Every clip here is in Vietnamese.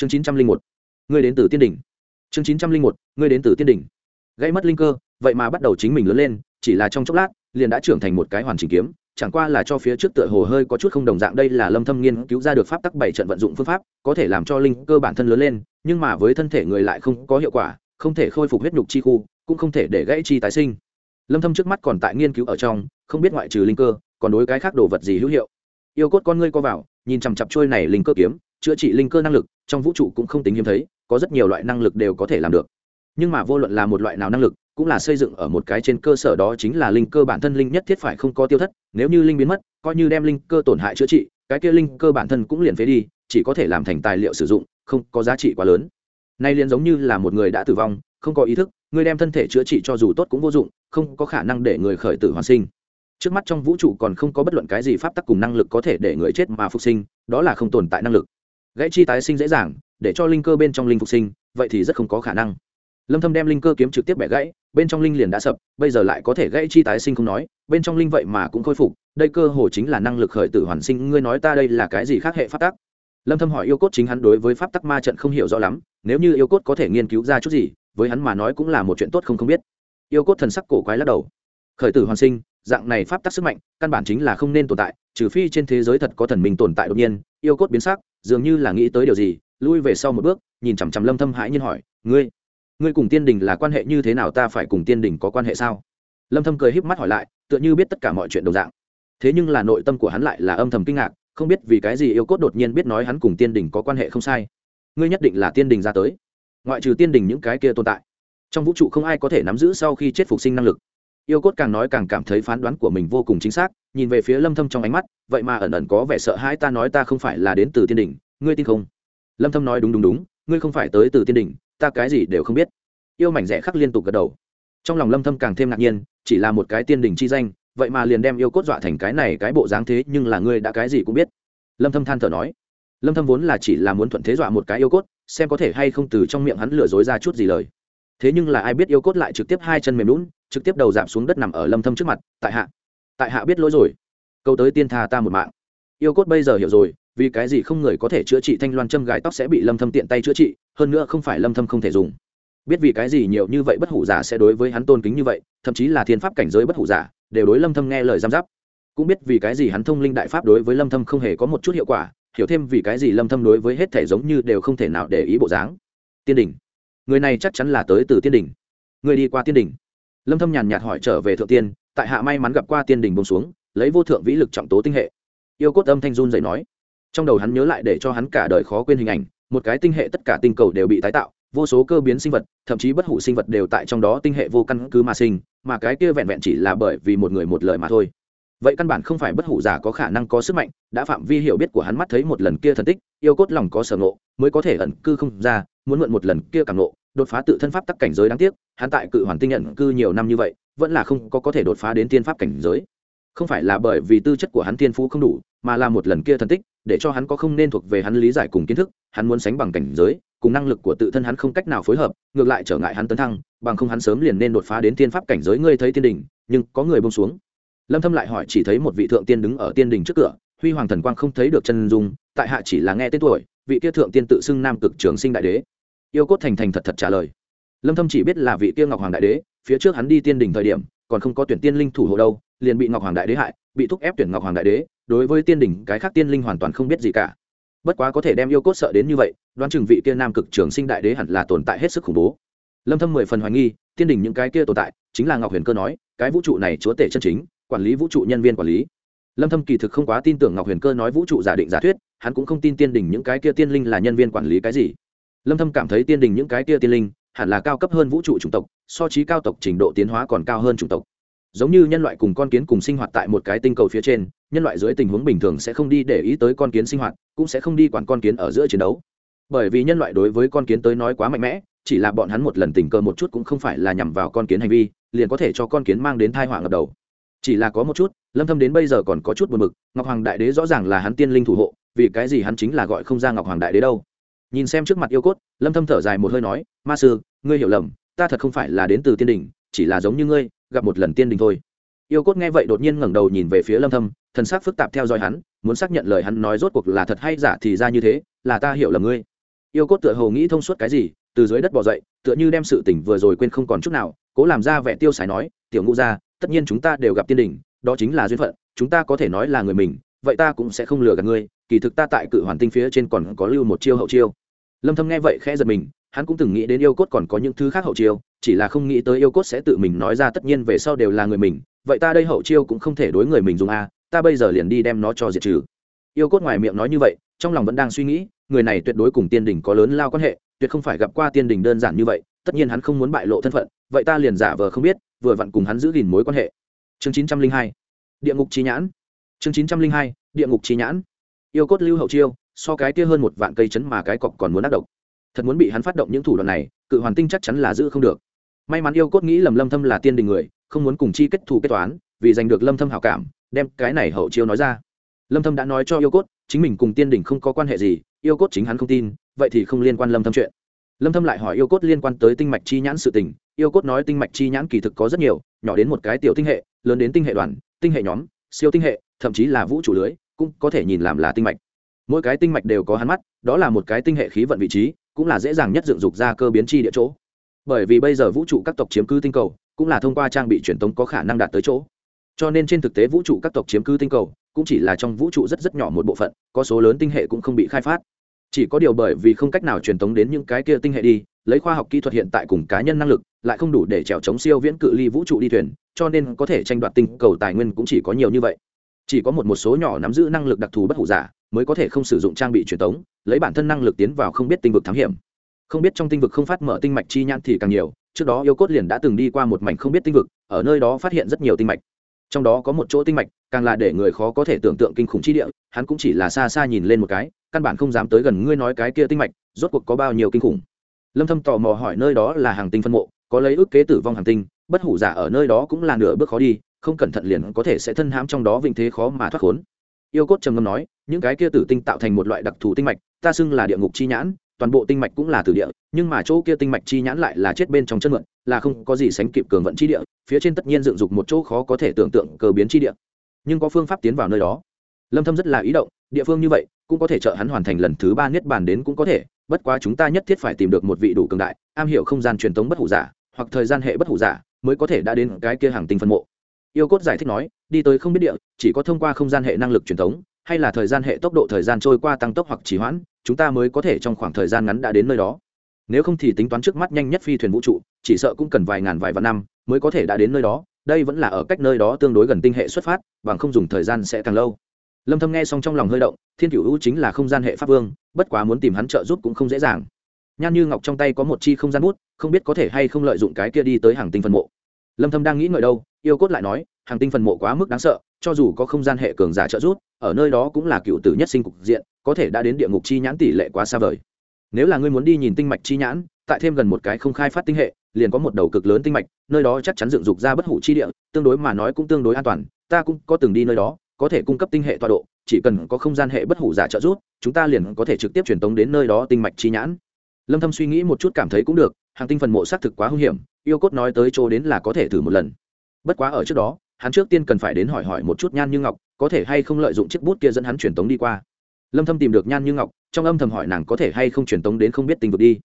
chương chín trăm linh một, ngươi đến từ tiên đỉnh. Chương chín trăm linh một, ngươi đến từ tiên đỉnh. Gây mất linh cơ, vậy mà bắt đầu chính mình lớn lên, chỉ là trong chốc lát, liền đã trưởng thành một cái hoàn chỉnh kiếm, chẳng qua là cho phía trước tựa hồ hơi có chút không đồng dạng đây là lâm thâm nghiên cứu ra được pháp tắc bảy trận vận dụng phương pháp, có thể làm cho linh cơ bản thân lớn lên, nhưng mà với thân thể người lại không có hiệu quả, không thể khôi phục huyết nhục chi khu, cũng không thể để gãy chi tái sinh. Lâm thâm trước mắt còn tại nghiên cứu ở trong, không biết ngoại trừ linh cơ, còn đối cái khác đồ vật gì hữu hiệu. Yêu cốt con ngươi co vào, nhìn chằm chặp trôi này linh cơ kiếm chữa trị linh cơ năng lực, trong vũ trụ cũng không tính hiếm thấy, có rất nhiều loại năng lực đều có thể làm được. Nhưng mà vô luận là một loại nào năng lực, cũng là xây dựng ở một cái trên cơ sở đó chính là linh cơ bản thân linh nhất thiết phải không có tiêu thất, nếu như linh biến mất, coi như đem linh cơ tổn hại chữa trị, cái kia linh cơ bản thân cũng liền phế đi, chỉ có thể làm thành tài liệu sử dụng, không có giá trị quá lớn. Nay liền giống như là một người đã tử vong, không có ý thức, người đem thân thể chữa trị cho dù tốt cũng vô dụng, không có khả năng để người khởi tử hoàn sinh. Trước mắt trong vũ trụ còn không có bất luận cái gì pháp tắc cùng năng lực có thể để người chết mà phục sinh, đó là không tồn tại năng lực gãy chi tái sinh dễ dàng, để cho linh cơ bên trong linh phục sinh, vậy thì rất không có khả năng. Lâm thâm đem linh cơ kiếm trực tiếp bẻ gãy, bên trong linh liền đã sập, bây giờ lại có thể gãy chi tái sinh không nói, bên trong linh vậy mà cũng khôi phục, đây cơ hồ chính là năng lực khởi tử hoàn sinh, ngươi nói ta đây là cái gì khác hệ pháp tắc? Lâm thâm hỏi yêu cốt chính hắn đối với pháp tắc ma trận không hiểu rõ lắm, nếu như yêu cốt có thể nghiên cứu ra chút gì, với hắn mà nói cũng là một chuyện tốt không không biết. Yêu cốt thần sắc cổ quái lắc đầu. Khởi tử hoàn sinh, dạng này pháp tắc sức mạnh, căn bản chính là không nên tồn tại, trừ phi trên thế giới thật có thần minh tồn tại đột nhiên yêu cốt biến sắc, dường như là nghĩ tới điều gì, lui về sau một bước, nhìn chằm chằm lâm thâm hãi nhiên hỏi, ngươi ngươi cùng tiên đình là quan hệ như thế nào, ta phải cùng tiên đình có quan hệ sao? Lâm thâm cười híp mắt hỏi lại, tựa như biết tất cả mọi chuyện đồng dạng. Thế nhưng là nội tâm của hắn lại là âm thầm kinh ngạc, không biết vì cái gì yêu cốt đột nhiên biết nói hắn cùng tiên đình có quan hệ không sai. Ngươi nhất định là tiên đình ra tới. Ngoại trừ tiên đình những cái kia tồn tại, trong vũ trụ không ai có thể nắm giữ sau khi chết phục sinh năng lực yêu cốt càng nói càng cảm thấy phán đoán của mình vô cùng chính xác, nhìn về phía lâm thâm trong ánh mắt, vậy mà ẩn ẩn có vẻ sợ hãi ta nói ta không phải là đến từ tiên đình, ngươi tin không? Lâm thâm nói đúng đúng đúng, ngươi không phải tới từ tiên đình, ta cái gì đều không biết. Yêu mảnh rẻ khắc liên tục gật đầu. Trong lòng lâm thâm càng thêm ngạc nhiên, chỉ là một cái tiên đình chi danh, vậy mà liền đem yêu cốt dọa thành cái này cái bộ dáng thế, nhưng là ngươi đã cái gì cũng biết. Lâm thâm than thở nói. Lâm thâm vốn là chỉ là muốn thuận thế dọa một cái yêu cốt, xem có thể hay không từ trong miệng hắn lừa dối ra chút gì lời. Thế nhưng là ai biết yêu cốt lại trực tiếp hai chân mềm lún trực tiếp đầu giảm xuống đất nằm ở lâm thâm trước mặt, tại hạ tại hạ biết lỗi rồi. Câu tới tiên tha ta một mạng. Yêu cốt bây giờ hiểu rồi, vì cái gì không người có thể chữa trị thanh loan châm gài tóc sẽ bị lâm thâm tiện tay chữa trị, hơn nữa không phải lâm thâm không thể dùng. Biết vì cái gì nhiều như vậy bất hủ giả sẽ đối với hắn tôn kính như vậy, thậm chí là thiên pháp cảnh giới bất hủ giả, đều đối lâm thâm nghe lời giam giáp. Cũng biết vì cái gì hắn thông linh đại pháp đối với lâm thâm không hề có một chút hiệu quả, hiểu thêm vì cái gì lâm thâm đối với hết thể giống như đều không thể nào để ý bộ dáng. Tiên đỉnh. Người này chắc chắn là tới từ tiên đỉnh. Người đi qua tiên đỉnh lâm thâm nhàn nhạt hỏi trở về thượng tiên, tại hạ may mắn gặp qua tiên đình buông xuống, lấy vô thượng vĩ lực trọng tố tinh hệ. Yêu cốt âm thanh run dậy nói. Trong đầu hắn nhớ lại để cho hắn cả đời khó quên hình ảnh, một cái tinh hệ tất cả tinh cầu đều bị tái tạo, vô số cơ biến sinh vật, thậm chí bất hủ sinh vật đều tại trong đó tinh hệ vô căn cứ mà sinh, mà cái kia vẹn vẹn chỉ là bởi vì một người một lời mà thôi. Vậy căn bản không phải bất hủ giả có khả năng có sức mạnh, đã phạm vi hiểu biết của hắn mắt thấy một lần kia thần tích, yêu cốt lòng có sở ngộ, mới có thể ẩn cư không ra, muốn mượn một lần kia càng ngộ đột phá tự thân pháp tắc cảnh giới đáng tiếc, hắn tại cự hoàn tinh nhận cư nhiều năm như vậy, vẫn là không có có thể đột phá đến tiên pháp cảnh giới. Không phải là bởi vì tư chất của hắn tiên phú không đủ, mà là một lần kia thần tích, để cho hắn có không nên thuộc về hắn lý giải cùng kiến thức, hắn muốn sánh bằng cảnh giới, cùng năng lực của tự thân hắn không cách nào phối hợp, ngược lại trở ngại hắn tấn thăng, bằng không hắn sớm liền nên đột phá đến tiên pháp cảnh giới ngươi thấy tiên đình nhưng có người bông xuống. Lâm thâm lại hỏi chỉ thấy một vị thượng tiên đứng ở tiên đình trước cửa, huy hoàng thần quang không thấy được chân dung, tại hạ chỉ là nghe tên tuổi, vị kia thượng tiên tự xưng nam cực trường sinh đại đế yêu cốt thành thành thật thật trả lời. Lâm thâm chỉ biết là vị kia ngọc hoàng đại đế, phía trước hắn đi tiên đình thời điểm, còn không có tuyển tiên linh thủ hộ đâu, liền bị ngọc hoàng đại đế hại, bị thúc ép tuyển ngọc hoàng đại đế, đối với tiên đình cái khác tiên linh hoàn toàn không biết gì cả. Bất quá có thể đem yêu cốt sợ đến như vậy, đoán chừng vị kia nam cực trường sinh đại đế hẳn là tồn tại hết sức khủng bố. Lâm thâm mười phần hoài nghi, tiên đình những cái kia tồn tại, chính là ngọc huyền cơ nói, cái vũ trụ này chúa tể chân chính, quản lý vũ trụ nhân viên quản lý. Lâm thâm kỳ thực không quá tin tưởng ngọc huyền cơ nói vũ trụ giả định giả thuyết, hắn cũng không tin tiên đình những cái kia tiên linh là nhân viên quản lý cái gì lâm thâm cảm thấy tiên đình những cái kia tiên linh hẳn là cao cấp hơn vũ trụ chủng tộc, so trí cao tộc trình độ tiến hóa còn cao hơn chủng tộc. Giống như nhân loại cùng con kiến cùng sinh hoạt tại một cái tinh cầu phía trên, nhân loại dưới tình huống bình thường sẽ không đi để ý tới con kiến sinh hoạt, cũng sẽ không đi quản con kiến ở giữa chiến đấu. Bởi vì nhân loại đối với con kiến tới nói quá mạnh mẽ, chỉ là bọn hắn một lần tình cờ một chút cũng không phải là nhằm vào con kiến hành vi, liền có thể cho con kiến mang đến thai họa ngập đầu. Chỉ là có một chút, lâm thâm đến bây giờ còn có chút buồn bực, ngọc hoàng đại đế rõ ràng là hắn tiên linh thủ hộ, vì cái gì hắn chính là gọi không ra ngọc hoàng đại đế đâu? Nhìn xem trước mặt yêu cốt, lâm thâm thở dài một hơi nói, ma sư, ngươi hiểu lầm, ta thật không phải là đến từ tiên đình, chỉ là giống như ngươi, gặp một lần tiên đình thôi. Yêu cốt nghe vậy đột nhiên ngẩng đầu nhìn về phía lâm thâm, thần sắc phức tạp theo dõi hắn, muốn xác nhận lời hắn nói rốt cuộc là thật hay giả thì ra như thế, là ta hiểu lầm ngươi. Yêu cốt tựa hồ nghĩ thông suốt cái gì, từ dưới đất bò dậy, tựa như đem sự tỉnh vừa rồi quên không còn chút nào, cố làm ra vẻ tiêu xài nói, tiểu ngũ gia, tất nhiên chúng ta đều gặp tiên đình, đó chính là duyên phận, chúng ta có thể nói là người mình vậy ta cũng sẽ không lừa gạt ngươi, kỳ thực ta tại cự hoàn tinh phía trên còn có lưu một chiêu hậu chiêu. Lâm thâm nghe vậy khẽ giật mình, hắn cũng từng nghĩ đến yêu cốt còn có những thứ khác hậu chiêu, chỉ là không nghĩ tới yêu cốt sẽ tự mình nói ra tất nhiên về sau đều là người mình, vậy ta đây hậu chiêu cũng không thể đối người mình dùng a, ta bây giờ liền đi đem nó cho diệt trừ. Yêu cốt ngoài miệng nói như vậy, trong lòng vẫn đang suy nghĩ, người này tuyệt đối cùng tiên đình có lớn lao quan hệ, tuyệt không phải gặp qua tiên đình đơn giản như vậy, tất nhiên hắn không muốn bại lộ thân phận, vậy ta liền giả vờ không biết, vừa vặn cùng hắn giữ gìn mối quan hệ. Chương chín trăm linh hai, địa ngục chi nhãn chương chín trăm linh hai, địa ngục trí nhãn. Yêu cốt lưu hậu chiêu, so cái kia hơn một vạn cây chấn mà cái cọc còn muốn ác độc. Thật muốn bị hắn phát động những thủ đoạn này, cự hoàn tinh chắc chắn là giữ không được. May mắn yêu cốt nghĩ lầm lâm thâm là tiên đình người, không muốn cùng chi kết thù kết toán, vì giành được lâm thâm hảo cảm, đem cái này hậu chiêu nói ra. Lâm thâm đã nói cho yêu cốt, chính mình cùng tiên đình không có quan hệ gì, yêu cốt chính hắn không tin, vậy thì không liên quan lâm thâm chuyện. Lâm thâm lại hỏi yêu cốt liên quan tới tinh mạch chi nhãn sự tình. Yêu cốt nói tinh mạch chi nhãn kỳ thực có rất nhiều, nhỏ đến một cái tiểu tinh hệ, lớn đến tinh hệ đoàn, tinh hệ nhóm siêu tinh hệ, thậm chí là vũ trụ lưới, cũng có thể nhìn làm là tinh mạch. Mỗi cái tinh mạch đều có hắn mắt, đó là một cái tinh hệ khí vận vị trí, cũng là dễ dàng nhất dựng dục ra cơ biến chi địa chỗ. Bởi vì bây giờ vũ trụ các tộc chiếm cứ tinh cầu, cũng là thông qua trang bị truyền tống có khả năng đạt tới chỗ. Cho nên trên thực tế vũ trụ các tộc chiếm cứ tinh cầu, cũng chỉ là trong vũ trụ rất rất nhỏ một bộ phận, có số lớn tinh hệ cũng không bị khai phát. Chỉ có điều bởi vì không cách nào truyền tống đến những cái kia tinh hệ đi lấy khoa học kỹ thuật hiện tại cùng cá nhân năng lực, lại không đủ để trèo chống siêu viễn cự ly vũ trụ đi thuyền, cho nên có thể tranh đoạt tinh cầu tài nguyên cũng chỉ có nhiều như vậy. Chỉ có một một số nhỏ nắm giữ năng lực đặc thù bất hủ giả mới có thể không sử dụng trang bị truyền tống, lấy bản thân năng lực tiến vào không biết tinh vực thám hiểm. Không biết trong tinh vực không phát mở tinh mạch chi nhãn thì càng nhiều, trước đó yêu cốt liền đã từng đi qua một mảnh không biết tinh vực, ở nơi đó phát hiện rất nhiều tinh mạch. Trong đó có một chỗ tinh mạch, càng là để người khó có thể tưởng tượng kinh khủng chi địa, hắn cũng chỉ là xa xa nhìn lên một cái, căn bản không dám tới gần ngươi nói cái kia tinh mạch, rốt cuộc có bao nhiêu kinh khủng lâm thâm tò mò hỏi nơi đó là hàng tinh phân mộ, có lấy ước kế tử vong hàng tinh, bất hủ giả ở nơi đó cũng là nửa bước khó đi, không cẩn thận liền có thể sẽ thân hãm trong đó vinh thế khó mà thoát khốn. Yêu cốt trầm ngâm nói, những cái kia tử tinh tạo thành một loại đặc thù tinh mạch, ta xưng là địa ngục chi nhãn, toàn bộ tinh mạch cũng là tử địa, nhưng mà chỗ kia tinh mạch chi nhãn lại là chết bên trong chân mượn, là không có gì sánh kịp cường vận chi địa, phía trên tất nhiên dựng dục một chỗ khó có thể tưởng tượng cơ biến chi địa. Nhưng có phương pháp tiến vào nơi đó. Lâm thâm rất là ý động, địa phương như vậy, cũng có thể trợ hắn hoàn thành lần thứ ba niết bàn đến cũng có thể bất quá chúng ta nhất thiết phải tìm được một vị đủ cường đại, am hiểu không gian truyền thống bất hủ giả, hoặc thời gian hệ bất hủ giả mới có thể đã đến cái kia hàng tinh phân mộ. Yêu cốt giải thích nói, đi tới không biết địa, chỉ có thông qua không gian hệ năng lực truyền thống hay là thời gian hệ tốc độ thời gian trôi qua tăng tốc hoặc trì hoãn, chúng ta mới có thể trong khoảng thời gian ngắn đã đến nơi đó. Nếu không thì tính toán trước mắt nhanh nhất phi thuyền vũ trụ, chỉ sợ cũng cần vài ngàn vài vạn năm mới có thể đã đến nơi đó, đây vẫn là ở cách nơi đó tương đối gần tinh hệ xuất phát, bằng không dùng thời gian sẽ càng lâu. Lâm thâm nghe xong trong lòng hơi động, thiên cửu u chính là không gian hệ pháp vương bất quá muốn tìm hắn trợ giúp cũng không dễ dàng. Nhan như ngọc trong tay có một chi không gian bút, không biết có thể hay không lợi dụng cái kia đi tới hàng tinh phần mộ. Lâm thâm đang nghĩ ngợi đâu, yêu cốt lại nói, hàng tinh phần mộ quá mức đáng sợ, cho dù có không gian hệ cường giả trợ giúp, ở nơi đó cũng là cựu tử nhất sinh cục diện, có thể đã đến địa ngục chi nhãn tỷ lệ quá xa vời. Nếu là ngươi muốn đi nhìn tinh mạch chi nhãn, tại thêm gần một cái không khai phát tinh hệ, liền có một đầu cực lớn tinh mạch, nơi đó chắc chắn dựng dục ra bất hủ chi địa, tương đối mà nói cũng tương đối an toàn, ta cũng có từng đi nơi đó có thể cung cấp tinh hệ tọa độ, chỉ cần có không gian hệ bất hủ giả trợ giúp, chúng ta liền có thể trực tiếp truyền tống đến nơi đó tinh mạch chi nhãn. Lâm thâm suy nghĩ một chút cảm thấy cũng được, hàng tinh phần mộ xác thực quá hung hiểm, yêu cốt nói tới chỗ đến là có thể thử một lần. Bất quá ở trước đó, hắn trước tiên cần phải đến hỏi hỏi một chút nhan như ngọc, có thể hay không lợi dụng chiếc bút kia dẫn hắn truyền tống đi qua. Lâm thâm tìm được nhan như ngọc, trong âm thầm hỏi nàng có thể hay không truyền tống đến không biết tinh vực đi.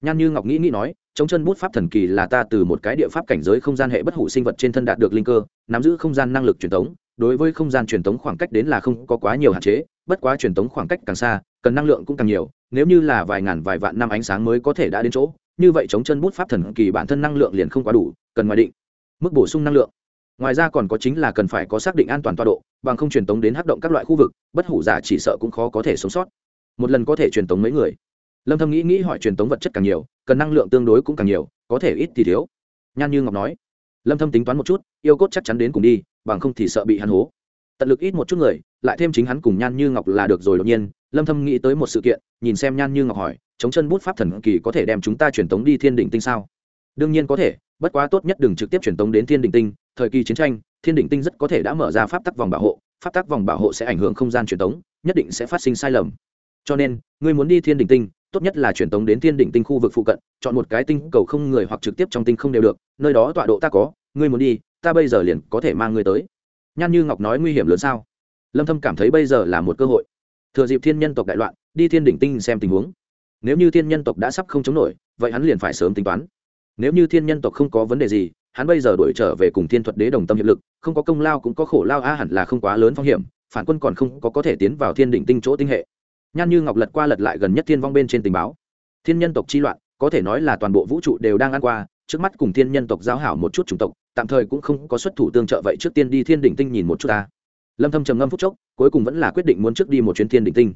Nhan như ngọc nghĩ nghĩ nói, chống chân bút pháp thần kỳ là ta từ một cái địa pháp cảnh giới không gian hệ bất hủ sinh vật trên thân đạt được linh cơ, nắm giữ không gian năng lực truyền tống đối với không gian truyền tống khoảng cách đến là không có quá nhiều hạn chế, bất quá truyền tống khoảng cách càng xa, cần năng lượng cũng càng nhiều, nếu như là vài ngàn, vài vạn năm ánh sáng mới có thể đã đến chỗ, như vậy chống chân bút pháp thần kỳ bản thân năng lượng liền không quá đủ, cần ngoài định. Mức bổ sung năng lượng. Ngoài ra còn có chính là cần phải có xác định an toàn tọa độ, bằng không truyền tống đến hắc động các loại khu vực, bất hủ giả chỉ sợ cũng khó có thể sống sót. Một lần có thể truyền tống mấy người. Lâm thâm nghĩ nghĩ hỏi truyền tống vật chất càng nhiều, cần năng lượng tương đối cũng càng nhiều, có thể ít thì thiếu. Nhan như ngọc nói. Lâm thâm tính toán một chút, yêu cốt chắc chắn đến cùng đi bằng không thì sợ bị hắn hố. Tận lực ít một chút người, lại thêm chính hắn cùng nhan như ngọc là được rồi đột nhiên, lâm thâm nghĩ tới một sự kiện, nhìn xem nhan như ngọc hỏi, chống chân bút pháp thần kỳ có thể đem chúng ta truyền tống đi thiên đỉnh tinh sao? Đương nhiên có thể, bất quá tốt nhất đừng trực tiếp truyền tống đến thiên đỉnh tinh, thời kỳ chiến tranh, thiên đỉnh tinh rất có thể đã mở ra pháp tắc vòng bảo hộ, pháp tắc vòng bảo hộ sẽ ảnh hưởng không gian truyền tống, nhất định sẽ phát sinh sai lầm. Cho nên, ngươi muốn đi thiên đỉnh tinh, tốt nhất là truyền tống đến thiên đỉnh tinh khu vực phụ cận, chọn một cái tinh cầu không người hoặc trực tiếp trong tinh không đều được, nơi đó tọa độ ta có, ngươi muốn đi ta bây giờ liền có thể mang ngươi tới. Nhan như ngọc nói nguy hiểm lớn sao? Lâm thâm cảm thấy bây giờ là một cơ hội. Thừa dịp thiên nhân tộc đại loạn, đi thiên đỉnh tinh xem tình huống. Nếu như thiên nhân tộc đã sắp không chống nổi, vậy hắn liền phải sớm tính toán. Nếu như thiên nhân tộc không có vấn đề gì, hắn bây giờ đuổi trở về cùng thiên thuật đế đồng tâm hiệp lực, không có công lao cũng có khổ lao a hẳn là không quá lớn phong hiểm, phản quân còn không có có thể tiến vào thiên đỉnh tinh chỗ tinh hệ. Nhan như ngọc lật qua lật lại gần nhất thiên vong bên trên tình báo. Thiên nhân tộc chi loạn, có thể nói là toàn bộ vũ trụ đều đang ăn qua trước mắt cùng thiên nhân tộc giao hảo một chút chủng tộc, tạm thời cũng không có xuất thủ tương trợ vậy trước tiên đi thiên đỉnh tinh nhìn một chút ta. Lâm thâm trầm ngâm phút chốc, cuối cùng vẫn là quyết định muốn trước đi một chuyến thiên đỉnh tinh.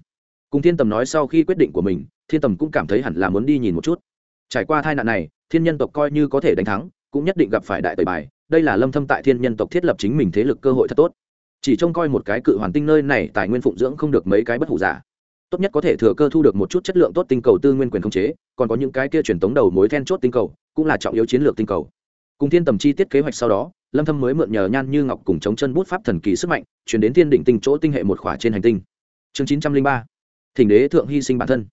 Cùng thiên tầm nói sau khi quyết định của mình, thiên tầm cũng cảm thấy hẳn là muốn đi nhìn một chút. Trải qua tai nạn này, thiên nhân tộc coi như có thể đánh thắng, cũng nhất định gặp phải đại tẩy bài, đây là lâm thâm tại thiên nhân tộc thiết lập chính mình thế lực cơ hội thật tốt. Chỉ trông coi một cái cự hoàn tinh nơi này tài nguyên phụng dưỡng không được mấy cái bất hủ giả tốt nhất có thể thừa cơ thu được một chút chất lượng tốt tinh cầu tư nguyên quyền khống chế, còn có những cái kia truyền tống đầu mối then chốt tinh cầu, cũng là trọng yếu chiến lược tinh cầu. Cùng thiên tầm chi tiết kế hoạch sau đó, lâm thâm mới mượn nhờ nhan như ngọc cùng chống chân bút pháp thần kỳ sức mạnh, chuyển đến thiên đỉnh tinh chỗ tinh hệ một khỏa trên hành tinh. Chương 903 thỉnh đế thượng hy sinh bản thân.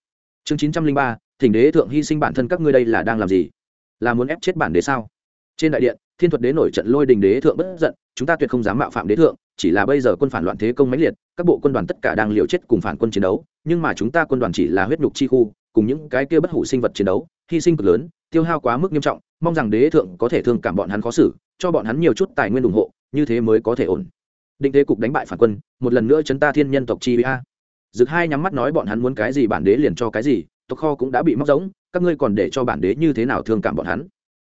Chương 903 thỉnh đế thượng hy sinh bản thân các ngươi đây là đang làm gì? Là muốn ép chết bản đế sao? Trên đại điện, thiên thuật đế nổi trận lôi đình đế thượng bất giận, chúng ta tuyệt không dám mạo phạm đế thượng chỉ là bây giờ quân phản loạn thế công mãnh liệt, các bộ quân đoàn tất cả đang liều chết cùng phản quân chiến đấu, nhưng mà chúng ta quân đoàn chỉ là huyết nhục chi khu, cùng những cái kia bất hủ sinh vật chiến đấu, hy sinh cực lớn, tiêu hao quá mức nghiêm trọng, mong rằng đế thượng có thể thương cảm bọn hắn khó xử, cho bọn hắn nhiều chút tài nguyên ủng hộ, như thế mới có thể ổn. Định thế cục đánh bại phản quân, một lần nữa chấn ta thiên nhân tộc chi a. Dực hai nhắm mắt nói bọn hắn muốn cái gì bản đế liền cho cái gì, tộc kho cũng đã bị móc giống các ngươi còn để cho bản đế như thế nào thương cảm bọn hắn?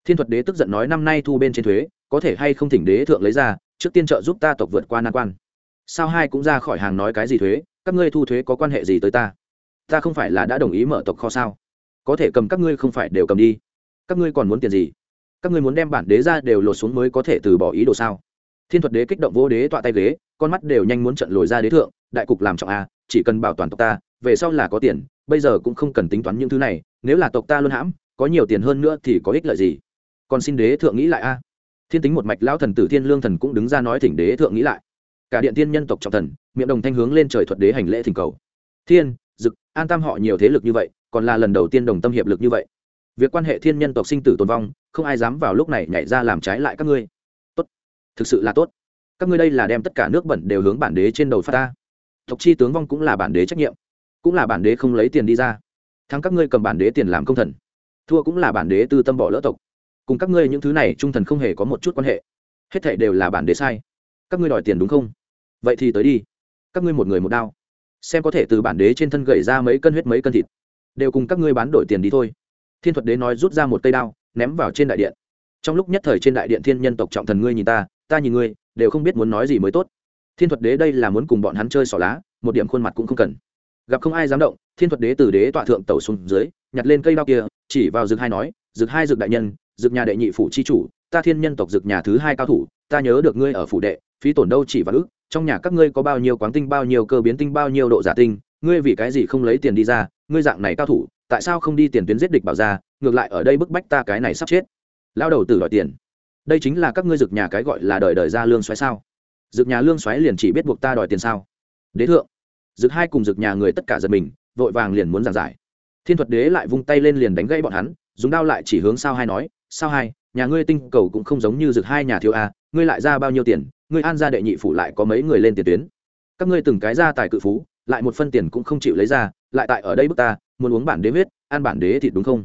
Thiên thuật đế tức giận nói năm nay thu bên trên thuế, có thể hay không thỉnh đế thượng lấy ra trước tiên trợ giúp ta tộc vượt qua nan quan. Sao hai cũng ra khỏi hàng nói cái gì thuế, các ngươi thu thuế có quan hệ gì tới ta? Ta không phải là đã đồng ý mở tộc kho sao? Có thể cầm các ngươi không phải đều cầm đi. Các ngươi còn muốn tiền gì? Các ngươi muốn đem bản đế ra đều lột xuống mới có thể từ bỏ ý đồ sao? Thiên thuật đế kích động vô đế tọa tay ghế, con mắt đều nhanh muốn trận lồi ra đế thượng, đại cục làm trọng a, chỉ cần bảo toàn tộc ta, về sau là có tiền, bây giờ cũng không cần tính toán những thứ này, nếu là tộc ta luôn hãm, có nhiều tiền hơn nữa thì có ích lợi gì? Còn xin đế thượng nghĩ lại a thiên tính một mạch lão thần tử thiên lương thần cũng đứng ra nói thỉnh đế thượng nghĩ lại. Cả điện tiên nhân tộc trọng thần, miệng đồng thanh hướng lên trời thuật đế hành lễ thỉnh cầu. Thiên, dực, an tam họ nhiều thế lực như vậy, còn là lần đầu tiên đồng tâm hiệp lực như vậy. Việc quan hệ thiên nhân tộc sinh tử tồn vong, không ai dám vào lúc này nhảy ra làm trái lại các ngươi. Tốt. Thực sự là tốt. Các ngươi đây là đem tất cả nước bẩn đều hướng bản đế trên đầu phát ta. Tộc chi tướng vong cũng là bản đế trách nhiệm, cũng là bản đế không lấy tiền đi ra. Thắng các ngươi cầm bản đế tiền làm công thần, thua cũng là bản đế tư tâm bỏ lỡ tộc cùng các ngươi những thứ này trung thần không hề có một chút quan hệ. Hết thảy đều là bản đế sai. Các ngươi đòi tiền đúng không? Vậy thì tới đi. Các ngươi một người một đao. Xem có thể từ bản đế trên thân gậy ra mấy cân huyết mấy cân thịt. Đều cùng các ngươi bán đổi tiền đi thôi. Thiên thuật đế nói rút ra một cây đao, ném vào trên đại điện. Trong lúc nhất thời trên đại điện thiên nhân tộc trọng thần ngươi nhìn ta ta nhìn ngươi, đều không biết muốn nói gì mới tốt. Thiên thuật đế đây là muốn cùng bọn hắn chơi xỏ lá, một điểm khuôn mặt cũng không cần. Gặp không ai dám động, thiên thuật đế từ đế tọa thượng tẩu xuống dưới, nhặt lên cây đao kia, chỉ vào rực hai nói rực hai rực đại nhân dực nhà đệ nhị phủ chi chủ, ta thiên nhân tộc dực nhà thứ hai cao thủ, ta nhớ được ngươi ở phủ đệ, phí tổn đâu chỉ và ước, trong nhà các ngươi có bao nhiêu quáng tinh, bao nhiêu cơ biến tinh, bao nhiêu độ giả tinh, ngươi vì cái gì không lấy tiền đi ra, ngươi dạng này cao thủ, tại sao không đi tiền tuyến giết địch bảo ra ngược lại ở đây bức bách ta cái này sắp chết. Lao đầu tử đòi tiền. Đây chính là các ngươi dực nhà cái gọi là đời đời ra lương xoáy sao? Dực nhà lương xoáy liền chỉ biết buộc ta đòi tiền sao? Đế thượng. Dực hai cùng dực nhà người tất cả giật mình, vội vàng liền muốn giảng giải. Thiên thuật đế lại vung tay lên liền đánh gãy bọn hắn, dùng đao lại chỉ hướng sao hai nói sao hai, nhà ngươi tinh cầu cũng không giống như rực hai nhà thiếu a, ngươi lại ra bao nhiêu tiền, ngươi an gia đệ nhị phủ lại có mấy người lên tiền tuyến. Các ngươi từng cái ra tài cự phú, lại một phân tiền cũng không chịu lấy ra, lại tại ở đây bức ta, muốn uống bản đế huyết, ăn bản đế thịt đúng không?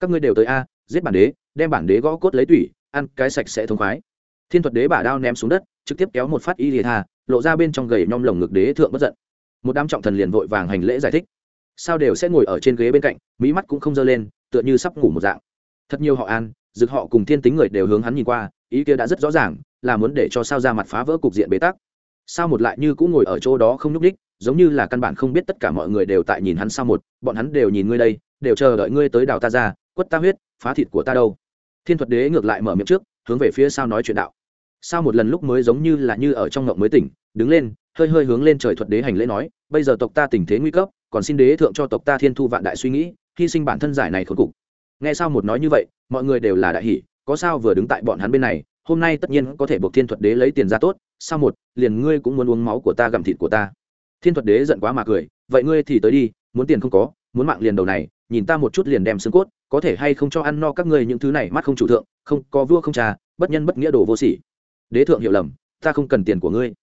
Các ngươi đều tới a, giết bản đế, đem bản đế gõ cốt lấy tủy, ăn cái sạch sẽ thông khoái. Thiên thuật đế bả đao ném xuống đất, trực tiếp kéo một phát y lìa thà lộ ra bên trong gầy nhom lồng ngực đế thượng bất giận. Một đám trọng thần liền vội vàng hành lễ giải thích. Sao đều sẽ ngồi ở trên ghế bên cạnh mỹ mắt cũng không dơ lên, tựa như sắp ngủ một dạng thật nhiều họ an dực họ cùng thiên tính người đều hướng hắn nhìn qua ý kia đã rất rõ ràng là muốn để cho sao ra mặt phá vỡ cục diện bế tắc sao một lại như cũng ngồi ở chỗ đó không nhúc ních giống như là căn bản không biết tất cả mọi người đều tại nhìn hắn sao một bọn hắn đều nhìn ngươi đây đều chờ đợi ngươi tới đào ta ra quất ta huyết phá thịt của ta đâu thiên thuật đế ngược lại mở miệng trước hướng về phía sau nói chuyện đạo sao một lần lúc mới giống như là như ở trong ngộng mới tỉnh đứng lên hơi hơi hướng lên trời thuật đế hành lễ nói bây giờ tộc ta tình thế nguy cấp còn xin đế thượng cho tộc ta thiên thu vạn đại suy nghĩ hy sinh bản thân giải này khốn cục nghe sao một nói như vậy, mọi người đều là đại hỷ có sao vừa đứng tại bọn hắn bên này, hôm nay tất nhiên có thể buộc thiên thuật đế lấy tiền ra tốt, sao một, liền ngươi cũng muốn uống máu của ta gặm thịt của ta. Thiên thuật đế giận quá mà cười, vậy ngươi thì tới đi, muốn tiền không có, muốn mạng liền đầu này, nhìn ta một chút liền đem xương cốt, có thể hay không cho ăn no các ngươi những thứ này mắt không chủ thượng, không, có vua không trà, bất nhân bất nghĩa đồ vô sỉ. Đế thượng hiểu lầm, ta không cần tiền của ngươi.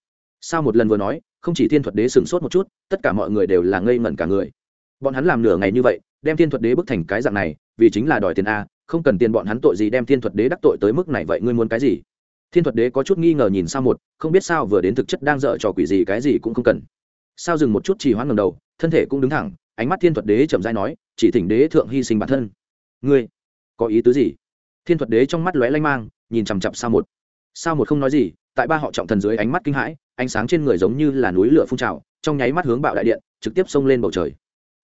Sao một lần vừa nói, không chỉ thiên thuật đế sửng sốt một chút, tất cả mọi người đều là ngây ngẩn cả người. Bọn hắn làm nửa ngày như vậy, đem thiên thuật đế bức thành cái dạng này vì chính là đòi tiền a, không cần tiền bọn hắn tội gì đem thiên thuật đế đắc tội tới mức này vậy ngươi muốn cái gì? Thiên thuật đế có chút nghi ngờ nhìn sao một, không biết sao vừa đến thực chất đang dở trò quỷ gì cái gì cũng không cần. Sao dừng một chút trì hoãn ngầm đầu, thân thể cũng đứng thẳng, ánh mắt thiên thuật đế chậm dai nói, chỉ thỉnh đế thượng hy sinh bản thân. Ngươi, có ý tứ gì? Thiên thuật đế trong mắt lóe lanh mang, nhìn chằm chặp sao một. Sao một không nói gì, tại ba họ trọng thần dưới ánh mắt kinh hãi, ánh sáng trên người giống như là núi lửa phun trào, trong nháy mắt hướng bạo đại điện, trực tiếp xông lên bầu trời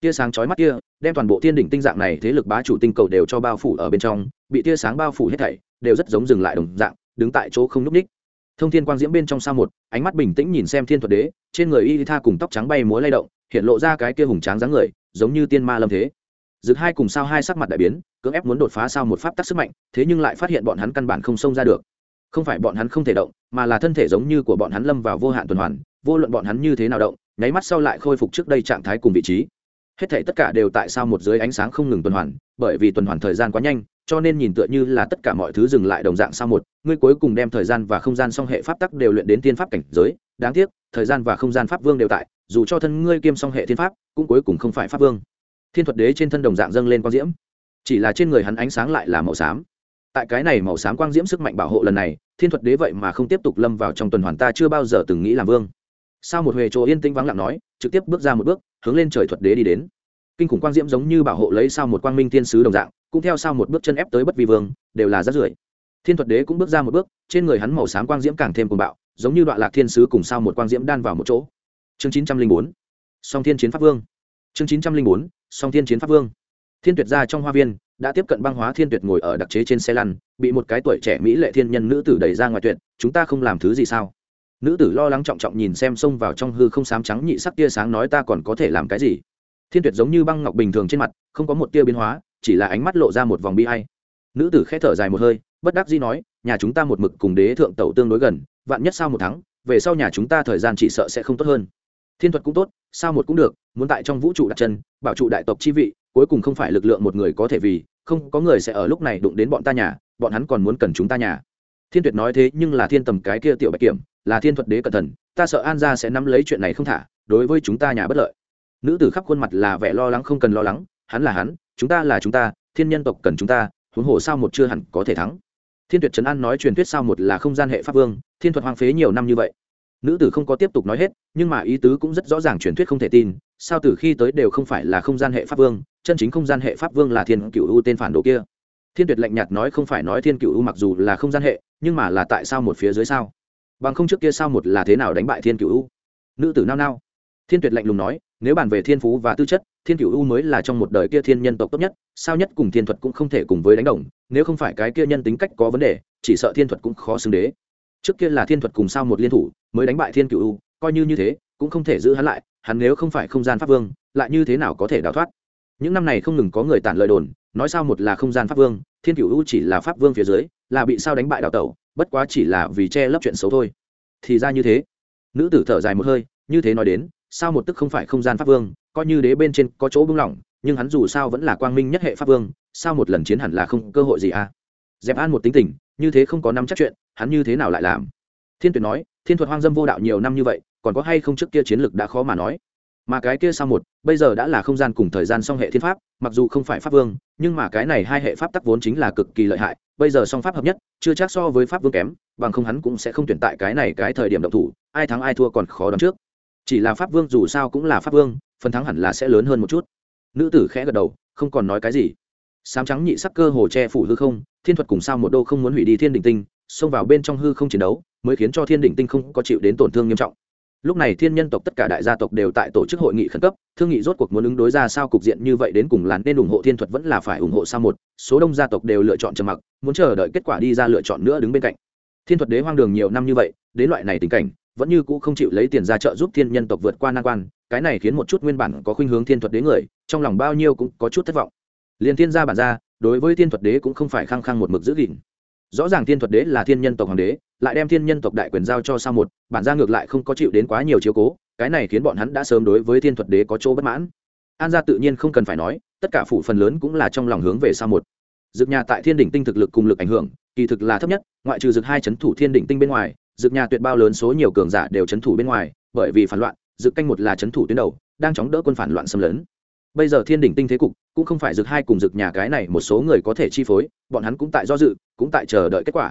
tia sáng chói mắt kia, đem toàn bộ thiên đỉnh tinh dạng này thế lực bá chủ tinh cầu đều cho bao phủ ở bên trong, bị tia sáng bao phủ hết thảy, đều rất giống dừng lại đồng dạng, đứng tại chỗ không núp ních. Thông thiên quang diễm bên trong sao một, ánh mắt bình tĩnh nhìn xem thiên thuật đế, trên người y tha cùng tóc trắng bay múa lay động, hiện lộ ra cái kia hùng tráng dáng người, giống như tiên ma lâm thế. Dực hai cùng sao hai sắc mặt đại biến, cưỡng ép muốn đột phá sao một pháp tắc sức mạnh, thế nhưng lại phát hiện bọn hắn căn bản không xông ra được. Không phải bọn hắn không thể động, mà là thân thể giống như của bọn hắn lâm vào vô hạn tuần hoàn, vô luận bọn hắn như thế nào động, nháy mắt sau lại khôi phục trước đây trạng thái cùng vị trí hết thảy tất cả đều tại sao một dưới ánh sáng không ngừng tuần hoàn, bởi vì tuần hoàn thời gian quá nhanh, cho nên nhìn tựa như là tất cả mọi thứ dừng lại đồng dạng sao một, ngươi cuối cùng đem thời gian và không gian song hệ pháp tắc đều luyện đến tiên pháp cảnh giới, đáng tiếc, thời gian và không gian pháp vương đều tại, dù cho thân ngươi kiêm song hệ thiên pháp, cũng cuối cùng không phải pháp vương. Thiên thuật đế trên thân đồng dạng dâng lên quang diễm, chỉ là trên người hắn ánh sáng lại là màu xám. Tại cái này màu xám quang diễm sức mạnh bảo hộ lần này, thiên thuật đế vậy mà không tiếp tục lâm vào trong tuần hoàn ta chưa bao giờ từng nghĩ làm vương sao một huề chỗ yên tĩnh vắng lặng nói, trực tiếp bước ra một bước, hướng lên trời thuật đế đi đến. Kinh khủng quang diễm giống như bảo hộ lấy sao một quang minh thiên sứ đồng dạng, cũng theo sau một bước chân ép tới bất vi vương, đều là rất rưởi. Thiên thuật đế cũng bước ra một bước, trên người hắn màu xám quang diễm càng thêm cuồng bạo, giống như đoạn lạc thiên sứ cùng sao một quang diễm đan vào một chỗ. Chương chín trăm linh bốn, song thiên chiến pháp vương. Chương chín trăm linh bốn, song thiên chiến pháp vương. Thiên tuyệt ra trong hoa viên, đã tiếp cận băng hóa thiên tuyệt ngồi ở đặc chế trên xe lăn, bị một cái tuổi trẻ mỹ lệ thiên nhân nữ tử đẩy ra ngoài tuyệt, chúng ta không làm thứ gì sao? Nữ tử lo lắng trọng trọng nhìn xem xông vào trong hư không sám trắng nhị sắc tia sáng nói ta còn có thể làm cái gì? Thiên tuyệt giống như băng ngọc bình thường trên mặt, không có một tia biến hóa, chỉ là ánh mắt lộ ra một vòng bi hay nữ tử khẽ thở dài một hơi, bất đắc dĩ nói, nhà chúng ta một mực cùng đế thượng tẩu tương đối gần, vạn nhất sau một tháng về sau nhà chúng ta thời gian chỉ sợ sẽ không tốt hơn. Thiên thuật cũng tốt, sao một cũng được, muốn tại trong vũ trụ đặt chân, bảo trụ đại tộc chi vị, cuối cùng không phải lực lượng một người có thể vì, không, có người sẽ ở lúc này đụng đến bọn ta nhà, bọn hắn còn muốn cần chúng ta nhà. Thiên tuyệt nói thế nhưng là thiên tầm cái kia tiểu bạch kiểm là thiên thuật đế cẩn thận, ta sợ an gia sẽ nắm lấy chuyện này không thả, đối với chúng ta nhà bất lợi. Nữ tử khắp khuôn mặt là vẻ lo lắng không cần lo lắng, hắn là hắn, chúng ta là chúng ta, thiên nhân tộc cần chúng ta, huống hồ sao một chưa hẳn có thể thắng. Thiên tuyệt trấn an nói truyền thuyết sao một là không gian hệ pháp vương, thiên thuật hoang phế nhiều năm như vậy. Nữ tử không có tiếp tục nói hết, nhưng mà ý tứ cũng rất rõ ràng truyền thuyết không thể tin, sao từ khi tới đều không phải là không gian hệ pháp vương, chân chính không gian hệ pháp vương là thiên cựu u tên phản đồ kia. Thiên tuyệt lạnh nhạt nói không phải nói thiên cựu u mặc dù là không gian hệ, nhưng mà là tại sao một phía dưới sao? Bằng không trước kia sao một là thế nào đánh bại thiên cựu u? Nữ tử nao nao. Thiên tuyệt lạnh lùng nói, nếu bàn về thiên phú và tư chất, thiên cựu u mới là trong một đời kia thiên nhân tộc tốt nhất, sao nhất cùng thiên thuật cũng không thể cùng với đánh đồng, nếu không phải cái kia nhân tính cách có vấn đề, chỉ sợ thiên thuật cũng khó xứng đế. Trước kia là thiên thuật cùng sao một liên thủ, mới đánh bại thiên cựu u, coi như như thế, cũng không thể giữ hắn lại, hắn nếu không phải không gian pháp vương, lại như thế nào có thể đào thoát? Những năm này không ngừng có người tản lời đồn, nói sao một là không gian pháp vương thiên cửu u chỉ là pháp vương phía dưới, là bị sao đánh bại đào tẩu, bất quá chỉ là vì che lấp chuyện xấu thôi. Thì ra như thế. Nữ tử thở dài một hơi, như thế nói đến, sao một tức không phải không gian pháp vương, coi như đế bên trên có chỗ bưng lỏng, nhưng hắn dù sao vẫn là quang minh nhất hệ pháp vương, sao một lần chiến hẳn là không cơ hội gì à? Dẹp an một tính tình, như thế không có năm chắc chuyện, hắn như thế nào lại làm? Thiên tuyệt nói, thiên thuật hoang dâm vô đạo nhiều năm như vậy, còn có hay không trước kia chiến lược đã khó mà nói? Mà cái kia sao một, bây giờ đã là không gian cùng thời gian song hệ thiên pháp, mặc dù không phải pháp vương, nhưng mà cái này hai hệ pháp tắc vốn chính là cực kỳ lợi hại, bây giờ song pháp hợp nhất, chưa chắc so với pháp vương kém, bằng không hắn cũng sẽ không tuyển tại cái này cái thời điểm động thủ, ai thắng ai thua còn khó đoán trước. Chỉ là pháp vương dù sao cũng là pháp vương, phần thắng hẳn là sẽ lớn hơn một chút. Nữ tử khẽ gật đầu, không còn nói cái gì. Sám trắng nhị sắc cơ hồ che phủ hư không, thiên thuật cùng sao một đô không muốn hủy đi thiên đình tinh, xông vào bên trong hư không chiến đấu, mới khiến cho thiên đình tinh không có chịu đến tổn thương nghiêm trọng lúc này thiên nhân tộc tất cả đại gia tộc đều tại tổ chức hội nghị khẩn cấp, thương nghị rốt cuộc muốn ứng đối ra sao cục diện như vậy đến cùng làn nên ủng hộ thiên thuật vẫn là phải ủng hộ sao một, số đông gia tộc đều lựa chọn trầm mặc, muốn chờ đợi kết quả đi ra lựa chọn nữa đứng bên cạnh. Thiên thuật đế hoang đường nhiều năm như vậy, đến loại này tình cảnh, vẫn như cũ không chịu lấy tiền ra trợ giúp thiên nhân tộc vượt qua nan quan, cái này khiến một chút nguyên bản có khuynh hướng thiên thuật đế người, trong lòng bao nhiêu cũng có chút thất vọng. Liền thiên gia bản ra đối với thiên thuật đế cũng không phải khăng khăng một mực giữ gìn. Rõ ràng thiên thuật đế là thiên nhân tộc hoàng đế, lại đem thiên nhân tộc đại quyền giao cho sao một bản gia ngược lại không có chịu đến quá nhiều chiếu cố, cái này khiến bọn hắn đã sớm đối với thiên thuật đế có chỗ bất mãn. An gia tự nhiên không cần phải nói, tất cả phủ phần lớn cũng là trong lòng hướng về sau một. Dược nhà tại thiên đỉnh tinh thực lực cùng lực ảnh hưởng, kỳ thực là thấp nhất, ngoại trừ dược hai c h ấ n thủ thiên đỉnh tinh bên ngoài dược nhà tuyệt bao lớn số nhiều cường giả đều c h ấ n thủ bên ngoài, bởi vì phản loạn dược canh một là c h ấ n thủ tuyến đầu, đang chóng đỡ quân phản loạn xâm lấn. Bây giờ thiên đỉnh tinh thế cục, cũng không phải dược hai cùng dược nhà cái này một số người có thể chi phối, bọn hắn cũng tại do dự, cũng tại chờ đợi kết quả.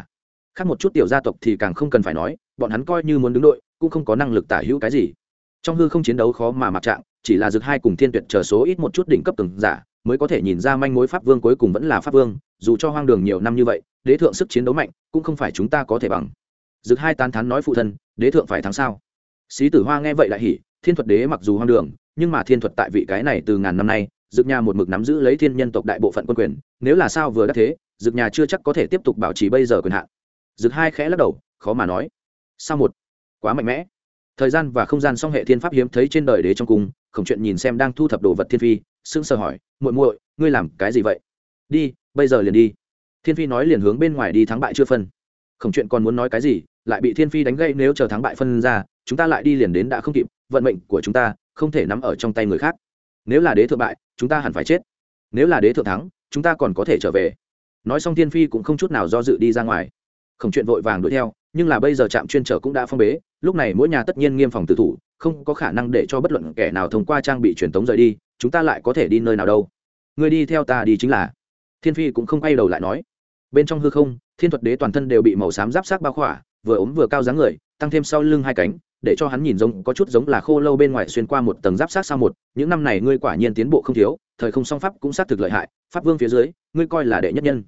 Khác một chút tiểu gia tộc thì càng không cần phải nói bọn hắn coi như muốn đứng đội, cũng không có năng lực tả hữu cái gì. Trong hư không chiến đấu khó mà mặc trạng, chỉ là rực hai cùng thiên tuyệt chờ số ít một chút đỉnh cấp từng giả, mới có thể nhìn ra manh mối pháp vương cuối cùng vẫn là pháp vương, dù cho hoang đường nhiều năm như vậy, đế thượng sức chiến đấu mạnh, cũng không phải chúng ta có thể bằng. Rực hai tán thán nói phụ thân, đế thượng phải thắng sao? Sĩ tử hoa nghe vậy lại hỉ, thiên thuật đế mặc dù hoang đường, nhưng mà thiên thuật tại vị cái này từ ngàn năm nay dực nhà một mực nắm giữ lấy thiên nhân tộc đại bộ phận quân quyền, nếu là sao vừa đắc thế dực nhà chưa chắc có thể tiếp tục bảo trì bây giờ quyền hạn. Dực hai khẽ lắc đầu, khó mà nói sao một? Quá mạnh mẽ. Thời gian và không gian song hệ thiên pháp hiếm thấy trên đời đế trong cung, khổng chuyện nhìn xem đang thu thập đồ vật thiên phi, sững sờ hỏi, muội muội, ngươi làm cái gì vậy? Đi, bây giờ liền đi. Thiên phi nói liền hướng bên ngoài đi thắng bại chưa phân. Khổng chuyện còn muốn nói cái gì, lại bị thiên phi đánh gây nếu chờ thắng bại phân ra, chúng ta lại đi liền đến đã không kịp, vận mệnh của chúng ta không thể nắm ở trong tay người khác. Nếu là đế thượng bại, chúng ta hẳn phải chết. Nếu là đế thượng thắng, chúng ta còn có thể trở về. Nói xong thiên phi cũng không chút nào do dự đi ra ngoài. Khổng chuyện vội vàng đuổi theo nhưng là bây giờ trạm chuyên trở cũng đã phong bế, lúc này mỗi nhà tất nhiên nghiêm phòng tự thủ, không có khả năng để cho bất luận kẻ nào thông qua trang bị truyền tống rời đi, chúng ta lại có thể đi nơi nào đâu. Người đi theo ta đi chính là. Thiên phi cũng không quay đầu lại nói. Bên trong hư không, thiên thuật đế toàn thân đều bị màu xám giáp sát bao khỏa, vừa ốm vừa cao dáng người, tăng thêm sau lưng hai cánh, để cho hắn nhìn giống, có chút giống là khô lâu bên ngoài xuyên qua một tầng giáp sát sau một, những năm này ngươi quả nhiên tiến bộ không thiếu, thời không song pháp cũng xác thực lợi hại, pháp vương phía dưới, ngươi coi là đệ nhất nhân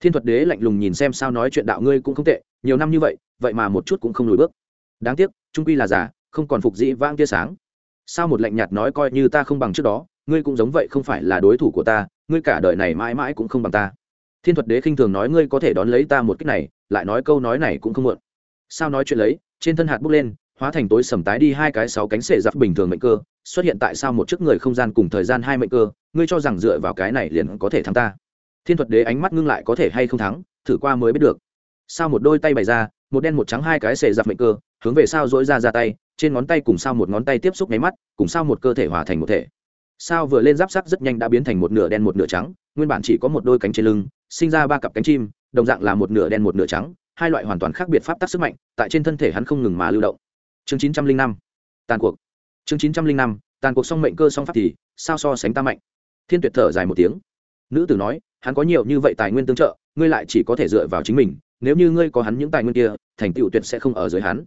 thiên thuật đế lạnh lùng nhìn xem sao nói chuyện đạo ngươi cũng không tệ, nhiều năm như vậy vậy mà một chút cũng không lùi bước. Đáng tiếc, trung quy là giả không còn phục dĩ vang tia sáng. Sao một lạnh nhạt nói coi như ta không bằng trước đó, ngươi cũng giống vậy không phải là đối thủ của ta, ngươi cả đời này mãi mãi cũng không bằng ta. Thiên thuật đế khinh thường nói ngươi có thể đón lấy ta một cách này, lại nói câu nói này cũng không muộn. Sao nói chuyện lấy, trên thân hạt bốc lên, hóa thành tối sầm tái đi hai cái sáu cánh sệ giặc bình thường mệnh cơ, xuất hiện tại sao một chiếc người không gian cùng thời gian hai mệnh cơ, ngươi cho rằng dựa vào cái này liền có thể thắng ta? Thiên thuật đế ánh mắt ngưng lại có thể hay không thắng, thử qua mới biết được. Sao một đôi tay bày ra, một đen một trắng hai cái xệ giặc mệnh cơ, hướng về sao dỗi ra ra tay, trên ngón tay cùng sao một ngón tay tiếp xúc nháy mắt, cùng sao một cơ thể hòa thành một thể. Sao vừa lên giáp sắc rất nhanh đã biến thành một nửa đen một nửa trắng, nguyên bản chỉ có một đôi cánh trên lưng, sinh ra ba cặp cánh chim, đồng dạng là một nửa đen một nửa trắng, hai loại hoàn toàn khác biệt pháp tắc sức mạnh, tại trên thân thể hắn không ngừng mà lưu động. Chương chín trăm linh năm, tàn cuộc. Chương chín trăm linh năm, tàn cuộc song mệnh cơ song pháp thì, sao so sánh ta mạnh? Thiên tuyệt thở dài một tiếng. Nữ tử nói hắn có nhiều như vậy tài nguyên tương trợ, ngươi lại chỉ có thể dựa vào chính mình, nếu như ngươi có hắn những tài nguyên kia, thành tựu tuyệt sẽ không ở dưới hắn.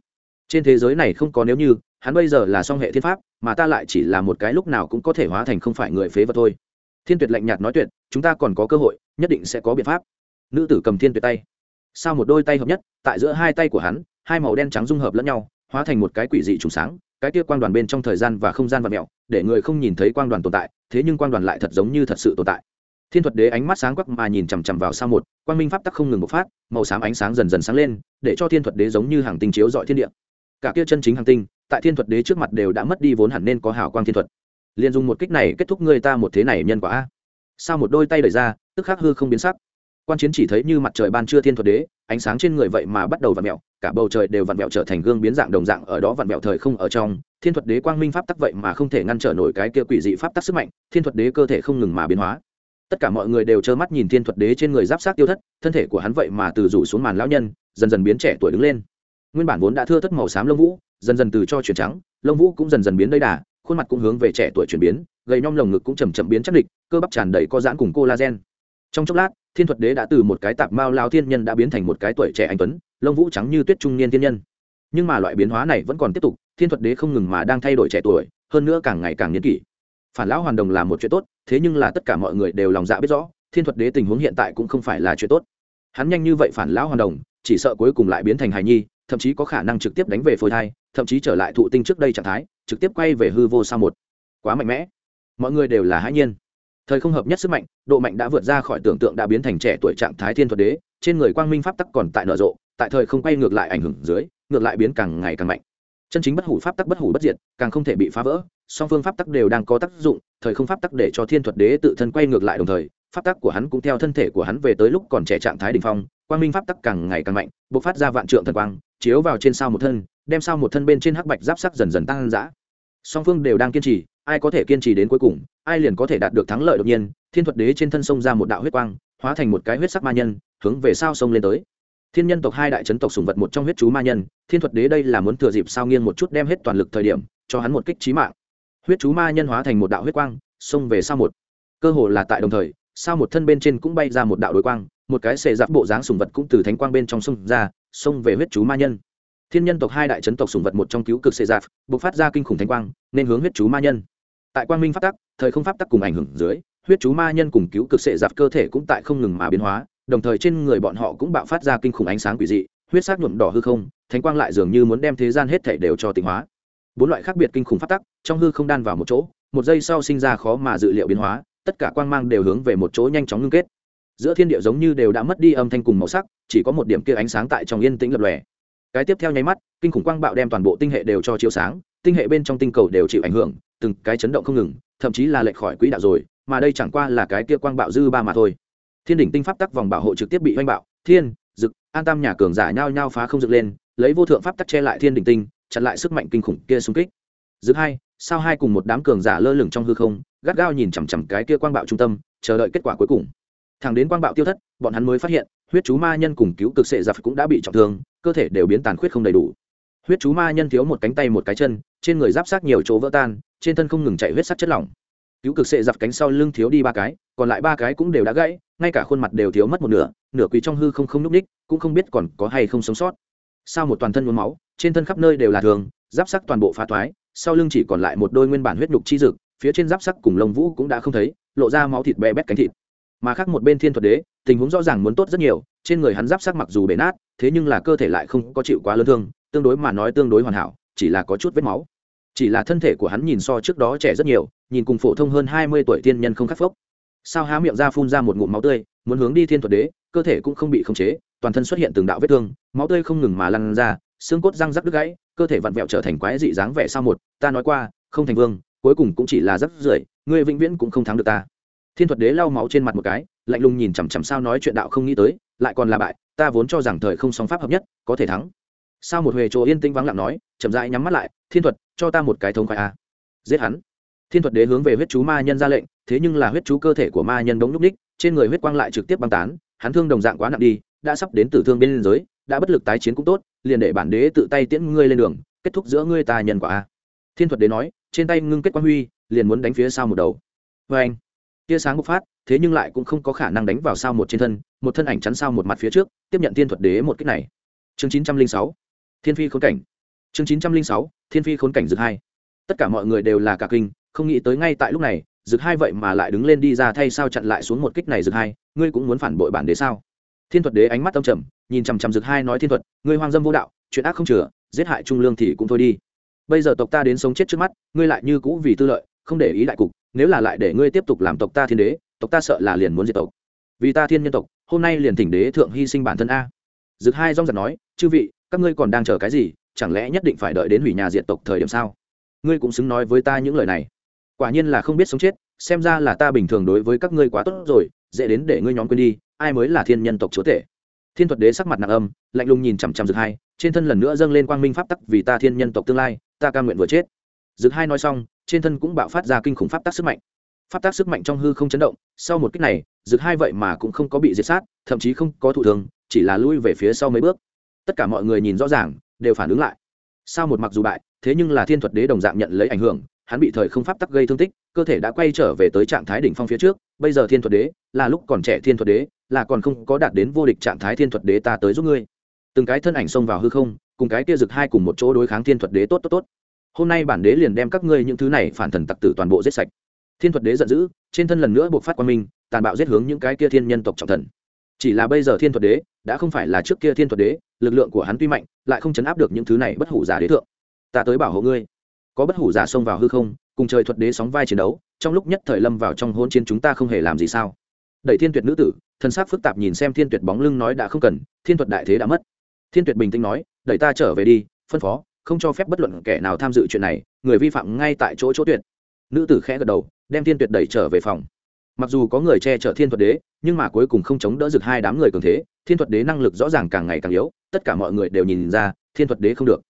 Trên thế giới này không có nếu như, hắn bây giờ là song hệ thiên pháp, mà ta lại chỉ là một cái lúc nào cũng có thể hóa thành không phải người phế vật thôi. Thiên tuyệt lạnh nhạt nói tuyệt, chúng ta còn có cơ hội, nhất định sẽ có biện pháp. Nữ tử cầm thiên tuyệt tay. Sao một đôi tay hợp nhất, tại giữa hai tay của hắn, hai màu đen trắng dung hợp lẫn nhau, hóa thành một cái quỷ dị trùng sáng, cái kia quang đoàn bên trong thời gian và không gian và mẹo, để người không nhìn thấy quang đoàn tồn tại, thế nhưng quang đoàn lại thật giống như thật sự tồn tại thiên thuật đế ánh mắt sáng quắc mà nhìn chằm chằm vào sao một, quang minh pháp tắc không ngừng bộc phát, màu xám ánh sáng dần dần sáng lên, để cho thiên thuật đế giống như hàng tinh chiếu dọi thiên địa. Cả kia chân chính hàng tinh, tại thiên thuật đế trước mặt đều đã mất đi vốn hẳn nên có hào quang thiên thuật. Liền dùng một kích này kết thúc người ta một thế này nhân quả sao một đôi tay đẩy ra, tức khắc hư không biến sắc. Quan chiến chỉ thấy như mặt trời ban trưa thiên thuật đế, ánh sáng trên người vậy mà bắt đầu vặn mẹo cả bầu trời đều vặn mẹo trở thành gương biến dạng đồng dạng ở đó vặn mẹo thời không ở trong. Thiên thuật đế quang minh pháp tắc vậy mà không thể ngăn trở nổi cái kia quỷ dị pháp tắc sức mạnh, thiên thuật đế cơ thể không ngừng mà biến hóa tất cả mọi người đều trơ mắt nhìn thiên thuật đế trên người giáp sát tiêu thất, thân thể của hắn vậy mà từ rủ xuống màn lão nhân, dần dần biến trẻ tuổi đứng lên. Nguyên bản vốn đã thưa thất màu xám lông vũ, dần dần từ cho chuyển trắng, lông vũ cũng dần dần biến đầy đà, khuôn mặt cũng hướng về trẻ tuổi chuyển biến, gầy nhom lồng ngực cũng chầm chậm biến chắc địch, cơ bắp tràn đầy co giãn cùng collagen. Trong chốc lát, thiên thuật đế đã từ một cái tạp mao lao thiên nhân đã biến thành một cái tuổi trẻ anh tuấn, lông vũ trắng như tuyết trung niên thiên nhân. Nhưng mà loại biến hóa này vẫn còn tiếp tục, thiên thuật đế không ngừng mà đang thay đổi trẻ tuổi, hơn nữa càng ngày càng niên kỷ phản lão hoàn đồng là một chuyện tốt, thế nhưng là tất cả mọi người đều lòng dạ biết rõ, thiên thuật đế tình huống hiện tại cũng không phải là chuyện tốt. Hắn nhanh như vậy phản lão hoàn đồng, chỉ sợ cuối cùng lại biến thành hài nhi, thậm chí có khả năng trực tiếp đánh về phôi thai, thậm chí trở lại thụ tinh trước đây trạng thái, trực tiếp quay về hư vô sao một. Quá mạnh mẽ. Mọi người đều là hãi nhiên. Thời không hợp nhất sức mạnh, độ mạnh đã vượt ra khỏi tưởng tượng đã biến thành trẻ tuổi trạng thái thiên thuật đế, trên người quang minh pháp tắc còn tại nở rộ, tại thời không quay ngược lại ảnh hưởng dưới, ngược lại biến càng ngày càng mạnh chân chính bất hủ pháp tắc bất hủ bất diệt, càng không thể bị phá vỡ, song phương pháp tắc đều đang có tác dụng, thời không pháp tắc để cho thiên thuật đế tự thân quay ngược lại đồng thời, pháp tắc của hắn cũng theo thân thể của hắn về tới lúc còn trẻ trạng thái đ ỉ n h phong, quang minh pháp tắc càng ngày càng mạnh b ộ c phát ra vạn trượng thần quang, chiếu vào trên sao một thân, đem sao một thân bên trên hắc bạch giáp sắc dần dần tăng giã song phương đều đang kiên trì, ai có thể kiên trì đến cuối cùng, ai liền có thể đạt được thắng lợi đột nhiên, thiên thuật đế trên thân sông ra một đạo huyết quang, hóa thành một cái huyết sắc ma nhân, hướng về sao sông lên tới thiên nhân tộc hai đại chấn tộc sùng vật một trong huyết chú ma nhân, thiên thuật đế đây là muốn thừa dịp sao nghiêng một chút đem hết toàn lực thời điểm, cho hắn một kích trí mạng. Huyết chú ma nhân hóa thành một đạo huyết quang, xông về sao một. Cơ hồ là tại đồng thời, sao một thân bên trên cũng bay ra một đạo đối quang, một cái xệ giáp bộ dáng sùng vật cũng từ thánh quang bên trong sông ra, xông về huyết chú ma nhân. Thiên nhân tộc hai đại chấn tộc sùng vật một trong cứu cực xệ giáp, bộc phát ra kinh khủng thánh quang, nên hướng huyết chú ma nhân. Tại quang minh pháp tắc, thời không pháp tắc cùng ảnh hưởng dưới, huyết chú ma nhân cùng cứu cực xệ giáp cơ thể cũng tại không ngừng mà biến hóa đồng thời trên người bọn họ cũng bạo phát ra kinh khủng ánh sáng quỷ dị, huyết sắc nhuộm đỏ hư không, thánh quang lại dường như muốn đem thế gian hết thể đều cho tịnh hóa. Bốn loại khác biệt kinh khủng phát tắc, trong hư không đan vào một chỗ, một giây sau sinh ra khó mà dự liệu biến hóa, tất cả quang mang đều hướng về một chỗ nhanh chóng ngưng kết. Giữa thiên địa giống như đều đã mất đi âm thanh cùng màu sắc, chỉ có một điểm kia ánh sáng tại trong yên tĩnh lập lòe. Cái tiếp theo nháy mắt, kinh khủng quang bạo đem toàn bộ tinh hệ đều cho chiếu sáng, tinh hệ bên trong tinh cầu đều chịu ảnh hưởng, từng cái chấn động không ngừng, thậm chí là lệch khỏi quỹ đạo rồi, mà đây chẳng qua là cái kia quang bạo dư ba mà thôi thiên đỉnh tinh pháp tắc vòng bảo hộ trực tiếp bị oanh bạo. Thiên, dực, an tam nhà cường giả nhao nhao phá không dựng lên, lấy vô thượng pháp tắc che lại thiên đỉnh tinh, chặn lại sức mạnh kinh khủng kia xung kích. Dực hai, sao hai cùng một đám cường giả lơ lửng trong hư không, gắt gao nhìn chằm chằm cái kia quang bạo trung tâm, chờ đợi kết quả cuối cùng. Thẳng đến quang bạo tiêu thất, bọn hắn mới phát hiện, huyết chú ma nhân cùng cứu cực sệ giặc cũng đã bị trọng thương, cơ thể đều biến tàn khuyết không đầy đủ. Huyết chú ma nhân thiếu một cánh tay một cái chân, trên người giáp sát nhiều chỗ vỡ tan, trên thân không ngừng chạy huyết sắc chất lỏng. Cứu cực sệ giặc cánh sau lưng thiếu đi ba cái, còn lại ba cái cũng đều đã gãy ngay cả khuôn mặt đều thiếu mất một nửa nửa quý trong hư không không n ú c ních cũng không biết còn có hay không sống sót. Sao một toàn thân nhuốm máu, trên thân khắp nơi đều là thường, giáp sắc toàn bộ phá thoái, sau lưng chỉ còn lại một đôi nguyên bản huyết nhục chi dực, phía trên giáp sắc cùng lông vũ cũng đã không thấy, lộ ra máu thịt bé bét cánh thịt. Mà khác một bên thiên thuật đế, tình huống rõ ràng muốn tốt rất nhiều, trên người hắn giáp sắc mặc dù bể nát, thế nhưng là cơ thể lại không có chịu quá lớn thương, tương đối mà nói tương đối hoàn hảo, chỉ là có chút vết máu. Chỉ là thân thể của hắn nhìn so trước đó trẻ rất nhiều, nhìn cùng phổ thông hơn hai mươi tuổi tiên nhân không khắc phốc sao há miệng ra phun ra một ngụm máu tươi, muốn hướng đi thiên thuật đế, cơ thể cũng không bị khống chế, toàn thân xuất hiện từng đạo vết thương, máu tươi không ngừng mà lăn ra, xương cốt răng rắc đứt gãy, cơ thể vặn vẹo trở thành quái dị dáng vẻ sao một, ta nói qua, không thành vương, cuối cùng cũng chỉ là rắc rưởi, ngươi vĩnh viễn cũng không thắng được ta. Thiên thuật đế lau máu trên mặt một cái, lạnh lùng nhìn chằm chằm sao nói chuyện đạo không nghĩ tới, lại còn là bại, ta vốn cho rằng thời không song pháp hợp nhất, có thể thắng. Sao một huề chỗ yên tĩnh vắng lặng nói, chậm rãi nhắm mắt lại, thiên thuật, cho ta một cái thống khoái a. Giết hắn thiên thuật đế hướng về huyết chú ma nhân ra lệnh, thế nhưng là huyết chú cơ thể của ma nhân đống núp ních trên người huyết quang lại trực tiếp băng tán, hắn thương đồng dạng quá nặng đi, đã sắp đến tử thương bên liên giới, đã bất lực tái chiến cũng tốt, liền để bản đế tự tay tiễn ngươi lên đường, kết thúc giữa ngươi ta nhân quả. A thiên thuật đế nói, trên tay ngưng kết quang huy, liền muốn đánh phía sau một đầu. Vê anh, tia sáng bộc phát, thế nhưng lại cũng không có khả năng đánh vào sao một trên thân, một thân ảnh chắn sao một mặt phía trước, tiếp nhận thiên thuật đế một cách này. Chương chín trăm linh sáu, thiên phi khốn cảnh. Chương chín trăm linh sáu, thiên phi khốn cảnh dược hai. Tất cả mọi người đều là cả kinh không nghĩ tới ngay tại lúc này dược hai vậy mà lại đứng lên đi ra thay sao chặn lại xuống một kích này dược hai, ngươi cũng muốn phản bội bản đế sao? Thiên thuật đế ánh mắt tâm trầm, nhìn chằm chằm dược hai nói thiên thuật, ngươi hoang dâm vô đạo, chuyện ác không chừa, giết hại trung lương thì cũng thôi đi. Bây giờ tộc ta đến sống chết trước mắt, ngươi lại như cũ vì tư lợi, không để ý đại cục, nếu là lại để ngươi tiếp tục làm tộc ta thiên đế, tộc ta sợ là liền muốn diệt tộc. Vì ta thiên nhân tộc, hôm nay liền thỉnh đế thượng hy sinh bản thân a. Dực hai rong giật nói, chư vị, các ngươi còn đang chờ cái gì? Chẳng lẽ nhất định phải đợi đến hủy nhà diệt tộc thời điểm sao? Ngươi cũng xứng nói với ta những lời này quả nhiên là không biết sống chết, xem ra là ta bình thường đối với các ngươi quá tốt rồi, dễ đến để ngươi nhóm quên đi, ai mới là thiên nhân tộc chúa tể. Thiên thuật đế sắc mặt nặng âm, lạnh lùng nhìn chằm chằm dực hai, trên thân lần nữa dâng lên quang minh pháp tắc vì ta thiên nhân tộc tương lai, ta ca nguyện vừa chết. Dực hai nói xong, trên thân cũng bạo phát ra kinh khủng pháp tắc sức mạnh. Pháp tắc sức mạnh trong hư không chấn động, sau một kích này, dực hai vậy mà cũng không có bị diệt sát, thậm chí không có thụ thường chỉ là lui về phía sau mấy bước. Tất cả mọi người nhìn rõ ràng, đều phản ứng lại. Sao một mặc dù bại, thế nhưng là thiên thuật đế đồng dạng nhận lấy ảnh hưởng hắn bị thời không pháp tắc gây thương tích, cơ thể đã quay trở về tới trạng thái đỉnh phong phía trước, bây giờ thiên thuật đế, là lúc còn trẻ thiên thuật đế, là còn không có đạt đến vô địch trạng thái thiên thuật đế ta tới giúp ngươi. Từng cái thân ảnh xông vào hư không, cùng cái kia rực hai cùng một chỗ đối kháng thiên thuật đế tốt tốt tốt. Hôm nay bản đế liền đem các ngươi những thứ này phản thần tặc tử toàn bộ giết sạch. Thiên thuật đế giận dữ, trên thân lần nữa buộc phát quan minh, tàn bạo giết hướng những cái kia thiên nhân tộc trọng thần. Chỉ là bây giờ thiên thuật đế đã không phải là trước kia thiên thuật đế, lực lượng của hắn tuy mạnh, lại không chấn áp được những thứ này bất hủ giả đế thượng. Ta tới bảo hộ ngươi có bất hủ giả xông vào hư không, cùng trời thuật đế sóng vai chiến đấu, trong lúc nhất thời lâm vào trong hôn chiến chúng ta không hề làm gì sao. Đẩy thiên tuyệt nữ tử thân xác phức tạp nhìn xem thiên tuyệt bóng lưng nói đã không cần, thiên thuật đại thế đã mất. Thiên tuyệt bình tĩnh nói, đẩy ta trở về đi, phân phó, không cho phép bất luận kẻ nào tham dự chuyện này, người vi phạm ngay tại chỗ chỗ tuyệt. Nữ tử khẽ gật đầu, đem thiên tuyệt đẩy trở về phòng. Mặc dù có người che chở thiên thuật đế, nhưng mà cuối cùng không chống đỡ được hai đám người cường thế, thiên thuật đế năng lực rõ ràng càng ngày càng yếu, tất cả mọi người đều nhìn ra, thiên thuật đế không được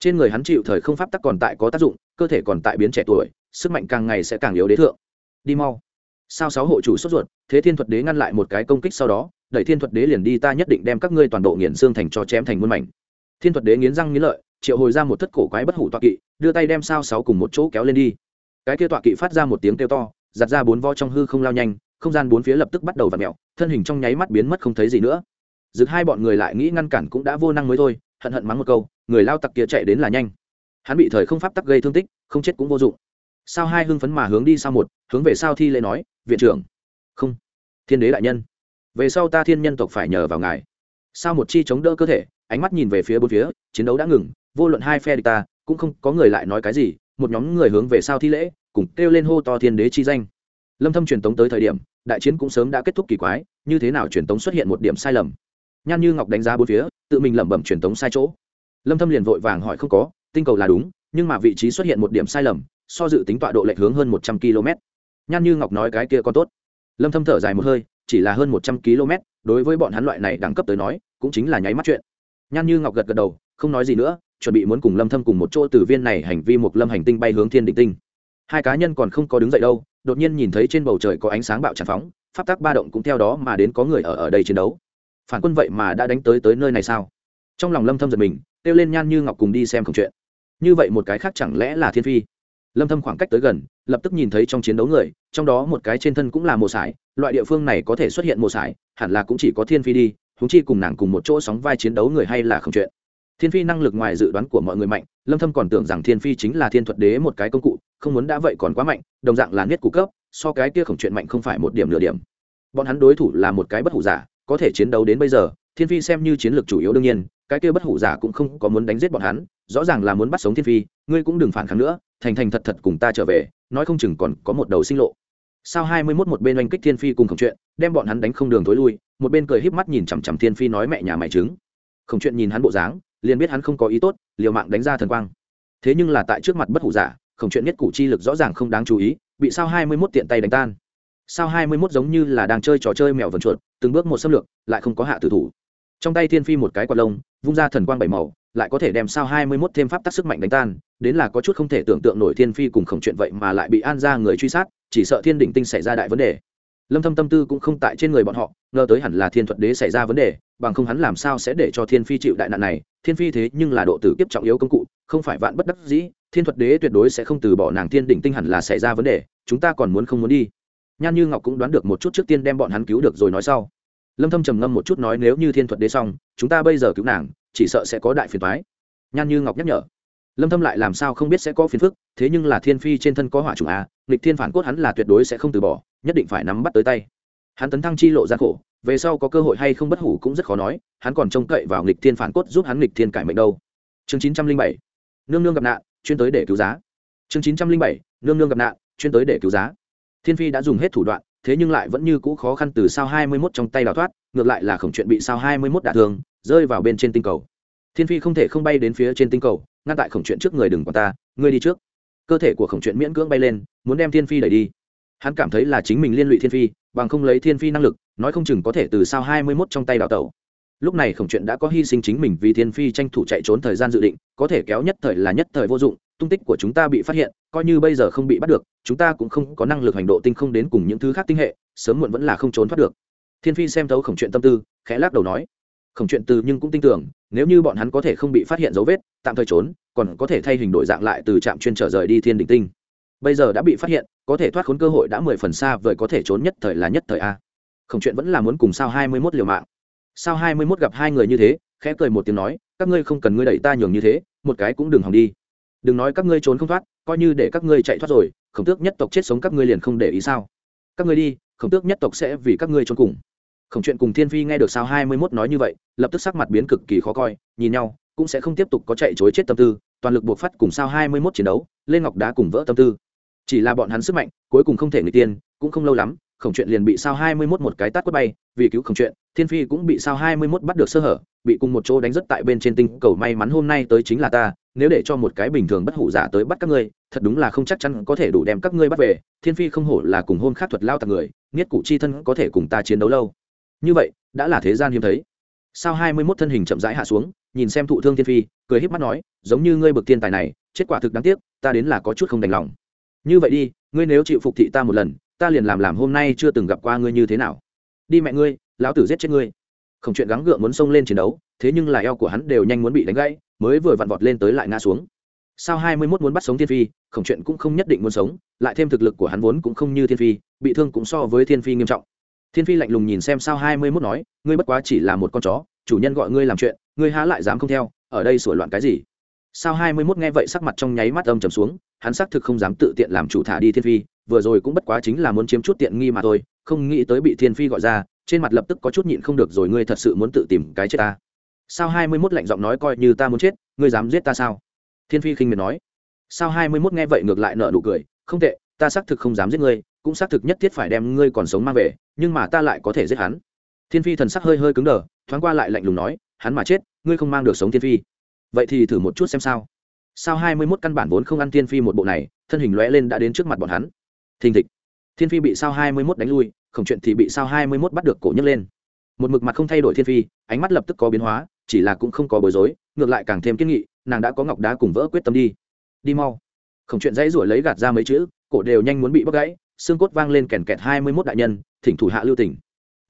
trên người hắn chịu thời không pháp tắc còn tại có tác dụng, cơ thể còn tại biến trẻ tuổi, sức mạnh càng ngày sẽ càng yếu đế thượng. Đi mau. Sao sáu hộ chủ sốt ruột, thế thiên thuật đế ngăn lại một cái công kích sau đó, đẩy thiên thuật đế liền đi, ta nhất định đem các ngươi toàn bộ nghiền xương thành cho chém thành muôn mảnh. Thiên thuật đế nghiến răng nghiến lợi, triệu hồi ra một thất cổ quái bất hủ tọa kỵ, đưa tay đem sao sáu cùng một chỗ kéo lên đi. Cái kia tọa kỵ phát ra một tiếng kêu to, giặt ra bốn vo trong hư không lao nhanh, không gian bốn phía lập tức bắt đầu v ặ mẹo thân hình trong nháy mắt biến mất không thấy gì nữa. Dực hai bọn người lại nghĩ ngăn cản cũng đã vô năng mới thôi, hận hận mắng một câu người lao tặc kia chạy đến là nhanh. Hắn bị thời không pháp tắc gây thương tích, không chết cũng vô dụng. Sao hai hưng phấn mà hướng đi sao một, hướng về sao thi lễ nói, viện trưởng. Không, thiên đế đại nhân. Về sau ta thiên nhân tộc phải nhờ vào ngài. Sao một chi chống đỡ cơ thể, ánh mắt nhìn về phía bốn phía, chiến đấu đã ngừng, vô luận hai phe địch ta, cũng không có người lại nói cái gì, một nhóm người hướng về sao thi lễ, cùng kêu lên hô to thiên đế chi danh. Lâm thâm truyền tống tới thời điểm, đại chiến cũng sớm đã kết thúc kỳ quái, như thế nào truyền tống xuất hiện một điểm sai lầm. Nhan như ngọc đánh giá bốn phía, tự mình lẩm bẩm truyền tống sai chỗ lâm thâm liền vội vàng hỏi không có, tinh cầu là đúng, nhưng mà vị trí xuất hiện một điểm sai lầm, so dự tính tọa độ lệch hướng hơn 100 km. Nhan như ngọc nói cái kia còn tốt. Lâm thâm thở dài một hơi, chỉ là hơn 100 km, đối với bọn hắn loại này đẳng cấp tới nói, cũng chính là nháy mắt chuyện. Nhan như ngọc gật gật đầu, không nói gì nữa, chuẩn bị muốn cùng lâm thâm cùng một chỗ từ viên này hành vi một lâm hành tinh bay hướng thiên định tinh. Hai cá nhân còn không có đứng dậy đâu, đột nhiên nhìn thấy trên bầu trời có ánh sáng bạo tràn phóng, pháp tắc ba động cũng theo đó mà đến có người ở ở đây chiến đấu. Phản quân vậy mà đã đánh tới tới nơi này sao? Trong lòng lâm thâm giật mình kêu lên nhan như ngọc cùng đi xem không chuyện. Như vậy một cái khác chẳng lẽ là thiên phi? Lâm thâm khoảng cách tới gần, lập tức nhìn thấy trong chiến đấu người, trong đó một cái trên thân cũng là mồ sải, loại địa phương này có thể xuất hiện mồ sải, hẳn là cũng chỉ có thiên phi đi chúng chi cùng nàng cùng một chỗ sóng vai chiến đấu người hay là không chuyện. Thiên phi năng lực ngoài dự đoán của mọi người mạnh, lâm thâm còn tưởng rằng thiên phi chính là thiên thuật đế một cái công cụ, không muốn đã vậy còn quá mạnh, đồng dạng là niết cụ cấp, so cái kia khổng chuyện mạnh không phải một điểm nửa điểm. Bọn hắn đối thủ là một cái bất hủ giả, có thể chiến đấu đến bây giờ, thiên phi xem như chiến lược chủ yếu đương nhiên cái kia bất hủ giả cũng không có muốn đánh giết bọn hắn, rõ ràng là muốn bắt sống thiên phi, ngươi cũng đừng phản kháng nữa, thành thành thật thật cùng ta trở về, nói không chừng còn có một đầu sinh lộ. Sao hai mươi mốt một bên oanh kích thiên phi cùng khổng chuyện, đem bọn hắn đánh không đường thối lui, một bên cười híp mắt nhìn chằm chằm thiên phi nói mẹ nhà mày trứng. Khổng chuyện nhìn hắn bộ dáng, liền biết hắn không có ý tốt, liều mạng đánh ra thần quang. Thế nhưng là tại trước mặt bất hủ giả, khổng chuyện nhất củ chi lực rõ ràng không đáng chú ý, bị sao hai mươi mốt tiện tay đánh tan. Sao hai mươi mốt giống như là đang chơi trò chơi mèo vần chuột, từng bước một xâm lược, lại không có hạ tử thủ trong tay thiên phi một cái quạt lông, vung ra thần quang bảy màu, lại có thể đem sao hai mươi mốt thêm pháp tắc sức mạnh đánh tan, đến là có chút không thể tưởng tượng nổi thiên phi cùng khổng chuyện vậy mà lại bị an ra người truy sát, chỉ sợ thiên đỉnh tinh xảy ra đại vấn đề. Lâm thâm tâm tư cũng không tại trên người bọn họ, ngờ tới hẳn là thiên thuật đế xảy ra vấn đề, bằng không hắn làm sao sẽ để cho thiên phi chịu đại nạn này, thiên phi thế nhưng là độ tử kiếp trọng yếu công cụ, không phải vạn bất đắc dĩ, thiên thuật đế tuyệt đối sẽ không từ bỏ nàng thiên đỉnh tinh hẳn là xảy ra vấn đề, chúng ta còn muốn không muốn đi. Nhan như ngọc cũng đoán được một chút trước tiên đem bọn hắn cứu được rồi nói sau lâm thâm trầm ngâm một chút nói nếu như thiên thuật đế xong, chúng ta bây giờ cứu nàng, chỉ sợ sẽ có đại phiền toái. Nhan như ngọc nhắc nhở. Lâm thâm lại làm sao không biết sẽ có phiền phức, thế nhưng là thiên phi trên thân có hỏa trùng a nghịch thiên phản cốt hắn là tuyệt đối sẽ không từ bỏ, nhất định phải nắm bắt tới tay. Hắn tấn thăng chi lộ gian khổ, về sau có cơ hội hay không bất hủ cũng rất khó nói, hắn còn trông cậy vào nghịch thiên phản cốt giúp hắn nghịch thiên cải mệnh đâu. Chương 907 nương nương gặp nạn, chuyên tới để cứu giá. Chương 907 nương nương gặp nạn, chuyên tới để cứu giá. Thiên phi đã dùng hết thủ đoạn thế nhưng lại vẫn như cũ khó khăn từ sao 21 trong tay đào thoát, ngược lại là khổng chuyện bị sao 21 đả thương, rơi vào bên trên tinh cầu. Thiên phi không thể không bay đến phía trên tinh cầu, ngăn tại khổng chuyện trước người đừng quản ta, ngươi đi trước. Cơ thể của khổng chuyện miễn cưỡng bay lên, muốn đem thiên phi đẩy đi. Hắn cảm thấy là chính mình liên lụy thiên phi, bằng không lấy thiên phi năng lực, nói không chừng có thể từ sao 21 trong tay đào tẩu. Lúc này khổng chuyện đã có hy sinh chính mình vì thiên phi tranh thủ chạy trốn thời gian dự định, có thể kéo nhất thời là nhất thời vô dụng tung tích của chúng ta bị phát hiện, coi như bây giờ không bị bắt được, chúng ta cũng không có năng lực hành độ tinh không đến cùng những thứ khác tinh hệ, sớm muộn vẫn là không trốn thoát được. Thiên phi xem thấu khổng chuyện tâm tư, khẽ lắc đầu nói, khổng chuyện từ nhưng cũng tin tưởng, nếu như bọn hắn có thể không bị phát hiện dấu vết, tạm thời trốn, còn có thể thay hình đổi dạng lại từ trạm chuyên trở rời đi thiên đình tinh. Bây giờ đã bị phát hiện, có thể thoát khốn cơ hội đã mười phần xa vời có thể trốn nhất thời là nhất thời a. Khổng chuyện vẫn là muốn cùng sao hai mươi mốt liều mạng. Sao hai mươi mốt gặp hai người như thế, khẽ cười một tiếng nói, các ngươi không cần ngươi đẩy ta nhường như thế, một cái cũng đừng hòng đi đừng nói các ngươi trốn không thoát, coi như để các ngươi chạy thoát rồi, khổng tước nhất tộc chết sống các ngươi liền không để ý sao? Các ngươi đi, khổng tước nhất tộc sẽ vì các ngươi trốn cùng. Khổng chuyện cùng thiên phi nghe được sao hai mươi mốt nói như vậy, lập tức sắc mặt biến cực kỳ khó coi, nhìn nhau, cũng sẽ không tiếp tục có chạy chối chết tâm tư, toàn lực buộc phát cùng sao hai mươi mốt chiến đấu, lên ngọc đá cùng vỡ tâm tư. Chỉ là bọn hắn sức mạnh, cuối cùng không thể người tiên, cũng không lâu lắm, khổng chuyện liền bị sao hai mươi mốt một cái tát quất bay, vì cứu khổng chuyện, thiên phi cũng bị sao hai mươi mốt bắt được sơ hở, bị cùng một chỗ đánh rất tại bên trên tinh cầu, may mắn hôm nay tới chính là ta nếu để cho một cái bình thường bất hủ giả tới bắt các ngươi, thật đúng là không chắc chắn có thể đủ đem các ngươi bắt về, thiên phi không hổ là cùng hôn khác thuật lao tặc người, nghiết cụ chi thân có thể cùng ta chiến đấu lâu. Như vậy, đã là thế gian hiếm thấy. Sao hai mươi mốt thân hình chậm rãi hạ xuống, nhìn xem thụ thương thiên phi, cười híp mắt nói, giống như ngươi bực thiên tài này, chết quả thực đáng tiếc, ta đến là có chút không đành lòng. Như vậy đi, ngươi nếu chịu phục thị ta một lần, ta liền làm làm hôm nay chưa từng gặp qua ngươi như thế nào. Đi mẹ ngươi, lão tử giết chết ngươi. Không chuyện gắng gượng muốn xông lên chiến đấu thế nhưng là eo của hắn đều nhanh muốn bị đánh gãy, mới vừa vặn vọt lên tới lại ngã xuống. Sao hai mươi mốt muốn bắt sống thiên phi khổng chuyện cũng không nhất định muốn sống, lại thêm thực lực của hắn vốn cũng không như thiên phi, bị thương cũng so với thiên phi nghiêm trọng. Thiên phi lạnh lùng nhìn xem sao hai mươi mốt nói, ngươi bất quá chỉ là một con chó, chủ nhân gọi ngươi làm chuyện, ngươi há lại dám không theo, ở đây sửa loạn cái gì? Sao hai mươi mốt nghe vậy sắc mặt trong nháy mắt âm trầm xuống, hắn xác thực không dám tự tiện làm chủ thả đi thiên phi, vừa rồi cũng bất quá chính là muốn chiếm chút tiện nghi mà thôi, không nghĩ tới bị thiên phi gọi ra, trên mặt lập tức có chút nhịn không được rồi, ngươi thật sự muốn tự tìm cái chết ta sao hai mươi mốt lạnh giọng nói coi như ta muốn chết, ngươi dám giết ta sao? Thiên phi khinh miệt nói. Sao hai mươi mốt nghe vậy ngược lại nợ nụ cười, không tệ, ta xác thực không dám giết ngươi, cũng xác thực nhất thiết phải đem ngươi còn sống mang về, nhưng mà ta lại có thể giết hắn. Thiên phi thần sắc hơi hơi cứng đờ, thoáng qua lại lạnh lùng nói, hắn mà chết, ngươi không mang được sống thiên phi. Vậy thì thử một chút xem sao. Sao hai mươi mốt căn bản vốn không ăn thiên phi một bộ này, thân hình lóe lên đã đến trước mặt bọn hắn. Thình thịch. Thiên phi bị sao hai mươi mốt đánh lui khổng chuyện thì bị sao hai mươi mốt bắt được cổ nhấc lên. Một mực mặt không thay đổi thiên phi, ánh mắt lập tức có biến hóa chỉ là cũng không có bối rối, ngược lại càng thêm kiên nghị, nàng đã có ngọc đá cùng vỡ quyết tâm đi. Đi mau. Khổng chuyện dãy ruổi lấy gạt ra mấy chữ, cổ đều nhanh muốn bị bóc gãy, xương cốt vang lên kèn kẹt hai mươi mốt đại nhân, thỉnh thủ hạ lưu tỉnh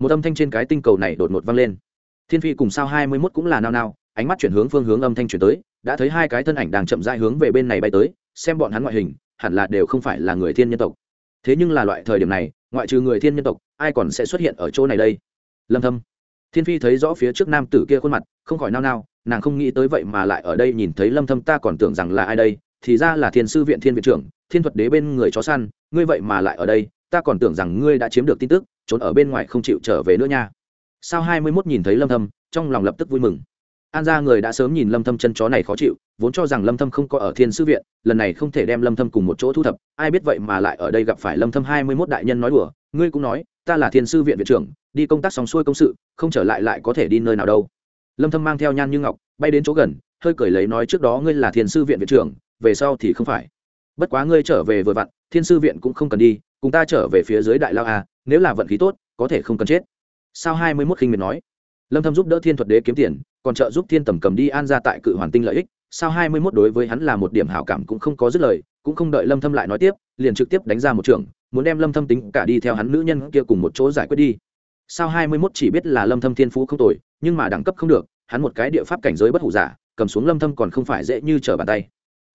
một âm thanh trên cái tinh cầu này đột ngột vang lên. Thiên phi cùng sao hai mươi mốt cũng là nao nao, ánh mắt chuyển hướng phương hướng âm thanh chuyển tới, đã thấy hai cái thân ảnh đang chậm rãi hướng về bên này bay tới, xem bọn hắn ngoại hình, hẳn là đều không phải là người thiên nhân tộc. Thế nhưng là loại thời điểm này, ngoại trừ người thiên nhân tộc, ai còn sẽ xuất hiện ở chỗ này đây? Lâm thâm thiên phi thấy rõ phía trước nam tử kia khuôn mặt, không khỏi nao nao, nàng không nghĩ tới vậy mà lại ở đây nhìn thấy lâm thâm, ta còn tưởng rằng là ai đây, thì ra là thiên sư viện thiên viện trưởng, thiên thuật đế bên người chó săn, ngươi vậy mà lại ở đây, ta còn tưởng rằng ngươi đã chiếm được tin tức, trốn ở bên ngoài không chịu trở về nữa nha. Sao 21 nhìn thấy lâm thâm, trong lòng lập tức vui mừng. An gia người đã sớm nhìn lâm thâm chân chó này khó chịu, vốn cho rằng lâm thâm không có ở thiên sư viện, lần này không thể đem lâm thâm cùng một chỗ thu thập, ai biết vậy mà lại ở đây gặp phải lâm thâm 21 đại nhân nói đùa, ngươi cũng nói ta là thiên sư viện viện trưởng, đi công tác xong xuôi công sự, không trở lại lại có thể đi nơi nào đâu. Lâm thâm mang theo nhan như ngọc, bay đến chỗ gần, hơi cười lấy nói trước đó ngươi là thiên sư viện viện trưởng, về sau thì không phải. Bất quá ngươi trở về vừa vặn, thiên sư viện cũng không cần đi, cùng ta trở về phía dưới đại lao a, nếu là vận khí tốt, có thể không cần chết. Sao 21 khinh miệt nói? Lâm thâm giúp đỡ thiên thuật đế kiếm tiền, còn trợ giúp thiên tầm cầm đi an ra tại cự hoàn tinh lợi ích. Sao 21 đối với hắn là một điểm hảo cảm cũng không có dứt lời, cũng không đợi lâm thâm lại nói tiếp, liền trực tiếp đánh ra một trường muốn đem lâm thâm tính cả đi theo hắn nữ nhân kia cùng một chỗ giải quyết đi. Sao 21 chỉ biết là lâm thâm thiên phú không tồi, nhưng mà đẳng cấp không được, hắn một cái địa pháp cảnh giới bất hủ giả, cầm xuống lâm thâm còn không phải dễ như trở bàn tay.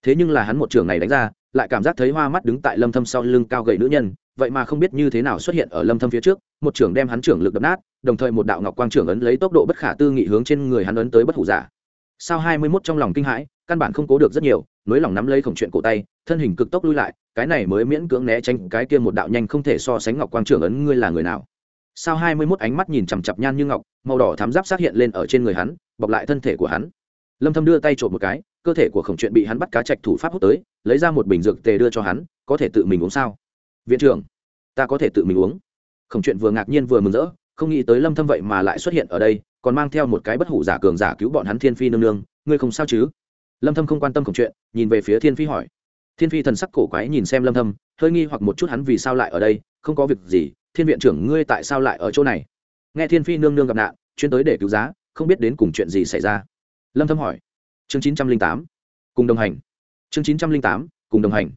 Thế nhưng là hắn một trường này đánh ra, lại cảm giác thấy hoa mắt đứng tại lâm thâm sau lưng cao gầy nữ nhân, vậy mà không biết như thế nào xuất hiện ở lâm thâm phía trước, một trưởng đem hắn trưởng lực đập nát, đồng thời một đạo ngọc quang trưởng ấn lấy tốc độ bất khả tư nghị hướng trên người hắn ấn tới bất hủ giả. Sao 21 trong lòng kinh hãi, căn bản không cố được rất nhiều nối lòng nắm lấy khổng chuyện cổ tay, thân hình cực tốc lui lại, cái này mới miễn cưỡng né tránh cái kia một đạo nhanh không thể so sánh ngọc quang trưởng ấn ngươi là người nào. Sao 21 ánh mắt nhìn chằm chằm nhan như ngọc, màu đỏ thắm giáp sát hiện lên ở trên người hắn, bọc lại thân thể của hắn. Lâm thâm đưa tay trộm một cái, cơ thể của khổng chuyện bị hắn bắt cá trạch thủ pháp hút tới, lấy ra một bình dược tề đưa cho hắn, có thể tự mình uống sao? Viện trưởng, ta có thể tự mình uống. Khổng chuyện vừa ngạc nhiên vừa mừng rỡ, không nghĩ tới lâm thâm vậy mà lại xuất hiện ở đây, còn mang theo một cái bất hủ giả cường giả cứu bọn hắn thiên phi nương nương, ngươi không sao chứ? Lâm thâm không quan tâm khổng chuyện, nhìn về phía thiên phi hỏi. Thiên phi thần sắc cổ quái nhìn xem lâm thâm, hơi nghi hoặc một chút hắn vì sao lại ở đây, không có việc gì, thiên viện trưởng ngươi tại sao lại ở chỗ này? Nghe thiên phi nương nương gặp nạn, chuyên tới để cứu giá, không biết đến cùng chuyện gì xảy ra. Lâm thâm hỏi. Chương 908 cùng đồng hành. Chương 908 cùng đồng hành.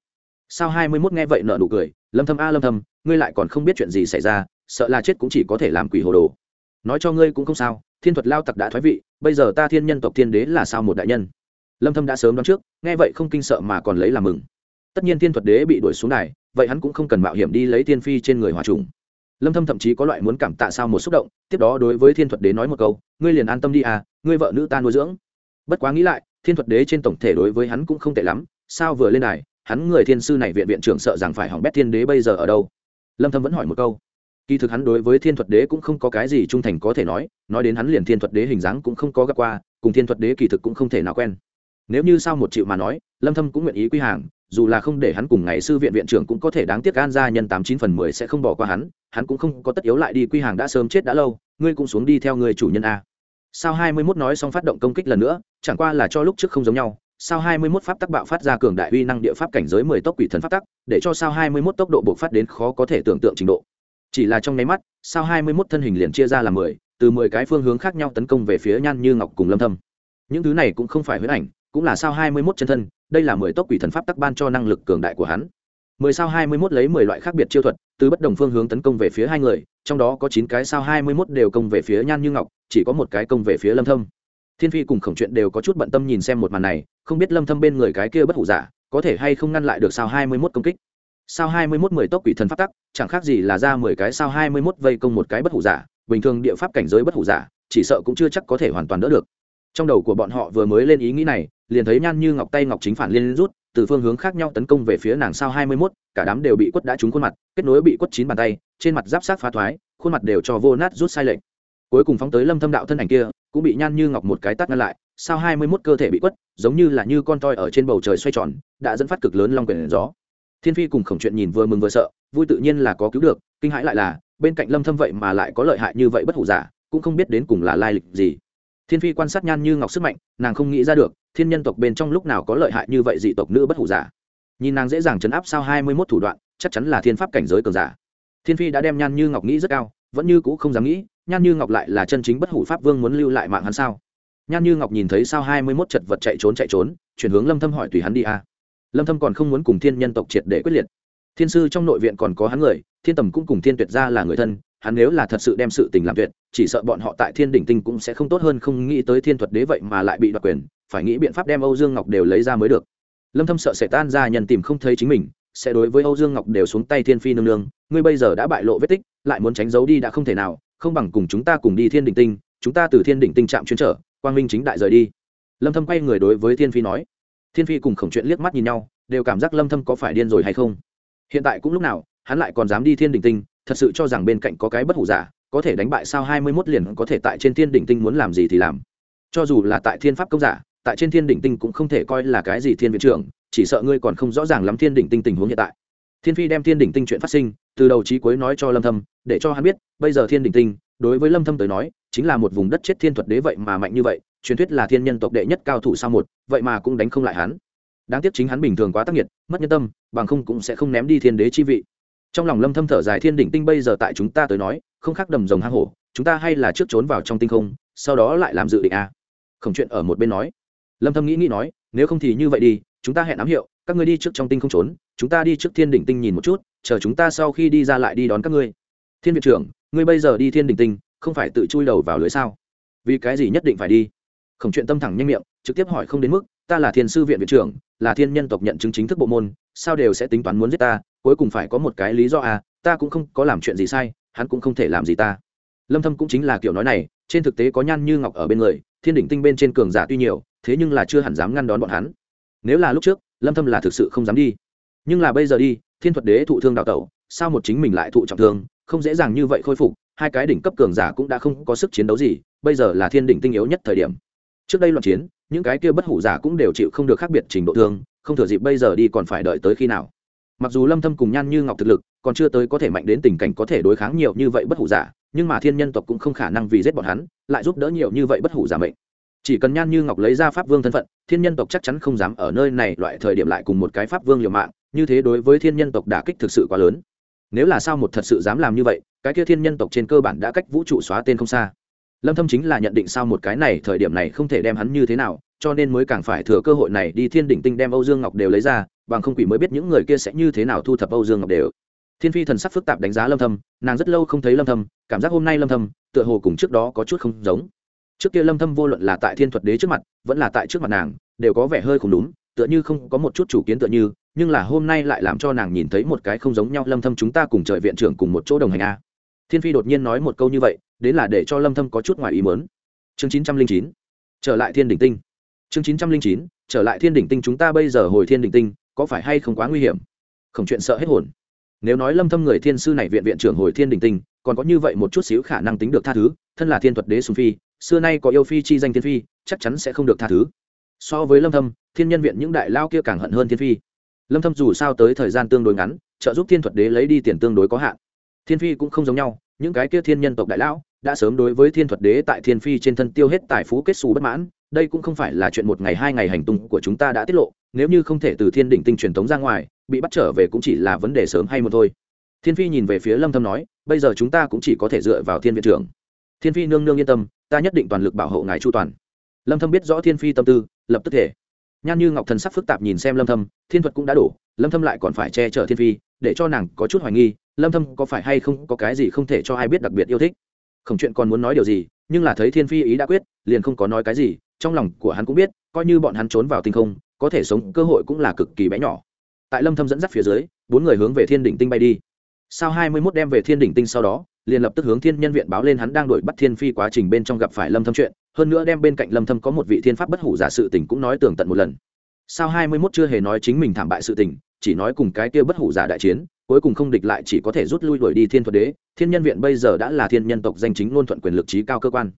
Sao 21 nghe vậy nở nụ cười, lâm thâm a, lâm thâm, ngươi lại còn không biết chuyện gì xảy ra, sợ là chết cũng chỉ có thể làm quỷ hồ đồ. Nói cho ngươi cũng không sao, thiên thuật lao tặc đã thoái vị, bây giờ ta thiên nhân tộc thiên đế là sao một đại nhân? Lâm thâm đã sớm đoán trước nghe vậy không kinh sợ mà còn lấy làm mừng. Tất nhiên thiên thuật đế bị đuổi xuống này, vậy hắn cũng không cần mạo hiểm đi lấy tiên phi trên người hỏa trùng. Lâm thâm thậm chí có loại muốn cảm tạ sao một xúc động tiếp đó đối với thiên thuật đế nói một câu ngươi liền an tâm đi à ngươi vợ nữ ta nuôi dưỡng. Bất quá nghĩ lại thiên thuật đế trên tổng thể đối với hắn cũng không tệ lắm sao vừa lên này, hắn người thiên sư này viện viện trưởng sợ rằng phải hỏng bét thiên đế bây giờ ở đâu. Lâm thâm vẫn hỏi một câu. Kỳ thực hắn đối với thiên thuật đế cũng không có cái gì trung thành có thể nói nói đến hắn liền thiên thuật đế hình dáng cũng không có gặp qua cùng thiên thuật đế kỳ thực cũng không thể nào quen nếu như sau một triệu mà nói, lâm thâm cũng nguyện ý quy hàng, dù là không để hắn cùng ngày sư viện viện trưởng cũng có thể đáng tiếc gan ra nhân tám chín phần mười sẽ không bỏ qua hắn hắn cũng không có tất yếu lại đi quy hàng đã sớm chết đã lâu, ngươi cũng xuống đi theo người chủ nhân a. Sao hai mươi 21 nói xong phát động công kích lần nữa, chẳng qua là cho lúc trước không giống nhau. Sao hai mươi 21 pháp tắc bạo phát ra cường đại uy năng địa pháp cảnh giới mười tốc quỷ thần pháp tắc, để cho sao hai mươi 21 tốc độ bộc phát đến khó có thể tưởng tượng trình độ. Chỉ là trong nháy mắt, sao hai mươi 21 thân hình liền chia ra làm mười, từ mười cái phương hướng khác nhau tấn công về phía nhan như ngọc cùng lâm thâm. Những thứ này cũng không phải huyễn ảnh cũng là sao hai mươi 21 chân thân, đây là mười tốc quỷ thần pháp tắc ban cho năng lực cường đại của hắn. mười sao hai mươi 21 lấy mười loại khác biệt chiêu thuật, từ bất đồng phương hướng tấn công về phía hai người, trong đó có chín cái sao hai mươi 21 đều công về phía nhan như ngọc, chỉ có một cái công về phía lâm thâm. Thiên phi cùng khổng truyện đều có chút bận tâm nhìn xem một màn này, không biết lâm thâm bên người cái kia bất hủ giả, có thể hay không ngăn lại được sao 21 công kích. Sao 21 mười tốc quỷ thần pháp tắc, chẳng khác gì là ra 10 cái sao 21 vây công một cái bất hủ giả, bình thường địa pháp cảnh giới bất hủ giả, chỉ sợ cũng chưa chắc có thể hoàn toàn đỡ được trong đầu của bọn họ vừa mới lên ý nghĩ này liền thấy nhan như ngọc tay ngọc chính phản liên rút từ phương hướng khác nhau tấn công về phía nàng sao 21, cả đám đều bị quất đã trúng khuôn mặt kết nối bị quất chín bàn tay trên mặt giáp sát phá thoái khuôn mặt đều cho vô nát rút sai lệnh cuối cùng phóng tới lâm thâm đạo thân ảnh kia cũng bị nhan như ngọc một cái tát ngăn lại sao 21 cơ thể bị quất giống như là như con toi ở trên bầu trời xoay tròn đã dẫn phát cực lớn long quyển gió. Thiên phi cùng khổng chuyện nhìn vừa mừng vừa sợ vui tự nhiên là có cứu được kinh hãi lại là bên cạnh lâm thâm vậy mà lại có lợi hại như vậy bất hủ giả cũng không biết đến cùng là lai lịch gì thiên phi quan sát nhan như ngọc sức mạnh, nàng không nghĩ ra được, thiên nhân tộc bên trong lúc nào có lợi hại như vậy dị tộc nữ bất hủ giả. Nhìn nàng dễ dàng chấn áp sao 21 thủ đoạn, chắc chắn là thiên pháp cảnh giới cường giả. Thiên phi đã đem nhan như ngọc nghĩ rất cao, vẫn như cũ không dám nghĩ, nhan như ngọc lại là chân chính bất hủ pháp vương muốn lưu lại mạng hắn sao? Nhan như ngọc nhìn thấy sao 21 chật vật chạy trốn chạy trốn, chuyển hướng lâm thâm hỏi tùy hắn đi a. Lâm thâm còn không muốn cùng thiên nhân tộc triệt để quyết liệt. Thiên sư trong nội viện còn có hắn người, thiên tầm cũng cùng thiên tuyệt gia là người thân hắn nếu là thật sự đem sự tình làm tuyệt, chỉ sợ bọn họ tại thiên đỉnh tinh cũng sẽ không tốt hơn, không nghĩ tới thiên thuật đế vậy mà lại bị đoạt quyền, phải nghĩ biện pháp đem âu dương ngọc đều lấy ra mới được. Lâm thâm sợ sẽ tan ra, nhân tìm không thấy chính mình, sẽ đối với âu dương ngọc đều xuống tay thiên phi nương nương, ngươi bây giờ đã bại lộ vết tích, lại muốn tránh giấu đi đã không thể nào, không bằng cùng chúng ta cùng đi thiên đỉnh tinh, chúng ta từ thiên đỉnh tinh chạm chuyên trở, quang minh chính đại rời đi. Lâm thâm quay người đối với thiên phi nói. Thiên phi cùng khổng chuyện liếc mắt nhìn nhau, đều cảm giác lâm thâm có phải điên rồi hay không? Hiện tại cũng lúc nào, hắn lại còn dám đi thiên đỉnh tinh thật sự cho rằng bên cạnh có cái bất hủ giả, có thể đánh bại sao 21 liền có thể tại trên thiên đỉnh tinh muốn làm gì thì làm. Cho dù là tại thiên pháp công giả, tại trên thiên đỉnh tinh cũng không thể coi là cái gì thiên viện trưởng, chỉ sợ ngươi còn không rõ ràng lắm thiên đỉnh tinh tình huống hiện tại. Thiên phi đem thiên đỉnh tinh chuyện phát sinh, từ đầu chí cuối nói cho lâm thâm, để cho hắn biết, bây giờ thiên đỉnh tinh, đối với lâm thâm tới nói, chính là một vùng đất chết thiên thuật đế vậy mà mạnh như vậy, truyền thuyết là thiên nhân tộc đệ nhất cao thủ sao một, vậy mà cũng đánh không lại hắn. Đáng tiếc chính hắn bình thường quá tác nghiệt, mất nhân tâm, bằng không cũng sẽ không ném đi thiên đế chi vị trong lòng lâm thâm thở dài, thiên đỉnh tinh bây giờ tại chúng ta tới nói, không khác đầm rồng hang hổ, chúng ta hay là trước trốn vào trong tinh không, sau đó lại làm dự định a à. không chuyện ở một bên nói. Lâm thâm nghĩ nghĩ nói, nếu không thì như vậy đi, chúng ta hẹn ám hiệu, các ngươi đi trước trong tinh không trốn, chúng ta đi trước thiên đỉnh tinh nhìn một chút, chờ chúng ta sau khi đi ra lại đi đón các ngươi. Thiên viện trưởng, ngươi bây giờ đi thiên đỉnh tinh, không phải tự chui đầu vào lưới sao? Vì cái gì nhất định phải đi? Khổng chuyện tâm thẳng nhanh miệng, trực tiếp hỏi không đến mức, ta là thiên sư viện viện trưởng, là thiên nhân tộc nhận chứng chính thức bộ môn sao đều sẽ tính toán muốn giết ta, cuối cùng phải có một cái lý do à ta cũng không có làm chuyện gì sai, hắn cũng không thể làm gì ta. Lâm thâm cũng chính là kiểu nói này, trên thực tế có nhan như ngọc ở bên người, thiên đỉnh tinh bên trên cường giả tuy nhiều, thế nhưng là chưa hẳn dám ngăn đón bọn hắn. Nếu là lúc trước, lâm thâm là thực sự không dám đi. Nhưng là bây giờ đi, thiên thuật đế thụ thương đào tẩu, sao một chính mình lại thụ trọng thương, không dễ dàng như vậy khôi phục, hai cái đỉnh cấp cường giả cũng đã không có sức chiến đấu gì, bây giờ là thiên đỉnh tinh yếu nhất thời điểm. Trước đây loạn chiến những cái kia bất hủ giả cũng đều chịu không được khác biệt trình độ thương, không thừa dịp bây giờ đi còn phải đợi tới khi nào. Mặc dù lâm thâm cùng nhan như ngọc thực lực còn chưa tới có thể mạnh đến tình cảnh có thể đối kháng nhiều như vậy bất hủ giả, nhưng mà thiên nhân tộc cũng không khả năng vì giết bọn hắn, lại giúp đỡ nhiều như vậy bất hủ giả mệnh. Chỉ cần nhan như ngọc lấy ra pháp vương thân phận, thiên nhân tộc chắc chắn không dám ở nơi này loại thời điểm lại cùng một cái pháp vương liều mạng, như thế đối với thiên nhân tộc đả kích thực sự quá lớn. Nếu là sao một thật sự dám làm như vậy, cái kia thiên nhân tộc trên cơ bản đã cách vũ trụ xóa tên không xa lâm thâm chính là nhận định sao một cái này thời điểm này không thể đem hắn như thế nào, cho nên mới càng phải thừa cơ hội này đi thiên đỉnh tinh đem âu dương ngọc đều lấy ra, bằng không quỷ mới biết những người kia sẽ như thế nào thu thập âu dương ngọc đều. Thiên phi thần sắc phức tạp đánh giá lâm thâm, nàng rất lâu không thấy lâm thâm, cảm giác hôm nay lâm thâm, tựa hồ cùng trước đó có chút không giống. Trước kia lâm thâm vô luận là tại thiên thuật đế trước mặt, vẫn là tại trước mặt nàng, đều có vẻ hơi không đúng, tựa như không có một chút chủ kiến tựa như, nhưng là hôm nay lại làm cho nàng nhìn thấy một cái không giống nhau. Lâm thâm chúng ta cùng trời viện trưởng cùng một chỗ đồng hành a. Thiên phi đột nhiên nói một câu như vậy đến là để cho lâm thâm có chút ngoài ý muốn. Chương 909 trở lại thiên đỉnh tinh. Chương 909 trở lại thiên đỉnh tinh chúng ta bây giờ hồi thiên đỉnh tinh, có phải hay không quá nguy hiểm? Không chuyện sợ hết hồn. Nếu nói lâm thâm người thiên sư này viện viện trưởng hồi thiên đỉnh tinh, còn có như vậy một chút xíu khả năng tính được tha thứ, thân là thiên thuật đế sùng phi, xưa nay có yêu phi chi danh thiên phi, chắc chắn sẽ không được tha thứ. So với lâm thâm, thiên nhân viện những đại lao kia càng hận hơn thiên phi. Lâm thâm dù sao tới thời gian tương đối ngắn, trợ giúp thiên thuật đế lấy đi tiền tương đối có hạn. Thiên phi cũng không giống nhau những cái kia thiên nhân tộc đại lão đã sớm đối với thiên thuật đế tại thiên phi trên thân tiêu hết tài phú kết xù bất mãn, đây cũng không phải là chuyện một ngày hai ngày hành tung của chúng ta đã tiết lộ, nếu như không thể từ thiên đỉnh tinh truyền tống ra ngoài, bị bắt trở về cũng chỉ là vấn đề sớm hay một thôi. Thiên phi nhìn về phía lâm thâm nói, bây giờ chúng ta cũng chỉ có thể dựa vào thiên viện trưởng. Thiên phi nương nương yên tâm, ta nhất định toàn lực bảo hộ ngài chu toàn. Lâm thâm biết rõ thiên phi tâm tư, lập tức thể nhan như ngọc thần sắc phức tạp nhìn xem lâm thâm, thiên thuật cũng đã đổ, lâm thâm lại còn phải che chở thiên phi, để cho nàng có chút hoài nghi lâm thâm có phải hay không có cái gì không thể cho ai biết đặc biệt yêu thích? Khổng chuyện còn muốn nói điều gì, nhưng là thấy thiên phi ý đã quyết, liền không có nói cái gì, trong lòng của hắn cũng biết, coi như bọn hắn trốn vào tinh không, có thể sống, cơ hội cũng là cực kỳ bé nhỏ. Tại lâm thâm dẫn dắt phía dưới, bốn người hướng về thiên đỉnh tinh bay đi. Sau 21 đem về thiên đỉnh tinh sau đó, liền lập tức hướng thiên nhân viện báo lên hắn đang đuổi bắt thiên phi quá trình bên trong gặp phải lâm thâm chuyện. Hơn nữa đem bên cạnh lâm thâm có một vị thiên pháp bất hủ giả sự tình cũng nói tường tận một lần. Sau 21 chưa hề nói chính mình thảm bại sự tình, chỉ nói cùng cái kia bất hủ giả đại chiến cuối cùng không địch lại chỉ có thể rút lui đuổi đi thiên thuật đế, thiên nhân viện bây giờ đã là thiên nhân tộc danh chính ngôn thuận quyền lực trí cao cơ quan.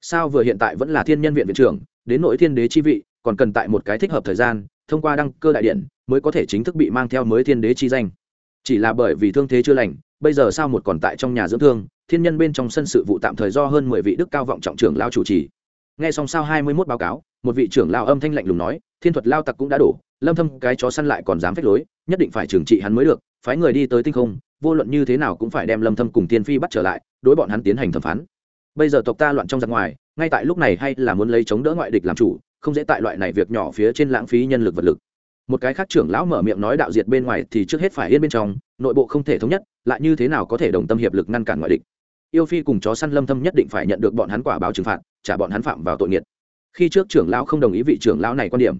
Sao vừa hiện tại vẫn là thiên nhân viện viện trưởng, đến nội thiên đế chi vị, còn cần tại một cái thích hợp thời gian, thông qua đăng cơ đại điện, mới có thể chính thức bị mang theo mới thiên đế chi danh. Chỉ là bởi vì thương thế chưa lành, bây giờ sao một còn tại trong nhà dưỡng thương, thiên nhân bên trong sân sự vụ tạm thời do hơn mười vị đức cao vọng trọng trưởng lao chủ trì. Nghe xong sao hai mươi mốt báo cáo, một vị trưởng lao âm thanh lạnh lùng nói, thiên thuật lao tặc cũng đã đổ, lâm thâm cái chó săn lại còn dám phách lối, nhất định phải trừng trị hắn mới được phái người đi tới tinh không, vô luận như thế nào cũng phải đem lâm thâm cùng tiên phi bắt trở lại, đối bọn hắn tiến hành thẩm phán. Bây giờ tộc ta loạn trong giặc ngoài, ngay tại lúc này hay là muốn lấy chống đỡ ngoại địch làm chủ, không dễ tại loại này việc nhỏ phía trên lãng phí nhân lực vật lực. Một cái khác trưởng lão mở miệng nói đạo diệt bên ngoài thì trước hết phải yên bên trong, nội bộ không thể thống nhất, lại như thế nào có thể đồng tâm hiệp lực ngăn cản ngoại địch. Yêu phi cùng chó săn lâm thâm nhất định phải nhận được bọn hắn quả báo trừng phạt, trả bọn hắn phạm vào tội nghiệt. Khi trước trưởng lão không đồng ý vị trưởng lão này quan điểm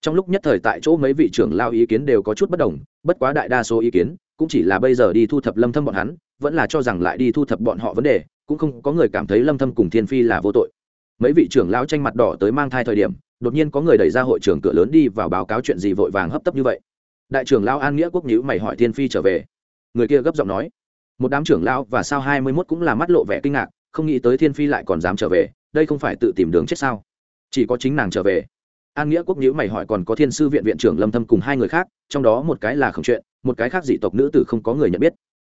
trong lúc nhất thời tại chỗ mấy vị trưởng lao ý kiến đều có chút bất đồng, bất quá đại đa số ý kiến cũng chỉ là bây giờ đi thu thập lâm thâm bọn hắn, vẫn là cho rằng lại đi thu thập bọn họ vấn đề, cũng không có người cảm thấy lâm thâm cùng thiên phi là vô tội. Mấy vị trưởng lão tranh mặt đỏ tới mang thai thời điểm, đột nhiên có người đẩy ra hội trưởng cửa lớn đi vào báo cáo chuyện gì vội vàng hấp tấp như vậy. Đại trưởng lão an nghĩa quốc nhữ mày hỏi thiên phi trở về. Người kia gấp giọng nói, một đám trưởng lão và sao hai mươi 21 cũng là mắt lộ vẻ kinh ngạc, không nghĩ tới thiên phi lại còn dám trở về, đây không phải tự tìm đường chết sao? Chỉ có chính nàng trở về an nghĩa quốc nhữ mày hỏi còn có thiên sư viện viện trưởng lâm thâm cùng hai người khác, trong đó một cái là khổng chuyện, một cái khác dị tộc nữ tử không có người nhận biết.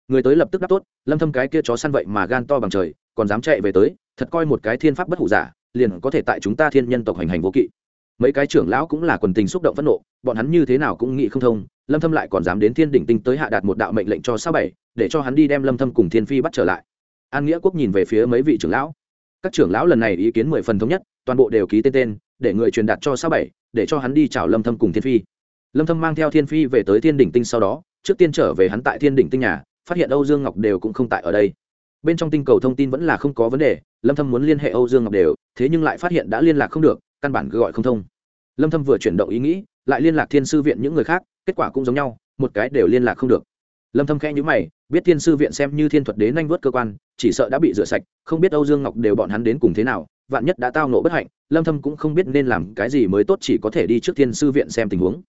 Người tới lập tức đáp tốt, lâm thâm cái kia chó săn vậy mà gan to bằng trời, còn dám chạy về tới, thật coi một cái thiên pháp bất hủ giả, liền có thể tại chúng ta thiên nhân tộc hành hành vô kỵ. Mấy cái trưởng lão cũng là quần tình xúc động phẫn nộ, bọn hắn như thế nào cũng nghĩ không thông, lâm thâm lại còn dám đến thiên đỉnh tinh tới hạ đạt một đạo mệnh lệnh cho sao bảy, để cho hắn đi đem lâm thâm cùng thiên phi bắt trở lại. An nghĩa quốc nhìn về phía mấy vị trưởng lão. Các trưởng lão lần này ý kiến mười phần thống nhất, toàn bộ đều ký tên tên để người truyền đạt cho sao bảy, để cho hắn đi chào lâm thâm cùng thiên phi. Lâm thâm mang theo thiên phi về tới thiên đỉnh tinh sau đó, trước tiên trở về hắn tại thiên đỉnh tinh nhà, phát hiện âu dương ngọc đều cũng không tại ở đây. Bên trong tinh cầu thông tin vẫn là không có vấn đề, lâm thâm muốn liên hệ âu dương ngọc đều, thế nhưng lại phát hiện đã liên lạc không được, căn bản gọi không thông. Lâm thâm vừa chuyển động ý nghĩ, lại liên lạc thiên sư viện những người khác, kết quả cũng giống nhau, một cái đều liên lạc không được. Lâm thâm khẽ nhíu mày, biết thiên sư viện xem như thiên thuật đế nhanh vớt cơ quan, chỉ sợ đã bị rửa sạch, không biết âu dương ngọc đều bọn hắn đến cùng thế nào vạn nhất đã tao nộ bất hạnh, lâm thâm cũng không biết nên làm cái gì mới tốt chỉ có thể đi trước thiên sư viện xem tình huống.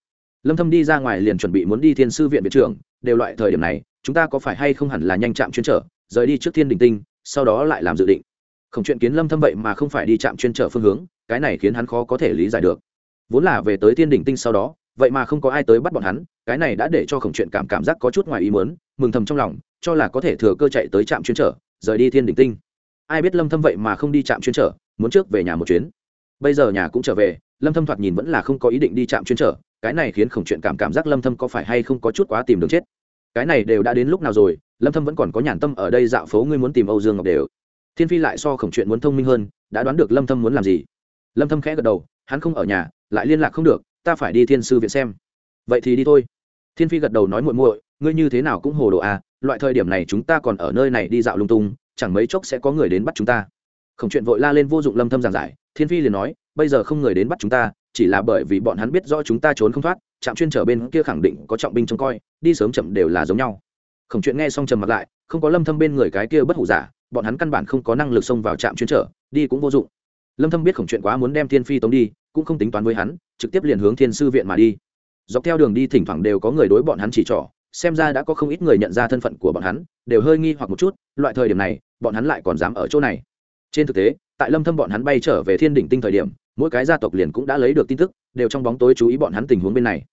Lâm thâm đi ra ngoài liền chuẩn bị muốn đi thiên sư viện viện trưởng, đều loại thời điểm này, chúng ta có phải hay không hẳn là nhanh chạm chuyên trở, rời đi trước thiên đình tinh, sau đó lại làm dự định. Không chuyện kiến lâm thâm vậy mà không phải đi chạm chuyên trở phương hướng, cái này khiến hắn khó có thể lý giải được. Vốn là về tới thiên đỉnh tinh sau đó, vậy mà không có ai tới bắt bọn hắn, cái này đã để cho khổng chuyện cảm cảm giác có chút ngoài ý muốn, mừng thầm trong lòng, cho là có thể thừa cơ chạy tới trạm chuyên trở, rời đi thiên đỉnh tinh. Ai biết lâm thâm vậy mà không đi trạm chuyên trở muốn trước về nhà một chuyến. Bây giờ nhà cũng trở về, lâm thâm thoạt nhìn vẫn là không có ý định đi chạm chuyên trở, cái này khiến khổng chuyện cảm cảm giác lâm thâm có phải hay không có chút quá tìm đường chết. Cái này đều đã đến lúc nào rồi, lâm thâm vẫn còn có nhàn tâm ở đây dạo phố ngươi muốn tìm âu dương ngọc đều. Thiên phi lại so khổng chuyện muốn thông minh hơn, đã đoán được lâm thâm muốn làm gì. Lâm thâm khẽ gật đầu, hắn không ở nhà, lại liên lạc không được, ta phải đi thiên sư viện xem. Vậy thì đi thôi. Thiên phi gật đầu nói muội muội, ngươi như thế nào cũng hồ đồ à loại thời điểm này chúng ta còn ở nơi này đi dạo lung tung, chẳng mấy chốc sẽ có người đến bắt chúng ta khổng chuyện vội la lên vô dụng lâm thâm giảng giải, thiên phi liền nói, bây giờ không người đến bắt chúng ta, chỉ là bởi vì bọn hắn biết rõ chúng ta trốn không thoát, trạm chuyên trở bên kia khẳng định có trọng binh trông coi, đi sớm chậm đều là giống nhau. Khổng chuyện nghe xong trầm mặt lại, không có lâm thâm bên người cái kia bất hủ giả, bọn hắn căn bản không có năng lực xông vào trạm chuyên trở, đi cũng vô dụng. Lâm thâm biết khổng chuyện quá muốn đem thiên phi tống đi, cũng không tính toán với hắn, trực tiếp liền hướng thiên sư viện mà đi. Dọc theo đường đi thỉnh thoảng đều có người đối bọn hắn chỉ trỏ, xem ra đã có không ít người nhận ra thân phận của bọn hắn, đều hơi nghi hoặc một chút, loại thời điểm này, bọn hắn lại còn dám ở chỗ này trên thực tế, tại lâm thâm bọn hắn bay trở về thiên đỉnh tinh thời điểm, mỗi cái gia tộc liền cũng đã lấy được tin tức, đều trong bóng tối chú ý bọn hắn tình huống bên này.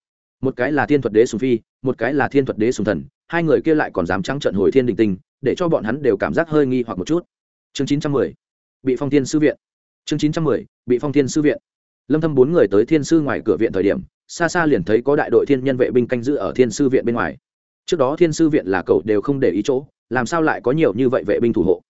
Một cái là thiên thuật đế sùng phi, một cái là thiên thuật đế sùng thần, hai người kia lại còn dám trắng trận hồi thiên đỉnh tinh, để cho bọn hắn đều cảm giác hơi nghi hoặc một chút. Chương chín trăm mười, bị phong thiên sư viện. Chương chín trăm mười, bị phong thiên sư viện. Lâm thâm bốn người tới thiên sư ngoài cửa viện thời điểm, xa xa liền thấy có đại đội thiên nhân vệ binh canh giữ ở thiên sư viện bên ngoài. Trước đó thiên sư viện là cậu đều không để ý chỗ, làm sao lại có nhiều như vậy vệ binh thủ hộ?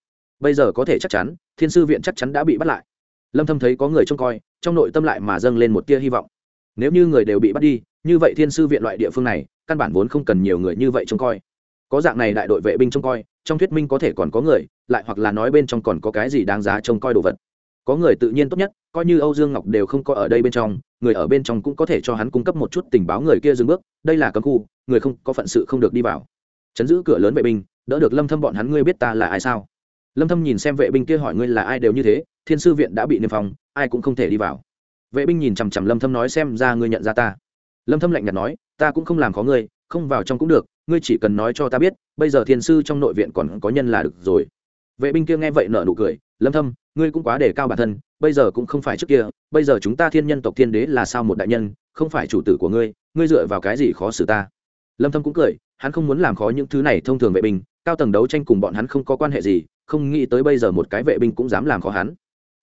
Bây giờ có thể chắc chắn, thiên sư viện chắc chắn đã bị bắt lại. Lâm thâm thấy có người trông coi, trong nội tâm lại mà dâng lên một tia hy vọng. Nếu như người đều bị bắt đi, như vậy thiên sư viện loại địa phương này, căn bản vốn không cần nhiều người như vậy trông coi. Có dạng này đại đội vệ binh trông coi, trong thuyết minh có thể còn có người, lại hoặc là nói bên trong còn có cái gì đáng giá trông coi đồ vật. Có người tự nhiên tốt nhất, coi như âu dương ngọc đều không có ở đây bên trong, người ở bên trong cũng có thể cho hắn cung cấp một chút tình báo người kia dừng bước, đây là cấm khu, người không có phận sự không được đi vào. Chấn giữ cửa lớn vệ binh, đỡ được lâm thâm bọn hắn, ngươi biết ta là ai sao? Lâm thâm nhìn xem vệ binh kia hỏi ngươi là ai đều như thế, thiên sư viện đã bị niêm phong, ai cũng không thể đi vào. Vệ binh nhìn chằm chằm lâm thâm nói xem ra ngươi nhận ra ta. Lâm thâm lạnh nhạt nói, ta cũng không làm khó ngươi, không vào trong cũng được, ngươi chỉ cần nói cho ta biết, bây giờ thiên sư trong nội viện còn có nhân là được rồi. Vệ binh kia nghe vậy nở nụ cười, lâm thâm, ngươi cũng quá đề cao bản thân, bây giờ cũng không phải trước kia, bây giờ chúng ta thiên nhân tộc thiên đế là sao một đại nhân, không phải chủ tử của ngươi ngươi dựa vào cái gì khó xử ta? Lâm thâm cũng cười, hắn không muốn làm khó những thứ này thông thường vệ binh, cao tầng đấu tranh cùng bọn hắn không có quan hệ gì không nghĩ tới bây giờ một cái vệ binh cũng dám làm khó hắn.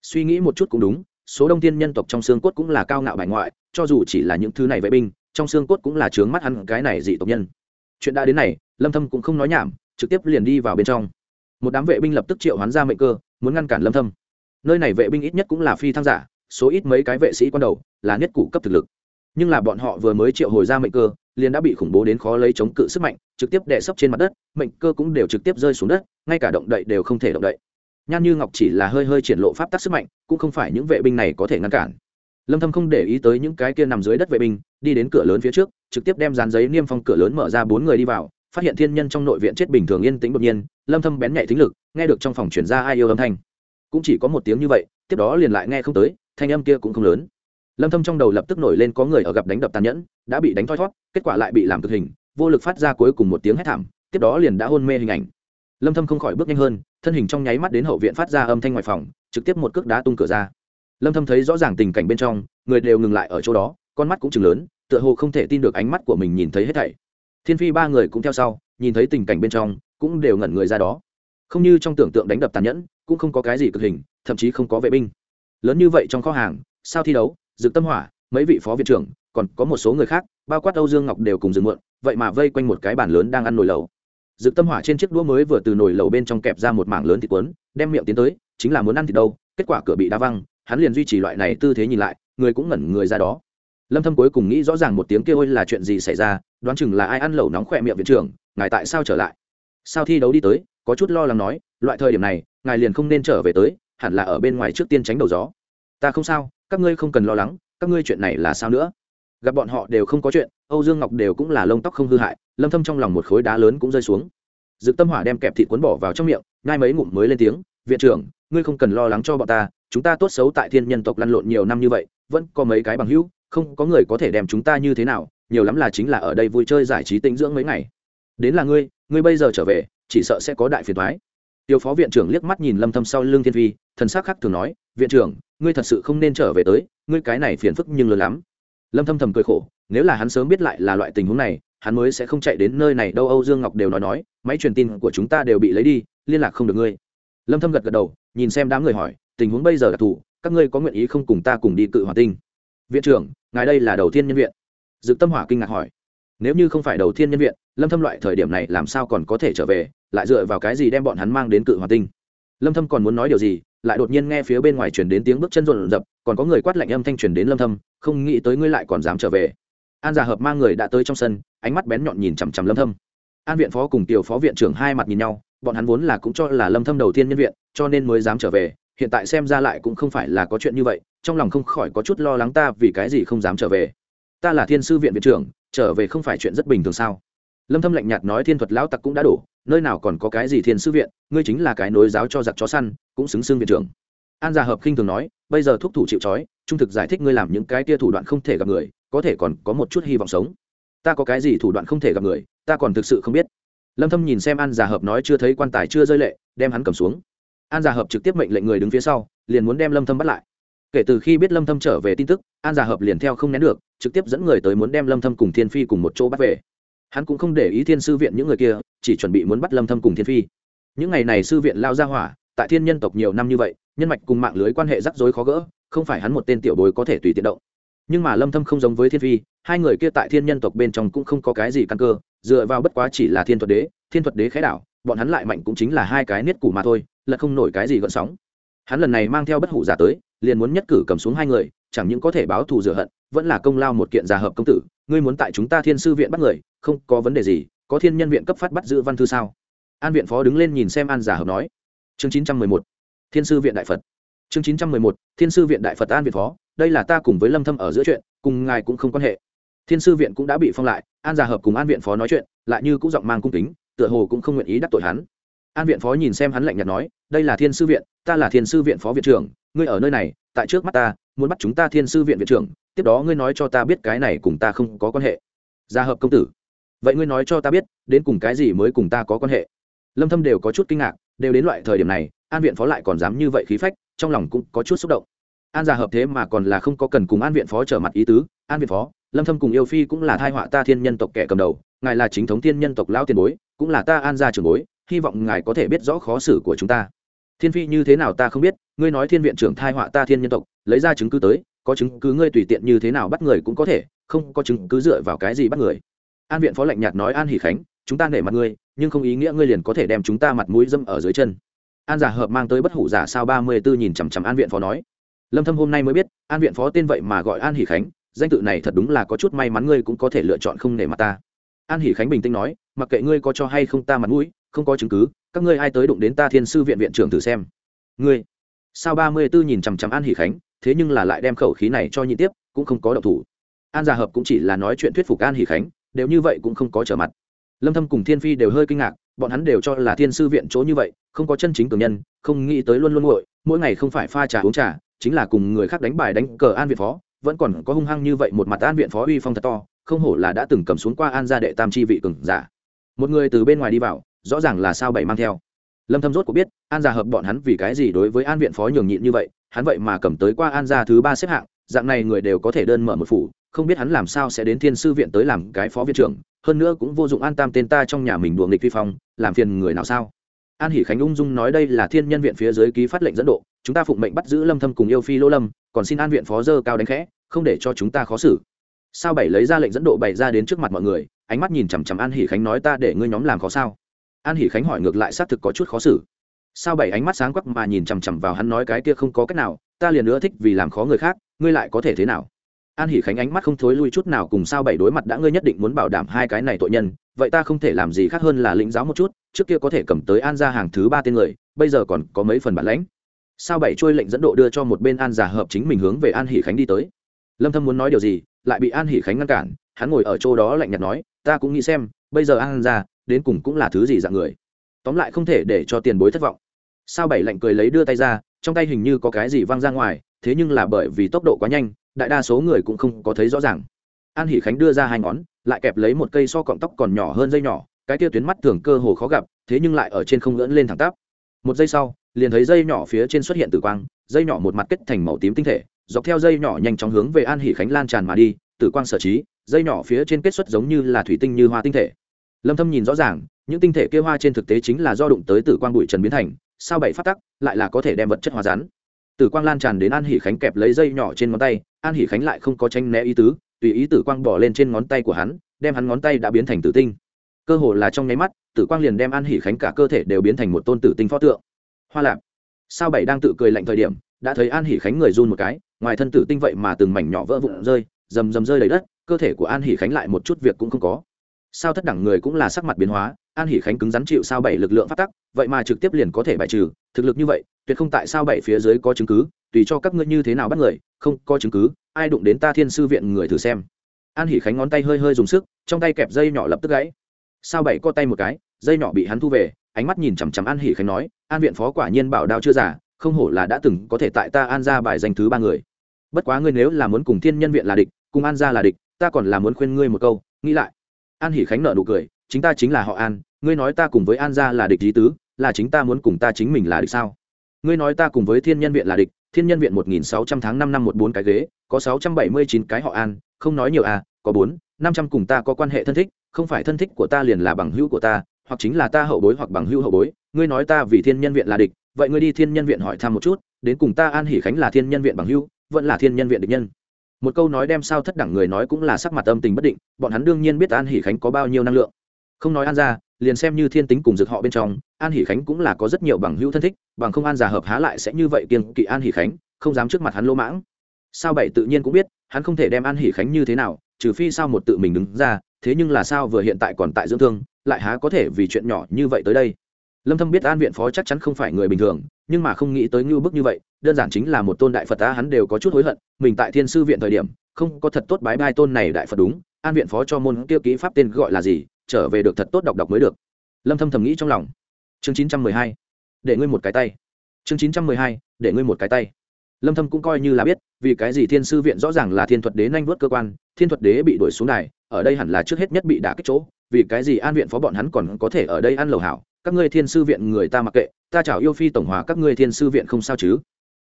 Suy nghĩ một chút cũng đúng, số đông thiên nhân tộc trong xương cốt cũng là cao ngạo bài ngoại, cho dù chỉ là những thứ này vệ binh, trong xương cốt cũng là trướng mắt hắn cái này dị tộc nhân. Chuyện đã đến này, lâm thâm cũng không nói nhảm, trực tiếp liền đi vào bên trong. Một đám vệ binh lập tức triệu hoán ra mệnh cơ, muốn ngăn cản lâm thâm. Nơi này vệ binh ít nhất cũng là phi thăng giả, số ít mấy cái vệ sĩ quan đầu, là nhất cụ cấp thực lực. Nhưng là bọn họ vừa mới triệu hồi ra mệnh cơ liền đã bị khủng bố đến khó lấy chống cự sức mạnh, trực tiếp đè sấp trên mặt đất, mệnh cơ cũng đều trực tiếp rơi xuống đất, ngay cả động đậy đều không thể động đậy. Nhan như ngọc chỉ là hơi hơi triển lộ pháp tắc sức mạnh, cũng không phải những vệ binh này có thể ngăn cản. Lâm thâm không để ý tới những cái kia nằm dưới đất vệ binh, đi đến cửa lớn phía trước, trực tiếp đem dán giấy niêm phong cửa lớn mở ra bốn người đi vào, phát hiện thiên nhân trong nội viện chết bình thường yên tĩnh đột nhiên, lâm thâm bén nhạy thính lực, nghe được trong phòng truyền ra ai yêu âm thanh. Cũng chỉ có một tiếng như vậy, tiếp đó liền lại nghe không tới, thanh âm kia cũng không lớn lâm thâm trong đầu lập tức nổi lên có người ở gặp đánh đập tàn nhẫn, đã bị đánh thoi thoát kết quả lại bị làm cực hình, vô lực phát ra cuối cùng một tiếng hét thảm, tiếp đó liền đã hôn mê hình ảnh. Lâm thâm không khỏi bước nhanh hơn, thân hình trong nháy mắt đến hậu viện phát ra âm thanh ngoài phòng, trực tiếp một cước đá tung cửa ra. Lâm thâm thấy rõ ràng tình cảnh bên trong, người đều ngừng lại ở chỗ đó, con mắt cũng chừng lớn, tựa hồ không thể tin được ánh mắt của mình nhìn thấy hết thảy. Thiên phi ba người cũng theo sau, nhìn thấy tình cảnh bên trong, cũng đều ngẩn người ra đó. Không như trong tưởng tượng đánh đập tàn nhẫn, cũng không có cái gì cực hình, thậm chí không có vệ binh. Lớn như vậy trong kho hàng, sao thi đấu? Dự tâm hỏa mấy vị phó viện trưởng còn có một số người khác bao quát âu dương ngọc đều cùng dừng muộn vậy mà vây quanh một cái bàn lớn đang ăn nồi lẩu. Dự tâm hỏa trên chiếc đũa mới vừa từ nồi lẩu bên trong kẹp ra một mảng lớn thịt cuốn, đem miệng tiến tới chính là muốn ăn thịt đâu kết quả cửa bị đá văng hắn liền duy trì loại này tư thế nhìn lại người cũng ngẩn người ra đó. Lâm thâm cuối cùng nghĩ rõ ràng một tiếng kêu ôi là chuyện gì xảy ra đoán chừng là ai ăn lẩu nóng khỏe miệng viện trưởng ngài tại sao trở lại? Sao thi đấu đi tới có chút lo lắng nói loại thời điểm này ngài liền không nên trở về tới hẳn là ở bên ngoài trước tiên tránh đầu gió. Ta không sao các ngươi không cần lo lắng các ngươi chuyện này là sao nữa? Gặp bọn họ đều không có chuyện âu dương ngọc đều cũng là lông tóc không hư hại lâm thâm trong lòng một khối đá lớn cũng rơi xuống. Dự tâm hỏa đem kẹp thịt cuốn bỏ vào trong miệng ngay mấy ngụm mới lên tiếng viện trưởng ngươi không cần lo lắng cho bọn ta chúng ta tốt xấu tại thiên nhân tộc lăn lộn nhiều năm như vậy vẫn có mấy cái bằng hữu không có người có thể đem chúng ta như thế nào nhiều lắm là chính là ở đây vui chơi giải trí tĩnh dưỡng mấy ngày. Đến là ngươi ngươi bây giờ trở về chỉ sợ sẽ có đại phiền toái. tiêu phó viện trưởng liếc mắt nhìn lâm thâm sau lưng thiên Vi, thần sắc khắc thường nói viện trưởng ngươi thật sự không nên trở về tới, ngươi cái này phiền phức nhưng lớn lắm. Lâm thâm thầm cười khổ, nếu là hắn sớm biết lại là loại tình huống này, hắn mới sẽ không chạy đến nơi này đâu, âu dương ngọc đều nói nói, máy truyền tin của chúng ta đều bị lấy đi, liên lạc không được ngươi. Lâm thâm gật gật đầu, nhìn xem đám người hỏi, tình huống bây giờ đặc thù các ngươi có nguyện ý không cùng ta cùng đi cự hỏa tinh? Viện trưởng, ngài đây là đầu tiên nhân viện. Dự tâm hỏa kinh ngạc hỏi. Nếu như không phải đầu tiên nhân viện, lâm thâm loại thời điểm này làm sao còn có thể trở về, lại dựa vào cái gì đem bọn hắn mang đến cự hỏa tinh? Lâm thâm còn muốn nói điều gì lại đột nhiên nghe phía bên ngoài truyền đến tiếng bước chân rộn rập, còn có người quát lạnh âm thanh truyền đến lâm thâm, không nghĩ tới ngươi lại còn dám trở về. An giả hợp mang người đã tới trong sân, ánh mắt bén nhọn nhìn chằm chằm lâm thâm. An viện phó cùng tiểu phó viện trưởng hai mặt nhìn nhau, bọn hắn vốn là cũng cho là lâm thâm đầu tiên nhân viện, cho nên mới dám trở về, hiện tại xem ra lại cũng không phải là có chuyện như vậy, trong lòng không khỏi có chút lo lắng ta vì cái gì không dám trở về. Ta là thiên sư viện viện trưởng, trở về không phải chuyện rất bình thường sao? Lâm thâm lạnh nhạt nói thiên thuật lão tặc cũng đã đủ, nơi nào còn có cái gì thiên sư viện, ngươi chính là cái nối giáo cho giặc chó săn cũng xứng xương viện trưởng. An gia hợp khinh thường nói, bây giờ thúc thủ chịu trói, trung thực giải thích ngươi làm những cái tia thủ đoạn không thể gặp người, có thể còn có một chút hy vọng sống. Ta có cái gì thủ đoạn không thể gặp người, ta còn thực sự không biết. Lâm thâm nhìn xem an gia hợp nói chưa thấy quan tài chưa rơi lệ, đem hắn cầm xuống. An gia hợp trực tiếp mệnh lệnh người đứng phía sau, liền muốn đem lâm thâm bắt lại. Kể từ khi biết lâm thâm trở về tin tức, an gia hợp liền theo không nén được, trực tiếp dẫn người tới muốn đem lâm thâm cùng thiên phi cùng một chỗ bắt về. Hắn cũng không để ý thiên sư viện những người kia, chỉ chuẩn bị muốn bắt lâm thâm cùng thiên phi. Những ngày này sư viện lao ra hỏa tại thiên nhân tộc nhiều năm như vậy, nhân mạch cùng mạng lưới quan hệ rắc rối khó gỡ, không phải hắn một tên tiểu bối có thể tùy tiện động. Nhưng mà lâm thâm không giống với thiên phi, hai người kia tại thiên nhân tộc bên trong cũng không có cái gì căn cơ, dựa vào bất quá chỉ là thiên thuật đế, thiên thuật đế khái đảo, bọn hắn lại mạnh cũng chính là hai cái niết củ mà thôi, là không nổi cái gì gợn sóng. Hắn lần này mang theo bất hủ giả tới, liền muốn nhất cử cầm xuống hai người, chẳng những có thể báo thù rửa hận, vẫn là công lao một kiện giả hợp công tử, ngươi muốn tại chúng ta thiên sư viện bắt người, không có vấn đề gì, có thiên nhân viện cấp phát bắt giữ văn thư sao? An viện phó đứng lên nhìn xem an giả hợp nói chương chín trăm mười một, thiên sư viện đại phật. Chương chín trăm mười một, thiên sư viện đại phật an viện phó, đây là ta cùng với lâm thâm ở giữa chuyện, cùng ngài cũng không quan hệ. Thiên sư viện cũng đã bị phong lại, an gia hợp cùng an viện phó nói chuyện, lại như cũng giọng mang cung kính, tựa hồ cũng không nguyện ý đắc tội hắn. An viện phó nhìn xem hắn lạnh nhạt nói, đây là thiên sư viện, ta là thiên sư viện phó viện trưởng, ngươi ở nơi này, tại trước mắt ta, muốn bắt chúng ta thiên sư viện viện trưởng, tiếp đó ngươi nói cho ta biết cái này cùng ta không có quan hệ. Gia hợp công tử. Vậy ngươi nói cho ta biết, đến cùng cái gì mới cùng ta có quan hệ? Lâm thâm đều có chút kinh ngạc đều đến loại thời điểm này, an viện phó lại còn dám như vậy khí phách, trong lòng cũng có chút xúc động. An gia hợp thế mà còn là không có cần cùng an viện phó trở mặt ý tứ. An viện phó, lâm thâm cùng yêu phi cũng là thai họa ta thiên nhân tộc kẻ cầm đầu, ngài là chính thống thiên nhân tộc lão tiền bối, cũng là ta an gia trưởng bối, hy vọng ngài có thể biết rõ khó xử của chúng ta. Thiên phi như thế nào ta không biết, ngươi nói thiên viện trưởng thai họa ta thiên nhân tộc, lấy ra chứng cứ tới, có chứng cứ ngươi tùy tiện như thế nào bắt người cũng có thể, không có chứng cứ dựa vào cái gì bắt người. An viện phó lạnh nhạt nói an hỷ khánh chúng ta nể mặt ngươi, nhưng không ý nghĩa ngươi liền có thể đem chúng ta mặt mũi dâm ở dưới chân. An giả hợp mang tới bất hủ giả sao ba mươi bốn nhìn chằm chằm an viện phó nói. Lâm thâm hôm nay mới biết, an viện phó tên vậy mà gọi an hỷ khánh, danh tự này thật đúng là có chút may mắn ngươi cũng có thể lựa chọn không nể mặt ta. An hỷ khánh bình tĩnh nói, mặc kệ ngươi có cho hay không ta mặt mũi, không có chứng cứ, các ngươi ai tới đụng đến ta thiên sư viện viện trưởng thử xem. Ngươi, sao ba mươi bốn nhìn chằm chằm an hỷ khánh, thế nhưng là lại đem khẩu khí này cho nhị tiếp, cũng không có động thủ. An gia hợp cũng chỉ là nói chuyện thuyết phục an hỷ khánh, đều như vậy cũng không có trở mặt lâm thâm cùng thiên phi đều hơi kinh ngạc, bọn hắn đều cho là thiên sư viện chỗ như vậy, không có chân chính cường nhân, không nghĩ tới luôn luôn nguội, mỗi ngày không phải pha trà uống trà, chính là cùng người khác đánh bài đánh cờ an viện phó, vẫn còn có hung hăng như vậy một mặt an viện phó uy phong thật to, không hổ là đã từng cầm xuống qua an gia đệ tam chi vị cường giả. Một người từ bên ngoài đi vào, rõ ràng là sao bảy mang theo. Lâm thâm rốt cũng biết, an gia hợp bọn hắn vì cái gì đối với an viện phó nhường nhịn như vậy, hắn vậy mà cầm tới qua an gia thứ ba xếp hạng, dạng này người đều có thể đơn mở một phủ, không biết hắn làm sao sẽ đến thiên sư viện tới làm cái phó viện trưởng hơn nữa cũng vô dụng an tam tên ta trong nhà mình đùa nghịch vi phong, làm phiền người nào sao? An hỷ khánh ung dung nói đây là thiên nhân viện phía dưới ký phát lệnh dẫn độ, chúng ta phụng mệnh bắt giữ lâm thâm cùng yêu phi lô lâm, còn xin an viện phó dơ cao đánh khẽ, không để cho chúng ta khó xử. Sao bảy lấy ra lệnh dẫn độ bày ra đến trước mặt mọi người, ánh mắt nhìn chằm chằm an hỷ khánh nói ta để ngươi nhóm làm khó sao? An hỷ khánh hỏi ngược lại xác thực có chút khó xử. Sao bảy ánh mắt sáng quắc mà nhìn chằm chằm vào hắn nói cái kia không có cách nào, ta liền nữa thích vì làm khó người khác, ngươi lại có thể thế nào? An hỷ khánh ánh mắt không thối lui chút nào cùng sao bảy đối mặt đã ngươi nhất định muốn bảo đảm hai cái này tội nhân, vậy ta không thể làm gì khác hơn là lĩnh giáo một chút, trước kia có thể cầm tới an ra hàng thứ ba tên người, bây giờ còn có mấy phần bản lãnh. Sao bảy trôi lệnh dẫn độ đưa cho một bên an giả hợp chính mình hướng về an hỷ khánh đi tới. Lâm thâm muốn nói điều gì, lại bị an hỷ khánh ngăn cản, hắn ngồi ở chỗ đó lạnh nhạt nói, ta cũng nghĩ xem, bây giờ an ra đến cùng cũng là thứ gì dạng người. Tóm lại không thể để cho tiền bối thất vọng. Sao bảy lạnh cười lấy đưa tay ra, trong tay hình như có cái gì văng ra ngoài, thế nhưng là bởi vì tốc độ quá nhanh đại đa số người cũng không có thấy rõ ràng. An hỷ khánh đưa ra hai ngón, lại kẹp lấy một cây so cọng tóc còn nhỏ hơn dây nhỏ, cái tia tuyến mắt thường cơ hồ khó gặp, thế nhưng lại ở trên không ngỡn lên thẳng tắp. Một giây sau, liền thấy dây nhỏ phía trên xuất hiện tử quang, dây nhỏ một mặt kết thành màu tím tinh thể, dọc theo dây nhỏ nhanh chóng hướng về an hỷ khánh lan tràn mà đi, tử quang sở trí, dây nhỏ phía trên kết xuất giống như là thủy tinh như hoa tinh thể. Lâm thâm nhìn rõ ràng, những tinh thể kia hoa trên thực tế chính là do đụng tới tử quang bụi trần biến thành, sao bảy phát tắc lại là có thể đem vật chất hóa rắn? Tử quang lan tràn đến an hỷ khánh kẹp lấy dây nhỏ trên ngón tay, an hỷ khánh lại không có tranh né ý tứ, tùy ý tử quang bỏ lên trên ngón tay của hắn, đem hắn ngón tay đã biến thành tử tinh. Cơ hồ là trong nháy mắt, tử quang liền đem an hỷ khánh cả cơ thể đều biến thành một tôn tử tinh pho tượng. Hoa lạp. Sao bảy đang tự cười lạnh thời điểm, đã thấy an hỷ khánh người run một cái, ngoài thân tử tinh vậy mà từng mảnh nhỏ vỡ vụn rơi, rầm rầm rơi đầy đất, cơ thể của an hỷ khánh lại một chút việc cũng không có. Sao thất đẳng người cũng là sắc mặt biến hóa, an hỷ khánh cứng rắn chịu sao bảy lực lượng phát tắc, vậy mà trực tiếp liền có thể bại trừ thực lực như vậy, tuyệt không tại sao bảy phía dưới có chứng cứ, tùy cho các ngươi như thế nào bắt người, không, có chứng cứ, ai đụng đến ta thiên sư viện người thử xem. An hỷ khánh ngón tay hơi hơi dùng sức, trong tay kẹp dây nhỏ lập tức gãy. Sao bảy co tay một cái, dây nhỏ bị hắn thu về, ánh mắt nhìn chằm chằm an hỷ khánh nói, an viện phó quả nhiên bảo đao chưa giả, không hổ là đã từng có thể tại ta an ra bài danh thứ ba người. Bất quá ngươi nếu là muốn cùng thiên nhân viện là địch, cùng an ra là địch, ta còn là muốn khuyên ngươi một câu, nghĩ lại. An hỷ khánh nợ nụ cười, chính ta chính là họ an, ngươi nói ta cùng với an gia là địch lý tứ là chính ta muốn cùng ta chính mình là địch sao? Ngươi nói ta cùng với thiên nhân viện là địch, thiên nhân viện một nghìn sáu trăm tháng năm năm một bốn cái ghế, có sáu trăm bảy mươi chín cái họ an, không nói nhiều à có bốn, năm trăm cùng ta có quan hệ thân thích, không phải thân thích của ta liền là bằng hữu của ta, hoặc chính là ta hậu bối hoặc bằng hữu hậu bối. Ngươi nói ta vì thiên nhân viện là địch, vậy ngươi đi thiên nhân viện hỏi thăm một chút, đến cùng ta an hỉ khánh là thiên nhân viện bằng hữu, vẫn là thiên nhân viện địch nhân? Một câu nói đem sao thất đẳng người nói cũng là sắc mặt âm tình bất định, bọn hắn đương nhiên biết an hỉ khánh có bao nhiêu năng lượng. Không nói an ra liền xem như thiên tính cùng dược họ bên trong, an hỷ khánh cũng là có rất nhiều bằng hữu thân thích, bằng không an già hợp há lại sẽ như vậy kiên kỵ an hỷ khánh, không dám trước mặt hắn lỗ mãng. Sao bảy tự nhiên cũng biết, hắn không thể đem an hỷ khánh như thế nào, trừ phi sao một tự mình đứng ra, thế nhưng là sao vừa hiện tại còn tại dưỡng thương, lại há có thể vì chuyện nhỏ như vậy tới đây. Lâm thâm biết an viện phó chắc chắn không phải người bình thường, nhưng mà không nghĩ tới ngưu bức như vậy, đơn giản chính là một tôn đại phật ta hắn đều có chút hối hận, mình tại thiên sư viện thời điểm, không có thật tốt bái bai tôn này đại phật đúng, an viện phó cho môn tiêu ký pháp tên gọi là gì trở về được thật tốt đọc đọc mới được. Lâm thâm thầm nghĩ trong lòng. Chương 912 để ngươi một cái tay. Chương 912 để ngươi một cái tay. Lâm thâm cũng coi như là biết, vì cái gì thiên sư viện rõ ràng là thiên thuật đế nhanh vuốt cơ quan, thiên thuật đế bị đuổi xuống đài, ở đây hẳn là trước hết nhất bị đả kích chỗ, vì cái gì an viện phó bọn hắn còn có thể ở đây ăn lầu hảo, các ngươi thiên sư viện người ta mặc kệ, ta chào yêu phi tổng hòa các ngươi thiên sư viện không sao chứ?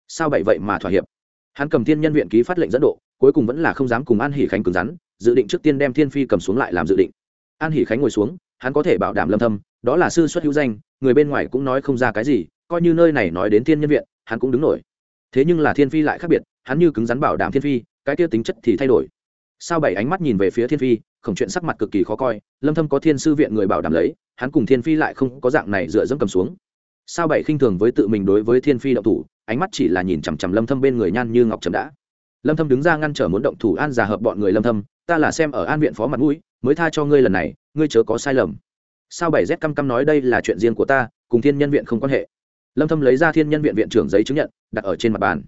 Sao vậy vậy mà thỏa hiệp? Hắn cầm thiên nhân viện ký phát lệnh dẫn độ, cuối cùng vẫn là không dám cùng an hỉ khánh cứng rắn, dự định trước tiên đem thiên phi cầm xuống lại làm dự định an hỷ khánh ngồi xuống, hắn có thể bảo đảm lâm thâm, đó là sư xuất hữu danh, người bên ngoài cũng nói không ra cái gì, coi như nơi này nói đến thiên nhân viện, hắn cũng đứng nổi. Thế nhưng là thiên phi lại khác biệt, hắn như cứng rắn bảo đảm thiên phi, cái kia tính chất thì thay đổi. Sao bảy ánh mắt nhìn về phía thiên phi khổng chuyện sắc mặt cực kỳ khó coi, lâm thâm có thiên sư viện người bảo đảm lấy, hắn cùng thiên phi lại không có dạng này dựa dẫm cầm xuống. Sao bảy khinh thường với tự mình đối với thiên phi động thủ, ánh mắt chỉ là nhìn chằm chằm lâm thâm bên người nhan như ngọc trầm đã. Lâm thâm đứng ra ngăn trở muốn động thủ an già hợp bọn người lâm thâm, ta là xem ở an viện phó mặt mũi mới tha cho ngươi lần này, ngươi chớ có sai lầm. Sao bảy z căm căm nói đây là chuyện riêng của ta, cùng thiên nhân viện không quan hệ? Lâm thâm lấy ra thiên nhân viện viện trưởng giấy chứng nhận, đặt ở trên mặt bàn.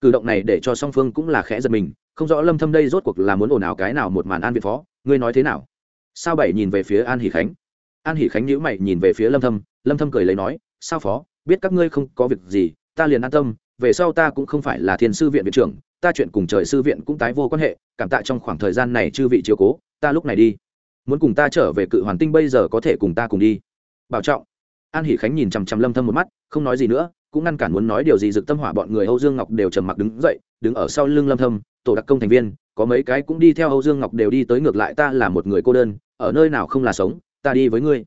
Cử động này để cho song phương cũng là khẽ giật mình, không rõ lâm thâm đây rốt cuộc là muốn ồn ào cái nào một màn an viện phó, ngươi nói thế nào? Sao bảy nhìn về phía an hỷ khánh? An hỷ khánh nhíu mày nhìn về phía lâm thâm lâm thâm cười lấy nói, sao phó, biết các ngươi không có việc gì, ta liền an tâm, về sau ta cũng không phải là thiên sư viện viện trưởng, ta chuyện cùng trời sư viện cũng tái vô quan hệ, cảm tạ trong khoảng thời gian này chư vị chiếu cố ta lúc này đi. Muốn cùng ta trở về cự hoàn tinh bây giờ có thể cùng ta cùng đi. Bảo trọng. An hỷ khánh nhìn chằm chằm lâm thâm một mắt, không nói gì nữa, cũng ngăn cản muốn nói điều gì Dực tâm hỏa bọn người âu dương ngọc đều trầm mặc đứng dậy, đứng ở sau lưng lâm thâm, tổ đặc công thành viên, có mấy cái cũng đi theo âu dương ngọc đều đi tới ngược lại ta là một người cô đơn, ở nơi nào không là sống, ta đi với ngươi.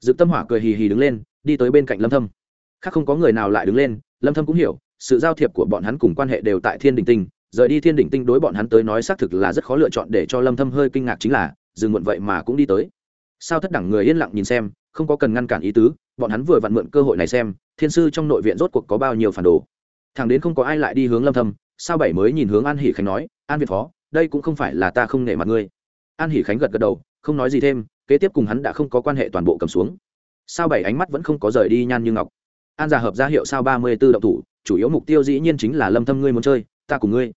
Dực tâm hỏa cười hì hì đứng lên, đi tới bên cạnh lâm thâm. Khác không có người nào lại đứng lên, lâm thâm cũng hiểu, sự giao thiệp của bọn hắn cùng quan hệ đều tại thiên đình tinh rời đi thiên đỉnh tinh đối bọn hắn tới nói xác thực là rất khó lựa chọn để cho lâm thâm hơi kinh ngạc chính là, dừng muộn vậy mà cũng đi tới. Sao thất đẳng người yên lặng nhìn xem, không có cần ngăn cản ý tứ, bọn hắn vừa vặn mượn cơ hội này xem, thiên sư trong nội viện rốt cuộc có bao nhiêu phản đồ. Thằng đến không có ai lại đi hướng lâm thâm, sao bảy mới nhìn hướng an hỷ khánh nói, an việt phó, đây cũng không phải là ta không nể mặt ngươi. An hỷ khánh gật gật đầu, không nói gì thêm, kế tiếp cùng hắn đã không có quan hệ toàn bộ cầm xuống. Sao bảy ánh mắt vẫn không có rời đi nhan như ngọc. An giả hợp ra hiệu sao ba mươi 34 động thủ, chủ yếu mục tiêu dĩ nhiên chính là lâm thâm ngươi muốn chơi ta cùng ngươi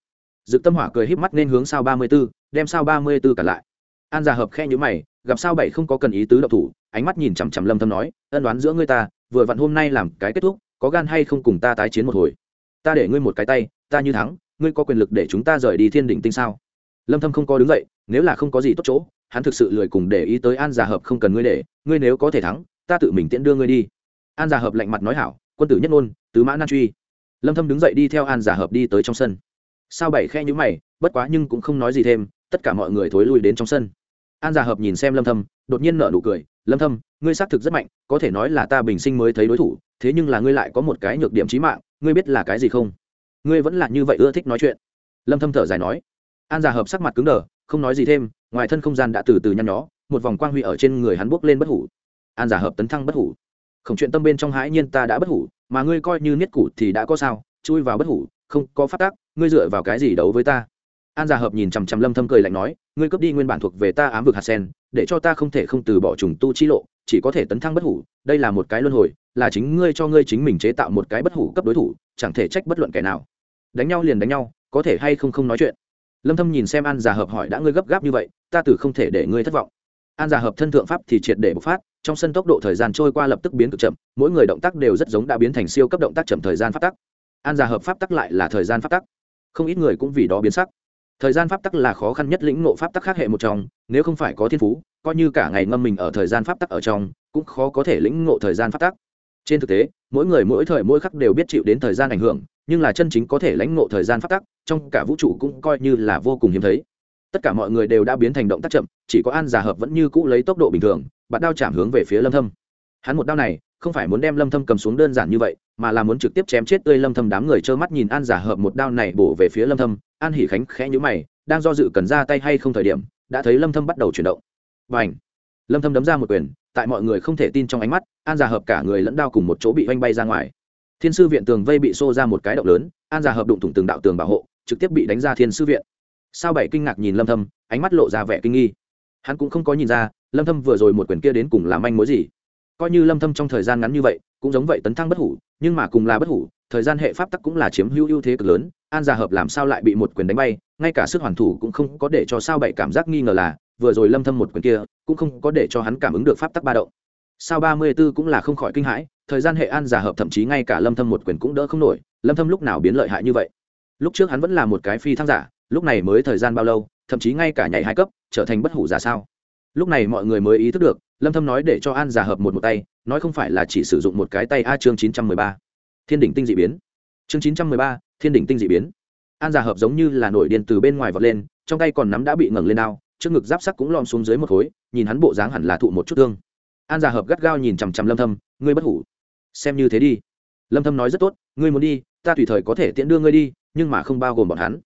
Dực Tâm Hỏa cười híp mắt nên hướng sao 34, đem sao 34 cả lại. An Già hợp khe nhữ mày, gặp sao bảy không có cần ý tứ động thủ, ánh mắt nhìn chằm chằm Lâm Thâm nói, ân đoán giữa ngươi ta, vừa vặn hôm nay làm cái kết thúc, có gan hay không cùng ta tái chiến một hồi. Ta để ngươi một cái tay, ta như thắng, ngươi có quyền lực để chúng ta rời đi Thiên đỉnh tinh sao? Lâm Thâm không có đứng dậy, nếu là không có gì tốt chỗ, hắn thực sự lười cùng để ý tới An Già hợp không cần ngươi để, ngươi nếu có thể thắng, ta tự mình tiễn đưa ngươi đi. An Già hợp lạnh mặt nói hảo, quân tử nhất ngôn, tứ mã nan truy. Lâm Thâm đứng dậy đi theo An Giả hợp đi tới trong sân sao bảy khe như mày bất quá nhưng cũng không nói gì thêm tất cả mọi người thối lui đến trong sân an Giả hợp nhìn xem lâm thâm đột nhiên nở nụ cười lâm thâm ngươi xác thực rất mạnh có thể nói là ta bình sinh mới thấy đối thủ thế nhưng là ngươi lại có một cái nhược điểm chí mạng ngươi biết là cái gì không ngươi vẫn là như vậy ưa thích nói chuyện lâm thâm thở dài nói an Giả hợp sắc mặt cứng đờ không nói gì thêm ngoài thân không gian đã từ từ nhăn nhó một vòng quang huy ở trên người hắn bước lên bất hủ an giả hợp tấn thăng bất hủ khổng chuyện tâm bên trong hãi nhiên ta đã bất hủ, mà ngươi coi như niết củ thì đã có sao, chui vào bất hủ, không có phát tác ngươi dựa vào cái gì đấu với ta? An già hợp nhìn chằm chằm lâm thâm cười lạnh nói, ngươi cướp đi nguyên bản thuộc về ta ám vực hạt sen, để cho ta không thể không từ bỏ trùng tu chi lộ, chỉ có thể tấn thăng bất hủ, đây là một cái luân hồi, là chính ngươi cho ngươi chính mình chế tạo một cái bất hủ cấp đối thủ, chẳng thể trách bất luận kẻ nào. Đánh nhau liền đánh nhau, có thể hay không không nói chuyện. Lâm thâm nhìn xem an già hợp hỏi đã ngươi gấp gáp như vậy, ta từ không thể để ngươi thất vọng. An già hợp thân thượng pháp thì triệt để bộc phát trong sân tốc độ thời gian trôi qua lập tức biến cực chậm, mỗi người động tác đều rất giống đã biến thành siêu cấp động tác chậm thời gian phát tắc. An già hợp pháp tắc lại là thời gian pháp tắc. Không ít người cũng vì đó biến sắc. Thời gian pháp tắc là khó khăn nhất lĩnh ngộ pháp tắc khác hệ một trong, nếu không phải có thiên phú, coi như cả ngày ngâm mình ở thời gian pháp tắc ở trong, cũng khó có thể lĩnh ngộ thời gian pháp tắc. Trên thực tế, mỗi người mỗi thời mỗi khắc đều biết chịu đến thời gian ảnh hưởng, nhưng là chân chính có thể lãnh ngộ thời gian pháp tắc, trong cả vũ trụ cũng coi như là vô cùng hiếm thấy. Tất cả mọi người đều đã biến thành động tác chậm, chỉ có an giả hợp vẫn như cũ lấy tốc độ bình thường bạn đao chạm hướng về phía lâm thâm. Hắn một đao này, không phải muốn đem lâm thâm cầm xuống đơn giản như vậy, mà là muốn trực tiếp chém chết tươi lâm thâm đám người trơ mắt nhìn an giả hợp một đao này bổ về phía lâm thâm. An hỉ khánh khẽ nhíu mày, đang do dự cần ra tay hay không thời điểm, đã thấy lâm thâm bắt đầu chuyển động. Bành! Lâm thâm đấm ra một quyền, tại mọi người không thể tin trong ánh mắt, an giả hợp cả người lẫn đao cùng một chỗ bị vanh bay ra ngoài. Thiên sư viện tường vây bị xô ra một cái động lớn, an giả hợp đụng thủng từng đạo tường bảo hộ, trực tiếp bị đánh ra thiên sư viện. Sao bảy kinh ngạc nhìn lâm thâm, ánh mắt lộ ra vẻ kinh nghi. Hắn cũng không có nhìn ra lâm thâm vừa rồi một quyền kia đến cùng làm manh mối gì? Coi như lâm thâm trong thời gian ngắn như vậy, cũng giống vậy tấn thăng bất hủ, nhưng mà cùng là bất hủ, thời gian hệ pháp tắc cũng là chiếm hữu ưu thế cực lớn, an gia hợp làm sao lại bị một quyền đánh bay, ngay cả sức hoàn thủ cũng không có để cho sao bảy cảm giác nghi ngờ là, vừa rồi lâm thâm một quyền kia, cũng không có để cho hắn cảm ứng được pháp tắc ba động. Sao ba mươi 34 cũng là không khỏi kinh hãi, thời gian hệ an giả hợp thậm chí ngay cả lâm thâm một quyền cũng đỡ không nổi, lâm thâm lúc nào biến lợi hại như vậy? Lúc trước hắn vẫn là một cái phi thăng giả, lúc này mới thời gian bao lâu, thậm chí ngay cả nhảy hai cấp, trở thành bất hủ giả sao? Lúc này mọi người mới ý thức được lâm thâm nói để cho an giả hợp một một tay nói không phải là chỉ sử dụng một cái tay. A chương 913. thiên đỉnh tinh dị biến. Chương 913, thiên đỉnh tinh dị biến. An giả hợp giống như là nổi điên từ bên ngoài vọt lên trong tay còn nắm đã bị ngẩng lên ao trước ngực giáp sắc cũng lom xuống dưới một khối nhìn hắn bộ dáng hẳn là thụ một chút thương. An giả hợp gắt gao nhìn chằm chằm lâm thâm ngươi bất hủ. Xem như thế đi. Lâm thâm nói rất tốt ngươi muốn đi ta tùy thời có thể tiện đưa ngươi đi nhưng mà không bao gồm bọn hắn.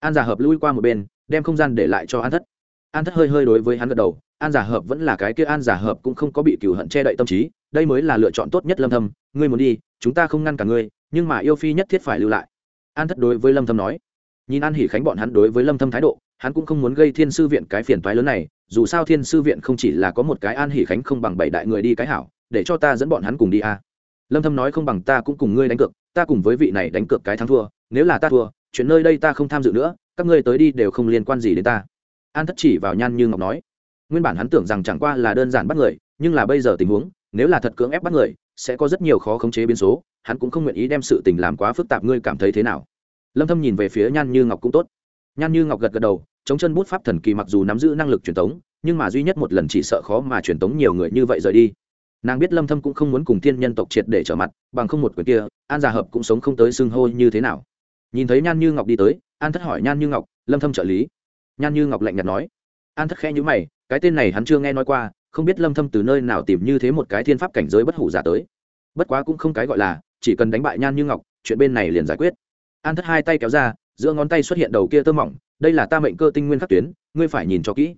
An giả hợp lui qua một bên đem không gian để lại cho an thất an thất hơi hơi đối với hắn gật đầu, an giả hợp vẫn là cái kia an giả hợp cũng không có bị cửu hận che đậy tâm trí, đây mới là lựa chọn tốt nhất lâm thâm, ngươi muốn đi, chúng ta không ngăn cả ngươi, nhưng mà yêu phi nhất thiết phải lưu lại. An thất đối với lâm thâm nói. Nhìn an hỉ khánh bọn hắn đối với lâm thâm thái độ, hắn cũng không muốn gây thiên sư viện cái phiền toái lớn này, dù sao thiên sư viện không chỉ là có một cái an hỉ khánh không bằng bảy đại người đi cái hảo, để cho ta dẫn bọn hắn cùng đi a. À. Lâm thâm nói không bằng ta cũng cùng ngươi đánh cược, ta cùng với vị này đánh cược cái thắng thua, nếu là ta thua, chuyện nơi đây ta không tham dự nữa, các ngươi tới đi đều không liên quan gì đến ta an thất chỉ vào nhan như ngọc nói, nguyên bản hắn tưởng rằng chẳng qua là đơn giản bắt người, nhưng là bây giờ tình huống, nếu là thật cưỡng ép bắt người, sẽ có rất nhiều khó khống chế biến số, hắn cũng không nguyện ý đem sự tình làm quá phức tạp, ngươi cảm thấy thế nào? Lâm thâm nhìn về phía nhan như ngọc cũng tốt. Nhan như ngọc gật gật đầu, chống chân bút pháp thần kỳ mặc dù nắm giữ năng lực truyền tống, nhưng mà duy nhất một lần chỉ sợ khó mà truyền tống nhiều người như vậy rời đi. Nàng biết lâm thâm cũng không muốn cùng thiên nhân tộc triệt để trở mặt, bằng không một quyền kia, an gia hợp cũng sống không tới xương hô như thế nào. Nhìn thấy nhan như ngọc đi tới, an thất hỏi nhan như ngọc, lâm thâm trợ lý nhan như ngọc lạnh nhạt nói. An thất khẽ nhữ mày, cái tên này hắn chưa nghe nói qua, không biết lâm thâm từ nơi nào tìm như thế một cái thiên pháp cảnh giới bất hủ giả tới. Bất quá cũng không cái gọi là, chỉ cần đánh bại nhan như ngọc, chuyện bên này liền giải quyết. An thất hai tay kéo ra, giữa ngón tay xuất hiện đầu kia tơ mỏng, đây là ta mệnh cơ tinh nguyên khắc tuyến, ngươi phải nhìn cho kỹ.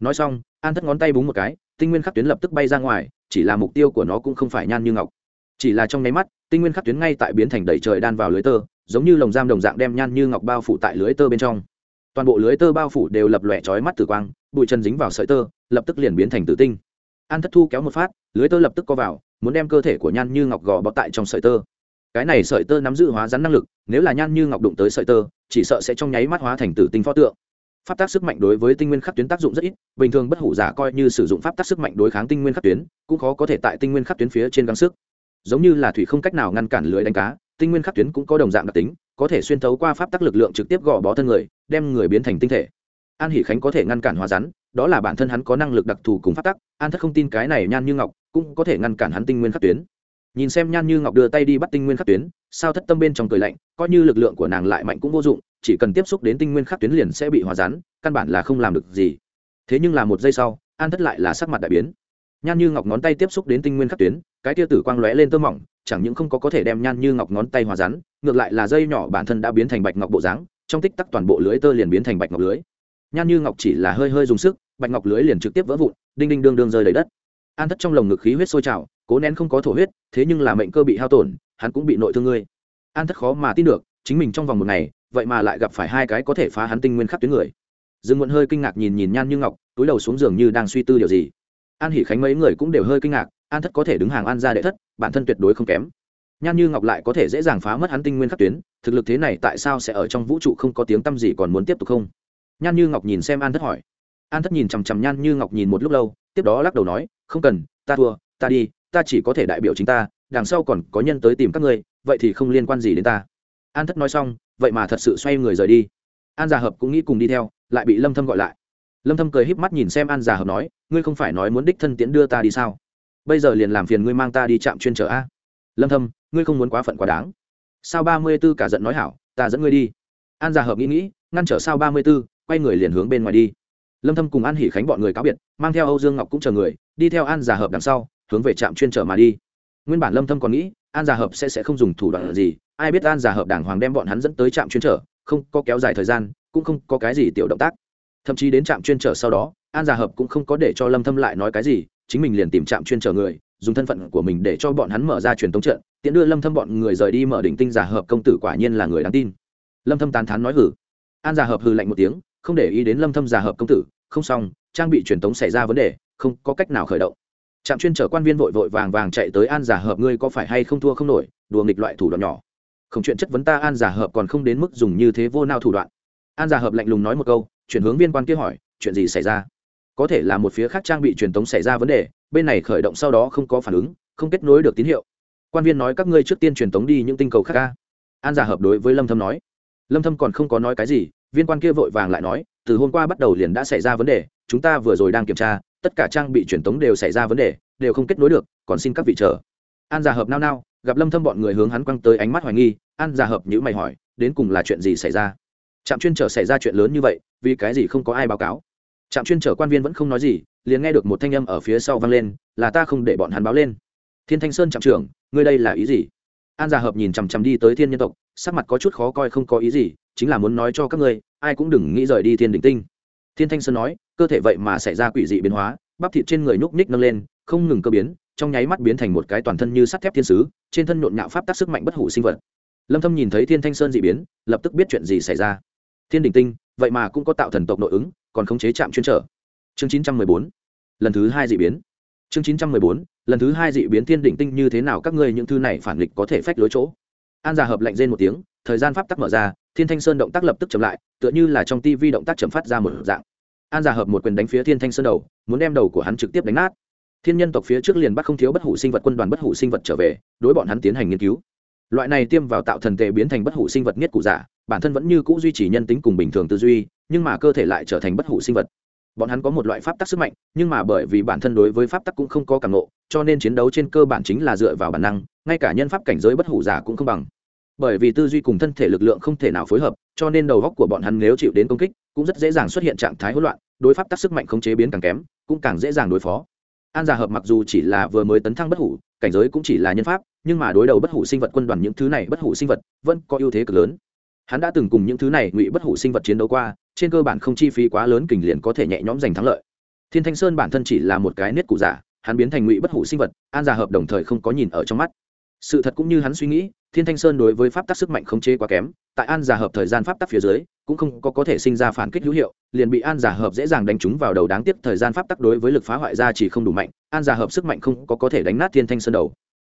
Nói xong, an thất ngón tay búng một cái, tinh nguyên khắc tuyến lập tức bay ra ngoài, chỉ là mục tiêu của nó cũng không phải nhan như ngọc. Chỉ là trong nháy mắt, tinh nguyên khắc tuyến ngay tại biến thành đầy trời đan vào lưới tơ, giống như lồng giam đồng dạng đem nhan như ngọc bao phủ tại lưới tơ bên trong toàn bộ lưới tơ bao phủ đều lập lòe trói mắt tử quang, bụi chân dính vào sợi tơ, lập tức liền biến thành tử tinh. An thất thu kéo một phát, lưới tơ lập tức co vào, muốn đem cơ thể của nhan như ngọc gò bọc tại trong sợi tơ. Cái này sợi tơ nắm giữ hóa rắn năng lực, nếu là nhan như ngọc đụng tới sợi tơ, chỉ sợ sẽ trong nháy mắt hóa thành tử tinh pho tượng. Pháp tác sức mạnh đối với tinh nguyên khắc tuyến tác dụng rất ít, bình thường bất hủ giả coi như sử dụng pháp tác sức mạnh đối kháng tinh nguyên khắc tuyến, cũng khó có thể tại tinh nguyên khắc tuyến phía trên gắng sức. Giống như là thủy không cách nào ngăn cản lưới đánh cá, tinh nguyên khắc tuyến cũng có đồng dạng đặc tính có thể xuyên thấu qua pháp tắc lực lượng trực tiếp gò bó thân người, đem người biến thành tinh thể. An hỷ khánh có thể ngăn cản hóa rắn, đó là bản thân hắn có năng lực đặc thù cùng pháp tắc, an thất không tin cái này nhan như ngọc cũng có thể ngăn cản hắn tinh nguyên khắc tuyến. Nhìn xem nhan như ngọc đưa tay đi bắt tinh nguyên khắc tuyến, sao thất tâm bên trong cười lạnh, coi như lực lượng của nàng lại mạnh cũng vô dụng, chỉ cần tiếp xúc đến tinh nguyên khắc tuyến liền sẽ bị hòa rắn, căn bản là không làm được gì. Thế nhưng là một giây sau, an thất lại là sắc mặt đại biến. Nhan như ngọc ngón tay tiếp xúc đến tinh nguyên khắc tuyến, cái tia tử quang lóe lên tơ mỏng chẳng những không có có thể đem nhan như ngọc ngón tay hòa rắn, ngược lại là dây nhỏ bản thân đã biến thành bạch ngọc bộ dáng, trong tích tắc toàn bộ lưới tơ liền biến thành bạch ngọc lưới. Nhan như ngọc chỉ là hơi hơi dùng sức, bạch ngọc lưới liền trực tiếp vỡ vụn, đinh đinh đương đương rơi đầy đất. An thất trong lồng ngực khí huyết sôi trào, cố nén không có thổ huyết, thế nhưng là mệnh cơ bị hao tổn, hắn cũng bị nội thương ngươi. An thất khó mà tin được, chính mình trong vòng một ngày, vậy mà lại gặp phải hai cái có thể phá hắn tinh nguyên khắp tuyến người. Dương muộn hơi kinh ngạc nhìn nhìn nhan như ngọc, túi đầu xuống giường như đang suy tư điều gì. An hỷ khánh mấy người cũng đều hơi kinh ngạc an thất có thể đứng hàng an gia đệ thất, bản thân tuyệt đối không kém. Nhan như ngọc lại có thể dễ dàng phá mất hắn tinh nguyên khắc tuyến, thực lực thế này tại sao sẽ ở trong vũ trụ không có tiếng t â m gì còn muốn tiếp tục không? Nhan như ngọc nhìn xem an thất hỏi. An thất nhìn chằm chằm nhan như ngọc nhìn một lúc lâu, tiếp đó lắc đầu nói, không cần, ta thua, ta đi, ta chỉ có thể đại biểu chính ta, đằng sau còn có nhân tới tìm các ngươi, vậy thì không liên quan gì đến ta. An thất nói xong, vậy mà thật sự xoay người rời đi. An già hợp cũng nghĩ cùng đi theo, lại bị lâm thâm gọi lại. Lâm thâm cười híp mắt nhìn xem an già hợp nói, ngươi không phải nói muốn đích thân tiễn đưa ta đi sao? Bây giờ liền làm phiền ngươi mang ta đi trạm chuyên trở a. Lâm thâm ngươi không muốn quá phận quá đáng. Sao ba mươi 34 cả giận nói hảo ta dẫn ngươi đi. An gia hợp nghĩ nghĩ ngăn trở sao ba mươi 34, quay người liền hướng bên ngoài đi. Lâm thâm cùng an hỉ khánh bọn người cáo biệt mang theo âu dương ngọc cũng chờ người đi theo an gia hợp đằng sau hướng về trạm chuyên trở mà đi. Nguyên bản lâm thâm còn nghĩ an gia hợp sẽ sẽ không dùng thủ đoạn gì ai biết an gia hợp đảng hoàng đem bọn hắn dẫn tới trạm chuyên trở không có kéo dài thời gian cũng không có cái gì tiểu động tác. Thậm chí đến trạm chuyên trở sau đó an gia hợp cũng không có để cho lâm thâm lại nói cái gì chính mình liền tìm trạm chuyên chở người, dùng thân phận của mình để cho bọn hắn mở ra truyền thống trận, tiện đưa lâm thâm bọn người rời đi mở đỉnh tinh giả hợp công tử quả nhiên là người đáng tin. Lâm thâm tán thán nói hử an giả hợp hừ lạnh một tiếng, không để ý đến lâm thâm giả hợp công tử, không xong, trang bị truyền thống xảy ra vấn đề, không có cách nào khởi động. Trạm chuyên chở quan viên vội vội vàng vàng chạy tới an giả hợp, ngươi có phải hay không thua không nổi, đùa nghịch loại thủ đoạn nhỏ. Không, chuyện chất vấn ta an giả hợp còn không đến mức dùng như thế vô nao thủ đoạn. An giả hợp lạnh lùng nói một câu, chuyển hướng viên quan kia hỏi, chuyện gì xảy ra? Có thể là một phía khác trang bị truyền tống xảy ra vấn đề, bên này khởi động sau đó không có phản ứng, không kết nối được tín hiệu. Quan viên nói các ngươi trước tiên truyền tống đi những tinh cầu khác ca an giả hợp đối với lâm thâm nói. Lâm thâm còn không có nói cái gì, viên quan kia vội vàng lại nói, từ hôm qua bắt đầu liền đã xảy ra vấn đề, chúng ta vừa rồi đang kiểm tra, tất cả trang bị truyền tống đều xảy ra vấn đề, đều không kết nối được, còn xin các vị chờ. An giả hợp nao nao, gặp lâm thâm bọn người hướng hắn quăng tới ánh mắt hoài nghi, an giả hợp nhữ mày hỏi, đến cùng là chuyện gì xảy ra? Trạm chuyên trở xảy ra chuyện lớn như vậy, vì cái gì không có ai báo cáo? Trạm chuyên trở quan viên vẫn không nói gì, liền nghe được một thanh âm ở phía sau vang lên, là ta không để bọn hắn báo lên. Thiên thanh sơn trạm trưởng, ngươi đây là ý gì? An Gia hợp nhìn chằm chằm đi tới thiên nhân tộc, sắc mặt có chút khó coi không có ý gì, chính là muốn nói cho các ngươi, ai cũng đừng nghĩ rời đi thiên Đình tinh. Thiên thanh sơn nói, cơ thể vậy mà xảy ra quỷ dị biến hóa, bắp thịt trên người nhúc ních nâng lên, không ngừng cơ biến, trong nháy mắt biến thành một cái toàn thân như sắt thép thiên sứ, trên thân nhộn nhạo pháp tác sức mạnh bất hủ sinh vật. Lâm thâm nhìn thấy thiên thanh sơn dị biến, lập tức biết chuyện gì xảy ra. Thiên Đình tinh, vậy mà cũng có tạo thần tộc nội ứng còn khống chế chạm chuyên trở. Chương 914 lần thứ hai dị biến. Chương 914 lần thứ hai dị biến thiên đỉnh tinh như thế nào các ngươi những thứ này phản nghịch có thể phách lối chỗ? An già hợp lệnh rên một tiếng, thời gian pháp tắc mở ra, thiên thanh sơn động tác lập tức chậm lại, tựa như là trong tivi động tác chậm phát ra một dạng. An già hợp một quyền đánh phía thiên thanh sơn đầu, muốn đem đầu của hắn trực tiếp đánh nát. Thiên nhân tộc phía trước liền bắt không thiếu bất hủ sinh vật quân đoàn bất hủ sinh vật trở về, đối bọn hắn tiến hành nghiên cứu. Loại này tiêm vào tạo thần tệ biến thành bất hủ sinh vật nhất cụ giả, bản thân vẫn như c ũ duy trì nhân tính cùng bình thường tư duy nhưng mà cơ thể lại trở thành bất hủ sinh vật. Bọn hắn có một loại pháp tắc sức mạnh, nhưng mà bởi vì bản thân đối với pháp tắc cũng không có cảm nộ cho nên chiến đấu trên cơ bản chính là dựa vào bản năng, ngay cả nhân pháp cảnh giới bất hủ giả cũng không bằng. Bởi vì tư duy cùng thân thể lực lượng không thể nào phối hợp, cho nên đầu góc của bọn hắn nếu chịu đến công kích, cũng rất dễ dàng xuất hiện trạng thái hỗn loạn, đối pháp tắc sức mạnh không chế biến càng kém, cũng càng dễ dàng đối phó. An giả hợp mặc dù chỉ là vừa mới tấn thăng bất hủ, cảnh giới cũng chỉ là nhân pháp, nhưng mà đối đầu bất hủ sinh vật quân đoàn những thứ này, bất hủ sinh vật vẫn có ưu thế cực lớn. Hắn đã từng cùng những thứ này ngụy bất hủ sinh vật chiến đấu qua trên cơ bản không chi phí quá lớn kình liền có thể nhẹ nhõm giành thắng lợi. Thiên thanh sơn bản thân chỉ là một cái nết cụ giả, hắn biến thành ngụy bất hủ sinh vật, an giả hợp đồng thời không có nhìn ở trong mắt. Sự thật cũng như hắn suy nghĩ, thiên thanh sơn đối với pháp tắc sức mạnh khống chế quá kém, tại an giả hợp thời gian pháp tắc phía dưới, cũng không có có thể sinh ra phản kích hữu hiệu, liền bị an giả hợp dễ dàng đánh trúng vào đầu đáng tiếc thời gian pháp tắc đối với lực phá hoại ra chỉ không đủ mạnh, an giả hợp sức mạnh không có có thể đánh nát thiên thanh sơn đầu.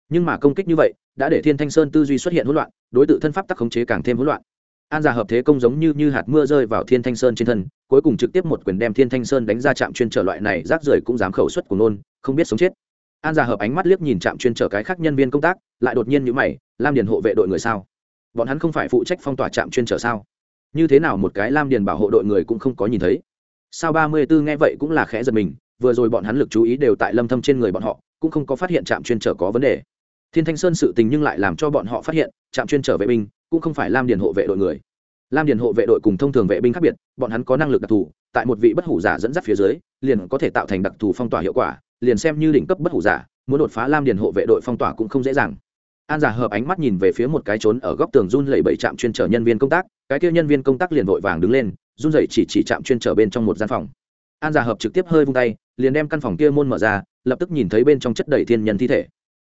Nhưng mà công kích như vậy, đã để thiên thanh sơn tư duy xuất hiện hỗn loạn, đối tượng thân pháp tắc khống chế càng thêm hỗn loạn an giả hợp thế công giống như như hạt mưa rơi vào thiên thanh sơn trên thân, cuối cùng trực tiếp một quyền đem thiên thanh sơn đánh ra trạm chuyên trở loại này, rác rưởi cũng dám khẩu suất của nôn, không biết sống chết. An giả hợp ánh mắt liếc nhìn trạm chuyên trở cái khác nhân viên công tác, lại đột nhiên nhữ mày, lam điền hộ vệ đội người sao? Bọn hắn không phải phụ trách phong tỏa trạm chuyên trở sao? Như thế nào một cái lam điền bảo hộ đội người cũng không có nhìn thấy? Sao ba mươi tư nghe vậy cũng là khẽ giật mình, vừa rồi bọn hắn lực chú ý đều tại lâm thâm trên người bọn họ, cũng không có phát hiện trạm chuyên trở có vấn đề thiên thanh sơn sự tình nhưng lại làm cho bọn họ phát hiện, trạm chuyên trở vệ binh cũng không phải lam điền hộ vệ đội người. Lam điền hộ vệ đội cùng thông thường vệ binh khác biệt, bọn hắn có năng lực đặc thù, tại một vị bất hủ giả dẫn dắt phía dưới, liền có thể tạo thành đặc thù phong tỏa hiệu quả, liền xem như đỉnh cấp bất hủ giả, muốn đột phá lam điền hộ vệ đội phong tỏa cũng không dễ dàng. An giả hợp ánh mắt nhìn về phía một cái trốn ở góc tường run lẩy bẩy trạm chuyên trở nhân viên công tác, cái kia nhân viên công tác liền vội vàng đứng lên, run rẩy chỉ chỉ trạm chuyên trở bên trong một gian phòng. An giả hợp trực tiếp hơi vung tay, liền đem căn phòng kia môn mở ra, lập tức nhìn thấy bên trong chất đầy thiên nhân thi thể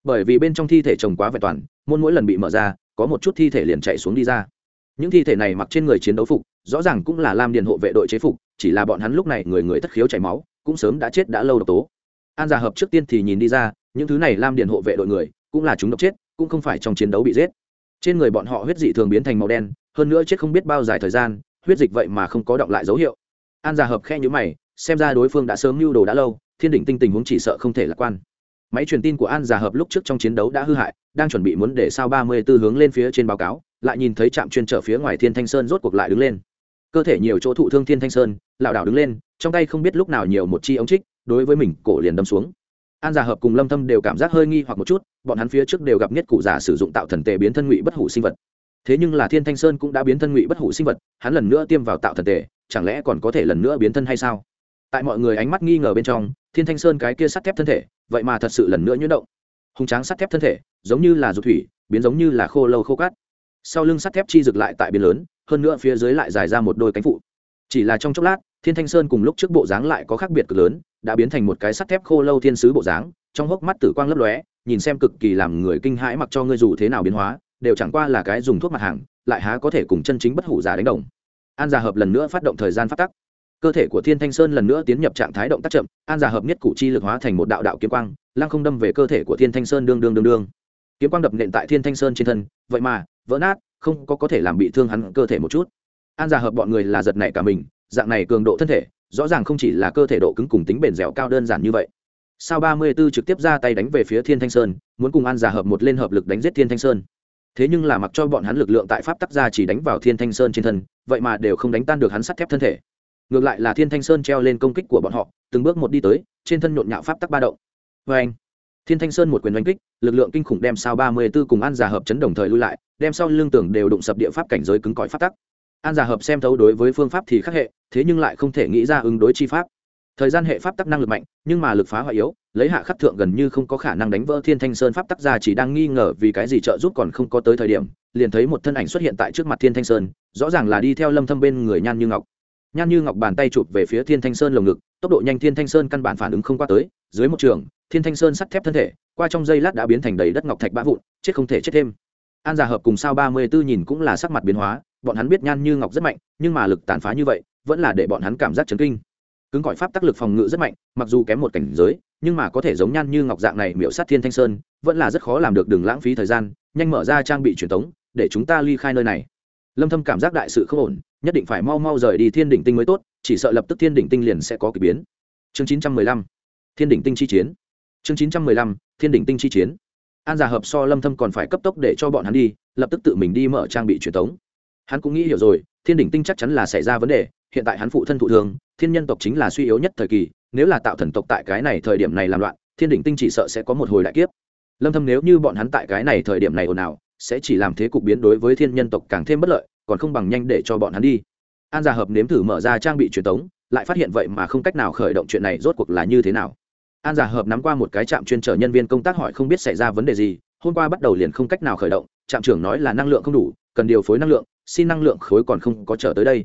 bởi vì bên trong thi thể trồng quá vẹn toàn, môn mỗi lần bị mở ra, có một chút thi thể liền chạy xuống đi ra. Những thi thể này mặc trên người chiến đấu phục, rõ ràng cũng là lam điền hộ vệ đội chế phục, chỉ là bọn hắn lúc này người người thất khiếu chảy máu, cũng sớm đã chết đã lâu độc tố. An giả hợp trước tiên thì nhìn đi ra, những thứ này lam điền hộ vệ đội người, cũng là chúng độc chết, cũng không phải trong chiến đấu bị giết. Trên người bọn họ huyết dị thường biến thành màu đen, hơn nữa chết không biết bao dài thời gian, huyết dịch vậy mà không có động lại dấu hiệu. An giả hợp khe nhữ mày, xem ra đối phương đã sớm mưu đồ đã lâu, thiên đỉnh tinh tình huống chỉ sợ không thể lạc quan máy truyền tin của an giả hợp lúc trước trong chiến đấu đã hư hại, đang chuẩn bị muốn để sao ba mươi 34 hướng lên phía trên báo cáo, lại nhìn thấy trạm chuyên trở phía ngoài thiên thanh sơn rốt cuộc lại đứng lên. Cơ thể nhiều chỗ thụ thương thiên thanh sơn, lảo đảo đứng lên, trong tay không biết lúc nào nhiều một chi ống trích, đối với mình, cổ liền đâm xuống. An giả hợp cùng lâm thâm đều cảm giác hơi nghi hoặc một chút, bọn hắn phía trước đều gặp nhất cụ giả sử dụng tạo thần tề biến thân ngụy bất hủ sinh vật. Thế nhưng là thiên thanh sơn cũng đã biến thân ngụy bất hủ sinh vật, hắn lần nữa tiêm vào tạo thần tề, chẳng lẽ còn có thể lần nữa biến thân hay sao? Tại mọi người ánh mắt nghi ngờ bên trong thiên thanh sơn cái kia sắt thép thân thể, vậy mà thật sự lần nữa nhuyễn động. Hùng tráng sắt thép thân thể, giống như là ruột thủy, biến giống như là khô lâu khô cát. Sau lưng sắt thép chi rực lại tại biển lớn, hơn nữa phía dưới lại dài ra một đôi cánh phụ. Chỉ là trong chốc lát, thiên thanh sơn cùng lúc trước bộ dáng lại có khác biệt cực lớn, đã biến thành một cái sắt thép khô lâu thiên sứ bộ dáng, trong hốc mắt tử quang lấp lóe, nhìn xem cực kỳ làm người kinh hãi mặc cho ngươi dù thế nào biến hóa, đều chẳng qua là cái dùng thuốc mặt hàng, lại há có thể cùng chân chính bất hủ giả đánh đồng. An gia hợp lần nữa phát động thời gian phát tắc cơ thể của thiên thanh sơn lần nữa tiến nhập trạng thái động tác chậm, an giả hợp nhất cụ chi lực hóa thành một đạo đạo kiếm quang, lăng không đâm về cơ thể của thiên thanh sơn đương đương đương đương. Kiếm quang đập nện tại thiên thanh sơn trên thân, vậy mà, vỡ nát, không có có thể làm bị thương hắn cơ thể một chút. An giả hợp bọn người là giật nảy cả mình, dạng này cường độ thân thể, rõ ràng không chỉ là cơ thể độ cứng cùng tính bền dẻo cao đơn giản như vậy. Sao ba mươi b ố trực tiếp ra tay đánh về phía thiên thanh sơn, muốn cùng an giả hợp một lên hợp lực đánh giết thiên thanh sơn. Thế nhưng là mặc cho bọn hắn lực lượng tại pháp tắc ra chỉ đánh vào thiên thanh sơn trên thân, vậy mà đều không đánh tan được hắn sắt thép thân thể ngược lại là thiên thanh sơn treo lên công kích của bọn họ, từng bước một đi tới, trên thân nhộn nhạo pháp tắc ba động. Vê anh, thiên thanh sơn một quyền đánh kích, lực lượng kinh khủng đem sao ba mươi b ố cùng an giả hợp chấn đồng thời lui lại, đem sau lương tưởng đều đụng sập địa pháp cảnh giới cứng cỏi pháp tắc. An giả hợp xem thấu đối với phương pháp thì khác hệ, thế nhưng lại không thể nghĩ ra ứng đối chi pháp. Thời gian hệ pháp tắc năng lực mạnh, nhưng mà lực phá hoại yếu, lấy hạ khắc thượng gần như không có khả năng đánh vỡ thiên thanh sơn pháp tắc ra chỉ đang nghi ngờ vì cái gì trợ giúp còn không có tới thời điểm, liền thấy một thân ảnh xuất hiện tại trước mặt thiên thanh sơn, rõ ràng là đi theo lâm thâm bên người nhan như ngọc nhan như ngọc bàn tay chụp về phía thiên thanh sơn lồng ngực, tốc độ nhanh thiên thanh sơn căn bản phản ứng không qua tới, dưới một trường, thiên thanh sơn sắt thép thân thể, qua trong giây lát đã biến thành đầy đất ngọc thạch bã vụn, chết không thể chết thêm. An giả hợp cùng sao ba mươi 34 nhìn cũng là sắc mặt biến hóa, bọn hắn biết nhan như ngọc rất mạnh, nhưng mà lực tàn phá như vậy, vẫn là để bọn hắn cảm giác chấn kinh. Cứng gọi pháp tác lực phòng ngự rất mạnh, mặc dù kém một cảnh giới, nhưng mà có thể giống nhan như ngọc dạng này miễu sát thiên thanh sơn, vẫn là rất khó làm được đừng lãng phí thời gian, nhanh mở ra trang bị truyền thống để chúng ta ly khai nơi này. Lâm thâm cảm giác đại sự không ổn nhất định phải mau mau rời đi thiên đỉnh tinh mới tốt, chỉ sợ lập tức thiên đỉnh tinh liền sẽ có kỳ biến. Chương 915 thiên đỉnh tinh chi chiến. Chương 915 thiên đỉnh tinh chi chiến. An giả hợp so lâm thâm còn phải cấp tốc để cho bọn hắn đi, lập tức tự mình đi mở trang bị truyền thống hắn cũng nghĩ hiểu rồi, thiên đỉnh tinh chắc chắn là xảy ra vấn đề, hiện tại hắn phụ thân thụ thường thiên nhân tộc chính là suy yếu nhất thời kỳ, nếu là tạo thần tộc tại cái này thời điểm này làm loạn, thiên đỉnh tinh chỉ sợ sẽ có một hồi đại kiếp. Lâm thâm nếu như bọn hắn tại cái này thời điểm này ồn ào, sẽ chỉ làm thế cục biến đối với thiên nhân tộc càng thêm bất lợi còn không bằng nhanh để cho bọn hắn đi. An gia hợp nếm thử mở ra trang bị truyền tống, lại phát hiện vậy mà không cách nào khởi động chuyện này rốt cuộc là như thế nào. An giả hợp nắm qua một cái trạm chuyên trở nhân viên công tác hỏi không biết xảy ra vấn đề gì, hôm qua bắt đầu liền không cách nào khởi động, trạm trưởng nói là năng lượng không đủ, cần điều phối năng lượng, xin năng lượng khối còn không có trở tới đây.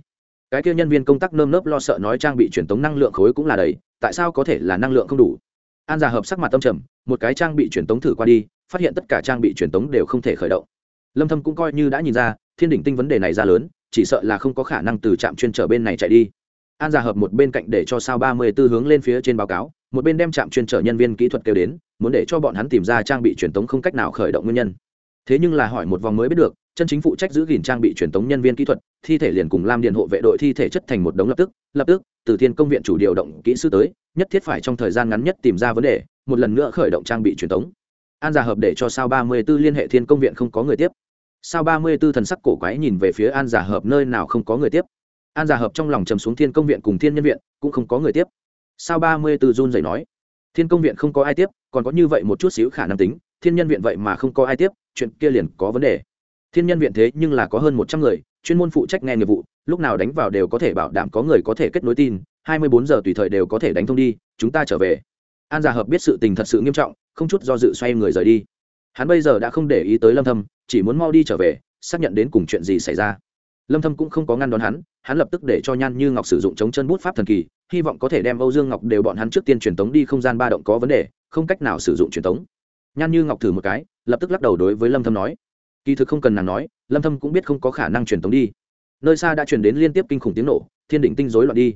Cái kia nhân viên công tác nơm nớp lo sợ nói trang bị truyền tống năng lượng khối cũng là đấy. tại sao có thể là năng lượng không đủ? An già hợp sắc mặt tâm trầm, một cái trang bị truyền tống thử qua đi, phát hiện tất cả trang bị truyền tống đều không thể khởi động. Lâm thâm cũng coi như đã nhìn ra thiên đỉnh tinh vấn đề này ra lớn, chỉ sợ là không có khả năng từ trạm chuyên trở bên này chạy đi. An gia hợp một bên cạnh để cho sao 34 hướng lên phía trên báo cáo, một bên đem trạm chuyên trở nhân viên kỹ thuật kêu đến, muốn để cho bọn hắn tìm ra trang bị truyền tống không cách nào khởi động nguyên nhân. Thế nhưng là hỏi một vòng mới biết được, chân chính phụ trách giữ gìn trang bị truyền tống nhân viên kỹ thuật, thi thể liền cùng lam điền hộ vệ đội thi thể chất thành một đống lập tức lập tức, từ thiên công viện chủ điều động kỹ sư tới, nhất thiết phải trong thời gian ngắn nhất tìm ra vấn đề, một lần nữa khởi động trang bị truyền tống. An giả hợp để cho sao ba mươi b ố liên hệ thiên công viện không có người tiếp sao ba mươi b ố thần sắc cổ quái nhìn về phía an giả hợp nơi nào không có người tiếp? An giả hợp trong lòng trầm xuống thiên công viện cùng thiên nhân viện, cũng không có người tiếp. Sao ba mươi b ố run dậy nói? Thiên công viện không có ai tiếp, còn có như vậy một chút xíu khả năng tính, thiên nhân viện vậy mà không có ai tiếp, chuyện kia liền có vấn đề. Thiên nhân viện thế nhưng là có hơn một trăm người, chuyên môn phụ trách nghe nghiệp vụ, lúc nào đánh vào đều có thể bảo đảm có người có thể kết nối tin, hai mươi bốn giờ tùy thời đều có thể đánh thông đi, chúng ta trở về. An giả hợp biết sự tình thật sự nghiêm trọng, không chút do dự xoay người rời đi. Hắn bây giờ đã không để ý tới lâm thâm chỉ muốn mau đi trở về, xác nhận đến cùng chuyện gì xảy ra. Lâm thâm cũng không có ngăn đón hắn hắn lập tức để cho nhan như ngọc sử dụng chống chân bút pháp thần kỳ, hy vọng có thể đem âu dương ngọc đều bọn hắn trước tiên truyền tống đi không gian ba động có vấn đề, không cách nào sử dụng truyền tống. Nhan như ngọc thử một cái, lập tức lắc đầu đối với lâm thâm nói. Kỳ thực không cần nàng nói, lâm thâm cũng biết không có khả năng truyền tống đi. Nơi xa đã truyền đến liên tiếp kinh khủng tiếng nổ, thiên đỉnh tinh rối loạn đi.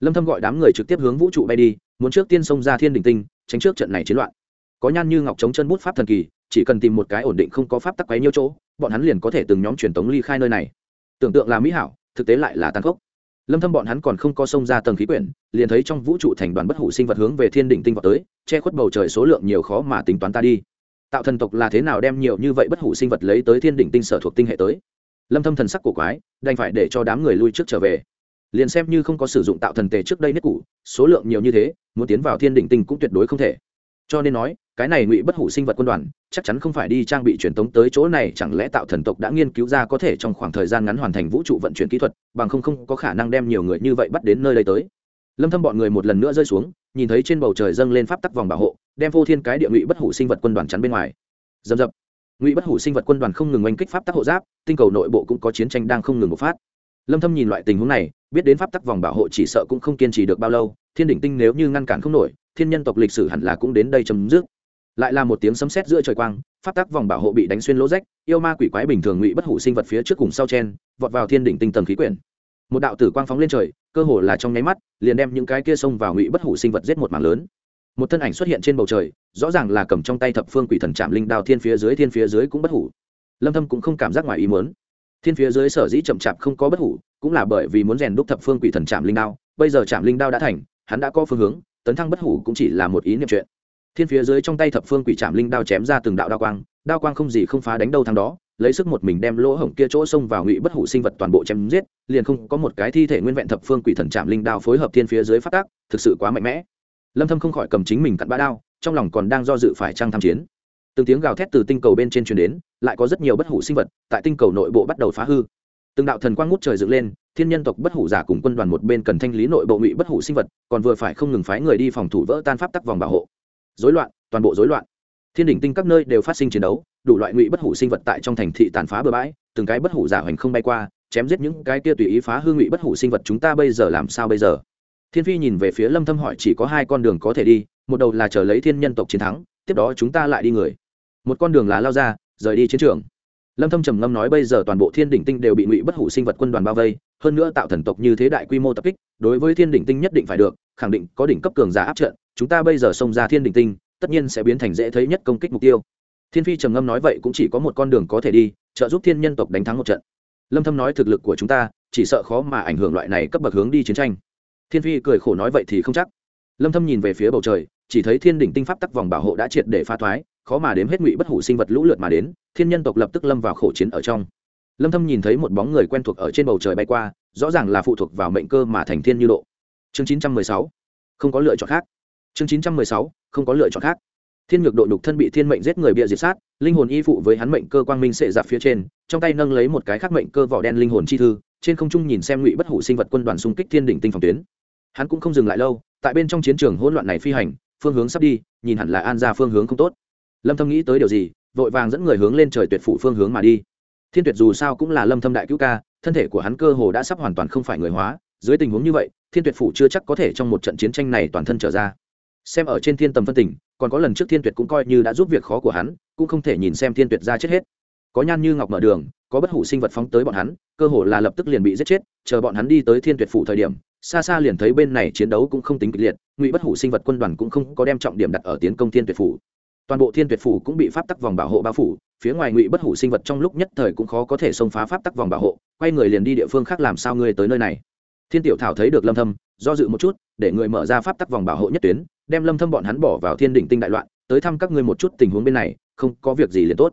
Lâm thâm gọi đám người trực tiếp hướng vũ trụ bay đi, muốn trước tiên xông ra thiên đỉnh tinh, tránh trước trận này chiến loạn. Có nhan như ngọc chống chân bút pháp thần kỳ chỉ cần tìm một cái ổn định không có pháp tắc quấy nhiêu chỗ, bọn hắn liền có thể từng nhóm truyền tống ly khai nơi này. Tưởng tượng là mỹ hảo, thực tế lại là tàn khốc. Lâm thâm bọn hắn còn không có xông ra tầng khí quyển, liền thấy trong vũ trụ thành đoàn bất hủ sinh vật hướng về thiên đỉnh tinh vọt tới, che khuất bầu trời số lượng nhiều khó mà tính toán ta đi. Tạo thần tộc là thế nào đem nhiều như vậy bất hủ sinh vật lấy tới thiên đỉnh tinh sở thuộc tinh hệ tới? Lâm thâm thần sắc của quái, đành phải để cho đám người lui trước trở về. Liền xem như không có sử dụng tạo thần tề trước đây nhất cũ số lượng nhiều như thế, muốn tiến vào thiên đỉnh tinh cũng tuyệt đối không thể cho nên nói, cái này ngụy bất hủ sinh vật quân đoàn, chắc chắn không phải đi trang bị truyền tống tới chỗ này, chẳng lẽ tạo thần tộc đã nghiên cứu ra có thể trong khoảng thời gian ngắn hoàn thành vũ trụ vận chuyển kỹ thuật, bằng không không có khả năng đem nhiều người như vậy bắt đến nơi đây tới. Lâm thâm bọn người một lần nữa rơi xuống, nhìn thấy trên bầu trời dâng lên pháp tắc vòng bảo hộ, đem vô thiên cái địa ngụy bất hủ sinh vật quân đoàn chắn bên ngoài. Dầm dập. Ngụy bất hủ sinh vật quân đoàn không ngừng oanh kích pháp tắc hộ giáp, tinh cầu nội bộ cũng có chiến tranh đang không ngừng bộc phát. Lâm thâm nhìn loại tình huống này, biết đến pháp tắc vòng bảo hộ chỉ sợ cũng không kiên trì được bao lâu, thiên đỉnh tinh nếu như ngăn cản không nổi thiên nhân tộc lịch sử hẳn là cũng đến đây chấm dứt. Lại là một tiếng sấm sét giữa trời quang, pháp tắc vòng bảo hộ bị đánh xuyên lỗ rách, yêu ma quỷ quái bình thường ngụy bất hủ sinh vật phía trước cùng sau chen, vọt vào thiên đỉnh tinh tầng khí quyển. Một đạo tử quang phóng lên trời, cơ hồ là trong nháy mắt, liền đem những cái kia xông vào ngụy bất hủ sinh vật giết một mảng lớn. Một thân ảnh xuất hiện trên bầu trời, rõ ràng là cầm trong tay thập phương quỷ thần trạm linh đao thiên phía dưới, thiên phía dưới cũng bất hủ. Lâm thâm cũng không cảm giác ngoài ý muốn. Thiên phía dưới sở dĩ chậm chạp không có bất hủ, cũng là bởi vì muốn rèn đúc thập phương quỷ thần trạm linh đao, bây giờ trạm linh đao đã thành, hắn đã có phương hướng tấn thăng bất hủ cũng chỉ là một ý niệm chuyện. Thiên phía dưới trong tay thập phương quỷ trảm linh đao chém ra từng đạo đao quang đao quang không gì không phá đánh đâu thằng đó, lấy sức một mình đem lỗ hổng kia chỗ xông vào ngụy bất hủ sinh vật toàn bộ chém giết, liền không có một cái thi thể nguyên vẹn thập phương quỷ thần trảm linh đao phối hợp thiên phía dưới phát tác, thực sự quá mạnh mẽ. Lâm thâm không khỏi cầm chính mình cặn bã đao, trong lòng còn đang do dự phải trang tham chiến. Từng tiếng gào thét từ tinh cầu bên trên truyền đến, lại có rất nhiều bất hủ sinh vật tại tinh cầu nội bộ bắt đầu phá hư. Từng đạo thần quang ngút trời dựng lên thiên nhân tộc bất hủ giả cùng quân đoàn một bên cần thanh lý nội bộ ngụy bất hủ sinh vật, còn vừa phải không ngừng phái người đi phòng thủ vỡ tan pháp tắc vòng bảo hộ. Dối loạn, toàn bộ dối loạn. Thiên đỉnh tinh các nơi đều phát sinh chiến đấu, đủ loại ngụy bất hủ sinh vật tại trong thành thị tàn phá bừa bãi, từng cái bất hủ giả hoành không bay qua, chém giết những cái kia tùy ý phá hư ngụy bất hủ sinh vật chúng ta bây giờ làm sao bây giờ? Thiên phi nhìn về phía lâm thâm hỏi, chỉ có hai con đường có thể đi, một đầu là chờ lấy thiên nhân tộc chiến thắng, tiếp đó chúng ta lại đi người. Một con đường là lao ra, rời đi chiến trường. Lâm thâm trầm ngâm nói, bây giờ toàn bộ thiên đỉnh tinh đều bị ngụy bất hủ sinh vật quân đoàn bao vây hơn nữa tạo thần tộc như thế đại quy mô tập kích, đối với thiên đỉnh tinh nhất định phải được, khẳng định có đỉnh cấp cường giả áp trận, chúng ta bây giờ xông ra thiên đỉnh tinh, tất nhiên sẽ biến thành dễ thấy nhất công kích mục tiêu. Thiên phi trầm ngâm nói vậy cũng chỉ có một con đường có thể đi, trợ giúp thiên nhân tộc đánh thắng một trận. Lâm thâm nói thực lực của chúng ta, chỉ sợ khó mà ảnh hưởng loại này cấp bậc hướng đi chiến tranh. Thiên phi cười khổ nói vậy thì không chắc. Lâm thâm nhìn về phía bầu trời, chỉ thấy thiên đỉnh tinh pháp tắc vòng bảo hộ đã triệt để pha thoái, khó mà đếm hết ngụy bất hủ sinh vật lũ lượt mà đến, thiên nhân tộc lập tức lâm vào khổ chiến ở trong lâm thâm nhìn thấy một bóng người quen thuộc ở trên bầu trời bay qua, rõ ràng là phụ thuộc vào mệnh cơ mà thành thiên như độ. Chương 916 không có lựa chọn khác. Chương 916 không có lựa chọn khác. Thiên nhược độ nhục thân bị thiên mệnh giết người bịa diệt sát, linh hồn y phụ với hắn mệnh cơ quang minh sệ dạp phía trên, trong tay nâng lấy một cái khắc mệnh cơ vỏ đen linh hồn chi thư, trên không trung nhìn xem ngụy bất hủ sinh vật quân đoàn xung kích thiên đỉnh tinh phòng tuyến. Hắn cũng không dừng lại lâu, tại bên trong chiến trường hỗn loạn này phi hành, phương hướng sắp đi, nhìn hẳn là an ra phương hướng không tốt. Lâm thâm nghĩ tới điều gì, vội vàng dẫn người hướng lên trời tuyệt phủ phương hướng mà đi thiên tuyệt dù sao cũng là lâm thâm đại cứu ca, thân thể của hắn cơ hồ đã sắp hoàn toàn không phải người hóa, dưới tình huống như vậy, thiên tuyệt phủ chưa chắc có thể trong một trận chiến tranh này toàn thân trở ra. Xem ở trên thiên tầm phân tình, còn có lần trước thiên tuyệt cũng coi như đã giúp việc khó của hắn, cũng không thể nhìn xem thiên tuyệt ra chết hết. Có nhan như ngọc mở đường, có bất hủ sinh vật phóng tới bọn hắn, cơ hồ là lập tức liền bị giết chết, chờ bọn hắn đi tới thiên tuyệt phủ thời điểm, xa xa liền thấy bên này chiến đấu cũng không tính kịch liệt, ngụy bất hủ sinh vật quân đoàn cũng không có đem trọng điểm đặt ở tiến công thiên tuyệt phủ toàn bộ thiên tuyệt phủ cũng bị pháp tắc vòng bảo hộ bao phủ, phía ngoài ngụy bất hủ sinh vật trong lúc nhất thời cũng khó có thể xông phá pháp tắc vòng bảo hộ, quay người liền đi địa phương khác làm sao ngươi tới nơi này? Thiên tiểu thảo thấy được lâm thâm, do dự một chút, để người mở ra pháp tắc vòng bảo hộ nhất tuyến, đem lâm thâm bọn hắn bỏ vào thiên đỉnh tinh đại loạn, tới thăm các ngươi một chút tình huống bên này, không có việc gì liền tốt.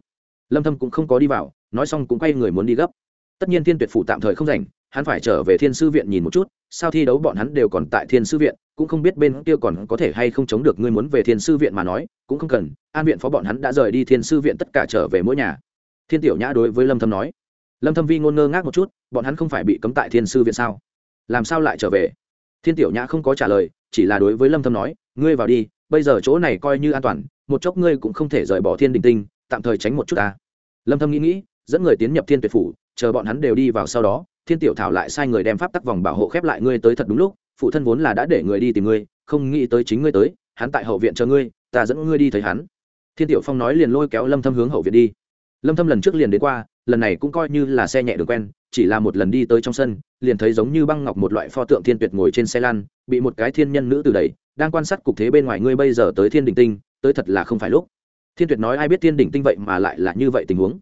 Lâm thâm cũng không có đi vào, nói xong cũng quay người muốn đi gấp. Tất nhiên thiên tuyệt phủ tạm thời không rảnh, hắn phải trở về thiên sư viện nhìn một chút, sao thi đấu bọn hắn đều còn tại thiên sư viện cũng không biết bên kia còn có thể hay không chống được ngươi muốn về thiên sư viện mà nói, cũng không cần, an viện phó bọn hắn đã rời đi thiên sư viện tất cả trở về mỗi nhà. Thiên tiểu nhã đối với lâm thâm nói, lâm thâm vi ngôn ngơ ngác một chút, bọn hắn không phải bị cấm tại thiên sư viện sao? Làm sao lại trở về? Thiên tiểu nhã không có trả lời, chỉ là đối với lâm thâm nói, ngươi vào đi, bây giờ chỗ này coi như an toàn, một chốc ngươi cũng không thể rời bỏ thiên đình tinh, tạm thời tránh một chút ta. Lâm thâm nghĩ nghĩ, dẫn người tiến nhập thiên tuyệt phủ, chờ bọn hắn đều đi vào sau đó, thiên tiểu thảo lại sai người đem pháp tắc vòng bảo hộ khép lại ngươi tới thật đúng lúc phụ thân vốn là đã để người đi tìm ngươi, không nghĩ tới chính ngươi tới, hắn tại hậu viện chờ ngươi, ta dẫn ngươi đi thấy hắn. Thiên tiểu phong nói liền lôi kéo lâm thâm hướng hậu viện đi. Lâm thâm lần trước liền đến qua, lần này cũng coi như là xe nhẹ đường quen, chỉ là một lần đi tới trong sân, liền thấy giống như băng ngọc một loại pho tượng thiên tuyệt ngồi trên xe lăn, bị một cái thiên nhân nữ từ đẩy, đang quan sát cục thế bên ngoài ngươi bây giờ tới thiên đỉnh tinh, tới thật là không phải lúc. Thiên tuyệt nói ai biết thiên đỉnh tinh vậy mà lại là như vậy tình huống.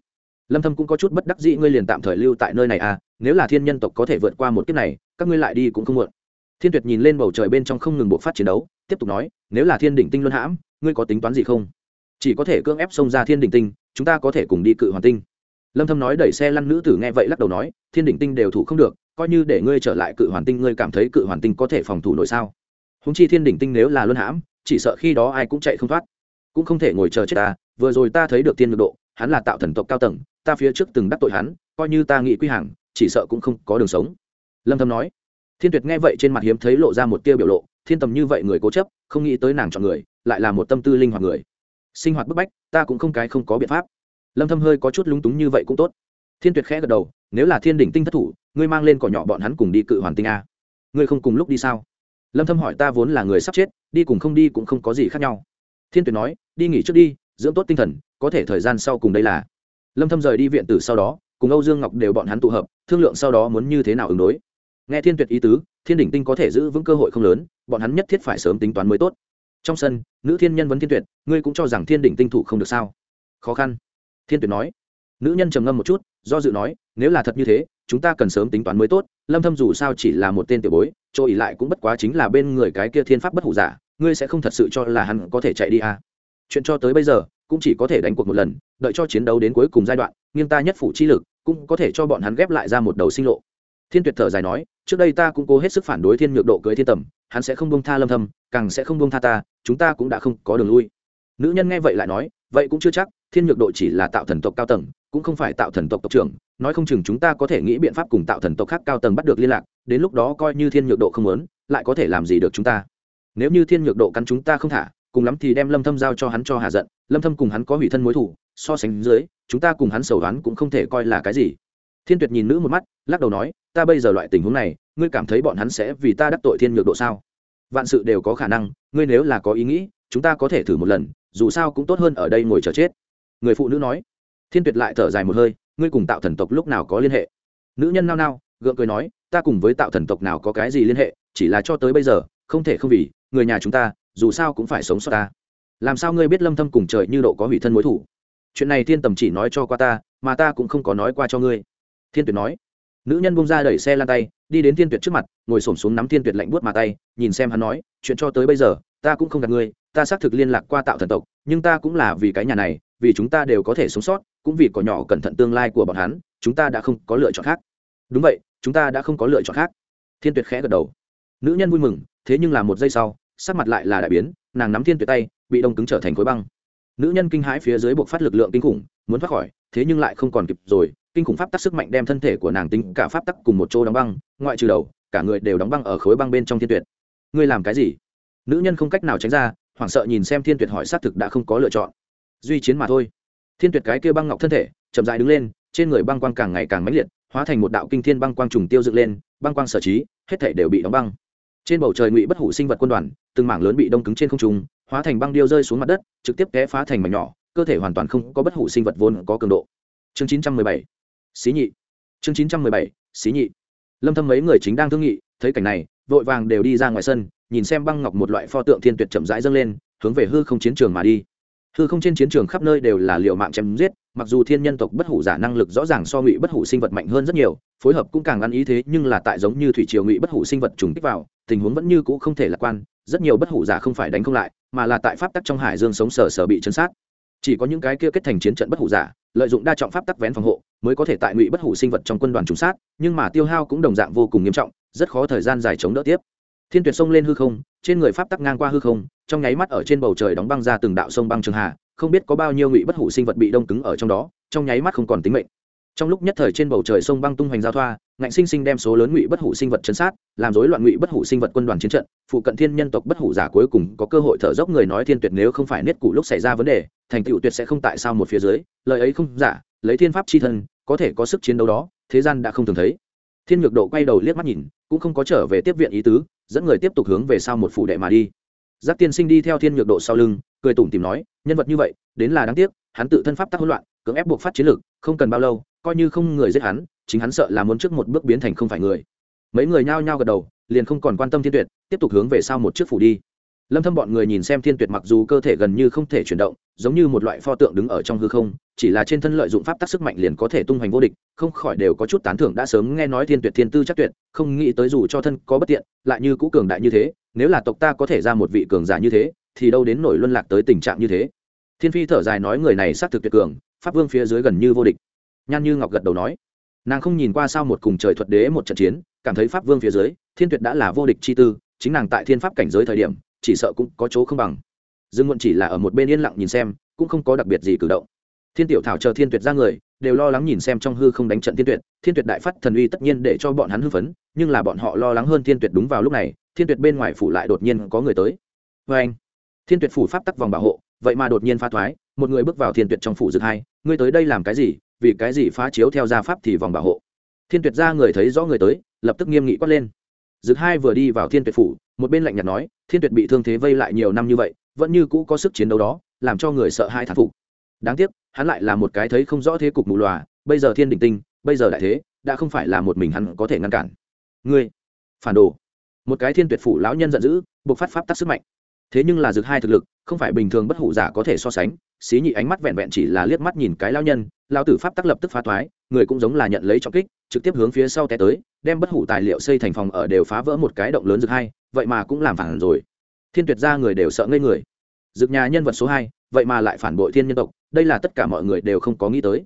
Lâm thâm cũng có chút bất đắc dĩ, ngươi liền tạm thời lưu tại nơi này à nếu là thiên nhân tộc có thể vượt qua một kiếp này, các ngươi lại đi cũng không muộn thiên tuyệt nhìn lên bầu trời bên trong không ngừng bộ phát chiến đấu, tiếp tục nói, nếu là thiên đỉnh tinh luân hãm, ngươi có tính toán gì không? Chỉ có thể cưỡng ép xông ra thiên đỉnh tinh, chúng ta có thể cùng đi cự hoàn tinh. Lâm thâm nói đẩy xe lăn nữ tử nghe vậy lắc đầu nói, thiên đỉnh tinh đều thủ không được, coi như để ngươi trở lại cự hoàn tinh, ngươi cảm thấy cự hoàn tinh có thể phòng thủ nổi sao? Húng chi thiên đỉnh tinh nếu là luân hãm, chỉ sợ khi đó ai cũng chạy không thoát. Cũng không thể ngồi chờ chết ta, vừa rồi ta thấy được tiên ngược độ, hắn là tạo thần tộc cao tầng, ta phía trước từng đắc tội hắn, coi như ta nghĩ quy hàng, chỉ sợ cũng không có đường sống. Lâm thâm nói thiên tuyệt nghe vậy trên mặt hiếm thấy lộ ra một tiêu biểu lộ, thiên tầm như vậy người cố chấp, không nghĩ tới nàng chọn người, lại là một tâm tư linh hoạt người. Sinh hoạt bức bách, ta cũng không cái không có biện pháp. Lâm thâm hơi có chút lúng túng như vậy cũng tốt. Thiên tuyệt khẽ gật đầu, nếu là thiên đỉnh tinh thất thủ, ngươi mang lên cỏ nhỏ bọn hắn cùng đi cự hoàn tinh a. Ngươi không cùng lúc đi sao? Lâm thâm hỏi ta vốn là người sắp chết, đi cùng không đi cũng không có gì khác nhau. Thiên tuyệt nói, đi nghỉ trước đi, dưỡng tốt tinh thần, có thể thời gian sau cùng đây là. Lâm thâm rời đi viện tử sau đó, cùng âu dương ngọc đều bọn hắn tụ hợp, thương lượng sau đó muốn như thế nào ứng đối nghe thiên tuyệt ý tứ, thiên đỉnh tinh có thể giữ vững cơ hội không lớn, bọn hắn nhất thiết phải sớm tính toán mới tốt. Trong sân, nữ thiên nhân vấn thiên tuyệt, ngươi cũng cho rằng thiên đỉnh tinh thủ không được sao? Khó khăn. Thiên tuyệt nói. Nữ nhân trầm ngâm một chút, do dự nói, nếu là thật như thế, chúng ta cần sớm tính toán mới tốt, lâm thâm dù sao chỉ là một tên tiểu bối, chỗ ỉ lại cũng bất quá chính là bên người cái kia thiên pháp bất hủ giả, ngươi sẽ không thật sự cho là hắn có thể chạy đi à? Chuyện cho tới bây giờ, cũng chỉ có thể đánh cuộc một lần, đợi cho chiến đấu đến cuối cùng giai đoạn, nghiêng ta nhất phủ chi lực, cũng có thể cho bọn hắn ghép lại ra một đầu sinh lộ thiên tuyệt thở dài nói, trước đây ta cũng cố hết sức phản đối thiên nhược độ cưới thiên tầm, hắn sẽ không bông tha lâm thâm, càng sẽ không bông tha ta, chúng ta cũng đã không có đường lui. Nữ nhân nghe vậy lại nói, vậy cũng chưa chắc, thiên nhược độ chỉ là tạo thần tộc cao tầng, cũng không phải tạo thần tộc tộc trưởng, nói không chừng chúng ta có thể nghĩ biện pháp cùng tạo thần tộc khác cao tầng bắt được liên lạc, đến lúc đó coi như thiên nhược độ không muốn, lại có thể làm gì được chúng ta? Nếu như thiên nhược độ cắn chúng ta không thả, cùng lắm thì đem lâm thâm giao cho hắn cho hạ giận, lâm thâm cùng hắn có hủy thân mối thủ, so sánh dưới, chúng ta cùng hắn sầu đoán cũng không thể coi là cái gì thiên tuyệt nhìn nữ một mắt, lắc đầu nói, ta bây giờ loại tình huống này, ngươi cảm thấy bọn hắn sẽ vì ta đắc tội thiên nhược độ sao? Vạn sự đều có khả năng, ngươi nếu là có ý nghĩ, chúng ta có thể thử một lần, dù sao cũng tốt hơn ở đây ngồi chờ chết. Người phụ nữ nói. Thiên tuyệt lại thở dài một hơi, ngươi cùng tạo thần tộc lúc nào có liên hệ? Nữ nhân nao nao, gượng cười nói, ta cùng với tạo thần tộc nào có cái gì liên hệ, chỉ là cho tới bây giờ, không thể không vì, người nhà chúng ta, dù sao cũng phải sống sót ta. Làm sao ngươi biết lâm thâm cùng trời như độ có hủy thân mối thủ? Chuyện này thiên tầm chỉ nói cho qua ta, mà ta cũng không có nói qua cho ngươi thiên tuyệt nói. Nữ nhân bông ra đẩy xe lan tay, đi đến thiên tuyệt trước mặt, ngồi xổm xuống nắm thiên tuyệt lạnh buốt mà tay, nhìn xem hắn nói, chuyện cho tới bây giờ, ta cũng không gặp ngươi, ta xác thực liên lạc qua tạo thần tộc, nhưng ta cũng là vì cái nhà này, vì chúng ta đều có thể sống sót, cũng vì cỏ nhỏ cẩn thận tương lai của bọn hắn, chúng ta đã không có lựa chọn khác. Đúng vậy, chúng ta đã không có lựa chọn khác. Thiên tuyệt khẽ gật đầu. Nữ nhân vui mừng, thế nhưng là một giây sau, sắc mặt lại là đại biến, nàng nắm thiên tuyệt tay, bị đông cứng trở thành khối băng. Nữ nhân kinh hãi phía dưới buộc phát lực lượng kinh khủng, muốn thoát khỏi, thế nhưng lại không còn kịp rồi kinh khủng pháp tắc sức mạnh đem thân thể của nàng tính cả pháp tắc cùng một chỗ đóng băng, ngoại trừ đầu, cả người đều đóng băng ở khối băng bên trong thiên tuyệt. Ngươi làm cái gì? Nữ nhân không cách nào tránh ra, hoảng sợ nhìn xem thiên tuyệt hỏi xác thực đã không có lựa chọn. Duy chiến mà thôi. Thiên tuyệt cái kia băng ngọc thân thể, chậm dại đứng lên, trên người băng quang càng ngày càng mãnh liệt, hóa thành một đạo kinh thiên băng quang trùng tiêu dựng lên, băng quang sở trí, hết thể đều bị đóng băng. Trên bầu trời ngụy bất hủ sinh vật quân đoàn, từng mảng lớn bị đông cứng trên không trung, hóa thành băng điêu rơi xuống mặt đất, trực tiếp té phá thành mảnh nhỏ, cơ thể hoàn toàn không có bất hủ sinh vật vốn có cường độ. Chương chín trăm mười bảy xí nhị. Chương chín trăm mười bảy, xí nhị. Lâm thâm mấy người chính đang thương nghị, thấy cảnh này, vội vàng đều đi ra ngoài sân, nhìn xem băng ngọc một loại pho tượng thiên tuyệt chậm rãi dâng lên, hướng về hư không chiến trường mà đi. Hư không trên chiến trường khắp nơi đều là liều mạng chém giết, mặc dù thiên nhân tộc bất hủ giả năng lực rõ ràng so ngụy bất hủ sinh vật mạnh hơn rất nhiều, phối hợp cũng càng ăn ý thế, nhưng là tại giống như thủy triều ngụy bất hủ sinh vật trùng kích vào, tình huống vẫn như cũ không thể lạc quan, rất nhiều bất hủ giả không phải đánh không lại, mà là tại pháp tắc trong hải dương sống sờ sờ bị chấn sát. Chỉ có những cái kia kết thành chiến trận bất hủ giả lợi dụng đa trọng pháp tắc vén phòng hộ, mới có thể tại ngụy bất hủ sinh vật trong quân đoàn trùng sát, nhưng mà tiêu hao cũng đồng dạng vô cùng nghiêm trọng, rất khó thời gian dài chống đỡ tiếp. Thiên tuyệt sông lên hư không, trên người pháp tắc ngang qua hư không, trong nháy mắt ở trên bầu trời đóng băng ra từng đạo sông băng trường hà, không biết có bao nhiêu ngụy bất hủ sinh vật bị đông cứng ở trong đó, trong nháy mắt không còn tính mệnh. Trong lúc nhất thời trên bầu trời sông băng tung hoành giao thoa ngạnh sinh sinh đem số lớn ngụy bất hủ sinh vật chấn sát, làm rối loạn ngụy bất hủ sinh vật quân đoàn chiến trận, phụ cận thiên nhân tộc bất hủ giả cuối cùng có cơ hội thở dốc người nói thiên tuyệt nếu không phải niết cụ lúc xảy ra vấn đề, thành tựu tuyệt sẽ không tại sao một phía dưới, lời ấy không giả, lấy thiên pháp chi thân, có thể có sức chiến đấu đó, thế gian đã không thường thấy. Thiên nhược độ quay đầu liếc mắt nhìn, cũng không có trở về tiếp viện ý tứ, dẫn người tiếp tục hướng về sau một phủ đệ mà đi. Giác tiên sinh đi theo thiên nhược độ sau lưng, cười tủm tìm nói, nhân vật như vậy, đến là đáng tiếc, hắn tự thân pháp tắc hỗn loạn, cưỡng ép buộc phát chiến lược, không cần bao lâu, coi như không người giết hắn chính hắn sợ là muốn trước một bước biến thành không phải người. Mấy người nhao nhao gật đầu, liền không còn quan tâm thiên tuyệt, tiếp tục hướng về sau một chiếc phủ đi. Lâm thâm bọn người nhìn xem thiên tuyệt mặc dù cơ thể gần như không thể chuyển động, giống như một loại pho tượng đứng ở trong hư không, chỉ là trên thân lợi dụng pháp tắc sức mạnh liền có thể tung hoành vô địch, không khỏi đều có chút tán thưởng đã sớm nghe nói thiên tuyệt thiên tư chắc tuyệt, không nghĩ tới dù cho thân có bất tiện, lại như cũ cường đại như thế, nếu là tộc ta có thể ra một vị cường giả như thế, thì đâu đến nổi luân lạc tới tình trạng như thế. Thiên phi thở dài nói người này xác thực tuyệt cường, pháp vương phía dưới gần như vô địch. Nhan như ngọc gật đầu nói nàng không nhìn qua sao một cùng trời thuật đế một trận chiến, cảm thấy pháp vương phía dưới, thiên tuyệt đã là vô địch chi tư, chính nàng tại thiên pháp cảnh giới thời điểm, chỉ sợ cũng có chỗ không bằng. Dương muộn chỉ là ở một bên yên lặng nhìn xem, cũng không có đặc biệt gì cử động. Thiên tiểu thảo chờ thiên tuyệt ra người, đều lo lắng nhìn xem trong hư không đánh trận thiên tuyệt thiên tuyệt đại phát thần uy tất nhiên để cho bọn hắn hư phấn, nhưng là bọn họ lo lắng hơn thiên tuyệt đúng vào lúc này, thiên tuyệt bên ngoài phủ lại đột nhiên có người tới. Vê anh, thiên tuyệt phủ pháp tắc vòng bảo hộ, vậy mà đột nhiên phá thoái, một người bước vào thiên tuyệt trong phủ dược hai, ngươi tới đây làm cái gì? Vì cái gì phá chiếu theo gia pháp thì vòng bảo hộ. Thiên tuyệt ra người thấy rõ người tới, lập tức nghiêm nghị quát lên. Dực hai vừa đi vào thiên tuyệt phủ, một bên lạnh nhạt nói, thiên tuyệt bị thương thế vây lại nhiều năm như vậy, vẫn như cũ có sức chiến đấu đó, làm cho người sợ hai thán phục. Đáng tiếc, hắn lại là một cái thấy không rõ thế cục mù lòa bây giờ thiên đình tinh, bây giờ đại thế, đã không phải là một mình hắn có thể ngăn cản. Ngươi, phản đồ. Một cái thiên tuyệt phủ lão nhân giận dữ buộc phát pháp tắc sức mạnh thế nhưng là dược hai thực lực, không phải bình thường bất hủ giả có thể so sánh, xí nhị ánh mắt vẹn vẹn chỉ là liếc mắt nhìn cái lão nhân lao tử pháp tắc lập tức phá thoái, người cũng giống là nhận lấy trọng kích, trực tiếp hướng phía sau té tới, đem bất hủ tài liệu xây thành phòng ở đều phá vỡ một cái động lớn dược hai, vậy mà cũng làm phản rồi. Thiên tuyệt ra người đều sợ ngây người. Dược nhà nhân vật số hai, vậy mà lại phản bội thiên nhân tộc, đây là tất cả mọi người đều không có nghĩ tới.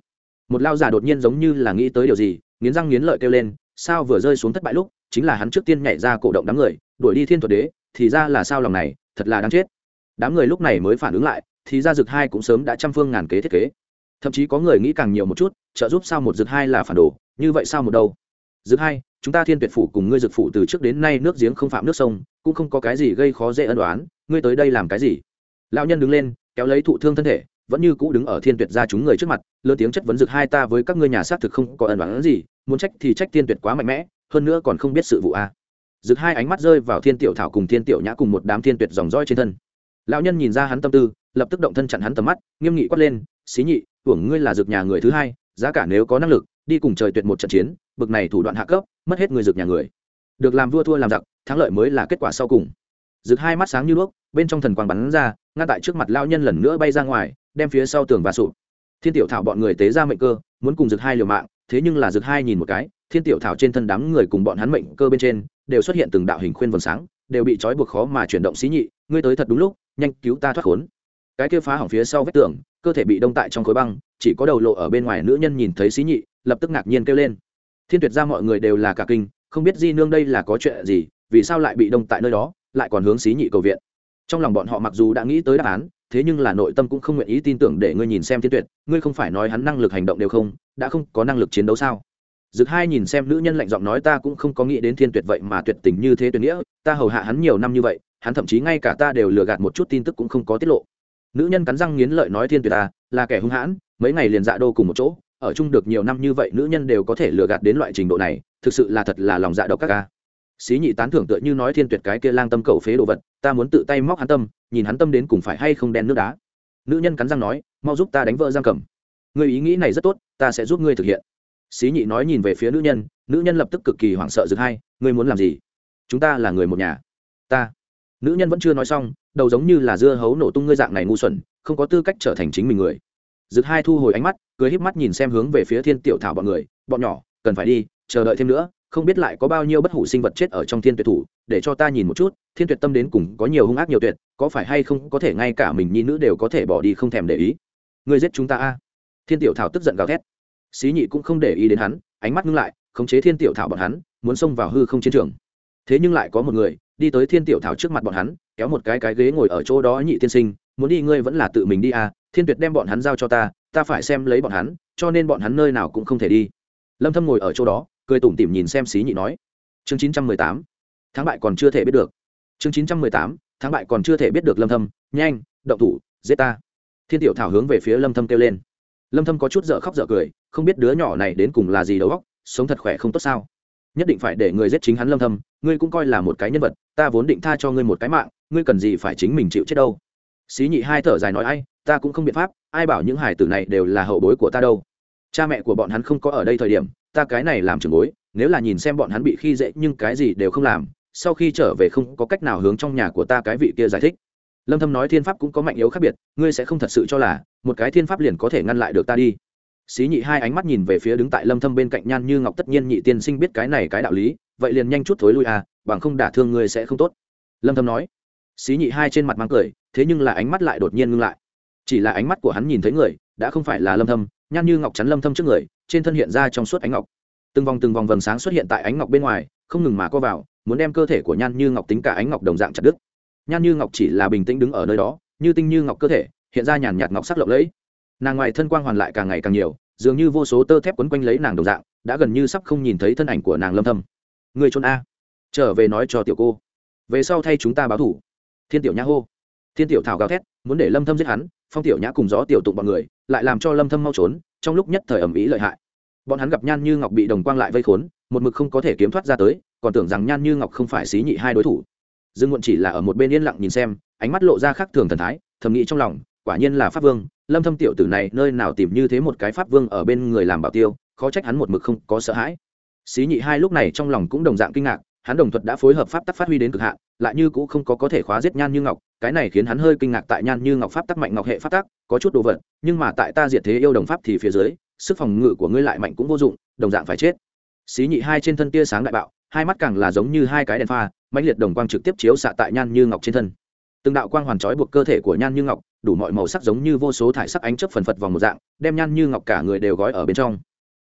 Một lao giả đột nhiên giống như là nghĩ tới điều gì, nghiến răng nghiến lợi kêu lên, sao vừa rơi xuống thất bại lúc, chính là hắn trước tiên nhảy ra cổ động đám người, đuổi đi thiên thuật đế, thì ra là sao lòng này thật là đáng chết. Đám người lúc này mới phản ứng lại, thì ra dược hai cũng sớm đã trăm phương ngàn kế thiết kế. Thậm chí có người nghĩ càng nhiều một chút, trợ giúp sao một dược hai là phản đồ, như vậy sao một đâu? Dược hai, chúng ta thiên tuyệt phủ cùng ngươi dược phủ từ trước đến nay nước giếng không phạm nước sông, cũng không có cái gì gây khó dễ ân đoán ngươi tới đây làm cái gì? Lão nhân đứng lên, kéo lấy thụ thương thân thể, vẫn như cũ đứng ở thiên tuyệt ra chúng người trước mặt lơ tiếng chất vấn dược hai ta với các ngươi nhà xác thực không có ân đoán gì, muốn trách thì trách thiên tuyệt quá mạnh mẽ, hơn nữa còn không biết sự vụ a rực hai ánh mắt rơi vào thiên tiểu thảo cùng thiên tiểu nhã cùng một đám thiên tuyệt dòng roi trên thân. Lão nhân nhìn ra hắn tâm tư, lập tức động thân chặn hắn tầm mắt, nghiêm nghị quát lên, xí nhị, hưởng ngươi là dược nhà người thứ hai, giá cả nếu có năng lực, đi cùng trời tuyệt một trận chiến, bực này thủ đoạn hạ cấp, mất hết người dược nhà người. Được làm vua thua làm giặc, thắng lợi mới là kết quả sau cùng. Rực hai mắt sáng như đuốc, bên trong thần quang bắn ra, ngăn tại trước mặt lão nhân lần nữa bay ra ngoài, đem phía sau tường và sụp. Thiên tiểu thảo bọn người tế ra mệnh cơ, muốn cùng rực hai liều mạng, thế nhưng là rực hai nhìn một cái thiên tiểu thảo trên thân đám người cùng bọn hắn mệnh cơ bên trên, đều xuất hiện từng đạo hình khuyên vầng sáng, đều bị trói buộc khó mà chuyển động xí nhị, ngươi tới thật đúng lúc, nhanh cứu ta thoát khốn. Cái kia phá hỏng phía sau vách tường, cơ thể bị đông tại trong khối băng, chỉ có đầu lộ ở bên ngoài nữ nhân nhìn thấy xí nhị, lập tức ngạc nhiên kêu lên. Thiên tuyệt ra mọi người đều là cả kinh, không biết di nương đây là có chuyện gì, vì sao lại bị đông tại nơi đó, lại còn hướng xí nhị cầu viện. Trong lòng bọn họ mặc dù đã nghĩ tới đáp án, thế nhưng là nội tâm cũng không nguyện ý tin tưởng để ngươi nhìn xem thiên tuyệt, ngươi không phải nói hắn năng lực hành động đều không, đã không có năng lực chiến đấu sao? Dực hai nhìn xem nữ nhân lạnh giọng nói ta cũng không có nghĩ đến thiên tuyệt vậy mà tuyệt tình như thế tuyệt nghĩa, ta hầu hạ hắn nhiều năm như vậy, hắn thậm chí ngay cả ta đều lừa gạt một chút tin tức cũng không có tiết lộ. Nữ nhân cắn răng nghiến lợi nói thiên tuyệt ta, là kẻ hung hãn, mấy ngày liền dạ đô cùng một chỗ, ở chung được nhiều năm như vậy nữ nhân đều có thể lừa gạt đến loại trình độ này, thực sự là thật là lòng dạ độc các ca. Xí nhị tán thưởng tựa như nói thiên tuyệt cái kia lang tâm cầu phế đồ vật, ta muốn tự tay móc hắn tâm, nhìn hắn tâm đến cùng phải hay không đen nước đá. Nữ nhân cắn răng nói, mau giúp ta đánh vợ giang cầm. Ngươi ý nghĩ này rất tốt, ta sẽ giúp ngươi thực hiện xí nhị nói nhìn về phía nữ nhân nữ nhân lập tức cực kỳ hoảng sợ dừng hai, ngươi muốn làm gì? Chúng ta là người một nhà. Ta. Nữ nhân vẫn chưa nói xong, đầu giống như là dưa hấu nổ tung ngươi dạng này ngu xuẩn, không có tư cách trở thành chính mình người. Dứt hai thu hồi ánh mắt, cười híp mắt nhìn xem hướng về phía thiên tiểu thảo bọn người, bọn nhỏ, cần phải đi, chờ đợi thêm nữa, không biết lại có bao nhiêu bất hủ sinh vật chết ở trong thiên tuyệt thủ, để cho ta nhìn một chút, thiên tuyệt tâm đến cùng có nhiều hung ác nhiều tuyệt, có phải hay không có thể ngay cả mình nhi nữ đều có thể bỏ đi không thèm để ý? Ngươi giết chúng ta a. Thiên tiểu thảo tức giận gào thét xí nhị cũng không để ý đến hắn, ánh mắt ngưng lại, khống chế thiên tiểu thảo bọn hắn, muốn xông vào hư không chiến trường. Thế nhưng lại có một người, đi tới thiên tiểu thảo trước mặt bọn hắn, kéo một cái cái ghế ngồi ở chỗ đó nhị tiên sinh, muốn đi ngươi vẫn là tự mình đi à thiên tuyệt đem bọn hắn giao cho ta ta phải xem lấy bọn hắn, cho nên bọn hắn nơi nào cũng không thể đi. Lâm thâm ngồi ở chỗ đó, cười tủm tỉm nhìn xem xí nhị nói, chương 918 tháng bại còn chưa thể biết được. Chương 918 tháng bại còn chưa thể biết được lâm thâm, nhanh, động thủ, giết ta. Thiên tiểu thảo hướng về phía lâm thâm kêu lên lâm thâm có chút dở khóc dở cười, không biết đứa nhỏ này đến cùng là gì đầu óc, sống thật khỏe không tốt sao? Nhất định phải để người giết chính hắn lâm thâm, ngươi cũng coi là một cái nhân vật, ta vốn định tha cho ngươi một cái mạng, ngươi cần gì phải chính mình chịu chết đâu? Xí nhị hai thở dài nói ai, ta cũng không biện pháp, ai bảo những hải tử này đều là hậu bối của ta đâu. Cha mẹ của bọn hắn không có ở đây thời điểm, ta cái này làm trưởng bối, nếu là nhìn xem bọn hắn bị khi dễ nhưng cái gì đều không làm, sau khi trở về không có cách nào hướng trong nhà của ta cái vị kia giải thích. Lâm thâm nói thiên pháp cũng có mạnh yếu khác biệt, ngươi sẽ không thật sự cho là một cái thiên pháp liền có thể ngăn lại được ta đi. Xí nhị hai ánh mắt nhìn về phía đứng tại lâm thâm bên cạnh nhan như ngọc tất nhiên nhị tiên sinh biết cái này cái đạo lý, vậy liền nhanh chút thối lui à bằng không đả thương người sẽ không tốt. Lâm thâm nói. Xí nhị hai trên mặt mang cười, thế nhưng là ánh mắt lại đột nhiên ngưng lại. Chỉ là ánh mắt của hắn nhìn thấy người, đã không phải là lâm thâm, nhan như ngọc chắn lâm thâm trước người, trên thân hiện ra trong suốt ánh ngọc. Từng vòng từng vòng vầng sáng xuất hiện tại ánh ngọc bên ngoài, không ngừng mà co vào, muốn đem cơ thể của nhan như ngọc tính cả ánh ngọc đồng dạng chặt đứt. Nhan như ngọc chỉ là bình tĩnh đứng ở nơi đó, như tinh như ngọc cơ thể hiện ra nhàn nhạt ngọc sắc lộng lẫy. Nàng ngoài thân quang hoàn lại càng ngày càng nhiều, dường như vô số tơ thép quấn quanh lấy nàng đồng dạng, đã gần như sắp không nhìn thấy thân ảnh của nàng lâm thâm. Người trốn a. Trở về nói cho tiểu cô. Về sau thay chúng ta báo thủ. Thiên tiểu nhã hô. Thiên tiểu thảo gào thét, muốn để lâm thâm giết hắn, phong tiểu nhã cùng gió tiểu tụng bọn người, lại làm cho lâm thâm mau trốn, trong lúc nhất thời ẩm ĩ lợi hại. Bọn hắn gặp nhan như ngọc bị đồng quang lại vây khốn, một mực không có thể kiếm thoát ra tới, còn tưởng rằng nhan như ngọc không phải xí nhị hai đối thủ. Dương muộn chỉ là ở một bên yên lặng nhìn xem, ánh mắt lộ ra khác thường thần thái, thầm nghĩ trong lòng quả nhiên là pháp vương, lâm thâm tiểu tử này nơi nào tìm như thế một cái pháp vương ở bên người làm bảo tiêu, khó trách hắn một mực không có sợ hãi. Xí nhị hai lúc này trong lòng cũng đồng dạng kinh ngạc, hắn đồng thuật đã phối hợp pháp tắc phát huy đến cực hạn, lại như cũng không có có thể khóa giết nhan như ngọc, cái này khiến hắn hơi kinh ngạc tại nhan như ngọc pháp tắc mạnh, ngọc hệ pháp tắc, có chút đồ vật, nhưng mà tại ta diệt thế yêu đồng pháp thì phía dưới, sức phòng ngự của ngươi lại mạnh cũng vô dụng, đồng dạng phải chết. Xí nhị hai trên thân tia sáng đại bạo, hai mắt càng là giống như hai cái đèn pha, mãnh liệt đồng quang trực tiếp chiếu xạ tại nhan như ngọc trên thân. Từng đạo quang hoàn trói buộc cơ thể của nhan như ngọc đủ mọi màu sắc giống như vô số thải sắc ánh chớp phần phật vòng một dạng, đem nhan như ngọc cả người đều gói ở bên trong.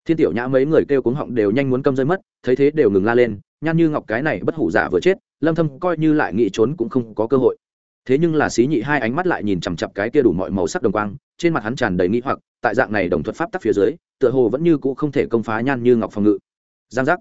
Thiên tiểu nhã mấy người kêu cuống họng đều nhanh muốn câm rơi mất, thấy thế đều ngừng la lên, nhan như ngọc cái này bất hủ giả vừa chết, lâm thâm coi như lại nghĩ trốn cũng không có cơ hội. Thế nhưng là xí nhị hai ánh mắt lại nhìn chằm chặp cái kia đủ mọi màu sắc đồng quang, trên mặt hắn tràn đầy nghĩ hoặc, tại dạng này đồng thuật pháp tắc phía dưới, tựa hồ vẫn như cũ không thể công phá nhan như ngọc phòng ngự. Giang giác.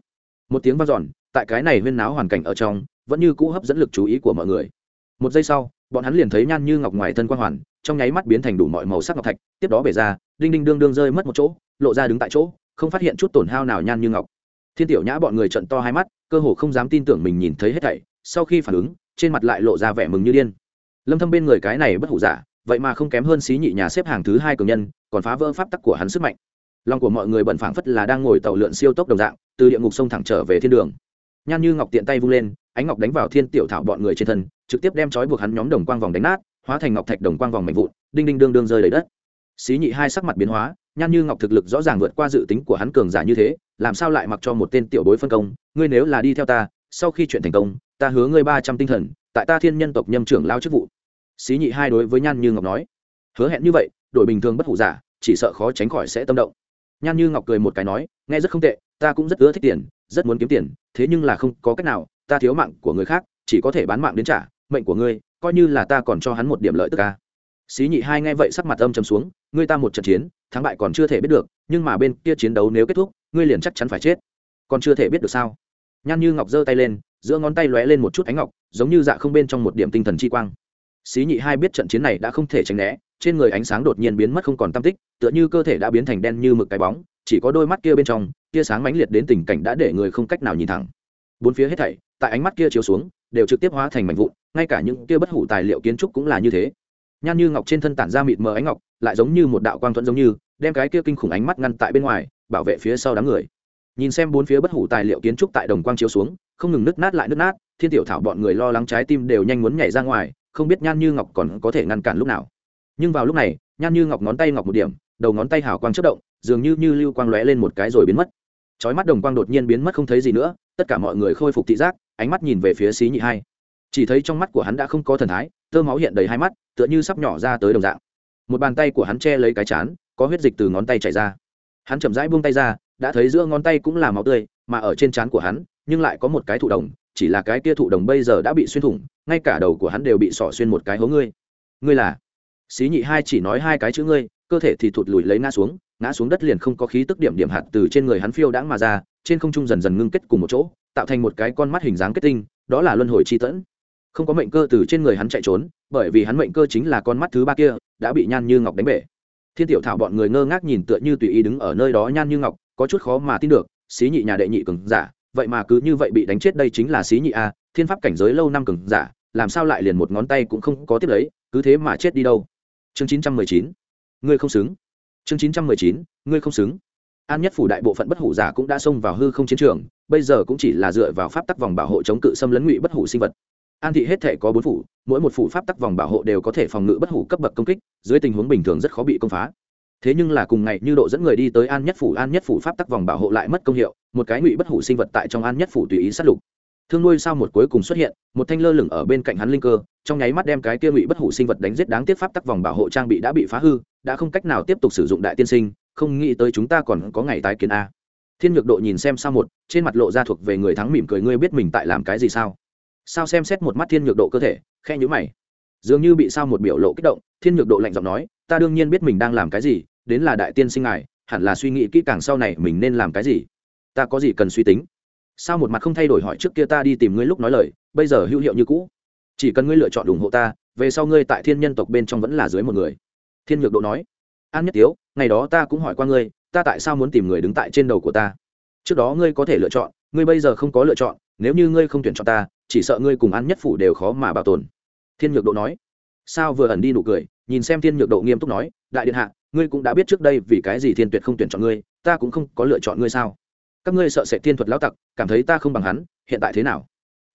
Một tiếng vang dọn, tại cái này huyên náo hoàn cảnh ở trong, vẫn như cũ hấp dẫn lực chú ý của mọi người. Một giây sau bọn hắn liền thấy nhan như ngọc ngoài thân quang hoàn, trong nháy mắt biến thành đủ mọi màu sắc ngọc thạch, tiếp đó bể ra, đinh đinh đương đương rơi mất một chỗ, lộ ra đứng tại chỗ, không phát hiện chút tổn hao nào nhan như ngọc. Thiên tiểu nhã bọn người trận to hai mắt, cơ hồ không dám tin tưởng mình nhìn thấy hết thảy, sau khi phản ứng, trên mặt lại lộ ra vẻ mừng như điên. Lâm thâm bên người cái này bất hủ giả, vậy mà không kém hơn xí nhị nhà xếp hàng thứ hai cường nhân, còn phá vỡ pháp tắc của hắn sức mạnh. Lòng của mọi người bận phảng phất là đang ngồi tàu lượn siêu tốc đồng dạng, từ địa ngục sông thẳng trở về thiên đường. Nhan như ngọc tiện tay vung lên ánh ngọc đánh vào thiên tiểu thảo bọn người trên thân, trực tiếp đem trói buộc hắn nhóm đồng quang vòng đánh nát, hóa thành ngọc thạch đồng quang vòng mạnh vụn, đinh đinh đương đương rơi đầy đất. Xí nhị hai sắc mặt biến hóa, nhan như ngọc thực lực rõ ràng vượt qua dự tính của hắn cường giả như thế, làm sao lại mặc cho một tên tiểu bối phân công, ngươi nếu là đi theo ta, sau khi chuyện thành công, ta hứa ngươi ba trăm tinh thần, tại ta thiên nhân tộc nhâm trưởng lao chức vụ. Xí nhị hai đối với nhan như ngọc nói, hứa hẹn như vậy đội bình thường bất hủ giả, chỉ sợ khó tránh khỏi sẽ tâm động. Nhan như ngọc cười một cái nói, nghe rất không tệ, ta cũng rất ưa thích tiền, rất muốn kiếm tiền, thế nhưng là không có cách nào ta thiếu mạng của người khác, chỉ có thể bán mạng đến trả, mệnh của ngươi, coi như là ta còn cho hắn một điểm lợi tức ca. Xí nhị hai nghe vậy sắc mặt âm trầm xuống, ngươi ta một trận chiến, thắng bại còn chưa thể biết được, nhưng mà bên kia chiến đấu nếu kết thúc, ngươi liền chắc chắn phải chết. Còn chưa thể biết được sao? Nhan như ngọc giơ tay lên, giữa ngón tay lóe lên một chút ánh ngọc, giống như dạ không bên trong một điểm tinh thần chi quang. Xí nhị hai biết trận chiến này đã không thể tránh né, trên người ánh sáng đột nhiên biến mất không còn tam tích, tựa như cơ thể đã biến thành đen như mực cái bóng, chỉ có đôi mắt kia bên trong, tia sáng mãnh liệt đến tình cảnh đã để người không cách nào nhìn thẳng bốn phía hết thảy, tại ánh mắt kia chiếu xuống, đều trực tiếp hóa thành mảnh vụn, ngay cả những kia bất hủ tài liệu kiến trúc cũng là như thế. Nhan như ngọc trên thân tản ra mịt mờ ánh ngọc, lại giống như một đạo quang thuẫn giống như, đem cái kia kinh khủng ánh mắt ngăn tại bên ngoài, bảo vệ phía sau đám người. Nhìn xem bốn phía bất hủ tài liệu kiến trúc tại đồng quang chiếu xuống, không ngừng nứt nát lại nứt nát, thiên tiểu thảo bọn người lo lắng trái tim đều nhanh muốn nhảy ra ngoài, không biết nhan như ngọc còn có thể ngăn cản lúc nào. Nhưng vào lúc này, nhan như ngọc ngón tay ngọc một điểm, đầu ngón tay hào quang chất động, dường như như lưu quang lóe lên một cái rồi biến mất. Chói mắt đồng quang đột nhiên biến mất không thấy gì nữa tất cả mọi người khôi phục thị giác, ánh mắt nhìn về phía xí nhị hai. Chỉ thấy trong mắt của hắn đã không có thần thái, tơ máu hiện đầy hai mắt, tựa như sắp nhỏ ra tới đồng dạng. Một bàn tay của hắn che lấy cái chán, có huyết dịch từ ngón tay chảy ra. Hắn chậm rãi buông tay ra, đã thấy giữa ngón tay cũng là máu tươi, mà ở trên trán của hắn, nhưng lại có một cái thụ đồng, chỉ là cái kia thụ đồng bây giờ đã bị xuyên thủng, ngay cả đầu của hắn đều bị sỏ xuyên một cái hố ngươi. Ngươi là? Xí nhị hai chỉ nói hai cái chữ ngươi, cơ thể thì thụt lùi lấy ngã xuống ngã xuống đất liền không có khí tức điểm điểm hạt từ trên người hắn phiêu đãng mà ra trên không trung dần dần ngưng kết cùng một chỗ, tạo thành một cái con mắt hình dáng kết tinh, đó là luân hồi chi tẫn. Không có mệnh cơ từ trên người hắn chạy trốn, bởi vì hắn mệnh cơ chính là con mắt thứ ba kia, đã bị nhan như ngọc đánh bể. Thiên tiểu thảo bọn người ngơ ngác nhìn tựa như tùy ý đứng ở nơi đó nhan như ngọc, có chút khó mà tin được, xí nhị nhà đệ nhị cường giả, vậy mà cứ như vậy bị đánh chết đây chính là xí nhị a, thiên pháp cảnh giới lâu năm cường giả, làm sao lại liền một ngón tay cũng không có tiếp lấy, cứ thế mà chết đi đâu. Chương chín trăm mười chín, ngươi không xứng. Chương chín trăm mười chín, ngươi không xứng an nhất phủ đại bộ phận bất hủ giả cũng đã xông vào hư không chiến trường, bây giờ cũng chỉ là dựa vào pháp tắc vòng bảo hộ chống cự xâm lấn ngụy bất hủ sinh vật. An thị hết thể có bốn phủ, mỗi một phủ pháp tắc vòng bảo hộ đều có thể phòng ngự bất hủ cấp bậc công kích, dưới tình huống bình thường rất khó bị công phá. Thế nhưng là cùng ngày như độ dẫn người đi tới an nhất phủ, an nhất phủ pháp tắc vòng bảo hộ lại mất công hiệu, một cái ngụy bất hủ sinh vật tại trong an nhất phủ tùy ý sát lục. Thương nuôi sau một cuối cùng xuất hiện, một thanh lơ lửng ở bên cạnh hắn linh cơ, trong nháy mắt đem cái kia ngụy bất hủ sinh vật đánh giết đáng tiếc pháp tắc vòng bảo hộ trang bị đã bị phá hư, đã không cách nào tiếp tục sử dụng đại tiên sinh không nghĩ tới chúng ta còn có ngày tái kiến a. Thiên nhược độ nhìn xem sao một, trên mặt lộ ra thuộc về người thắng mỉm cười, ngươi biết mình tại làm cái gì sao? Sao xem xét một mắt thiên nhược độ cơ thể khe nhữ mày. Dường như bị sao một biểu lộ kích động, thiên nhược độ lạnh giọng nói, ta đương nhiên biết mình đang làm cái gì, đến là đại tiên sinh ngài, hẳn là suy nghĩ kỹ càng sau này mình nên làm cái gì. Ta có gì cần suy tính? Sao một mặt không thay đổi hỏi trước kia ta đi tìm ngươi lúc nói lời, bây giờ hữu hiệu như cũ. Chỉ cần ngươi lựa chọn ủng hộ ta, về sau ngươi tại thiên nhân tộc bên trong vẫn là dưới một người. Thiên nhược độ nói. An nhất tiếu ngày đó ta cũng hỏi qua ngươi, ta tại sao muốn tìm người đứng tại trên đầu của ta? Trước đó ngươi có thể lựa chọn, ngươi bây giờ không có lựa chọn, nếu như ngươi không tuyển chọn ta, chỉ sợ ngươi cùng an nhất phủ đều khó mà bảo tồn. Thiên nhược độ nói. Sao vừa ẩn đi nụ cười, nhìn xem thiên nhược độ nghiêm túc nói, đại điện hạ, ngươi cũng đã biết trước đây vì cái gì thiên tuyệt không tuyển chọn ngươi, ta cũng không có lựa chọn ngươi sao? Các ngươi sợ sẽ thiên thuật lão tặc, cảm thấy ta không bằng hắn, hiện tại thế nào?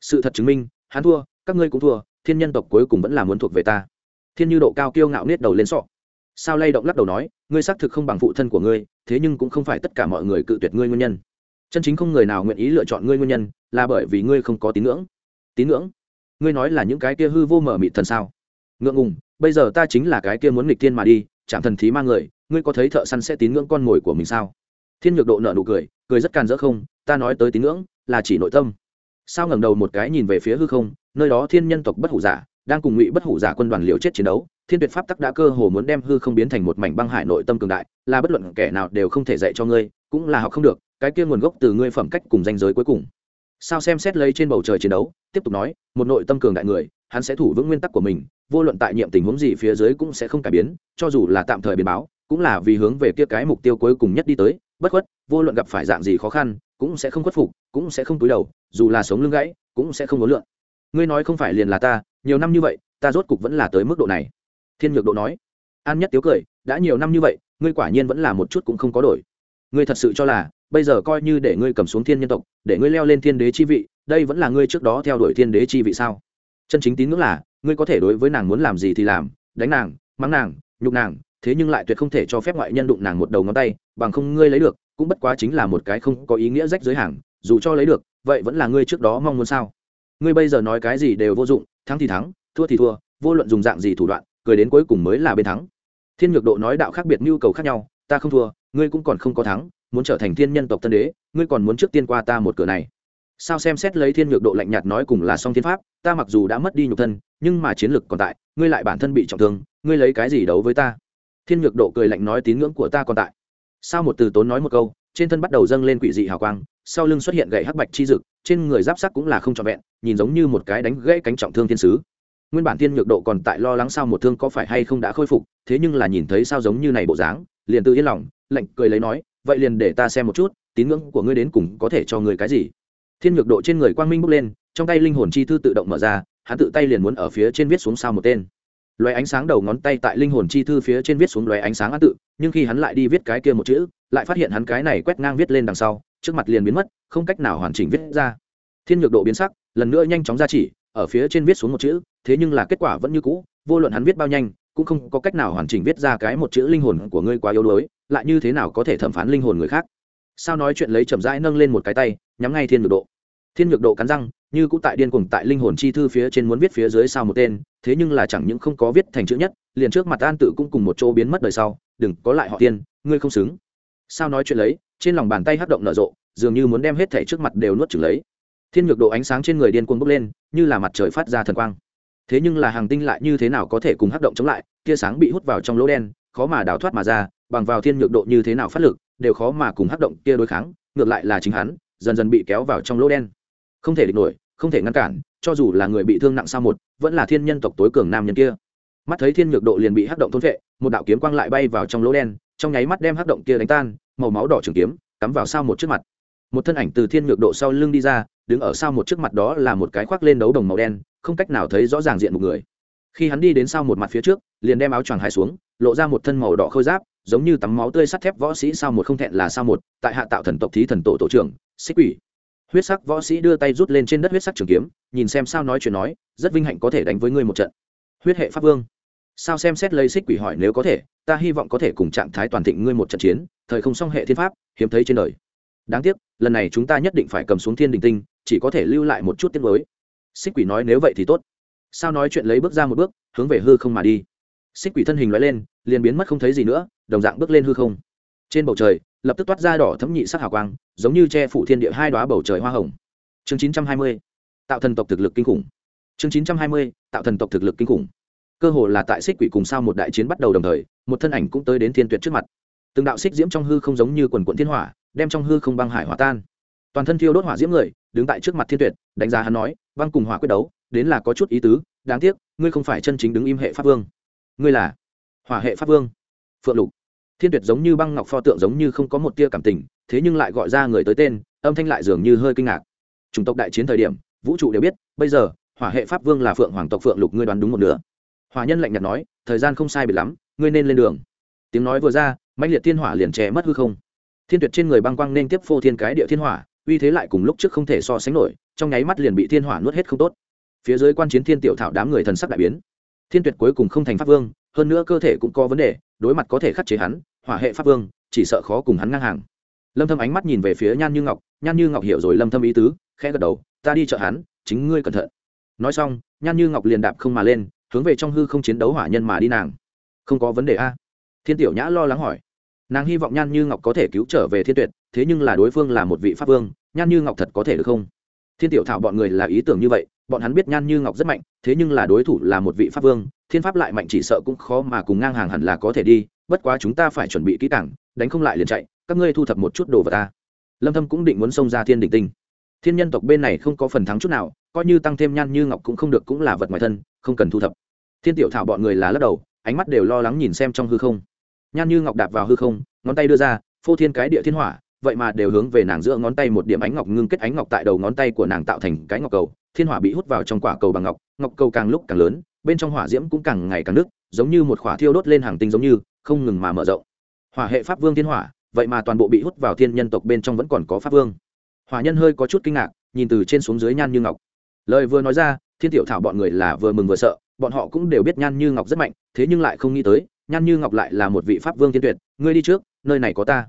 Sự thật chứng minh, hắn thua, các ngươi cũng thua, thiên nhân tộc cuối cùng vẫn là muốn thuộc về ta. Thiên như độ cao kiêu ngạo nết đầu lên sọ sao lay động lắc đầu nói, ngươi xác thực không bằng phụ thân của ngươi, thế nhưng cũng không phải tất cả mọi người cự tuyệt ngươi nguyên nhân. Chân chính không người nào nguyện ý lựa chọn ngươi nguyên nhân, là bởi vì ngươi không có tín ngưỡng. Tín ngưỡng? Ngươi nói là những cái kia hư vô mở mịt thần sao? Ngượng ngùng, bây giờ ta chính là cái kia muốn nghịch thiên mà đi, chạm thần thí mang người, ngươi có thấy thợ săn sẽ tín ngưỡng con mồi của mình sao? Thiên nhược độ nợ nụ cười cười rất càn dỡ không, ta nói tới tín ngưỡng, là chỉ nội tâm. Sao ngẩng đầu một cái nhìn về phía hư không, nơi đó thiên nhân tộc bất hủ giả, đang cùng ngụy bất hủ giả quân đoàn liều chết chiến đấu thiên tuyệt pháp tắc đã cơ hồ muốn đem hư không biến thành một mảnh băng hải nội tâm cường đại, là bất luận kẻ nào đều không thể dạy cho ngươi, cũng là học không được, cái kia nguồn gốc từ ngươi phẩm cách cùng danh giới cuối cùng. Sao xem xét lấy trên bầu trời chiến đấu, tiếp tục nói, một nội tâm cường đại người, hắn sẽ thủ vững nguyên tắc của mình, vô luận tại nhiệm tình huống gì phía dưới cũng sẽ không cải biến, cho dù là tạm thời biến báo, cũng là vì hướng về kia cái mục tiêu cuối cùng nhất đi tới, bất khuất, vô luận gặp phải dạng gì khó khăn, cũng sẽ không khuất phục, cũng sẽ không túi đầu, dù là sống lưng gãy, cũng sẽ không có lượng ngươi nói không phải liền là ta, nhiều năm như vậy, ta rốt cục vẫn là tới mức độ này thiên nhược độ nói. An nhất tiếu cười, đã nhiều năm như vậy, ngươi quả nhiên vẫn là một chút cũng không có đổi. Ngươi thật sự cho là, bây giờ coi như để ngươi cầm xuống thiên nhân tộc, để ngươi leo lên thiên đế chi vị, đây vẫn là ngươi trước đó theo đuổi thiên đế chi vị sao? Chân chính tín ngưỡng là, ngươi có thể đối với nàng muốn làm gì thì làm, đánh nàng, mắng nàng, nhục nàng, thế nhưng lại tuyệt không thể cho phép ngoại nhân đụng nàng một đầu ngón tay, bằng không ngươi lấy được, cũng bất quá chính là một cái không có ý nghĩa rách giới hàng, dù cho lấy được, vậy vẫn là ngươi trước đó mong muốn sao? Ngươi bây giờ nói cái gì đều vô dụng, thắng thì thắng, thua thì thua, vô luận dùng dạng gì thủ đoạn cười đến cuối cùng mới là bên thắng. Thiên nhược độ nói đạo khác biệt nhu cầu khác nhau, ta không thua, ngươi cũng còn không có thắng, muốn trở thành thiên nhân tộc tân đế, ngươi còn muốn trước tiên qua ta một cửa này. Sao xem xét lấy thiên nhược độ lạnh nhạt nói cùng là song thiên pháp, ta mặc dù đã mất đi nhục thân, nhưng mà chiến lực còn tại, ngươi lại bản thân bị trọng thương, ngươi lấy cái gì đấu với ta? Thiên nhược độ cười lạnh nói tín ngưỡng của ta còn tại. Sao một từ tốn nói một câu, trên thân bắt đầu dâng lên quỷ dị hào quang, sau lưng xuất hiện gậy hắc bạch chi dực, trên người giáp sắc cũng là không trọn vẹn, nhìn giống như một cái đánh gãy cánh trọng thương thiên sứ nguyên bản thiên nhược độ còn tại lo lắng sao một thương có phải hay không đã khôi phục, thế nhưng là nhìn thấy sao giống như này bộ dáng, liền tự yên lòng, lạnh cười lấy nói, vậy liền để ta xem một chút, tín ngưỡng của ngươi đến cùng có thể cho ngươi cái gì? Thiên nhược độ trên người quang minh bốc lên, trong tay linh hồn chi thư tự động mở ra, hắn tự tay liền muốn ở phía trên viết xuống sao một tên. Loé ánh sáng đầu ngón tay tại linh hồn chi thư phía trên viết xuống loé ánh sáng á tự, nhưng khi hắn lại đi viết cái kia một chữ, lại phát hiện hắn cái này quét ngang viết lên đằng sau, trước mặt liền biến mất, không cách nào hoàn chỉnh viết ra. Thiên nhược độ biến sắc, lần nữa nhanh chóng ra chỉ, ở phía trên viết xuống một chữ thế nhưng là kết quả vẫn như cũ, vô luận hắn viết bao nhanh, cũng không có cách nào hoàn chỉnh viết ra cái một chữ linh hồn của ngươi quá yếu đuối, lại như thế nào có thể thẩm phán linh hồn người khác. Sao nói chuyện lấy chậm rãi nâng lên một cái tay, nhắm ngay thiên nhược độ. Thiên nhược độ cắn răng, như cũng tại điên cuồng tại linh hồn chi thư phía trên muốn viết phía dưới sao một tên, thế nhưng là chẳng những không có viết thành chữ nhất, liền trước mặt an tự cũng cùng một chỗ biến mất đời sau, đừng có lại họ tiên ngươi không xứng. Sao nói chuyện lấy, trên lòng bàn tay hắc động nở rộ, dường như muốn đem hết thảy trước mặt đều nuốt chửng lấy. Thiên nhược độ ánh sáng trên người điên cuồng bốc lên, như là mặt trời phát ra thần quang thế nhưng là hàng tinh lại như thế nào có thể cùng hắc động chống lại, tia sáng bị hút vào trong lỗ đen, khó mà đào thoát mà ra, bằng vào thiên nhược độ như thế nào phát lực, đều khó mà cùng hắc động kia đối kháng, ngược lại là chính hắn, dần dần bị kéo vào trong lỗ đen. Không thể địch nổi, không thể ngăn cản, cho dù là người bị thương nặng sao một, vẫn là thiên nhân tộc tối cường nam nhân kia. Mắt thấy thiên nhược độ liền bị hắc động thôn vệ, một đạo kiếm quang lại bay vào trong lỗ đen, trong nháy mắt đem hắc động kia đánh tan, màu máu đỏ trường kiếm, cắm vào sao một trước mặt. Một thân ảnh từ thiên nhược độ sau lưng đi ra đứng ở sau một trước mặt đó là một cái khoác lên đấu đồng màu đen, không cách nào thấy rõ ràng diện một người. Khi hắn đi đến sau một mặt phía trước, liền đem áo choàng hai xuống, lộ ra một thân màu đỏ khôi giáp, giống như tắm máu tươi sắt thép võ sĩ sao một không thẹn là sao một, tại hạ tạo thần tộc thí thần tổ tổ trưởng, xích quỷ. Huyết sắc võ sĩ đưa tay rút lên trên đất huyết sắc trường kiếm, nhìn xem sao nói chuyện nói, rất vinh hạnh có thể đánh với ngươi một trận. Huyết hệ pháp vương. Sao xem xét lấy xích quỷ hỏi nếu có thể, ta hy vọng có thể cùng trạng thái toàn thịnh ngươi một trận chiến, thời không song hệ thiên pháp, hiếm thấy trên đời. Đáng tiếc, lần này chúng ta nhất định phải cầm xuống thiên đình tinh chỉ có thể lưu lại một chút tiết mới. Xích quỷ nói nếu vậy thì tốt. Sao nói chuyện lấy bước ra một bước, hướng về hư không mà đi. Xích quỷ thân hình loại lên, liền biến mất không thấy gì nữa, đồng dạng bước lên hư không. Trên bầu trời, lập tức toát ra đỏ thấm nhị sắc hào quang, giống như che phủ thiên địa hai đoá bầu trời hoa hồng. Chương chín trăm hai mươi, tạo thần tộc thực lực kinh khủng. Chương chín trăm hai mươi, tạo thần tộc thực lực kinh khủng. Cơ hồ là tại xích quỷ cùng sao một đại chiến bắt đầu đồng thời, một thân ảnh cũng tới đến thiên tuyệt trước mặt. Từng đạo xích diễm trong hư không giống như quần quận thiên hỏa, đem trong hư không băng hải hỏa tan toàn thân thiêu đốt hỏa diễm người, đứng tại trước mặt thiên tuyệt, đánh giá hắn nói băng cùng hỏa quyết đấu, đến là có chút ý tứ, đáng tiếc, ngươi không phải chân chính đứng im hệ pháp vương. Ngươi là hỏa hệ pháp vương? Phượng lục. Thiên tuyệt giống như băng ngọc pho tượng giống như không có một tia cảm tình, thế nhưng lại gọi ra người tới tên, âm thanh lại dường như hơi kinh ngạc. Chủng tộc đại chiến thời điểm, vũ trụ đều biết, bây giờ, hỏa hệ pháp vương là phượng hoàng tộc phượng lục ngươi đoán đúng một nửa. Hòa nhân lạnh nhạt nói, thời gian không sai biệt lắm, ngươi nên lên đường. Tiếng nói vừa ra mạnh liệt thiên hỏa liền che mất hư không. Thiên tuyệt trên người băng quang nên tiếp phô thiên cái địa thiên hỏa uy thế lại cùng lúc trước không thể so sánh nổi, trong nháy mắt liền bị thiên hỏa nuốt hết không tốt. Phía dưới quan chiến thiên tiểu thảo đám người thần sắc đại biến. Thiên tuyệt cuối cùng không thành pháp vương, hơn nữa cơ thể cũng có vấn đề, đối mặt có thể khắc chế hắn, hỏa hệ pháp vương, chỉ sợ khó cùng hắn ngang hàng. Lâm thâm ánh mắt nhìn về phía nhan như ngọc, nhan như ngọc hiểu rồi lâm thâm ý tứ, khẽ gật đầu, ta đi chợ hắn, chính ngươi cẩn thận. Nói xong, nhan như ngọc liền đạp không mà lên, hướng về trong hư không chiến đấu hỏa nhân mà đi nàng. Không có vấn đề a? Thiên tiểu nhã lo lắng hỏi nàng hy vọng nhan như ngọc có thể cứu trở về thiên tuyệt, thế nhưng là đối phương là một vị pháp vương, nhan như ngọc thật có thể được không? Thiên tiểu thảo bọn người là ý tưởng như vậy, bọn hắn biết nhan như ngọc rất mạnh, thế nhưng là đối thủ là một vị pháp vương, thiên pháp lại mạnh chỉ sợ cũng khó mà cùng ngang hàng hẳn là có thể đi, bất quá chúng ta phải chuẩn bị kỹ càng, đánh không lại liền chạy, các ngươi thu thập một chút đồ vật ta. Lâm thâm cũng định muốn xông ra thiên đỉnh tinh. Thiên nhân tộc bên này không có phần thắng chút nào, coi như tăng thêm nhan như ngọc cũng không được cũng là vật ngoài thân, không cần thu thập. Thiên tiểu thảo bọn người là lắc đầu, ánh mắt đều lo lắng nhìn xem trong hư không nhan như ngọc đạp vào hư không, ngón tay đưa ra, phô thiên cái địa thiên hỏa, vậy mà đều hướng về nàng giữa ngón tay một điểm ánh ngọc ngưng kết ánh ngọc tại đầu ngón tay của nàng tạo thành cái ngọc cầu, thiên hỏa bị hút vào trong quả cầu bằng ngọc ngọc cầu càng lúc càng lớn, bên trong hỏa diễm cũng càng ngày càng nứt, giống như một khỏa thiêu đốt lên hàng tinh giống như, không ngừng mà mở rộng. Hỏa hệ pháp vương thiên hỏa, vậy mà toàn bộ bị hút vào thiên nhân tộc bên trong vẫn còn có pháp vương. Hỏa nhân hơi có chút kinh ngạc, nhìn từ trên xuống dưới nhan như ngọc. Lời vừa nói ra, thiên tiểu thảo bọn người là vừa mừng vừa sợ, bọn họ cũng đều biết nhan như ngọc rất mạnh, thế nhưng lại không nghĩ tới nhan như ngọc lại là một vị pháp vương thiên tuyệt, ngươi đi trước, nơi này có ta.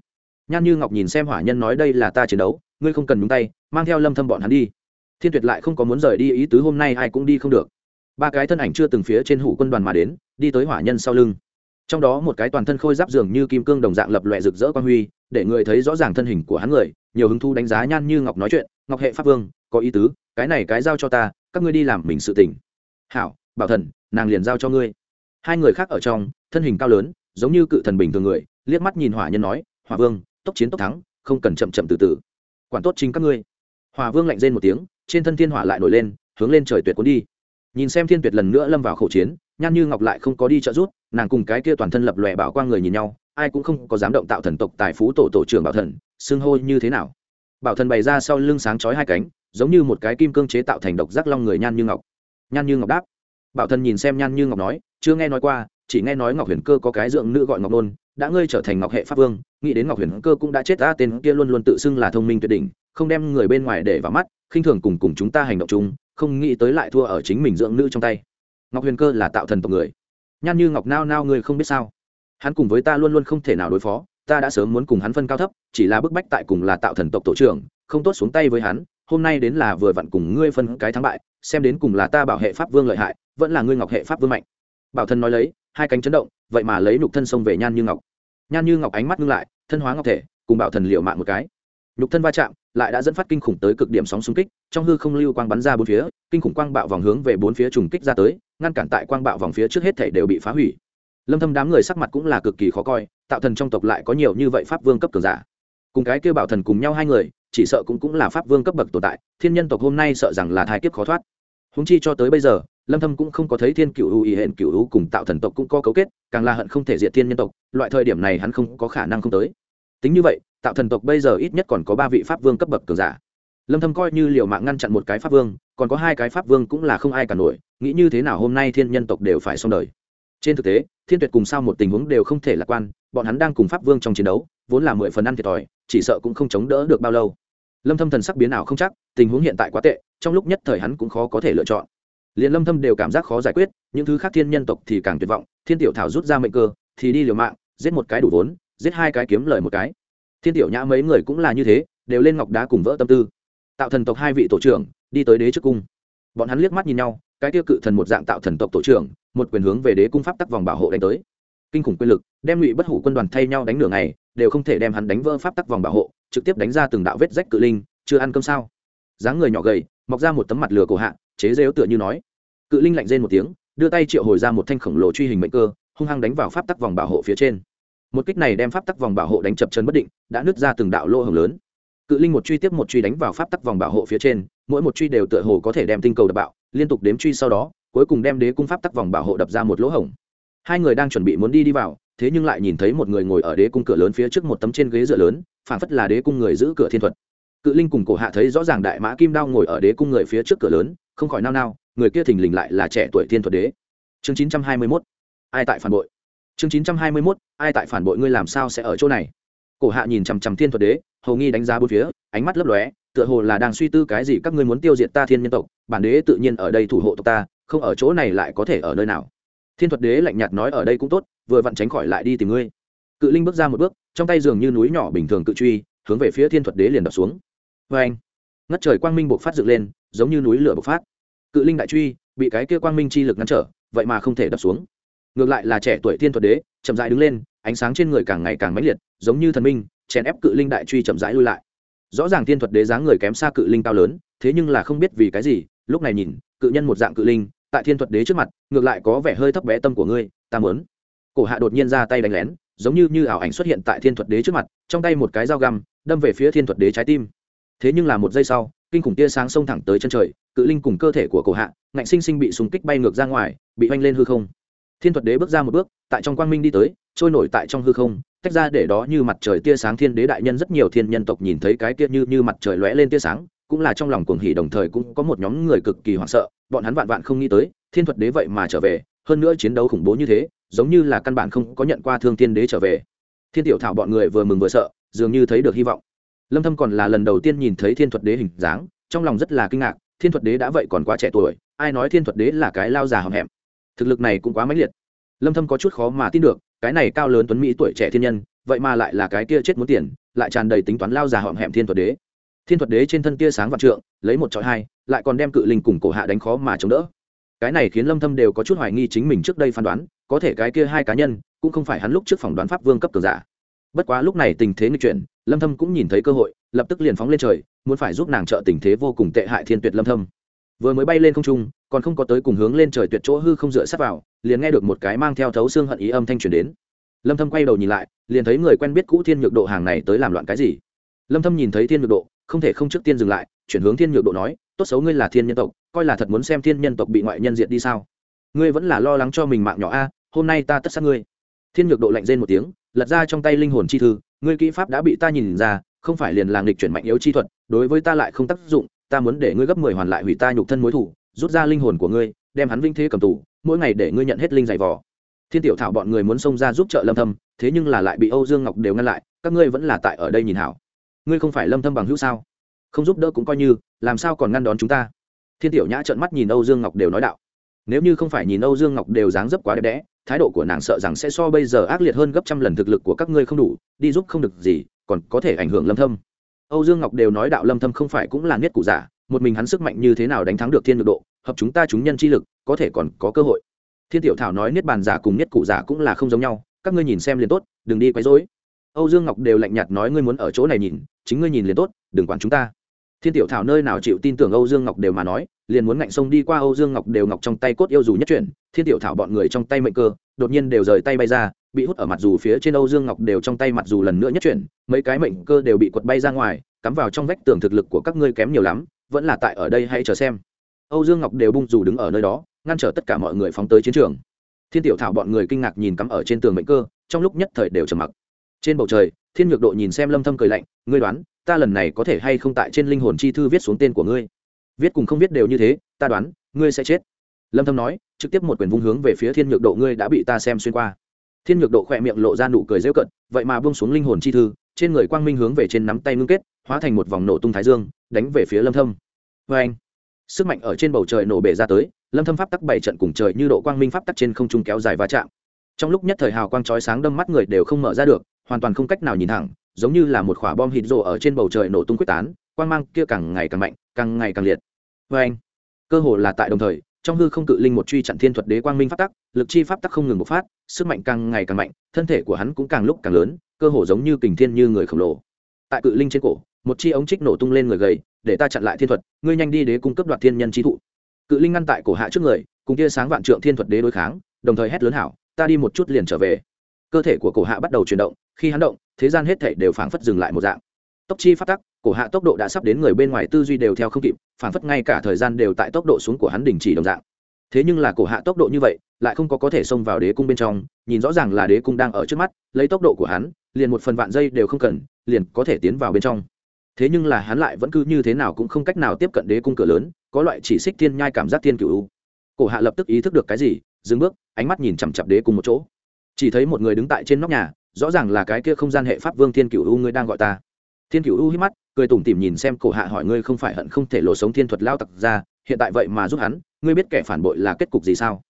Nhan như ngọc nhìn xem hỏa nhân nói, đây là ta chiến đấu, ngươi không cần nhúng tay, mang theo lâm thâm bọn hắn đi. Thiên tuyệt lại không có muốn rời đi ý tứ hôm nay ai cũng đi không được. Ba cái thân ảnh chưa từng phía trên hủ quân đoàn mà đến, đi tới hỏa nhân sau lưng. Trong đó một cái toàn thân khôi giáp dường như kim cương đồng dạng lập loè rực rỡ quan huy, để người thấy rõ ràng thân hình của hắn người, nhiều hứng thu đánh giá nhan như ngọc nói chuyện, ngọc hệ pháp vương, có ý tứ, cái này cái giao cho ta, các ngươi đi làm mình sự tỉnh hảo, bảo thần, nàng liền giao cho ngươi hai người khác ở trong, thân hình cao lớn, giống như cự thần bình thường người, liếc mắt nhìn hỏa nhân nói, hỏa vương, tốc chiến tốc thắng, không cần chậm chậm từ từ. Quản tốt chính các ngươi. Hỏa vương lạnh rên một tiếng, trên thân thiên hỏa lại nổi lên, hướng lên trời tuyệt cuốn đi. Nhìn xem thiên tuyệt lần nữa lâm vào khẩu chiến, nhan như ngọc lại không có đi trợ rút nàng cùng cái kia toàn thân lập lòe bảo quang người nhìn nhau, ai cũng không có dám động tạo thần tộc tài phú tổ tổ trưởng bảo thần, xưng hô như thế nào. Bảo thần bày ra sau lưng sáng chói hai cánh, giống như một cái kim cương chế tạo thành độc giác long người nhan như ngọc. Nhan như ngọc đáp. Bảo thần nhìn xem nhan như ngọc nói chưa nghe nói qua, chỉ nghe nói ngọc huyền cơ có cái dượng nữ gọi ngọc nôn, đã ngươi trở thành ngọc hệ pháp vương, nghĩ đến ngọc huyền cơ cũng đã chết ta tên kia luôn luôn tự xưng là thông minh tuyệt đỉnh, không đem người bên ngoài để vào mắt, khinh thường cùng cùng chúng ta hành động chung, không nghĩ tới lại thua ở chính mình dưỡng nữ trong tay. Ngọc huyền cơ là tạo thần tộc người. Nhan như ngọc nao nao ngươi không biết sao. Hắn cùng với ta luôn luôn không thể nào đối phó, ta đã sớm muốn cùng hắn phân cao thấp, chỉ là bức bách tại cùng là tạo thần tộc tổ trưởng, không tốt xuống tay với hắn, hôm nay đến là vừa vặn cùng ngươi phân cái thắng bại, xem đến cùng là ta bảo hệ pháp vương lợi hại, vẫn là ngươi ngọc hệ pháp vương mạnh bảo thân nói lấy, hai cánh chấn động, vậy mà lấy nhục thân sông về nhan như ngọc. Nhan như ngọc ánh mắt ngưng lại, thân hóa ngọc thể, cùng bảo thần liệu mạng một cái. Nhục thân va chạm, lại đã dẫn phát kinh khủng tới cực điểm sóng xung kích, trong hư không lưu quang bắn ra bốn phía, kinh khủng quang bạo vòng hướng về bốn phía trùng kích ra tới, ngăn cản tại quang bạo vòng phía trước hết thể đều bị phá hủy. Lâm thâm đám người sắc mặt cũng là cực kỳ khó coi, tạo thần trong tộc lại có nhiều như vậy pháp vương cấp cường giả. Cùng cái kêu bảo thần cùng nhau hai người, chỉ sợ cũng cũng là pháp vương cấp bậc tồn tại, thiên nhân tộc hôm nay sợ rằng là thai kiếp khó thoát. Huống chi cho tới bây giờ lâm thâm cũng không có thấy thiên cửu u, y hẹn cửu u cùng tạo thần tộc cũng có cấu kết, càng là hận không thể diệt thiên nhân tộc, loại thời điểm này hắn không có khả năng không tới. Tính như vậy, tạo thần tộc bây giờ ít nhất còn có ba vị pháp vương cấp bậc cường giả. Lâm thâm coi như liều mạng ngăn chặn một cái pháp vương, còn có hai cái pháp vương cũng là không ai cả nổi, nghĩ như thế nào hôm nay thiên nhân tộc đều phải xong đời. Trên thực tế, thiên tuyệt cùng sao một tình huống đều không thể lạc quan, bọn hắn đang cùng pháp vương trong chiến đấu, vốn là mười phần ăn thiệt thòi, chỉ sợ cũng không chống đỡ được bao lâu. Lâm thâm thần sắc biến ảo không chắc, tình huống hiện tại quá tệ, trong lúc nhất thời hắn cũng khó có thể lựa chọn liền lâm thâm đều cảm giác khó giải quyết, những thứ khác thiên nhân tộc thì càng tuyệt vọng, thiên tiểu thảo rút ra mệnh cơ, thì đi liều mạng, giết một cái đủ vốn, giết hai cái kiếm lời một cái. Thiên tiểu nhã mấy người cũng là như thế, đều lên ngọc đá cùng vỡ tâm tư. Tạo thần tộc hai vị tổ trưởng, đi tới đế trước cung. Bọn hắn liếc mắt nhìn nhau, cái tiêu cự thần một dạng tạo thần tộc tổ trưởng, một quyền hướng về đế cung pháp tắc vòng bảo hộ đánh tới. Kinh khủng quyền lực, đem ngụy bất hủ quân đoàn thay nhau đánh nửa ngày, đều không thể đem hắn đánh vỡ pháp tắc vòng bảo hộ, trực tiếp đánh ra từng đạo vết rách cự linh, chưa ăn cơm sao? Dáng người nhỏ gầy, mọc ra một tấm mặt lừa cổ hạ chế rêu tựa như nói. Cự linh lạnh rên một tiếng, đưa tay triệu hồi ra một thanh khổng lồ truy hình mệnh cơ, hung hăng đánh vào pháp tắc vòng bảo hộ phía trên. Một kích này đem pháp tắc vòng bảo hộ đánh chập chân bất định, đã nứt ra từng đạo lỗ hồng lớn. Cự linh một truy tiếp một truy đánh vào pháp tắc vòng bảo hộ phía trên, mỗi một truy đều tựa hồ có thể đem tinh cầu đập bạo, liên tục đếm truy sau đó, cuối cùng đem đế cung pháp tắc vòng bảo hộ đập ra một lỗ hổng. Hai người đang chuẩn bị muốn đi đi vào, thế nhưng lại nhìn thấy một người ngồi ở đế cung cửa lớn phía trước một tấm trên ghế dựa lớn phản phất là đế cung người giữ cửa thiên thuật. Cự linh cùng cổ hạ thấy rõ ràng đại mã kim đao ngồi ở đế cung người phía trước cửa lớn không khỏi nao nao, người kia thình lình lại là trẻ tuổi thiên thuật đế. Chương chín trăm hai mươi 921 ai tại phản bội? Chương chín trăm hai mươi 921 ai tại phản bội ngươi làm sao sẽ ở chỗ này? Cổ hạ nhìn chằm chằm thiên thuật đế, hầu nghi đánh giá bốn phía, ánh mắt lấp lóe, tựa hồ là đang suy tư cái gì các ngươi muốn tiêu diệt ta thiên nhân tộc, bản đế tự nhiên ở đây thủ hộ tộc ta, không ở chỗ này lại có thể ở nơi nào? Thiên thuật đế lạnh nhạt nói ở đây cũng tốt, vừa vặn tránh khỏi lại đi tìm ngươi. Cự linh bước ra một bước, trong tay dường như núi nhỏ bình thường cự truy, hướng về phía thiên thuật đế liền đập xuống. Vê anh ngất trời quang minh buộc phát dựng lên giống như núi lửa bộc phát. Cự linh đại truy bị cái kia quang minh chi lực ngăn trở, vậy mà không thể đập xuống. Ngược lại là trẻ tuổi thiên thuật đế, chậm rãi đứng lên, ánh sáng trên người càng ngày càng mãnh liệt, giống như thần minh, chèn ép cự linh đại truy chậm rãi lui lại. Rõ ràng thiên thuật đế dáng người kém xa cự linh cao lớn, thế nhưng là không biết vì cái gì, lúc này nhìn, cự nhân một dạng cự linh, tại thiên thuật đế trước mặt, ngược lại có vẻ hơi thấp bé tâm của ngươi, ta muốn. Cổ hạ đột nhiên ra tay đánh lén, giống như như ảo ảnh xuất hiện tại thiên thuật đế trước mặt, trong tay một cái dao găm, đâm về phía thiên thuật đế trái tim. Thế nhưng là một giây sau kinh khủng tia sáng xông thẳng tới chân trời, cự linh cùng cơ thể của cổ hạ, ngạnh sinh sinh bị súng kích bay ngược ra ngoài, bị oanh lên hư không. Thiên thuật đế bước ra một bước, tại trong quang minh đi tới, trôi nổi tại trong hư không, tách ra để đó như mặt trời tia sáng thiên đế đại nhân rất nhiều thiên nhân tộc nhìn thấy cái kia như như mặt trời lóe lên tia sáng, cũng là trong lòng cuồng hỉ đồng thời cũng có một nhóm người cực kỳ hoảng sợ, bọn hắn vạn vạn không nghĩ tới, thiên thuật đế vậy mà trở về, hơn nữa chiến đấu khủng bố như thế, giống như là căn bản không có nhận qua thương thiên đế trở về. Thiên tiểu thảo bọn người vừa mừng vừa sợ, dường như thấy được hy vọng lâm thâm còn là lần đầu tiên nhìn thấy thiên thuật đế hình dáng, trong lòng rất là kinh ngạc, thiên thuật đế đã vậy còn quá trẻ tuổi, ai nói thiên thuật đế là cái lao già hầm hẹm? Thực lực này cũng quá mãnh liệt. Lâm thâm có chút khó mà tin được, cái này cao lớn tuấn mỹ tuổi trẻ thiên nhân, vậy mà lại là cái kia chết muốn tiền, lại tràn đầy tính toán lao già hậm hẹm thiên thuật đế. Thiên thuật đế trên thân kia sáng vạn trượng, lấy một trọi hai, lại còn đem cự linh cùng cổ hạ đánh khó mà chống đỡ. Cái này khiến lâm thâm đều có chút hoài nghi chính mình trước đây phán đoán, có thể cái kia hai cá nhân, cũng không phải hắn lúc trước phỏng đoán pháp vương cấp cường giả. Bất quá lúc này tình thế nguy chuyển lâm thâm cũng nhìn thấy cơ hội, lập tức liền phóng lên trời, muốn phải giúp nàng trợ tình thế vô cùng tệ hại thiên tuyệt lâm thâm. Vừa mới bay lên không trung, còn không có tới cùng hướng lên trời tuyệt chỗ hư không dựa sát vào, liền nghe được một cái mang theo thấu xương hận ý âm thanh truyền đến. Lâm thâm quay đầu nhìn lại, liền thấy người quen biết cũ thiên nhược độ hàng này tới làm loạn cái gì. Lâm thâm nhìn thấy thiên nhược độ, không thể không trước tiên dừng lại, chuyển hướng thiên nhược độ nói, tốt xấu ngươi là thiên nhân tộc, coi là thật muốn xem thiên nhân tộc bị ngoại nhân diệt đi sao? Ngươi vẫn là lo lắng cho mình mạng nhỏ a, hôm nay ta tất sát ngươi thiên nhược độ lạnh rên một tiếng, lật ra trong tay linh hồn chi thư, ngươi kỹ pháp đã bị ta nhìn ra, không phải liền làng nghịch chuyển mạnh yếu chi thuật, đối với ta lại không tác dụng, ta muốn để ngươi gấp mười hoàn lại hủy ta nhục thân mối thủ, rút ra linh hồn của ngươi, đem hắn vinh thế cầm tù, mỗi ngày để ngươi nhận hết linh dày vỏ. thiên tiểu thảo bọn người muốn xông ra giúp trợ lâm thâm, thế nhưng là lại bị âu dương ngọc đều ngăn lại, các ngươi vẫn là tại ở đây nhìn hảo. Ngươi không phải lâm thâm bằng hữu sao? Không giúp đỡ cũng coi như, làm sao còn ngăn đón chúng ta? Thiên tiểu nhã trợn mắt nhìn âu dương ngọc đều nói đạo. Nếu như không phải nhìn âu dương ngọc đều dáng dấp quá đẹp đẽ thái độ của nàng sợ rằng sẽ so bây giờ ác liệt hơn gấp trăm lần thực lực của các ngươi không đủ, đi giúp không được gì, còn có thể ảnh hưởng lâm thâm. Âu dương ngọc đều nói đạo lâm thâm không phải cũng là niết cụ giả, một mình hắn sức mạnh như thế nào đánh thắng được thiên nhược độ, hợp chúng ta chúng nhân chi lực, có thể còn có cơ hội. Thiên tiểu thảo nói niết bàn giả cùng niết cụ giả cũng là không giống nhau, các ngươi nhìn xem liền tốt, đừng đi quấy rối. Âu dương ngọc đều lạnh nhạt nói ngươi muốn ở chỗ này nhìn, chính ngươi nhìn liền tốt, đừng quản chúng ta thiên tiểu thảo nơi nào chịu tin tưởng âu dương ngọc đều mà nói, liền muốn ngạnh sông đi qua âu dương ngọc đều ngọc trong tay cốt yêu dù nhất chuyển, thiên tiểu thảo bọn người trong tay mệnh cơ, đột nhiên đều rời tay bay ra, bị hút ở mặt dù phía trên âu dương ngọc đều trong tay mặt dù lần nữa nhất chuyển, mấy cái mệnh cơ đều bị quật bay ra ngoài, cắm vào trong vách tường thực lực của các ngươi kém nhiều lắm, vẫn là tại ở đây hay chờ xem. Âu dương ngọc đều bung dù đứng ở nơi đó, ngăn trở tất cả mọi người phóng tới chiến trường. Thiên tiểu thảo bọn người kinh ngạc nhìn cắm ở trên tường mệnh cơ, trong lúc nhất thời đều trầm mặc. Trên bầu trời, thiên nhược độ nhìn xem lâm thâm cười lạnh, ngươi đoán ta lần này có thể hay không tại trên linh hồn chi thư viết xuống tên của ngươi? Viết cùng không viết đều như thế, ta đoán, ngươi sẽ chết. Lâm thâm nói, trực tiếp một quyền vung hướng về phía thiên nhược độ ngươi đã bị ta xem xuyên qua. Thiên nhược độ khỏe miệng lộ ra nụ cười dễ cận vậy mà buông xuống linh hồn chi thư, trên người quang minh hướng về trên nắm tay ngưng kết, hóa thành một vòng nổ tung thái dương, đánh về phía lâm thâm. Với anh sức mạnh ở trên bầu trời nổ bể ra tới, lâm thâm pháp tắc bảy trận cùng trời như độ quang minh pháp tắc trên không trung kéo dài va chạm. Trong lúc nhất thời hào quang chói sáng đâm mắt người đều không mở ra được, hoàn toàn không cách nào nhìn thẳng giống như là một quả bom hít rồ ở trên bầu trời nổ tung quyết tán, quang mang kia càng ngày càng mạnh, càng ngày càng liệt. Với anh, cơ hồ là tại đồng thời, trong hư không cự linh một truy chặn thiên thuật đế quang minh pháp tắc, lực chi pháp tắc không ngừng bộc phát, sức mạnh càng ngày càng mạnh, thân thể của hắn cũng càng lúc càng lớn, cơ hồ giống như kình thiên như người khổng lồ. Tại cự linh trên cổ, một chi ống trích nổ tung lên người gầy, để ta chặn lại thiên thuật, ngươi nhanh đi đế cung cấp đoạt thiên nhân trí thụ. Cự linh ngăn tại cổ hạ trước người, cùng tia sáng vạn trượng thiên thuật đế đối kháng, đồng thời hét lớn hảo, ta đi một chút liền trở về. Cơ thể của cổ hạ bắt đầu chuyển động khi hắn động, thế gian hết thể đều phảng phất dừng lại một dạng. Tốc chi phát tắc, cổ hạ tốc độ đã sắp đến người bên ngoài tư duy đều theo không kịp, phảng phất ngay cả thời gian đều tại tốc độ xuống của hắn đình chỉ đồng dạng. Thế nhưng là cổ hạ tốc độ như vậy, lại không có có thể xông vào đế cung bên trong, nhìn rõ ràng là đế cung đang ở trước mắt, lấy tốc độ của hắn, liền một phần vạn giây đều không cần, liền có thể tiến vào bên trong. Thế nhưng là hắn lại vẫn cứ như thế nào cũng không cách nào tiếp cận đế cung cửa lớn, có loại chỉ xích thiên nhai cảm giác thiên cựu cổ hạ lập tức ý thức được cái gì, dừng bước, ánh mắt nhìn chằm chặp đế cung một chỗ. Chỉ thấy một người đứng tại trên nóc nhà rõ ràng là cái kia không gian hệ pháp vương thiên cựu u ngươi đang gọi ta. Thiên cựu u hít mắt, cười tủm tỉm nhìn xem cổ hạ hỏi ngươi không phải hận không thể lộ sống thiên thuật lao tặc ra, hiện tại vậy mà giúp hắn, ngươi biết kẻ phản bội là kết cục gì sao?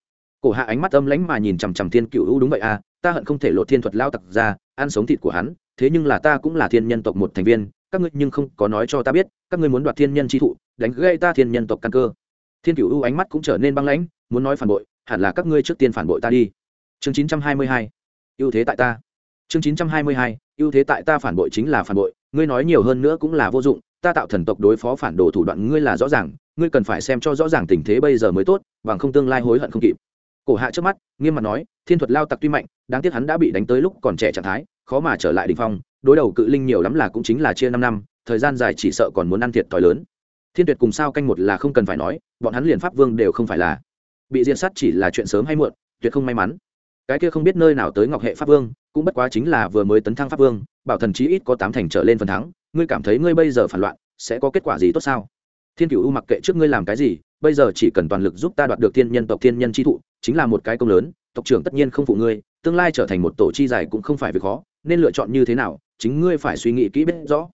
Cổ hạ ánh mắt âm lãnh mà nhìn chằm chằm thiên cựu u đúng vậy à ta hận không thể lộ thiên thuật lao tặc ra, ăn sống thịt của hắn, thế nhưng là ta cũng là thiên nhân tộc một thành viên, các ngươi nhưng không có nói cho ta biết, các ngươi muốn đoạt thiên nhân chi thụ, đánh gây ta thiên nhân tộc căn cơ. Thiên cựu u ánh mắt cũng trở nên băng lãnh, muốn nói phản bội, hẳn là các ngươi trước tiên phản bội ta đi. Chương chín trăm hai mươi hai, ưu thế tại ta chương chín trăm hai mươi hai, ưu thế tại ta phản bội chính là phản bội, ngươi nói nhiều hơn nữa cũng là vô dụng, ta tạo thần tộc đối phó phản đồ thủ đoạn ngươi là rõ ràng, ngươi cần phải xem cho rõ ràng tình thế bây giờ mới tốt, bằng không tương lai hối hận không kịp. Cổ hạ trước mắt, nghiêm mặt nói, thiên thuật lao tặc tuy mạnh, đáng tiếc hắn đã bị đánh tới lúc còn trẻ trạng thái, khó mà trở lại đ ỉ n h phong, đối đầu cự linh nhiều lắm là cũng chính là chia năm năm, thời gian dài chỉ sợ còn muốn ăn thiệt thòi lớn. Thiên tuyệt cùng sao canh một là không cần phải nói, bọn hắn liền pháp vương đều không phải là. Bị diệt sát chỉ là chuyện sớm hay muộn, tuyệt không may mắn. Cái kia không biết nơi nào tới ngọc hệ pháp vương cũng bất quá chính là vừa mới tấn thăng pháp vương, bảo thần chí ít có tám thành trở lên phần thắng, ngươi cảm thấy ngươi bây giờ phản loạn, sẽ có kết quả gì tốt sao? Thiên cựu u mặc kệ trước ngươi làm cái gì, bây giờ chỉ cần toàn lực giúp ta đoạt được thiên nhân tộc thiên nhân chi thụ, chính là một cái công lớn, tộc trưởng tất nhiên không phụ ngươi, tương lai trở thành một tổ chi dài cũng không phải việc khó, nên lựa chọn như thế nào, chính ngươi phải suy nghĩ kỹ biết rõ.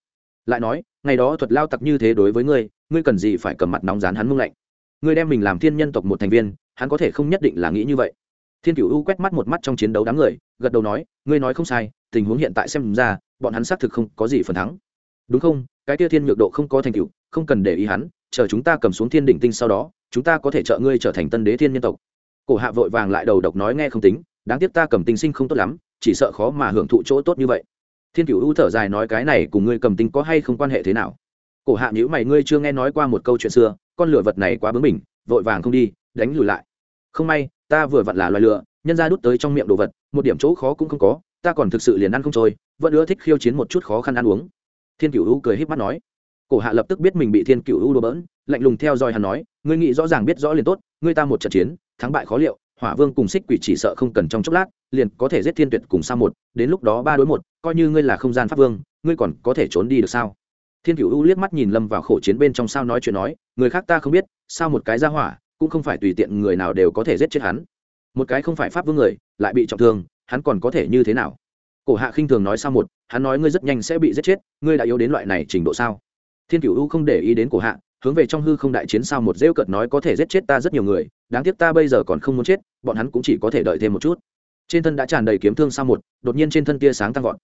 Lại nói, ngày đó thuật lao tặc như thế đối với ngươi ngươi cần gì phải cầm mặt nóng rán hắn mông lạnh? Ngươi đem mình làm thiên nhân tộc một thành viên, hắn có thể không nhất định là nghĩ như vậy thiên Cựu u quét mắt một mắt trong chiến đấu đám người gật đầu nói ngươi nói không sai tình huống hiện tại xem ra bọn hắn xác thực không có gì phần thắng. Đúng không? Cái tia thiên nhược độ không có thành Cựu, không cần để ý hắn chờ chúng ta cầm xuống thiên đỉnh tinh sau đó chúng ta có thể trợ ngươi trở thành tân đế thiên nhân tộc. Cổ hạ vội vàng lại đầu độc nói nghe không tính đáng tiếc ta cầm tinh sinh không tốt lắm chỉ sợ khó mà hưởng thụ chỗ tốt như vậy. Thiên Cựu u thở dài nói cái này cùng ngươi cầm tinh có hay không quan hệ thế nào? Cổ hạ nhữ mày ngươi chưa nghe nói qua một câu chuyện xưa con lửa vật này quá bướng bỉnh vội vàng không đi đánh lùi lại. Không may ta vừa vặn là loài lựa nhân ra đút tới trong miệng đồ vật, một điểm chỗ khó cũng không có, ta còn thực sự liền ăn không trôi, vẫn ưa thích khiêu chiến một chút khó khăn ăn uống. Thiên cựu u cười h í p mắt nói. Cổ hạ lập tức biết mình bị thiên cựu u đùa bỡn, lạnh lùng theo dõi hắn nói, ngươi nghĩ rõ ràng biết rõ liền tốt, ngươi ta một trận chiến, thắng bại khó liệu, hỏa vương cùng xích quỷ chỉ sợ không cần trong chốc lát, liền có thể giết thiên tuyệt cùng sao một, đến lúc đó ba đối một, coi như ngươi là không gian pháp vương, ngươi còn có thể trốn đi được sao? Thiên cựu u liếc mắt nhìn lâm vào khổ chiến bên trong sao nói chuyện nói, người khác ta không biết sao một cái ra hỏa cũng không phải tùy tiện người nào đều có thể giết chết hắn. Một cái không phải pháp vương người, lại bị trọng thương, hắn còn có thể như thế nào? Cổ hạ khinh thường nói sao một, hắn nói ngươi rất nhanh sẽ bị giết chết, ngươi đã yếu đến loại này trình độ sao? Thiên cửu u không để ý đến cổ hạ, hướng về trong hư không đại chiến sao một rêu cợt nói có thể giết chết ta rất nhiều người, đáng tiếc ta bây giờ còn không muốn chết, bọn hắn cũng chỉ có thể đợi thêm một chút. Trên thân đã tràn đầy kiếm thương sao một, đột nhiên trên thân tia sáng tăng vọt.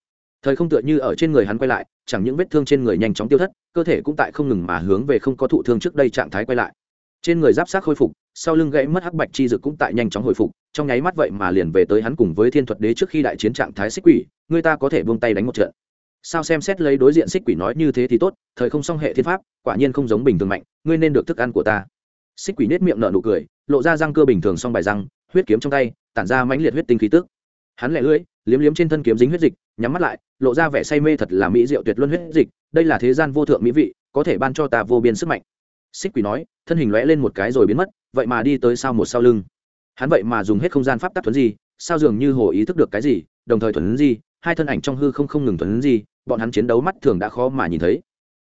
Thời không tựa như ở trên người hắn quay lại, chẳng những vết thương trên người nhanh chóng tiêu thất, cơ thể cũng tại không ngừng mà hướng về không có thụ thương trước đây trạng thái quay lại trên người giáp sát khôi phục, sau lưng gãy mất hắc bạch chi dực cũng tại nhanh chóng hồi phục, trong nháy mắt vậy mà liền về tới hắn cùng với thiên thuật đế trước khi đại chiến trạng thái xích quỷ, người ta có thể buông tay đánh một trận. Sao xem xét lấy đối diện xích quỷ nói như thế thì tốt, thời không song hệ thiên pháp, quả nhiên không giống bình thường mạnh, ngươi nên được thức ăn của ta. Xích quỷ nết miệng nở nụ cười, lộ ra răng cơ bình thường song bài răng, huyết kiếm trong tay, tản ra mãnh liệt huyết tinh khí tức. Hắn lẻ lưỡi, liếm liếm trên thân kiếm dính huyết dịch, nhắm mắt lại, lộ ra vẻ say mê thật là mỹ diệu tuyệt luân huyết dịch, đây là thế gian vô thượng mỹ vị, có thể ban cho ta vô biên sức mạnh xích quỷ nói, thân hình lóe lên một cái rồi biến mất, vậy mà đi tới sau một sau lưng. Hắn vậy mà dùng hết không gian pháp tắc thuấn gì sao dường như hồ ý thức được cái gì, đồng thời thuấn gì hai thân ảnh trong hư không không ngừng thuấn gì bọn hắn chiến đấu mắt thường đã khó mà nhìn thấy.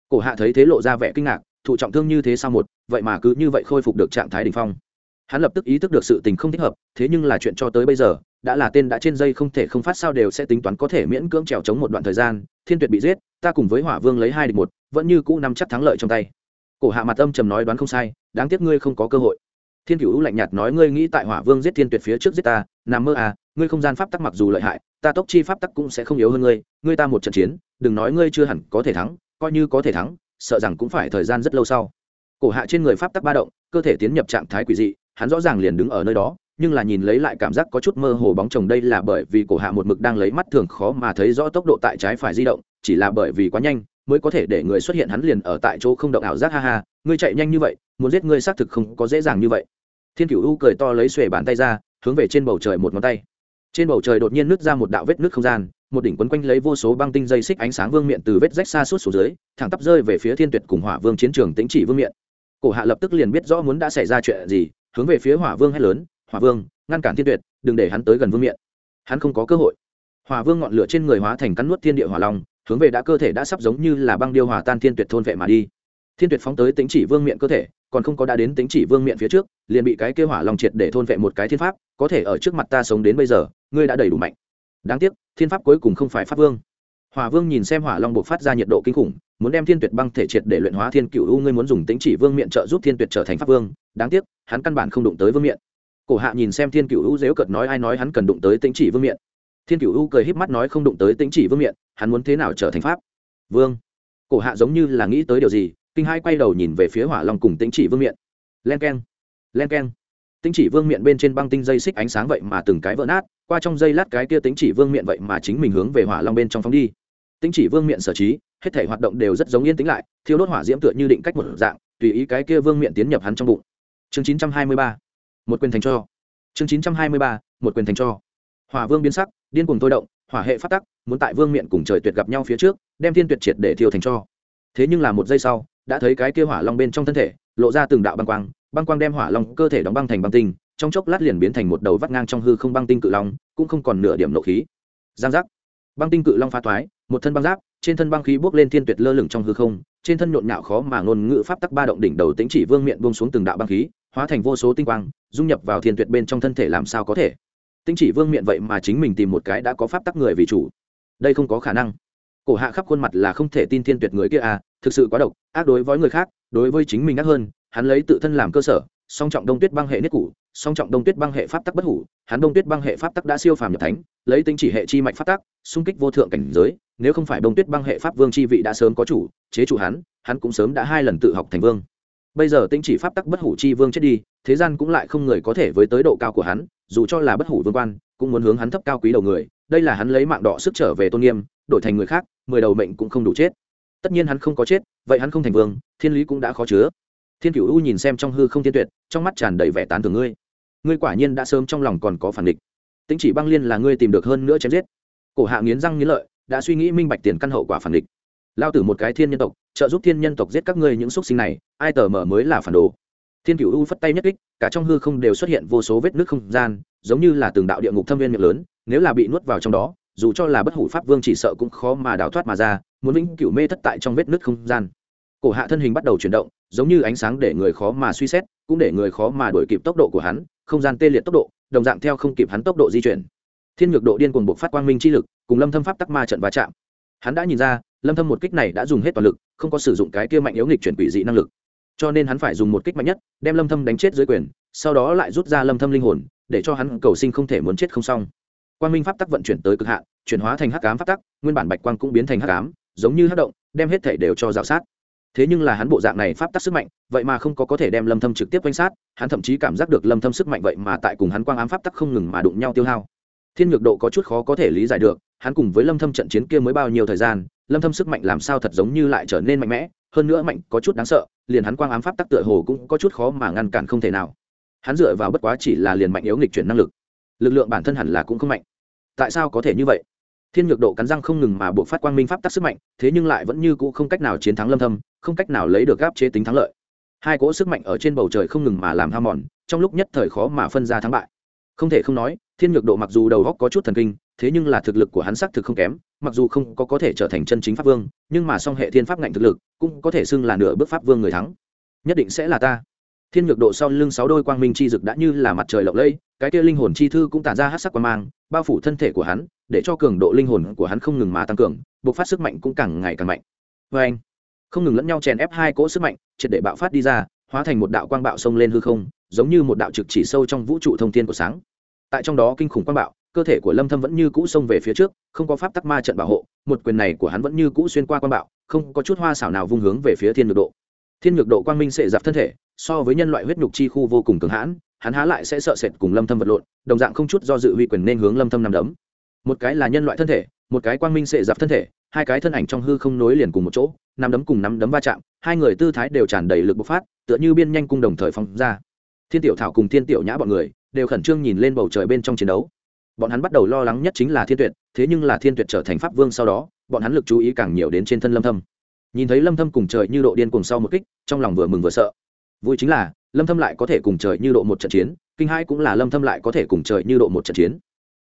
Cổ hạ thấy thế lộ ra vẻ kinh ngạc, thụ trọng thương như thế sao một, vậy mà cứ như vậy khôi phục được trạng thái đ ỉ n h phong. Hắn lập tức ý thức được sự tình không thích hợp, thế nhưng là chuyện cho tới bây giờ, đã là tên đã trên dây không thể không phát sao đều sẽ tính toán có thể miễn cưỡng trèo chống một đoạn thời gian, thiên tuyệt bị giết, ta cùng với hỏa vương lấy hai địch một, vẫn như cũ nắm chắc thắng lợi trong tay cổ hạ mặt âm trầm nói đoán không sai, đáng tiếc ngươi không có cơ hội. Thiên cửu lạnh nhạt nói ngươi nghĩ tại hỏa vương giết thiên tuyệt phía trước giết ta, nằm mơ à ngươi không gian pháp tắc mặc dù lợi hại, ta tốc chi pháp tắc cũng sẽ không yếu hơn ngươi ngươi ta một trận chiến, đừng nói ngươi chưa hẳn có thể thắng, coi như có thể thắng, sợ rằng cũng phải thời gian rất lâu sau. Cổ hạ trên người pháp tắc ba động, cơ thể tiến nhập trạng thái quỷ dị, hắn rõ ràng liền đứng ở nơi đó, nhưng là nhìn lấy lại cảm giác có chút mơ hồ bóng chồng đây là bởi vì cổ hạ một mực đang lấy mắt thường khó mà thấy rõ tốc độ tại trái phải di động, chỉ là bởi vì quá nhanh mới có thể để người xuất hiện hắn liền ở tại chỗ không động ảo giác, ha ha, ngươi chạy nhanh như vậy, muốn giết ngươi xác thực không có dễ dàng như vậy. Thiên cửu u cười to lấy xuề bàn tay ra, hướng về trên bầu trời một ngón tay. Trên bầu trời đột nhiên nứt ra một đạo vết nước không gian, một đỉnh quấn quanh lấy vô số băng tinh dây xích ánh sáng vương miện từ vết rách xa suốt xuống dưới, thẳng tắp rơi về phía thiên tuyệt cùng hỏa vương chiến trường tính chỉ vương miện. Cổ hạ lập tức liền biết rõ muốn đã xảy ra chuyện gì, hướng về phía hỏa vương hét lớn, hỏa vương, ngăn cản thiên tuyệt, đừng để hắn tới gần vương miện. Hắn không có cơ hội. Hỏa vương ngọn lửa trên người hóa thành cắn nuốt thiên địa hỏa long hướng về đã cơ thể đã sắp giống như là băng điêu hòa tan thiên tuyệt thôn vệ mà đi. Thiên tuyệt phóng tới tính chỉ vương miện cơ thể, còn không có đã đến tính chỉ vương miện phía trước, liền bị cái kêu hỏa long triệt để thôn vệ một cái thiên pháp, có thể ở trước mặt ta sống đến bây giờ, ngươi đã đầy đủ mạnh. Đáng tiếc, thiên pháp cuối cùng không phải pháp vương. Hỏa vương nhìn xem hỏa long buộc phát ra nhiệt độ kinh khủng, muốn đem thiên tuyệt băng thể triệt để luyện hóa thiên cựu u, ngươi muốn dùng tính chỉ vương miện trợ giúp thiên tuyệt trở thành pháp vương. Đáng tiếc, hắn căn bản không đụng tới vương miện cổ hạ nhìn xem thiên cựu u dếu cợt nói ai nói hắn cần đụng tới tính chỉ vương miện thiên cựu u cười híp mắt nói không đụng tới tính chỉ vương miện hắn muốn thế nào trở thành pháp? Vương. Cổ hạ giống như là nghĩ tới điều gì, kinh hai quay đầu nhìn về phía hỏa long cùng tính chỉ vương miện len k e n len k e n tính chỉ vương miện bên trên băng tinh dây xích ánh sáng vậy mà từng cái vỡ nát, qua trong dây lát cái kia tính chỉ vương miện vậy mà chính mình hướng về hỏa long bên trong phóng đi. Tính chỉ vương miện sở trí, hết thể hoạt động đều rất giống yên tĩnh lại, thiêu đốt hỏa diễm tựa như định cách một dạng, tùy ý cái kia vương miện tiến nhập hắn trong bụng. Chương chín trăm hai mươi ba, một quyền thành cho. Chương chín trăm hai mươi ba, một quyền thành cho hỏa vương biến sắc, điên cùng tôi động, hỏa hệ phát tắc, muốn tại vương miện cùng trời tuyệt gặp nhau phía trước, đem thiên tuyệt triệt để thiêu thành cho. Thế nhưng là một giây sau, đã thấy cái kia hỏa long bên trong thân thể, lộ ra từng đạo băng quang băng quang đem hỏa long cơ thể đóng băng thành băng tinh, trong chốc lát liền biến thành một đầu vắt ngang trong hư không băng tinh cự long, cũng không còn nửa điểm nộ khí. Giang giác. Băng tinh cự long phá toái một thân băng giáp, trên thân băng khí bốc lên thiên tuyệt lơ lửng trong hư không, trên thân nhộn nhạo khó mà ngôn ngữ pháp tắc ba động đỉnh đầu tính chỉ vương miệng buông xuống từng đạo băng khí, hóa thành vô số tinh quang, dung nhập vào thiên tuyệt bên trong thân thể làm sao có thể? Tinh chỉ vương miệng vậy mà chính mình tìm một cái đã có pháp tắc người vì chủ. Đây không có khả năng. Cổ hạ khắp khuôn mặt là không thể tin thiên tuyệt người kia à thực sự quá độc ác đối với người khác đối với chính mình ác hơn. Hắn lấy tự thân làm cơ sở song trọng đông tuyết băng hệ niết cũ, song trọng đông tuyết băng hệ pháp tắc bất hủ hắn đông tuyết băng hệ pháp tắc đã siêu phàm nhập thánh lấy tính chỉ hệ chi mạch pháp tắc xung kích vô thượng cảnh giới nếu không phải đông tuyết băng hệ pháp vương chi vị đã sớm có chủ chế chủ hắn hắn cũng sớm đã hai lần tự học thành vương. Bây giờ tính chỉ pháp tắc bất hủ chi vương chết đi thế gian cũng lại không người có thể với tới độ cao của hắn dù cho là bất hủ vương quan, cũng muốn hướng hắn thấp cao quý đầu người, đây là hắn lấy mạng đỏ sức trở về tôn nghiêm, đổi thành người khác, mười đầu mệnh cũng không đủ chết. Tất nhiên hắn không có chết, vậy hắn không thành vương, thiên lý cũng đã khó chứa. Thiên cửu u nhìn xem trong hư không thiên tuyệt, trong mắt tràn đầy vẻ tán thường ngươi. Ngươi quả nhiên đã sớm trong lòng còn có phản địch tính chỉ băng liên là ngươi tìm được hơn nữa chém giết. Cổ hạ nghiến răng nghiến lợi đã suy nghĩ minh bạch tiền căn hậu quả phản địch lao tử một cái thiên nhân tộc, trợ giúp thiên nhân tộc giết các ngươi những xúc sinh này, ai tờ mở mới là phản đồ thiên cựu u phất tay nhất kích, cả trong hư không đều xuất hiện vô số vết nước không gian, giống như là từng đạo địa ngục thâm viên miệng lớn, nếu là bị nuốt vào trong đó, dù cho là bất hủ pháp vương chỉ sợ cũng khó mà đào thoát mà ra, muốn vĩnh cửu mê thất tại trong vết nước không gian. Cổ hạ thân hình bắt đầu chuyển động, giống như ánh sáng để người khó mà suy xét, cũng để người khó mà đổi kịp tốc độ của hắn, không gian tê liệt tốc độ, đồng dạng theo không kịp hắn tốc độ di chuyển. Thiên ngược độ điên cuồng buộc phát quang minh chi lực, cùng lâm thâm pháp tắc ma trận va chạm. Hắn đã nhìn ra, lâm thâm một kích này đã dùng hết toàn lực, không có sử dụng cái kia mạnh yếu nghịch chuyển quỷ dị năng lực cho nên hắn phải dùng một kích mạnh nhất, đem lâm thâm đánh chết dưới quyền, sau đó lại rút ra lâm thâm linh hồn, để cho hắn cầu sinh không thể muốn chết không xong. Quang minh pháp tắc vận chuyển tới cực hạn, chuyển hóa thành hắc ám pháp tắc, nguyên bản bạch quang cũng biến thành hắc ám, giống như hắc động, đem hết thể đều cho dạo sát. Thế nhưng là hắn bộ dạng này pháp tắc sức mạnh, vậy mà không có có thể đem lâm thâm trực tiếp quanh sát, hắn thậm chí cảm giác được lâm thâm sức mạnh vậy mà tại cùng hắn quang ám pháp tắc không ngừng mà đụng nhau tiêu hao. Thiên nhược độ có chút khó có thể lý giải được, hắn cùng với lâm thâm trận chiến kia mới bao nhiêu thời gian, lâm thâm sức mạnh làm sao thật giống như lại trở nên mạnh mẽ hơn nữa mạnh có chút đáng sợ, liền hắn quang ám pháp tắc tựa hồ cũng có chút khó mà ngăn cản không thể nào. Hắn dựa vào bất quá chỉ là liền mạnh yếu nghịch chuyển năng lực. Lực lượng bản thân hẳn là cũng không mạnh. Tại sao có thể như vậy? Thiên nhược độ cắn răng không ngừng mà buộc phát quang minh pháp tắc sức mạnh, thế nhưng lại vẫn như cũ không cách nào chiến thắng lâm thâm, không cách nào lấy được gáp chế tính thắng lợi. Hai cỗ sức mạnh ở trên bầu trời không ngừng mà làm ham mòn, trong lúc nhất thời khó mà phân ra thắng bại. Không thể không nói, thiên nhược độ mặc dù đầu góc có chút thần kinh thế nhưng là thực lực của hắn xác thực không kém, mặc dù không có có thể trở thành chân chính pháp vương, nhưng mà song hệ thiên pháp ngạnh thực lực cũng có thể xưng là nửa bước pháp vương người thắng. Nhất định sẽ là ta. Thiên nhược độ sau lưng sáu đôi quang minh chi dực đã như là mặt trời lộng lẫy, cái kia linh hồn chi thư cũng tản ra hát sắc quang mang, bao phủ thân thể của hắn, để cho cường độ linh hồn của hắn không ngừng mà tăng cường buộc phát sức mạnh cũng càng ngày càng mạnh. Vê anh, không ngừng lẫn nhau chèn ép hai cỗ sức mạnh, triệt để bạo phát đi ra, hóa thành một đạo quang bạo xông lên hư không, giống như một đạo trực chỉ sâu trong vũ trụ thông thiên của sáng. Tại trong đó kinh khủng quang bạo cơ thể của lâm thâm vẫn như cũ xông về phía trước, không có pháp tắc ma trận bảo hộ, một quyền này của hắn vẫn như cũ xuyên qua quan bạo, không có chút hoa xảo nào vung hướng về phía thiên nhược độ. Thiên nhược độ quang minh sẽ dạp thân thể, so với nhân loại huyết nhục chi khu vô cùng cường hãn, hắn há lại sẽ sợ sệt cùng lâm thâm vật lộn, đồng dạng không chút do dự huy quyền nên hướng lâm thâm nằm đấm. Một cái là nhân loại thân thể, một cái quang minh sệ dạp thân thể, hai cái thân ảnh trong hư không nối liền cùng một chỗ, nằm đấm cùng nắm đấm va chạm, hai người tư thái đều tràn đầy lực bộc phát, tựa như biên nhanh cung đồng thời phóng ra. Thiên tiểu thảo cùng thiên tiểu nhã bọn người, đều khẩn trương nhìn lên bầu trời bên trong chiến đấu bọn hắn bắt đầu lo lắng nhất chính là thiên tuyệt, thế nhưng là thiên tuyệt trở thành pháp vương sau đó, bọn hắn lực chú ý càng nhiều đến trên thân lâm thâm. Nhìn thấy lâm thâm cùng trời như độ điên cùng sau một kích, trong lòng vừa mừng vừa sợ. Vui chính là, lâm thâm lại có thể cùng trời như độ một trận chiến, kinh hai cũng là lâm thâm lại có thể cùng trời như độ một trận chiến.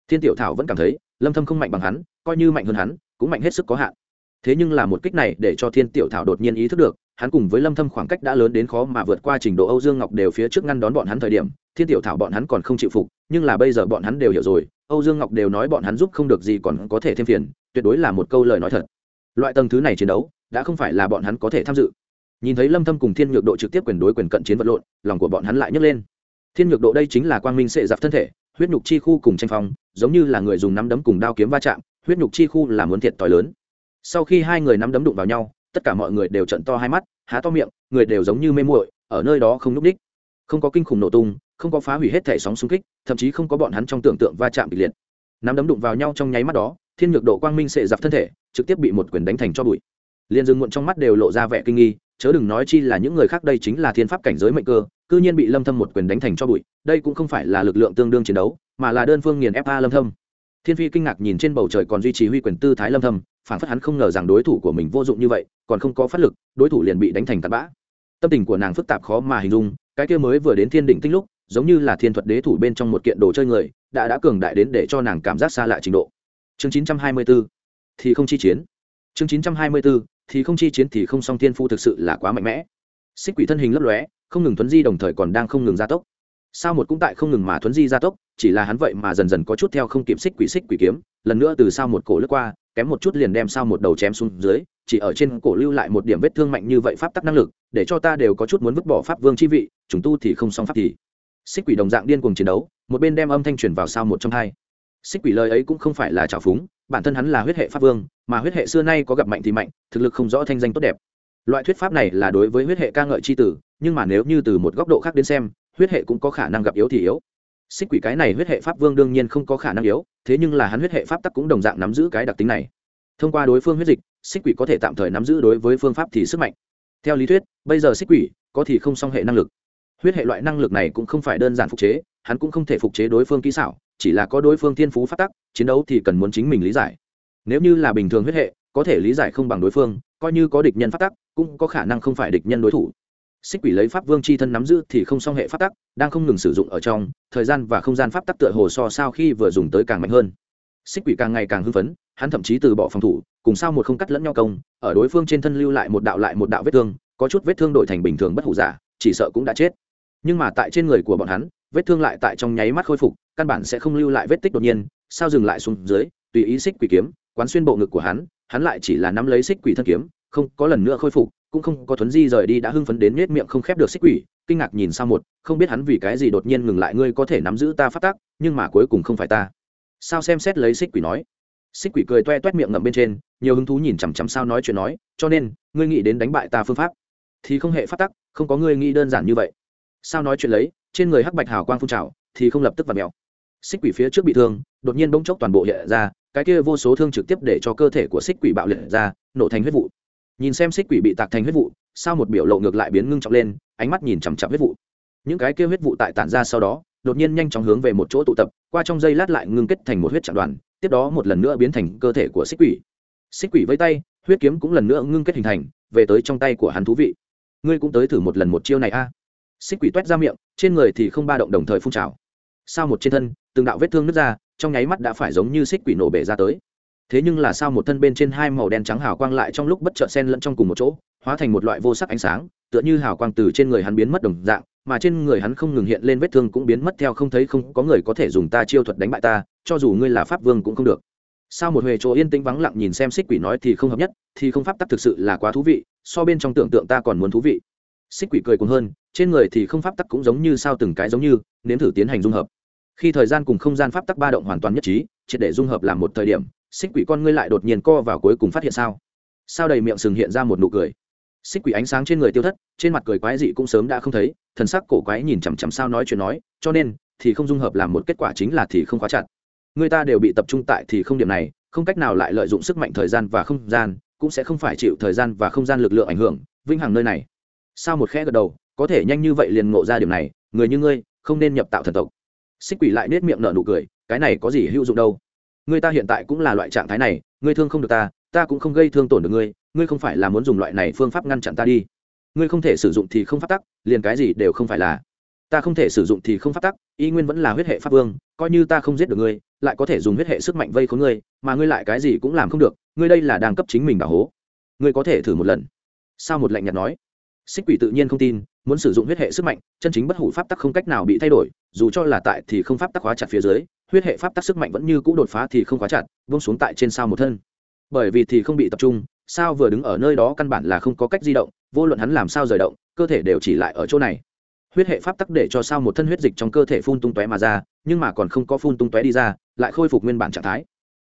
Thiên tiểu thảo vẫn cảm thấy, lâm thâm không mạnh bằng hắn, coi như mạnh hơn hắn, cũng mạnh hết sức có hạn. Thế nhưng là một kích này để cho thiên tiểu thảo đột nhiên ý thức được hắn cùng với lâm thâm khoảng cách đã lớn đến khó mà vượt qua trình độ âu dương ngọc đều phía trước ngăn đón bọn hắn thời điểm, thiên tiểu thảo bọn hắn còn không chịu phục, nhưng là bây giờ bọn hắn đều hiểu rồi, âu dương ngọc đều nói bọn hắn giúp không được gì còn có thể thêm phiền, tuyệt đối là một câu lời nói thật. Loại tầng thứ này chiến đấu, đã không phải là bọn hắn có thể tham dự. Nhìn thấy lâm thâm cùng thiên nhược độ trực tiếp quyền đối quyền cận chiến vật lộn, lòng của bọn hắn lại nhấc lên. Thiên nhược độ đây chính là quang minh sệ giặc thân thể, huyết nhục chi khu cùng tranh phong, giống như là người dùng nắm đấm cùng đao kiếm va chạm, huyết nhục chi khu là muốn thiệt tỏi lớn. Sau khi hai người nắm đấm đụng vào nhau tất cả mọi người đều trận to hai mắt, há to miệng, người đều giống như mê muội, ở nơi đó không núp đích không có kinh khủng nổ tung, không có phá hủy hết thể sóng xung kích, thậm chí không có bọn hắn trong tưởng tượng va chạm kịch liệt. Nắm đấm đụng vào nhau trong nháy mắt đó, thiên nhược độ quang minh sệ giặc thân thể, trực tiếp bị một quyền đánh thành cho bụi. Liền dừng muộn trong mắt đều lộ ra vẻ kinh nghi, chớ đừng nói chi là những người khác đây chính là thiên pháp cảnh giới mệnh cơ, cư nhiên bị lâm thâm một quyền đánh thành cho bụi, đây cũng không phải là lực lượng tương đương chiến đấu, mà là đơn phương nghiền ép a lâm thâm. Thiên phi kinh ngạc nhìn trên bầu trời còn duy trì huy quyền tư thái lâm thâm phản phất hắn không ngờ rằng đối thủ của mình vô dụng như vậy, còn không có phát lực, đối thủ liền bị đánh thành tạt bã. Tâm tình của nàng phức tạp khó mà hình dung, cái kia mới vừa đến thiên đỉnh tinh lúc, giống như là thiên thuật đế thủ bên trong một kiện đồ chơi người, đã đã cường đại đến để cho nàng cảm giác xa lạ trình độ. Chương 924 thì không chi chiến. Chương 924 thì không chi chiến thì không song thiên phu thực sự là quá mạnh mẽ. Xích quỷ thân hình lấp lóe, không ngừng thuấn di đồng thời còn đang không ngừng gia tốc sao một cũng tại không ngừng mà thuấn di gia tốc, chỉ là hắn vậy mà dần dần có chút theo không kịp xích quỷ xích quỷ kiếm, lần nữa từ sao một cổ lướt qua, kém một chút liền đem sao một đầu chém xuống dưới, chỉ ở trên cổ lưu lại một điểm vết thương mạnh như vậy pháp tắc năng lực, để cho ta đều có chút muốn vứt bỏ pháp vương chi vị chúng tu thì không xong pháp thì. Xích quỷ đồng dạng điên cuồng chiến đấu, một bên đem âm thanh truyền vào sao một trong hai. Xích quỷ lời ấy cũng không phải là trào phúng, bản thân hắn là huyết hệ pháp vương, mà huyết hệ xưa nay có gặp mạnh thì mạnh, thực lực không rõ thanh danh tốt đẹp. Loại thuyết pháp này là đối với huyết hệ ca ngợi c h i tử, nhưng mà nếu như từ một góc độ khác đến xem huyết hệ cũng có khả năng gặp yếu thì yếu. Xích quỷ cái này huyết hệ pháp vương đương nhiên không có khả năng yếu, thế nhưng là hắn huyết hệ pháp tắc cũng đồng dạng nắm giữ cái đặc tính này. Thông qua đối phương huyết dịch, xích quỷ có thể tạm thời nắm giữ đối với phương pháp thì sức mạnh. Theo lý thuyết, bây giờ xích quỷ có thì không song hệ năng lực. Huyết hệ loại năng lực này cũng không phải đơn giản phục chế, hắn cũng không thể phục chế đối phương kỹ xảo, chỉ là có đối phương thiên phú phát tắc, chiến đấu thì cần muốn chính mình lý giải. Nếu như là bình thường huyết hệ, có thể lý giải không bằng đối phương, coi như có địch nhân phát tắc, cũng có khả năng không phải địch nhân đối thủ xích quỷ lấy pháp vương c h i thân nắm giữ thì không song hệ pháp tắc, đang không ngừng sử dụng ở trong, thời gian và không gian pháp tắc tựa hồ so sao khi vừa dùng tới càng mạnh hơn. Xích quỷ càng ngày càng hưng phấn, hắn thậm chí từ bỏ phòng thủ, cùng sao một không cắt lẫn nhau công, ở đối phương trên thân lưu lại một đạo lại một đạo vết thương, có chút vết thương đổi thành bình thường bất hủ giả, chỉ sợ cũng đã chết. Nhưng mà tại trên người của bọn hắn, vết thương lại tại trong nháy mắt khôi phục, căn bản sẽ không lưu lại vết tích đột nhiên, sao dừng lại xuống dưới, tùy ý xích quỷ kiếm, quán xuyên bộ ngực của hắn hắn lại chỉ là nắm lấy xích quỷ thân kiếm, không có lần nữa khôi phục cũng không có thuấn di rời đi đã hưng phấn đến nết miệng không khép được xích quỷ, kinh ngạc nhìn sao một, không biết hắn vì cái gì đột nhiên ngừng lại, ngươi có thể nắm giữ ta phát tác nhưng mà cuối cùng không phải ta. Sao xem xét lấy xích quỷ nói. Xích quỷ cười toe toét miệng ngậm bên trên, nhiều hứng thú nhìn chằm chằm sao nói chuyện nói, cho nên, ngươi nghĩ đến đánh bại ta phương pháp. Thì không hệ phát tắc, không có ngươi nghĩ đơn giản như vậy. Sao nói chuyện lấy, trên người hắc bạch hào quang phun trào, thì không lập tức và mèo. Xích quỷ phía trước bị thương, đột nhiên bỗng chốc toàn bộ hiện ra, cái kia vô số thương trực tiếp để cho cơ thể của xích quỷ bạo liệt ra, nổ thành huyết vụ nhìn xem xích quỷ bị tạc thành huyết vụ, sao một biểu lộ ngược lại biến ngưng trọng lên, ánh mắt nhìn chằm chặp huyết vụ. Những cái kia huyết vụ tại tản ra sau đó, đột nhiên nhanh chóng hướng về một chỗ tụ tập, qua trong dây lát lại ngưng kết thành một huyết trạng đoàn, tiếp đó một lần nữa biến thành cơ thể của xích quỷ. Xích quỷ với tay, huyết kiếm cũng lần nữa ngưng kết hình thành, về tới trong tay của hắn thú vị. Ngươi cũng tới thử một lần một chiêu này a. Xích quỷ t u é t ra miệng, trên người thì không ba động đồng thời phun trào. Sao một trên thân, từng đạo vết thương nứt ra, trong nháy mắt đã phải giống như xích quỷ nổ bể ra tới thế nhưng là sao một thân bên trên hai màu đen trắng hào quang lại trong lúc bất chợt sen lẫn trong cùng một chỗ, hóa thành một loại vô sắc ánh sáng, tựa như hào quang từ trên người hắn biến mất đồng dạng, mà trên người hắn không ngừng hiện lên vết thương cũng biến mất theo không thấy không có người có thể dùng ta chiêu thuật đánh bại ta, cho dù ngươi là pháp vương cũng không được. Sao một huề chỗ yên tĩnh vắng lặng nhìn xem xích quỷ nói thì không hợp nhất, thì không pháp tắc thực sự là quá thú vị, so bên trong tưởng tượng ta còn muốn thú vị. Xích quỷ cười cùng hơn, trên người thì không pháp tắc cũng giống như sao từng cái giống như, nếm thử tiến hành dung hợp. Khi thời gian cùng không gian pháp tắc ba động hoàn toàn nhất trí, triệt để dung hợp làm một thời điểm xích quỷ con ngươi lại đột nhiên co vào cuối cùng phát hiện sao? Sao đầy miệng sừng hiện ra một nụ cười? Xích quỷ ánh sáng trên người tiêu thất, trên mặt cười quái dị cũng sớm đã không thấy, thần sắc cổ quái nhìn chằm chằm sao nói chuyện nói, cho nên, thì không dung hợp làm một kết quả chính là thì không khóa chặt. Người ta đều bị tập trung tại thì không điểm này, không cách nào lại lợi dụng sức mạnh thời gian và không gian, cũng sẽ không phải chịu thời gian và không gian lực lượng ảnh hưởng vinh hằng nơi này. Sao một khẽ gật đầu, có thể nhanh như vậy liền ngộ ra điểm này, người như ngươi, không nên nhập tạo thần tộc. Xích quỷ lại nết miệng nở nụ cười, cái này có gì hữu dụng đâu? Người ta hiện tại cũng là loại trạng thái này, ngươi thương không được ta ta cũng không gây thương tổn được ngươi ngươi không phải là muốn dùng loại này phương pháp ngăn chặn ta đi. Ngươi không thể sử dụng thì không phát tắc, liền cái gì đều không phải là. Ta không thể sử dụng thì không phát tắc, y nguyên vẫn là huyết hệ pháp vương, coi như ta không giết được ngươi, lại có thể dùng huyết hệ sức mạnh vây khốn ngươi, mà ngươi lại cái gì cũng làm không được, ngươi đây là đang cấp chính mình bảo hố ngươi có thể thử một lần. Sao một lạnh nhạt nói? Xích quỷ tự nhiên không tin, muốn sử dụng huyết hệ sức mạnh, chân chính bất hủ pháp tắc không cách nào bị thay đổi, dù cho là tại thì không pháp tắc hóa chặt phía dưới huyết hệ pháp tắc sức mạnh vẫn như cũ đột phá thì không khóa chặt vung xuống tại trên sao một thân. Bởi vì thì không bị tập trung sao vừa đứng ở nơi đó căn bản là không có cách di động vô luận hắn làm sao rời động cơ thể đều chỉ lại ở chỗ này. Huyết hệ pháp tắc để cho sao một thân huyết dịch trong cơ thể phun tung tóe mà ra nhưng mà còn không có phun tung tóe đi ra lại khôi phục nguyên bản trạng thái.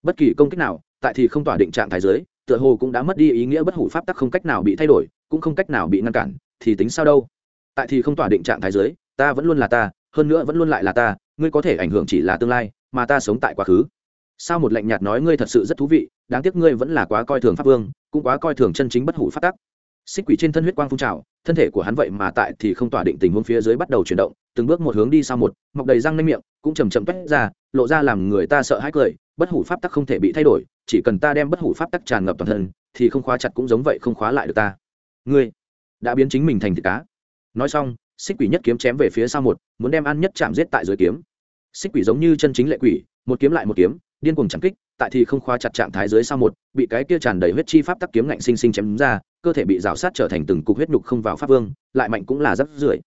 Bất kỳ công kích nào tại thì không tỏa định trạng thái dưới, tựa hồ cũng đã mất đi ý nghĩa bất hủ pháp tắc không cách nào bị thay đổi cũng không cách nào bị ngăn cản thì tính sao đâu? Tại thì không tỏa định trạng thái dưới, ta vẫn luôn là ta hơn nữa vẫn luôn lại là ta ngươi có thể ảnh hưởng chỉ là tương lai, mà ta sống tại quá khứ. Sao một lạnh nhạt nói ngươi thật sự rất thú vị, đáng tiếc ngươi vẫn là quá coi thường pháp vương, cũng quá coi thường chân chính bất hủ pháp tắc. Xích quỷ trên thân huyết quang phun trào, thân thể của hắn vậy mà tại thì không tỏa định tình huống phía dưới bắt đầu chuyển động, từng bước một hướng đi sau một, mọc đầy răng nanh miệng, cũng chầm chậm quét ra, lộ ra làm người ta sợ hãi cười, bất hủ pháp tắc không thể bị thay đổi, chỉ cần ta đem bất hủ pháp tắc tràn ngập toàn thân, thì không khóa chặt cũng giống vậy không khóa lại được ta. Ngươi đã biến chính mình thành thịt cá. Nói xong xích quỷ nhất kiếm chém về phía sau một, muốn đem ăn nhất chạm giết tại dưới kiếm. Xích quỷ giống như chân chính lệ quỷ, một kiếm lại một kiếm, điên cuồng chẳng kích, tại thì không khóa chặt trạng thái dưới sau một, bị cái kia tràn đầy huyết chi pháp tắc kiếm ngạnh sinh sinh chém ra, cơ thể bị rào sát trở thành từng cục huyết nhục không vào pháp vương, lại mạnh cũng là rất rưởi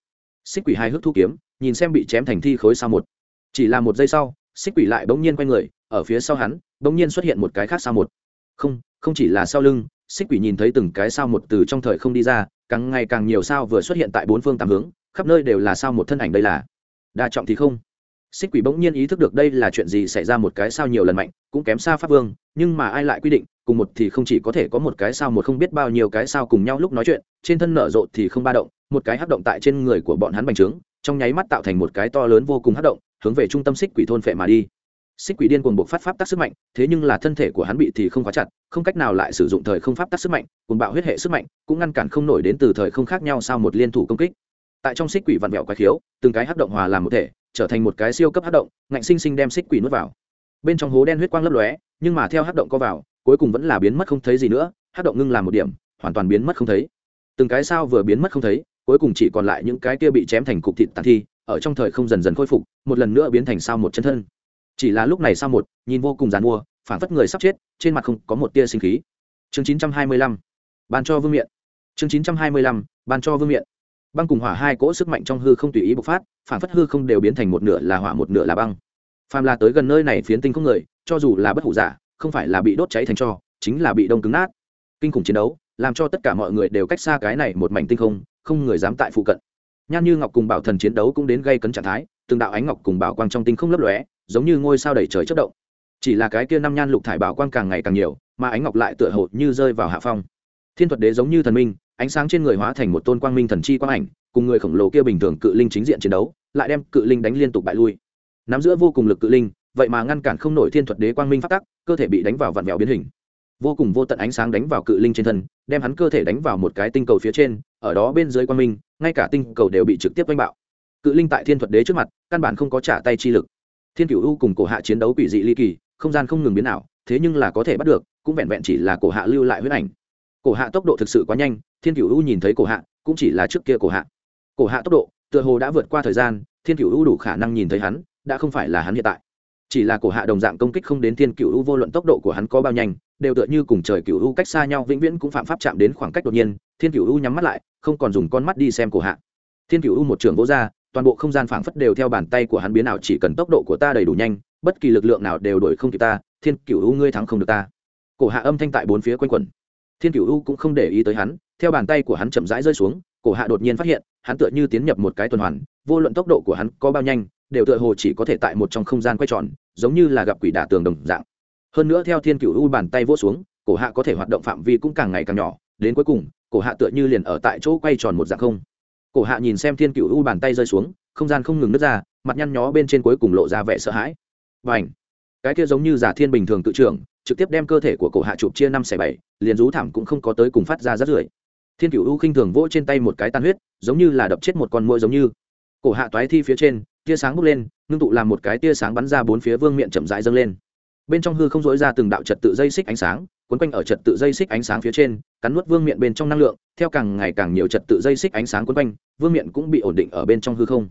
xích quỷ hai hước thu kiếm, nhìn xem bị chém thành thi khối sau một. Chỉ là một giây sau, xích quỷ lại bỗng nhiên quay người, ở phía sau hắn, bỗng nhiên xuất hiện một cái khác sau một. Không không chỉ là sau lưng, xích quỷ nhìn thấy từng cái sao một từ trong thời không đi ra, càng ngày càng nhiều sao vừa xuất hiện tại bốn phương tám hướng khắp nơi đều là sao một thân ảnh đây là? Đa trọng thì không. Xích quỷ bỗng nhiên ý thức được đây là chuyện gì xảy ra một cái sao nhiều lần mạnh, cũng kém xa pháp vương, nhưng mà ai lại quy định, cùng một thì không chỉ có thể có một cái sao một không biết bao nhiêu cái sao cùng nhau lúc nói chuyện, trên thân nở rộ thì không ba động, một cái hắc động tại trên người của bọn hắn bành trướng, trong nháy mắt tạo thành một cái to lớn vô cùng hắc động, hướng về trung tâm xích quỷ thôn phệ mà đi. Xích quỷ điên cuồng buộc phát pháp tác sức mạnh, thế nhưng là thân thể của hắn bị thì không khóa chặt, không cách nào lại sử dụng thời không pháp tác sức mạnh cùng bạo huyết hệ sức mạnh, cũng ngăn cản không nổi đến từ thời không khác nhau sau một liên thủ công kích tại trong xích quỷ vặn vẹo quái khiếu, từng cái hắc động hòa làm một thể, trở thành một cái siêu cấp hắc động, ngạnh sinh sinh đem xích quỷ nuốt vào. Bên trong hố đen huyết quang lấp lóe, nhưng mà theo hắc động có vào, cuối cùng vẫn là biến mất không thấy gì nữa, hắc động ngưng làm một điểm, hoàn toàn biến mất không thấy. Từng cái sao vừa biến mất không thấy, cuối cùng chỉ còn lại những cái kia bị chém thành cục thịt tàn thi, ở trong thời không dần dần khôi phục, một lần nữa biến thành sao một chân thân. Chỉ là lúc này sao một, nhìn vô cùng dàn mua phản phất người sắp chết, trên mặt không có một tia sinh khí. Chương chín trăm hai mươi lăm, ban cho vương miện. Chương chín trăm hai mươi lăm, ban cho vương miện băng cùng hỏa hai cỗ sức mạnh trong hư không tùy ý bộc phát, phản phất hư không đều biến thành một nửa là hỏa một nửa là băng. Phàm là tới gần nơi này phiến tinh không người, cho dù là bất hủ giả, không phải là bị đốt cháy thành cho, chính là bị đông cứng nát. Kinh khủng chiến đấu, làm cho tất cả mọi người đều cách xa cái này một mảnh tinh không không người dám tại phụ cận. Nhan như ngọc cùng bảo thần chiến đấu cũng đến gây cấn trạng thái, từng đạo ánh ngọc cùng bảo quang trong tinh không lấp lóe, giống như ngôi sao đầy trời chất động. Chỉ là cái kia năm nhan lục thải bảo quang càng ngày càng nhiều, mà ánh ngọc lại tựa hồ như rơi vào hạ phong thiên thuật đế giống như thần minh, ánh sáng trên người hóa thành một tôn quang minh thần chi quang ảnh, cùng người khổng lồ kia bình thường cự linh chính diện chiến đấu, lại đem cự linh đánh liên tục bại lui. Nắm giữa vô cùng lực cự linh, vậy mà ngăn cản không nổi thiên thuật đế quang minh phát tắc, cơ thể bị đánh vào vặn vẹo biến hình. Vô cùng vô tận ánh sáng đánh vào cự linh trên thân, đem hắn cơ thể đánh vào một cái tinh cầu phía trên, ở đó bên dưới quang minh, ngay cả tinh cầu đều bị trực tiếp đánh bạo. Cự linh tại thiên thuật đế trước mặt, căn bản không có trả tay chi lực. Thiên cửu u cùng cổ hạ chiến đấu quỷ dị ly kỳ, không gian không ngừng biến ảo, thế nhưng là có thể bắt được, cũng vẹn vẹn chỉ là cổ hạ lưu lại huyết ảnh cổ hạ tốc độ thực sự quá nhanh, thiên cửu u nhìn thấy cổ hạ, cũng chỉ là trước kia cổ hạ. Cổ hạ tốc độ, tựa hồ đã vượt qua thời gian, thiên cửu u đủ khả năng nhìn thấy hắn, đã không phải là hắn hiện tại. Chỉ là cổ hạ đồng dạng công kích không đến thiên cửu u vô luận tốc độ của hắn có bao nhanh, đều tựa như cùng trời cửu u cách xa nhau, vĩnh viễn cũng phạm pháp chạm đến khoảng cách đột nhiên, thiên cửu u nhắm mắt lại, không còn dùng con mắt đi xem cổ hạ. Thiên cửu u một trường vỗ ra, toàn bộ không gian phảng phất đều theo bàn tay của hắn biến nào chỉ cần tốc độ của ta đầy đủ nhanh, bất kỳ lực lượng nào đều đuổi không kịp ta, thiên cửu u ngươi thắng không được ta. Cổ hạ âm thanh tại bốn phía quanh quẩn thiên cửu u cũng không để ý tới hắn, theo bàn tay của hắn chậm rãi rơi xuống, cổ hạ đột nhiên phát hiện, hắn tựa như tiến nhập một cái tuần hoàn, vô luận tốc độ của hắn có bao nhanh, đều tựa hồ chỉ có thể tại một trong không gian quay tròn, giống như là gặp quỷ đả tường đồng dạng. Hơn nữa theo thiên cửu u bàn tay vỗ xuống, cổ hạ có thể hoạt động phạm vi cũng càng ngày càng nhỏ, đến cuối cùng, cổ hạ tựa như liền ở tại chỗ quay tròn một dạng không. Cổ hạ nhìn xem thiên cựu u bàn tay rơi xuống, không gian không ngừng nứt ra, mặt nhăn nhó bên trên cuối cùng lộ ra vẻ sợ hãi. Và ảnh cái kia giống như giả thiên bình thường tự trưởng trực tiếp đem cơ thể của cổ hạ chụp chia năm xẻ bảy, liền rú thảm cũng không có tới cùng phát ra rất rưởi. Thiên cựu u khinh thường vỗ trên tay một cái tan huyết, giống như là đập chết một con mũi giống như. Cổ hạ toái thi phía trên, tia sáng bốc lên, ngưng tụ làm một cái tia sáng bắn ra bốn phía vương miệng chậm rãi dâng lên. Bên trong hư không dối ra từng đạo trật tự dây xích ánh sáng quấn quanh ở trật tự dây xích ánh sáng phía trên, cắn nuốt vương miện bên trong năng lượng, theo càng ngày càng nhiều trật tự dây xích ánh sáng quấn quanh, vương miện cũng bị ổn định ở bên trong hư không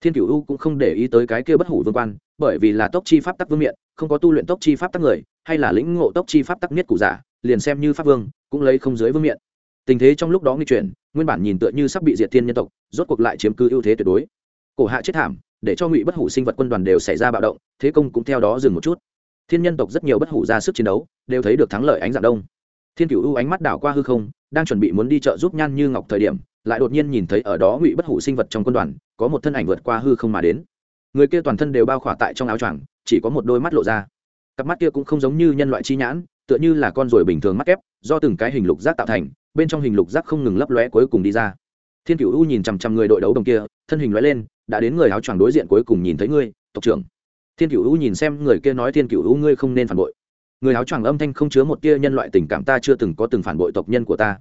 thiên cửu u cũng không để ý tới cái kia bất hủ vương quan, bởi vì là tốc chi pháp tắc vương miện, không có tu luyện tốc chi pháp tắc người, hay là lĩnh ngộ tốc chi pháp tắc niết cụ giả, liền xem như pháp vương, cũng lấy không dưới vương miện. Tình thế trong lúc đó nghi chuyển, nguyên bản nhìn tựa như sắp bị diệt thiên nhân tộc, rốt cuộc lại chiếm cứ ưu thế tuyệt đối. Cổ hạ chết thảm, để cho ngụy bất hủ sinh vật quân đoàn đều xảy ra bạo động, thế công cũng theo đó dừng một chút. Thiên nhân tộc rất nhiều bất hủ ra sức chiến đấu, đều thấy được thắng lợi ánh dạng đông. Thiên cửu u ánh mắt đảo qua hư không đang chuẩn bị muốn đi chợ giúp nhan như ngọc thời điểm, lại đột nhiên nhìn thấy ở đó ngụy bất hủ sinh vật trong quân đoàn, có một thân ảnh vượt qua hư không mà đến. Người kia toàn thân đều bao khỏa tại trong áo choàng, chỉ có một đôi mắt lộ ra. Cặp mắt kia cũng không giống như nhân loại chi nhãn, tựa như là con ruồi bình thường mắt kép, do từng cái hình lục giác tạo thành, bên trong hình lục giác không ngừng lấp lóe cuối cùng đi ra. Thiên cựu u nhìn chằm chằm người đội đấu đồng kia, thân hình lóe lên, đã đến người áo choàng đối diện cuối cùng nhìn thấy ngươi, tộc trưởng. Thiên cựu u nhìn xem người kia nói thiên cựu u ngươi không nên phản bội người áo choàng âm thanh không chứa một tia nhân loại tình cảm, ta chưa từng có từng phản bội tộc nhân của ta.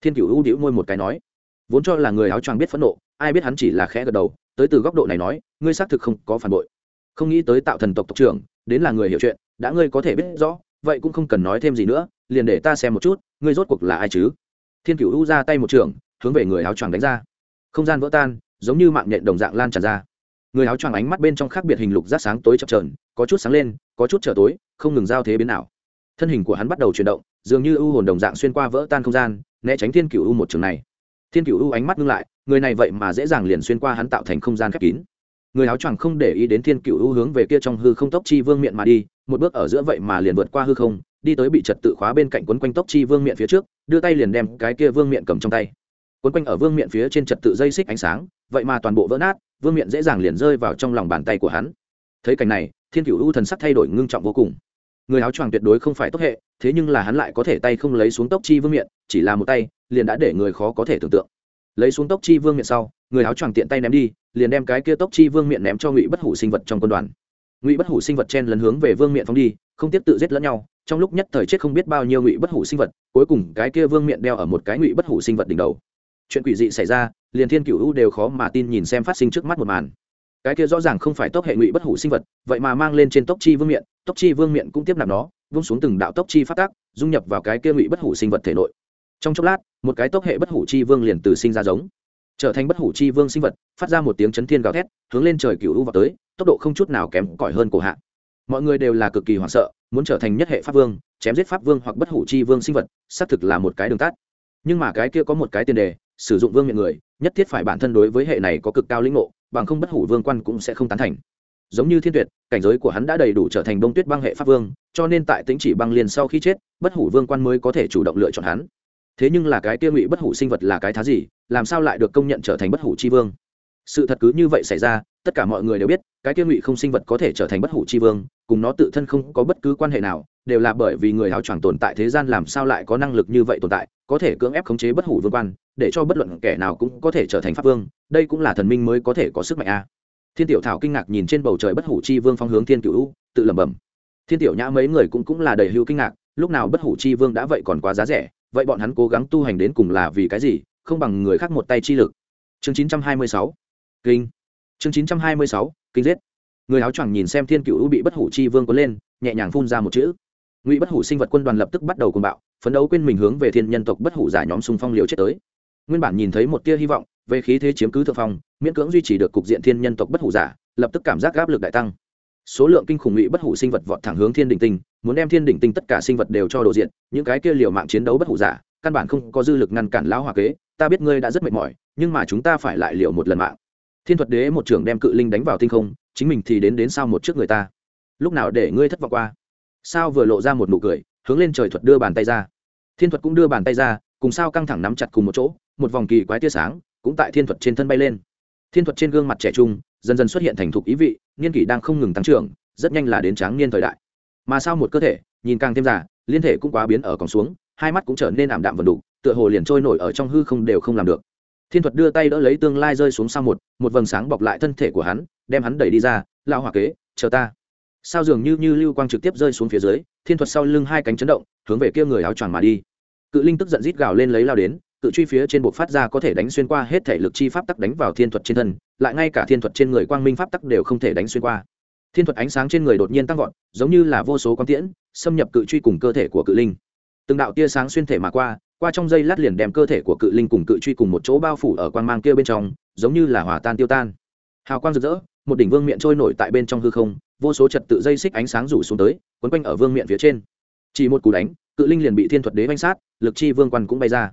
Thiên cựu u đĩu môi một cái nói, vốn cho là người áo choàng biết phẫn nộ, ai biết hắn chỉ là khẽ gật đầu, tới từ góc độ này nói, ngươi xác thực không có phản bội. Không nghĩ tới tạo thần tộc tộc trưởng, đến là người hiểu chuyện, đã ngươi có thể biết rõ, vậy cũng không cần nói thêm gì nữa, liền để ta xem một chút, ngươi rốt cuộc là ai chứ? Thiên cựu u ra tay một trường, hướng về người áo choàng đánh ra. Không gian vỡ tan, giống như mạng nhện đồng dạng lan tràn ra. Người áo choàng ánh mắt bên trong khác biệt hình lục rát sáng tối chập trờn có chút sáng lên, có chút trở tối, không ngừng giao thế biến nào thân hình của hắn bắt đầu chuyển động, dường như u hồn đồng dạng xuyên qua vỡ tan không gian, né tránh thiên cựu u một trường này. Thiên cựu u ánh mắt ngưng lại, người này vậy mà dễ dàng liền xuyên qua hắn tạo thành không gian khép kín. Người áo choàng không để ý đến thiên cựu u hướng về kia trong hư không tốc chi vương miệng mà đi, một bước ở giữa vậy mà liền vượt qua hư không, đi tới bị trật tự khóa bên cạnh quấn quanh tốc chi vương miệng phía trước, đưa tay liền đem cái kia vương miệng cầm trong tay. Quấn quanh ở vương miệng phía trên trật tự dây xích ánh sáng, vậy mà toàn bộ vỡ nát, vương miệng dễ dàng liền rơi vào trong lòng bàn tay của hắn thấy cảnh này, thiên cựu u thần sắc thay đổi ngưng trọng vô cùng. Người áo choàng tuyệt đối không phải tốt hệ, thế nhưng là hắn lại có thể tay không lấy xuống tốc chi vương miệng chỉ là một tay, liền đã để người khó có thể tưởng tượng. Lấy xuống tốc chi vương miệng sau, người áo choàng tiện tay ném đi, liền đem cái kia tốc chi vương miệng ném cho ngụy bất hủ sinh vật trong quân đoàn. Ngụy bất hủ sinh vật chen lấn hướng về vương miệng phóng đi, không tiếp tự giết lẫn nhau, trong lúc nhất thời chết không biết bao nhiêu ngụy bất hủ sinh vật, cuối cùng cái kia vương miệng đeo ở một cái ngụy bất hủ sinh vật đỉnh đầu. Chuyện quỷ dị xảy ra, liền thiên cựu u đều khó mà tin nhìn xem phát sinh trước mắt một màn cái kia rõ ràng không phải tốc hệ ngụy bất hủ sinh vật, vậy mà mang lên trên tốc chi vương miện, tốc chi vương miện cũng tiếp nạp nó, vung xuống từng đạo tốc chi phát tác, dung nhập vào cái kia ngụy bất hủ sinh vật thể nội. Trong chốc lát, một cái tốc hệ bất hủ chi vương liền từ sinh ra giống. Trở thành bất hủ chi vương sinh vật, phát ra một tiếng chấn thiên gào thét, hướng lên trời cựu u vào tới, tốc độ không chút nào kém cỏi hơn cổ hạ. Mọi người đều là cực kỳ hoảng sợ, muốn trở thành nhất hệ pháp vương, chém giết pháp vương hoặc bất hủ chi vương sinh vật, xác thực là một cái đường tắt. Nhưng mà cái kia có một cái tiền đề, sử dụng vương miệng người, nhất thiết phải bản thân đối với hệ này có cực cao lĩnh ngộ bằng không bất hủ vương quan cũng sẽ không tán thành. Giống như thiên tuyệt, cảnh giới của hắn đã đầy đủ trở thành đông tuyết băng hệ pháp vương, cho nên tại tính chỉ băng liền sau khi chết, bất hủ vương quan mới có thể chủ động lựa chọn hắn. Thế nhưng là cái tiêu ngụy bất hủ sinh vật là cái thá gì, làm sao lại được công nhận trở thành bất hủ c h i vương? Sự thật cứ như vậy xảy ra, tất cả mọi người đều biết, cái tiêu ngụy không sinh vật có thể trở thành bất hủ c h i vương, cùng nó tự thân không có bất cứ quan hệ nào đều là bởi vì người áo choàng tồn tại thế gian làm sao lại có năng lực như vậy tồn tại, có thể cưỡng ép khống chế bất hủ vương quan, để cho bất luận kẻ nào cũng có thể trở thành pháp vương, đây cũng là thần minh mới có thể có sức mạnh a. Thiên tiểu thảo kinh ngạc nhìn trên bầu trời bất hủ chi vương phong hướng thiên cựu tự lẩm bẩm. Thiên tiểu nhã mấy người cũng cũng là đầy hưu kinh ngạc, lúc nào bất hủ chi vương đã vậy còn quá giá rẻ, vậy bọn hắn cố gắng tu hành đến cùng là vì cái gì, không bằng người khác một tay chi lực. Chương 926 kinh. Chương 926 kinh giết. Người áo choàng nhìn xem thiên cựu bị bất hủ chi vương có lên, nhẹ nhàng phun ra một chữ ngụy bất hủ sinh vật quân đoàn lập tức bắt đầu cùng bạo, phấn đấu quên mình hướng về thiên nhân tộc bất hủ giả nhóm xung phong liều chết tới. Nguyên bản nhìn thấy một tia hy vọng, về khí thế chiếm cứ thượng phong, miễn cưỡng duy trì được cục diện thiên nhân tộc bất hủ giả, lập tức cảm giác áp lực đại tăng. Số lượng kinh khủng ngụy bất hủ sinh vật vọt thẳng hướng thiên đỉnh tinh, muốn đem thiên đỉnh tinh tất cả sinh vật đều cho đồ diện, những cái kia liều mạng chiến đấu bất hủ giả, căn bản không có dư lực ngăn cản lão hòa kế, ta biết ngươi đã rất mệt mỏi, nhưng mà chúng ta phải lại liều một lần mạng. Thiên thuật đế một trưởng đem cự linh đánh vào tinh không, chính mình thì đến đến sau một trước người ta. Lúc nào để ngươi thất vọng qua? Sao vừa lộ ra một nụ cười, hướng lên trời thuật đưa bàn tay ra. Thiên thuật cũng đưa bàn tay ra, cùng sao căng thẳng nắm chặt cùng một chỗ, một vòng kỳ quái tia sáng cũng tại thiên thuật trên thân bay lên. Thiên thuật trên gương mặt trẻ trung, dần dần xuất hiện thành thục ý vị, niên kỷ đang không ngừng tăng trưởng, rất nhanh là đến tráng niên thời đại. Mà sao một cơ thể, nhìn càng thêm già, liên thể cũng quá biến ở còn xuống, hai mắt cũng trở nên ảm đạm vần đủ, tựa hồ liền trôi nổi ở trong hư không đều không làm được. Thiên thuật đưa tay đỡ lấy tương lai rơi xuống sau một một vầng sáng bọc lại thân thể của hắn, đem hắn đẩy đi ra lao hỏa kế, chờ ta sao dường như như lưu quang trực tiếp rơi xuống phía dưới, thiên thuật sau lưng hai cánh chấn động, hướng về kia người áo choàng mà đi. Cự linh tức giận rít gào lên lấy lao đến, cự truy phía trên buộc phát ra có thể đánh xuyên qua hết thể lực chi pháp tắc đánh vào thiên thuật trên thân, lại ngay cả thiên thuật trên người quang minh pháp tắc đều không thể đánh xuyên qua. Thiên thuật ánh sáng trên người đột nhiên tăng vọt, giống như là vô số quang tiễn, xâm nhập cự truy cùng cơ thể của cự linh. Từng đạo tia sáng xuyên thể mà qua qua trong dây lát liền đem cơ thể của cự linh cùng cự truy cùng một chỗ bao phủ ở quang mang kia bên trong, giống như là hòa tan tiêu tan. Hào quang rực rỡ, một đỉnh vương miệng trôi nổi tại bên trong hư không vô số trật tự dây xích ánh sáng rủ xuống tới, quấn quanh ở vương miện phía trên. Chỉ một cú đánh, cự linh liền bị thiên thuật đế banh sát, lực chi vương quan cũng bay ra.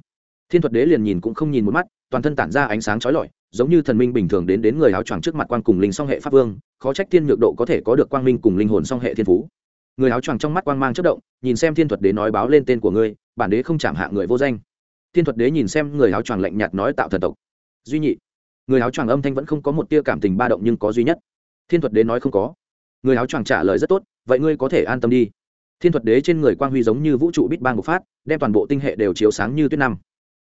Thiên thuật đế liền nhìn cũng không nhìn một mắt, toàn thân tản ra ánh sáng chói lọi, giống như thần minh bình thường đến đến người áo choàng trước mặt quang cùng linh song hệ pháp vương, khó trách thiên nhược độ có thể có được quang minh cùng linh hồn song hệ thiên phú. Người áo choàng trong mắt quang mang chất động, nhìn xem thiên thuật đế nói báo lên tên của ngươi, bản đế không chạm hạ người vô danh. Thiên thuật đế nhìn xem người áo choàng lạnh nhạt nói tạo thần tộc. Duy nhị, người áo choàng âm thanh vẫn không có một tia cảm tình ba động nhưng có duy nhất. Thiên thuật đế nói không có người áo choàng trả lời rất tốt, vậy ngươi có thể an tâm đi. Thiên thuật đế trên người quang huy giống như vũ trụ bít bang bộc phát, đem toàn bộ tinh hệ đều chiếu sáng như tuyết năm.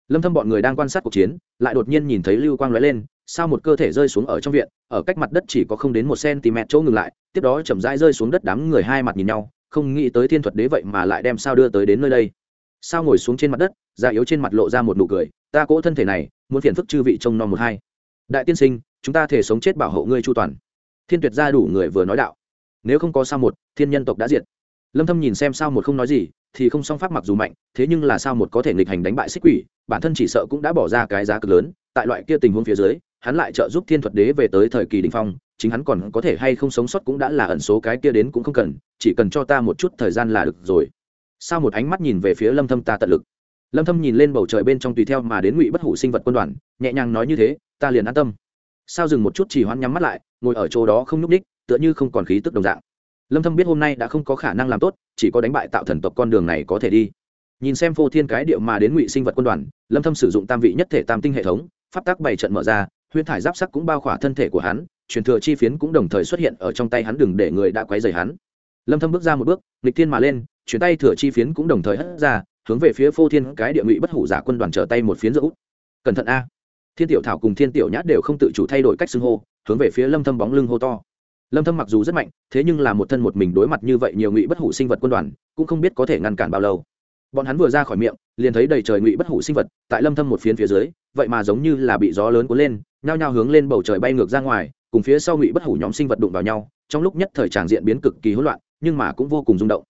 Lâm thâm bọn người đang quan sát cuộc chiến, lại đột nhiên nhìn thấy lưu quang lóe lên, sao một cơ thể rơi xuống ở trong viện, ở cách mặt đất chỉ có không đến một cm chỗ ngừng lại, tiếp đó chậm rãi rơi xuống đất đám người hai mặt nhìn nhau, không nghĩ tới thiên thuật đế vậy mà lại đem sao đưa tới đến nơi đây. Sao ngồi xuống trên mặt đất, da yếu trên mặt lộ ra một nụ cười, ta cỗ thân thể này, muốn phiền phức chư vị trông non một hai. Đại tiên sinh, chúng ta thể sống chết bảo hộ ngươi chu toàn. Thiên tuyệt gia đủ người vừa nói đạo nếu không có sao một, thiên nhân tộc đã diệt. Lâm thâm nhìn xem sao một không nói gì, thì không song pháp mặc dù mạnh, thế nhưng là sao một có thể nghịch hành đánh bại xích quỷ, bản thân chỉ sợ cũng đã bỏ ra cái giá cực lớn, tại loại kia tình huống phía dưới, hắn lại trợ giúp thiên thuật đế về tới thời kỳ đỉnh phong, chính hắn còn có thể hay không sống sót cũng đã là ẩn số cái kia đến cũng không cần, chỉ cần cho ta một chút thời gian là được rồi. Sao một ánh mắt nhìn về phía lâm thâm ta tận lực. Lâm thâm nhìn lên bầu trời bên trong tùy theo mà đến ngụy bất hủ sinh vật quân đoàn, nhẹ nhàng nói như thế, ta liền an tâm. Sao dừng một chút chỉ hoan nhắm mắt lại, ngồi ở chỗ đó không nhúc ních tựa như không còn khí tức đồng dạng. Lâm thâm biết hôm nay đã không có khả năng làm tốt, chỉ có đánh bại tạo thần tộc con đường này có thể đi. Nhìn xem phô thiên cái điệu mà đến ngụy sinh vật quân đoàn, lâm thâm sử dụng tam vị nhất thể tam tinh hệ thống, pháp tắc bảy trận mở ra, huyễn thải giáp sắc cũng bao khỏa thân thể của hắn, truyền thừa chi phiến cũng đồng thời xuất hiện ở trong tay hắn đừng để người đã quấy rầy hắn. Lâm thâm bước ra một bước, nghịch thiên mà lên, chuyển tay thừa chi phiến cũng đồng thời hất ra, hướng về phía phô thiên cái địa ngụy bất hủ giả quân đoàn trở tay một phiến giữa út. Cẩn thận a. Thiên tiểu thảo cùng thiên tiểu nhát đều không tự chủ thay đổi cách xưng hô, hướng về phía lâm thâm bóng lưng hô to lâm thâm mặc dù rất mạnh, thế nhưng là một thân một mình đối mặt như vậy nhiều ngụy bất hủ sinh vật quân đoàn, cũng không biết có thể ngăn cản bao lâu. Bọn hắn vừa ra khỏi miệng, liền thấy đầy trời ngụy bất hủ sinh vật, tại lâm thâm một phiến phía dưới, vậy mà giống như là bị gió lớn cuốn lên, nhao nhao hướng lên bầu trời bay ngược ra ngoài, cùng phía sau ngụy bất hủ nhóm sinh vật đụng vào nhau, trong lúc nhất thời tràng diện biến cực kỳ hỗn loạn, nhưng mà cũng vô cùng rung động.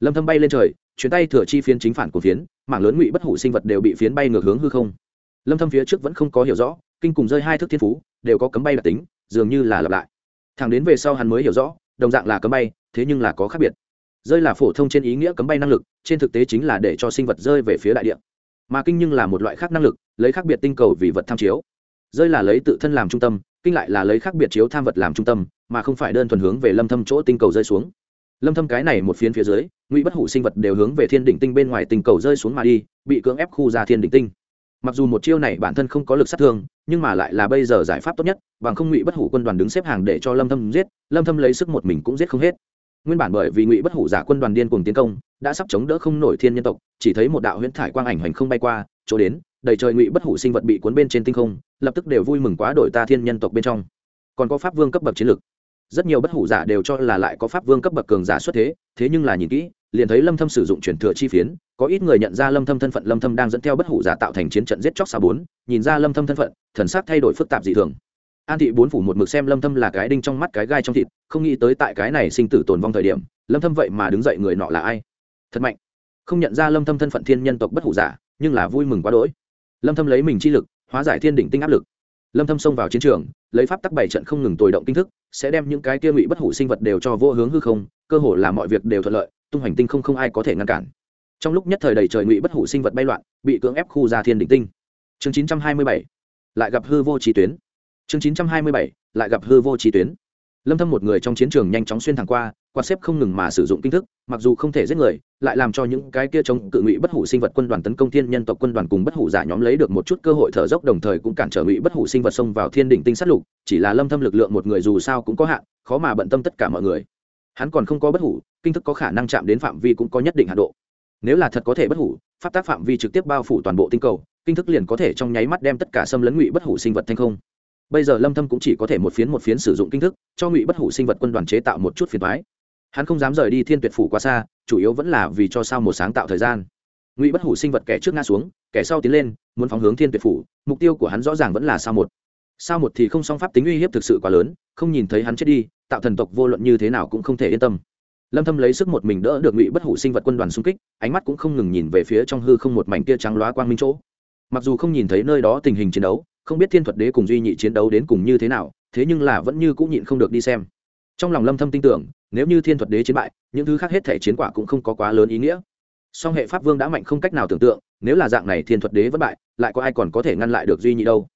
Lâm thâm bay lên trời, chuyến tay thừa chi phiến chính phản của phiến, mảng lớn ngụy bất hủ sinh vật đều bị phiến bay ngược hướng hư không. Lâm thâm phía trước vẫn không có hiểu rõ, kinh cùng rơi hai thước thiên phú, đều có cấm bay đặc tính, dường như là lặp lại thẳng đến về sau hắn mới hiểu rõ, đồng dạng là cấm bay, thế nhưng là có khác biệt. Rơi là phổ thông trên ý nghĩa cấm bay năng lực, trên thực tế chính là để cho sinh vật rơi về phía đại địa. Mà kinh nhưng là một loại khác năng lực, lấy khác biệt tinh cầu vì vật tham chiếu. Rơi là lấy tự thân làm trung tâm, kinh lại là lấy khác biệt chiếu tham vật làm trung tâm, mà không phải đơn thuần hướng về lâm thâm chỗ tinh cầu rơi xuống. Lâm thâm cái này một phiến phía dưới, ngụy bất hủ sinh vật đều hướng về thiên đỉnh tinh bên ngoài tinh cầu rơi xuống mà đi, bị cưỡng ép khu ra thiên đỉnh tinh mặc dù một chiêu này bản thân không có lực sát thương, nhưng mà lại là bây giờ giải pháp tốt nhất, bằng không ngụy bất hủ quân đoàn đứng xếp hàng để cho lâm thâm giết, lâm thâm lấy sức một mình cũng giết không hết. Nguyên bản bởi vì ngụy bất hủ giả quân đoàn điên cuồng tiến công, đã sắp chống đỡ không nổi thiên nhân tộc, chỉ thấy một đạo huyễn thải quang ảnh hành không bay qua, chỗ đến, đầy trời ngụy bất hủ sinh vật bị cuốn bên trên tinh không, lập tức đều vui mừng quá đổi ta thiên nhân tộc bên trong. Còn có pháp vương cấp bậc chiến lực. Rất nhiều bất hủ giả đều cho là lại có pháp vương cấp bậc cường giả xuất thế thế nhưng là nhìn kỹ liền thấy lâm thâm sử dụng truyền thừa chi phiến, có ít người nhận ra lâm thâm thân phận, lâm thâm đang dẫn theo bất hủ giả tạo thành chiến trận giết chóc xa bốn, nhìn ra lâm thâm thân phận, thần sắc thay đổi phức tạp dị thường. An thị bốn phủ một mực xem lâm thâm là cái đinh trong mắt, cái gai trong thịt, không nghĩ tới tại cái này sinh tử tồn vong thời điểm, lâm thâm vậy mà đứng dậy người nọ là ai? Thật mạnh. Không nhận ra lâm thâm thân phận thiên nhân tộc bất hủ giả, nhưng là vui mừng quá đỗi. Lâm thâm lấy mình chi lực, hóa giải thiên đỉnh tinh áp lực. Lâm thâm xông vào chiến trường, lấy pháp tắc bảy trận không ngừng tồi động kinh thức, sẽ đem những cái kia ngụy bất hủ sinh vật đều cho vô hướng hư không, cơ hồ là mọi việc đều thuận lợi tung hành tinh không không ai có thể ngăn cản. Trong lúc nhất thời đầy trời ngụy bất hủ sinh vật bay loạn, bị cưỡng ép khu ra thiên đỉnh tinh. Chương 927 lại gặp hư vô trí tuyến. Chương 927 lại gặp hư vô trí tuyến. Lâm thâm một người trong chiến trường nhanh chóng xuyên thẳng qua quan xếp không ngừng mà sử dụng kinh thức, mặc dù không thể giết người, lại làm cho những cái kia chống cự ngụy bất hủ sinh vật quân đoàn tấn công thiên nhân tộc quân đoàn cùng bất hủ giả nhóm lấy được một chút cơ hội thở dốc, đồng thời cũng cản trở ngụy bất hủ sinh vật xông vào thiên đỉnh tinh sát lục, chỉ là lâm thâm lực lượng một người dù sao cũng có hạn, khó mà bận tâm tất cả mọi người hắn còn không có bất hủ, kinh thức có khả năng chạm đến phạm vi cũng có nhất định hạn độ. Nếu là thật có thể bất hủ, pháp tác phạm vi trực tiếp bao phủ toàn bộ tinh cầu, kinh thức liền có thể trong nháy mắt đem tất cả xâm lấn ngụy bất hủ sinh vật thành không. Bây giờ lâm thâm cũng chỉ có thể một phiến một phiến sử dụng kinh thức, cho ngụy bất hủ sinh vật quân đoàn chế tạo một chút phiền toái. Hắn không dám rời đi thiên tuyệt phủ quá xa, chủ yếu vẫn là vì cho sao một sáng tạo thời gian. Ngụy bất hủ sinh vật kẻ trước ngã xuống, kẻ sau tiến lên, muốn phóng hướng thiên tuyệt phủ, mục tiêu của hắn rõ ràng vẫn là sao một. Sao một thì không song pháp tính uy hiếp thực sự quá lớn, không nhìn thấy hắn chết đi tạo thần tộc vô luận như thế nào cũng không thể yên tâm. Lâm thâm lấy sức một mình đỡ được ngụy bất hủ sinh vật quân đoàn xung kích, ánh mắt cũng không ngừng nhìn về phía trong hư không một mảnh kia trắng loá quang minh chỗ. Mặc dù không nhìn thấy nơi đó tình hình chiến đấu, không biết thiên thuật đế cùng duy nhị chiến đấu đến cùng như thế nào, thế nhưng là vẫn như cũng nhịn không được đi xem. Trong lòng lâm thâm tin tưởng, nếu như thiên thuật đế chiến bại, những thứ khác hết thể chiến quả cũng không có quá lớn ý nghĩa. Song hệ pháp vương đã mạnh không cách nào tưởng tượng, nếu là dạng này thiên thuật đế vẫn bại, lại có ai còn có thể ngăn lại được duy nhị đâu?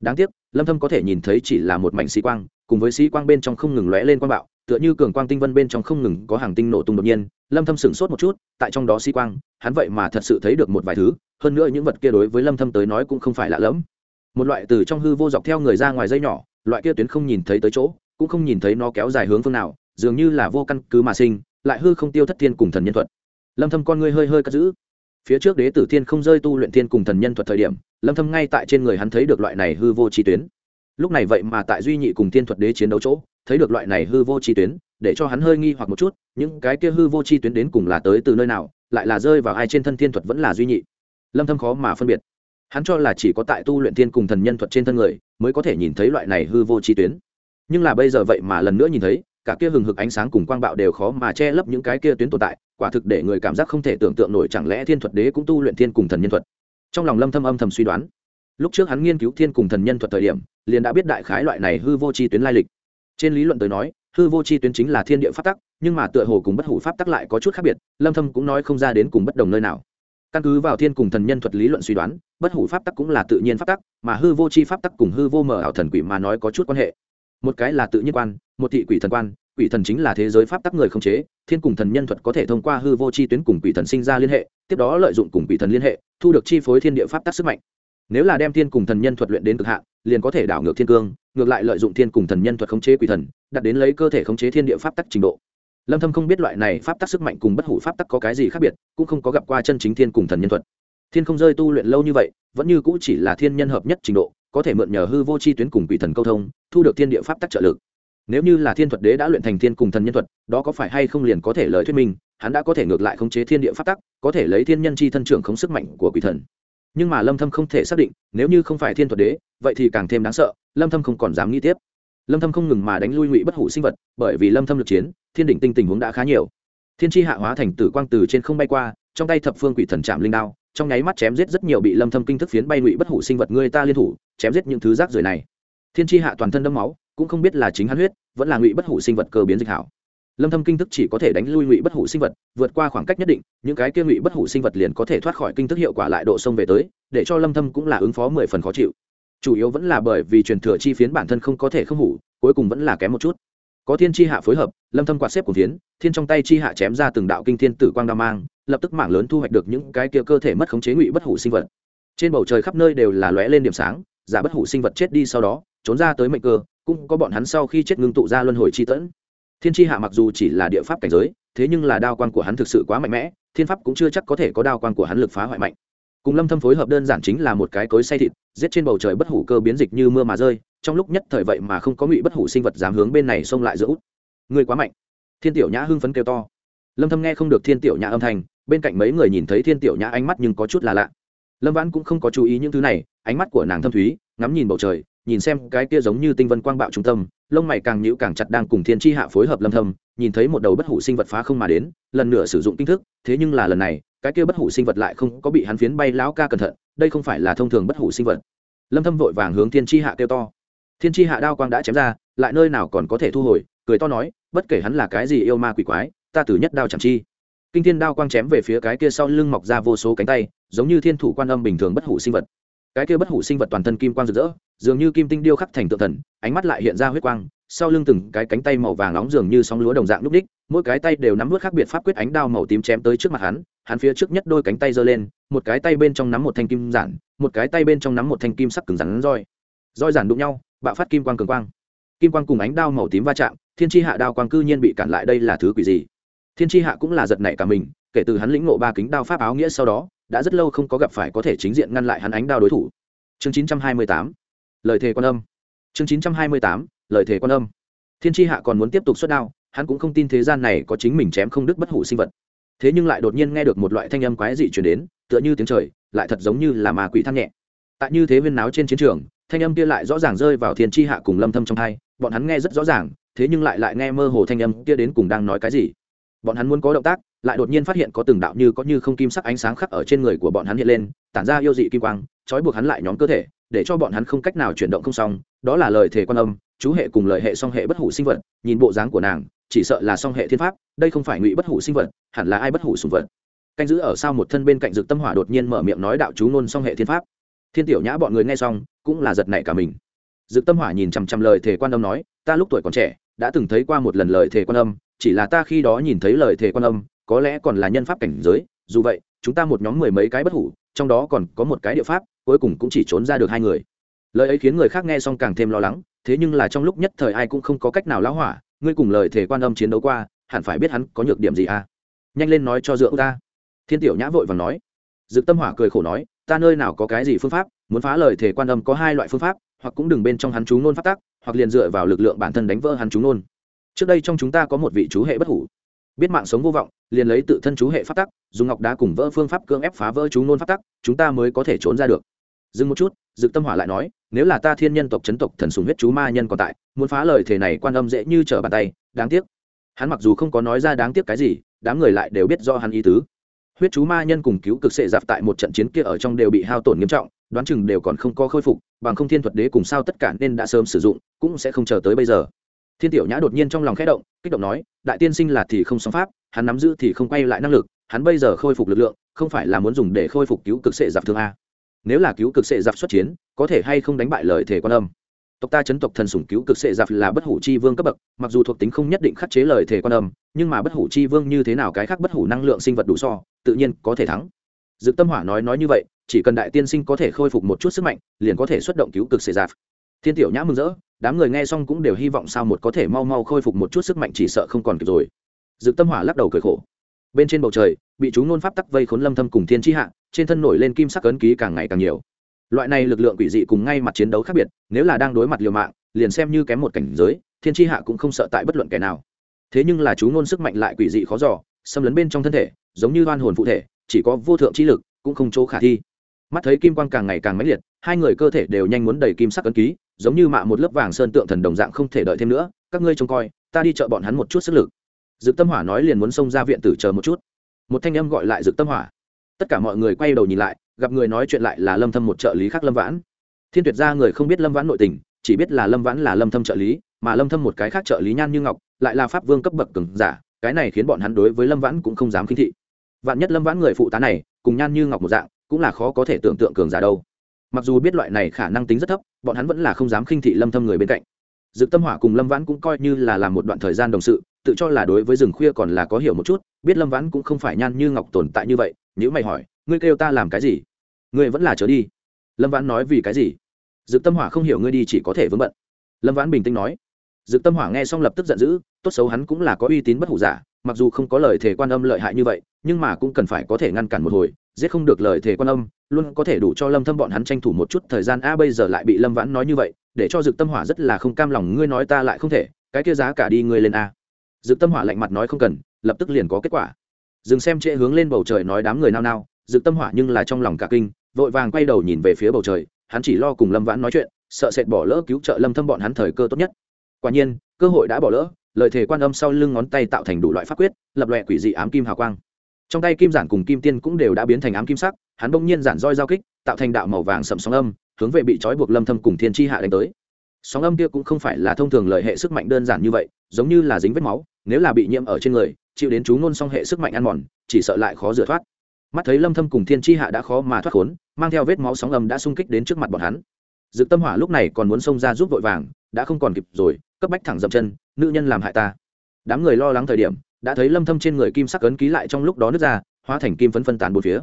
Đáng tiếc, lâm thâm có thể nhìn thấy chỉ là một mảnh xi quang cùng với sĩ quang bên trong không ngừng lóe lên quang bạo, tựa như cường quang tinh vân bên trong không ngừng có hàng tinh nổ tung đột nhiên, lâm thâm sửng sốt một chút, tại trong đó sĩ quang, hắn vậy mà thật sự thấy được một vài thứ, hơn nữa những vật kia đối với lâm thâm tới nói cũng không phải lạ lẫm. Một loại từ trong hư vô dọc theo người ra ngoài dây nhỏ, loại kia tuyến không nhìn thấy tới chỗ, cũng không nhìn thấy nó kéo dài hướng phương nào, dường như là vô căn cứ mà sinh, lại hư không tiêu thất thiên cùng thần nhân thuật. Lâm thâm con ngươi hơi hơi cất giữ. Phía trước đế tử thiên không rơi tu luyện thiên cùng thần nhân thuật thời điểm, lâm thâm ngay tại trên người hắn thấy được loại này hư vô chi tuyến lúc này vậy mà tại duy nhị cùng thiên thuật đế chiến đấu chỗ, thấy được loại này hư vô chi tuyến, để cho hắn hơi nghi hoặc một chút, những cái kia hư vô chi tuyến đến cùng là tới từ nơi nào, lại là rơi vào ai trên thân thiên thuật vẫn là duy nhị. Lâm thâm khó mà phân biệt. Hắn cho là chỉ có tại tu luyện thiên cùng thần nhân thuật trên thân người, mới có thể nhìn thấy loại này hư vô chi tuyến. Nhưng là bây giờ vậy mà lần nữa nhìn thấy, cả kia hừng hực ánh sáng cùng quang bạo đều khó mà che lấp những cái kia tuyến tồn tại, quả thực để người cảm giác không thể tưởng tượng nổi, chẳng lẽ thiên thuật đế cũng tu luyện thiên cùng thần nhân thuật? Trong lòng lâm thâm âm thầm suy đoán lúc trước hắn nghiên cứu thiên cùng thần nhân thuật thời điểm, liền đã biết đại khái loại này hư vô chi tuyến lai lịch. Trên lý luận tới nói, hư vô chi tuyến chính là thiên địa pháp tắc, nhưng mà tựa hồ cùng bất hủ pháp tắc lại có chút khác biệt, lâm thâm cũng nói không ra đến cùng bất đồng nơi nào. Căn cứ vào thiên cùng thần nhân thuật lý luận suy đoán, bất hủ pháp tắc cũng là tự nhiên pháp tắc, mà hư vô chi pháp tắc cùng hư vô mở ảo thần quỷ mà nói có chút quan hệ. Một cái là tự nhiên quan, một thị quỷ thần quan, quỷ thần chính là thế giới pháp tắc người không chế, thiên cùng thần nhân thuật có thể thông qua hư vô chi tuyến cùng quỷ thần sinh ra liên hệ, tiếp đó lợi dụng cùng quỷ thần liên hệ, thu được chi phối thiên địa pháp tắc sức mạnh nếu là đem thiên cùng thần nhân thuật luyện đến cực hạn, liền có thể đảo ngược thiên cương, ngược lại lợi dụng thiên cùng thần nhân thuật khống chế quỷ thần đặt đến lấy cơ thể khống chế thiên địa pháp tắc trình độ. Lâm thâm không biết loại này pháp tắc sức mạnh cùng bất hủ pháp tắc có cái gì khác biệt, cũng không có gặp qua chân chính thiên cùng thần nhân thuật. Thiên không rơi tu luyện lâu như vậy, vẫn như cũ chỉ là thiên nhân hợp nhất trình độ, có thể mượn nhờ hư vô chi tuyến cùng quỷ thần câu thông, thu được thiên địa pháp tắc trợ lực. Nếu như là thiên thuật đế đã luyện thành thiên cùng thần nhân thuật, đó có phải hay không liền có thể lời thuyết minh, hắn đã có thể ngược lại khống chế thiên địa pháp tắc, có thể lấy thiên nhân chi thân trưởng khống sức mạnh của quỷ thần nhưng mà lâm thâm không thể xác định, nếu như không phải thiên thuật đế, vậy thì càng thêm đáng sợ, lâm thâm không còn dám nghĩ tiếp. Lâm thâm không ngừng mà đánh lui ngụy bất hủ sinh vật, bởi vì lâm thâm lực chiến, thiên đỉnh tinh tình huống đã khá nhiều. Thiên chi hạ hóa thành tử quang từ trên không bay qua, trong tay thập phương quỷ thần chạm linh đao, trong nháy mắt chém giết rất nhiều bị lâm thâm kinh thức phiến bay ngụy bất hủ sinh vật người ta liên thủ, chém giết những thứ rác rưởi này. Thiên chi hạ toàn thân đẫm máu, cũng không biết là chính hắn huyết, vẫn là ngụy bất hủ sinh vật cơ biến dịch hảo lâm thâm kinh thức chỉ có thể đánh lui ngụy bất hủ sinh vật, vượt qua khoảng cách nhất định, những cái kia ngụy bất hủ sinh vật liền có thể thoát khỏi kinh thức hiệu quả lại độ sông về tới, để cho lâm thâm cũng là ứng phó mười phần khó chịu. Chủ yếu vẫn là bởi vì truyền thừa chi phiến bản thân không có thể không hủ, cuối cùng vẫn là kém một chút. Có thiên chi hạ phối hợp, lâm thâm quạt xếp của phiến, thiên trong tay chi hạ chém ra từng đạo kinh thiên tử quang đao mang, lập tức mảng lớn thu hoạch được những cái kia cơ thể mất khống chế ngụy bất hủ sinh vật. Trên bầu trời khắp nơi đều là lóe lên điểm sáng, giả bất hủ sinh vật chết đi sau đó, trốn ra tới mệnh cơ, cũng có bọn hắn sau khi chết ngưng tụ ra luân hồi chi tẫn thiên tri hạ mặc dù chỉ là địa pháp cảnh giới, thế nhưng là đao quan của hắn thực sự quá mạnh mẽ, thiên pháp cũng chưa chắc có thể có đao quan của hắn lực phá hoại mạnh. Cùng lâm thâm phối hợp đơn giản chính là một cái cối say thịt, giết trên bầu trời bất hủ cơ biến dịch như mưa mà rơi, trong lúc nhất thời vậy mà không có ngụy bất hủ sinh vật dám hướng bên này xông lại giữa út. Người quá mạnh. Thiên tiểu nhã hưng phấn kêu to. Lâm thâm nghe không được thiên tiểu nhã âm thanh, bên cạnh mấy người nhìn thấy thiên tiểu nhã ánh mắt nhưng có chút là lạ. Lâm vãn cũng không có chú ý những thứ này, ánh mắt của nàng thâm thúy, ngắm nhìn bầu trời nhìn xem cái kia giống như tinh vân quang bạo trung tâm, lông mày càng nhíu càng chặt đang cùng thiên tri hạ phối hợp lâm thâm, nhìn thấy một đầu bất hủ sinh vật phá không mà đến, lần nữa sử dụng kinh thức, thế nhưng là lần này, cái kia bất hủ sinh vật lại không có bị hắn phiến bay lão ca cẩn thận, đây không phải là thông thường bất hủ sinh vật. Lâm thâm vội vàng hướng thiên tri hạ kêu to. Thiên tri hạ đao quang đã chém ra, lại nơi nào còn có thể thu hồi, cười to nói, bất kể hắn là cái gì yêu ma quỷ quái, ta tử nhất đao chẳng chi. Kinh thiên đao quang chém về phía cái kia sau lưng mọc ra vô số cánh tay, giống như thiên thủ quan âm bình thường bất hủ sinh vật. Cái kia bất hủ sinh vật toàn thân kim quang rực rỡ dường như kim tinh điêu khắc thành tượng thần, ánh mắt lại hiện ra huyết quang, sau lưng từng cái cánh tay màu vàng nóng dường như sóng lúa đồng dạng núp đích, mỗi cái tay đều nắm vớt khác biệt pháp quyết ánh đao màu tím chém tới trước mặt hắn hắn phía trước nhất đôi cánh tay giơ lên, một cái tay bên trong nắm một thanh kim giản, một cái tay bên trong nắm một thanh kim sắc cứng rắn roi. Roi giản đụng nhau, bạo phát kim quang cường quang. Kim quang cùng ánh đao màu tím va chạm, thiên tri hạ đao quang cư nhiên bị cản lại đây là thứ quỷ gì? Thiên tri hạ cũng là giật nảy cả mình, kể từ hắn lĩnh ngộ ba kính đao pháp áo nghĩa sau đó, đã rất lâu không có gặp phải có thể chính diện ngăn lại hắn ánh đao đối thủ. Chương 928 lời thề quan âm. Chương 928 lời thề quan âm. Thiên tri hạ còn muốn tiếp tục xuất đao, hắn cũng không tin thế gian này có chính mình chém không đứt bất hủ sinh vật. Thế nhưng lại đột nhiên nghe được một loại thanh âm quái dị chuyển đến, tựa như tiếng trời, lại thật giống như là ma quỷ than nhẹ. Tại như thế viên náo trên chiến trường, thanh âm kia lại rõ ràng rơi vào thiên tri hạ cùng lâm thâm trong hai, bọn hắn nghe rất rõ ràng, thế nhưng lại lại nghe mơ hồ thanh âm kia đến cùng đang nói cái gì. Bọn hắn muốn có động tác, lại đột nhiên phát hiện có từng đạo như có như không kim sắc ánh sáng khắc ở trên người của bọn hắn hiện lên, tản ra yêu dị kim quang, trói buộc hắn lại nhóm cơ thể để cho bọn hắn không cách nào chuyển động không xong, đó là lời thề quan âm, chú hệ cùng lời hệ song hệ bất hủ sinh vật, nhìn bộ dáng của nàng, chỉ sợ là song hệ thiên pháp, đây không phải ngụy bất hủ sinh vật, hẳn là ai bất hủ sùng vật. Canh giữ ở sau một thân bên cạnh Dực tâm hỏa đột nhiên mở miệng nói đạo chú ngôn song hệ thiên pháp. Thiên tiểu nhã bọn người nghe xong, cũng là giật nảy cả mình. Dực tâm hỏa nhìn chằm chằm lời thề quan âm nói, ta lúc tuổi còn trẻ, đã từng thấy qua một lần lời thề quan âm, chỉ là ta khi đó nhìn thấy lời thề quan âm, có lẽ còn là nhân pháp cảnh giới, dù vậy, chúng ta một nhóm mười mấy cái bất hủ trong đó còn có một cái địa pháp, cuối cùng cũng chỉ trốn ra được hai người. Lời ấy khiến người khác nghe xong càng thêm lo lắng, thế nhưng là trong lúc nhất thời ai cũng không có cách nào lão hỏa, ngươi cùng lời thề quan âm chiến đấu qua, hẳn phải biết hắn có nhược điểm gì à? Nhanh lên nói cho dượng ta. Thiên tiểu nhã vội và nói. Dực tâm hỏa cười khổ nói, ta nơi nào có cái gì phương pháp, muốn phá lời thể quan âm có hai loại phương pháp, hoặc cũng đừng bên trong hắn chú nôn phát tác hoặc liền dựa vào lực lượng bản thân đánh vỡ hắn chú nôn trước đây trong chúng ta có một vị chú hệ bất hủ biết mạng sống vô vọng, liền lấy tự thân chú hệ phát tắc, dùng ngọc đá cùng vỡ phương pháp cưỡng ép phá vỡ chú nôn phát tắc, chúng ta mới có thể trốn ra được. Dừng một chút, dực tâm hỏa lại nói, nếu là ta thiên nhân tộc, chấn tộc thần sùng huyết chú ma nhân còn tại, muốn phá lời thể này quan âm dễ như trở bàn tay, đáng tiếc. Hắn mặc dù không có nói ra đáng tiếc cái gì, đám người lại đều biết do hắn ý tứ. Huyết chú ma nhân cùng cứu cực sệ giặc tại một trận chiến kia ở trong đều bị hao tổn nghiêm trọng, đoán chừng đều còn không có khôi phục, bằng không thiên thuật đế cùng sao tất cả nên đã sớm sử dụng, cũng sẽ không chờ tới bây giờ thiên tiểu nhã đột nhiên trong lòng khẽ động kích động nói đại tiên sinh là thì không song pháp hắn nắm giữ thì không quay lại năng lực hắn bây giờ khôi phục lực lượng không phải là muốn dùng để khôi phục cứu cực sệ giặc thương a. Nếu là cứu cực sệ giặc xuất chiến có thể hay không đánh bại lời thể quan âm? Tộc ta chấn tộc thần sủng cứu cực sệ giặc là bất hủ chi vương cấp bậc mặc dù thuộc tính không nhất định khắc chế lời thể quan âm nhưng mà bất hủ chi vương như thế nào cái khác bất hủ năng lượng sinh vật đủ so tự nhiên có thể thắng. Dực Tâm Hỏa nói nói như vậy, chỉ cần đại tiên sinh có thể khôi phục một chút sức mạnh, liền có thể xuất động cứu cực sệ giặc. Thiên Tiểu Nhã mừng rỡ, đám người nghe xong cũng đều hy vọng sao một có thể mau mau khôi phục một chút sức mạnh chỉ sợ không còn kịp rồi. Dực Tâm Hỏa lắc đầu cười khổ. Bên trên bầu trời, bị chúng nôn pháp tắc vây khốn Lâm Thâm cùng Thiên Chi Hạ, trên thân nổi lên kim sắc ấn ký càng ngày càng nhiều. Loại này lực lượng quỷ dị cùng ngay mặt chiến đấu khác biệt, nếu là đang đối mặt liều mạng, liền xem như kém một cảnh giới, Thiên Chi Hạ cũng không sợ tại bất luận kẻ nào. Thế nhưng là chúng nôn sức mạnh lại quỷ dị khó dò, xâm lấn bên trong thân thể, giống như oan hồn phụ thể, chỉ có vô thượng chi lực cũng không chỗ khả thi mắt thấy kim quang càng ngày càng mãnh liệt hai người cơ thể đều nhanh muốn đầy kim sắc ấn ký giống như mạ một lớp vàng sơn tượng thần đồng dạng không thể đợi thêm nữa, các ngươi trông coi, ta đi chợ bọn hắn một chút sức lực. Dực tâm hỏa nói liền muốn xông ra viện tử chờ một chút. Một thanh âm gọi lại dực tâm hỏa. Tất cả mọi người quay đầu nhìn lại, gặp người nói chuyện lại là lâm thâm một trợ lý khác lâm vãn. Thiên tuyệt gia người không biết lâm vãn nội tình, chỉ biết là lâm vãn là lâm thâm trợ lý, mà lâm thâm một cái khác trợ lý nhan như ngọc, lại là pháp vương cấp bậc cường giả, cái này khiến bọn hắn đối với lâm vãn cũng không dám khinh thị. Vạn nhất lâm vãn người phụ tá này, cùng nhan như ngọc một dạng, cũng là khó có thể tưởng tượng cường giả đâu. Mặc dù biết loại này khả năng tính rất thấp bọn hắn vẫn là không dám khinh thị lâm thâm người bên cạnh. Dực tâm hỏa cùng lâm vãn cũng coi như là làm một đoạn thời gian đồng sự, tự cho là đối với rừng khuya còn là có hiểu một chút, biết lâm vãn cũng không phải nhan như ngọc tồn tại như vậy, nếu mày hỏi, ngươi kêu ta làm cái gì? Ngươi vẫn là trở đi. Lâm vãn nói, vì cái gì? Dực tâm hỏa không hiểu ngươi đi chỉ có thể vướng bận. Lâm vãn bình tĩnh nói. Dực tâm hỏa nghe xong lập tức giận dữ, tốt xấu hắn cũng là có uy tín bất hủ giả, mặc dù không có lời thề quan âm lợi hại như vậy, nhưng mà cũng cần phải có thể ngăn cản một hồi giết không được lời thề quan âm, luôn có thể đủ cho lâm thâm bọn hắn tranh thủ một chút thời gian. A, bây giờ lại bị lâm vãn nói như vậy, để cho dực tâm hỏa rất là không cam lòng, ngươi nói ta lại không thể, cái kia giá cả đi ngươi lên a. Dực tâm hỏa lạnh mặt nói không cần, lập tức liền có kết quả. Dừng xem trễ hướng lên bầu trời nói đám người nao nao, dực tâm hỏa nhưng là trong lòng cả kinh, vội vàng quay đầu nhìn về phía bầu trời, hắn chỉ lo cùng lâm vãn nói chuyện, sợ sệt bỏ lỡ cứu trợ lâm thâm bọn hắn thời cơ tốt nhất. Quả nhiên, cơ hội đã bỏ lỡ, lời thề quan âm sau lưng ngón tay tạo thành đủ loại pháp quyết, lập loè quỷ dị ám kim hào quang trong tay kim giản cùng kim tiên cũng đều đã biến thành ám kim sắc hắn bỗng nhiên giản roi giao kích tạo thành đạo màu vàng sầm sóng âm hướng về bị trói buộc lâm thâm cùng thiên chi hạ đánh tới. Sóng âm kia cũng không phải là thông thường lợi hệ sức mạnh đơn giản như vậy giống như là dính vết máu nếu là bị nhiễm ở trên người chịu đến chú ngôn song hệ sức mạnh ăn mòn chỉ sợ lại khó rửa thoát. Mắt thấy lâm thâm cùng thiên chi hạ đã khó mà thoát khốn mang theo vết máu sóng âm đã xung kích đến trước mặt bọn hắn. Dực Tâm Hỏa lúc này còn muốn xông ra giúp vội vàng, đã không còn kịp rồi, cấp bách thẳng dậm chân, nữ nhân làm hại ta. Đám người lo lắng thời điểm, đã thấy Lâm Thâm trên người kim sắc ấn ký lại trong lúc đó nứt ra, hóa thành kim phấn phân tán bốn phía.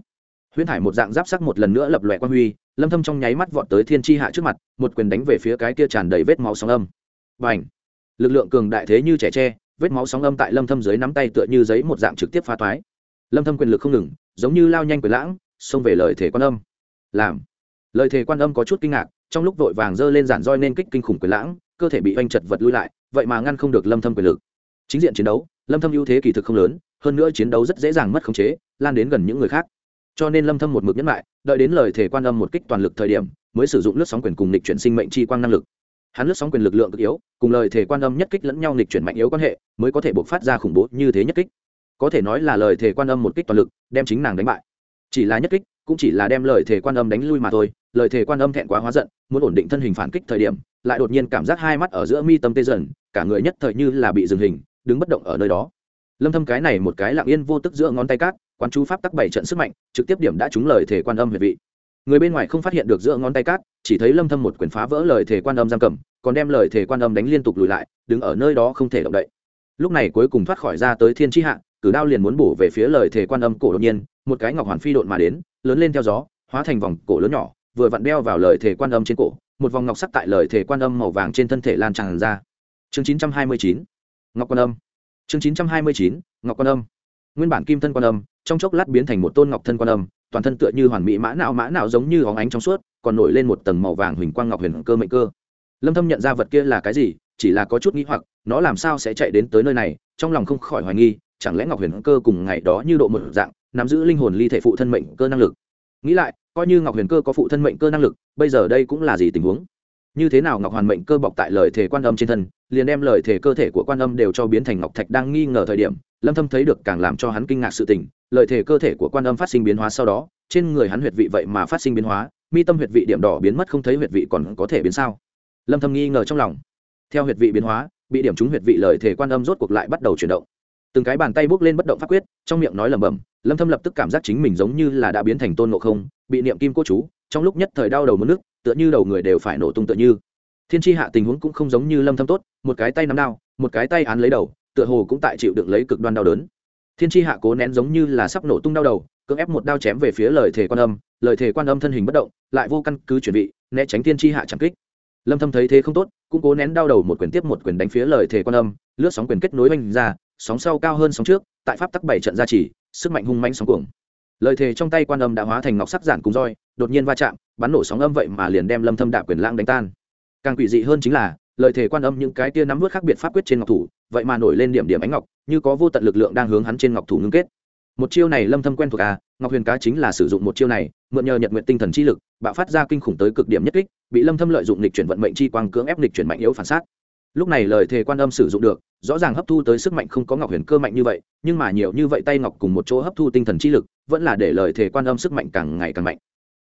Huyễn thải một dạng giáp sắc một lần nữa lập lòe quan huy, Lâm Thâm trong nháy mắt vọt tới Thiên Chi Hạ trước mặt, một quyền đánh về phía cái kia tràn đầy vết máu sóng âm. Bành! Lực lượng cường đại thế như trẻ tre, vết máu sóng âm tại Lâm Thâm dưới nắm tay tựa như giấy một dạng trực tiếp phá toái. Lâm Thâm quyền lực không ngừng, giống như lao nhanh quyền lãng, xông về lời thể quan âm. Làm! Lời thể quan âm có chút kinh ngạc, trong lúc vội vàng dơ lên giản roi nên kích kinh khủng quyền lãng cơ thể bị oanh chật vật lui lại vậy mà ngăn không được lâm thâm quyền lực chính diện chiến đấu, lâm thâm ưu thế kỳ thực không lớn, hơn nữa chiến đấu rất dễ dàng mất khống chế, lan đến gần những người khác. Cho nên lâm thâm một mực nhẫn lại, đợi đến lời thể quan âm một kích toàn lực thời điểm, mới sử dụng lướt sóng quyền cùng nghịch chuyển sinh mệnh chi quang năng lực. Hắn lướt sóng quyền lực lượng cực yếu, cùng lời thể quan âm nhất kích lẫn nhau nghịch chuyển mạnh yếu quan hệ, mới có thể bộc phát ra khủng bố như thế nhất kích. Có thể nói là lời thể quan âm một kích toàn lực, đem chính nàng đánh bại. Chỉ là nhất kích, cũng chỉ là đem lời thể quan âm đánh lui mà thôi. Lời thể quan âm thẹn quá hóa giận, muốn ổn định thân hình phản kích thời điểm, lại đột nhiên cảm giác hai mắt ở giữa mi tâm tê dần, cả người nhất thời như là bị dừng hình đứng bất động ở nơi đó. Lâm thâm cái này một cái lặng yên vô tức giữa ngón tay cát quan chú pháp tắc bảy trận sức mạnh, trực tiếp điểm đã trúng lời thể quan âm huyệt vị. Người bên ngoài không phát hiện được giữa ngón tay cát, chỉ thấy lâm thâm một quyền phá vỡ lời thể quan âm giam cầm, còn đem lời thể quan âm đánh liên tục lùi lại, đứng ở nơi đó không thể động đậy. Lúc này cuối cùng thoát khỏi ra tới thiên chi hạ, cử đao liền muốn bổ về phía lời thể quan âm cổ đột nhiên, một cái ngọc hoàn phi độn mà đến, lớn lên theo gió, hóa thành vòng cổ lớn nhỏ, vừa vặn đeo vào lời thể quan âm trên cổ, một vòng ngọc sắc tại lời thể quan âm màu vàng trên thân thể lan tràn ra. Chương 929 ngọc quan âm. Chương 929 ngọc quan âm. Nguyên bản kim thân quan âm, trong chốc lát biến thành một tôn ngọc thân quan âm, toàn thân tựa như hoàn mỹ mã não mã não giống như óng ánh trong suốt, còn nổi lên một tầng màu vàng huỳnh quang ngọc huyền cơ mệnh cơ. Lâm thâm nhận ra vật kia là cái gì, chỉ là có chút nghĩ hoặc, nó làm sao sẽ chạy đến tới nơi này, trong lòng không khỏi hoài nghi, chẳng lẽ ngọc huyền cơ cùng ngày đó như độ một dạng, nắm giữ linh hồn ly thể phụ thân mệnh cơ năng lực. Nghĩ lại, coi như ngọc huyền cơ có phụ thân mệnh cơ năng lực, bây giờ đây cũng là gì tình huống? Như thế nào ngọc hoàn mệnh cơ bọc tại lời thể quan âm trên thân, liền đem lời thể cơ thể của quan âm đều cho biến thành ngọc thạch đang nghi ngờ thời điểm, lâm thâm thấy được càng làm cho hắn kinh ngạc sự tình, lời thể cơ thể của quan âm phát sinh biến hóa sau đó, trên người hắn huyệt vị vậy mà phát sinh biến hóa, mi tâm huyệt vị điểm đỏ biến mất không thấy huyệt vị còn có thể biến sao. Lâm thâm nghi ngờ trong lòng. Theo huyệt vị biến hóa, bị điểm trúng huyệt vị lời thể quan âm rốt cuộc lại bắt đầu chuyển động. Từng cái bàn tay bước lên bất động pháp quyết, trong miệng nói lẩm bẩm, lâm thâm lập tức cảm giác chính mình giống như là đã biến thành tôn ngộ không, bị niệm kim cô chú, trong lúc nhất thời đau đầu muốn nước tựa như đầu người đều phải nổ tung tựa như. Thiên tri hạ tình huống cũng không giống như lâm thâm tốt, một cái tay nắm đao, một cái tay án lấy đầu, tựa hồ cũng tại chịu đựng lấy cực đoan đau đớn. Thiên tri hạ cố nén giống như là sắp nổ tung đau đầu, cưỡng ép một đao chém về phía lời thể quan âm, lời thể quan âm thân hình bất động, lại vô căn cứ chuẩn bị né tránh thiên tri hạ chẳng kích. Lâm thâm thấy thế không tốt, cũng cố nén đau đầu một quyền tiếp một quyền đánh phía lời thể quan âm, lướt sóng quyền kết nối oanh ra, sóng sau cao hơn sóng trước, tại pháp tắc bảy trận gia trì sức mạnh hung mãnh sóng cuồng. Lời thề trong tay quan âm đã hóa thành ngọc sắc giản cùng roi, đột nhiên va chạm bắn nổ sóng âm vậy mà liền đem lâm thâm đạp quyền lãng đánh tan. Càng quỷ dị hơn chính là, lời thể quan âm những cái tia nắm vút khác biệt pháp quyết trên ngọc thủ, vậy mà nổi lên điểm điểm ánh ngọc, như có vô tận lực lượng đang hướng hắn trên ngọc thủ ngưng kết. Một chiêu này lâm thâm quen thuộc à ngọc huyền cá chính là sử dụng một chiêu này, mượn nhờ nhật nguyện tinh thần chi lực, bạo phát ra kinh khủng tới cực điểm nhất kích, bị lâm thâm lợi dụng lịch chuyển vận mệnh chi quang cưỡng ép lịch chuyển mạnh yếu phản sát. Lúc này lời thề quan âm sử dụng được, rõ ràng hấp thu tới sức mạnh không có ngọc huyền cơ mạnh như vậy, nhưng mà nhiều như vậy tay ngọc cùng một chỗ hấp thu tinh thần chi lực, vẫn là để lời thề quan âm sức mạnh càng ngày càng mạnh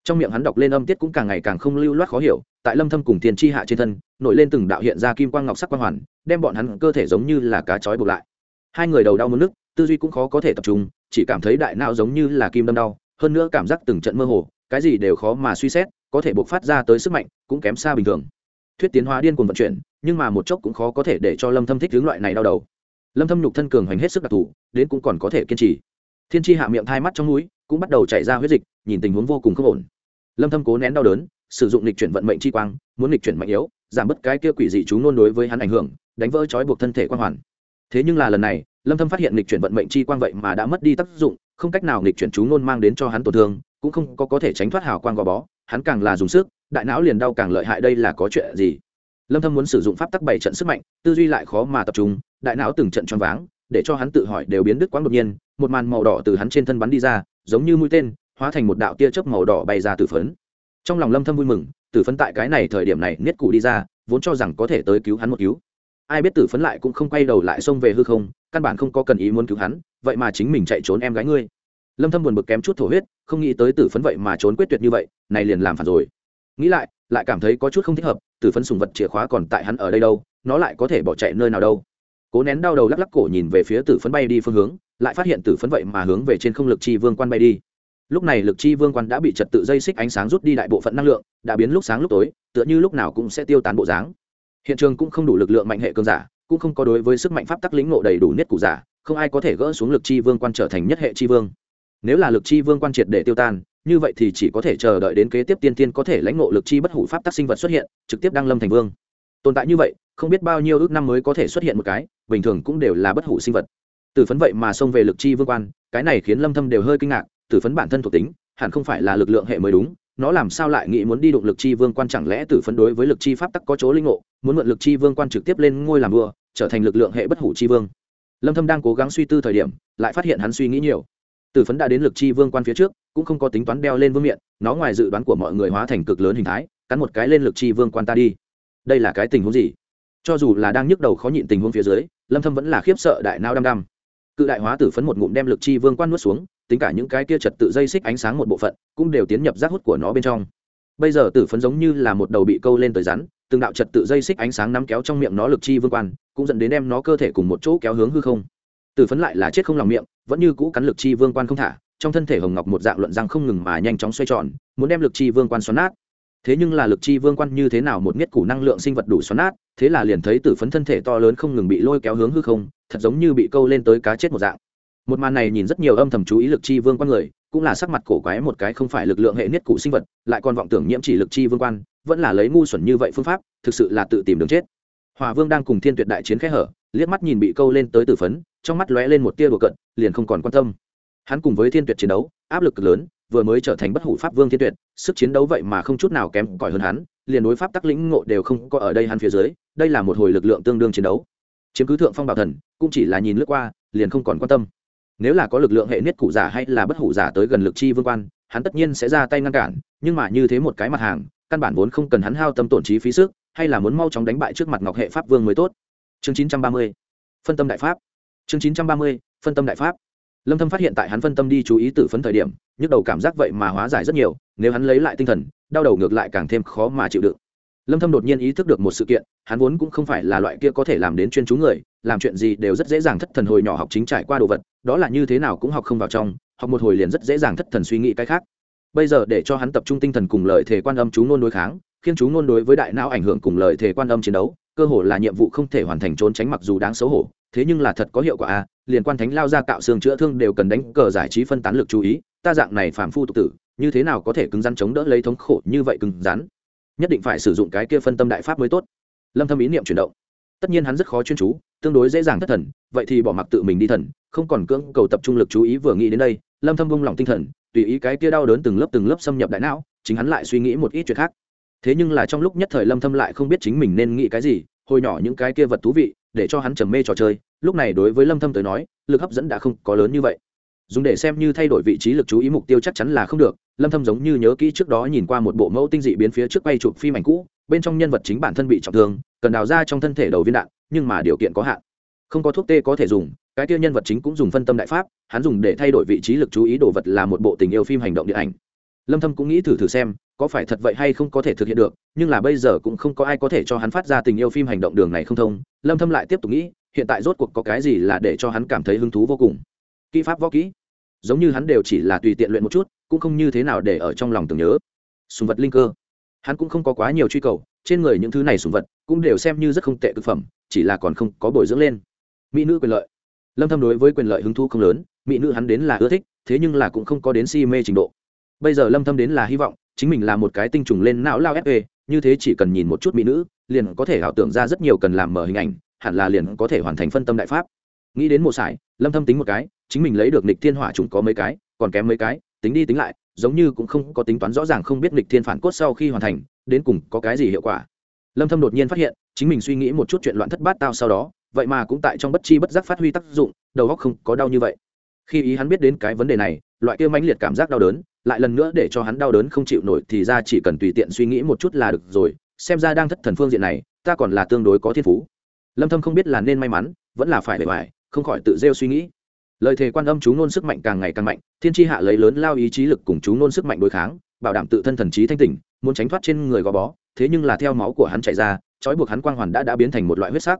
trong miệng hắn đọc lên âm tiết cũng càng ngày càng không lưu loát khó hiểu, tại lâm thâm cùng tiền chi hạ trên thân, nổi lên từng đạo hiện ra kim quang ngọc sắc quang hoàn, đem bọn hắn cơ thể giống như là cá chói buộc lại. Hai người đầu đau muốn nước tư duy cũng khó có thể tập trung, chỉ cảm thấy đại não giống như là kim đâm đau, hơn nữa cảm giác từng trận mơ hồ, cái gì đều khó mà suy xét, có thể buộc phát ra tới sức mạnh cũng kém xa bình thường. Thuyết tiến hóa điên cuồng vận chuyển, nhưng mà một chốc cũng khó có thể để cho lâm thâm thích hướng loại này đau đầu. Lâm thâm nhục thân cường hoành hết sức đặc thủ đến cũng còn có thể kiên trì. Thiên chi hạ miệng thay mắt trong núi cũng bắt đầu chảy ra huyết dịch, nhìn tình huống vô cùng không ổn. Lâm thâm cố nén đau đớn, sử dụng lịch chuyển vận mệnh chi quang, muốn lịch chuyển mạnh yếu, giảm bớt cái kia quỷ dị chú nôn đối với hắn ảnh hưởng, đánh vỡ trói buộc thân thể quan hoàn. Thế nhưng là lần này, lâm thâm phát hiện lịch chuyển vận mệnh chi quang vậy mà đã mất đi tác dụng, không cách nào lịch chuyển chú nôn mang đến cho hắn tổn thương, cũng không có có thể tránh thoát hào quang gò bó, hắn càng là dùng sức, đại não liền đau càng lợi hại đây là có chuyện gì? Lâm thâm muốn sử dụng pháp tắc bảy trận sức mạnh, tư duy lại khó mà tập trung, đại não từng trận choáng váng, để cho hắn tự hỏi đều biến đứt quãng đột nhiên, một màn màu đỏ từ hắn trên thân bắn đi ra giống như mũi tên, hóa thành một đạo tia chớp màu đỏ bay ra từ phấn. Trong lòng lâm thâm vui mừng tử phấn tại cái này thời điểm này niết cụ đi ra, vốn cho rằng có thể tới cứu hắn một cứu. Ai biết tử phấn lại cũng không quay đầu lại xông về hư không, căn bản không có cần ý muốn cứu hắn, vậy mà chính mình chạy trốn em gái ngươi. Lâm thâm buồn bực kém chút thổ huyết, không nghĩ tới tử phấn vậy mà trốn quyết tuyệt như vậy, này liền làm phản rồi. Nghĩ lại lại cảm thấy có chút không thích hợp tử phấn sùng vật chìa khóa còn tại hắn ở đây đâu, nó lại có thể bỏ chạy nơi nào đâu. Cố nén đau đầu lắc lắc cổ nhìn về phía tử phấn bay đi phương hướng lại phát hiện tử phấn vậy mà hướng về trên không lực chi vương quan bay đi. Lúc này lực chi vương quan đã bị trật tự dây xích ánh sáng rút đi đại bộ phận năng lượng, đã biến lúc sáng lúc tối, tựa như lúc nào cũng sẽ tiêu tán bộ dáng. Hiện trường cũng không đủ lực lượng mạnh hệ cường giả, cũng không có đối với sức mạnh pháp tắc lĩnh ngộ đầy đủ nhất cụ giả, không ai có thể gỡ xuống lực chi vương quan trở thành nhất hệ chi vương. Nếu là lực chi vương quan triệt để tiêu tan, như vậy thì chỉ có thể chờ đợi đến kế tiếp tiên tiên có thể lãnh ngộ lực chi bất hủ pháp tắc sinh vật xuất hiện, trực tiếp đăng lâm thành vương. Tồn tại như vậy, không biết bao nhiêu ước năm mới có thể xuất hiện một cái, bình thường cũng đều là bất hủ sinh vật. Tử phấn vậy mà xông về lực chi vương quan, cái này khiến lâm thâm đều hơi kinh ngạc, tử phấn bản thân thuộc tính, hẳn không phải là lực lượng hệ mới đúng, nó làm sao lại nghĩ muốn đi đụng lực chi vương quan chẳng lẽ tử phấn đối với lực chi pháp tắc có chỗ linh ngộ, muốn mượn lực chi vương quan trực tiếp lên ngôi làm vua, trở thành lực lượng hệ bất hủ chi vương. Lâm thâm đang cố gắng suy tư thời điểm, lại phát hiện hắn suy nghĩ nhiều. Tử phấn đã đến lực chi vương quan phía trước, cũng không có tính toán đeo lên vương miện, nó ngoài dự đoán của mọi người hóa thành cực lớn hình thái, cắn một cái lên lực chi vương quan ta đi. Đây là cái tình huống gì? Cho dù là đang nhức đầu khó nhịn tình huống phía dưới, lâm thâm vẫn là khiếp sợ đại nao đăm đăm cự đại hóa tử phấn một ngụm đem lực chi vương quan nuốt xuống, tính cả những cái kia trật tự dây xích ánh sáng một bộ phận, cũng đều tiến nhập rác hút của nó bên trong. Bây giờ tử phấn giống như là một đầu bị câu lên tới rắn, từng đạo trật tự dây xích ánh sáng nắm kéo trong miệng nó lực chi vương quan, cũng dẫn đến đem nó cơ thể cùng một chỗ kéo hướng hư không. Tử phấn lại là chết không lòng miệng, vẫn như cũ cắn lực chi vương quan không thả, trong thân thể hồng ngọc một dạng luận răng không ngừng mà nhanh chóng xoay tròn, muốn đem lực chi vương quan xoắn nát. Thế nhưng là lực chi vương quan như thế nào một nghiết củ năng lượng sinh vật đủ xoắn nát, thế là liền thấy tử phấn thân thể to lớn không ngừng bị lôi kéo hướng hư không thật giống như bị câu lên tới cá chết một dạng. Một màn này nhìn rất nhiều âm thầm chú ý lực chi vương quan người, cũng là sắc mặt cổ quái một cái không phải lực lượng hệ niết cụ sinh vật, lại còn vọng tưởng nhiễm chỉ lực chi vương quan, vẫn là lấy ngu xuẩn như vậy phương pháp, thực sự là tự tìm đường chết. Hòa vương đang cùng thiên tuyệt đại chiến khẽ hở, liếc mắt nhìn bị câu lên tới tử phấn, trong mắt lóe lên một tia đùa cận liền không còn quan tâm. Hắn cùng với thiên tuyệt chiến đấu, áp lực cực lớn, vừa mới trở thành bất hủ pháp vương thiên tuyệt, sức chiến đấu vậy mà không chút nào kém cỏi hơn hắn, liền đối pháp tắc lĩnh ngộ đều không có ở đây hắn phía dưới, đây là một hồi lực lượng tương đương chiến đấu chiếm cứ thượng phong bảo thần, cũng chỉ là nhìn lướt qua, liền không còn quan tâm. Nếu là có lực lượng hệ niết cụ giả hay là bất hủ giả tới gần lực chi vương quan, hắn tất nhiên sẽ ra tay ngăn cản, nhưng mà như thế một cái mặt hàng, căn bản vốn không cần hắn hao tâm tổn trí phí sức, hay là muốn mau chóng đánh bại trước mặt ngọc hệ pháp vương mới tốt. Chương chín trăm ba mươi, phân tâm đại pháp. Chương chín trăm ba mươi, phân tâm đại pháp. Lâm thâm phát hiện tại hắn phân tâm đi chú ý tử phấn thời điểm, nhức đầu cảm giác vậy mà hóa giải rất nhiều, nếu hắn lấy lại tinh thần, đau đầu ngược lại càng thêm khó mà chịu đựng lâm thâm đột nhiên ý thức được một sự kiện, hắn vốn cũng không phải là loại kia có thể làm đến chuyên chú người, làm chuyện gì đều rất dễ dàng thất thần hồi nhỏ học chính trải qua đồ vật, đó là như thế nào cũng học không vào trong, học một hồi liền rất dễ dàng thất thần suy nghĩ cái khác. Bây giờ để cho hắn tập trung tinh thần cùng lời thể quan âm chú ngôn đối kháng, khiến chú ngôn đối với đại não ảnh hưởng cùng lời thể quan âm chiến đấu, cơ hồ là nhiệm vụ không thể hoàn thành trốn tránh mặc dù đáng xấu hổ, thế nhưng là thật có hiệu quả a, liền quan thánh lao ra cạo xương chữa thương đều cần đánh cờ giải trí phân tán lực chú ý, ta dạng này phàm phu tục tử, như thế nào có thể cứng rắn chống đỡ lấy thống khổ như vậy cứng rắn? Nhất định phải sử dụng cái kia phân tâm đại pháp mới tốt. Lâm thâm ý niệm chuyển động. Tất nhiên hắn rất khó chuyên chú, tương đối dễ dàng thất thần, vậy thì bỏ mặc tự mình đi thần, không còn cưỡng cầu tập trung lực chú ý vừa nghĩ đến đây, lâm thâm buông lòng tinh thần, tùy ý cái kia đau đớn từng lớp từng lớp xâm nhập đại não, chính hắn lại suy nghĩ một ít chuyện khác. Thế nhưng là trong lúc nhất thời lâm thâm lại không biết chính mình nên nghĩ cái gì, hồi nhỏ những cái kia vật thú vị, để cho hắn trầm mê trò chơi, lúc này đối với lâm thâm tới nói, lực hấp dẫn đã không có lớn như vậy dùng để xem như thay đổi vị trí lực chú ý mục tiêu chắc chắn là không được. Lâm thâm giống như nhớ kỹ trước đó nhìn qua một bộ mẫu tinh dị biến phía trước quay chụp phim ảnh cũ, bên trong nhân vật chính bản thân bị trọng thương, cần đào ra trong thân thể đầu viên đạn, nhưng mà điều kiện có hạn. Không có thuốc tê có thể dùng, cái kia nhân vật chính cũng dùng phân tâm đại pháp, hắn dùng để thay đổi vị trí lực chú ý đồ vật là một bộ tình yêu phim hành động điện ảnh. Lâm thâm cũng nghĩ thử thử xem, có phải thật vậy hay không có thể thực hiện được, nhưng là bây giờ cũng không có ai có thể cho hắn phát ra tình yêu phim hành động đường này không thông. Lâm thâm lại tiếp tục nghĩ, hiện tại rốt cuộc có cái gì là để cho hắn cảm thấy hứng thú vô cùng? Kỹ pháp võ kỹ giống như hắn đều chỉ là tùy tiện luyện một chút cũng không như thế nào để ở trong lòng tưởng nhớ. Sùng vật linh cơ. Hắn cũng không có quá nhiều truy cầu trên người những thứ này sùng vật cũng đều xem như rất không tệ thực phẩm chỉ là còn không có bồi dưỡng lên. Mỹ nữ quyền lợi. Lâm thâm đối với quyền lợi hứng thú không lớn mỹ nữ hắn đến là ưa thích thế nhưng là cũng không có đến si mê trình độ. Bây giờ lâm thâm đến là hy vọng chính mình là một cái tinh trùng lên não lao ép, như thế chỉ cần nhìn một chút mỹ nữ liền có thể ảo tưởng ra rất nhiều cần làm mở hình ảnh hẳn là liền có thể hoàn thành phân tâm đại pháp nghĩ đến một sải, lâm thâm tính một cái, chính mình lấy được nịch thiên hỏa trùng có mấy cái, còn kém mấy cái, tính đi tính lại, giống như cũng không có tính toán rõ ràng không biết nịch thiên phản cốt sau khi hoàn thành, đến cùng có cái gì hiệu quả. Lâm thâm đột nhiên phát hiện, chính mình suy nghĩ một chút chuyện loạn thất bát tao sau đó, vậy mà cũng tại trong bất chi bất giác phát huy tác dụng, đầu óc không có đau như vậy. Khi ý hắn biết đến cái vấn đề này, loại kia mãnh liệt cảm giác đau đớn, lại lần nữa để cho hắn đau đớn không chịu nổi thì ra chỉ cần tùy tiện suy nghĩ một chút là được rồi, xem ra đang thất thần phương diện này, ta còn là tương đối có thiên phú. Lâm thâm không biết là nên may mắn, vẫn là phải bề ngoài không khỏi tự rêu suy nghĩ. Lời thề quan âm chú nôn sức mạnh càng ngày càng mạnh, thiên tri hạ lấy lớn lao ý chí lực cùng chú nôn sức mạnh đối kháng, bảo đảm tự thân thần trí thanh tỉnh, muốn tránh thoát trên người gò bó, thế nhưng là theo máu của hắn chảy ra, trói buộc hắn quang hoàn đã đã biến thành một loại huyết sắc.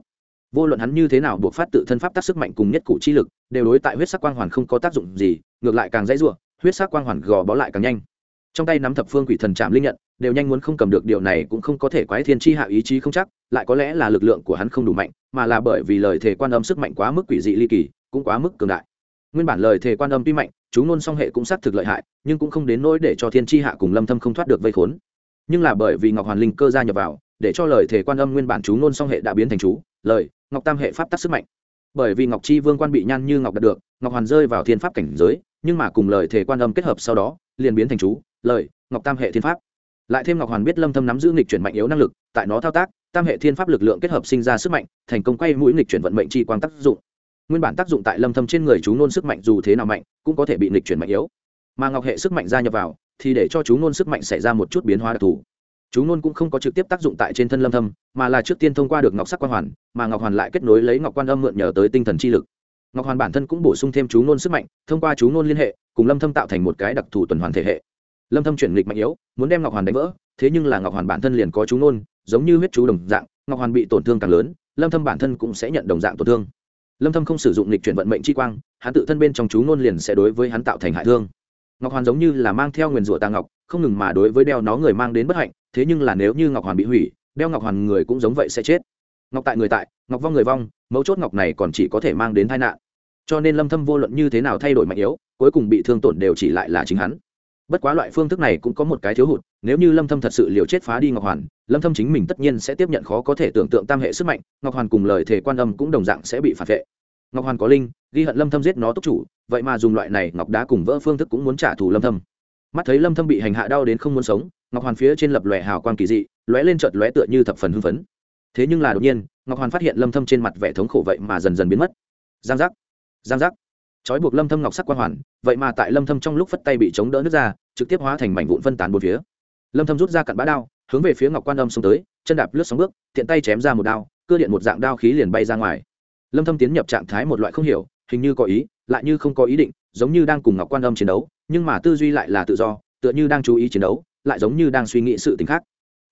Vô luận hắn như thế nào buộc phát tự thân pháp tác sức mạnh cùng nhất cụ chi lực, đều đối tại huyết sắc quang hoàn không có tác dụng gì, ngược lại càng dễ dụa huyết sắc quang hoàn gò bó lại càng nhanh trong tay nắm thập phương quỷ thần chạm linh nhận, đều nhanh muốn không cầm được, điều này cũng không có thể quái thiên tri hạ ý chí không chắc, lại có lẽ là lực lượng của hắn không đủ mạnh, mà là bởi vì lời thề quan âm sức mạnh quá mức quỷ dị ly kỳ, cũng quá mức cường đại. Nguyên bản lời thề quan âm tuy mạnh, chú ngôn song hệ cũng xác thực lợi hại, nhưng cũng không đến nỗi để cho thiên tri hạ cùng lâm thâm không thoát được vây khốn. Nhưng là bởi vì ngọc hoàn linh cơ gia nhập vào, để cho lời thề quan âm nguyên bản chú ngôn song hệ đã biến thành chú, lời, ngọc tam hệ pháp tắc sức mạnh. Bởi vì ngọc chi vương quan bị nhan như ngọc đạt được, ngọc hoàn rơi vào thiên pháp cảnh giới, nhưng mà cùng lời thề quan âm kết hợp sau đó, liền biến thành chú lời, ngọc tam hệ thiên pháp. Lại thêm ngọc hoàn biết lâm thâm nắm giữ nghịch chuyển mạnh yếu năng lực, tại nó thao tác, tam hệ thiên pháp lực lượng kết hợp sinh ra sức mạnh, thành công quay mũi nghịch chuyển vận mệnh chi quang tác dụng. Nguyên bản tác dụng tại lâm thâm trên người chú nôn sức mạnh dù thế nào mạnh, cũng có thể bị nghịch chuyển mạnh yếu. Mà ngọc hệ sức mạnh gia nhập vào, thì để cho chú nôn sức mạnh xảy ra một chút biến hóa đặc thù. Chú nôn cũng không có trực tiếp tác dụng tại trên thân lâm thâm, mà là trước tiên thông qua được ngọc sắc quan hoàn, mà ngọc hoàn lại kết nối lấy ngọc quan âm mượn nhờ tới tinh thần chi lực. Ngọc hoàn bản thân cũng bổ sung thêm chú nôn sức mạnh, thông qua chú nôn liên hệ, cùng lâm thâm tạo thành một cái đặc thù tuần hoàn thể hệ lâm thâm chuyển nghịch mạnh yếu, muốn đem ngọc hoàn đánh vỡ, thế nhưng là ngọc hoàn bản thân liền có chú nôn giống như huyết chú đồng dạng, ngọc hoàn bị tổn thương càng lớn, lâm thâm bản thân cũng sẽ nhận đồng dạng tổn thương. Lâm thâm không sử dụng lịch chuyển vận mệnh chi quang, hắn tự thân bên trong chú nôn liền sẽ đối với hắn tạo thành hại thương. Ngọc hoàn giống như là mang theo nguyền rủa tà ngọc, không ngừng mà đối với đeo nó người mang đến bất hạnh, thế nhưng là nếu như ngọc hoàn bị hủy, đeo ngọc hoàn người cũng giống vậy sẽ chết. Ngọc tại người tại, ngọc vong người vong, mấu chốt ngọc này còn chỉ có thể mang đến tai nạn. Cho nên lâm thâm vô luận như thế nào thay đổi mạnh yếu, cuối cùng bị thương tổn đều chỉ lại là chính hắn bất quá loại phương thức này cũng có một cái thiếu hụt, nếu như lâm thâm thật sự liều chết phá đi ngọc hoàn, lâm thâm chính mình tất nhiên sẽ tiếp nhận khó có thể tưởng tượng tam hệ sức mạnh, ngọc hoàn cùng lời thể quan âm cũng đồng dạng sẽ bị phản vệ. Ngọc hoàn có linh, ghi hận lâm thâm giết nó túc chủ, vậy mà dùng loại này ngọc đá cùng vỡ phương thức cũng muốn trả thù lâm thâm. Mắt thấy lâm thâm bị hành hạ đau đến không muốn sống, ngọc hoàn phía trên lập lòe hào quang kỳ dị, lóe lên chợt lóe tựa như thập phần hưng phấn. Thế nhưng là đột nhiên, ngọc hoàn phát hiện lâm thâm trên mặt vẻ thống khổ vậy mà dần dần biến mất. Giang giác giang giác. Trói buộc lâm thâm ngọc sắc quan hoàn, vậy mà tại lâm thâm trong lúc phất tay bị chống đỡ nước ra trực tiếp hóa thành mảnh vụn phân tán bốn phía. Lâm thâm rút ra cặn bã đao, hướng về phía ngọc quan âm xuống tới, chân đạp lướt sóng bước, tiện tay chém ra một đao cưa điện một dạng đao khí liền bay ra ngoài. Lâm thâm tiến nhập trạng thái một loại không hiểu, hình như có ý, lại như không có ý định, giống như đang cùng ngọc quan âm chiến đấu, nhưng mà tư duy lại là tự do, tựa như đang chú ý chiến đấu, lại giống như đang suy nghĩ sự tình khác.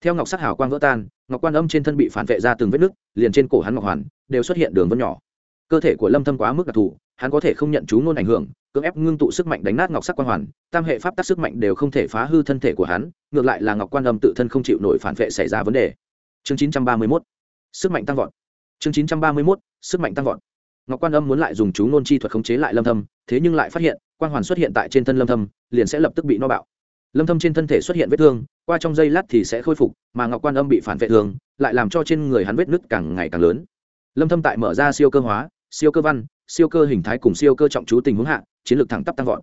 Theo ngọc sắc hào quang vỡ tan, ngọc quan âm trên thân bị phản vệ ra từng vết nứt, liền trên cổ hắn ngọc hoàn đều xuất hiện đường vân nhỏ. Cơ thể của lâm thâm quá mức đặc thù hắn có thể không nhận chú ngôn ảnh hưởng, cưỡng ép ngưng tụ sức mạnh đánh nát ngọc sắc quan hoàn, tam hệ pháp tắc sức mạnh đều không thể phá hư thân thể của hắn, ngược lại là ngọc quan âm tự thân không chịu nổi phản vệ xảy ra vấn đề. Chương 931 sức mạnh tăng vọt. Chương 931 sức mạnh tăng vọt. Ngọc quan âm muốn lại dùng chú ngôn chi thuật khống chế lại lâm thâm, thế nhưng lại phát hiện quan hoàn xuất hiện tại trên thân lâm thâm, liền sẽ lập tức bị no bạo. Lâm thâm trên thân thể xuất hiện vết thương, qua trong giây lát thì sẽ khôi phục, mà ngọc quan âm bị phản vệ thương, lại làm cho trên người hắn vết nứt càng ngày càng lớn. Lâm thâm tại mở ra siêu cơ hóa, siêu cơ văn siêu cơ hình thái cùng siêu cơ trọng chú tình huống hạ, chiến lược thẳng tắp tăng vọt.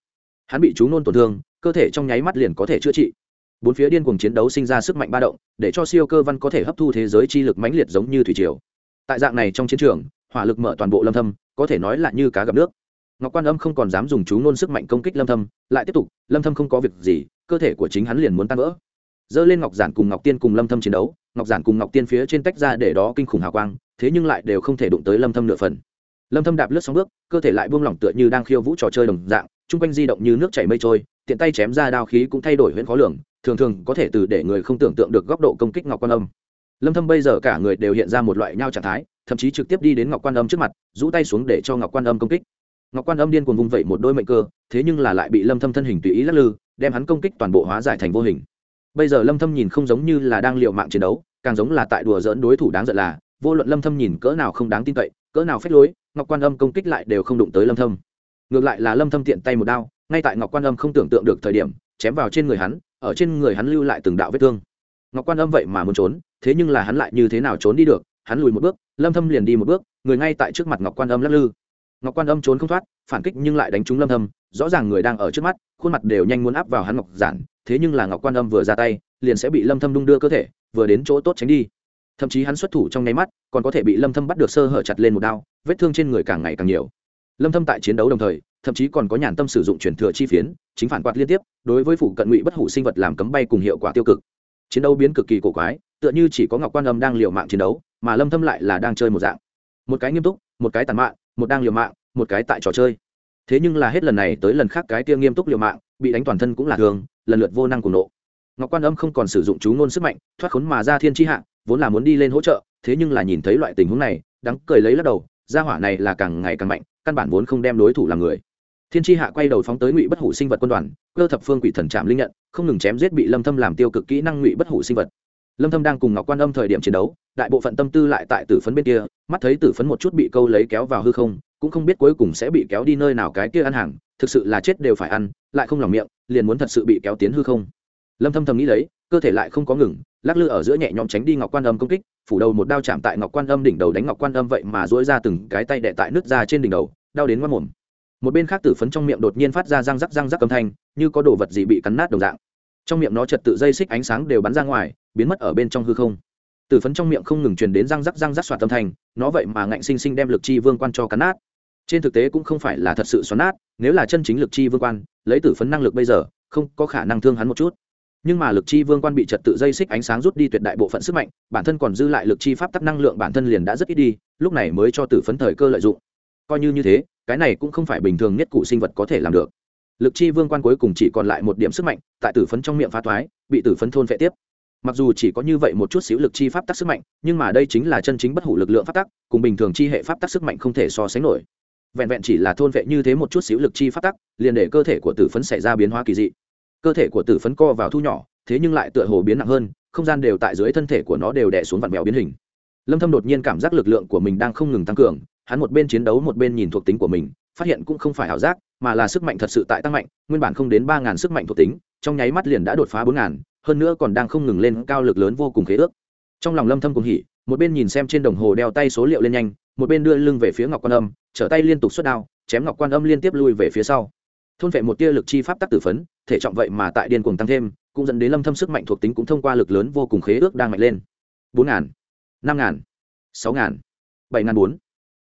Hắn bị chú nôn tổn thương, cơ thể trong nháy mắt liền có thể chữa trị. Bốn phía điên cuồng chiến đấu sinh ra sức mạnh ba động, để cho siêu cơ văn có thể hấp thu thế giới chi lực mãnh liệt giống như thủy triều. Tại dạng này trong chiến trường, hỏa lực mở toàn bộ lâm thâm, có thể nói là như cá gặp nước. Ngọc quan âm không còn dám dùng chú nôn sức mạnh công kích lâm thâm, lại tiếp tục, lâm thâm không có việc gì, cơ thể của chính hắn liền muốn tan vỡ. Dơ lên ngọc giản cùng ngọc tiên cùng lâm thâm chiến đấu, ngọc giản cùng ngọc tiên phía trên tách ra để đó kinh khủng hào quang, thế nhưng lại đều không thể đụng tới lâm thâm nửa phần lâm thâm đạp lướt sóng bước, cơ thể lại buông lỏng tựa như đang khiêu vũ trò chơi đồng dạng trung quanh di động như nước chảy mây trôi, tiện tay chém ra đao khí cũng thay đổi huyễn khó lường, thường thường có thể từ để người không tưởng tượng được góc độ công kích ngọc quan âm. Lâm thâm bây giờ cả người đều hiện ra một loại nhau trạng thái, thậm chí trực tiếp đi đến ngọc quan âm trước mặt, rũ tay xuống để cho ngọc quan âm công kích. Ngọc quan âm điên cuồng vung vẩy một đôi mệnh cơ, thế nhưng là lại bị lâm thâm thân hình tùy ý lắc lư, đem hắn công kích toàn bộ hóa giải thành vô hình. Bây giờ lâm thâm nhìn không giống như là đang liều mạng chiến đấu, càng giống là tại đùa giỡn đối thủ đáng giận là, vô luận lâm thâm nhìn cỡ nào không đáng tin cậy, cỡ nào phép lối ngọc quan âm công kích lại đều không đụng tới lâm thâm. Ngược lại là lâm thâm tiện tay một đao, ngay tại ngọc quan âm không tưởng tượng được thời điểm, chém vào trên người hắn, ở trên người hắn lưu lại từng đạo vết thương. Ngọc quan âm vậy mà muốn trốn, thế nhưng là hắn lại như thế nào trốn đi được? Hắn lùi một bước, lâm thâm liền đi một bước, người ngay tại trước mặt ngọc quan âm lắc lư. Ngọc quan âm trốn không thoát, phản kích nhưng lại đánh trúng lâm thâm, rõ ràng người đang ở trước mắt, khuôn mặt đều nhanh muốn áp vào hắn ngọc giản, thế nhưng là ngọc quan âm vừa ra tay, liền sẽ bị lâm thâm đung đưa cơ thể, vừa đến chỗ tốt tránh đi thậm chí hắn xuất thủ trong nháy mắt, còn có thể bị lâm thâm bắt được sơ hở chặt lên một đao, vết thương trên người càng ngày càng nhiều. Lâm thâm tại chiến đấu đồng thời, thậm chí còn có nhàn tâm sử dụng chuyển thừa chi phiến, chính phản quạt liên tiếp, đối với phụ cận ngụy bất hủ sinh vật làm cấm bay cùng hiệu quả tiêu cực. Chiến đấu biến cực kỳ cổ quái, tựa như chỉ có ngọc quan âm đang liều mạng chiến đấu, mà lâm thâm lại là đang chơi một dạng. Một cái nghiêm túc, một cái tàn mạng một đang liều mạng, một cái tại trò chơi. Thế nhưng là hết lần này tới lần khác cái kia nghiêm túc liều mạng, bị đánh toàn thân cũng là thường, lần lượt vô năng cùng nộ. Ngọc quan âm không còn sử dụng chú ngôn sức mạnh, thoát khốn mà ra thiên chi hạ vốn là muốn đi lên hỗ trợ, thế nhưng là nhìn thấy loại tình huống này, đắng cười lấy lắc đầu, gia hỏa này là càng ngày càng mạnh, căn bản vốn không đem đối thủ làm người. Thiên tri hạ quay đầu phóng tới ngụy bất hủ sinh vật quân đoàn, cơ thập phương quỷ thần trạm linh nhận, không ngừng chém giết bị lâm thâm làm tiêu cực kỹ năng ngụy bất hủ sinh vật. Lâm thâm đang cùng ngọc quan âm thời điểm chiến đấu, đại bộ phận tâm tư lại tại tử phấn bên kia, mắt thấy tử phấn một chút bị câu lấy kéo vào hư không, cũng không biết cuối cùng sẽ bị kéo đi nơi nào cái kia ăn hàng, thực sự là chết đều phải ăn, lại không lòng miệng, liền muốn thật sự bị kéo tiến hư không lâm thâm thầm nghĩ lấy, cơ thể lại không có ngừng, lắc lư ở giữa nhẹ nhõm tránh đi ngọc quan âm công kích, phủ đầu một đao chạm tại ngọc quan âm đỉnh đầu đánh ngọc quan âm vậy mà duỗi ra từng cái tay đệ tại nước ra trên đỉnh đầu, đau đến ngoan mồm. Một bên khác tử phấn trong miệng đột nhiên phát ra răng rắc răng rắc âm thanh, như có đồ vật gì bị cắn nát đồng dạng. Trong miệng nó chợt tự dây xích ánh sáng đều bắn ra ngoài, biến mất ở bên trong hư không. Tử phấn trong miệng không ngừng truyền đến răng rắc răng rắc xoạt âm thanh, nó vậy mà ngạnh sinh sinh đem lực chi vương quan cho cắn nát. Trên thực tế cũng không phải là thật sự xoắn nát, nếu là chân chính lực chi vương quan, lấy tử phấn năng lực bây giờ, không có khả năng thương hắn một chút nhưng mà lực chi vương quan bị trật tự dây xích ánh sáng rút đi tuyệt đại bộ phận sức mạnh, bản thân còn dư lại lực chi pháp tắc năng lượng bản thân liền đã rất ít đi, lúc này mới cho tử phấn thời cơ lợi dụng. Coi như như thế, cái này cũng không phải bình thường nhất cụ sinh vật có thể làm được. Lực chi vương quan cuối cùng chỉ còn lại một điểm sức mạnh, tại tử phấn trong miệng phá thoái, bị tử phấn thôn vệ tiếp. Mặc dù chỉ có như vậy một chút xíu lực chi pháp tắc sức mạnh, nhưng mà đây chính là chân chính bất hủ lực lượng pháp tắc, cùng bình thường chi hệ pháp tắc sức mạnh không thể so sánh nổi. Vẹn vẹn chỉ là thôn vệ như thế một chút xíu lực chi pháp tắc, liền để cơ thể của tử phấn xảy ra biến hóa kỳ dị cơ thể của tử phấn co vào thu nhỏ, thế nhưng lại tựa hồ biến nặng hơn, không gian đều tại dưới thân thể của nó đều đè xuống vặn vẹo biến hình. Lâm thâm đột nhiên cảm giác lực lượng của mình đang không ngừng tăng cường, hắn một bên chiến đấu một bên nhìn thuộc tính của mình, phát hiện cũng không phải ảo giác, mà là sức mạnh thật sự tại tăng mạnh, nguyên bản không đến ba ngàn sức mạnh thuộc tính, trong nháy mắt liền đã đột phá bốn ngàn, hơn nữa còn đang không ngừng lên cao lực lớn vô cùng khế ước. Trong lòng lâm thâm cùng hỉ, một bên nhìn xem trên đồng hồ đeo tay số liệu lên nhanh, một bên đưa lưng về phía ngọc quan âm, trở tay liên tục xuất đao, chém ngọc quan âm liên tiếp lui về phía sau thôn vệ một tia lực chi pháp tắc tử phấn, thể trọng vậy mà tại điên cuồng tăng thêm, cũng dẫn đến lâm thâm sức mạnh thuộc tính cũng thông qua lực lớn vô cùng khế ước đang mạnh lên. Bốn ngàn, năm ngàn, sáu ngàn, bảy ngàn bốn.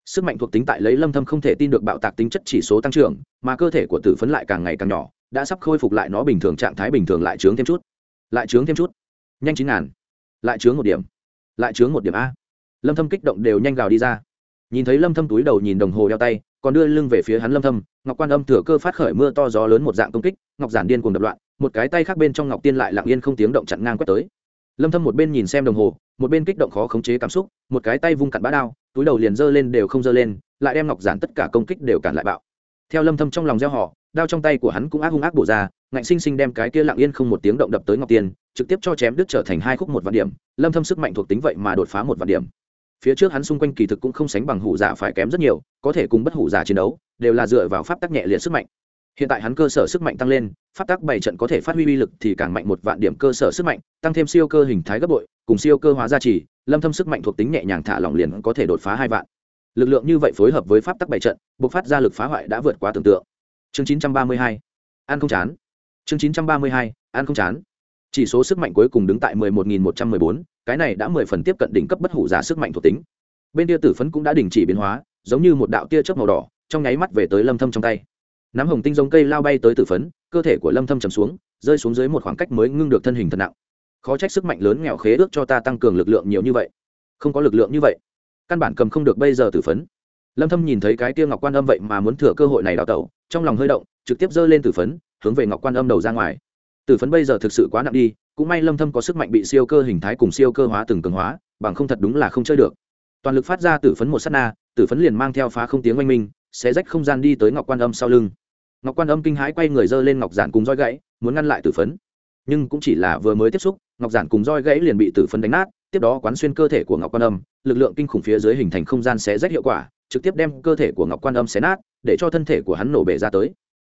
Sức mạnh thuộc tính tại lấy lâm thâm không thể tin được bạo tạc tính chất chỉ số tăng trưởng, mà cơ thể của tử phấn lại càng ngày càng nhỏ, đã sắp khôi phục lại nó bình thường trạng thái bình thường lại trướng thêm chút. Lại trướng thêm chút. Nhanh chín ngàn, lại trướng một điểm, lại trướng một điểm a. Lâm thâm kích động đều nhanh gào đi ra. Nhìn thấy lâm thâm túi đầu nhìn đồng hồ đeo tay còn đưa lưng về phía hắn lâm thâm, ngọc quan âm thừa cơ phát khởi mưa to gió lớn một dạng công kích, ngọc giản điên cuồng đập loạn, một cái tay khác bên trong ngọc tiên lại lặng yên không tiếng động chặn ngang quét tới. Lâm thâm một bên nhìn xem đồng hồ, một bên kích động khó khống chế cảm xúc, một cái tay vung cản bá đao, túi đầu liền dơ lên đều không dơ lên, lại đem ngọc giản tất cả công kích đều cản lại bạo. Theo lâm thâm trong lòng gieo họ, đao trong tay của hắn cũng ác hung ác bổ ra, ngạnh sinh sinh đem cái kia lặng yên không một tiếng động đập tới ngọc tiên, trực tiếp cho chém đứt trở thành hai khúc một vạn điểm, lâm thâm sức mạnh thuộc tính vậy mà đột phá một vạn điểm phía trước hắn xung quanh kỳ thực cũng không sánh bằng hủ giả phải kém rất nhiều, có thể cùng bất hủ giả chiến đấu, đều là dựa vào pháp tắc nhẹ liệt sức mạnh. Hiện tại hắn cơ sở sức mạnh tăng lên, pháp tắc bảy trận có thể phát huy uy lực thì càng mạnh một vạn điểm cơ sở sức mạnh, tăng thêm siêu cơ hình thái gấp bội, cùng siêu cơ hóa gia trì, lâm thâm sức mạnh thuộc tính nhẹ nhàng thả lỏng liền có thể đột phá hai vạn. Lực lượng như vậy phối hợp với pháp tắc bảy trận, bộc phát ra lực phá hoại đã vượt quá tưởng tượng. Chương 932 ăn không chán. Chương 932 ăn không chán chỉ số sức mạnh cuối cùng đứng tại 11.114, cái này đã mười phần tiếp cận đỉnh cấp bất hủ giả sức mạnh thuộc tính. Bên tia tử phấn cũng đã đình chỉ biến hóa giống như một đạo tia chớp màu đỏ trong nháy mắt về tới lâm thâm trong tay. Nắm hồng tinh giống cây lao bay tới tử phấn cơ thể của lâm thâm trầm xuống rơi xuống dưới một khoảng cách mới ngưng được thân hình thật nặng. Khó trách sức mạnh lớn nghèo khế ước cho ta tăng cường lực lượng nhiều như vậy. Không có lực lượng như vậy căn bản cầm không được bây giờ tử phấn. Lâm thâm nhìn thấy cái tia ngọc quan âm vậy mà muốn thừa cơ hội này đào tẩu trong lòng hơi động trực tiếp rơi lên tử phấn hướng về ngọc quan âm đầu ra ngoài tử phấn bây giờ thực sự quá nặng đi, cũng may lâm thâm có sức mạnh bị siêu cơ hình thái cùng siêu cơ hóa từng cường hóa, bằng không thật đúng là không chơi được. Toàn lực phát ra tử phấn một sát na, tử phấn liền mang theo phá không tiếng oanh minh sẽ rách không gian đi tới ngọc quan âm sau lưng. Ngọc quan âm kinh hãi quay người dơ lên ngọc giản cùng roi gãy, muốn ngăn lại tử phấn. Nhưng cũng chỉ là vừa mới tiếp xúc, ngọc giản cùng roi gãy liền bị tử phấn đánh nát, tiếp đó quán xuyên cơ thể của ngọc quan âm, lực lượng kinh khủng phía dưới hình thành không gian xé rách hiệu quả, trực tiếp đem cơ thể của ngọc quan âm xé nát, để cho thân thể của hắn nổ bể ra tới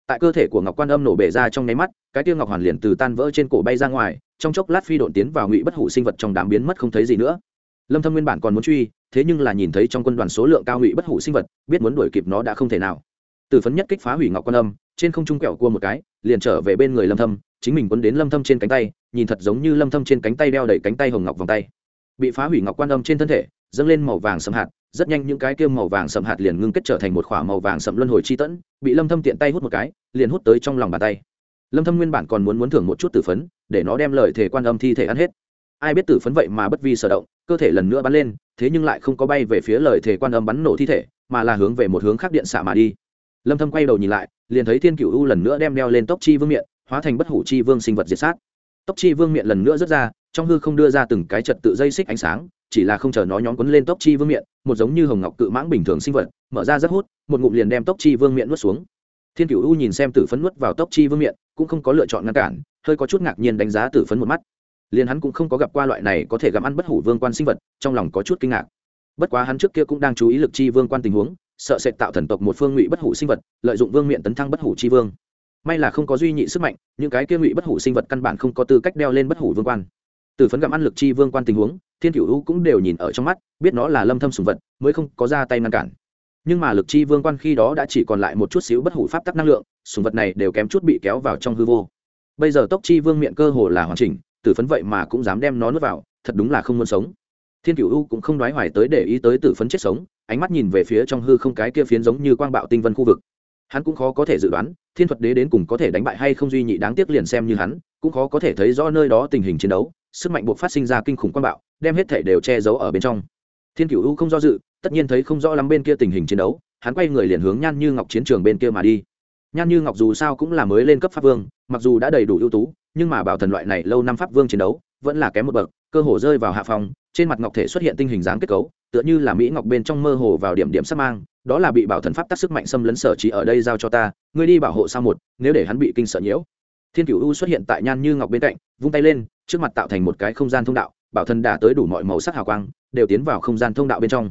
tại cơ thể của ngọc quan âm nổ bể ra trong nháy mắt, cái tiêu ngọc hoàn liền từ tan vỡ trên cổ bay ra ngoài, trong chốc lát phi độn tiến vào ngụy bất hủ sinh vật trong đám biến mất không thấy gì nữa. Lâm thâm nguyên bản còn muốn truy, thế nhưng là nhìn thấy trong quân đoàn số lượng cao ngụy bất hủ sinh vật, biết muốn đuổi kịp nó đã không thể nào. Từ phấn nhất kích phá hủy ngọc quan âm, trên không trung quẹo cua một cái, liền trở về bên người lâm thâm, chính mình quấn đến lâm thâm trên cánh tay, nhìn thật giống như lâm thâm trên cánh tay đeo đầy cánh tay hồng ngọc vòng tay. Bị phá hủy ngọc quan âm trên thân thể, dâng lên màu vàng sẩm hạt rất nhanh những cái kia màu vàng sậm hạt liền ngưng kết trở thành một khỏa màu vàng sậm luân hồi chi tẫn, bị lâm thâm tiện tay hút một cái, liền hút tới trong lòng bàn tay. Lâm thâm nguyên bản còn muốn muốn thưởng một chút tử phấn, để nó đem lời thể quan âm thi thể ăn hết. Ai biết tử phấn vậy mà bất vi sở động, cơ thể lần nữa bắn lên, thế nhưng lại không có bay về phía lời thể quan âm bắn nổ thi thể, mà là hướng về một hướng khác điện xạ mà đi. Lâm thâm quay đầu nhìn lại, liền thấy thiên cửu u lần nữa đem đeo lên tốc chi vương miệng hóa thành bất hủ chi vương sinh vật diệt sát. Tốc chi vương miệng lần nữa rớt ra, trong hư không đưa ra từng cái trật tự dây xích ánh sáng chỉ là không chờ nó nhóm quấn lên tốc chi vương miện, một giống như hồng ngọc cự mãng bình thường sinh vật, mở ra rất hút, một ngụm liền đem tốc chi vương miện nuốt xuống. Thiên cửu u nhìn xem tử phấn nuốt vào tốc chi vương miện, cũng không có lựa chọn ngăn cản, hơi có chút ngạc nhiên đánh giá tử phấn một mắt. Liền hắn cũng không có gặp qua loại này có thể gặm ăn bất hủ vương quan sinh vật, trong lòng có chút kinh ngạc. Bất quá hắn trước kia cũng đang chú ý lực chi vương quan tình huống, sợ sẽ tạo thần tộc một phương ngụy bất hủ sinh vật, lợi dụng vương miện tấn thăng bất hủ chi vương. May là không có duy nhị sức mạnh, những cái kia ngụy bất hủ sinh vật căn bản không có tư cách đeo lên bất hủ vương quan từ phấn gặm ăn lực chi vương quan tình huống, thiên cửu u cũng đều nhìn ở trong mắt, biết nó là lâm thâm sùng vật, mới không có ra tay ngăn cản. Nhưng mà lực chi vương quan khi đó đã chỉ còn lại một chút xíu bất hủ pháp tắc năng lượng, sùng vật này đều kém chút bị kéo vào trong hư vô. Bây giờ tốc chi vương miệng cơ hồ là hoàn chỉnh tử phấn vậy mà cũng dám đem nó nuốt vào, thật đúng là không muốn sống. Thiên cửu u cũng không nói hoài tới để ý tới tử phấn chết sống, ánh mắt nhìn về phía trong hư không cái kia phiến giống như quang bạo tinh vân khu vực. Hắn cũng khó có thể dự đoán, thiên thuật đế đến cùng có thể đánh bại hay không duy nhị đáng tiếc liền xem như hắn, cũng khó có thể thấy rõ nơi đó tình hình chiến đấu sức mạnh buộc phát sinh ra kinh khủng quan bạo, đem hết thể đều che giấu ở bên trong. Thiên cửu u không do dự, tất nhiên thấy không rõ lắm bên kia tình hình chiến đấu, hắn quay người liền hướng nhan như ngọc chiến trường bên kia mà đi. Nhan như ngọc dù sao cũng là mới lên cấp pháp vương, mặc dù đã đầy đủ ưu tú, nhưng mà bảo thần loại này lâu năm pháp vương chiến đấu, vẫn là kém một bậc, cơ hồ rơi vào hạ phòng trên mặt ngọc thể xuất hiện tinh hình dáng kết cấu, tựa như là mỹ ngọc bên trong mơ hồ vào điểm điểm sắc mang, đó là bị bảo thần pháp tác sức mạnh xâm lấn sở trí ở đây giao cho ta, ngươi đi bảo hộ sao một, nếu để hắn bị kinh sợ nhiễu thiên cựu u xuất hiện tại nhan như ngọc bên cạnh, vung tay lên, trước mặt tạo thành một cái không gian thông đạo, bảo thần đã tới đủ mọi màu sắc hào quang, đều tiến vào không gian thông đạo bên trong.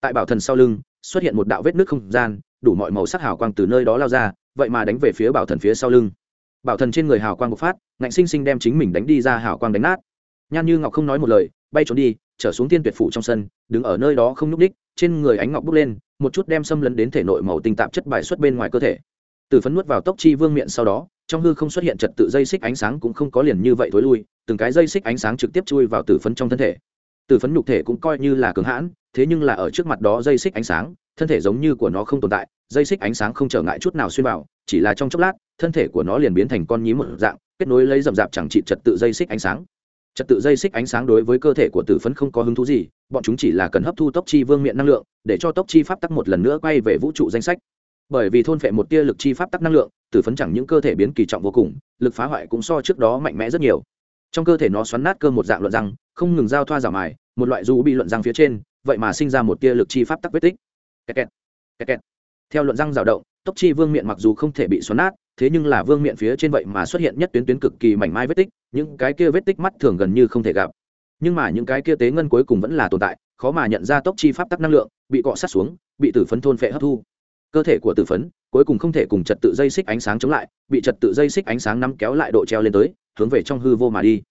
Tại bảo thần sau lưng, xuất hiện một đạo vết nước không gian, đủ mọi màu sắc hào quang từ nơi đó lao ra, vậy mà đánh về phía bảo thần phía sau lưng. Bảo thần trên người hào quang bộc phát, ngạnh sinh sinh đem chính mình đánh đi ra hào quang đánh nát. Nhan như ngọc không nói một lời, bay trốn đi, trở xuống tiên tuyệt phủ trong sân, đứng ở nơi đó không nhúc ních trên người ánh ngọc bước lên, một chút đem xâm lấn đến thể nội màu tinh tạp chất bài xuất bên ngoài cơ thể. Từ phấn nuốt vào tốc chi vương miệng sau đó trong hư không xuất hiện trật tự dây xích ánh sáng cũng không có liền như vậy thối lui, từng cái dây xích ánh sáng trực tiếp chui vào tử phấn trong thân thể. Tử phấn nhục thể cũng coi như là cường hãn, thế nhưng là ở trước mặt đó dây xích ánh sáng, thân thể giống như của nó không tồn tại, dây xích ánh sáng không trở ngại chút nào xuyên vào, chỉ là trong chốc lát, thân thể của nó liền biến thành con nhím một dạng, kết nối lấy rậm rạp chẳng trị trật tự dây xích ánh sáng. Trật tự dây xích ánh sáng đối với cơ thể của tử phấn không có hứng thú gì, bọn chúng chỉ là cần hấp thu tốc chi vương miệng năng lượng, để cho tốc chi pháp tắc một lần nữa quay về vũ trụ danh sách bởi vì thôn phệ một tia lực chi pháp tắc năng lượng tử phấn chẳng những cơ thể biến kỳ trọng vô cùng lực phá hoại cũng so trước đó mạnh mẽ rất nhiều. Trong cơ thể nó xoắn nát cơ một dạng luận răng không ngừng giao thoa giả mài một loại dù bị luận răng phía trên vậy mà sinh ra một tia lực chi pháp tắc vết tích. Kẹt kẹt, kẹt kẹt. theo luận răng rào động tốc chi vương miệng mặc dù không thể bị xoắn nát thế nhưng là vương miệng phía trên vậy mà xuất hiện nhất tuyến tuyến cực kỳ mảnh mai vết tích những cái kia vết tích mắt thường gần như không thể gặp. Nhưng mà những cái kia tế ngân cuối cùng vẫn là tồn tại khó mà nhận ra tốc chi pháp tắc năng lượng bị cọ sát xuống bị tử phấn thôn phệ hấp thu cơ thể của tử phấn, cuối cùng không thể cùng trật tự dây xích ánh sáng chống lại, bị trật tự dây xích ánh sáng nắm kéo lại độ treo lên tới, hướng về trong hư vô mà đi.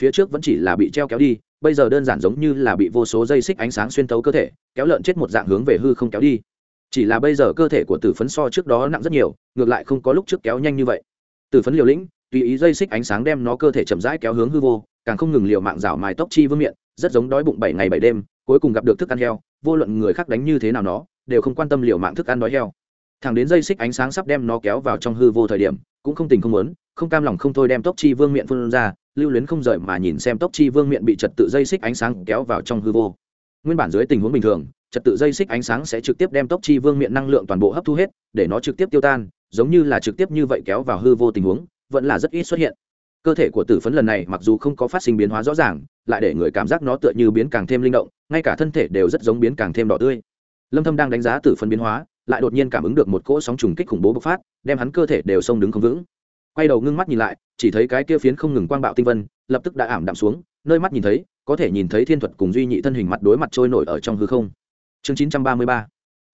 Phía trước vẫn chỉ là bị treo kéo đi, bây giờ đơn giản giống như là bị vô số dây xích ánh sáng xuyên tấu cơ thể, kéo lợn chết một dạng hướng về hư không kéo đi. Chỉ là bây giờ cơ thể của tử phấn so trước đó nặng rất nhiều, ngược lại không có lúc trước kéo nhanh như vậy. Tử phấn liều lĩnh, tùy ý dây xích ánh sáng đem nó cơ thể chậm rãi kéo hướng hư vô, càng không ngừng liều mạng rảo mài tóc chi vương miệng rất giống đói bụng bảy ngày bảy đêm, cuối cùng gặp được thức ăn heo, vô luận người khác đánh như thế nào nó đều không quan tâm liệu mạng thức ăn đói heo. Thẳng đến dây xích ánh sáng sắp đem nó kéo vào trong hư vô thời điểm, cũng không tình không muốn, không cam lòng không thôi đem tốc chi vương miệng phun ra, lưu luyến không rời mà nhìn xem tốc chi vương miệng bị trật tự dây xích ánh sáng kéo vào trong hư vô. Nguyên bản dưới tình huống bình thường, trật tự dây xích ánh sáng sẽ trực tiếp đem tốc chi vương miệng năng lượng toàn bộ hấp thu hết, để nó trực tiếp tiêu tan, giống như là trực tiếp như vậy kéo vào hư vô tình huống, vẫn là rất ít xuất hiện. Cơ thể của tử phấn lần này mặc dù không có phát sinh biến hóa rõ ràng, lại để người cảm giác nó tựa như biến càng thêm linh động, ngay cả thân thể đều rất giống biến càng thêm đỏ tươi lâm thâm đang đánh giá tử phân biến hóa, lại đột nhiên cảm ứng được một cỗ sóng trùng kích khủng bố bộc phát, đem hắn cơ thể đều xông đứng không vững. Quay đầu ngưng mắt nhìn lại, chỉ thấy cái kia phiến không ngừng quang bạo tinh vân, lập tức đã ảm đạm xuống, nơi mắt nhìn thấy, có thể nhìn thấy thiên thuật cùng duy nhị thân hình mặt đối mặt trôi nổi ở trong hư không. Chương 933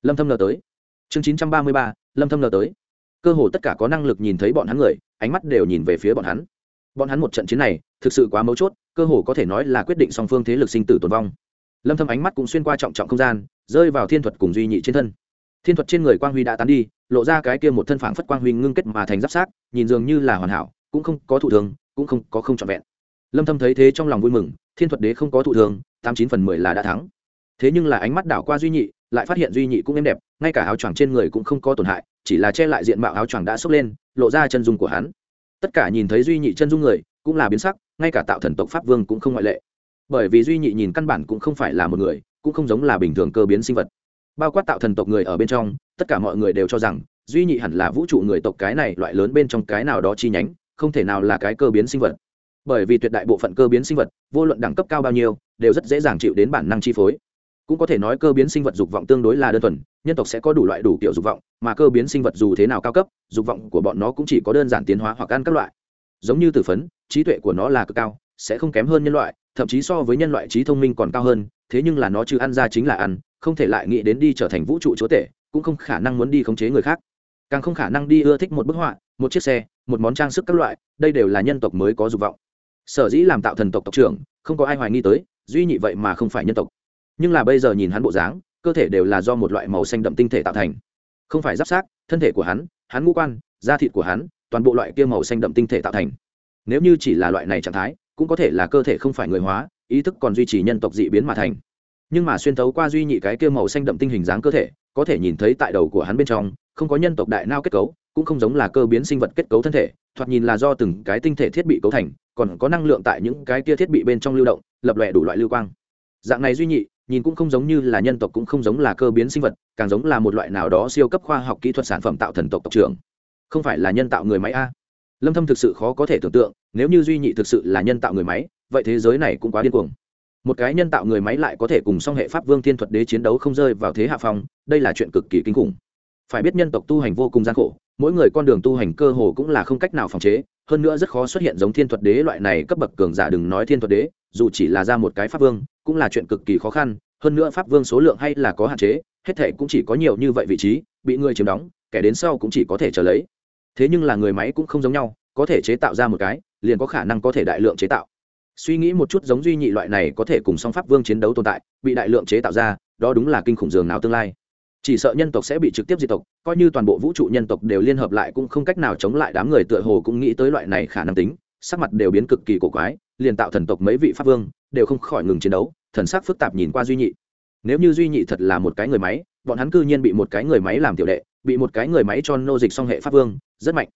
lâm thâm lờ tới. Chương 933 lâm thâm lờ tới. Cơ hồ tất cả có năng lực nhìn thấy bọn hắn người, ánh mắt đều nhìn về phía bọn hắn. Bọn hắn một trận chiến này, thực sự quá mấu chốt, cơ hồ có thể nói là quyết định song phương thế lực sinh tử tồn vong. Lâm thâm ánh mắt cũng xuyên qua trọng trọng không gian rơi vào thiên thuật cùng duy nhị trên thân. Thiên thuật trên người quang huy đã tán đi, lộ ra cái kia một thân phảng phất quang huy ngưng kết mà thành giáp sát, nhìn dường như là hoàn hảo, cũng không có thụ thường cũng không có không trọn vẹn. Lâm thâm thấy thế trong lòng vui mừng, thiên thuật đế không có thụ thường tám chín phần mười là đã thắng. Thế nhưng là ánh mắt đảo qua duy nhị, lại phát hiện duy nhị cũng êm đẹp, ngay cả áo choàng trên người cũng không có tổn hại, chỉ là che lại diện mạo áo choàng đã sốc lên, lộ ra chân dung của hắn. Tất cả nhìn thấy duy nhị chân dung người, cũng là biến sắc, ngay cả tạo thần tộc pháp vương cũng không ngoại lệ. Bởi vì duy nhị nhìn căn bản cũng không phải là một người cũng không giống là bình thường cơ biến sinh vật. Bao quát tạo thần tộc người ở bên trong, tất cả mọi người đều cho rằng, duy nhị hẳn là vũ trụ người tộc cái này loại lớn bên trong cái nào đó chi nhánh, không thể nào là cái cơ biến sinh vật. Bởi vì tuyệt đại bộ phận cơ biến sinh vật, vô luận đẳng cấp cao bao nhiêu, đều rất dễ dàng chịu đến bản năng chi phối. Cũng có thể nói cơ biến sinh vật dục vọng tương đối là đơn thuần, nhân tộc sẽ có đủ loại đủ kiểu dục vọng, mà cơ biến sinh vật dù thế nào cao cấp, dục vọng của bọn nó cũng chỉ có đơn giản tiến hóa hoặc ăn các loại. Giống như tử phấn, trí tuệ của nó là cực cao, sẽ không kém hơn nhân loại, thậm chí so với nhân loại trí thông minh còn cao hơn thế nhưng là nó trừ ăn ra chính là ăn, không thể lại nghĩ đến đi trở thành vũ trụ chúa tể, cũng không khả năng muốn đi khống chế người khác. Càng không khả năng đi ưa thích một bức họa, một chiếc xe, một món trang sức các loại, đây đều là nhân tộc mới có dục vọng. Sở dĩ làm tạo thần tộc tộc trưởng, không có ai hoài nghi tới, duy nhị vậy mà không phải nhân tộc. Nhưng là bây giờ nhìn hắn bộ dáng, cơ thể đều là do một loại màu xanh đậm tinh thể tạo thành. Không phải giáp sát thân thể của hắn hắn ngũ quan, da thịt của hắn, toàn bộ loại kia màu xanh đậm tinh thể tạo thành. Nếu như chỉ là loại này trạng thái, cũng có thể là cơ thể không phải người hóa ý thức còn duy trì nhân tộc dị biến mà thành. Nhưng mà xuyên thấu qua duy nhị cái kia màu xanh đậm tinh hình dáng cơ thể, có thể nhìn thấy tại đầu của hắn bên trong, không có nhân tộc đại nao kết cấu, cũng không giống là cơ biến sinh vật kết cấu thân thể, thoạt nhìn là do từng cái tinh thể thiết bị cấu thành, còn có năng lượng tại những cái kia thiết bị bên trong lưu động, lập lòe đủ loại lưu quang. Dạng này duy nhị, nhìn cũng không giống như là nhân tộc, cũng không giống là cơ biến sinh vật, càng giống là một loại nào đó siêu cấp khoa học kỹ thuật sản phẩm tạo thần tộc tộc trưởng. Không phải là nhân tạo người máy a? Lâm thâm thực sự khó có thể tưởng tượng, nếu như duy nhị thực sự là nhân tạo người máy vậy thế giới này cũng quá điên cuồng. Một cái nhân tạo người máy lại có thể cùng song hệ pháp vương thiên thuật đế chiến đấu không rơi vào thế hạ phong, đây là chuyện cực kỳ kinh khủng. Phải biết nhân tộc tu hành vô cùng gian khổ, mỗi người con đường tu hành cơ hồ cũng là không cách nào phòng chế, hơn nữa rất khó xuất hiện giống thiên thuật đế loại này cấp bậc cường giả đừng nói thiên thuật đế, dù chỉ là ra một cái pháp vương, cũng là chuyện cực kỳ khó khăn, hơn nữa pháp vương số lượng hay là có hạn chế, hết thể cũng chỉ có nhiều như vậy vị trí, bị người chiếm đóng, kẻ đến sau cũng chỉ có thể trở lấy. Thế nhưng là người máy cũng không giống nhau, có thể chế tạo ra một cái, liền có khả năng có thể đại lượng chế tạo suy nghĩ một chút giống duy nhị loại này có thể cùng song pháp vương chiến đấu tồn tại, bị đại lượng chế tạo ra, đó đúng là kinh khủng dường nào tương lai. Chỉ sợ nhân tộc sẽ bị trực tiếp diệt tộc, coi như toàn bộ vũ trụ nhân tộc đều liên hợp lại cũng không cách nào chống lại đám người tựa hồ cũng nghĩ tới loại này khả năng tính, sắc mặt đều biến cực kỳ cổ quái, liền tạo thần tộc mấy vị pháp vương đều không khỏi ngừng chiến đấu, thần sắc phức tạp nhìn qua duy nhị. Nếu như duy nhị thật là một cái người máy, bọn hắn cư nhiên bị một cái người máy làm tiểu đệ, bị một cái người máy cho nô dịch song hệ pháp vương, rất mạnh.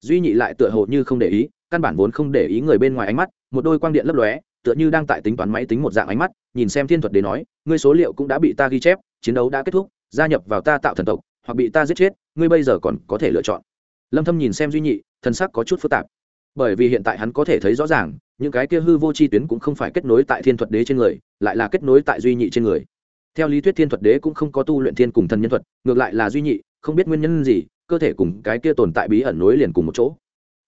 Duy nhị lại tựa hồ như không để ý căn bản vốn không để ý người bên ngoài ánh mắt, một đôi quang điện lấp lóe, tựa như đang tại tính toán máy tính một dạng ánh mắt, nhìn xem thiên thuật để nói, ngươi số liệu cũng đã bị ta ghi chép, chiến đấu đã kết thúc, gia nhập vào ta tạo thần tộc, hoặc bị ta giết chết, ngươi bây giờ còn có thể lựa chọn. Lâm thâm nhìn xem duy nhị thân sắc có chút phức tạp. Bởi vì hiện tại hắn có thể thấy rõ ràng, những cái kia hư vô chi tuyến cũng không phải kết nối tại thiên thuật đế trên người, lại là kết nối tại duy nhị trên người. Theo lý thuyết thiên thuật đế cũng không có tu luyện thiên cùng thần nhân thuật, ngược lại là duy nhị, không biết nguyên nhân gì, cơ thể cùng cái kia tồn tại bí ẩn nối liền cùng một chỗ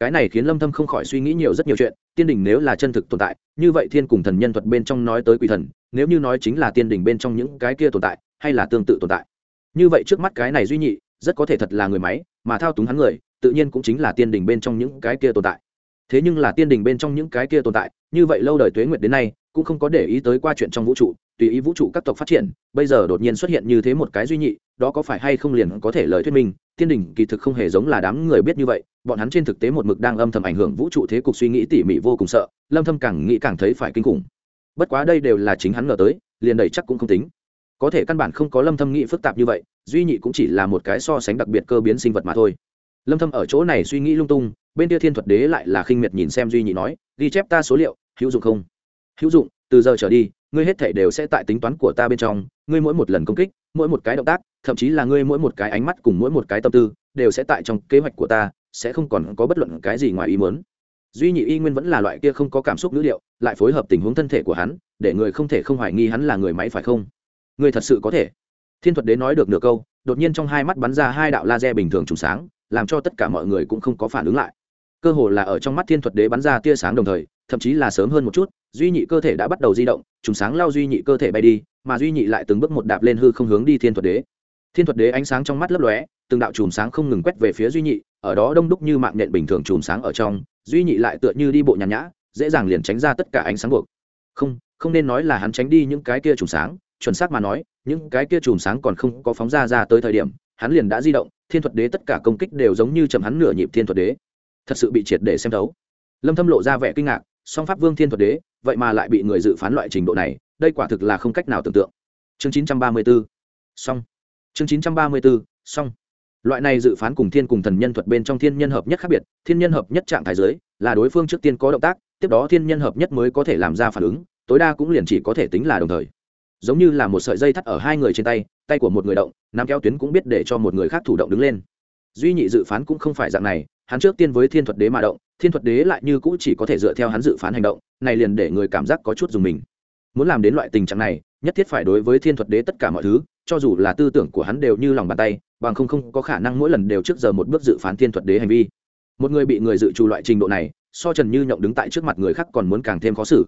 cái này khiến lâm thâm không khỏi suy nghĩ nhiều rất nhiều chuyện, tiên đình nếu là chân thực tồn tại, như vậy thiên cùng thần nhân thuật bên trong nói tới quỷ thần, nếu như nói chính là tiên đình bên trong những cái kia tồn tại, hay là tương tự tồn tại. Như vậy trước mắt cái này duy nhị, rất có thể thật là người máy, mà thao túng hắn người, tự nhiên cũng chính là tiên đình bên trong những cái kia tồn tại. Thế nhưng là tiên đình bên trong những cái kia tồn tại, như vậy lâu đời tuế nguyệt đến nay, cũng không có để ý tới qua chuyện trong vũ trụ, tùy ý vũ trụ các tộc phát triển, bây giờ đột nhiên xuất hiện như thế một cái duy nhị, đó có phải hay không liền có thể lời thuyết minh, tiên đình kỳ thực không hề giống là đám người biết như vậy bọn hắn trên thực tế một mực đang âm thầm ảnh hưởng vũ trụ thế cục suy nghĩ tỉ mỉ vô cùng sợ, lâm thâm càng nghĩ càng thấy phải kinh khủng. Bất quá đây đều là chính hắn ngờ tới, liền đẩy chắc cũng không tính. Có thể căn bản không có lâm thâm nghĩ phức tạp như vậy, duy nhị cũng chỉ là một cái so sánh đặc biệt cơ biến sinh vật mà thôi. Lâm thâm ở chỗ này suy nghĩ lung tung, bên kia thiên thuật đế lại là khinh miệt nhìn xem duy nhị nói, ghi chép ta số liệu, hữu dụng không? Hữu dụng, từ giờ trở đi, ngươi hết thảy đều sẽ tại tính toán của ta bên trong, ngươi mỗi một lần công kích, mỗi một cái động tác, thậm chí là ngươi mỗi một cái ánh mắt cùng mỗi một cái tâm tư, đều sẽ tại trong kế hoạch của ta sẽ không còn có bất luận cái gì ngoài ý muốn. Duy nhị y nguyên vẫn là loại kia không có cảm xúc ngữ liệu lại phối hợp tình huống thân thể của hắn, để người không thể không hoài nghi hắn là người máy phải không? Người thật sự có thể. Thiên thuật đế nói được nửa câu, đột nhiên trong hai mắt bắn ra hai đạo laser bình thường trùng sáng, làm cho tất cả mọi người cũng không có phản ứng lại. Cơ hồ là ở trong mắt thiên thuật đế bắn ra tia sáng đồng thời, thậm chí là sớm hơn một chút, duy nhị cơ thể đã bắt đầu di động, trùng sáng lao duy nhị cơ thể bay đi, mà duy nhị lại từng bước một đạp lên hư không hướng đi thiên thuật đế. Thiên thuật đế ánh sáng trong mắt lấp lóe, từng đạo chùm sáng không ngừng quét về phía duy nhị ở đó đông đúc như mạng nhện bình thường chùm sáng ở trong, duy nhị lại tựa như đi bộ nhàn nhã, dễ dàng liền tránh ra tất cả ánh sáng buộc. Không không nên nói là hắn tránh đi những cái kia chùm sáng, chuẩn xác mà nói, những cái kia chùm sáng còn không có phóng ra ra tới thời điểm, hắn liền đã di động, thiên thuật đế tất cả công kích đều giống như chậm hắn nửa nhịp thiên thuật đế. Thật sự bị triệt để xem thấu. Lâm thâm lộ ra vẻ kinh ngạc, song pháp vương thiên thuật đế, vậy mà lại bị người dự phán loại trình độ này, đây quả thực là không cách nào tưởng tượng. Chương 934 song chương 934 song loại này dự phán cùng thiên cùng thần nhân thuật bên trong thiên nhân hợp nhất khác biệt, thiên nhân hợp nhất trạng thái giới là đối phương trước tiên có động tác, tiếp đó thiên nhân hợp nhất mới có thể làm ra phản ứng, tối đa cũng liền chỉ có thể tính là đồng thời. Giống như là một sợi dây thắt ở hai người trên tay tay của một người động, nắm kéo tuyến cũng biết để cho một người khác thủ động đứng lên. Duy nhị dự phán cũng không phải dạng này, hắn trước tiên với thiên thuật đế mà động, thiên thuật đế lại như cũng chỉ có thể dựa theo hắn dự phán hành động, này liền để người cảm giác có chút dùng mình. Muốn làm đến loại tình trạng này, nhất thiết phải đối với thiên thuật đế tất cả mọi thứ cho dù là tư tưởng của hắn đều như lòng bàn tay, bằng không không có khả năng mỗi lần đều trước giờ một bước dự phán thiên thuật đế hành vi. Một người bị người dự trù loại trình độ này, so trần như nhộng đứng tại trước mặt người khác còn muốn càng thêm khó xử.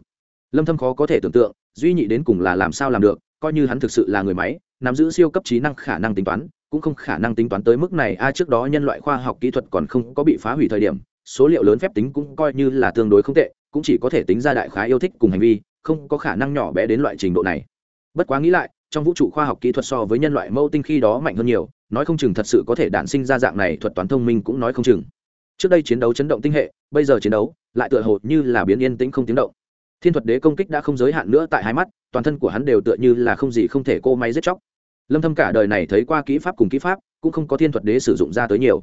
Lâm thâm khó có thể tưởng tượng, duy nhị đến cùng là làm sao làm được, coi như hắn thực sự là người máy, nắm giữ siêu cấp trí năng khả năng tính toán, cũng không khả năng tính toán tới mức này, a, trước đó nhân loại khoa học kỹ thuật còn không có bị phá hủy thời điểm, số liệu lớn phép tính cũng coi như là tương đối không tệ, cũng chỉ có thể tính ra đại khái yêu thích cùng hành vi, không có khả năng nhỏ bé đến loại trình độ này. Bất quá nghĩ lại trong vũ trụ khoa học kỹ thuật so với nhân loại mâu tinh khi đó mạnh hơn nhiều, nói không chừng thật sự có thể đản sinh ra dạng này, thuật toán thông minh cũng nói không chừng. Trước đây chiến đấu chấn động tinh hệ, bây giờ chiến đấu lại tựa hồ như là biến yên tĩnh không tiếng động. Thiên thuật đế công kích đã không giới hạn nữa tại hai mắt, toàn thân của hắn đều tựa như là không gì không thể cô máy giết chóc. Lâm thâm cả đời này thấy qua kỹ pháp cùng kỹ pháp, cũng không có thiên thuật đế sử dụng ra tới nhiều.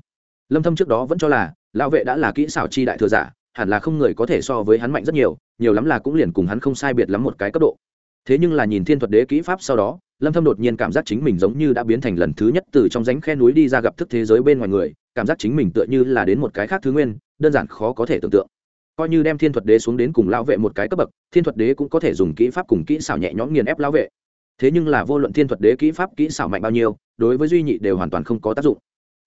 Lâm thâm trước đó vẫn cho là, lão vệ đã là kỹ xảo chi đại thừa giả, hẳn là không người có thể so với hắn mạnh rất nhiều nhiều lắm là cũng liền cùng hắn không sai biệt lắm một cái cấp độ thế nhưng là nhìn thiên thuật đế kỹ pháp sau đó, lâm thâm đột nhiên cảm giác chính mình giống như đã biến thành lần thứ nhất từ trong rãnh khe núi đi ra gặp thức thế giới bên ngoài người, cảm giác chính mình tựa như là đến một cái khác thứ nguyên, đơn giản khó có thể tưởng tượng. Coi như đem thiên thuật đế xuống đến cùng lão vệ một cái cấp bậc, thiên thuật đế cũng có thể dùng kỹ pháp cùng kỹ xảo nhẹ nhõm nghiền ép lão vệ. Thế nhưng là vô luận thiên thuật đế kỹ pháp kỹ xảo mạnh bao nhiêu, đối với duy nhị đều hoàn toàn không có tác dụng.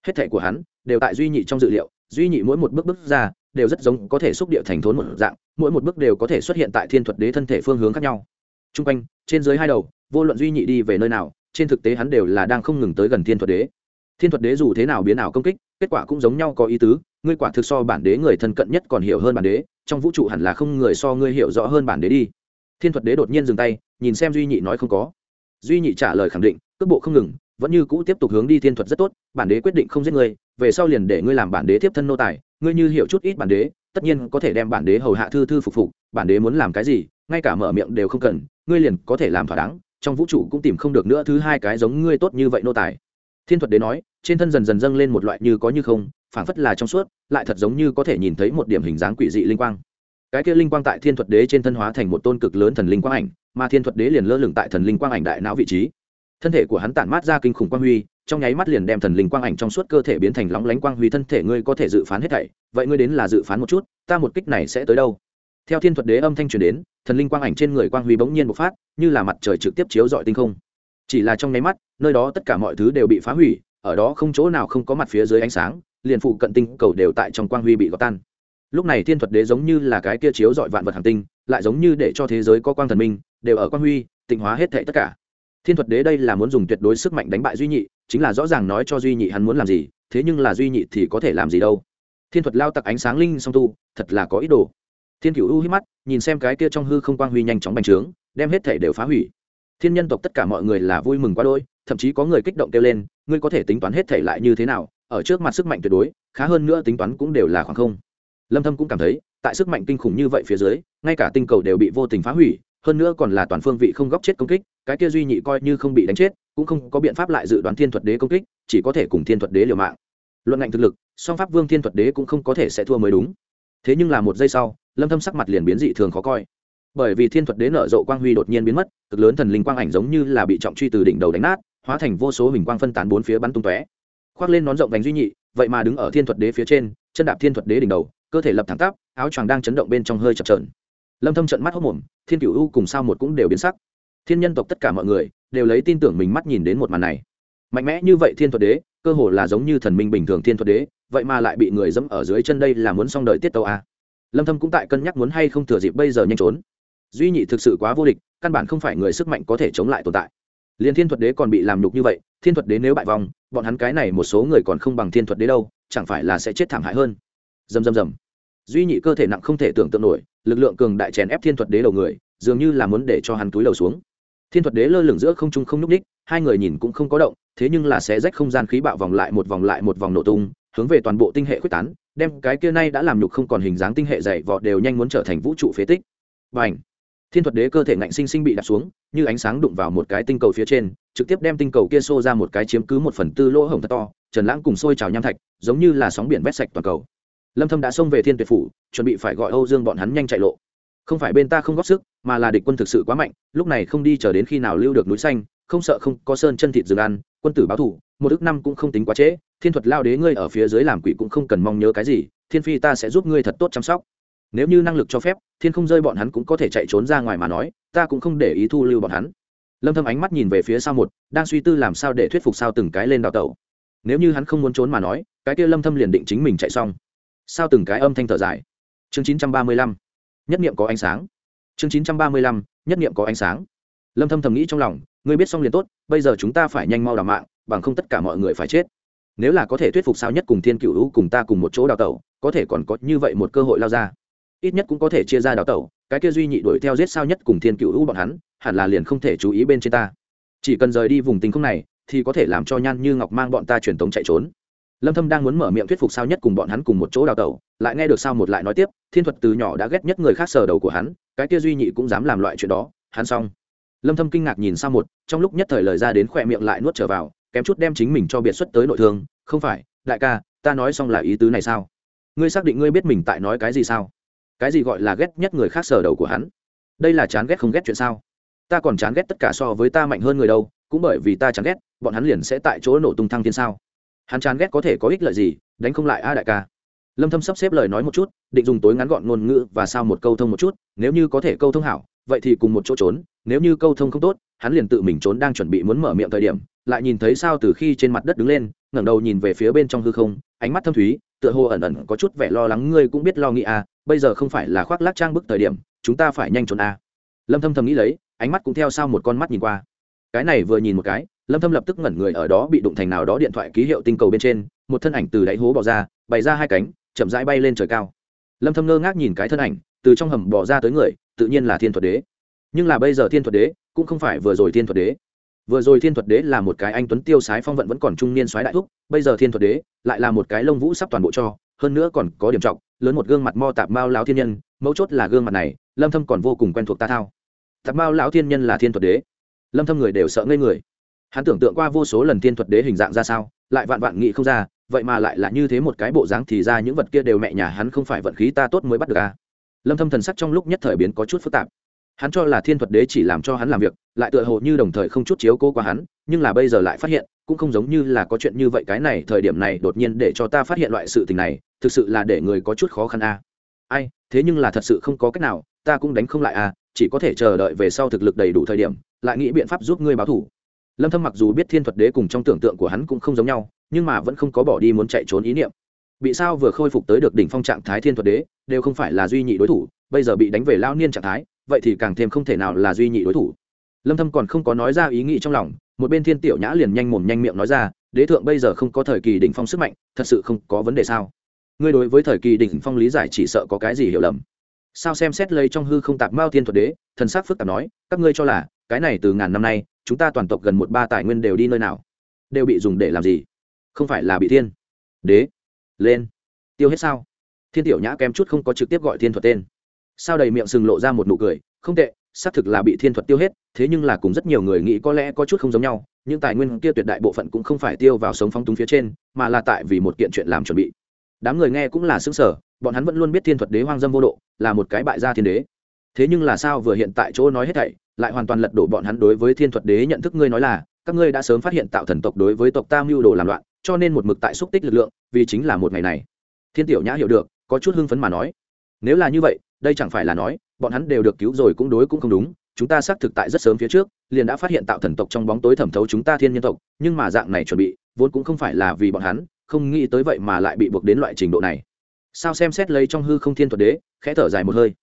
Hết thệ của hắn đều tại duy nhị trong dự liệu, duy nhị mỗi một bước bước ra đều rất giống có thể xúc địa thành thốn một dạng, mỗi một bước đều có thể xuất hiện tại thiên thuật đế thân thể phương hướng khác nhau t r u n g quanh, trên dưới hai đầu, vô luận duy nhị đi về nơi nào, trên thực tế hắn đều là đang không ngừng tới gần thiên thuật đế. Thiên thuật đế dù thế nào biến ảo công kích, kết quả cũng giống nhau có ý tứ, ngươi quả thực so bản đế người thân cận nhất còn hiểu hơn bản đế, trong vũ trụ hẳn là không người so ngươi hiểu rõ hơn bản đế đi. Thiên thuật đế đột nhiên dừng tay, nhìn xem duy nhị nói không có. Duy nhị trả lời khẳng định, cước bộ không ngừng, vẫn như cũ tiếp tục hướng đi thiên thuật rất tốt, bản đế quyết định không giết ngươi, về sau liền để ngươi làm bản đế tiếp thân nô tài, ngươi như hiểu chút ít bản đế, tất nhiên có thể đem bản đế hầu hạ thư thư phục phục, bản đế muốn làm cái gì ngay cả mở miệng đều không cần, ngươi liền có thể làm thỏa đáng, trong vũ trụ cũng tìm không được nữa thứ hai cái giống ngươi tốt như vậy nô tài. Thiên thuật đế nói, trên thân dần dần dâng lên một loại như có như không, phảng phất là trong suốt, lại thật giống như có thể nhìn thấy một điểm hình dáng quỷ dị linh quang. Cái kia linh quang tại thiên thuật đế trên thân hóa thành một tôn cực lớn thần linh quang ảnh, mà thiên thuật đế liền lơ lửng tại thần linh quang ảnh đại não vị trí. Thân thể của hắn tản mát ra kinh khủng quang huy, trong nháy mắt liền đem thần linh quang ảnh trong suốt cơ thể biến thành lóng lánh quang huy, thân thể ngươi có thể dự phán hết thảy, vậy ngươi đến là dự phán một chút, ta một kích này sẽ tới đâu? Theo thiên thuật đế âm thanh truyền đến, thần linh quang ảnh trên người quang huy bỗng nhiên bộc phát, như là mặt trời trực tiếp chiếu dọi tinh không. Chỉ là trong nháy mắt, nơi đó tất cả mọi thứ đều bị phá hủy, ở đó không chỗ nào không có mặt phía dưới ánh sáng, liền phụ cận tinh cầu đều tại trong quang huy bị gọt tan. Lúc này thiên thuật đế giống như là cái kia chiếu dọi vạn vật hàng tinh, lại giống như để cho thế giới có quang thần minh, đều ở quang huy, tịnh hóa hết thệ tất cả. Thiên thuật đế đây là muốn dùng tuyệt đối sức mạnh đánh bại duy nhị, chính là rõ ràng nói cho duy nhị hắn muốn làm gì, thế nhưng là duy nhị thì có thể làm gì đâu. Thiên thuật lao tặc ánh sáng linh song tu, thật là có ý đồ thiên cựu u hít mắt, nhìn xem cái kia trong hư không quang huy nhanh chóng bành trướng, đem hết thể đều phá hủy. Thiên nhân tộc tất cả mọi người là vui mừng quá đôi thậm chí có người kích động kêu lên, ngươi có thể tính toán hết thể lại như thế nào? Ở trước mặt sức mạnh tuyệt đối, khá hơn nữa tính toán cũng đều là khoảng không. Lâm thâm cũng cảm thấy, tại sức mạnh kinh khủng như vậy phía dưới, ngay cả tinh cầu đều bị vô tình phá hủy, hơn nữa còn là toàn phương vị không góc chết công kích, cái kia duy nhị coi như không bị đánh chết, cũng không có biện pháp lại dự đoán thiên thuật đế công kích, chỉ có thể cùng thiên thuật đế liều mạng. Luận ngạnh thực lực, song pháp vương thiên thuật đế cũng không có thể sẽ thua mới đúng. Thế nhưng là một giây sau lâm thâm sắc mặt liền biến dị thường khó coi. Bởi vì thiên thuật đế nở rộ quang huy đột nhiên biến mất, cực lớn thần linh quang ảnh giống như là bị trọng truy từ đỉnh đầu đánh nát, hóa thành vô số hình quang phân tán bốn phía bắn tung tóe. Khoác lên nón rộng vành duy nhị, vậy mà đứng ở thiên thuật đế phía trên, chân đạp thiên thuật đế đỉnh đầu, cơ thể lập thẳng tắp, áo choàng đang chấn động bên trong hơi chập chờn. Lâm thâm trợn mắt hốt mồm, thiên cửu u cùng sao một cũng đều biến sắc. Thiên nhân tộc tất cả mọi người đều lấy tin tưởng mình mắt nhìn đến một màn này. Mạnh mẽ như vậy thiên thuật đế, cơ hồ là giống như thần minh bình thường thiên thuật đế, vậy mà lại bị người dẫm ở dưới chân đây là muốn xong đời tiết tâu à? Lâm thâm cũng tại cân nhắc muốn hay không thừa dịp bây giờ nhanh trốn. Duy nhị thực sự quá vô địch, căn bản không phải người sức mạnh có thể chống lại tồn tại. Liền thiên thuật đế còn bị làm nhục như vậy, thiên thuật đế nếu bại vòng bọn hắn cái này một số người còn không bằng thiên thuật đế đâu, chẳng phải là sẽ chết thảm hại hơn? Dầm dầm dầm duy nhị cơ thể nặng không thể tưởng tượng nổi, lực lượng cường đại chèn ép thiên thuật đế đầu người, dường như là muốn để cho hắn túi đầu xuống. Thiên thuật đế lơ lửng giữa không trung không n ú c ních hai người nhìn cũng không có động, thế nhưng là sẽ rách không gian khí bạo vòng lại một vòng lại một vòng nổ tung, hướng về toàn bộ tinh hệ quyết tán đem cái kia nay đã làm nhục không còn hình dáng tinh hệ dày vọt đều nhanh muốn trở thành vũ trụ phế tích. Và thiên thuật đế cơ thể ngạnh sinh sinh bị đạp xuống, như ánh sáng đụng vào một cái tinh cầu phía trên, trực tiếp đem tinh cầu kia xô ra một cái chiếm cứ một phần tư lỗ hổng thật to, trần lãng cùng sôi trào nham thạch, giống như là sóng biển vét sạch toàn cầu. Lâm thâm đã xông về thiên tuyệt phủ, chuẩn bị phải gọi âu dương bọn hắn nhanh chạy lộ. Không phải bên ta không góp sức, mà là địch quân thực sự quá mạnh, lúc này không đi chờ đến khi nào lưu được núi xanh, không sợ không có sơn chân thịt rừng ăn quân tử báo thủ, một ước năm cũng không tính quá trễ, thiên thuật lao đế ngươi ở phía dưới làm quỷ cũng không cần mong nhớ cái gì, thiên phi ta sẽ giúp ngươi thật tốt chăm sóc. Nếu như năng lực cho phép, thiên không rơi bọn hắn cũng có thể chạy trốn ra ngoài mà nói, ta cũng không để ý thu lưu bọn hắn. Lâm thâm ánh mắt nhìn về phía sau một, đang suy tư làm sao để thuyết phục sao từng cái lên đào tẩu. Nếu như hắn không muốn trốn mà nói, cái kia lâm thâm liền định chính mình chạy xong. Sao từng cái âm thanh thở dài. Chương 935 nhất niệm có ánh sáng. Chương 935 nhất niệm có ánh sáng. Lâm thâm thầm nghĩ trong lòng ngươi biết xong liền tốt, bây giờ chúng ta phải nhanh mau đào mạng, bằng không tất cả mọi người phải chết. Nếu là có thể thuyết phục sao nhất cùng thiên cựu cùng ta cùng một chỗ đào tẩu, có thể còn có như vậy một cơ hội lao ra. Ít nhất cũng có thể chia ra đào tẩu, cái kia duy nhị đuổi theo giết sao nhất cùng thiên cựu bọn hắn, hẳn là liền không thể chú ý bên trên ta. Chỉ cần rời đi vùng tình không này, thì có thể làm cho nhan như ngọc mang bọn ta truyền tống chạy trốn. Lâm thâm đang muốn mở miệng thuyết phục sao nhất cùng bọn hắn cùng một chỗ đào tẩu, lại nghe được sao một lại nói tiếp, thiên thuật từ nhỏ đã ghét nhất người khác sờ đầu của hắn, cái kia duy nhị cũng dám làm loại chuyện đó, hắn xong lâm thâm kinh ngạc nhìn sang một, trong lúc nhất thời lời ra đến khỏe miệng lại nuốt trở vào, kém chút đem chính mình cho biệt xuất tới nội thương. Không phải, đại ca, ta nói xong là ý tứ này sao? Ngươi xác định ngươi biết mình tại nói cái gì sao? Cái gì gọi là ghét nhất người khác sở đầu của hắn? Đây là chán ghét không ghét chuyện sao? Ta còn chán ghét tất cả so với ta mạnh hơn người đâu, cũng bởi vì ta chán ghét, bọn hắn liền sẽ tại chỗ nổ tung thăng thiên sao? Hắn chán ghét có thể có ích lợi gì, đánh không lại a đại ca. Lâm thâm sắp xếp lời nói một chút, định dùng tối ngắn gọn ngôn ngữ và sao một câu thông một chút, nếu như có thể câu thông hảo vậy thì cùng một chỗ trốn, nếu như câu thông không tốt, hắn liền tự mình trốn đang chuẩn bị muốn mở miệng thời điểm, lại nhìn thấy sao từ khi trên mặt đất đứng lên, ngẩng đầu nhìn về phía bên trong hư không, ánh mắt thâm thúy, tựa hồ ẩn ẩn có chút vẻ lo lắng, ngươi cũng biết lo nghĩ à bây giờ không phải là khoác lác trang bức thời điểm, chúng ta phải nhanh trốn à. Lâm thâm thầm nghĩ lấy, ánh mắt cũng theo sau một con mắt nhìn qua. Cái này vừa nhìn một cái, lâm thâm lập tức ngẩn người ở đó bị đụng thành nào đó điện thoại ký hiệu tinh cầu bên trên, một thân ảnh từ đáy hố bò ra, bày ra hai cánh, chậm rãi bay lên trời cao. Lâm thâm ngơ ngác nhìn cái thân ảnh, từ trong hầm bò ra tới người tự nhiên là thiên thuật đế. Nhưng là bây giờ thiên thuật đế cũng không phải vừa rồi thiên thuật đế. Vừa rồi thiên thuật đế là một cái anh tuấn tiêu sái phong vận vẫn còn trung niên soái đại thúc, bây giờ thiên thuật đế lại là một cái lông vũ sắp toàn bộ cho, hơn nữa còn có điểm trọng, lớn một gương mặt mo tạp mao lão thiên nhân, mấu chốt là gương mặt này, lâm thâm còn vô cùng quen thuộc ta thao. Tạp mao lão thiên nhân là thiên thuật đế. Lâm thâm người đều sợ ngây người. Hắn tưởng tượng qua vô số lần thiên thuật đế hình dạng ra sao, lại vạn vạn nghĩ không ra, vậy mà lại là như thế một cái bộ dáng thì ra những vật kia đều mẹ nhà hắn không phải vận khí ta tốt mới bắt được à lâm thâm thần sắc trong lúc nhất thời biến có chút phức tạp. Hắn cho là thiên thuật đế chỉ làm cho hắn làm việc lại tựa hồ như đồng thời không chút chiếu cố qua hắn nhưng là bây giờ lại phát hiện cũng không giống như là có chuyện như vậy cái này thời điểm này đột nhiên để cho ta phát hiện loại sự tình này thực sự là để người có chút khó khăn a. À. ai thế nhưng là thật sự không có cách nào ta cũng đánh không lại a à, chỉ có thể chờ đợi về sau thực lực đầy đủ thời điểm lại nghĩ biện pháp giúp ngươi báo thủ. Lâm thâm mặc dù biết thiên thuật đế cùng trong tưởng tượng của hắn cũng không giống nhau nhưng mà vẫn không có bỏ đi muốn chạy trốn ý niệm. Bị sao vừa khôi phục tới được đỉnh phong trạng thái thiên thuật đế đều không phải là duy nhị đối thủ, bây giờ bị đánh về lao niên trạng thái, vậy thì càng thêm không thể nào là duy nhị đối thủ. Lâm thâm còn không có nói ra ý nghĩ trong lòng, một bên thiên tiểu nhã liền nhanh mồm nhanh miệng nói ra, đế thượng bây giờ không có thời kỳ đỉnh phong sức mạnh, thật sự không có vấn đề sao? Ngươi đối với thời kỳ đỉnh phong lý giải chỉ sợ có cái gì hiểu lầm? Sao xem xét lấy trong hư không tạp mao thiên thuật đế, thần sắc phức tạp nói, các ngươi cho là, cái này từ ngàn năm nay, chúng ta toàn tộc gần một ba tài nguyên đều đi nơi nào? Đều bị dùng để làm gì? Không phải là bị thiên? Đế? Lên? Tiêu hết sao? Thiên tiểu nhã kém chút không có trực tiếp gọi thiên thuật tên. Sao đầy miệng sừng lộ ra một nụ cười, không tệ, xác thực là bị thiên thuật tiêu hết, thế nhưng là cùng rất nhiều người nghĩ có lẽ có chút không giống nhau nhưng tài nguyên kia tuyệt đại bộ phận cũng không phải tiêu vào sống phóng túng phía trên, mà là tại vì một kiện chuyện làm chuẩn bị. Đám người nghe cũng là xứng sở bọn hắn vẫn luôn biết thiên thuật đế hoang dâm vô độ, là một cái bại gia thiên đế. Thế nhưng là sao vừa hiện tại chỗ nói hết thảy, lại hoàn toàn lật đổ bọn hắn đối với thiên thuật đế nhận thức ngươi nói là, các ngươi đã sớm phát hiện tạo thần tộc đối với tộc ta mưu đồ làm loạn, cho nên một mực tại xúc tích lực lượng, vì chính là một ngày này. Thiên tiểu nhã hiểu được có chút hưng phấn mà nói. Nếu là như vậy, đây chẳng phải là nói, bọn hắn đều được cứu rồi cũng đối cũng không đúng, chúng ta xác thực tại rất sớm phía trước, liền đã phát hiện tạo thần tộc trong bóng tối thẩm thấu chúng ta thiên nhân tộc, nhưng mà dạng này chuẩn bị, vốn cũng không phải là vì bọn hắn, không nghĩ tới vậy mà lại bị buộc đến loại trình độ này. Sao xem xét lấy trong hư không thiên thuật đế, khẽ thở dài một hơi.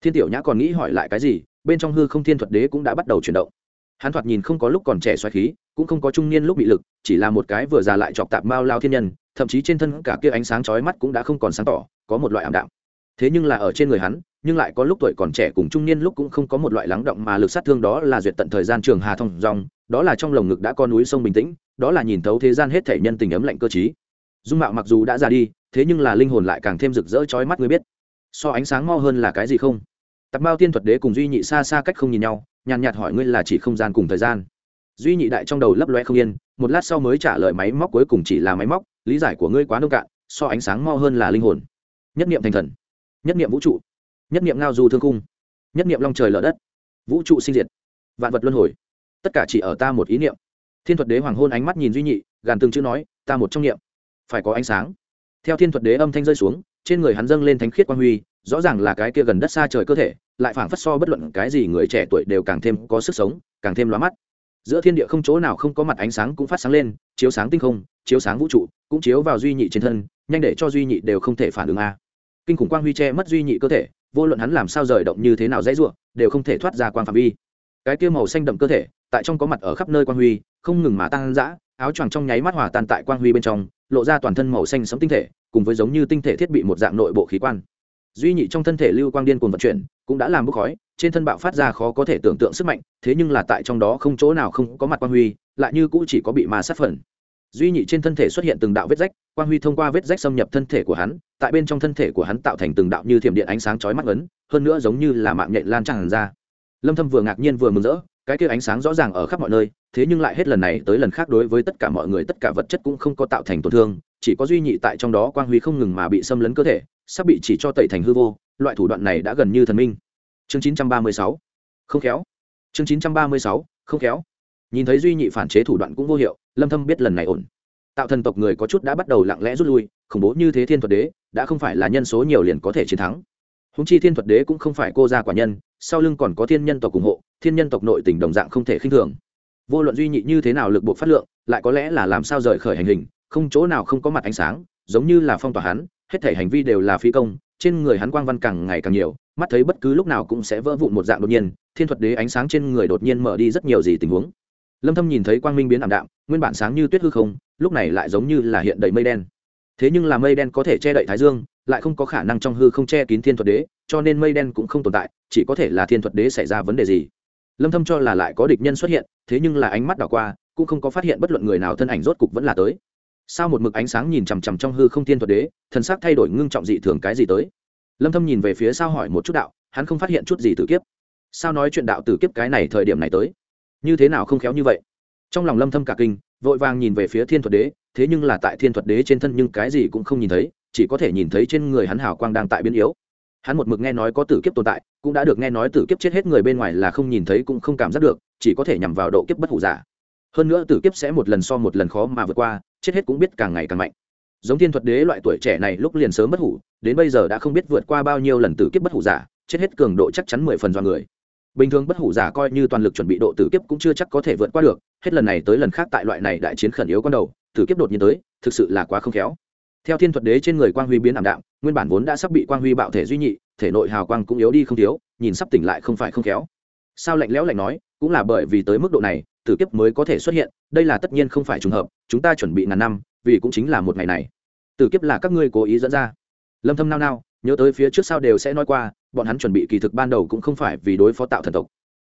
Thiên tiểu nhã còn nghĩ hỏi lại cái gì, bên trong hư không thiên thuật đế cũng đã bắt đầu chuyển động. Hắn thoạt nhìn không có lúc còn trẻ xoáy khí, cũng không có trung niên lúc bị lực, chỉ là một cái vừa già lại chọc tạp mao lao thiên nhân, thậm chí trên thân cả kia ánh sáng chói mắt cũng đã không còn sáng tỏ có một loại ảm đạm. Thế nhưng là ở trên người hắn, nhưng lại có lúc tuổi còn trẻ cùng trung niên lúc cũng không có một loại lắng động mà lực sát thương đó là duyệt tận thời gian trường hà thông dòng, đó là trong lồng ngực đã có núi sông bình tĩnh, đó là nhìn thấu thế gian hết thể nhân tình ấm lạnh cơ chí dung mạo mặc dù đã già đi, thế nhưng là linh hồn lại càng thêm rực rỡ chói mắt người biết. So ánh sáng mo hơn là cái gì không? Tập bao tiên thuật đế cùng duy nhị xa xa cách không nhìn nhau, nhàn nhạt hỏi ngươi là chỉ không gian cùng thời gian. Duy nhị đại trong đầu lấp loe không yên, một lát sau mới trả lời máy móc cuối cùng chỉ là máy móc, lý giải của ngươi quá nông cạn, so ánh sáng mo hơn là linh hồn nhất niệm thành thần, nhất niệm vũ trụ, nhất niệm ngao du thương cung nhất niệm long trời lở đất, vũ trụ sinh diệt, vạn vật luân hồi. Tất cả chỉ ở ta một ý niệm. Thiên thuật đế hoàng hôn ánh mắt nhìn duy nhị, gàn từng chữ nói, ta một trong niệm. Phải có ánh sáng. Theo thiên thuật đế âm thanh rơi xuống, trên người hắn dâng lên thánh khiết quang huy, rõ ràng là cái kia gần đất xa trời cơ thể, lại phảng phất so bất luận cái gì người trẻ tuổi đều càng thêm có sức sống, càng thêm lóa mắt. Giữa thiên địa không chỗ nào không có mặt ánh sáng cũng phát sáng lên, chiếu sáng tinh không, chiếu sáng vũ trụ, cũng chiếu vào duy nhị trên thân, nhanh để cho duy nhị đều không thể phản ứng a kinh khủng quang huy che mất duy nhị cơ thể, vô luận hắn làm sao rời động như thế nào dễ ruộng, đều không thể thoát ra quang phạm vi. Cái kia màu xanh đậm cơ thể, tại trong có mặt ở khắp nơi quang huy, không ngừng mà tăng dã, áo choàng trong nháy mắt hòa tan tại quang huy bên trong, lộ ra toàn thân màu xanh sống tinh thể, cùng với giống như tinh thể thiết bị một dạng nội bộ khí quan. Duy nhị trong thân thể lưu quang điên cuồng vận chuyển, cũng đã làm bốc khói, trên thân bạo phát ra khó có thể tưởng tượng sức mạnh, thế nhưng là tại trong đó không chỗ nào không có mặt quang huy, lại như cũ chỉ có bị ma sát phần duy nhị trên thân thể xuất hiện từng đạo vết rách, quang huy thông qua vết rách xâm nhập thân thể của hắn, tại bên trong thân thể của hắn tạo thành từng đạo như thiểm điện ánh sáng chói mắt ấn, hơn nữa giống như là mạng nhện lan tràn ra. Lâm thâm vừa ngạc nhiên vừa mừng rỡ, cái kia ánh sáng rõ ràng ở khắp mọi nơi, thế nhưng lại hết lần này tới lần khác đối với tất cả mọi người, tất cả vật chất cũng không có tạo thành tổn thương, chỉ có duy nhị tại trong đó quang huy không ngừng mà bị xâm lấn cơ thể, sắp bị chỉ cho tẩy thành hư vô, loại thủ đoạn này đã gần như thần minh. Chương 936 không khéo. Chương 936 không khéo nhìn thấy duy nhị phản chế thủ đoạn cũng vô hiệu, lâm thâm biết lần này ổn. Tạo thần tộc người có chút đã bắt đầu lặng lẽ rút lui, khủng bố như thế thiên thuật đế, đã không phải là nhân số nhiều liền có thể chiến thắng. Húng chi thiên thuật đế cũng không phải cô gia quả nhân, sau lưng còn có thiên nhân tộc ủng hộ, thiên nhân tộc nội tình đồng dạng không thể khinh thường. Vô luận duy nhị như thế nào lực buộc phát lượng, lại có lẽ là làm sao rời khởi hành hình, không chỗ nào không có mặt ánh sáng, giống như là phong tỏa hắn, hết thể hành vi đều là phi công, trên người hắn quang văn càng ngày càng nhiều, mắt thấy bất cứ lúc nào cũng sẽ vỡ vụn một dạng đột nhiên, thiên thuật đế ánh sáng trên người đột nhiên mở đi rất nhiều gì tình huống lâm thâm nhìn thấy quang minh biến ảm đạm, nguyên bản sáng như tuyết hư không, lúc này lại giống như là hiện đầy mây đen. Thế nhưng là mây đen có thể che đậy thái dương, lại không có khả năng trong hư không che kín thiên thuật đế, cho nên mây đen cũng không tồn tại, chỉ có thể là thiên thuật đế xảy ra vấn đề gì. Lâm thâm cho là lại có địch nhân xuất hiện, thế nhưng là ánh mắt đảo qua, cũng không có phát hiện bất luận người nào thân ảnh rốt cục vẫn là tới. Sao một mực ánh sáng nhìn chằm chằm trong hư không thiên thuật đế, thần sắc thay đổi ngưng trọng dị thường cái gì tới. Lâm thâm nhìn về phía sau hỏi một chút đạo, hắn không phát hiện chút gì tử kiếp. Sao nói chuyện đạo tử kiếp cái này thời điểm này tới? Như thế nào không khéo như vậy? Trong lòng lâm thâm cả kinh, vội vàng nhìn về phía thiên thuật đế, thế nhưng là tại thiên thuật đế trên thân nhưng cái gì cũng không nhìn thấy, chỉ có thể nhìn thấy trên người hắn hào quang đang tại biến yếu. Hắn một mực nghe nói có tử kiếp tồn tại, cũng đã được nghe nói tử kiếp chết hết người bên ngoài là không nhìn thấy cũng không cảm giác được, chỉ có thể nhằm vào độ kiếp bất hủ giả. Hơn nữa tử kiếp sẽ một lần so một lần khó mà vượt qua, chết hết cũng biết càng ngày càng mạnh. Giống thiên thuật đế loại tuổi trẻ này lúc liền sớm bất hủ, đến bây giờ đã không biết vượt qua bao nhiêu lần tử kiếp bất hủ giả, chết hết cường độ chắc chắn mười phần do người bình thường bất hủ giả coi như toàn lực chuẩn bị độ tử kiếp cũng chưa chắc có thể vượt qua được, hết lần này tới lần khác tại loại này đại chiến khẩn yếu con đầu, tử kiếp đột nhiên tới, thực sự là quá không khéo. Theo thiên thuật đế trên người quang huy biến ảm đạm, nguyên bản vốn đã sắp bị quang huy bạo thể duy nhị, thể nội hào quang cũng yếu đi không thiếu, nhìn sắp tỉnh lại không phải không khéo. Sao lạnh lẽo lạnh nói, cũng là bởi vì tới mức độ này, tử kiếp mới có thể xuất hiện, đây là tất nhiên không phải trùng hợp, chúng ta chuẩn bị ngàn năm, vì cũng chính là một ngày này. Tử kiếp là các ngươi cố ý dẫn ra. Lâm thâm nao nao, nhớ tới phía trước sau đều sẽ nói qua bọn hắn chuẩn bị kỳ thực ban đầu cũng không phải vì đối phó tạo thần tộc.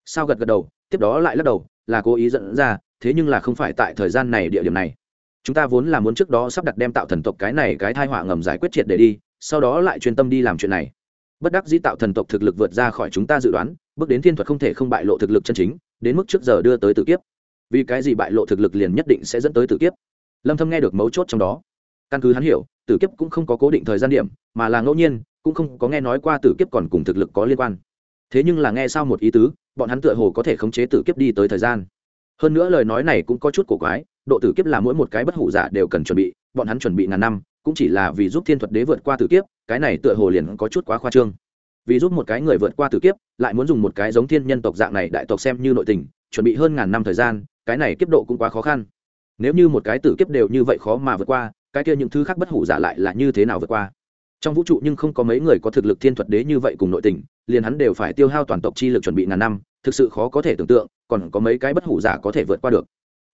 Sao gật gật đầu, tiếp đó lại lắc đầu, là cố ý dẫn ra, thế nhưng là không phải tại thời gian này địa điểm này. Chúng ta vốn là muốn trước đó sắp đặt đem tạo thần tộc cái này cái thai họa ngầm giải quyết triệt để đi, sau đó lại chuyên tâm đi làm chuyện này. Bất đắc dĩ tạo thần tộc thực lực vượt ra khỏi chúng ta dự đoán, bước đến thiên thuật không thể không bại lộ thực lực chân chính, đến mức trước giờ đưa tới tử kiếp. Vì cái gì bại lộ thực lực liền nhất định sẽ dẫn tới tử kiếp? Lâm thâm nghe được mấu chốt trong đó. Căn cứ hắn hiểu, tử kiếp cũng không có cố định thời gian điểm, mà là ngẫu nhiên cũng không có nghe nói qua tử kiếp còn cùng thực lực có liên quan. Thế nhưng là nghe sau một ý tứ, bọn hắn tựa hồ có thể khống chế tử kiếp đi tới thời gian. Hơn nữa lời nói này cũng có chút cổ quái, độ tử kiếp là mỗi một cái bất hủ giả đều cần chuẩn bị, bọn hắn chuẩn bị ngàn năm, cũng chỉ là vì giúp thiên thuật đế vượt qua tử kiếp, cái này tựa hồ liền có chút quá khoa trương. Vì giúp một cái người vượt qua tử kiếp, lại muốn dùng một cái giống thiên nhân tộc dạng này đại tộc xem như nội tình, chuẩn bị hơn ngàn năm thời gian, cái này kiếp độ cũng quá khó khăn. Nếu như một cái tử kiếp đều như vậy khó mà vượt qua, cái kia những thứ khác bất hủ giả lại là như thế nào vượt qua? Trong vũ trụ nhưng không có mấy người có thực lực thiên thuật đế như vậy cùng nội tình, liền hắn đều phải tiêu hao toàn tộc chi lực chuẩn bị ngàn năm, thực sự khó có thể tưởng tượng, còn có mấy cái bất hủ giả có thể vượt qua được.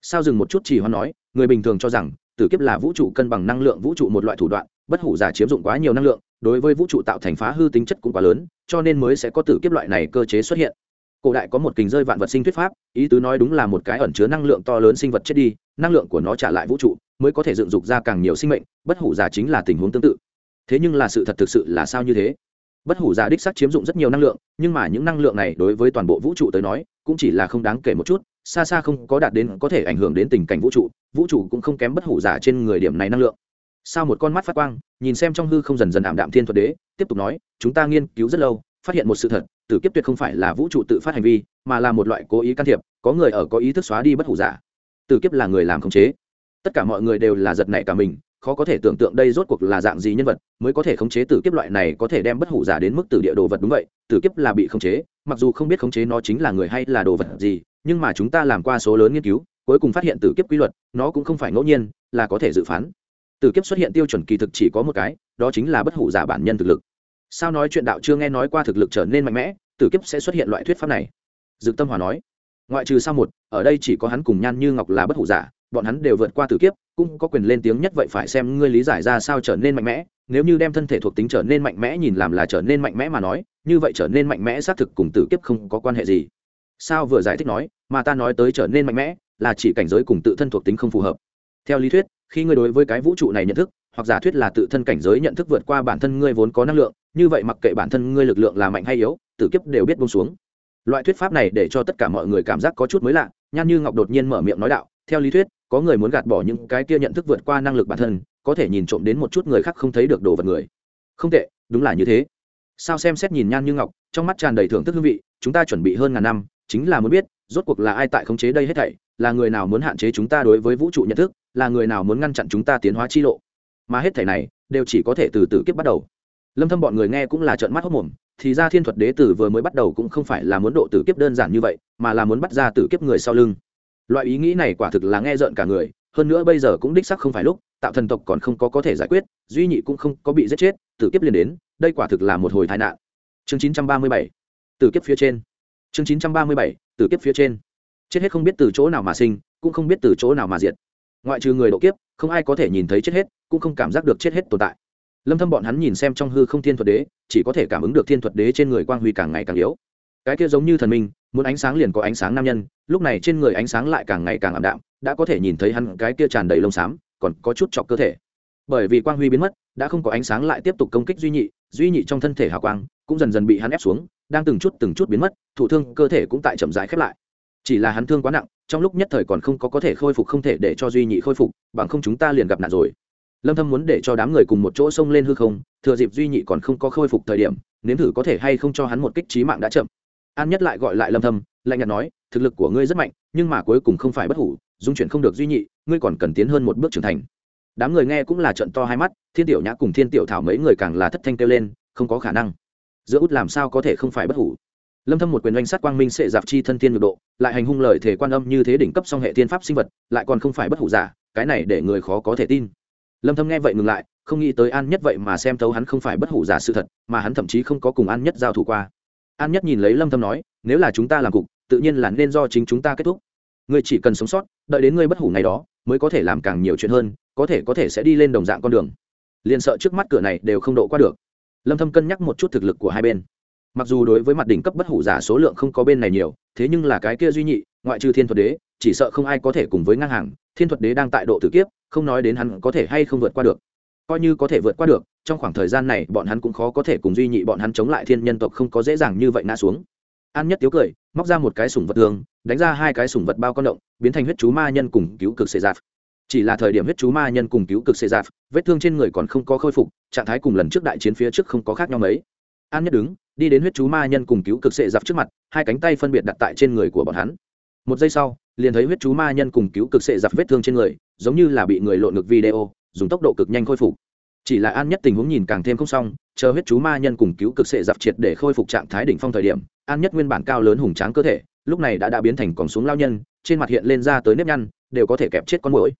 Sao dừng một chút chỉ hoan nói, người bình thường cho rằng, tử kiếp là vũ trụ cân bằng năng lượng vũ trụ một loại thủ đoạn, bất hủ giả chiếm dụng quá nhiều năng lượng, đối với vũ trụ tạo thành phá hư tính chất cũng quá lớn, cho nên mới sẽ có tử kiếp loại này cơ chế xuất hiện. Cổ đại có một kình rơi vạn vật sinh thuyết pháp, ý tứ nói đúng là một cái ẩn chứa năng lượng to lớn sinh vật chết đi, năng lượng của nó trả lại vũ trụ, mới có thể dựng dục ra càng nhiều sinh mệnh, bất hủ giả chính là tình huống tương tự thế nhưng là sự thật thực sự là sao như thế? Bất hủ giả đích sắc chiếm dụng rất nhiều năng lượng, nhưng mà những năng lượng này đối với toàn bộ vũ trụ tới nói, cũng chỉ là không đáng kể một chút, xa xa không có đạt đến có thể ảnh hưởng đến tình cảnh vũ trụ vũ trụ cũng không kém bất hủ giả trên người điểm này năng lượng. Sao một con mắt phát quang, nhìn xem trong hư không dần dần ảm đạm thiên thuật đế, tiếp tục nói, chúng ta nghiên cứu rất lâu, phát hiện một sự thật, tử kiếp tuyệt không phải là vũ trụ tự phát hành vi, mà là một loại cố ý can thiệp, có người ở có ý thức xóa đi bất hủ giả. Tử kiếp là người làm khống chế. Tất cả mọi người đều là giật nảy cả mình khó có thể tưởng tượng đây rốt cuộc là dạng gì nhân vật, mới có thể khống chế tử kiếp loại này có thể đem bất hủ giả đến mức tử địa đồ vật đúng vậy, tử kiếp là bị khống chế, mặc dù không biết khống chế nó chính là người hay là đồ vật gì, nhưng mà chúng ta làm qua số lớn nghiên cứu, cuối cùng phát hiện tử kiếp quy luật, nó cũng không phải ngẫu nhiên, là có thể dự phán. Tử kiếp xuất hiện tiêu chuẩn kỳ thực chỉ có một cái, đó chính là bất hủ giả bản nhân thực lực. Sao nói chuyện đạo chưa nghe nói qua thực lực trở nên mạnh mẽ, tử kiếp sẽ xuất hiện loại thuyết pháp này? Dực tâm hòa nói. Ngoại trừ sao một, ở đây chỉ có hắn cùng nhan như ngọc là bất hủ giả bọn hắn đều vượt qua tử kiếp, cũng có quyền lên tiếng nhất vậy phải xem ngươi lý giải ra sao trở nên mạnh mẽ, nếu như đem thân thể thuộc tính trở nên mạnh mẽ nhìn làm là trở nên mạnh mẽ mà nói, như vậy trở nên mạnh mẽ xác thực cùng tử kiếp không có quan hệ gì. Sao vừa giải thích nói, mà ta nói tới trở nên mạnh mẽ, là chỉ cảnh giới cùng tự thân thuộc tính không phù hợp. Theo lý thuyết, khi ngươi đối với cái vũ trụ này nhận thức, hoặc giả thuyết là tự thân cảnh giới nhận thức vượt qua bản thân ngươi vốn có năng lượng, như vậy mặc kệ bản thân ngươi lực lượng là mạnh hay yếu, tử kiếp đều biết bông xuống. Loại thuyết pháp này để cho tất cả mọi người cảm giác có chút mới lạ, nhan như ngọc đột nhiên mở miệng nói đạo, theo lý thuyết có người muốn gạt bỏ những cái kia nhận thức vượt qua năng lực bản thân, có thể nhìn trộm đến một chút người khác không thấy được đồ vật người. Không tệ, đúng là như thế. Sao xem xét nhìn nhan như ngọc, trong mắt tràn đầy thưởng thức hương vị, chúng ta chuẩn bị hơn ngàn năm, chính là muốn biết, rốt cuộc là ai tại khống chế đây hết thảy, là người nào muốn hạn chế chúng ta đối với vũ trụ nhận thức, là người nào muốn ngăn chặn chúng ta tiến hóa chi lộ. Mà hết thảy này, đều chỉ có thể từ từ kiếp bắt đầu. Lâm thâm bọn người nghe cũng là trợn mắt hốt mồm, thì ra thiên thuật đế tử vừa mới bắt đầu cũng không phải là muốn độ tử kiếp đơn giản như vậy, mà là muốn bắt ra tử kiếp người sau lưng loại ý nghĩ này quả thực là nghe rợn cả người, hơn nữa bây giờ cũng đích sắc không phải lúc, tạo thần tộc còn không có có thể giải quyết, duy nhị cũng không có bị giết chết, tử kiếp liền đến, đây quả thực là một hồi tai nạn. Chương 937 tử kiếp phía trên. Chương 937 tử kiếp phía trên. Chết hết không biết từ chỗ nào mà sinh, cũng không biết từ chỗ nào mà diệt. Ngoại trừ người độ kiếp, không ai có thể nhìn thấy chết hết, cũng không cảm giác được chết hết tồn tại. Lâm thâm bọn hắn nhìn xem trong hư không thiên thuật đế, chỉ có thể cảm ứng được thiên thuật đế trên người quang huy càng ngày càng yếu cái kia giống như thần minh, muốn ánh sáng liền có ánh sáng nam nhân, lúc này trên người ánh sáng lại càng ngày càng ảm đạm, đã có thể nhìn thấy hắn cái kia tràn đầy lông xám, còn có chút chọc cơ thể. Bởi vì quang huy biến mất, đã không có ánh sáng lại tiếp tục công kích duy nhị duy nhị trong thân thể hào quang cũng dần dần bị hắn ép xuống, đang từng chút từng chút biến mất thủ thương cơ thể cũng tại chậm rãi khép lại. Chỉ là hắn thương quá nặng, trong lúc nhất thời còn không có có thể khôi phục không thể để cho duy nhị khôi phục, bằng không chúng ta liền gặp nạn rồi. Lâm thâm muốn để cho đám người cùng một chỗ xông lên hư không, thừa dịp duy nhị còn không có khôi phục thời điểm, nếm thử có thể hay không cho hắn một kích trí mạng đã chậm an nhất lại gọi lại lâm thâm, lạnh nhạt nói, thực lực của ngươi rất mạnh, nhưng mà cuối cùng không phải bất hủ, dung chuyển không được duy nhị, ngươi còn cần tiến hơn một bước trưởng thành. Đám người nghe cũng là trận to hai mắt, thiên tiểu nhã cùng thiên tiểu thảo mấy người càng là thất thanh kêu lên, không có khả năng. Giữa út làm sao có thể không phải bất hủ? Lâm thâm một quyền oanh sát quang minh sẽ giạp chi thân thiên nhược độ, lại hành hung lời thể quan âm như thế đỉnh cấp song hệ thiên pháp sinh vật, lại còn không phải bất hủ giả, cái này để người khó có thể tin. Lâm thâm nghe vậy ngừng lại, không nghĩ tới an nhất vậy mà xem thấu hắn không phải bất hủ giả sự thật, mà hắn thậm chí không có cùng an nhất giao thủ qua an nhất nhìn lấy lâm thâm nói, nếu là chúng ta làm cục, tự nhiên là nên do chính chúng ta kết thúc. Ngươi chỉ cần sống sót, đợi đến ngươi bất hủ ngày đó, mới có thể làm càng nhiều chuyện hơn, có thể có thể sẽ đi lên đồng dạng con đường. Liền sợ trước mắt cửa này đều không độ qua được. Lâm thâm cân nhắc một chút thực lực của hai bên. Mặc dù đối với mặt đỉnh cấp bất hủ giả số lượng không có bên này nhiều, thế nhưng là cái kia duy nhị, ngoại trừ thiên thuật đế, chỉ sợ không ai có thể cùng với ngang hàng. Thiên thuật đế đang tại độ tử kiếp, không nói đến hắn có thể hay không vượt qua được coi như có thể vượt qua được, trong khoảng thời gian này, bọn hắn cũng khó có thể cùng duy nhị bọn hắn chống lại thiên nhân tộc không có dễ dàng như vậy ngã xuống. An nhất tiếu cười, móc ra một cái sủng vật thường, đánh ra hai cái sủng vật bao con động, biến thành huyết chú ma nhân cùng cứu cực xệ giạt chỉ là thời điểm huyết chú ma nhân cùng cứu cực xệ giạt vết thương trên người còn không có khôi phục, trạng thái cùng lần trước đại chiến phía trước không có khác nhau mấy. An nhất đứng, đi đến huyết chú ma nhân cùng cứu cực xệ giặc trước mặt, hai cánh tay phân biệt đặt tại trên người của bọn hắn. Một giây sau, liền thấy huyết chú ma nhân cùng cứu cực xệ giặc vết thương trên người, giống như là bị người lộn ngược video dùng tốc độ cực nhanh khôi phục. Chỉ là an nhất tình huống nhìn càng thêm không xong, chờ huyết chú ma nhân cùng cứu cực sệ giặc triệt để khôi phục trạng thái đỉnh phong thời điểm, an nhất nguyên bản cao lớn hùng tráng cơ thể, lúc này đã đã biến thành còn xuống lao nhân, trên mặt hiện lên ra tới nếp nhăn, đều có thể kẹp chết con mũi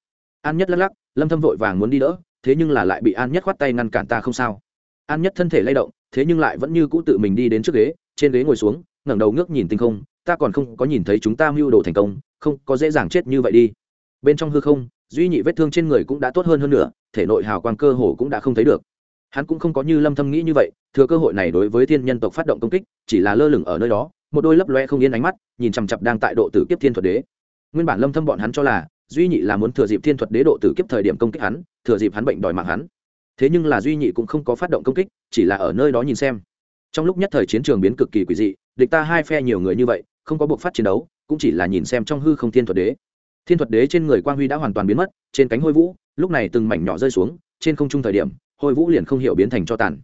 an nhất lắc lắc, lâm thâm vội vàng muốn đi đỡ, thế nhưng là lại bị an nhất khoát tay ngăn cản ta không sao. An nhất thân thể lay động, thế nhưng lại vẫn như cũ tự mình đi đến trước ghế, trên ghế ngồi xuống, ngẩng đầu ngước nhìn tinh không, ta còn không có nhìn thấy chúng ta mưu đồ thành công, không có dễ dàng chết như vậy đi. Bên trong hư không duy nhị vết thương trên người cũng đã tốt hơn hơn nữa, thể nội hào quang cơ hồ cũng đã không thấy được. Hắn cũng không có như lâm thâm nghĩ như vậy, thừa cơ hội này đối với thiên nhân tộc phát động công kích, chỉ là lơ lửng ở nơi đó, một đôi lấp loe không yên ánh mắt, nhìn chằm chằm đang tại độ tử kiếp thiên thuật đế. Nguyên bản lâm thâm bọn hắn cho là, duy nhị là muốn thừa dịp thiên thuật đế độ tử kiếp thời điểm công kích hắn, thừa dịp hắn bệnh đòi mạng hắn. Thế nhưng là duy nhị cũng không có phát động công kích, chỉ là ở nơi đó nhìn xem. Trong lúc nhất thời chiến trường biến cực kỳ quỷ dị, địch ta hai phe nhiều người như vậy, không có buộc phát chiến đấu, cũng chỉ là nhìn xem trong hư không thiên thuật đế thiên thuật đế trên người quang huy đã hoàn toàn biến mất, trên cánh hôi vũ, lúc này từng mảnh nhỏ rơi xuống, trên không trung thời điểm, hôi vũ liền không hiểu biến thành cho tàn.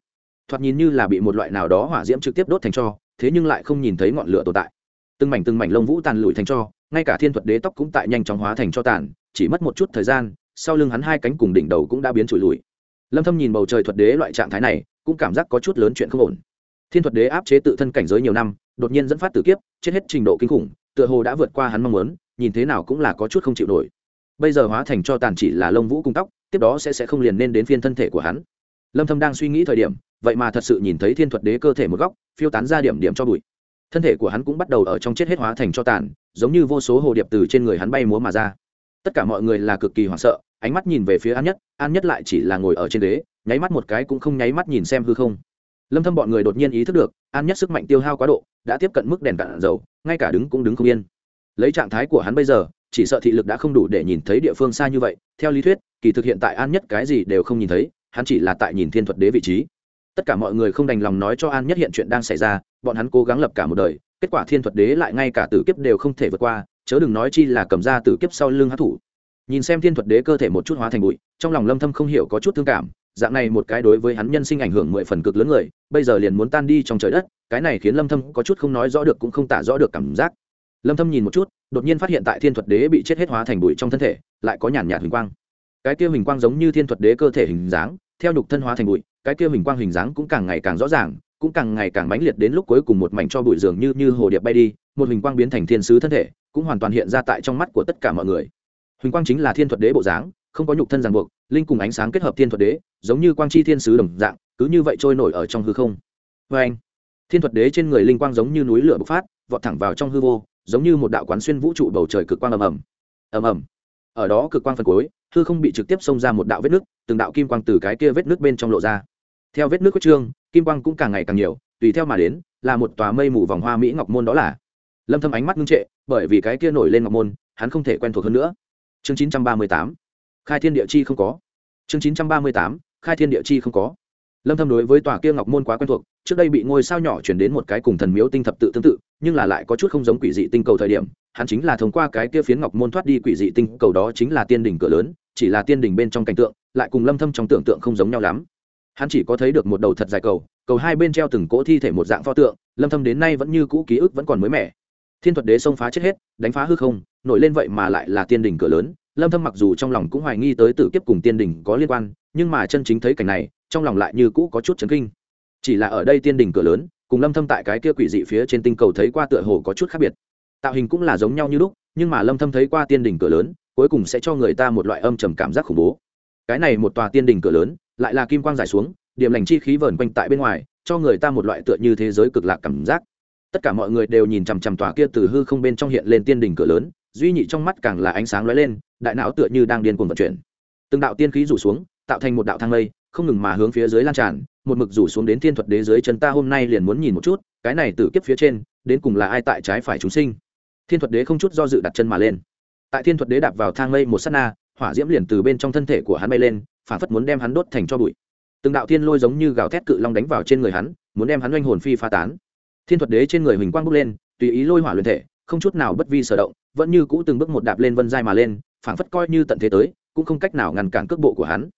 Thoạt nhìn như là bị một loại nào đó hỏa diễm trực tiếp đốt thành cho, thế nhưng lại không nhìn thấy ngọn lửa tồn tại. Từng mảnh từng mảnh lông vũ tàn lụi thành cho, ngay cả thiên thuật đế tóc cũng tại nhanh chóng hóa thành cho tàn, chỉ mất một chút thời gian, sau lưng hắn hai cánh cùng đỉnh đầu cũng đã biến trụi lùi. Lâm thâm nhìn bầu trời thuật đế loại trạng thái này, cũng cảm giác có chút lớn chuyện không ổn. Thiên thuật đế áp chế tự thân cảnh giới nhiều năm, đột nhiên dẫn phát tử kiếp, chết hết trình độ kinh khủng, tựa hồ đã vượt qua hắn mong muốn nhìn thế nào cũng là có chút không chịu nổi. Bây giờ hóa thành cho tàn chỉ là lông vũ cung tóc, tiếp đó sẽ sẽ không liền nên đến phiên thân thể của hắn. Lâm thâm đang suy nghĩ thời điểm, vậy mà thật sự nhìn thấy thiên thuật đế cơ thể một góc, phiêu tán ra điểm điểm cho bụi. Thân thể của hắn cũng bắt đầu ở trong chết hết hóa thành cho tàn, giống như vô số hồ điệp từ trên người hắn bay múa mà ra. Tất cả mọi người là cực kỳ hoảng sợ, ánh mắt nhìn về phía an nhất an nhất lại chỉ là ngồi ở trên đế nháy mắt một cái cũng không nháy mắt nhìn xem hư không. Lâm thâm bọn người đột nhiên ý thức được, an nhất sức mạnh tiêu hao quá độ, đã tiếp cận mức đèn cạn dầu, ngay cả đứng cũng đứng không yên lấy trạng thái của hắn bây giờ, chỉ sợ thị lực đã không đủ để nhìn thấy địa phương xa như vậy. Theo lý thuyết, kỳ thực hiện tại an nhất cái gì đều không nhìn thấy, hắn chỉ là tại nhìn thiên thuật đế vị trí. Tất cả mọi người không đành lòng nói cho an nhất hiện chuyện đang xảy ra, bọn hắn cố gắng lập cả một đời, kết quả thiên thuật đế lại ngay cả tử kiếp đều không thể vượt qua, chớ đừng nói chi là cầm ra tử kiếp sau lưng hát thủ. Nhìn xem thiên thuật đế cơ thể một chút hóa thành bụi, trong lòng lâm thâm không hiểu có chút thương cảm, dạng này một cái đối với hắn nhân sinh ảnh hưởng mười phần cực lớn người, bây giờ liền muốn tan đi trong trời đất, cái này khiến lâm thâm có chút không nói rõ được cũng không tả rõ được cảm giác lâm thâm nhìn một chút, đột nhiên phát hiện tại thiên thuật đế bị chết hết hóa thành bụi trong thân thể, lại có nhàn nhạt huỳnh quang. Cái kia hình quang giống như thiên thuật đế cơ thể hình dáng, theo nhục thân hóa thành bụi, cái kia hình quang hình dáng cũng càng ngày càng rõ ràng, cũng càng ngày càng mãnh liệt đến lúc cuối cùng một mảnh cho bụi dường như như hồ điệp bay đi, một hình quang biến thành thiên sứ thân thể, cũng hoàn toàn hiện ra tại trong mắt của tất cả mọi người. Huỳnh quang chính là thiên thuật đế bộ dáng, không có nhục thân ràng buộc, linh cùng ánh sáng kết hợp thiên thuật đế, giống như quang chi thiên sứ đồng dạng, cứ như vậy trôi nổi ở trong hư không. Vê anh thiên thuật đế trên người linh quang giống như núi lửa bộc phát, vọt thẳng vào trong hư vô giống như một đạo quán xuyên vũ trụ bầu trời cực quang ầm ầm. Ầm ầm. Ở đó cực quang phần cuối, hư không bị trực tiếp xông ra một đạo vết nước, từng đạo kim quang từ cái kia vết nước bên trong lộ ra. Theo vết nước quyết trương, kim quang cũng càng ngày càng nhiều, tùy theo mà đến, là một tòa mây mù vòng hoa mỹ ngọc môn đó là. Lâm thâm ánh mắt ngưng trệ, bởi vì cái kia nổi lên ngọc môn, hắn không thể quen thuộc hơn nữa. Chương 938 khai thiên địa chi không có. Chương 938 khai thiên địa chi không có lâm thâm đối với tòa kia ngọc môn quá quen thuộc, trước đây bị ngôi sao nhỏ chuyển đến một cái cùng thần miếu tinh thập tự tương tự, nhưng là lại có chút không giống quỷ dị tinh cầu thời điểm, hắn chính là thông qua cái kia phiến ngọc môn thoát đi quỷ dị tinh cầu đó chính là tiên đỉnh cửa lớn, chỉ là tiên đỉnh bên trong cảnh tượng, lại cùng lâm thâm trong tưởng tượng không giống nhau lắm. Hắn chỉ có thấy được một đầu thật dài cầu cầu hai bên treo từng cỗ thi thể một dạng pho tượng, lâm thâm đến nay vẫn như cũ ký ức vẫn còn mới mẻ. Thiên thuật đế xông phá chết hết, đánh phá hư không, nổi lên vậy mà lại là tiên đỉnh cửa lớn, lâm thâm mặc dù trong lòng cũng hoài nghi tới tử kiếp cùng tiên đỉnh có liên quan, nhưng mà chân chính thấy cảnh này trong lòng lại như cũ có chút chấn kinh. Chỉ là ở đây tiên đỉnh cửa lớn, cùng lâm thâm tại cái kia quỷ dị phía trên tinh cầu thấy qua tựa hồ có chút khác biệt. Tạo hình cũng là giống nhau như lúc, nhưng mà lâm thâm thấy qua tiên đỉnh cửa lớn, cuối cùng sẽ cho người ta một loại âm trầm cảm giác khủng bố. Cái này một tòa tiên đỉnh cửa lớn, lại là kim quang giải xuống, điểm lành chi khí vờn quanh tại bên ngoài, cho người ta một loại tựa như thế giới cực lạc cảm giác. Tất cả mọi người đều nhìn chằm chằm tòa kia từ hư không bên trong hiện lên tiên đỉnh cửa lớn, duy nhị trong mắt càng là ánh sáng lóe lên, đại não tựa như đang điên cuồng vận chuyển. Từng đạo tiên khí rủ xuống, tạo thành một đạo thang lây không ngừng mà hướng phía dưới lan tràn, một mực rủ xuống đến thiên thuật đế dưới chân ta hôm nay liền muốn nhìn một chút, cái này từ kiếp phía trên, đến cùng là ai tại trái phải chúng sinh. Thiên thuật đế không chút do dự đặt chân mà lên. Tại thiên thuật đế đạp vào thang lây một s á t na, hỏa diễm liền từ bên trong thân thể của hắn bay lên, phản phất muốn đem hắn đốt thành cho bụi. Từng đạo thiên lôi giống như gào thét cự long đánh vào trên người hắn, muốn đem hắn oanh hồn phi pha tán. Thiên thuật đế trên người huỳnh quang bốc lên, tùy ý lôi hỏa luyện thể, không chút nào bất vi sở động, vẫn như cũ từng bước một đạp lên vân dai mà lên phảng phất coi như tận thế tới, cũng không cách nào ngăn cản cước bộ của hắn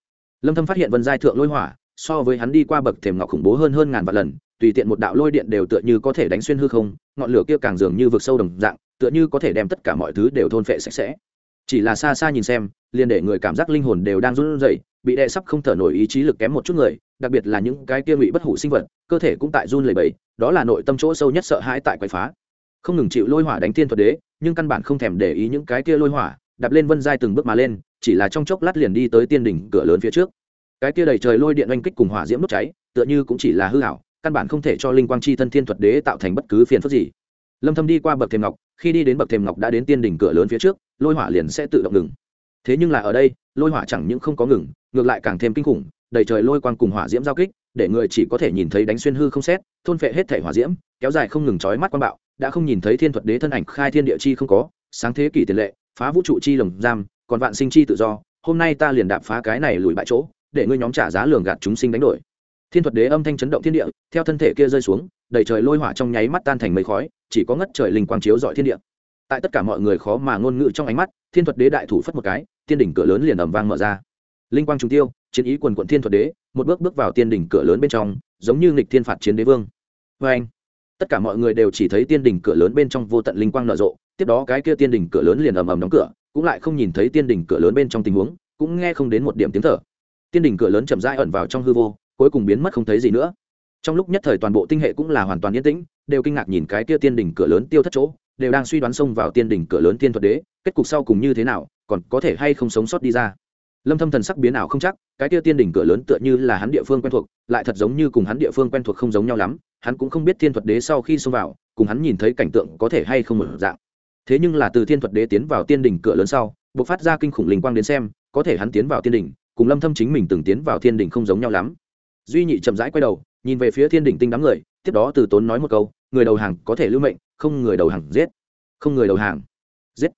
lâm thâm phát hiện vân giai thượng lôi hỏa, so với hắn đi qua bậc thềm ngọc khủng bố hơn hơn ngàn vạn lần, tùy tiện một đạo lôi điện đều tựa như có thể đánh xuyên hư không, ngọn lửa kia càng dường như vực sâu đồng dạng, tựa như có thể đem tất cả mọi thứ đều thôn phệ sạch sẽ. Chỉ là xa xa nhìn xem, liền để người cảm giác linh hồn đều đang run rẩy, bị đè sắp không thở nổi ý chí lực kém một chút người, đặc biệt là những cái kia ngụy bất hủ sinh vật, cơ thể cũng tại run lẩy bẩy, đó là nội tâm chỗ sâu nhất sợ hãi tại quậy phá. Không ngừng chịu lôi hỏa đánh thiên thuật đế, nhưng căn bản không thèm để ý những cái kia lôi hỏa đạp lên vân giai từng bước mà lên, chỉ là trong chốc lát liền đi tới tiên đỉnh cửa lớn phía trước. Cái kia đầy trời lôi điện oanh kích cùng hỏa diễm đốt cháy, tựa như cũng chỉ là hư hảo căn bản không thể cho linh quang chi thân thiên thuật đế tạo thành bất cứ phiền phức gì. Lâm thâm đi qua bậc thềm ngọc, khi đi đến bậc thềm ngọc đã đến tiên đỉnh cửa lớn phía trước, lôi hỏa liền sẽ tự động ngừng. Thế nhưng là ở đây, lôi hỏa chẳng những không có ngừng, ngược lại càng thêm kinh khủng, đầy trời lôi quang cùng hỏa diễm giao kích, để người chỉ có thể nhìn thấy đánh xuyên hư không xét, thôn phệ hết thể hỏa diễm, kéo dài không ngừng chói mắt quan bạo, đã không nhìn thấy thiên thuật đế thân ảnh khai thiên địa chi không có, sáng thế kỷ tiền lệ phá vũ trụ chi lồng giam, còn vạn sinh chi tự do, hôm nay ta liền đạp phá cái này lùi bại chỗ, để ngươi nhóm trả giá lường gạt chúng sinh đánh đổi. Thiên thuật đế âm thanh chấn động thiên địa, theo thân thể kia rơi xuống, đầy trời lôi hỏa trong nháy mắt tan thành mây khói, chỉ có ngất trời linh quang chiếu dọi thiên địa. Tại tất cả mọi người khó mà ngôn ngữ trong ánh mắt, thiên thuật đế đại thủ phất một cái, tiên đỉnh cửa lớn liền ầm vang mở ra. Linh quang trùng tiêu, chiến ý quần quận thiên thuật đế, một bước bước vào tiên đỉnh cửa lớn bên trong, giống như nghịch thiên phạt chiến đế vương. Vê anh tất cả mọi người đều chỉ thấy tiên đỉnh cửa lớn bên trong vô tận linh quang nở rộ, tiếp đó cái kia tiên đỉnh cửa lớn liền ầm ầm đóng cửa, cũng lại không nhìn thấy tiên đỉnh cửa lớn bên trong tình huống, cũng nghe không đến một điểm tiếng thở. Tiên đỉnh cửa lớn chậm rãi ẩn vào trong hư vô, cuối cùng biến mất không thấy gì nữa. Trong lúc nhất thời toàn bộ tinh hệ cũng là hoàn toàn yên tĩnh, đều kinh ngạc nhìn cái kia tiên đỉnh cửa lớn tiêu thất chỗ, đều đang suy đoán xông vào tiên đỉnh cửa lớn tiên thuật đế, kết cục sau cùng như thế nào, còn có thể hay không sống sót đi ra lâm thâm thần sắc biến ảo không chắc, cái kia tiên đỉnh cửa lớn tựa như là hắn địa phương quen thuộc, lại thật giống như cùng hắn địa phương quen thuộc không giống nhau lắm, hắn cũng không biết thiên thuật đế sau khi xông vào, cùng hắn nhìn thấy cảnh tượng có thể hay không mở dạng. Thế nhưng là từ thiên thuật đế tiến vào tiên đỉnh cửa lớn sau, bộc phát ra kinh khủng linh quang đến xem, có thể hắn tiến vào tiên đỉnh, cùng lâm thâm chính mình từng tiến vào thiên đỉnh không giống nhau lắm. Duy nhị chậm rãi quay đầu, nhìn về phía thiên đỉnh tinh đám người, tiếp đó từ tốn nói một câu, người đầu hàng có thể lưu mệnh, không người đầu hàng giết. Không người đầu hàng giết.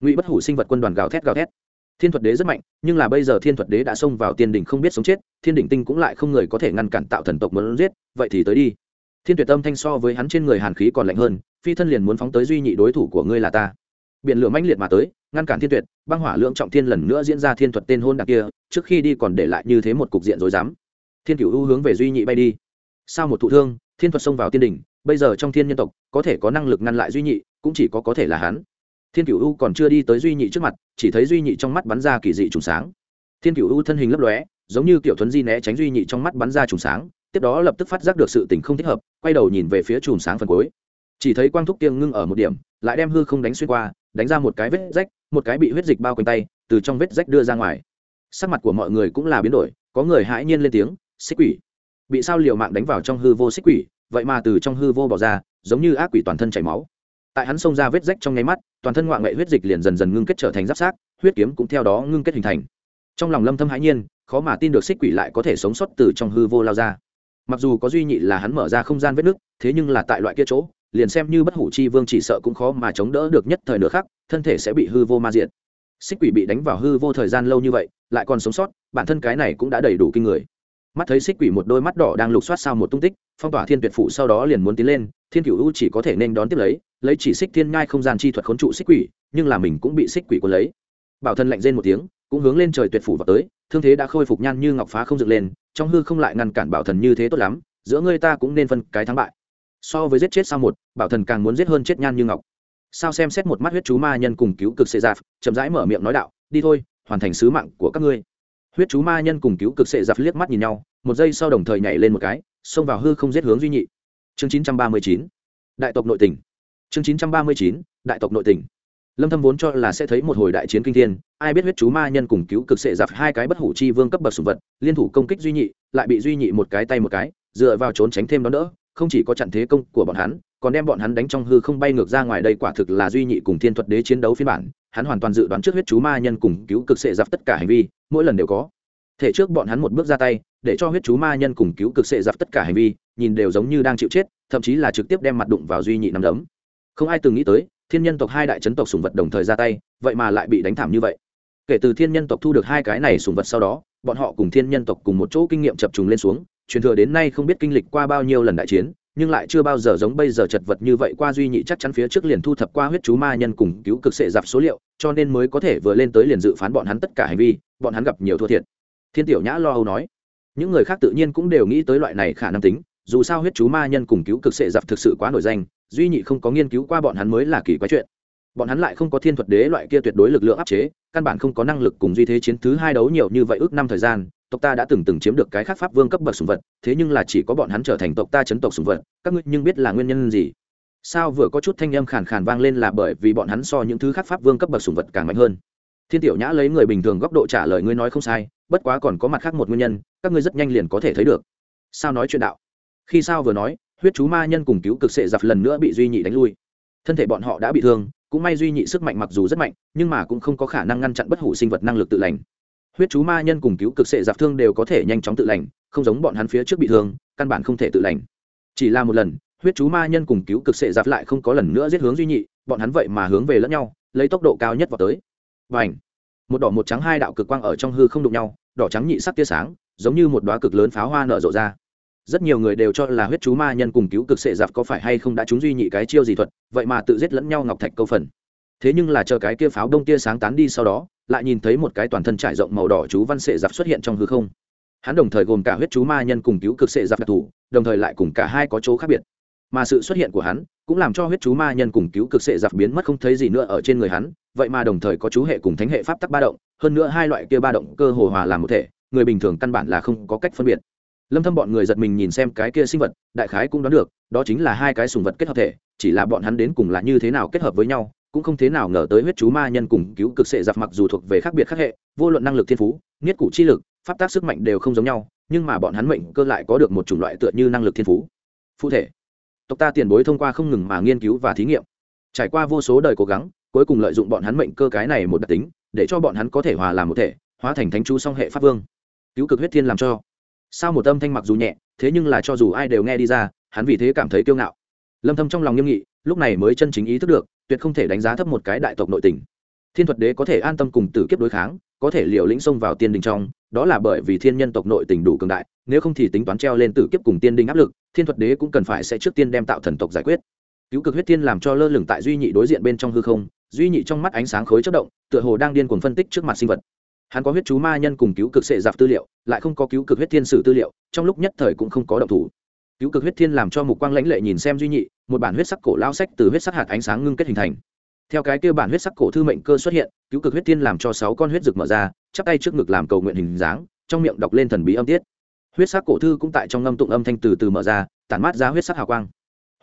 Ngụy bất hủ sinh vật quân đoàn gào thét gào thét thiên thuật đế rất mạnh, nhưng là bây giờ thiên thuật đế đã xông vào tiên đỉnh không biết sống chết, thiên đỉnh tinh cũng lại không người có thể ngăn cản tạo thần tộc muốn giết, vậy thì tới đi. Thiên tuyệt tâm thanh so với hắn trên người hàn khí còn lạnh hơn, phi thân liền muốn phóng tới duy nhị đối thủ của ngươi là ta. Biển lửa mãnh liệt mà tới, ngăn cản thiên tuyệt, băng hỏa lượng trọng thiên lần nữa diễn ra thiên thuật tên hôn đặc kia, trước khi đi còn để lại như thế một cục diện rối rắm. Thiên cửu ưu hướng về duy nhị bay đi. Sau một thụ thương, thiên thuật xông vào tiên đỉnh, bây giờ trong thiên nhân tộc, có thể có năng lực ngăn lại duy nhị, cũng chỉ có có thể là hắn thiên cửu u còn chưa đi tới duy nhị trước mặt, chỉ thấy duy nhị trong mắt bắn ra kỳ dị trùng sáng. Thiên cựu u thân hình lấp lóe, giống như kiểu thuấn di né tránh duy nhị trong mắt bắn ra trùng sáng, tiếp đó lập tức phát giác được sự tình không thích hợp, quay đầu nhìn về phía chùm sáng phần cuối. Chỉ thấy quang thúc tiêng ngưng ở một điểm, lại đem hư không đánh xuyên qua, đánh ra một cái vết rách, một cái bị huyết dịch bao quanh tay, từ trong vết rách đưa ra ngoài. Sắc mặt của mọi người cũng là biến đổi, có người hãi nhiên lên tiếng, xích quỷ. Bị sao liều mạng đánh vào trong hư vô xích quỷ, vậy mà từ trong hư vô bỏ ra, giống như ác quỷ toàn thân chảy máu tại hắn xông ra vết rách trong nháy mắt, toàn thân ngoại nghệ huyết dịch liền dần dần ngưng kết trở thành giáp sát huyết kiếm cũng theo đó ngưng kết hình thành. Trong lòng lâm thâm hãi nhiên, khó mà tin được xích quỷ lại có thể sống sót từ trong hư vô lao ra. Mặc dù có duy nhị là hắn mở ra không gian vết nước thế nhưng là tại loại kia chỗ, liền xem như bất hủ chi vương chỉ sợ cũng khó mà chống đỡ được nhất thời nữa khác thân thể sẽ bị hư vô ma diệt. Xích quỷ bị đánh vào hư vô thời gian lâu như vậy, lại còn sống sót, bản thân cái này cũng đã đầy đủ kinh người. Mắt thấy xích quỷ một đôi mắt đỏ đang lục soát sao một tung tích, phong tỏa thiên tuyệt phủ sau đó liền muốn tiến lên thiên cửu u chỉ có thể nên đón tiếp lấy lấy chỉ xích thiên ngai không gian chi thuật khốn trụ xích quỷ, nhưng là mình cũng bị xích quỷ cuốn lấy. Bảo thân lạnh rên một tiếng, cũng hướng lên trời tuyệt phủ vào tới, thương thế đã khôi phục nhan như ngọc phá không dựng lên, trong hư không lại ngăn cản bảo thần như thế tốt lắm, giữa ngươi ta cũng nên phân cái thắng bại. So với giết chết sao một, bảo thần càng muốn giết hơn chết nhan như ngọc. Sao xem xét một mắt huyết chú ma nhân cùng cứu cực xệ giạp chậm rãi mở miệng nói đạo, đi thôi, hoàn thành sứ mạng của các ngươi. Huyết chú ma nhân cùng cứu cực xệ giạp liếc mắt nhìn nhau, một giây sau đồng thời nhảy lên một cái, xông vào hư không giết hướng duy nhị chương chín trăm ba mươi chín, đại tộc nội tỉnh chương chín trăm ba mươi chín, đại tộc nội tỉnh lâm thâm vốn cho là sẽ thấy một hồi đại chiến kinh thiên, ai biết huyết chú ma nhân cùng cứu cực sệ giặc hai cái bất hủ chi vương cấp bậc sủng vật, liên thủ công kích duy nhị, lại bị duy nhị một cái tay một cái, dựa vào trốn tránh thêm đó nữa không chỉ có chặn thế công của bọn hắn, còn đem bọn hắn đánh trong hư không bay ngược ra ngoài đây quả thực là duy nhị cùng thiên thuật đế chiến đấu phiên bản, hắn hoàn toàn dự đoán trước huyết chú ma nhân cùng cứu cực sệ giặc tất cả hành vi, mỗi lần đều có. Thể trước bọn hắn một bước ra tay, để cho huyết chú ma nhân cùng cứu cực sệ giặc tất cả hành vi nhìn đều giống như đang chịu chết, thậm chí là trực tiếp đem mặt đụng vào duy nhị nằm đấm. Không ai từng nghĩ tới, thiên nhân tộc hai đại chấn tộc sùng vật đồng thời ra tay, vậy mà lại bị đánh thảm như vậy. Kể từ thiên nhân tộc thu được hai cái này sùng vật sau đó, bọn họ cùng thiên nhân tộc cùng một chỗ kinh nghiệm chập trùng lên xuống, truyền thừa đến nay không biết kinh lịch qua bao nhiêu lần đại chiến, nhưng lại chưa bao giờ giống bây giờ chật vật như vậy qua duy nhị chắc chắn phía trước liền thu thập qua huyết chú ma nhân cùng cứu cực sệ dạp số liệu, cho nên mới có thể vừa lên tới liền dự phán bọn hắn tất cả hành vi, bọn hắn gặp nhiều thua thiệt. Thiên tiểu nhã lo âu nói. Những người khác tự nhiên cũng đều nghĩ tới loại này khả năng tính dù sao huyết chú ma nhân cùng cứu cực sệ giặc thực sự quá nổi danh, duy nhị không có nghiên cứu qua bọn hắn mới là kỳ quái chuyện. Bọn hắn lại không có thiên thuật đế loại kia tuyệt đối lực lượng áp chế, căn bản không có năng lực cùng duy thế chiến thứ hai đấu nhiều như vậy ước năm thời gian, tộc ta đã từng từng chiếm được cái khác pháp vương cấp bậc sùng vật, thế nhưng là chỉ có bọn hắn trở thành tộc ta chấn tộc sùng vật, các ngươi nhưng biết là nguyên nhân gì? Sao vừa có chút thanh âm khàn khàn vang lên là bởi vì bọn hắn so những thứ khác pháp vương cấp bậc sùng vật càng mạnh hơn? Thiên tiểu nhã lấy người bình thường góc độ trả lời ngươi nói không sai, bất quá còn có mặt khác một nguyên nhân, các ngươi rất nhanh liền có thể thấy được. Sao nói chuyện đạo? Khi sao vừa nói, huyết chú ma nhân cùng cứu cực sệ giặc lần nữa bị duy nhị đánh lui. Thân thể bọn họ đã bị thương, cũng may duy nhị sức mạnh mặc dù rất mạnh, nhưng mà cũng không có khả năng ngăn chặn bất hủ sinh vật năng lực tự lành. Huyết chú ma nhân cùng cứu cực sệ giặc thương đều có thể nhanh chóng tự lành, không giống bọn hắn phía trước bị thương, căn bản không thể tự lành. Chỉ là một lần, huyết chú ma nhân cùng cứu cực sệ giặc lại không có lần nữa giết hướng duy nhị, bọn hắn vậy mà hướng về lẫn nhau, lấy tốc độ cao nhất vào tới. Và ảnh một đỏ một trắng hai đạo cực quang ở trong hư không đụng nhau, đỏ trắng nhị sắc tia sáng, giống như một đoá cực lớn pháo hoa nở rộ ra rất nhiều người đều cho là huyết chú ma nhân cùng cứu cực sệ giặc có phải hay không đã trúng duy nhị cái chiêu gì thuật, vậy mà tự giết lẫn nhau ngọc thạch câu phần. Thế nhưng là chờ cái kia pháo đông tia sáng tán đi sau đó, lại nhìn thấy một cái toàn thân trải rộng màu đỏ chú văn sệ giặc xuất hiện trong hư không. Hắn đồng thời gồm cả huyết chú ma nhân cùng cứu cực sệ giặc đặc thù, đồng thời lại cùng cả hai có chỗ khác biệt. Mà sự xuất hiện của hắn, cũng làm cho huyết chú ma nhân cùng cứu cực sệ giặc biến mất không thấy gì nữa ở trên người hắn, vậy mà đồng thời có chú hệ cùng thánh hệ pháp tắc ba động, hơn nữa hai loại kia ba động cơ hồ hòa làm một thể, người bình thường căn bản là không có cách phân biệt lâm thâm bọn người giật mình nhìn xem cái kia sinh vật, đại khái cũng đoán được, đó chính là hai cái sùng vật kết hợp thể, chỉ là bọn hắn đến cùng là như thế nào kết hợp với nhau, cũng không thế nào ngờ tới huyết chú ma nhân cùng cứu cực sệ giặc mặc dù thuộc về khác biệt khác hệ, vô luận năng lực thiên phú, nghiết cụ chi lực, pháp tác sức mạnh đều không giống nhau, nhưng mà bọn hắn mệnh cơ lại có được một chủng loại tựa như năng lực thiên phú. Phụ thể. Tộc ta tiền bối thông qua không ngừng mà nghiên cứu và thí nghiệm. Trải qua vô số đời cố gắng, cuối cùng lợi dụng bọn hắn mệnh cơ cái này một đặc tính, để cho bọn hắn có thể hòa làm một thể, hóa thành thánh chú song hệ pháp vương. Cứu cực huyết thiên làm cho sao một âm thanh mặc dù nhẹ, thế nhưng là cho dù ai đều nghe đi ra, hắn vì thế cảm thấy kiêu ngạo. Lâm thâm trong lòng nghiêm nghị, lúc này mới chân chính ý thức được, tuyệt không thể đánh giá thấp một cái đại tộc nội tình. Thiên thuật đế có thể an tâm cùng tử kiếp đối kháng, có thể liều lĩnh xông vào tiên đình trong, đó là bởi vì thiên nhân tộc nội tình đủ cường đại, nếu không thì tính toán treo lên tử kiếp cùng tiên đình áp lực, thiên thuật đế cũng cần phải sẽ trước tiên đem tạo thần tộc giải quyết. Cứu cực huyết tiên làm cho lơ lửng tại duy nhị đối diện bên trong hư không, duy nhị trong mắt ánh sáng khối chất động, tựa hồ đang điên cuồng phân tích trước mặt sinh vật hắn có huyết chú ma nhân cùng cứu cực sệ dạp tư liệu, lại không có cứu cực huyết thiên sử tư liệu, trong lúc nhất thời cũng không có động thủ. Cứu cực huyết thiên làm cho mục quang lãnh lệ nhìn xem duy nhị, một bản huyết sắc cổ lao sách từ huyết sắc hạt ánh sáng ngưng kết hình thành. Theo cái kia bản huyết sắc cổ thư mệnh cơ xuất hiện, cứu cực huyết thiên làm cho sáu con huyết rực mở ra, chắp tay trước ngực làm cầu nguyện hình dáng, trong miệng đọc lên thần bí âm tiết. Huyết sắc cổ thư cũng tại trong ngâm tụng âm thanh từ từ mở ra, tản mát ra huyết sắc hào quang.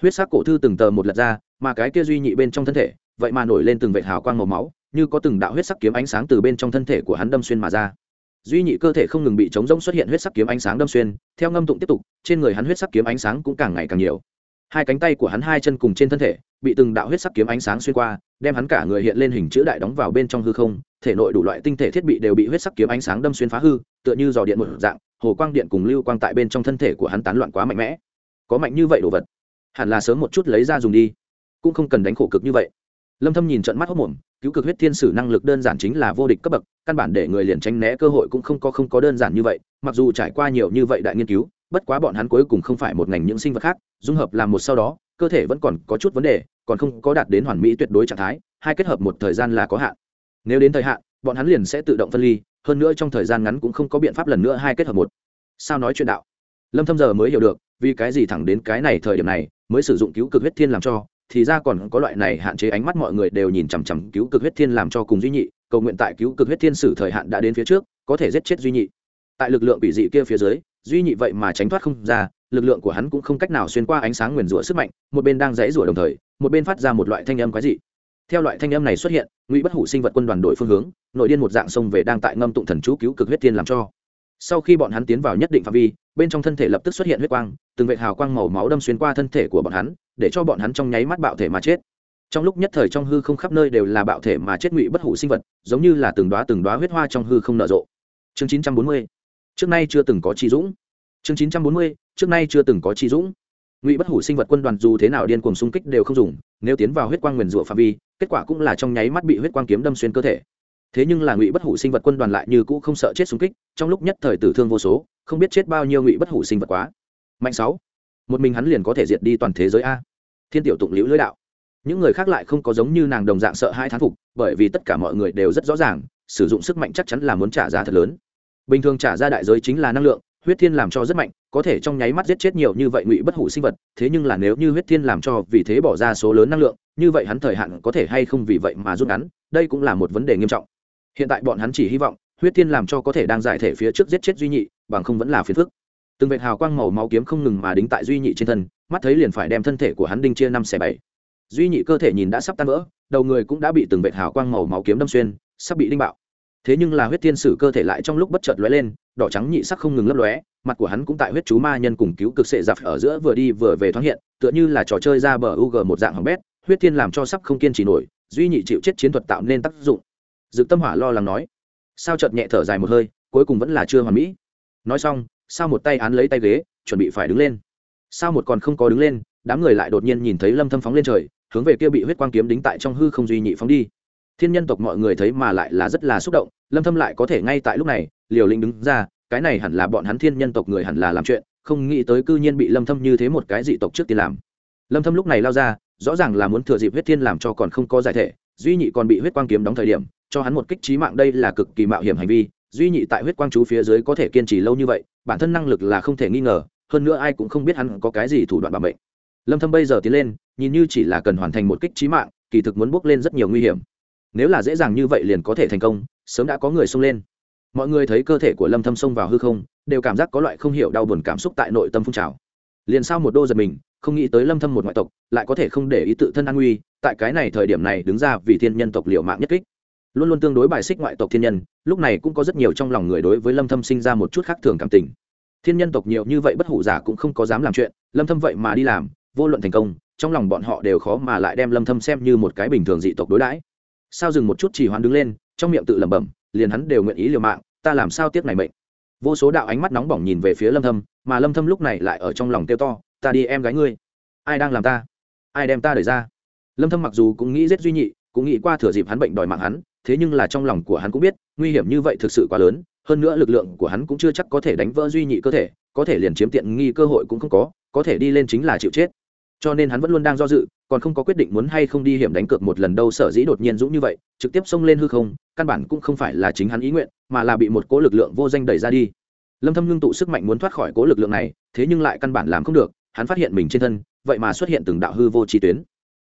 Huyết sắc cổ thư từng tờ một lật ra, mà cái kia duy nhị bên trong thân thể, vậy mà nổi lên từng vệt hào quang màu máu như có từng đạo huyết sắc kiếm ánh sáng từ bên trong thân thể của hắn đâm xuyên mà ra. Duy nhị cơ thể không ngừng bị chống rỗng xuất hiện huyết sắc kiếm ánh sáng đâm xuyên, theo ngâm tụng tiếp tục, trên người hắn huyết sắc kiếm ánh sáng cũng càng ngày càng nhiều. Hai cánh tay của hắn hai chân cùng trên thân thể, bị từng đạo huyết sắc kiếm ánh sáng xuyên qua, đem hắn cả người hiện lên hình chữ đại đóng vào bên trong hư không, thể nội đủ loại tinh thể thiết bị đều bị huyết sắc kiếm ánh sáng đâm xuyên phá hư, tựa như dò điện một dạng, hồ quang điện cùng lưu quang tại bên trong thân thể của hắn tán loạn quá mạnh mẽ. Có mạnh như vậy đồ vật, hẳn là sớm một chút lấy ra dùng đi. Cũng không cần đánh khổ cực như vậy lâm thâm nhìn trận mắt hốt mồm, cứu cực huyết thiên sử năng lực đơn giản chính là vô địch cấp bậc, căn bản để người liền tránh né cơ hội cũng không có không có đơn giản như vậy, mặc dù trải qua nhiều như vậy đại nghiên cứu, bất quá bọn hắn cuối cùng không phải một ngành những sinh vật khác, dung hợp làm một sau đó, cơ thể vẫn còn có chút vấn đề, còn không có đạt đến hoàn mỹ tuyệt đối trạng thái, hai kết hợp một thời gian là có hạn. Nếu đến thời hạn, bọn hắn liền sẽ tự động phân ly, hơn nữa trong thời gian ngắn cũng không có biện pháp lần nữa hai kết hợp một. Sao nói chuyện đạo? Lâm thâm giờ mới hiểu được, vì cái gì thẳng đến cái này thời điểm này, mới sử dụng cứu cực huyết thiên làm cho thì ra còn có loại này hạn chế ánh mắt mọi người đều nhìn chằm chằm cứu cực huyết thiên làm cho cùng duy nhị, cầu nguyện tại cứu cực huyết thiên sử thời hạn đã đến phía trước, có thể giết chết duy nhị. Tại lực lượng bị dị kia phía dưới, duy nhị vậy mà tránh thoát không ra, lực lượng của hắn cũng không cách nào xuyên qua ánh sáng nguyền rủa sức mạnh, một bên đang dãy rủa đồng thời, một bên phát ra một loại thanh âm quái dị. Theo loại thanh âm này xuất hiện, ngụy bất hủ sinh vật quân đoàn đội phương hướng, nội điên một dạng sông về đang tại ngâm tụng thần chú cứu cực huyết thiên làm cho. Sau khi bọn hắn tiến vào nhất định phạm vi bên trong thân thể lập tức xuất hiện huyết quang, từng vệ hào quang màu máu đâm xuyên qua thân thể của bọn hắn, để cho bọn hắn trong nháy mắt bạo thể mà chết. Trong lúc nhất thời trong hư không khắp nơi đều là bạo thể mà chết ngụy bất hủ sinh vật, giống như là từng đoá từng đoá huyết hoa trong hư không nở rộ. Chương 940 trước nay chưa từng có chi dũng. Chương 940 trước nay chưa từng có chi dũng. Ngụy bất hủ sinh vật quân đoàn dù thế nào điên cuồng xung kích đều không dùng, nếu tiến vào huyết quang nguyền rủa phạm vi, kết quả cũng là trong nháy mắt bị huyết quang kiếm đâm xuyên cơ thể thế nhưng là ngụy bất hủ sinh vật quân đoàn lại như cũ không sợ chết xung kích, trong lúc nhất thời tử thương vô số, không biết chết bao nhiêu ngụy bất hủ sinh vật quá. Mạnh sáu, một mình hắn liền có thể diệt đi toàn thế giới a. Thiên tiểu tụng liễu lưỡi đạo. Những người khác lại không có giống như nàng đồng dạng sợ hai thán phục, bởi vì tất cả mọi người đều rất rõ ràng, sử dụng sức mạnh chắc chắn là muốn trả giá thật lớn. Bình thường trả ra đại giới chính là năng lượng, huyết thiên làm cho rất mạnh, có thể trong nháy mắt giết chết nhiều như vậy ngụy bất hủ sinh vật, thế nhưng là nếu như huyết thiên làm cho vì thế bỏ ra số lớn năng lượng, như vậy hắn thời hạn có thể hay không vì vậy mà rút ngắn, đây cũng là một vấn đề nghiêm trọng hiện tại bọn hắn chỉ hy vọng, huyết thiên làm cho có thể đang giải thể phía trước giết chết duy nhị, bằng không vẫn là phiền phức. Từng vệt hào quang màu máu kiếm không ngừng mà đính tại duy nhị trên thân, mắt thấy liền phải đem thân thể của hắn đinh chia năm xẻ bảy. Duy nhị cơ thể nhìn đã sắp tan vỡ, đầu người cũng đã bị từng vệt hào quang màu máu kiếm đâm xuyên, sắp bị đinh bạo. Thế nhưng là huyết thiên sử cơ thể lại trong lúc bất chợt lóe lên, đỏ trắng nhị sắc không ngừng lấp lóe, mặt của hắn cũng tại huyết chú ma nhân cùng cứu cực sệ giặc ở giữa vừa đi vừa về thoáng hiện, tựa như là trò chơi ra bờ u g một dạng hỏng bét, huyết thiên làm cho sắp không kiên trì nổi, duy nhị chịu chết chiến thuật tạo nên tác dụng dự tâm hỏa lo lắng nói. Sao chợt nhẹ thở dài một hơi, cuối cùng vẫn là chưa hoàn mỹ. Nói xong sao một tay án lấy tay ghế, chuẩn bị phải đứng lên. Sao một còn không có đứng lên, đám người lại đột nhiên nhìn thấy lâm thâm phóng lên trời, hướng về kia bị huyết quang kiếm đính tại trong hư không duy nhị phóng đi. Thiên nhân tộc mọi người thấy mà lại là rất là xúc động, lâm thâm lại có thể ngay tại lúc này, liều lĩnh đứng ra, cái này hẳn là bọn hắn thiên nhân tộc người hẳn là làm chuyện, không nghĩ tới cư nhiên bị lâm thâm như thế một cái dị tộc trước tiên làm. Lâm thâm lúc này lao ra, rõ ràng là muốn thừa dịp huyết thiên làm cho còn không có giải thể duy nhị còn bị huyết quang kiếm đóng thời điểm, cho hắn một kích trí mạng đây là cực kỳ mạo hiểm hành vi, duy nhị tại huyết quang chú phía dưới có thể kiên trì lâu như vậy, bản thân năng lực là không thể nghi ngờ, hơn nữa ai cũng không biết hắn có cái gì thủ đoạn bảo mệnh. Lâm thâm bây giờ tiến lên, nhìn như chỉ là cần hoàn thành một kích trí mạng, kỳ thực muốn bước lên rất nhiều nguy hiểm. Nếu là dễ dàng như vậy liền có thể thành công, sớm đã có người xông lên. Mọi người thấy cơ thể của lâm thâm xông vào hư không, đều cảm giác có loại không hiểu đau buồn cảm xúc tại nội tâm phun trào liền sao một đô giật mình, không nghĩ tới lâm thâm một ngoại tộc, lại có thể không để ý tự thân an nguy, tại cái này thời điểm này đứng ra vì thiên nhân tộc liều mạng nhất kích. Luôn luôn tương đối bài xích ngoại tộc thiên nhân, lúc này cũng có rất nhiều trong lòng người đối với lâm thâm sinh ra một chút khác thường cảm tình. Thiên nhân tộc nhiều như vậy bất hủ giả cũng không có dám làm chuyện, lâm thâm vậy mà đi làm, vô luận thành công, trong lòng bọn họ đều khó mà lại đem lâm thâm xem như một cái bình thường dị tộc đối đãi. Sao dừng một chút chỉ hoán đứng lên, trong miệng tự lẩm bẩm, liền hắn đều nguyện ý liều mạng, ta làm sao tiếc này mệnh? Vô số đạo ánh mắt nóng bỏng nhìn về phía lâm thâm, mà lâm thâm lúc này lại ở trong lòng tiêu to, ta đi em gái ngươi. Ai đang làm ta? Ai đem ta đẩy ra? Lâm thâm mặc dù cũng nghĩ giết duy nhị, cũng nghĩ qua thừa dịp hắn bệnh đòi mạng hắn, thế nhưng là trong lòng của hắn cũng biết, nguy hiểm như vậy thực sự quá lớn, hơn nữa lực lượng của hắn cũng chưa chắc có thể đánh vỡ duy nhị cơ thể, có thể liền chiếm tiện nghi cơ hội cũng không có có thể đi lên chính là chịu chết cho nên hắn vẫn luôn đang do dự, còn không có quyết định muốn hay không đi hiểm đánh cược một lần đâu, sở dĩ đột nhiên dũng như vậy, trực tiếp xông lên hư không, căn bản cũng không phải là chính hắn ý nguyện, mà là bị một cố lực lượng vô danh đẩy ra đi. Lâm thâm ngưng tụ sức mạnh muốn thoát khỏi cố lực lượng này, thế nhưng lại căn bản làm không được, hắn phát hiện mình trên thân, vậy mà xuất hiện từng đạo hư vô chi tuyến.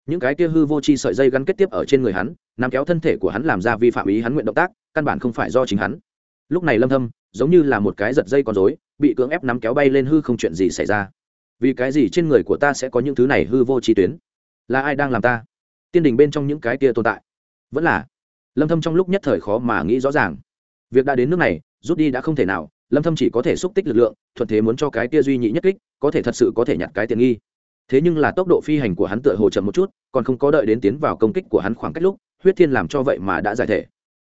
Những cái kia hư vô chi sợi dây gắn kết tiếp ở trên người hắn, nắm kéo thân thể của hắn làm ra vi phạm ý hắn nguyện động tác, căn bản không phải do chính hắn. Lúc này lâm thâm, giống như là một cái giật dây con rối, bị cưỡng ép nắm kéo bay lên hư không chuyện gì xảy ra vì cái gì trên người của ta sẽ có những thứ này hư vô chi tuyến? Là ai đang làm ta? Tiên đình bên trong những cái kia tồn tại. Vẫn là. Lâm thâm trong lúc nhất thời khó mà nghĩ rõ ràng. Việc đã đến nước này, rút đi đã không thể nào, lâm thâm chỉ có thể xúc tích lực lượng, thuận thế muốn cho cái kia duy nhị nhất kích, có thể thật sự có thể nhặt cái tiện nghi. Thế nhưng là tốc độ phi hành của hắn tựa hồ chậm một chút, còn không có đợi đến tiến vào công kích của hắn khoảng cách lúc, huyết thiên làm cho vậy mà đã giải thể.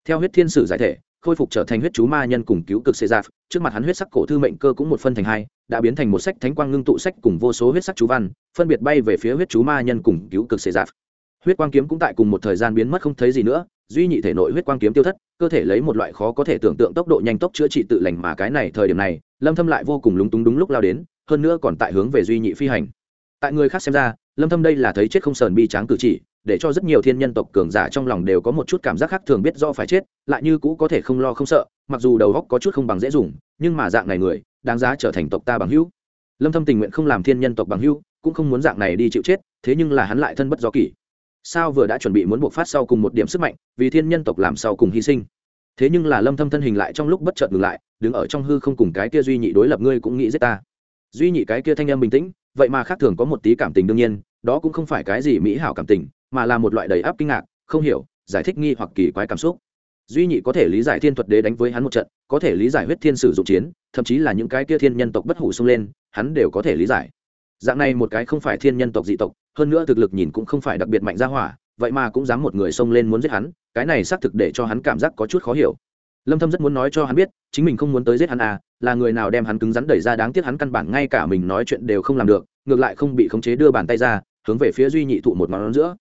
Theo huyết thiên sử giải thể khôi phục trở thành huyết chú ma nhân cùng cứu cực xê giáp trước mặt hắn huyết sắc cổ thư mệnh cơ cũng một phân thành hai, đã biến thành một sách thánh quang ngưng tụ sách cùng vô số huyết sắc chú văn, phân biệt bay về phía huyết chú ma nhân cùng cứu cực xê giáp huyết quang kiếm cũng tại cùng một thời gian biến mất không thấy gì nữa, duy nhị thể nội huyết quang kiếm tiêu thất, cơ thể lấy một loại khó có thể tưởng tượng tốc độ nhanh tốc chữa trị tự lành mà cái này thời điểm này, lâm thâm lại vô cùng lúng túng đúng lúc lao đến, hơn nữa còn tại hướng về duy nhị phi hành. Tại người khác xem ra, lâm thâm đây là thấy chết không sờn bi tráng cử chỉ để cho rất nhiều thiên nhân tộc cường giả trong lòng đều có một chút cảm giác khác thường biết do phải chết, lại như cũ có thể không lo không sợ, mặc dù đầu óc có chút không bằng dễ dùng, nhưng mà dạng này người, đáng giá trở thành tộc ta bằng hữu. Lâm thâm tình nguyện không làm thiên nhân tộc bằng hữu, cũng không muốn dạng này đi chịu chết, thế nhưng là hắn lại thân bất do kỷ. Sao vừa đã chuẩn bị muốn buộc phát sau cùng một điểm sức mạnh, vì thiên nhân tộc làm sau cùng hy sinh. Thế nhưng là lâm thâm thân hình lại trong lúc bất chợt ngừng lại, đứng ở trong hư không cùng cái kia duy nhị đối lập ngươi cũng nghĩ giết ta. Duy nhị cái kia thanh em bình tĩnh, vậy mà khác thường có một tí cảm tình đương nhiên, đó cũng không phải cái gì mỹ hảo cảm tình mà là một loại đầy áp kinh ngạc, không hiểu, giải thích nghi hoặc kỳ quái cảm xúc. Duy nhị có thể lý giải thiên thuật đế đánh với hắn một trận, có thể lý giải huyết thiên sử dụng chiến, thậm chí là những cái kia thiên nhân tộc bất hủ xông lên, hắn đều có thể lý giải. Dạng này một cái không phải thiên nhân tộc dị tộc, hơn nữa thực lực nhìn cũng không phải đặc biệt mạnh ra hỏa, vậy mà cũng dám một người xông lên muốn giết hắn, cái này xác thực để cho hắn cảm giác có chút khó hiểu. Lâm thâm rất muốn nói cho hắn biết, chính mình không muốn tới giết hắn à là người nào đem hắn cứng rắn đẩy ra đáng tiếc hắn căn bản ngay cả mình nói chuyện đều không làm được, ngược lại không bị khống chế đưa bàn tay ra, hướng về phía duy nhị thụ một ngón giữa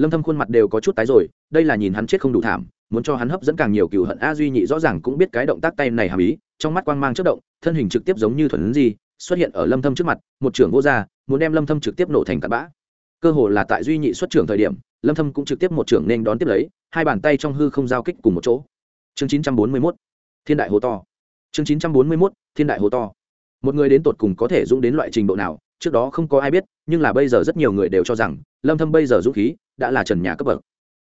lâm thâm khuôn mặt đều có chút tái rồi, đây là nhìn hắn chết không đủ thảm, muốn cho hắn hấp dẫn càng nhiều cừu hận, a duy nhị rõ ràng cũng biết cái động tác tay này hàm ý, trong mắt quang mang chớp động, thân hình trực tiếp giống như thuần gì xuất hiện ở lâm thâm trước mặt, một trưởng vô ra muốn đem lâm thâm trực tiếp nổ thành cát bã. Cơ hồ là tại duy nhị xuất trưởng thời điểm, lâm thâm cũng trực tiếp một trưởng nên đón tiếp lấy, hai bàn tay trong hư không giao kích cùng một chỗ. Chương 941 thiên đại hồ to. Chương 941 thiên đại hồ to. Một người đến tột cùng có thể dũng đến loại trình độ nào, trước đó không có ai biết, nhưng là bây giờ rất nhiều người đều cho rằng, lâm thâm bây giờ dũng khí đã là trần nhà cấp bậc.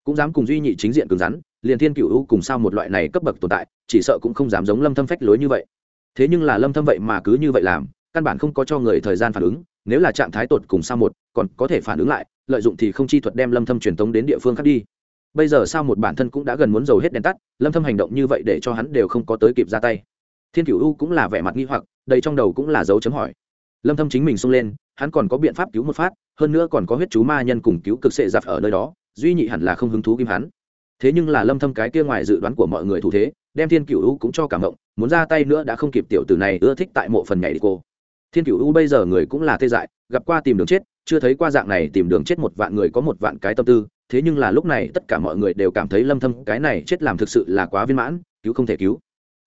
Cũng dám cùng duy nhị chính diện cứng rắn, liền thiên cửu u cùng sao một loại này cấp bậc tồn tại, chỉ sợ cũng không dám giống lâm thâm phách lối như vậy. Thế nhưng là lâm thâm vậy mà cứ như vậy làm, căn bản không có cho người thời gian phản ứng, nếu là trạng thái tột cùng sao một, còn có thể phản ứng lại, lợi dụng thì không chi thuật đem lâm thâm truyền tống đến địa phương khác đi. Bây giờ sao một bản thân cũng đã gần muốn dầu hết đèn tắt, lâm thâm hành động như vậy để cho hắn đều không có tới kịp ra tay. Thiên cửu u cũng là vẻ mặt nghi hoặc, đầy trong đầu cũng là dấu chấm hỏi lâm thâm chính mình xông lên, hắn còn có biện pháp cứu một phát, hơn nữa còn có huyết chú ma nhân cùng cứu cực sệ giặc ở nơi đó, duy nhị hẳn là không hứng thú kim hắn. Thế nhưng là lâm thâm cái kia ngoài dự đoán của mọi người thủ thế, đem thiên cửu u cũng cho cảm động, muốn ra tay nữa đã không kịp tiểu tử này ưa thích tại mộ phần nhảy đi cô. Thiên cửu u bây giờ người cũng là tê dại, gặp qua tìm đường chết, chưa thấy qua dạng này tìm đường chết một vạn người có một vạn cái tâm tư, thế nhưng là lúc này tất cả mọi người đều cảm thấy lâm thâm cái này chết làm thực sự là quá viên mãn, cứu không thể cứu.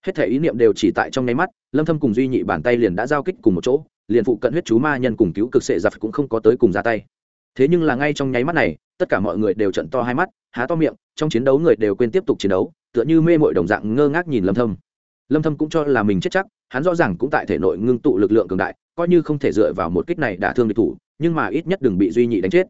Hết thể ý niệm đều chỉ tại trong nháy mắt, lâm thâm cùng duy nhị bàn tay liền đã giao kích cùng một chỗ liền phụ cận huyết chú ma nhân cùng cứu cực sệ giặc cũng không có tới cùng ra tay. Thế nhưng là ngay trong nháy mắt này, tất cả mọi người đều trận to hai mắt, há to miệng, trong chiến đấu người đều quên tiếp tục chiến đấu, tựa như mê mội đồng dạng ngơ ngác nhìn lâm thâm. Lâm thâm cũng cho là mình chết chắc, hắn rõ ràng cũng tại thể nội ngưng tụ lực lượng cường đại, coi như không thể dựa vào một kích này đả thương địch thủ, nhưng mà ít nhất đừng bị duy nhị đánh chết.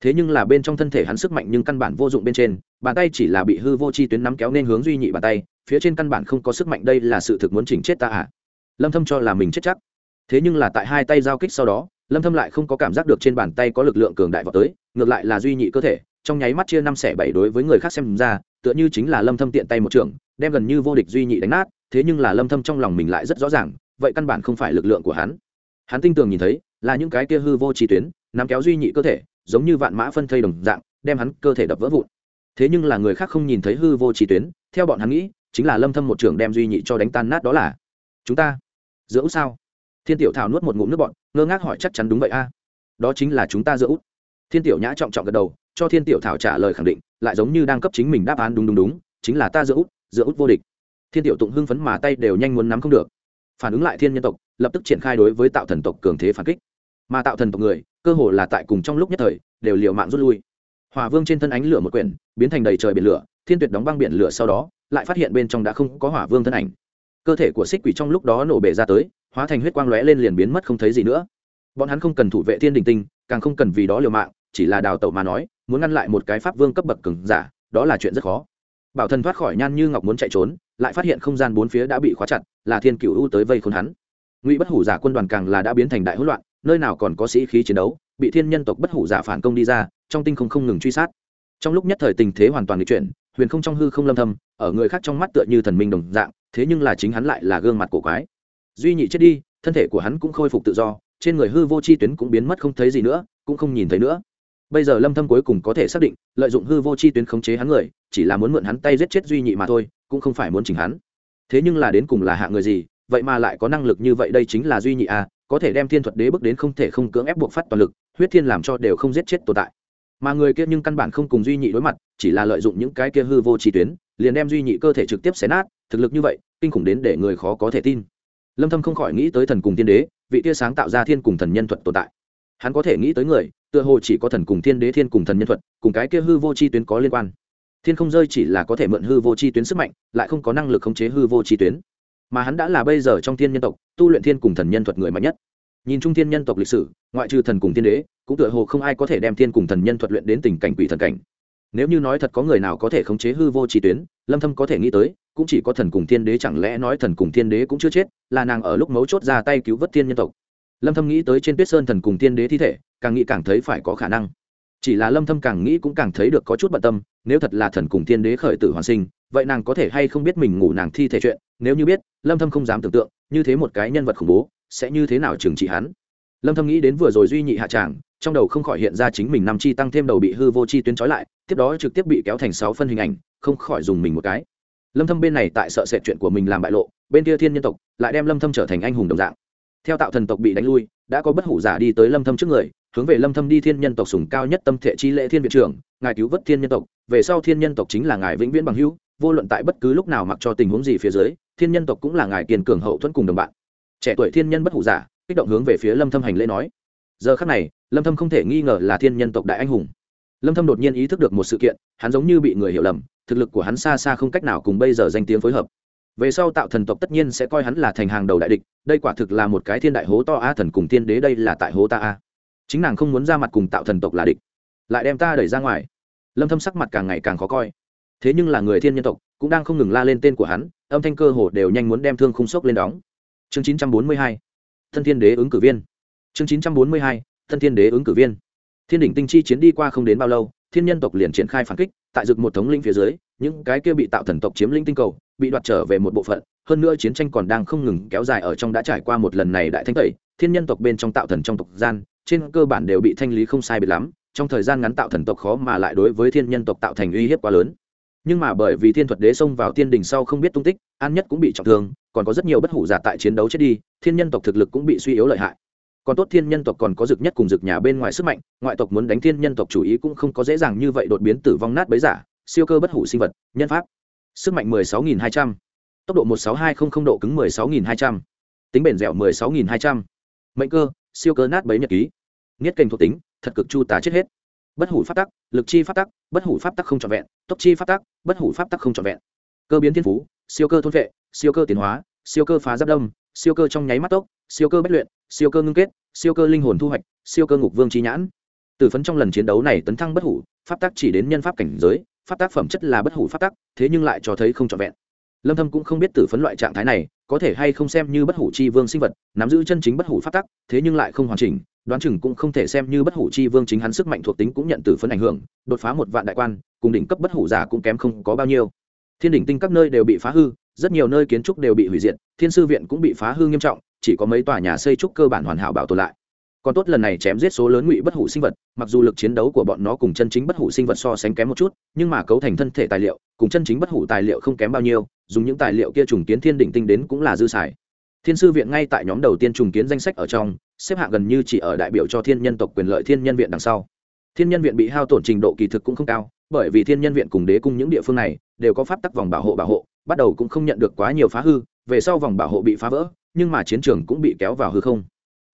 Thế nhưng là bên trong thân thể hắn sức mạnh nhưng căn bản vô dụng bên trên, bàn tay chỉ là bị hư vô chi tuyến nắm kéo nên hướng duy nhị bàn tay, phía trên căn bản không có sức mạnh, đây là sự thực muốn chỉnh chết ta à? Lâm thâm cho là mình chết chắc thế nhưng là tại hai tay giao kích sau đó, lâm thâm lại không có cảm giác được trên bàn tay có lực lượng cường đại vào tới, ngược lại là duy nhị cơ thể, trong nháy mắt chia năm xẻ bảy đối với người khác xem ra, tựa như chính là lâm thâm tiện tay một trường, đem gần như vô địch duy nhị đánh nát, thế nhưng là lâm thâm trong lòng mình lại rất rõ ràng, vậy căn bản không phải lực lượng của hắn. Hắn tinh tường nhìn thấy, là những cái kia hư vô chi tuyến, nắm kéo duy nhị cơ thể, giống như vạn mã phân thây đồng dạng, đem hắn cơ thể đập vỡ vụn. Thế nhưng là người khác không nhìn thấy hư vô chi tuyến, theo bọn hắn nghĩ, chính là lâm thâm một trường đem duy nhị cho đánh tan nát đó là, chúng ta, dưỡng sao? Thiên tiểu thảo nuốt một ngụm nước bọn ngơ ngác hỏi chắc chắn đúng vậy a. Đó chính là chúng ta giữa út. Thiên tiểu nhã trọng trọng gật đầu, cho thiên tiểu thảo trả lời khẳng định, lại giống như đang cấp chính mình đáp án đúng đúng đúng, chính là ta giữa út giữa út vô địch. Thiên tiểu tụng hưng phấn mà tay đều nhanh muốn nắm không được. Phản ứng lại thiên nhân tộc, lập tức triển khai đối với tạo thần tộc cường thế phản kích. Mà tạo thần tộc người, cơ hồ là tại cùng trong lúc nhất thời, đều liều mạng rút lui. Hòa vương trên thân ánh lửa một quyển, biến thành đầy trời biển lửa, thiên tuyệt đóng băng biển lửa sau đó, lại phát hiện bên trong đã không có hỏa vương thân ảnh cơ thể của xích quỷ trong lúc đó nổ bể ra tới, hóa thành huyết quang lóe lên liền biến mất không thấy gì nữa. Bọn hắn không cần thủ vệ thiên đình tinh, càng không cần vì đó liều mạng, chỉ là đào tẩu mà nói, muốn ngăn lại một cái pháp vương cấp bậc cứng giả, đó là chuyện rất khó. Bảo thần thoát khỏi nhan như ngọc muốn chạy trốn, lại phát hiện không gian bốn phía đã bị khóa chặt, là thiên cựu u tới vây khốn hắn. Ngụy bất hủ giả quân đoàn càng là đã biến thành đại hỗn loạn, nơi nào còn có sĩ khí chiến đấu, bị thiên nhân tộc bất hủ giả phản công đi ra, trong tinh không không ngừng truy sát. Trong lúc nhất thời tình thế hoàn toàn bị chuyển, huyền không trong hư không lâm thâm ở người khác trong mắt tựa như thần minh đồng dạng, thế nhưng là chính hắn lại là gương mặt cổ quái. Duy nhị chết đi, thân thể của hắn cũng khôi phục tự do, trên người hư vô chi tuyến cũng biến mất không thấy gì nữa, cũng không nhìn thấy nữa. Bây giờ lâm thâm cuối cùng có thể xác định, lợi dụng hư vô chi tuyến khống chế hắn người, chỉ là muốn mượn hắn tay giết chết duy nhị mà thôi, cũng không phải muốn chỉnh hắn. Thế nhưng là đến cùng là hạ người gì, vậy mà lại có năng lực như vậy đây chính là duy nhị a có thể đem thiên thuật đế bước đến không thể không cưỡng ép buộc phát toàn lực, huyết thiên làm cho đều không giết chết tồn tại. Mà người kia nhưng căn bản không cùng duy nhị đối mặt, chỉ là lợi dụng những cái kia hư vô chi tuyến liền đem duy nhị cơ thể trực tiếp xé nát, thực lực như vậy, kinh khủng đến để người khó có thể tin. Lâm thâm không khỏi nghĩ tới thần cùng thiên đế, vị tia sáng tạo ra thiên cùng thần nhân thuật tồn tại. Hắn có thể nghĩ tới người, tựa hồ chỉ có thần cùng thiên đế, thiên cùng thần nhân thuật, cùng cái kia hư vô chi tuyến có liên quan. Thiên không rơi chỉ là có thể mượn hư vô chi tuyến sức mạnh, lại không có năng lực khống chế hư vô chi tuyến. Mà hắn đã là bây giờ trong thiên nhân tộc, tu luyện thiên cùng thần nhân thuật người mạnh nhất. Nhìn trung thiên nhân tộc lịch sử, ngoại trừ thần cùng thiên đế, cũng tựa hồ không ai có thể đem thiên cùng thần nhân thuật luyện đến tình cảnh quỷ thần cảnh nếu như nói thật có người nào có thể khống chế hư vô chi tuyến, lâm thâm có thể nghĩ tới, cũng chỉ có thần cùng thiên đế chẳng lẽ nói thần cùng thiên đế cũng chưa chết, là nàng ở lúc mấu chốt ra tay cứu vớt thiên nhân tộc. Lâm thâm nghĩ tới trên tuyết sơn thần cùng thiên đế thi thể, càng nghĩ càng thấy phải có khả năng. Chỉ là lâm thâm càng nghĩ cũng càng thấy được có chút bận tâm, nếu thật là thần cùng thiên đế khởi tử hoàn sinh, vậy nàng có thể hay không biết mình ngủ nàng thi thể chuyện, nếu như biết, lâm thâm không dám tưởng tượng, như thế một cái nhân vật khủng bố, sẽ như thế nào trừng trị hắn. Lâm thâm nghĩ đến vừa rồi duy nhị hạ tràng trong đầu không khỏi hiện ra chính mình năm chi tăng thêm đầu bị hư vô chi tuyến trói lại, tiếp đó trực tiếp bị kéo thành sáu phân hình ảnh, không khỏi dùng mình một cái. Lâm thâm bên này tại sợ sệt chuyện của mình làm bại lộ, bên kia thiên nhân tộc lại đem lâm thâm trở thành anh hùng đồng dạng. Theo tạo thần tộc bị đánh lui, đã có bất hủ giả đi tới lâm thâm trước người, hướng về lâm thâm đi thiên nhân tộc sùng cao nhất tâm thể chi lễ thiên viện trưởng, ngài cứu vớt thiên nhân tộc, về sau thiên nhân tộc chính là ngài vĩnh viễn bằng hữu, vô luận tại bất cứ lúc nào mặc cho tình huống gì phía dưới, thiên nhân tộc cũng là ngài kiên cường hậu thuẫn cùng đồng bạn. Trẻ tuổi thiên nhân bất hủ giả, kích động hướng về phía lâm thâm hành lễ nói. Giờ khắc này lâm thâm không thể nghi ngờ là thiên nhân tộc đại anh hùng. Lâm thâm đột nhiên ý thức được một sự kiện, hắn giống như bị người hiểu lầm, thực lực của hắn xa xa không cách nào cùng bây giờ danh tiếng phối hợp. Về sau tạo thần tộc tất nhiên sẽ coi hắn là thành hàng đầu đại địch, đây quả thực là một cái thiên đại hố to a, thần cùng thiên đế đây là tại hố ta a. Chính nàng không muốn ra mặt cùng tạo thần tộc là địch, lại đem ta đẩy ra ngoài. Lâm thâm sắc mặt càng ngày càng khó coi. Thế nhưng là người thiên nhân tộc cũng đang không ngừng la lên tên của hắn, âm thanh cơ hồ đều nhanh muốn đem thương khung sốc lên đóng. Chương 942 thân thiên đế ứng cử viên. Chương 942 thân thiên đế ứng cử viên. Thiên đỉnh tinh chi chiến đi qua không đến bao lâu, thiên nhân tộc liền triển khai phản kích, tại dực một thống linh phía dưới, những cái kia bị tạo thần tộc chiếm linh tinh cầu, bị đoạt trở về một bộ phận, hơn nữa chiến tranh còn đang không ngừng kéo dài ở trong đã trải qua một lần này đại thanh tẩy, thiên nhân tộc bên trong tạo thần trong tộc gian, trên cơ bản đều bị thanh lý không sai biệt lắm, trong thời gian ngắn tạo thần tộc khó mà lại đối với thiên nhân tộc tạo thành uy hiếp quá lớn. Nhưng mà bởi vì thiên thuật đế xông vào thiên đình sau không biết tung tích, an nhất cũng bị trọng thương, còn có rất nhiều bất hủ giả tại chiến đấu chết đi, thiên nhân tộc thực lực cũng bị suy yếu lợi hại còn tốt thiên nhân tộc còn có dực nhất cùng dực nhà bên ngoài sức mạnh, ngoại tộc muốn đánh thiên nhân tộc chủ ý cũng không có dễ dàng như vậy đột biến tử vong nát bấy giả, siêu cơ bất hủ sinh vật, nhân pháp sức mạnh 16.200. tốc độ 16200 độ cứng 16.200. tính bền dẻo 16.200. mệnh cơ, siêu cơ nát bấy nhật ký nghiết kênh thuộc tính, thật cực chu tá chết hết bất hủ pháp tắc, lực chi pháp tắc, bất hủ pháp tắc không trọn vẹn, tốc chi pháp tắc, bất hủ pháp tắc không trọn vẹn cơ biến thiên phú, siêu cơ thôn vệ, siêu cơ tiến hóa, siêu cơ phá giáp đông, siêu cơ trong nháy mắt tốc, siêu cơ bất luyện siêu cơ ngưng kết, siêu cơ linh hồn thu hoạch, siêu cơ ngục vương chi nhãn. Từ phấn trong lần chiến đấu này tấn thăng bất hủ, pháp tắc chỉ đến nhân pháp cảnh giới, pháp tác phẩm chất là bất hủ pháp tắc, thế nhưng lại cho thấy không trọn vẹn. Lâm thâm cũng không biết tử phấn loại trạng thái này, có thể hay không xem như bất hủ chi vương sinh vật, nắm giữ chân chính bất hủ pháp tắc, thế nhưng lại không hoàn chỉnh, đoán chừng cũng không thể xem như bất hủ chi vương chính hắn sức mạnh thuộc tính cũng nhận tử phấn ảnh hưởng, đột phá một vạn đại quan, cùng đỉnh cấp bất hủ giả cũng kém không có bao nhiêu. Thiên đỉnh tinh các nơi đều bị phá hư, rất nhiều nơi kiến trúc đều bị hủy diệt, thiên sư viện cũng bị phá hư nghiêm trọng chỉ có mấy tòa nhà xây trúc cơ bản hoàn hảo bảo tồn lại. Còn tốt lần này chém giết số lớn ngụy bất hủ sinh vật, mặc dù lực chiến đấu của bọn nó cùng chân chính bất hủ sinh vật so sánh kém một chút, nhưng mà cấu thành thân thể tài liệu, cùng chân chính bất hủ tài liệu không kém bao nhiêu, dùng những tài liệu kia trùng kiến thiên đỉnh tinh đến cũng là dư xài. Thiên sư viện ngay tại nhóm đầu tiên trùng kiến danh sách ở trong, xếp hạng gần như chỉ ở đại biểu cho thiên nhân tộc quyền lợi thiên nhân viện đằng sau. Thiên nhân viện bị hao tổn trình độ kỳ thực cũng không cao, bởi vì thiên nhân viện cùng đế cung những địa phương này đều có pháp tắc vòng bảo hộ bảo hộ, bắt đầu cũng không nhận được quá nhiều phá hư, về sau vòng bảo hộ bị phá vỡ nhưng mà chiến trường cũng bị kéo vào hư không.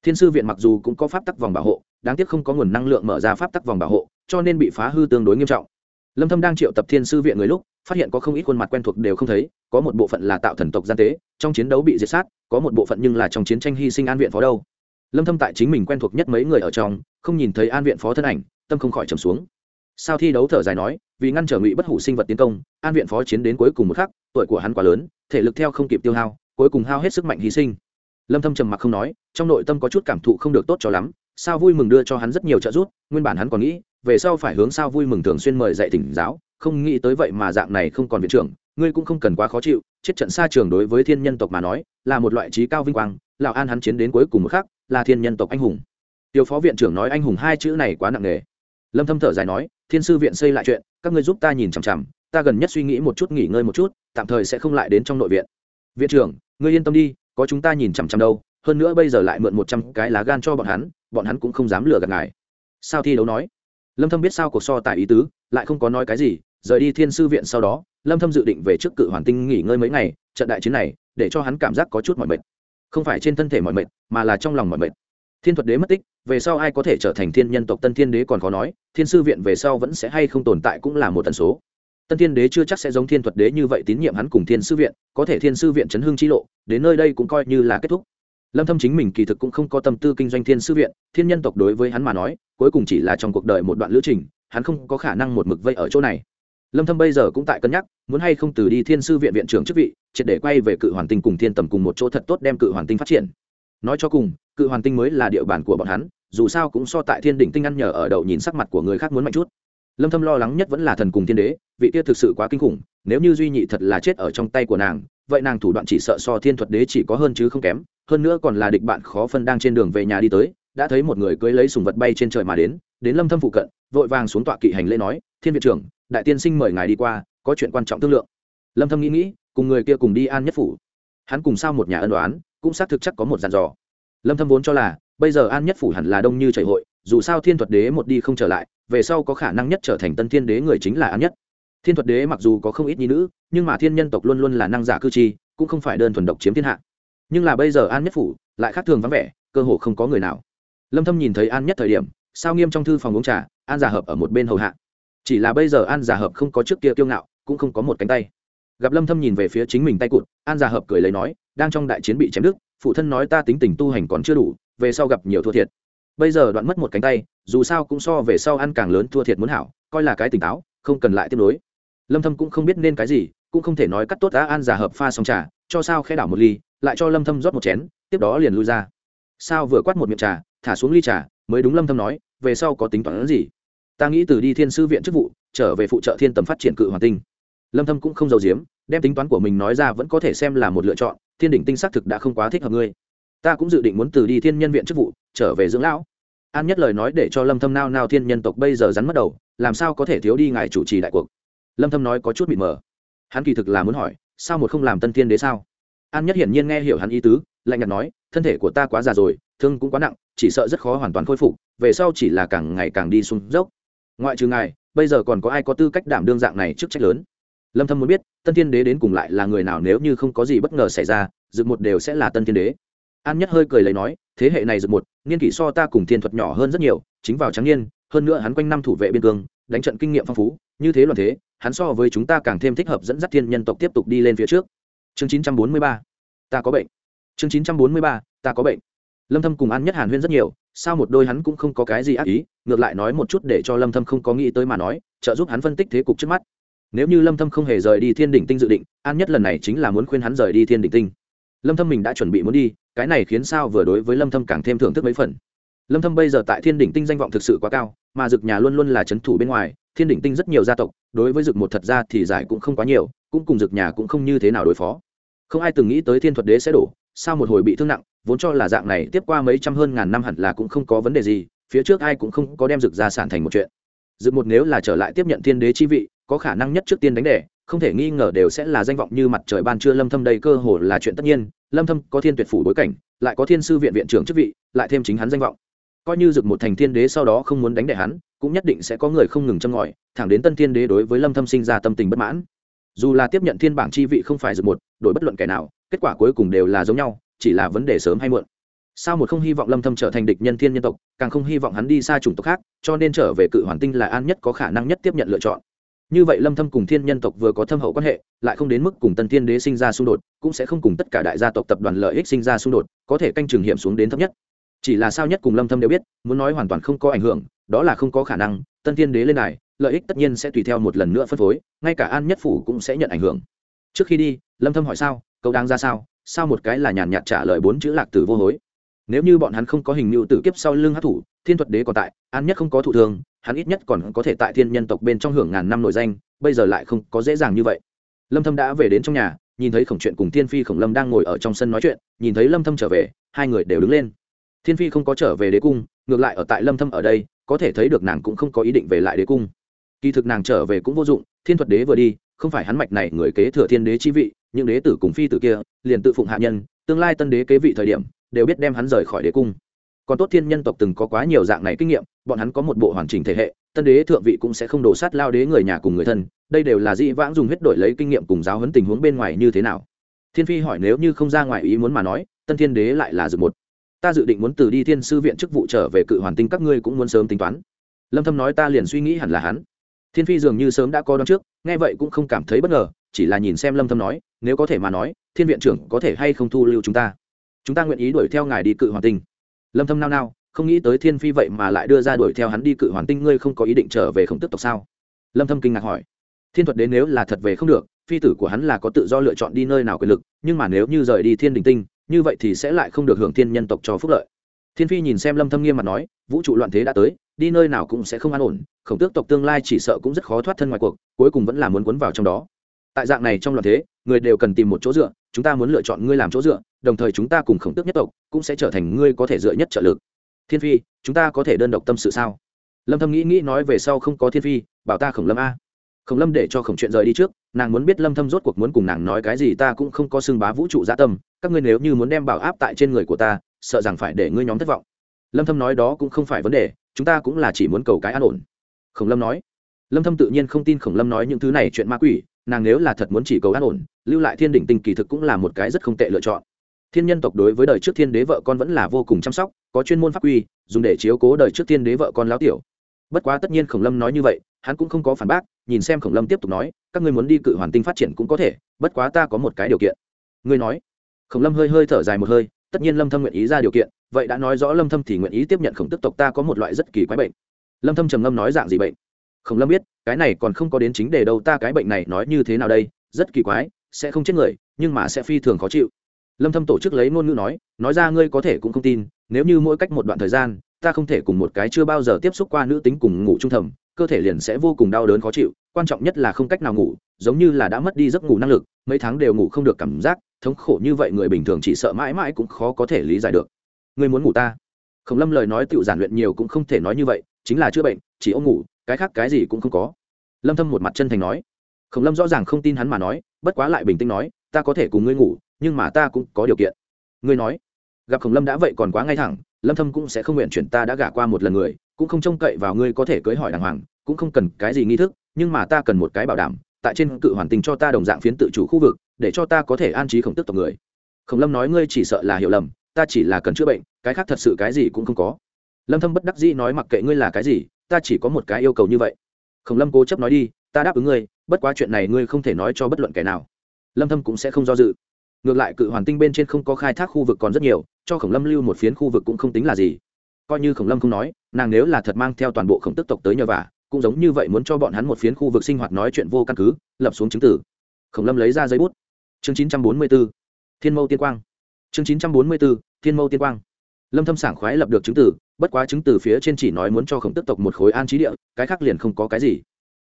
Thiên sư viện mặc dù cũng có pháp tắc vòng bảo hộ, đáng tiếc không có nguồn năng lượng mở ra pháp tắc vòng bảo hộ, cho nên bị phá hư tương đối nghiêm trọng. Lâm thâm đang triệu tập thiên sư viện người lúc, phát hiện có không ít khuôn mặt quen thuộc đều không thấy, có một bộ phận là tạo thần tộc gian tế, trong chiến đấu bị diệt sát, có một bộ phận nhưng là trong chiến tranh hy sinh an viện phó đâu. Lâm thâm tại chính mình quen thuộc nhất mấy người ở trong, không nhìn thấy an viện phó thân ảnh, tâm không khỏi trầm xuống. Sau thi đấu thở dài nói, vì ngăn trở ngụy bất hủ sinh vật tiến công, an viện phó chiến đến cuối cùng một khắc, tuổi của hắn quá lớn, thể lực theo không kịp tiêu hao cuối cùng hao hết sức mạnh hy sinh. Lâm thâm trầm mặc không nói, trong nội tâm có chút cảm thụ không được tốt cho lắm, sao vui mừng đưa cho hắn rất nhiều trợ giúp, nguyên bản hắn còn nghĩ, về sau phải hướng sao vui mừng thường xuyên mời dạy tỉnh giáo, không nghĩ tới vậy mà dạng này không còn viện trưởng, ngươi cũng không cần quá khó chịu, chết trận xa trường đối với thiên nhân tộc mà nói, là một loại trí cao vinh quang, lão an hắn chiến đến cuối cùng một khắc, là thiên nhân tộc anh hùng. Tiêu phó viện trưởng nói anh hùng hai chữ này quá nặng nề. Lâm thâm thở dài nói, thiên sư viện xây lại chuyện, các ngươi giúp ta nhìn chằm chằm, ta gần nhất suy nghĩ một chút nghỉ ngơi một chút, tạm thời sẽ không lại đến trong nội viện. Viện trưởng ngươi yên tâm đi, có chúng ta nhìn chằm chằm đâu, hơn nữa bây giờ lại mượn một trăm cái lá gan cho bọn hắn bọn hắn cũng không dám lừa gạt ngài. Sao thi đấu nói. Lâm thâm biết sao cuộc so tài ý tứ, lại không có nói cái gì, rời đi thiên sư viện sau đó, lâm thâm dự định về trước cự hoàn tinh nghỉ ngơi mấy ngày, trận đại chiến này, để cho hắn cảm giác có chút mỏi mệt. Không phải trên thân thể mỏi mệt, mà là trong lòng mỏi mệt. Thiên thuật đế mất tích, về sau ai có thể trở thành thiên nhân tộc tân thiên đế còn khó nói, thiên sư viện về sau vẫn sẽ hay không tồn tại cũng là một tần số tân thiên đế chưa chắc sẽ giống thiên thuật đế như vậy tín nhiệm hắn cùng thiên sư viện, có thể thiên sư viện chấn hương chi lộ, đến nơi đây cũng coi như là kết thúc. Lâm thâm chính mình kỳ thực cũng không có tâm tư kinh doanh thiên sư viện, thiên nhân tộc đối với hắn mà nói, cuối cùng chỉ là trong cuộc đời một đoạn lữ trình, hắn không có khả năng một mực vây ở chỗ này. Lâm thâm bây giờ cũng tại cân nhắc, muốn hay không từ đi thiên sư viện viện trưởng chức vị, triệt để quay về cự hoàn tinh cùng thiên tầm cùng một chỗ thật tốt đem cự hoàn tinh phát triển. Nói cho cùng, cự hoàn tinh mới là địa bàn của bọn hắn, dù sao cũng so tại thiên đỉnh tinh ăn nhờ ở đậu nhìn sắc mặt của người khác muốn mạnh chút. Lâm thâm lo lắng nhất vẫn là thần cùng thiên đế vị kia thực sự quá kinh khủng, nếu như duy nhị thật là chết ở trong tay của nàng, vậy nàng thủ đoạn chỉ sợ so thiên thuật đế chỉ có hơn chứ không kém, hơn nữa còn là địch bạn khó phân đang trên đường về nhà đi tới, đã thấy một người cưới lấy sùng vật bay trên trời mà đến đến lâm thâm phụ cận, vội vàng xuống tọa kỵ hành lễ nói, thiên viện trưởng, đại tiên sinh mời ngài đi qua, có chuyện quan trọng thương lượng. Lâm thâm nghĩ nghĩ, cùng người kia cùng đi an nhất phủ. Hắn cùng sao một nhà ân đoán cũng xác thực chắc có một dàn dò. Lâm thâm vốn cho là, bây giờ an nhất phủ hẳn là đông như chảy hội, dù sao thiên thuật đế một đi không trở lại, về sau có khả năng nhất trở thành tân thiên đế người chính là an nhất thiên thuật đế mặc dù có không ít nhi nữ, nhưng mà thiên nhân tộc luôn luôn là năng giả cư chi cũng không phải đơn thuần độc chiếm thiên hạ. Nhưng là bây giờ an nhất phủ lại khác thường vắng vẻ, cơ hồ không có người nào. Lâm thâm nhìn thấy an nhất thời điểm, sao nghiêm trong thư phòng uống trà, an giả hợp ở một bên hầu hạ. Chỉ là bây giờ an giả hợp không có trước kia kiêu ngạo, cũng không có một cánh tay. Gặp lâm thâm nhìn về phía chính mình tay cụt, an giả hợp cười lấy nói, đang trong đại chiến bị chém đứt, phụ thân nói ta tính tình tu hành còn chưa đủ, về sau gặp nhiều thua thiệt. Bây giờ đoạn mất một cánh tay, dù sao cũng so về sau ăn càng lớn thua thiệt muốn hảo, coi là cái tỉnh táo, không cần lại tiếp nối lâm thâm cũng không biết nên cái gì, cũng không thể nói cắt tốt đã an giả hợp pha xong trà, cho sao khẽ đảo một ly, lại cho lâm thâm rót một chén, tiếp đó liền lui ra. Sao vừa quát một miệng trà, thả xuống ly trà, mới đúng lâm thâm nói, về sau có tính toán gì? Ta nghĩ từ đi thiên sư viện chức vụ, trở về phụ trợ thiên tầm phát triển cự hoàng tinh. Lâm thâm cũng không giấu giếm, đem tính toán của mình nói ra vẫn có thể xem là một lựa chọn, thiên đỉnh tinh xác thực đã không quá thích hợp ngươi. Ta cũng dự định muốn từ đi thiên nhân viện chức vụ, trở về dưỡng lão. An nhất lời nói để cho lâm thâm nao nao thiên nhân tộc bây giờ rắn mất đầu, làm sao có thể thiếu đi ngài chủ trì đại cuộc? Lâm thâm nói có chút bị mờ. Hắn kỳ thực là muốn hỏi, sao một không làm tân thiên đế sao? An nhất hiển nhiên nghe hiểu hắn ý tứ, lạnh nhạt nói, thân thể của ta quá già rồi, thương cũng quá nặng, chỉ sợ rất khó hoàn toàn khôi phục, về sau chỉ là càng ngày càng đi xuống dốc. Ngoại trừ ngài, bây giờ còn có ai có tư cách đảm đương dạng này trước trách lớn? Lâm thâm muốn biết, tân thiên đế đến cùng lại là người nào nếu như không có gì bất ngờ xảy ra dự một đều sẽ là tân thiên đế. An nhất hơi cười lấy nói, thế hệ này dự một, niên kỷ so ta cùng thiên thuật nhỏ hơn rất nhiều, chính vào trắng niên, hơn nữa hắn quanh năm thủ vệ biên cương, đánh trận kinh nghiệm phong phú như thế loạn thế, hắn so với chúng ta càng thêm thích hợp dẫn dắt thiên nhân tộc tiếp tục đi lên phía trước. Chương 943 ta có bệnh. Chương 943 ta có bệnh. Lâm thâm cùng an nhất hàn huyên rất nhiều, sao một đôi hắn cũng không có cái gì ác ý, ngược lại nói một chút để cho lâm thâm không có nghĩ tới mà nói, trợ giúp hắn phân tích thế cục trước mắt. Nếu như lâm thâm không hề rời đi thiên đỉnh tinh dự định, an nhất lần này chính là muốn khuyên hắn rời đi thiên đỉnh tinh. Lâm thâm mình đã chuẩn bị muốn đi, cái này khiến sao vừa đối với lâm thâm càng thêm thưởng thức mấy phần. Lâm thâm bây giờ tại thiên đỉnh tinh danh vọng thực sự quá cao, mà dực nhà luôn luôn là chấn thủ bên ngoài thiên đỉnh tinh rất nhiều gia tộc, đối với dực một thật ra thì giải cũng không quá nhiều, cũng cùng dực nhà cũng không như thế nào đối phó. Không ai từng nghĩ tới thiên thuật đế sẽ đổ, sao một hồi bị thương nặng, vốn cho là dạng này tiếp qua mấy trăm hơn ngàn năm hẳn là cũng không có vấn đề gì, phía trước ai cũng không có đem dực gia sản thành một chuyện. Dực một nếu là trở lại tiếp nhận thiên đế chi vị, có khả năng nhất trước tiên đánh đẻ, không thể nghi ngờ đều sẽ là danh vọng như mặt trời ban trưa lâm thâm đây cơ hồ là chuyện tất nhiên, lâm thâm có thiên tuyệt phủ bối cảnh, lại có thiên sư viện viện trưởng chức vị, lại thêm chính hắn danh vọng coi như rực một thành thiên đế sau đó không muốn đánh đẻ hắn, cũng nhất định sẽ có người không ngừng châm ngòi, thẳng đến tân thiên đế đối với lâm thâm sinh ra tâm tình bất mãn. Dù là tiếp nhận thiên bảng chi vị không phải rực một, đổi bất luận kẻ nào, kết quả cuối cùng đều là giống nhau, chỉ là vấn đề sớm hay muộn. Sao một không hy vọng lâm thâm trở thành địch nhân thiên nhân tộc, càng không hy vọng hắn đi xa chủng tộc khác, cho nên trở về cự hoàn tinh là an nhất có khả năng nhất tiếp nhận lựa chọn. Như vậy lâm thâm cùng thiên nhân tộc vừa có thâm hậu quan hệ, lại không đến mức cùng tân thiên đế sinh ra xung đột, cũng sẽ không cùng tất cả đại gia tộc tập đoàn lợi ích sinh ra xung đột, có thể canh trường hiểm xuống đến thấp nhất chỉ là sao nhất cùng lâm thâm đều biết, muốn nói hoàn toàn không có ảnh hưởng, đó là không có khả năng, tân thiên đế lên này lợi ích tất nhiên sẽ tùy theo một lần nữa phân phối, ngay cả an nhất phủ cũng sẽ nhận ảnh hưởng. Trước khi đi, lâm thâm hỏi sao, câu đang ra sao sao một cái là nhàn nhạt trả lời bốn chữ lạc tử vô hối. Nếu như bọn hắn không có hình như tử kiếp sau lưng hát thủ thiên thuật đế còn tại, an nhất không có thụ thường hắn ít nhất còn có thể tại thiên nhân tộc bên trong hưởng ngàn năm nổi danh, bây giờ lại không có dễ dàng như vậy. Lâm thâm đã về đến trong nhà, nhìn thấy khổng chuyện cùng thiên phi khổng lâm đang ngồi ở trong sân nói chuyện, nhìn thấy lâm thâm trở về, hai người đều đứng lên thiên phi không có trở về đế cung, ngược lại ở tại lâm thâm ở đây, có thể thấy được nàng cũng không có ý định về lại đế cung. Kỳ thực nàng trở về cũng vô dụng, thiên thuật đế vừa đi, không phải hắn mạch này người kế thừa thiên đế chi vị, những đế tử cùng phi tử kia, liền tự phụng hạ nhân, tương lai tân đế kế vị thời điểm, đều biết đem hắn rời khỏi đế cung. Còn tốt thiên nhân tộc từng có quá nhiều dạng này kinh nghiệm, bọn hắn có một bộ hoàn chỉnh thể hệ, tân đế thượng vị cũng sẽ không đổ sát lao đế người nhà cùng người thân, đây đều là dĩ vãng dùng huyết đổi lấy kinh nghiệm cùng giáo huấn tình huống bên ngoài như thế nào. Thiên phi hỏi nếu như không ra ngoài ý muốn mà nói, tân thiên đế lại là dự một ta dự định muốn từ đi thiên sư viện chức vụ trở về cự hoàn tinh các ngươi cũng muốn sớm tính toán. Lâm thâm nói ta liền suy nghĩ hẳn là hắn. Thiên phi dường như sớm đã có đoán trước, nghe vậy cũng không cảm thấy bất ngờ, chỉ là nhìn xem lâm thâm nói, nếu có thể mà nói, thiên viện trưởng có thể hay không thu lưu chúng ta? Chúng ta nguyện ý đuổi theo ngài đi cự hoàn tinh. Lâm thâm nao nao, không nghĩ tới thiên phi vậy mà lại đưa ra đuổi theo hắn đi cự hoàn tinh, ngươi không có ý định trở về không tức tộc sao? Lâm thâm kinh ngạc hỏi. Thiên thuật đến nếu là thật về không được, phi tử của hắn là có tự do lựa chọn đi nơi nào quyền lực, nhưng mà nếu như rời đi thiên đình tinh như vậy thì sẽ lại không được hưởng thiên nhân tộc cho phúc lợi. Thiên phi nhìn xem lâm thâm nghiêm mặt nói, vũ trụ loạn thế đã tới, đi nơi nào cũng sẽ không an ổn, khổng tước tộc tương lai chỉ sợ cũng rất khó thoát thân ngoài cuộc, cuối cùng vẫn là muốn cuốn vào trong đó. Tại dạng này trong loạn thế, người đều cần tìm một chỗ dựa, chúng ta muốn lựa chọn ngươi làm chỗ dựa, đồng thời chúng ta cùng khổng tước nhất tộc cũng sẽ trở thành ngươi có thể dựa nhất trợ lực. Thiên phi, chúng ta có thể đơn độc tâm sự sao? Lâm thâm nghĩ nghĩ nói về sau không có thiên phi, bảo ta khổng lâm a khổng lâm để cho khổng chuyện rời đi trước, nàng muốn biết lâm thâm rốt cuộc muốn cùng nàng nói cái gì ta cũng không có xưng bá vũ trụ dạ tâm, các ngươi nếu như muốn đem bảo áp tại trên người của ta, sợ rằng phải để ngươi nhóm thất vọng. Lâm thâm nói đó cũng không phải vấn đề, chúng ta cũng là chỉ muốn cầu cái an ổn. Khổng lâm nói. Lâm thâm tự nhiên không tin khổng lâm nói những thứ này chuyện ma quỷ, nàng nếu là thật muốn chỉ cầu an ổn, lưu lại thiên đỉnh tinh kỳ thực cũng là một cái rất không tệ lựa chọn. Thiên nhân tộc đối với đời trước thiên đế vợ con vẫn là vô cùng chăm sóc, có chuyên môn pháp quy, dùng để chiếu cố đời trước thiên đế vợ con láo tiểu. Bất quá tất nhiên khổng lâm nói như vậy, hắn cũng không có phản bác nhìn xem khổng lâm tiếp tục nói, các ngươi muốn đi cự hoàn tinh phát triển cũng có thể, bất quá ta có một cái điều kiện. Ngươi nói. Khổng lâm hơi hơi thở dài một hơi, tất nhiên lâm thâm nguyện ý ra điều kiện, vậy đã nói rõ lâm thâm thì nguyện ý tiếp nhận khổng tức tộc ta có một loại rất kỳ quái bệnh. Lâm thâm trầm ngâm nói dạng gì bệnh? Khổng lâm biết, cái này còn không có đến chính đề đâu, ta cái bệnh này nói như thế nào đây, rất kỳ quái, sẽ không chết người, nhưng mà sẽ phi thường khó chịu. Lâm thâm tổ chức lấy ngôn ngữ nói nói ra ngươi có thể cũng không tin, nếu như mỗi cách một đoạn thời gian, ta không thể cùng một cái chưa bao giờ tiếp xúc qua nữ tính cùng ngủ trung thầm cơ thể liền sẽ vô cùng đau đớn khó chịu, quan trọng nhất là không cách nào ngủ, giống như là đã mất đi giấc ngủ năng lực, mấy tháng đều ngủ không được cảm giác, thống khổ như vậy người bình thường chỉ sợ mãi mãi cũng khó có thể lý giải được. Người muốn ngủ ta? Khổng lâm lời nói tự giản luyện nhiều cũng không thể nói như vậy, chính là chữa bệnh, chỉ ôm ngủ, cái khác cái gì cũng không có. Lâm thâm một mặt chân thành nói. Khổng lâm rõ ràng không tin hắn mà nói, bất quá lại bình tĩnh nói, ta có thể cùng ngươi ngủ, nhưng mà ta cũng có điều kiện. Ngươi nói. Gặp khổng lâm đã vậy còn quá ngay thẳng, lâm thâm cũng sẽ không nguyện chuyển ta đã gả qua một lần người cũng không trông cậy vào ngươi có thể cưới hỏi đàng hoàng, cũng không cần cái gì nghi thức, nhưng mà ta cần một cái bảo đảm, tại trên cự hoàn tình cho ta đồng dạng phiến tự chủ khu vực, để cho ta có thể an trí khổng tức tộc người. Khổng lâm nói ngươi chỉ sợ là hiểu lầm, ta chỉ là cần chữa bệnh, cái khác thật sự cái gì cũng không có. Lâm thâm bất đắc dĩ nói mặc kệ ngươi là cái gì, ta chỉ có một cái yêu cầu như vậy. Khổng lâm cố chấp nói đi, ta đáp ứng ngươi, bất quá chuyện này ngươi không thể nói cho bất luận kẻ nào. Lâm thâm cũng sẽ không do dự. Ngược lại cự hoàn tinh bên trên không có khai thác khu vực còn rất nhiều, cho khổng lâm lưu một phiến khu vực cũng không tính là gì coi như khổng lâm không nói, nàng nếu là thật mang theo toàn bộ khổng tức tộc tới nhờ vả, cũng giống như vậy muốn cho bọn hắn một phiến khu vực sinh hoạt nói chuyện vô căn cứ, lập xuống chứng tử. Khổng lâm lấy ra giấy bút. Chương 944 thiên mâu tiên quang. Chương 944 thiên mâu tiên quang. Lâm thâm sảng khoái lập được chứng tử, bất quá chứng tử phía trên chỉ nói muốn cho khổng tức tộc một khối an trí địa, cái khác liền không có cái gì.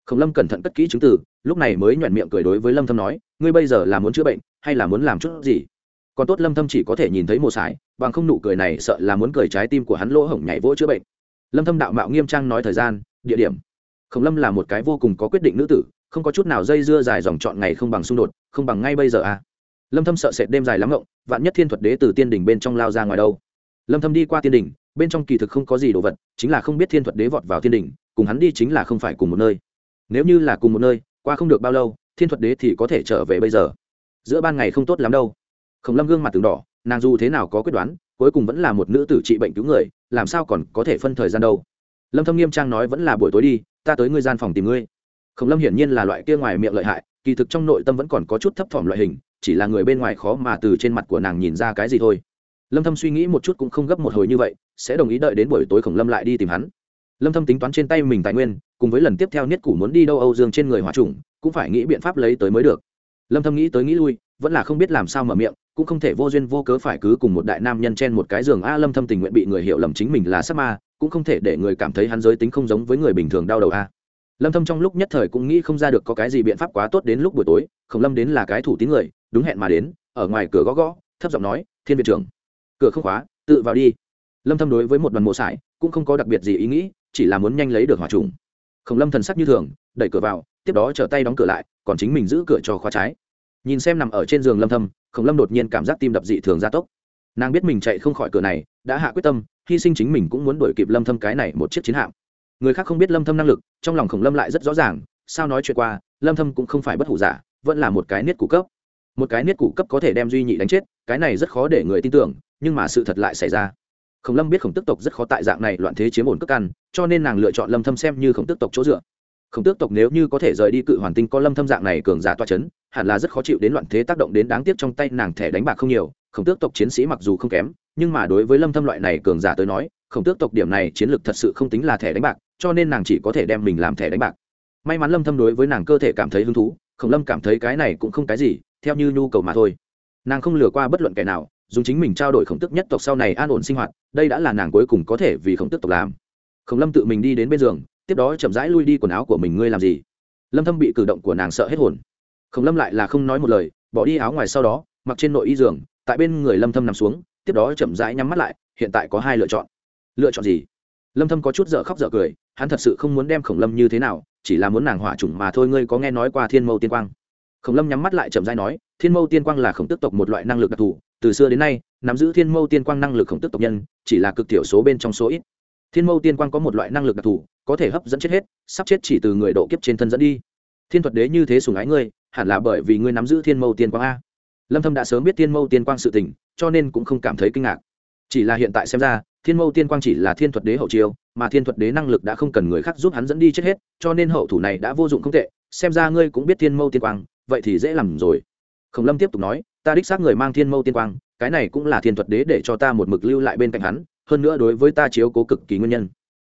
Khổng lâm cẩn thận cất kỹ chứng tử, lúc này mới nhoẹn miệng cười đối với lâm thâm nói, ngươi bây giờ là muốn chữa bệnh, hay là muốn làm chút gì? Còn tốt lâm thâm chỉ có thể nhìn thấy một sải, bằng không nụ cười này sợ là muốn cười trái tim của hắn lỗ hổng nhảy vỗ chữa bệnh. Lâm thâm đạo mạo nghiêm trang nói thời gian, địa điểm. Khổng lâm là một cái vô cùng có quyết định nữ tử, không có chút nào dây dưa dài dòng chọn ngày không bằng xung đột, không bằng ngay bây giờ à. Lâm thâm sợ sệt đêm dài lắm ngộng, vạn nhất thiên thuật đế từ tiên đỉnh bên trong lao ra ngoài đâu. Lâm thâm đi qua tiên đỉnh, bên trong kỳ thực không có gì đồ vật, chính là không biết thiên thuật đế vọt vào tiên đỉnh, cùng hắn đi chính là không phải cùng một nơi. Nếu như là cùng một nơi, qua không được bao lâu, thiên thuật đế thì có thể trở về bây giờ. Giữa ban ngày không tốt lắm đâu khổng lâm gương mặt từng đỏ, nàng dù thế nào có quyết đoán, cuối cùng vẫn là một nữ tử trị bệnh cứu người, làm sao còn có thể phân thời gian đâu? Lâm thâm nghiêm trang nói vẫn là buổi tối đi, ta tới ngươi gian phòng tìm ngươi. Khổng lâm hiển nhiên là loại kia ngoài miệng lợi hại, kỳ thực trong nội tâm vẫn còn có chút thấp thỏm loại hình, chỉ là người bên ngoài khó mà từ trên mặt của nàng nhìn ra cái gì thôi. Lâm thâm suy nghĩ một chút cũng không gấp một hồi như vậy, sẽ đồng ý đợi đến buổi tối khổng lâm lại đi tìm hắn. Lâm thâm tính toán trên tay mình tài nguyên, cùng với lần tiếp theo niết củ muốn đi đâu âu dương trên người hỏa trùng, cũng phải nghĩ biện pháp lấy tới mới được. Lâm thâm nghĩ tới nghĩ lui, vẫn là không biết làm sao mở miệng cũng không thể vô duyên vô cớ phải cứ cùng một đại nam nhân trên một cái giường a lâm thâm tình nguyện bị người hiểu lầm chính mình là sát ma, cũng không thể để người cảm thấy hắn giới tính không giống với người bình thường đau đầu a. Lâm thâm trong lúc nhất thời cũng nghĩ không ra được có cái gì biện pháp quá tốt đến lúc buổi tối, khổng lâm đến là cái thủ tín người, đúng hẹn mà đến, ở ngoài cửa gõ gõ, thấp giọng nói, thiên viện trưởng, cửa không khóa, tự vào đi. Lâm thâm đối với một đoàn mộ sải, cũng không có đặc biệt gì ý nghĩ, chỉ là muốn nhanh lấy được hỏa trùng. Khổng lâm thần sắc như thường, đẩy cửa vào, tiếp đó trở tay đóng cửa lại, còn chính mình giữ cửa cho khóa trái. Nhìn xem nằm ở trên giường lâm thâm khổng lâm đột nhiên cảm giác tim đập dị thường gia tốc. Nàng biết mình chạy không khỏi cửa này, đã hạ quyết tâm, hy sinh chính mình cũng muốn đuổi kịp lâm thâm cái này một chiếc chiến hạm. Người khác không biết lâm thâm năng lực, trong lòng khổng lâm lại rất rõ ràng, sao nói chuyện qua, lâm thâm cũng không phải bất hủ giả, vẫn là một cái niết cụ cấp. Một cái niết cụ cấp có thể đem duy nhị đánh chết, cái này rất khó để người tin tưởng, nhưng mà sự thật lại xảy ra. Khổng lâm biết khổng tức tộc rất khó tại dạng này loạn thế chiếm ổn cước căn, cho nên nàng lựa chọn lâm thâm xem như khổng tức tộc chỗ dựa khổng tước tộc nếu như có thể rời đi cự hoàn tinh có lâm thâm dạng này cường giả toa chấn, hẳn là rất khó chịu đến loạn thế tác động đến đáng tiếc trong tay nàng thẻ đánh bạc không nhiều. Khổng tước tộc chiến sĩ mặc dù không kém, nhưng mà đối với lâm thâm loại này cường giả tới nói, khổng tước tộc điểm này chiến lược thật sự không tính là thẻ đánh bạc, cho nên nàng chỉ có thể đem mình làm thẻ đánh bạc. May mắn lâm thâm đối với nàng cơ thể cảm thấy hứng thú, khổng lâm cảm thấy cái này cũng không cái gì, theo như nhu cầu mà thôi. Nàng không lừa qua bất luận kẻ nào, dùng chính mình trao đổi khổng tước nhất tộc sau này an ổn sinh hoạt, đây đã là nàng cuối cùng có thể vì khổng tước tộc làm. Khổng lâm tự mình đi đến bên giường tiếp đó chậm rãi lui đi quần áo của mình, ngươi làm gì? Lâm thâm bị cử động của nàng sợ hết hồn. Khổng lâm lại là không nói một lời, bỏ đi áo ngoài sau đó, mặc trên nội y giường, tại bên người lâm thâm nằm xuống, tiếp đó chậm rãi nhắm mắt lại, hiện tại có hai lựa chọn. Lựa chọn gì? Lâm thâm có chút dở khóc dở cười, hắn thật sự không muốn đem khổng lâm như thế nào, chỉ là muốn nàng hỏa chủng mà thôi, ngươi có nghe nói qua thiên mâu tiên quang? Khổng lâm nhắm mắt lại chậm rãi nói, thiên mâu tiên quang là khổng tức tộc một loại năng lực đặc thù, từ xưa đến nay, nắm giữ thiên mâu tiên quang năng lực khổng tức tộc nhân, chỉ là cực thiểu số bên trong số ít thiên mâu tiên quang có một loại năng lực đặc thù, có thể hấp dẫn chết hết, sắp chết chỉ từ người độ kiếp trên thân dẫn đi. Thiên thuật đế như thế sùng ái ngươi, hẳn là bởi vì ngươi nắm giữ thiên mâu tiên quang a. Lâm thâm đã sớm biết thiên mâu tiên quang sự tình, cho nên cũng không cảm thấy kinh ngạc. Chỉ là hiện tại xem ra, thiên mâu tiên quang chỉ là thiên thuật đế hậu chiêu, mà thiên thuật đế năng lực đã không cần người khác giúp hắn dẫn đi chết hết, cho nên hậu thủ này đã vô dụng không tệ, xem ra ngươi cũng biết thiên mâu tiên quang, vậy thì dễ làm rồi. Khổng lâm tiếp tục nói, ta đích xác người mang thiên mâu tiên quang, cái này cũng là thiên thuật đế để cho ta một mực lưu lại bên cạnh hắn hơn nữa đối với ta chiếu cố cực kỳ nguyên nhân.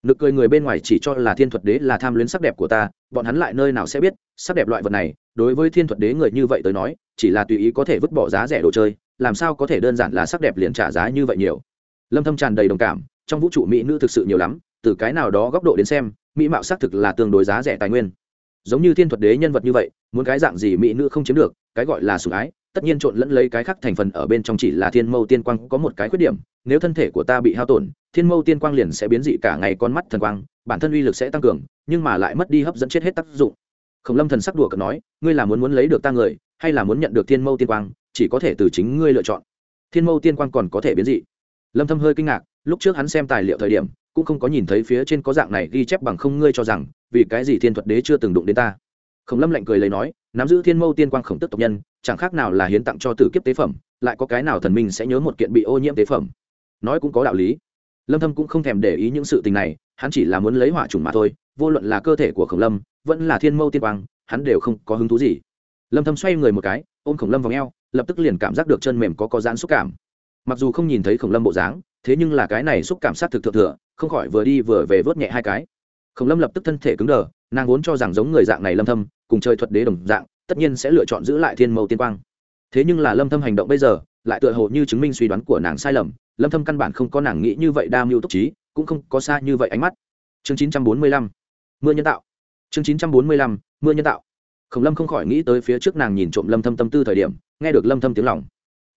Nực cười người bên ngoài chỉ cho là thiên thuật đế là tham luyến sắc đẹp của ta, bọn hắn lại nơi nào sẽ biết, sắc đẹp loại vật này, đối với thiên thuật đế người như vậy tới nói, chỉ là tùy ý có thể vứt bỏ giá rẻ đồ chơi, làm sao có thể đơn giản là sắc đẹp liền trả giá như vậy nhiều. Lâm thâm tràn đầy đồng cảm, trong vũ trụ mỹ nữ thực sự nhiều lắm, từ cái nào đó góc độ đến xem, mỹ mạo xác thực là tương đối giá rẻ tài nguyên. Giống như thiên thuật đế nhân vật như vậy, muốn cái dạng gì mỹ nữ không chiếm được, cái gọi là sủng ái tất nhiên trộn lẫn lấy cái khác thành phần ở bên trong chỉ là thiên mâu tiên quang có một cái khuyết điểm, nếu thân thể của ta bị hao tổn, thiên mâu tiên quang liền sẽ biến dị cả ngày con mắt thần quang, bản thân uy lực sẽ tăng cường, nhưng mà lại mất đi hấp dẫn chết hết tác dụng. Khổng lâm thần sắc đùa cợt nói, ngươi là muốn muốn lấy được ta người, hay là muốn nhận được thiên mâu tiên quang, chỉ có thể từ chính ngươi lựa chọn. Thiên mâu tiên quang còn có thể biến dị. Lâm thâm hơi kinh ngạc, lúc trước hắn xem tài liệu thời điểm, cũng không có nhìn thấy phía trên có dạng này ghi chép bằng không, ngươi cho rằng, vì cái gì thiên thuật đế chưa từng đụng đến ta. Khổng lâm lạnh cười lấy nói nắm giữ thiên mâu tiên quang khổng tức tộc nhân, chẳng khác nào là hiến tặng cho tử kiếp tế phẩm, lại có cái nào thần minh sẽ nhớ một kiện bị ô nhiễm tế phẩm? Nói cũng có đạo lý. Lâm thâm cũng không thèm để ý những sự tình này, hắn chỉ là muốn lấy hỏa trùng mà thôi, vô luận là cơ thể của khổng lâm, vẫn là thiên mâu tiên quang, hắn đều không có hứng thú gì. Lâm thâm xoay người một cái, ôm khổng lâm vào eo, lập tức liền cảm giác được chân mềm có có giãn xúc cảm. Mặc dù không nhìn thấy khổng lâm bộ dáng, thế nhưng là cái này xúc cảm sát thực thượng thừa, không khỏi vừa đi vừa về vớt nhẹ hai cái. Khổng lâm lập tức thân thể cứng đờ, nàng vốn cho rằng giống người dạng này lâm thâm cùng chơi thuật đế đồng dạng, tất nhiên sẽ lựa chọn giữ lại thiên mâu tiên quang. Thế nhưng là lâm thâm hành động bây giờ, lại tựa hồ như chứng minh suy đoán của nàng sai lầm. Lâm thâm căn bản không có nàng nghĩ như vậy đa mưu túc trí, cũng không có xa như vậy ánh mắt. Chương 945 mưa nhân tạo. Chương 945 mưa nhân tạo. Khổng lâm không khỏi nghĩ tới phía trước nàng nhìn trộm lâm thâm tâm tư thời điểm, nghe được lâm thâm tiếng lòng.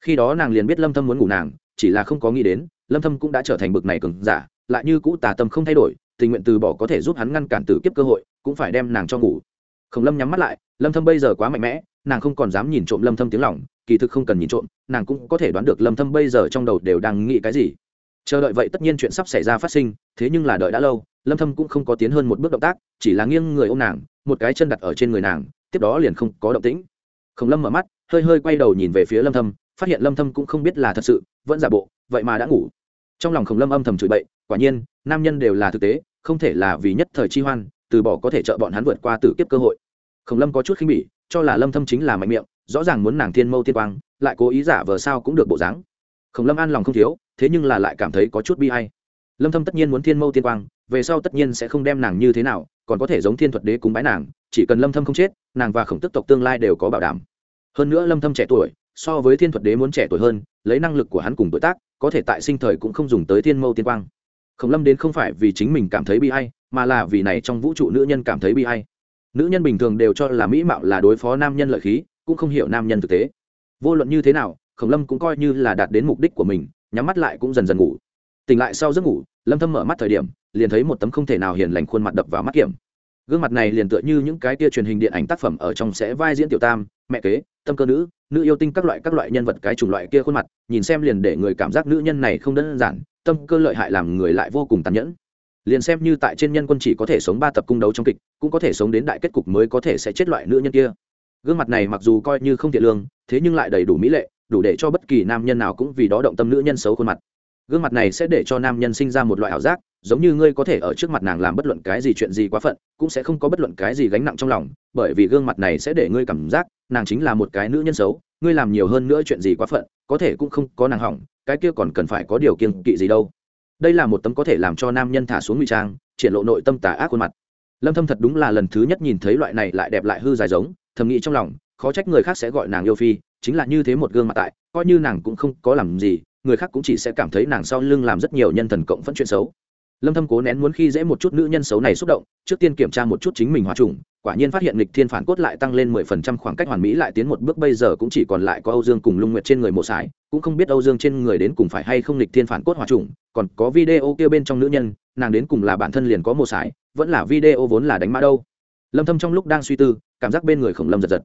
Khi đó nàng liền biết lâm thâm muốn ngủ nàng, chỉ là không có nghĩ đến, lâm thâm cũng đã trở thành bực này cường giả, lại như cũ tà tâm không thay đổi, tình nguyện từ bỏ có thể giúp hắn ngăn cản tử kiếp cơ hội, cũng phải đem nàng cho ngủ khổng lâm nhắm mắt lại, lâm thâm bây giờ quá mạnh mẽ, nàng không còn dám nhìn trộm lâm thâm tiếng lòng, kỳ thực không cần nhìn trộm, nàng cũng có thể đoán được lâm thâm bây giờ trong đầu đều đang nghĩ cái gì. Chờ đợi vậy tất nhiên chuyện sắp xảy ra phát sinh, thế nhưng là đợi đã lâu, lâm thâm cũng không có tiến hơn một bước động tác, chỉ là nghiêng người ôm nàng, một cái chân đặt ở trên người nàng, tiếp đó liền không có động tĩnh. Khổng lâm mở mắt, hơi hơi quay đầu nhìn về phía lâm thâm, phát hiện lâm thâm cũng không biết là thật sự, vẫn giả bộ, vậy mà đã ngủ. Trong lòng khổng lâm âm thầm chửi bậy, quả nhiên, nam nhân đều là thực tế, không thể là vì nhất thời chi hoan, từ bỏ có thể trợ bọn hắn vượt qua tử kiếp cơ hội khổng lâm có chút khinh bỉ, cho là lâm thâm chính là mạnh miệng, rõ ràng muốn nàng thiên mâu thiên quang, lại cố ý giả vờ sao cũng được bộ dáng. Khổng lâm an lòng không thiếu, thế nhưng là lại cảm thấy có chút bi hay lâm thâm tất nhiên muốn thiên mâu tiên quang, về sau tất nhiên sẽ không đem nàng như thế nào, còn có thể giống thiên thuật đế cúng bái nàng, chỉ cần lâm thâm không chết, nàng và khổng tức tộc tương lai đều có bảo đảm. Hơn nữa lâm thâm trẻ tuổi, so với thiên thuật đế muốn trẻ tuổi hơn, lấy năng lực của hắn cùng tuổi tác, có thể tại sinh thời cũng không dùng tới thiên mâu tiên quang. Khổng lâm đến không phải vì chính mình cảm thấy bi hay mà là vì này trong vũ trụ nữ nhân cảm thấy bi hay nữ nhân bình thường đều cho là mỹ mạo là đối phó nam nhân lợi khí, cũng không hiểu nam nhân thực tế. Vô luận như thế nào, khổng lâm cũng coi như là đạt đến mục đích của mình, nhắm mắt lại cũng dần dần ngủ. Tỉnh lại sau giấc ngủ, lâm thâm mở mắt thời điểm, liền thấy một tấm không thể nào hiền lành khuôn mặt đập vào mắt kiểm. Gương mặt này liền tựa như những cái tia truyền hình điện ảnh tác phẩm ở trong sẽ vai diễn tiểu tam, mẹ kế, tâm cơ nữ nữ yêu tinh các loại các loại nhân vật cái chủng loại kia khuôn mặt, nhìn xem liền để người cảm giác nữ nhân này không đơn giản, tâm cơ lợi hại làm người lại vô cùng tàn nhẫn liền xem như tại trên nhân quân chỉ có thể sống ba tập cung đấu trong kịch, cũng có thể sống đến đại kết cục mới có thể sẽ chết loại nữ nhân kia. Gương mặt này mặc dù coi như không thiện lương, thế nhưng lại đầy đủ mỹ lệ, đủ để cho bất kỳ nam nhân nào cũng vì đó động tâm nữ nhân xấu khuôn mặt. Gương mặt này sẽ để cho nam nhân sinh ra một loại ảo giác, giống như ngươi có thể ở trước mặt nàng làm bất luận cái gì chuyện gì quá phận, cũng sẽ không có bất luận cái gì gánh nặng trong lòng, bởi vì gương mặt này sẽ để ngươi cảm giác, nàng chính là một cái nữ nhân xấu, ngươi làm nhiều hơn nữa chuyện gì quá phận, có thể cũng không có nàng hỏng, cái kia còn cần phải có điều kiên kỵ gì đâu đây là một tấm có thể làm cho nam nhân thả xuống ngụy trang, triển lộ nội tâm tà ác khuôn mặt. Lâm thâm thật đúng là lần thứ nhất nhìn thấy loại này lại đẹp lại hư dài giống, thầm nghĩ trong lòng, khó trách người khác sẽ gọi nàng yêu phi, chính là như thế một gương mặt tại, coi như nàng cũng không có làm gì, người khác cũng chỉ sẽ cảm thấy nàng sau lưng làm rất nhiều nhân thần cộng phẫn chuyện xấu. Lâm thâm cố nén muốn khi dễ một chút nữ nhân xấu này xúc động, trước tiên kiểm tra một chút chính mình hóa trùng quả nhiên phát hiện lịch thiên phản cốt lại tăng lên 10% khoảng cách hoàn mỹ lại tiến một bước, bây giờ cũng chỉ còn lại có âu dương cùng lung nguyệt trên người một sải, cũng không biết âu dương trên người đến cùng phải hay không lịch thiên phản cốt hòa trùng, còn có video kia bên trong nữ nhân, nàng đến cùng là bản thân liền có một sải, vẫn là video vốn là đánh mã đâu. Lâm thâm trong lúc đang suy tư, cảm giác bên người khổng lâm giật giật.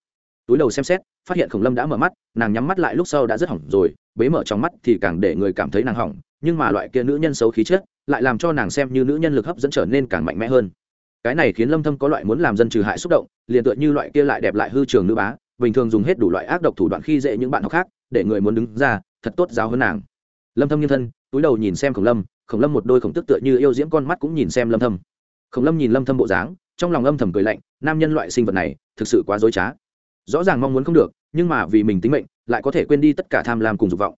Túi đầu xem xét, phát hiện khổng lâm đã mở mắt, nàng nhắm mắt lại lúc sau đã rất hỏng rồi, bế mở trong mắt thì càng để người cảm thấy nàng hỏng, nhưng mà loại kia nữ nhân xấu khí chất, lại làm cho nàng xem như nữ nhân lực hấp dẫn trở nên càng mạnh mẽ hơn cái này khiến lâm thâm có loại muốn làm dân trừ hại xúc động, liền tựa như loại kia lại đẹp lại hư trường nữ bá, bình thường dùng hết đủ loại ác độc thủ đoạn khi dễ những bạn học khác, để người muốn đứng ra, thật tốt giáo hơn nàng. Lâm thâm nghiêng thân, túi đầu nhìn xem khổng lâm khổng lâm một đôi khổng tức tựa như yêu diễm con mắt cũng nhìn xem lâm thâm. Khổng lâm nhìn lâm thâm bộ dáng, trong lòng âm thầm cười lạnh, nam nhân loại sinh vật này, thực sự quá dối trá. Rõ ràng mong muốn không được, nhưng mà vì mình tính mệnh, lại có thể quên đi tất cả tham lam cùng dục vọng.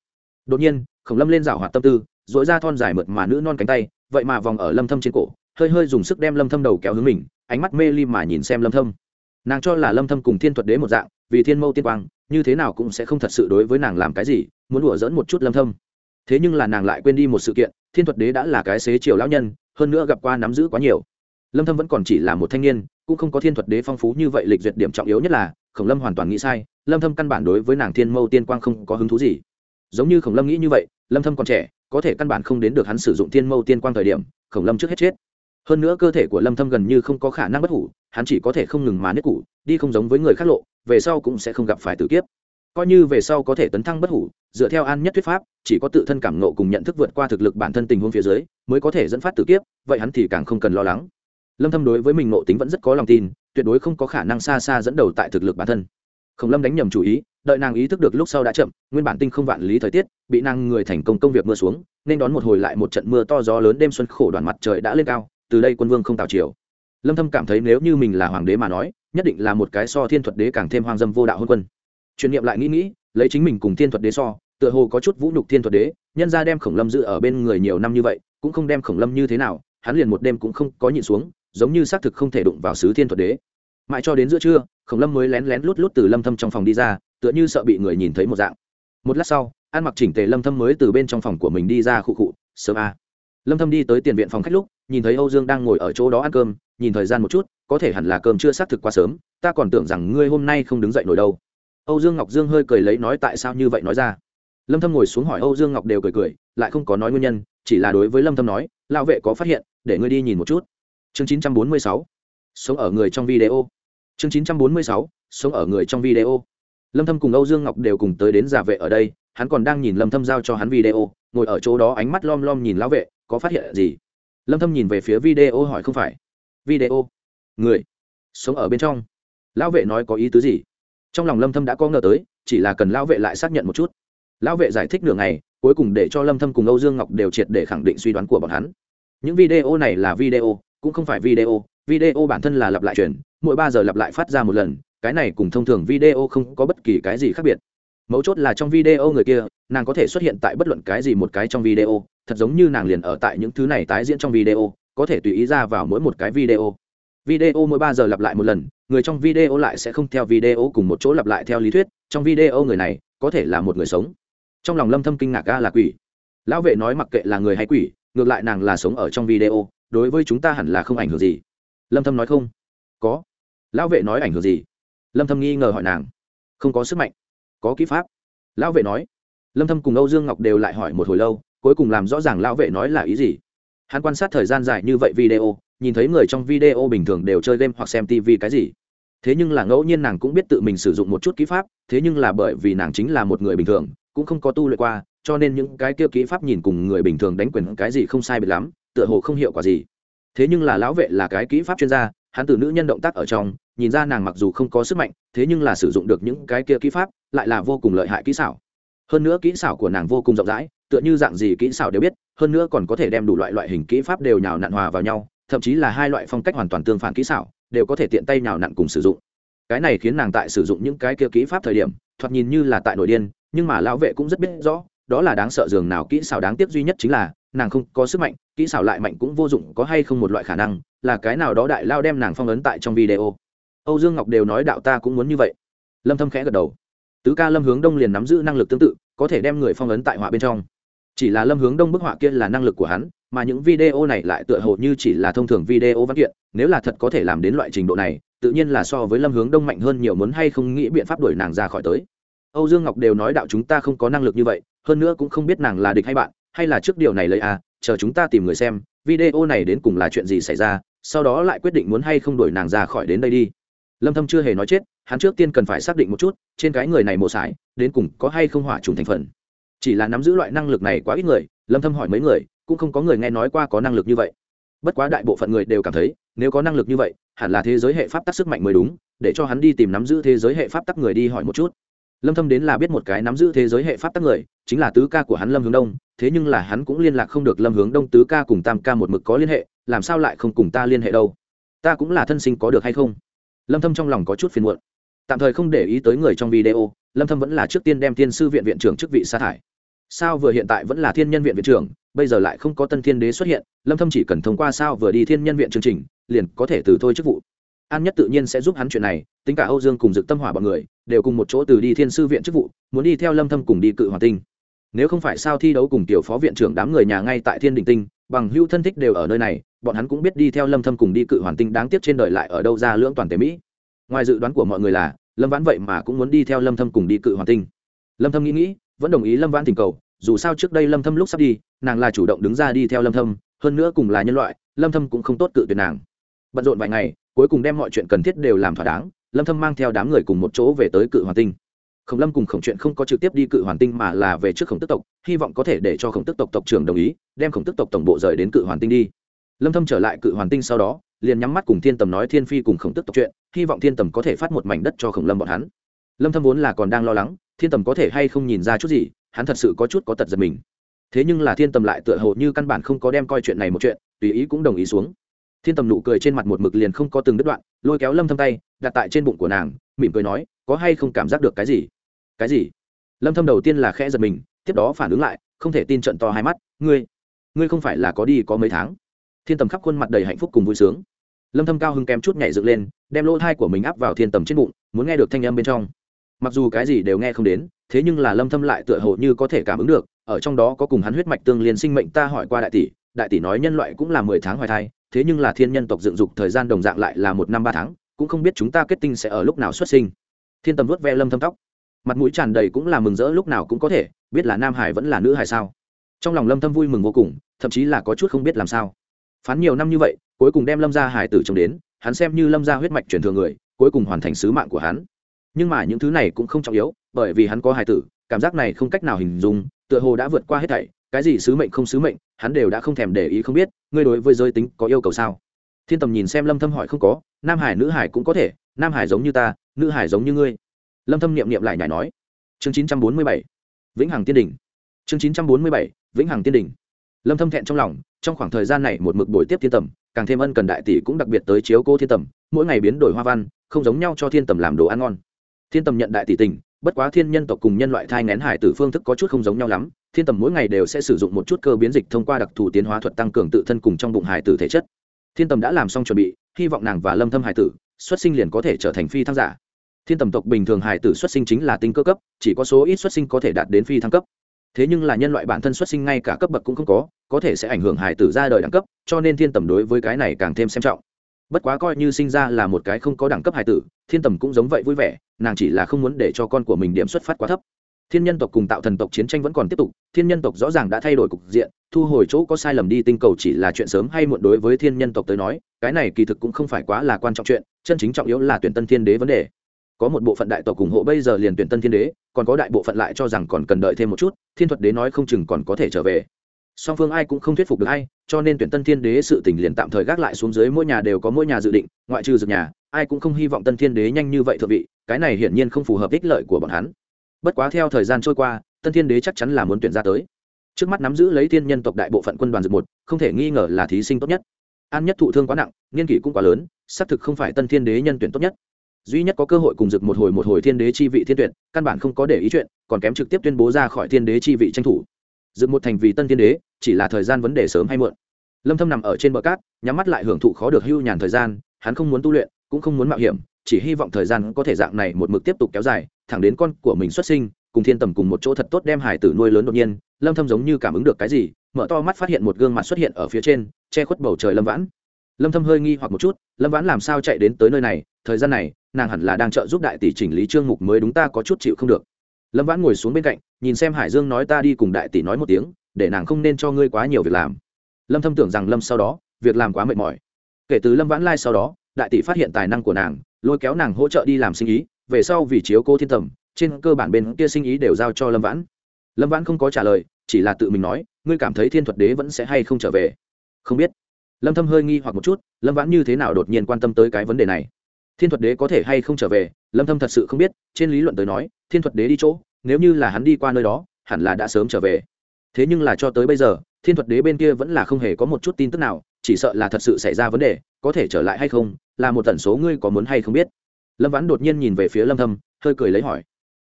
Đột nhiên, khổng lâm lên rảo hoạt tâm tư dỗi ra thon dài mượt mà nữ non cánh tay, vậy mà vòng ở lâm thâm trên cổ hơi hơi dùng sức đem lâm thâm đầu kéo hướng mình, ánh mắt mê ly mà nhìn xem lâm thâm. Nàng cho là lâm thâm cùng thiên thuật đế một dạng, vì thiên mâu tiên quang, như thế nào cũng sẽ không thật sự đối với nàng làm cái gì, muốn đùa dẫn một chút lâm thâm. Thế nhưng là nàng lại quên đi một sự kiện, thiên thuật đế đã là cái xế chiều lão nhân, hơn nữa gặp qua nắm giữ quá nhiều. Lâm thâm vẫn còn chỉ là một thanh niên, cũng không có thiên thuật đế phong phú như vậy lịch duyệt điểm trọng yếu nhất là, khổng lâm hoàn toàn nghĩ sai, lâm thâm căn bản đối với nàng thiên mâu tiên quang không có hứng thú gì. Giống như khổng lâm nghĩ như vậy, lâm thâm còn trẻ, có thể căn bản không đến được hắn sử dụng thiên mâu tiên quang thời điểm, khổng lâm trước hết chết hơn nữa cơ thể của lâm thâm gần như không có khả năng bất hủ, hắn chỉ có thể không ngừng mà nứt củ, đi không giống với người khác lộ, về sau cũng sẽ không gặp phải tử kiếp. Coi như về sau có thể tấn thăng bất hủ, dựa theo an nhất thuyết pháp, chỉ có tự thân cảm nộ cùng nhận thức vượt qua thực lực bản thân tình huống phía dưới, mới có thể dẫn phát tử kiếp, vậy hắn thì càng không cần lo lắng. Lâm thâm đối với mình nộ tính vẫn rất có lòng tin, tuyệt đối không có khả năng xa xa dẫn đầu tại thực lực bản thân. Khổng lâm đánh nhầm chủ ý, đợi nàng ý thức được lúc sau đã chậm, nguyên bản tinh không vạn lý thời tiết, bị nàng người thành công công việc mưa xuống, nên đón một hồi lại một trận mưa to gió lớn đêm xuân khổ đoàn mặt trời đã lên cao từ đây quân vương không tào triều. Lâm thâm cảm thấy nếu như mình là hoàng đế mà nói, nhất định là một cái so thiên thuật đế càng thêm hoang dâm vô đạo hơn quân. Truyền niệm lại nghĩ nghĩ, lấy chính mình cùng thiên thuật đế so, tựa hồ có chút vũ nhục thiên thuật đế, nhân ra đem khổng lâm giữ ở bên người nhiều năm như vậy, cũng không đem khổng lâm như thế nào, hắn liền một đêm cũng không có nhịn xuống, giống như xác thực không thể đụng vào sứ thiên thuật đế. Mãi cho đến giữa trưa, khổng lâm mới lén lén lút lút từ lâm thâm trong phòng đi ra, tựa như sợ bị người nhìn thấy một dạng. Một lát sau, ăn mặc chỉnh tề lâm thâm mới từ bên trong phòng của mình đi ra khụ khụ sớm a lâm thâm đi tới tiền viện phòng khách lúc, nhìn thấy âu dương đang ngồi ở chỗ đó ăn cơm, nhìn thời gian một chút, có thể hẳn là cơm chưa xác thực quá sớm, ta còn tưởng rằng ngươi hôm nay không đứng dậy nổi đâu. Âu dương ngọc dương hơi cười lấy nói tại sao như vậy nói ra. Lâm thâm ngồi xuống hỏi âu dương ngọc đều cười cười, lại không có nói nguyên nhân, chỉ là đối với lâm thâm nói, lão vệ có phát hiện, để ngươi đi nhìn một chút. Chương 946 sống ở người trong video. Chương 946 sống ở người trong video. Lâm thâm cùng âu dương ngọc đều cùng tới đến giả vệ ở đây, hắn còn đang nhìn lâm thâm giao cho hắn video, ngồi ở chỗ đó ánh mắt lom lom nhìn lão vệ có phát hiện gì? Lâm thâm nhìn về phía video hỏi không phải. Video? Người sống ở bên trong. Lão vệ nói có ý tứ gì? Trong lòng lâm thâm đã có ngờ tới, chỉ là cần lão vệ lại xác nhận một chút. Lão vệ giải thích nửa ngày, cuối cùng để cho lâm thâm cùng âu dương ngọc đều triệt để khẳng định suy đoán của bọn hắn. Những video này là video, cũng không phải video. Video bản thân là lặp lại truyền, mỗi ba giờ lặp lại phát ra một lần, cái này cùng thông thường video không có bất kỳ cái gì khác biệt mấu chốt là trong video người kia, nàng có thể xuất hiện tại bất luận cái gì một cái trong video, thật giống như nàng liền ở tại những thứ này tái diễn trong video, có thể tùy ý ra vào mỗi một cái video. Video mỗi ba giờ lặp lại một lần, người trong video lại sẽ không theo video cùng một chỗ lặp lại theo lý thuyết, trong video người này có thể là một người sống. Trong lòng lâm thâm kinh ngạc ga là quỷ. Lão vệ nói mặc kệ là người hay quỷ, ngược lại nàng là sống ở trong video, đối với chúng ta hẳn là không ảnh hưởng gì. Lâm thâm nói không. Có. Lão vệ nói ảnh hưởng gì? Lâm thâm nghi ngờ hỏi nàng. Không có sức mạnh có kỹ pháp. Lão vệ nói. Lâm thâm cùng âu dương ngọc đều lại hỏi một hồi lâu, cuối cùng làm rõ ràng lão vệ nói là ý gì. Hắn quan sát thời gian dài như vậy video, nhìn thấy người trong video bình thường đều chơi game hoặc xem tv cái gì. Thế nhưng là ngẫu nhiên nàng cũng biết tự mình sử dụng một chút kỹ pháp, thế nhưng là bởi vì nàng chính là một người bình thường, cũng không có tu luyện qua, cho nên những cái kia kỹ pháp nhìn cùng người bình thường đánh quyền cái gì không sai biệt lắm, tựa hồ không hiệu quả gì. Thế nhưng là lão vệ là cái kỹ pháp chuyên gia, hắn từ nữ nhân động tác ở trong, nhìn ra nàng mặc dù không có sức mạnh, thế nhưng là sử dụng được những cái kia kỹ pháp lại là vô cùng lợi hại kỹ xảo. Hơn nữa kỹ xảo của nàng vô cùng rộng rãi, tựa như dạng gì kỹ xảo đều biết, hơn nữa còn có thể đem đủ loại loại hình kỹ pháp đều nhào nặn hòa vào nhau, thậm chí là hai loại phong cách hoàn toàn tương phản kỹ xảo, đều có thể tiện tay nhào nặn cùng sử dụng. Cái này khiến nàng tại sử dụng những cái kia kỹ pháp thời điểm, thoạt nhìn như là tại nội điên, nhưng mà lão vệ cũng rất biết rõ, đó là đáng sợ dường nào kỹ xảo đáng tiếc duy nhất chính là, nàng không có sức mạnh, kỹ xảo lại mạnh cũng vô dụng, có hay không một loại khả năng, là cái nào đó đại lao đem nàng phong ấn tại trong video. Âu dương ngọc đều nói đạo ta cũng muốn như vậy. Lâm thâm khẽ gật đầu tứ ca lâm hướng đông liền nắm giữ năng lực tương tự, có thể đem người phong ấn tại họa bên trong. Chỉ là lâm hướng đông bức họa kia là năng lực của hắn, mà những video này lại tựa hồ như chỉ là thông thường video văn kiện, nếu là thật có thể làm đến loại trình độ này, tự nhiên là so với lâm hướng đông mạnh hơn nhiều muốn hay không nghĩ biện pháp đuổi nàng ra khỏi tới. Âu dương ngọc đều nói đạo chúng ta không có năng lực như vậy, hơn nữa cũng không biết nàng là địch hay bạn, hay là trước điều này lấy à chờ chúng ta tìm người xem, video này đến cùng là chuyện gì xảy ra, sau đó lại quyết định muốn hay không đuổi nàng ra khỏi đến đây đi lâm thâm chưa hề nói chết, hắn trước tiên cần phải xác định một chút, trên cái người này mổ sải, đến cùng có hay không hỏa trùng thành phần. Chỉ là nắm giữ loại năng lực này quá ít người, lâm thâm hỏi mấy người, cũng không có người nghe nói qua có năng lực như vậy. Bất quá đại bộ phận người đều cảm thấy, nếu có năng lực như vậy, hẳn là thế giới hệ pháp tắc sức mạnh mới đúng, để cho hắn đi tìm nắm giữ thế giới hệ pháp tắc người đi hỏi một chút. Lâm thâm đến là biết một cái nắm giữ thế giới hệ pháp tắc người, chính là tứ ca của hắn lâm hướng đông, thế nhưng là hắn cũng liên lạc không được lâm hướng đông, tứ ca cùng tam ca một mực có liên hệ, làm sao lại không cùng ta liên hệ đâu? Ta cũng là thân sinh có được hay không? Lâm thâm trong lòng có chút phiền muộn. Tạm thời không để ý tới người trong video, lâm thâm vẫn là trước tiên đem thiên sư viện viện trưởng chức vị sa thải. Sao vừa hiện tại vẫn là thiên nhân viện viện trưởng, bây giờ lại không có tân thiên đế xuất hiện, lâm thâm chỉ cần thông qua sao vừa đi thiên nhân viện chương trình, liền có thể từ thôi chức vụ. An nhất tự nhiên sẽ giúp hắn chuyện này, tính cả âu dương cùng dực tâm hỏa bọn người, đều cùng một chỗ từ đi thiên sư viện chức vụ, muốn đi theo lâm thâm cùng đi cự hoàng tinh. Nếu không phải sao thi đấu cùng tiểu phó viện trưởng đám người nhà ngay tại thiên đình tinh bằng hữu thân thích đều ở nơi này, bọn hắn cũng biết đi theo lâm thâm cùng đi cự hoàn tinh đáng tiếc trên đời lại ở đâu ra lưỡng toàn tế mỹ. Ngoài dự đoán của mọi người là, lâm vãn vậy mà cũng muốn đi theo lâm thâm cùng đi cự hoàn tinh. Lâm thâm nghĩ nghĩ, vẫn đồng ý lâm vãn thỉnh cầu, dù sao trước đây lâm thâm lúc sắp đi, nàng là chủ động đứng ra đi theo lâm thâm, hơn nữa cùng là nhân loại, lâm thâm cũng không tốt cự tuyệt nàng. Bận rộn vài ngày, cuối cùng đem mọi chuyện cần thiết đều làm thỏa đáng, lâm thâm mang theo đám người cùng một chỗ về tới cự hoàn tinh khổng lâm cùng khổng chuyện không có trực tiếp đi cự hoàn tinh mà là về trước khổng tức tộc, hy vọng có thể để cho khổng tức tộc tộc trưởng đồng ý, đem khổng tức tộc tổng bộ rời đến cự hoàn tinh đi. Lâm thâm trở lại cự hoàn tinh sau đó, liền nhắm mắt cùng thiên tầm nói thiên phi cùng khổng tức tộc chuyện, hy vọng thiên tầm có thể phát một mảnh đất cho khổng lâm bọn hắn. Lâm thâm vốn là còn đang lo lắng, thiên tầm có thể hay không nhìn ra chút gì, hắn thật sự có chút có tật giật mình. Thế nhưng là thiên tầm lại tựa hồ như căn bản không có đem coi chuyện này một chuyện, tùy ý cũng đồng ý xuống. Thiên tầm nụ cười trên mặt một mực liền không có từng đứt đoạn, lôi kéo lâm thâm tay, đặt tại trên bụng của nàng mỉm cười nói, có hay không cảm giác được cái gì? Cái gì? Lâm thâm đầu tiên là khẽ giật mình, tiếp đó phản ứng lại, không thể tin trận to hai mắt, ngươi ngươi không phải là có đi có mấy tháng? Thiên tầm khắp khuôn mặt đầy hạnh phúc cùng vui sướng. Lâm thâm cao hưng kém chút nhảy dựng lên, đem lỗ thai của mình áp vào thiên tầm trên bụng, muốn nghe được thanh âm bên trong. Mặc dù cái gì đều nghe không đến, thế nhưng là lâm thâm lại tựa hồ như có thể cảm ứng được, ở trong đó có cùng hắn huyết mạch tương liên sinh mệnh ta hỏi qua đại tỷ đại tỷ nói nhân loại cũng là 10 tháng hoài thai, thế nhưng là thiên nhân tộc dựng dục thời gian đồng dạng lại là một năm ba tháng cũng không biết chúng ta kết tinh sẽ ở lúc nào xuất sinh. Thiên tầm vuốt ve lâm thâm tóc. Mặt mũi tràn đầy cũng là mừng rỡ lúc nào cũng có thể, biết là nam hải vẫn là nữ hải sao? Trong lòng lâm thâm vui mừng vô cùng, thậm chí là có chút không biết làm sao. Phán nhiều năm như vậy, cuối cùng đem lâm gia hải tử trông đến, hắn xem như lâm gia huyết mạch truyền thừa người, cuối cùng hoàn thành sứ mạng của hắn. Nhưng mà những thứ này cũng không trọng yếu, bởi vì hắn có hải tử, cảm giác này không cách nào hình dung, tựa hồ đã vượt qua hết thảy, cái gì sứ mệnh không sứ mệnh, hắn đều đã không thèm để ý không biết, ngươi đối với giới tính có yêu cầu sao? Thiên tầm nhìn xem lâm thâm hỏi không có, nam hải nữ hải cũng có thể, nam hải giống như ta, nữ hải giống như ngươi. Lâm thâm niệm niệm lại nhảy nói. Chương 947 vĩnh hằng tiên đỉnh. Chương 947 vĩnh hằng tiên đỉnh. Lâm thâm thẹn trong lòng, trong khoảng thời gian này một mực buổi tiếp thiên tầm, càng thêm ân cần đại tỷ cũng đặc biệt tới chiếu cô thiên tầm, mỗi ngày biến đổi hoa văn, không giống nhau cho thiên tầm làm đồ ăn ngon. Thiên tầm nhận đại tỷ tình, bất quá thiên nhân tộc cùng nhân loại thai ngén hải tử phương thức có chút không giống nhau lắm, thiên tầm mỗi ngày đều sẽ sử dụng một chút cơ biến dịch thông qua đặc thù tiến hóa thuật tăng cường tự thân cùng trong bụng hải tử thể chất thiên tầm đã làm xong chuẩn bị, hy vọng nàng và lâm thâm hải tử xuất sinh liền có thể trở thành phi thăng giả. Thiên tầm tộc bình thường hải tử xuất sinh chính là tinh cơ cấp, chỉ có số ít xuất sinh có thể đạt đến phi thăng cấp. Thế nhưng là nhân loại bản thân xuất sinh ngay cả cấp bậc cũng không có có thể sẽ ảnh hưởng hải tử ra đời đẳng cấp, cho nên thiên tầm đối với cái này càng thêm xem trọng. Bất quá coi như sinh ra là một cái không có đẳng cấp hải tử, thiên tầm cũng giống vậy vui vẻ, nàng chỉ là không muốn để cho con của mình điểm xuất phát quá thấp thiên nhân tộc cùng tạo thần tộc chiến tranh vẫn còn tiếp tục, thiên nhân tộc rõ ràng đã thay đổi cục diện, thu hồi chỗ có sai lầm đi, tinh cầu chỉ là chuyện sớm hay muộn đối với thiên nhân tộc tới nói, cái này kỳ thực cũng không phải quá là quan trọng chuyện, chân chính trọng yếu là tuyển tân thiên đế vấn đề. Có một bộ phận đại tộc ủng hộ bây giờ liền tuyển tân thiên đế, còn có đại bộ phận lại cho rằng còn cần đợi thêm một chút, thiên thuật đế nói không chừng còn có thể trở về. Song phương ai cũng không thuyết phục được ai, cho nên tuyển tân thiên đế sự tình liền tạm thời gác lại xuống dưới mỗi nhà đều có mỗi nhà dự định, ngoại trừ dược nhà, ai cũng không hy vọng tân thiên đế nhanh như vậy thượng vị, cái này hiển nhiên không phù hợp ích lợi của bọn hắn bất quá theo thời gian trôi qua, tân thiên đế chắc chắn là muốn tuyển ra tới. Trước mắt nắm giữ lấy thiên nhân tộc đại bộ phận quân đoàn dược một, không thể nghi ngờ là thí sinh tốt nhất. An nhất thụ thương quá nặng, nghiên kỷ cũng quá lớn, xác thực không phải tân thiên đế nhân tuyển tốt nhất. Duy nhất có cơ hội cùng dực một hồi một hồi thiên đế chi vị thiên tuyển, căn bản không có để ý chuyện, còn kém trực tiếp tuyên bố ra khỏi thiên đế chi vị tranh thủ. Dực một thành vì tân thiên đế, chỉ là thời gian vấn đề sớm hay muộn. Lâm thâm nằm ở trên bờ cát, nhắm mắt lại hưởng thụ khó được hưu nhàn thời gian, hắn không muốn tu luyện, cũng không muốn mạo hiểm, chỉ hy vọng thời gian có thể dạng này một mực tiếp tục kéo dài thẳng đến con của mình xuất sinh, cùng thiên tầm cùng một chỗ thật tốt đem hải tử nuôi lớn đột nhiên, lâm thâm giống như cảm ứng được cái gì, mở to mắt phát hiện một gương mặt xuất hiện ở phía trên, che khuất bầu trời lâm vãn. Lâm thâm hơi nghi hoặc một chút, lâm vãn làm sao chạy đến tới nơi này, thời gian này, nàng hẳn là đang trợ giúp đại tỷ chỉnh lý trương mục mới đúng ta có chút chịu không được. Lâm vãn ngồi xuống bên cạnh, nhìn xem hải dương nói ta đi cùng đại tỷ nói một tiếng, để nàng không nên cho ngươi quá nhiều việc làm. Lâm thâm tưởng rằng lâm sau đó, việc làm quá mệt mỏi. Kể từ lâm vãn lai sau đó, đại tỷ phát hiện tài năng của nàng, lôi kéo nàng hỗ trợ đi làm sinh ý về sau vì chiếu cô thiên thẩm, trên cơ bản bên kia sinh ý đều giao cho lâm vãn. Lâm vãn không có trả lời, chỉ là tự mình nói, ngươi cảm thấy thiên thuật đế vẫn sẽ hay không trở về? Không biết. Lâm thâm hơi nghi hoặc một chút, lâm vãn như thế nào đột nhiên quan tâm tới cái vấn đề này? Thiên thuật đế có thể hay không trở về? Lâm thâm thật sự không biết, trên lý luận tới nói, thiên thuật đế đi chỗ, nếu như là hắn đi qua nơi đó, hẳn là đã sớm trở về. Thế nhưng là cho tới bây giờ, thiên thuật đế bên kia vẫn là không hề có một chút tin tức nào, chỉ sợ là thật sự xảy ra vấn đề, có thể trở lại hay không, là một tần số ngươi có muốn hay không biết lâm vãn đột nhiên nhìn về phía lâm thâm, hơi cười lấy hỏi.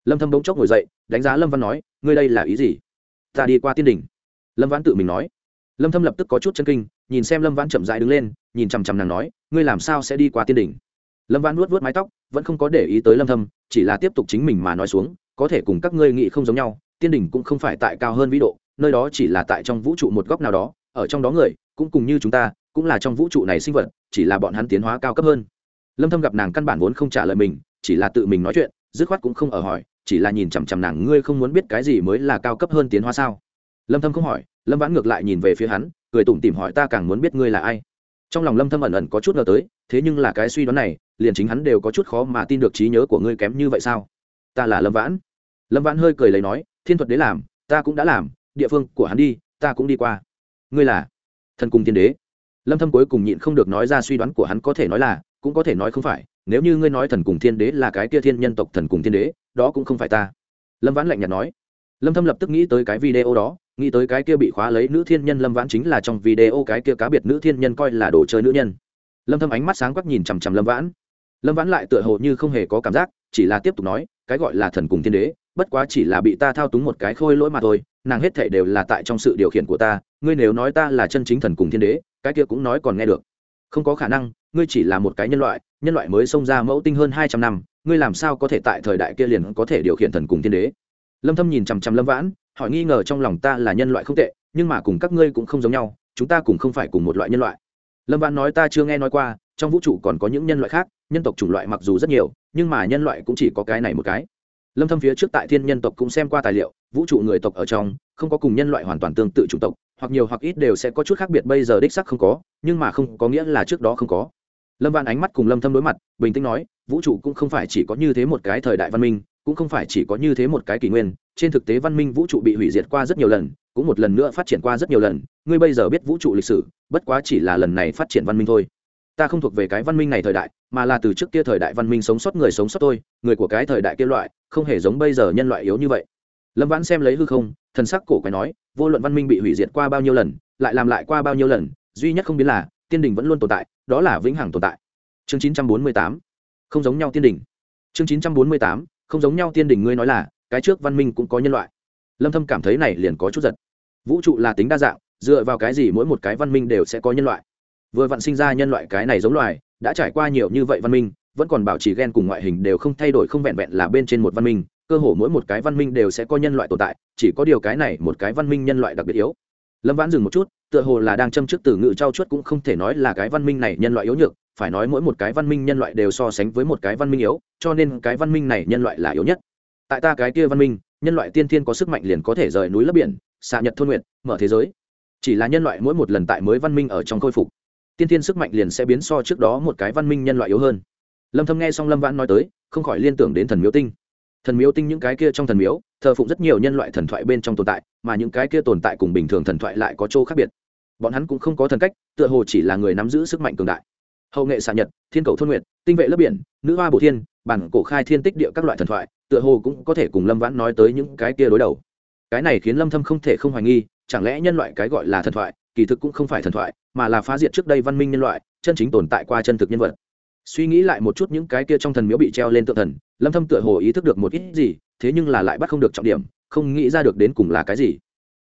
Lâm thâm bỗng chốc ngồi dậy, đánh giá lâm văn nói, ngươi đây là ý gì? Ta đi qua tiên đỉnh. Lâm vãn tự mình nói. Lâm thâm lập tức có chút chân kinh, nhìn xem lâm vãn chậm rãi đứng lên, nhìn chằm chằm nàng nói, ngươi làm sao sẽ đi qua tiên đỉnh? Lâm vãn nuốt vuốt mái tóc, vẫn không có để ý tới lâm thâm, chỉ là tiếp tục chính mình mà nói xuống, có thể cùng các ngươi nghĩ không giống nhau, tiên đỉnh cũng không phải tại cao hơn vĩ độ, nơi đó chỉ là tại trong vũ trụ một góc nào đó, ở trong đó người, cũng cùng như chúng ta, cũng là trong vũ trụ này sinh vật, chỉ là bọn hắn tiến hóa cao cấp hơn lâm thâm gặp nàng căn bản vốn không trả lời mình, chỉ là tự mình nói chuyện, dứt khoát cũng không ở hỏi, chỉ là nhìn chằm chằm nàng, ngươi không muốn biết cái gì mới là cao cấp hơn tiến hóa sao? Lâm thâm không hỏi, lâm vãn ngược lại nhìn về phía hắn, cười tủm tỉm hỏi, ta càng muốn biết ngươi là ai? Trong lòng lâm thâm ẩn ẩn có chút ngờ tới, thế nhưng là cái suy đoán này, liền chính hắn đều có chút khó mà tin được trí nhớ của ngươi kém như vậy sao? Ta là lâm vãn. Lâm vãn hơi cười lấy nói, thiên thuật đế làm, ta cũng đã làm, địa phương của hắn đi, ta cũng đi qua. Ngươi là thần cung tiên đế. Lâm thâm cuối cùng nhịn không được nói ra suy đoán của hắn có thể nói là cũng có thể nói không phải, nếu như ngươi nói thần cùng thiên đế là cái kia thiên nhân tộc thần cùng thiên đế, đó cũng không phải ta. Lâm vãn lạnh nhạt nói. Lâm thâm lập tức nghĩ tới cái video đó, nghĩ tới cái kia bị khóa lấy nữ thiên nhân lâm vãn chính là trong video cái kia cá biệt nữ thiên nhân coi là đồ chơi nữ nhân. Lâm thâm ánh mắt sáng quắc nhìn chằm chằm lâm vãn. Lâm vãn lại tựa hồ như không hề có cảm giác, chỉ là tiếp tục nói, cái gọi là thần cùng thiên đế, bất quá chỉ là bị ta thao túng một cái khôi lỗi mà thôi, nàng hết thảy đều là tại trong sự điều khiển của ta, ngươi nếu nói ta là chân chính thần cùng thiên đế, cái kia cũng nói còn nghe được. Không có khả năng ngươi chỉ là một cái nhân loại nhân loại mới xông ra mẫu tinh hơn hai trăm năm, ngươi làm sao có thể tại thời đại kia liền có thể điều khiển thần cùng thiên đế? Lâm thâm nhìn chằm chằm lâm vãn, hỏi nghi ngờ trong lòng ta là nhân loại không tệ, nhưng mà cùng các ngươi cũng không giống nhau, chúng ta cũng không phải cùng một loại nhân loại. Lâm vãn nói ta chưa nghe nói qua, trong vũ trụ còn có những nhân loại khác, nhân tộc chủng loại mặc dù rất nhiều, nhưng mà nhân loại cũng chỉ có cái này một cái. Lâm thâm phía trước tại thiên nhân tộc cũng xem qua tài liệu, vũ trụ người tộc ở trong, không có cùng nhân loại hoàn toàn tương tự chủng tộc, hoặc nhiều hoặc ít đều sẽ có chút khác biệt, bây giờ đích sắc không có, nhưng mà không có nghĩa là trước đó không có lâm văn ánh mắt cùng lâm thâm đối mặt, bình tĩnh nói, vũ trụ cũng không phải chỉ có như thế một cái thời đại văn minh, cũng không phải chỉ có như thế một cái kỷ nguyên. Trên thực tế văn minh vũ trụ bị hủy diệt qua rất nhiều lần, cũng một lần nữa phát triển qua rất nhiều lần. Ngươi bây giờ biết vũ trụ lịch sử, bất quá chỉ là lần này phát triển văn minh thôi. Ta không thuộc về cái văn minh này thời đại, mà là từ trước kia thời đại văn minh sống sót người sống sót tôi, người của cái thời đại kia loại, không hề giống bây giờ nhân loại yếu như vậy. Lâm vãn xem lấy hư không, thần sắc cổ quái nói, vô luận văn minh bị hủy diệt qua bao nhiêu lần, lại làm lại qua bao nhiêu lần, duy nhất không biến là tiên đình vẫn luôn tồn tại, đó là vĩnh hằng tồn tại. Chương 948 không giống nhau tiên đình. Chương 948 không giống nhau tiên đình ngươi nói là, cái trước văn minh cũng có nhân loại. Lâm thâm cảm thấy này liền có chút giật. Vũ trụ là tính đa dạng, dựa vào cái gì mỗi một cái văn minh đều sẽ có nhân loại? Vừa vặn sinh ra nhân loại cái này giống loài, đã trải qua nhiều như vậy văn minh, vẫn còn bảo trì ghen cùng ngoại hình đều không thay đổi không vẹn vẹn là bên trên một văn minh, cơ hồ mỗi một cái văn minh đều sẽ có nhân loại tồn tại, chỉ có điều cái này một cái văn minh nhân loại đặc biệt yếu. Lâm vãn dừng một chút tựa hồ là đang châm trước từ ngữ trao chuốt cũng không thể nói là cái văn minh này nhân loại yếu nhược, phải nói mỗi một cái văn minh nhân loại đều so sánh với một cái văn minh yếu, cho nên cái văn minh này nhân loại là yếu nhất. Tại ta cái kia văn minh, nhân loại tiên thiên có sức mạnh liền có thể rời núi lấp biển, xạ nhật thôn nguyện mở thế giới. Chỉ là nhân loại mỗi một lần tại mới văn minh ở trong khôi phục, tiên thiên sức mạnh liền sẽ biến so trước đó một cái văn minh nhân loại yếu hơn. Lâm thâm nghe xong lâm vãn nói tới, không khỏi liên tưởng đến thần miếu tinh. Thần miếu tinh những cái kia trong thần miếu, thờ phụng rất nhiều nhân loại thần thoại bên trong tồn tại, mà những cái kia tồn tại cùng bình thường thần thoại lại có chỗ khác biệt bọn hắn cũng không có thần cách, tựa hồ chỉ là người nắm giữ sức mạnh cường đại. Hậu nghệ xạ nhật, thiên cầu thôn nguyện tinh vệ lớp biển, nữ hoa bổ thiên, bản cổ khai thiên tích địa các loại thần thoại, tựa hồ cũng có thể cùng lâm vãn nói tới những cái kia đối đầu. Cái này khiến lâm thâm không thể không hoài nghi, chẳng lẽ nhân loại cái gọi là thần thoại, kỳ thực cũng không phải thần thoại, mà là phá diệt trước đây văn minh nhân loại, chân chính tồn tại qua chân thực nhân vật. Suy nghĩ lại một chút những cái kia trong thần miếu bị treo lên tượng thần, lâm thâm tựa hồ ý thức được một ít gì, thế nhưng là lại bắt không được trọng điểm, không nghĩ ra được đến cùng là cái gì.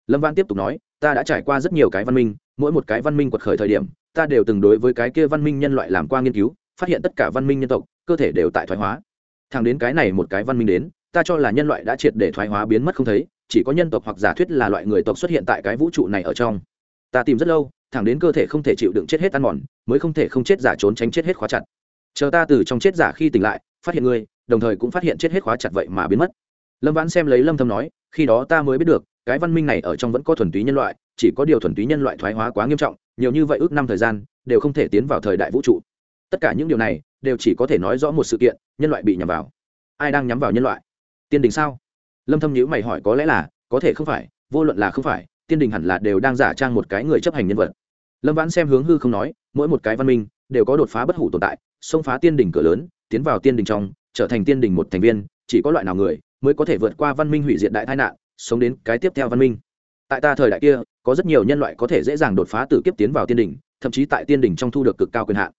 Lâm văn tiếp tục nói, ta đã trải qua rất nhiều cái văn minh mỗi một cái văn minh quật khởi thời điểm, ta đều từng đối với cái kia văn minh nhân loại làm qua nghiên cứu, phát hiện tất cả văn minh nhân tộc, cơ thể đều tại thoái hóa. Thẳng đến cái này một cái văn minh đến, ta cho là nhân loại đã triệt để thoái hóa biến mất không thấy, chỉ có nhân tộc hoặc giả thuyết là loại người tộc xuất hiện tại cái vũ trụ này ở trong. Ta tìm rất lâu, thẳng đến cơ thể không thể chịu đựng chết hết ăn mòn, mới không thể không chết giả trốn tránh chết hết khóa chặt. Chờ ta từ trong chết giả khi tỉnh lại, phát hiện ngươi, đồng thời cũng phát hiện chết hết khóa chặt vậy mà biến mất. Lâm vãn xem lấy lâm thâm nói, khi đó ta mới biết được, cái văn minh này ở trong vẫn có thuần túy nhân loại chỉ có điều thuần túy nhân loại thoái hóa quá nghiêm trọng, nhiều như vậy ước năm thời gian, đều không thể tiến vào thời đại vũ trụ. Tất cả những điều này, đều chỉ có thể nói rõ một sự kiện, nhân loại bị nhắm vào. Ai đang nhắm vào nhân loại? Tiên đình sao? Lâm thâm nhíu mày hỏi có lẽ là, có thể không phải, vô luận là không phải, tiên đình hẳn là đều đang giả trang một cái người chấp hành nhân vật. Lâm vãn xem hướng hư không nói, mỗi một cái văn minh, đều có đột phá bất hủ tồn tại, xông phá tiên đình cửa lớn, tiến vào tiên đình trong, trở thành tiên đình một thành viên, chỉ có loại nào người, mới có thể vượt qua văn minh hủy diệt đại tai nạn, sống đến cái tiếp theo văn minh tại ta thời đại kia có rất nhiều nhân loại có thể dễ dàng đột phá từ kiếp tiến vào tiên đỉnh, thậm chí tại tiên đỉnh trong thu được cực cao quyền hạn.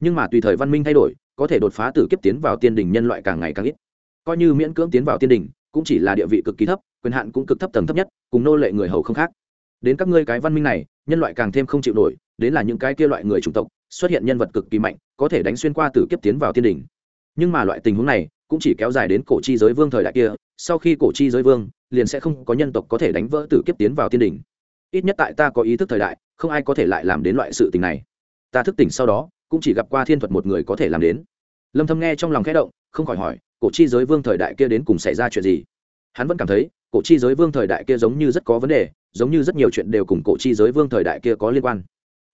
Nhưng mà tùy thời văn minh thay đổi có thể đột phá từ kiếp tiến vào tiên đỉnh nhân loại càng ngày càng ít. Coi như miễn cưỡng tiến vào tiên đỉnh, cũng chỉ là địa vị cực kỳ thấp quyền hạn cũng cực thấp tầng thấp nhất cùng nô lệ người hầu không khác. Đến các ngươi cái văn minh này nhân loại càng thêm không chịu nổi đến là những cái kia loại người chủng tộc xuất hiện nhân vật cực kỳ mạnh có thể đánh xuyên qua từ kiếp tiến vào tiên đỉnh. nhưng mà loại tình huống này cũng chỉ kéo dài đến cổ chi giới vương thời đại kia, sau khi cổ chi giới vương, liền sẽ không có nhân tộc có thể đánh vỡ tử kiếp tiến vào tiên đỉnh. Ít nhất tại ta có ý thức thời đại, không ai có thể lại làm đến loại sự tình này. Ta thức tỉnh sau đó, cũng chỉ gặp qua thiên thuật một người có thể làm đến. Lâm thâm nghe trong lòng khẽ động, không khỏi hỏi, cổ chi giới vương thời đại kia đến cùng xảy ra chuyện gì? Hắn vẫn cảm thấy, cổ chi giới vương thời đại kia giống như rất có vấn đề, giống như rất nhiều chuyện đều cùng cổ chi giới vương thời đại kia có liên quan.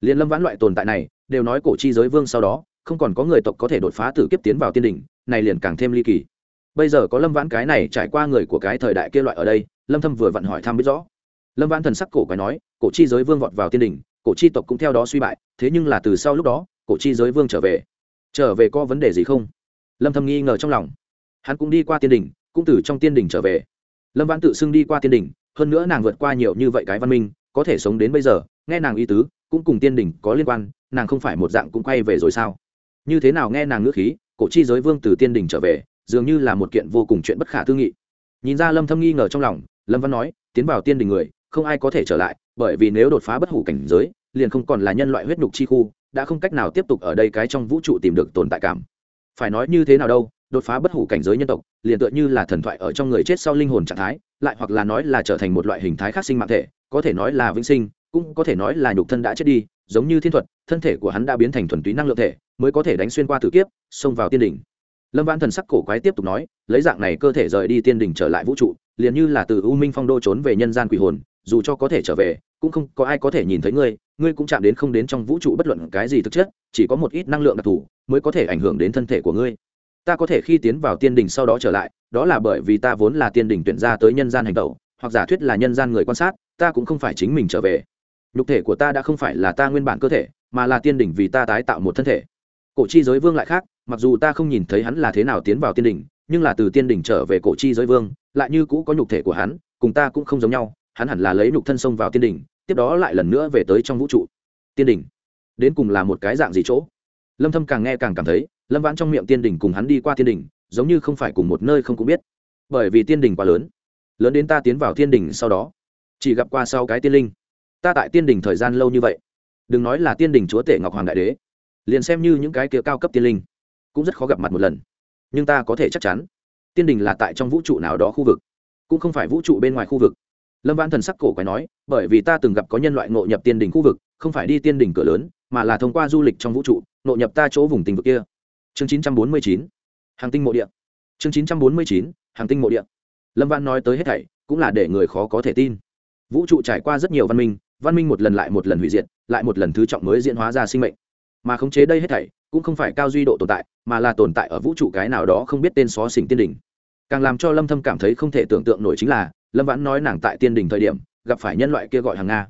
Liên lâm vãn loại tồn tại này, đều nói cổ chi giới vương sau đó không còn có người tộc có thể đột phá tử kiếp tiến vào tiên đỉnh, này liền càng thêm ly kỳ. Bây giờ có lâm vãn cái này trải qua người của cái thời đại kia loại ở đây, lâm thâm vừa vặn hỏi thăm biết rõ. Lâm vãn thần sắc cổ quái nói, cổ chi giới vương vọt vào tiên đỉnh, cổ chi tộc cũng theo đó suy bại, thế nhưng là từ sau lúc đó, cổ chi giới vương trở về. Trở về có vấn đề gì không? Lâm thâm nghi ngờ trong lòng. Hắn cũng đi qua tiên đỉnh, cũng từ trong tiên đỉnh trở về. Lâm vãn tự xưng đi qua tiên đỉnh, hơn nữa nàng vượt qua nhiều như vậy cái văn minh, có thể sống đến bây giờ, nghe nàng ý tứ, cũng cùng tiên đỉnh có liên quan, nàng không phải một dạng cũng quay về rồi sao? Như thế nào nghe nàng ngữ khí, cổ chi giới vương từ tiên đình trở về, dường như là một kiện vô cùng chuyện bất khả tư nghị. Nhìn ra lâm thâm nghi ngờ trong lòng, lâm văn nói, tiến vào tiên đình người, không ai có thể trở lại, bởi vì nếu đột phá bất hủ cảnh giới, liền không còn là nhân loại huyết nhục chi khu, đã không cách nào tiếp tục ở đây cái trong vũ trụ tìm được tồn tại cảm. Phải nói như thế nào đâu, đột phá bất hủ cảnh giới nhân tộc, liền tựa như là thần thoại ở trong người chết sau linh hồn trạng thái, lại hoặc là nói là trở thành một loại hình thái khác sinh mạng thể, có thể nói là vĩnh sinh, cũng có thể nói là nhục thân đã chết đi, giống như thiên thuật, thân thể của hắn đã biến thành thuần túy năng lượng thể mới có thể đánh xuyên qua tử kiếp, xông vào tiên đỉnh. Lâm văn thần sắc cổ quái tiếp tục nói, lấy dạng này cơ thể rời đi tiên đỉnh trở lại vũ trụ, liền như là từ u minh phong đô trốn về nhân gian quỷ hồn, dù cho có thể trở về, cũng không có ai có thể nhìn thấy ngươi ngươi cũng chạm đến không đến trong vũ trụ bất luận cái gì thực chất, chỉ có một ít năng lượng đặc thù mới có thể ảnh hưởng đến thân thể của ngươi. Ta có thể khi tiến vào tiên đỉnh sau đó trở lại, đó là bởi vì ta vốn là tiên đỉnh tuyển ra tới nhân gian hành tẩu, hoặc giả thuyết là nhân gian người quan sát, ta cũng không phải chính mình trở về. Nhục thể của ta đã không phải là ta nguyên bản cơ thể, mà là tiên đỉnh vì ta tái tạo một thân thể cổ chi giới vương lại khác, mặc dù ta không nhìn thấy hắn là thế nào tiến vào tiên đỉnh, nhưng là từ tiên đỉnh trở về cổ chi giới vương, lại như cũ có nhục thể của hắn, cùng ta cũng không giống nhau, hắn hẳn là lấy nhục thân xông vào tiên đỉnh, tiếp đó lại lần nữa về tới trong vũ trụ. Tiên đỉnh? Đến cùng là một cái dạng gì chỗ? Lâm thâm càng nghe càng cảm thấy, lâm vãn trong miệng tiên đỉnh cùng hắn đi qua tiên đỉnh, giống như không phải cùng một nơi không cũng biết. Bởi vì tiên đình quá lớn lớn đến ta tiến vào tiên đình sau đó, chỉ gặp qua sau cái tiên linh. Ta tại tiên đình thời gian lâu như vậy, đừng nói là tiên đình chúa tể ngọc hoàng đại đế liền xem như những cái kia cao cấp tiên linh cũng rất khó gặp mặt một lần. Nhưng ta có thể chắc chắn tiên đình là tại trong vũ trụ nào đó khu vực cũng không phải vũ trụ bên ngoài khu vực. Lâm văn thần sắc cổ quái nói bởi vì ta từng gặp có nhân loại ngộ nhập tiên đình khu vực không phải đi tiên đình cửa lớn mà là thông qua du lịch trong vũ trụ ngộ nhập ta chỗ vùng tình vực kia. Chương 949, hàng tinh mộ địa. Chương 949, hàng tinh mộ địa. Lâm văn nói tới hết thảy cũng là để người khó có thể tin. Vũ trụ trải qua rất nhiều văn minh văn minh một lần lại một lần hủy diệt lại một lần thứ trọng mới diễn hóa ra sinh mệnh mà khống chế đây hết thảy cũng không phải cao duy độ tồn tại, mà là tồn tại ở vũ trụ cái nào đó không biết tên xó xỉnh tiên đình càng làm cho lâm thâm cảm thấy không thể tưởng tượng nổi chính là, lâm vãn nói nàng tại tiên đình thời điểm, gặp phải nhân loại kia gọi hàng nga.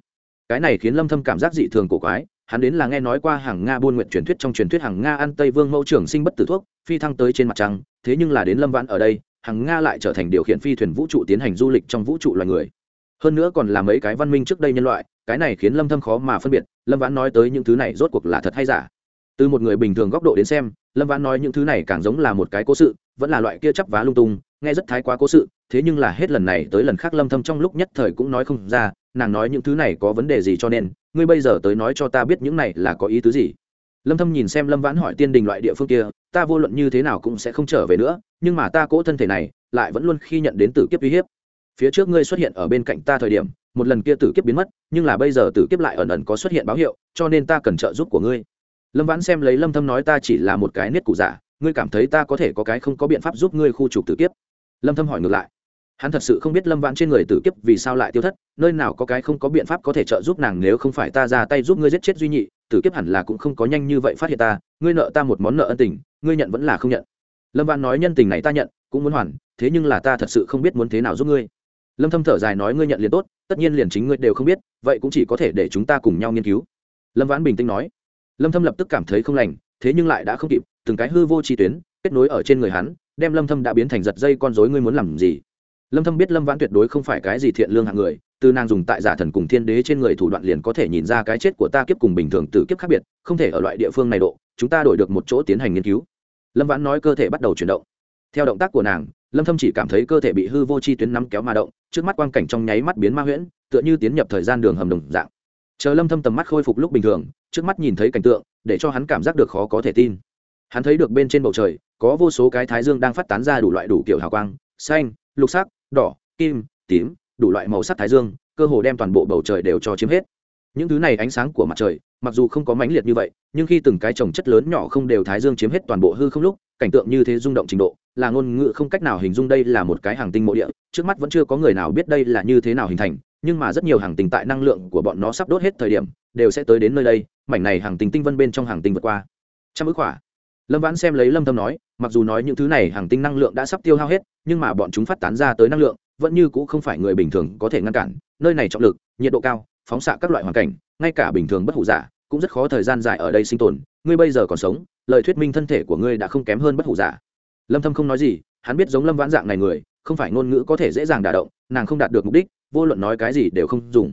Cái này khiến lâm thâm cảm giác dị thường cổ quái, hắn đến là nghe nói qua hàng nga buôn nguyện truyền thuyết trong truyền thuyết hàng nga ăn tây vương mẫu trưởng sinh bất tử thuốc, phi thăng tới trên mặt trăng, thế nhưng là đến lâm vãn ở đây hàng nga lại trở thành điều khiển phi thuyền vũ trụ tiến hành du lịch trong vũ trụ loài người hơn nữa còn là mấy cái văn minh trước đây nhân loại, cái này khiến lâm thâm khó mà phân biệt, lâm vãn nói tới những thứ này rốt cuộc là thật hay giả. Từ một người bình thường góc độ đến xem, lâm vãn nói những thứ này càng giống là một cái cố sự, vẫn là loại kia chắp vá lung tung, nghe rất thái quá cố sự, thế nhưng là hết lần này tới lần khác lâm thâm trong lúc nhất thời cũng nói không ra, nàng nói những thứ này có vấn đề gì cho nên, ngươi bây giờ tới nói cho ta biết những này là có ý tứ gì. Lâm thâm nhìn xem lâm vãn hỏi tiên đình loại địa phương kia, ta vô luận như thế nào cũng sẽ không trở về nữa, nhưng mà ta cố thân thể này, lại vẫn luôn khi nhận đến tử kiếp uy hiếp phía trước ngươi xuất hiện ở bên cạnh ta thời điểm, một lần kia tử kiếp biến mất, nhưng là bây giờ tử kiếp lại ẩn ẩn có xuất hiện báo hiệu, cho nên ta cần trợ giúp của ngươi. Lâm vãn xem lấy lâm thâm nói ta chỉ là một cái niết cụ giả, ngươi cảm thấy ta có thể có cái không có biện pháp giúp ngươi khu trục tử kiếp? Lâm thâm hỏi ngược lại. Hắn thật sự không biết lâm vãn trên người tử kiếp vì sao lại tiêu thất, nơi nào có cái không có biện pháp có thể trợ giúp nàng nếu không phải ta ra tay giúp ngươi giết chết duy nhị, tử kiếp hẳn là cũng không có nhanh như vậy phát hiện ta, ngươi nợ ta một món nợ ân tình, ngươi nhận vẫn là không nhận. Lâm vãn nói nhân tình này ta nhận, cũng muốn hoàn, thế nhưng là ta thật sự không biết muốn thế nào giúp ngươi lâm thâm thở dài nói, ngươi nhận liền tốt, tất nhiên liền chính ngươi đều không biết, vậy cũng chỉ có thể để chúng ta cùng nhau nghiên cứu. Lâm vãn bình tĩnh nói. Lâm thâm lập tức cảm thấy không lành, thế nhưng lại đã không kịp, từng cái hư vô chi tuyến, kết nối ở trên người hắn, đem lâm thâm đã biến thành giật dây con rối, ngươi muốn làm gì? Lâm thâm biết lâm vãn tuyệt đối không phải cái gì thiện lương hạng người, từ nàng dùng tại giả thần cùng thiên đế trên người thủ đoạn liền có thể nhìn ra cái chết của ta kiếp cùng bình thường tử kiếp khác biệt, không thể ở loại địa phương này độ, chúng ta đổi được một chỗ tiến hành nghiên cứu. Lâm vãn nói cơ thể bắt đầu chuyển động. Theo động tác của nàng lâm thâm chỉ cảm thấy cơ thể bị hư vô chi tuyến nắm kéo mà động trước mắt quang cảnh trong nháy mắt biến ma huyễn tựa như tiến nhập thời gian đường hầm đồng dạng chờ lâm thâm tầm mắt khôi phục lúc bình thường trước mắt nhìn thấy cảnh tượng để cho hắn cảm giác được khó có thể tin hắn thấy được bên trên bầu trời có vô số cái thái dương đang phát tán ra đủ loại đủ kiểu hào quang xanh lục sắc đỏ kim tím đủ loại màu sắc thái dương cơ hồ đem toàn bộ bầu trời đều cho chiếm hết những thứ này ánh sáng của mặt trời mặc dù không có mãnh liệt như vậy nhưng khi từng cái trồng chất lớn nhỏ không đều thái dương chiếm hết toàn bộ hư không lúc cảnh tượng như thế rung động trình độ là ngôn ngữ không cách nào hình dung đây là một cái hàng tinh mộ địa, trước mắt vẫn chưa có người nào biết đây là như thế nào hình thành, nhưng mà rất nhiều hàng tinh tại năng lượng của bọn nó sắp đốt hết thời điểm, đều sẽ tới đến nơi đây, mảnh này hàng tinh tinh vân bên trong hàng tinh vượt qua. Trăm ước quả lâm vãn xem lấy lâm thâm nói, mặc dù nói những thứ này hàng tinh năng lượng đã sắp tiêu hao hết, nhưng mà bọn chúng phát tán ra tới năng lượng, vẫn như cũ không phải người bình thường có thể ngăn cản, nơi này trọng lực, nhiệt độ cao, phóng xạ các loại hoàn cảnh, ngay cả bình thường bất hủ giả cũng rất khó thời gian dài ở đây sinh tồn. Ngươi bây giờ còn sống, lời thuyết minh thân thể của ngươi đã không kém hơn bất hủ giả lâm thâm không nói gì, hắn biết giống lâm vãn dạng này người, không phải ngôn ngữ có thể dễ dàng đả động, nàng không đạt được mục đích, vô luận nói cái gì đều không dùng.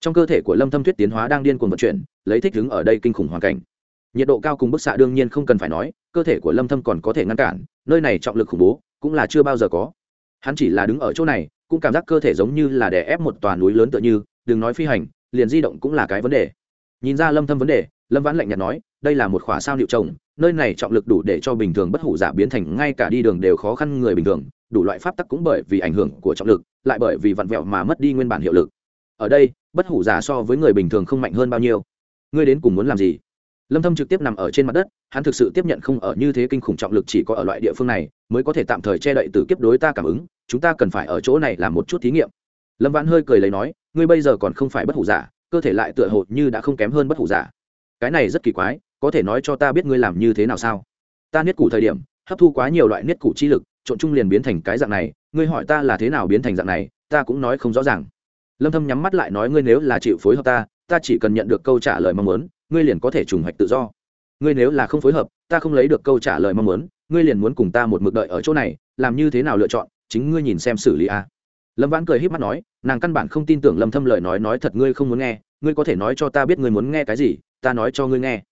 Trong cơ thể của lâm thâm thuyết tiến hóa đang điên cuồng vận chuyển, lấy thích ứng ở đây kinh khủng hoàn cảnh. Nhiệt độ cao cùng bức xạ đương nhiên không cần phải nói, cơ thể của lâm thâm còn có thể ngăn cản, nơi này trọng lực khủng bố, cũng là chưa bao giờ có. Hắn chỉ là đứng ở chỗ này, cũng cảm giác cơ thể giống như là đè ép một tòa núi lớn tựa như, đừng nói phi hành, liền di động cũng là cái vấn đề. Nhìn ra lâm thâm vấn đề, lâm vãn lạnh nhạt nói đây là một khỏa sao liệu trồng, nơi này trọng lực đủ để cho bình thường bất hủ giả biến thành ngay cả đi đường đều khó khăn người bình thường, đủ loại pháp tắc cũng bởi vì ảnh hưởng của trọng lực, lại bởi vì vặn vẹo mà mất đi nguyên bản hiệu lực. Ở đây, bất hủ giả so với người bình thường không mạnh hơn bao nhiêu. Ngươi đến cùng muốn làm gì? Lâm thâm trực tiếp nằm ở trên mặt đất, hắn thực sự tiếp nhận không ở như thế kinh khủng trọng lực chỉ có ở loại địa phương này, mới có thể tạm thời che đậy từ kiếp đối ta cảm ứng, chúng ta cần phải ở chỗ này làm một chút thí nghiệm. Lâm vãn hơi cười lấy nói, ngươi bây giờ còn không phải bất hủ giả, cơ thể lại tựa hồ như đã không kém hơn bất hủ giả. Cái này rất kỳ quái có thể nói cho ta biết ngươi làm như thế nào sao? Ta niết củ thời điểm, hấp thu quá nhiều loại niết củ chi lực, trộn chung liền biến thành cái dạng này, ngươi hỏi ta là thế nào biến thành dạng này, ta cũng nói không rõ ràng. Lâm thâm nhắm mắt lại nói ngươi nếu là chịu phối hợp ta ta chỉ cần nhận được câu trả lời mong muốn, ngươi liền có thể trùng hoạch tự do. Ngươi nếu là không phối hợp, ta không lấy được câu trả lời mong muốn, ngươi liền muốn cùng ta một mực đợi ở chỗ này, làm như thế nào lựa chọn, chính ngươi nhìn xem xử lý a. Lâm vãn cười híp mắt nói, nàng căn bản không tin tưởng lâm thâm lời nói nói thật ngươi không muốn nghe, ngươi có thể nói cho ta biết ngươi muốn nghe cái gì, ta nói cho ngươi nghe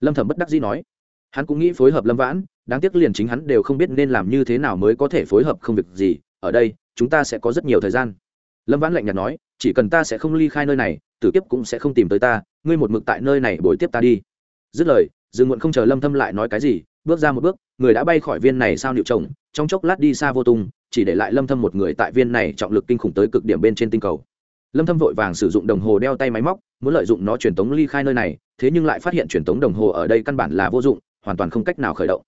lâm thẩm bất đắc dĩ nói. Hắn cũng nghĩ phối hợp lâm vãn, đáng tiếc liền chính hắn đều không biết nên làm như thế nào mới có thể phối hợp không việc gì, ở đây, chúng ta sẽ có rất nhiều thời gian. Lâm vãn lạnh nhạt nói, chỉ cần ta sẽ không ly khai nơi này, tử kiếp cũng sẽ không tìm tới ta, ngươi một mực tại nơi này bồi tiếp ta đi. Dứt lời dừng muộn không chờ lâm thâm lại nói cái gì, bước ra một bước, người đã bay khỏi viên này sao niệu trồng trong chốc lát đi xa vô tung, chỉ để lại lâm thâm một người tại viên này trọng lực kinh khủng tới cực điểm bên trên tinh cầu. Lâm thâm vội vàng sử dụng đồng hồ đeo tay máy móc muốn lợi dụng nó truyền tống ly khai nơi này, thế nhưng lại phát hiện truyền tống đồng hồ ở đây căn bản là vô dụng, hoàn toàn không cách nào khởi động.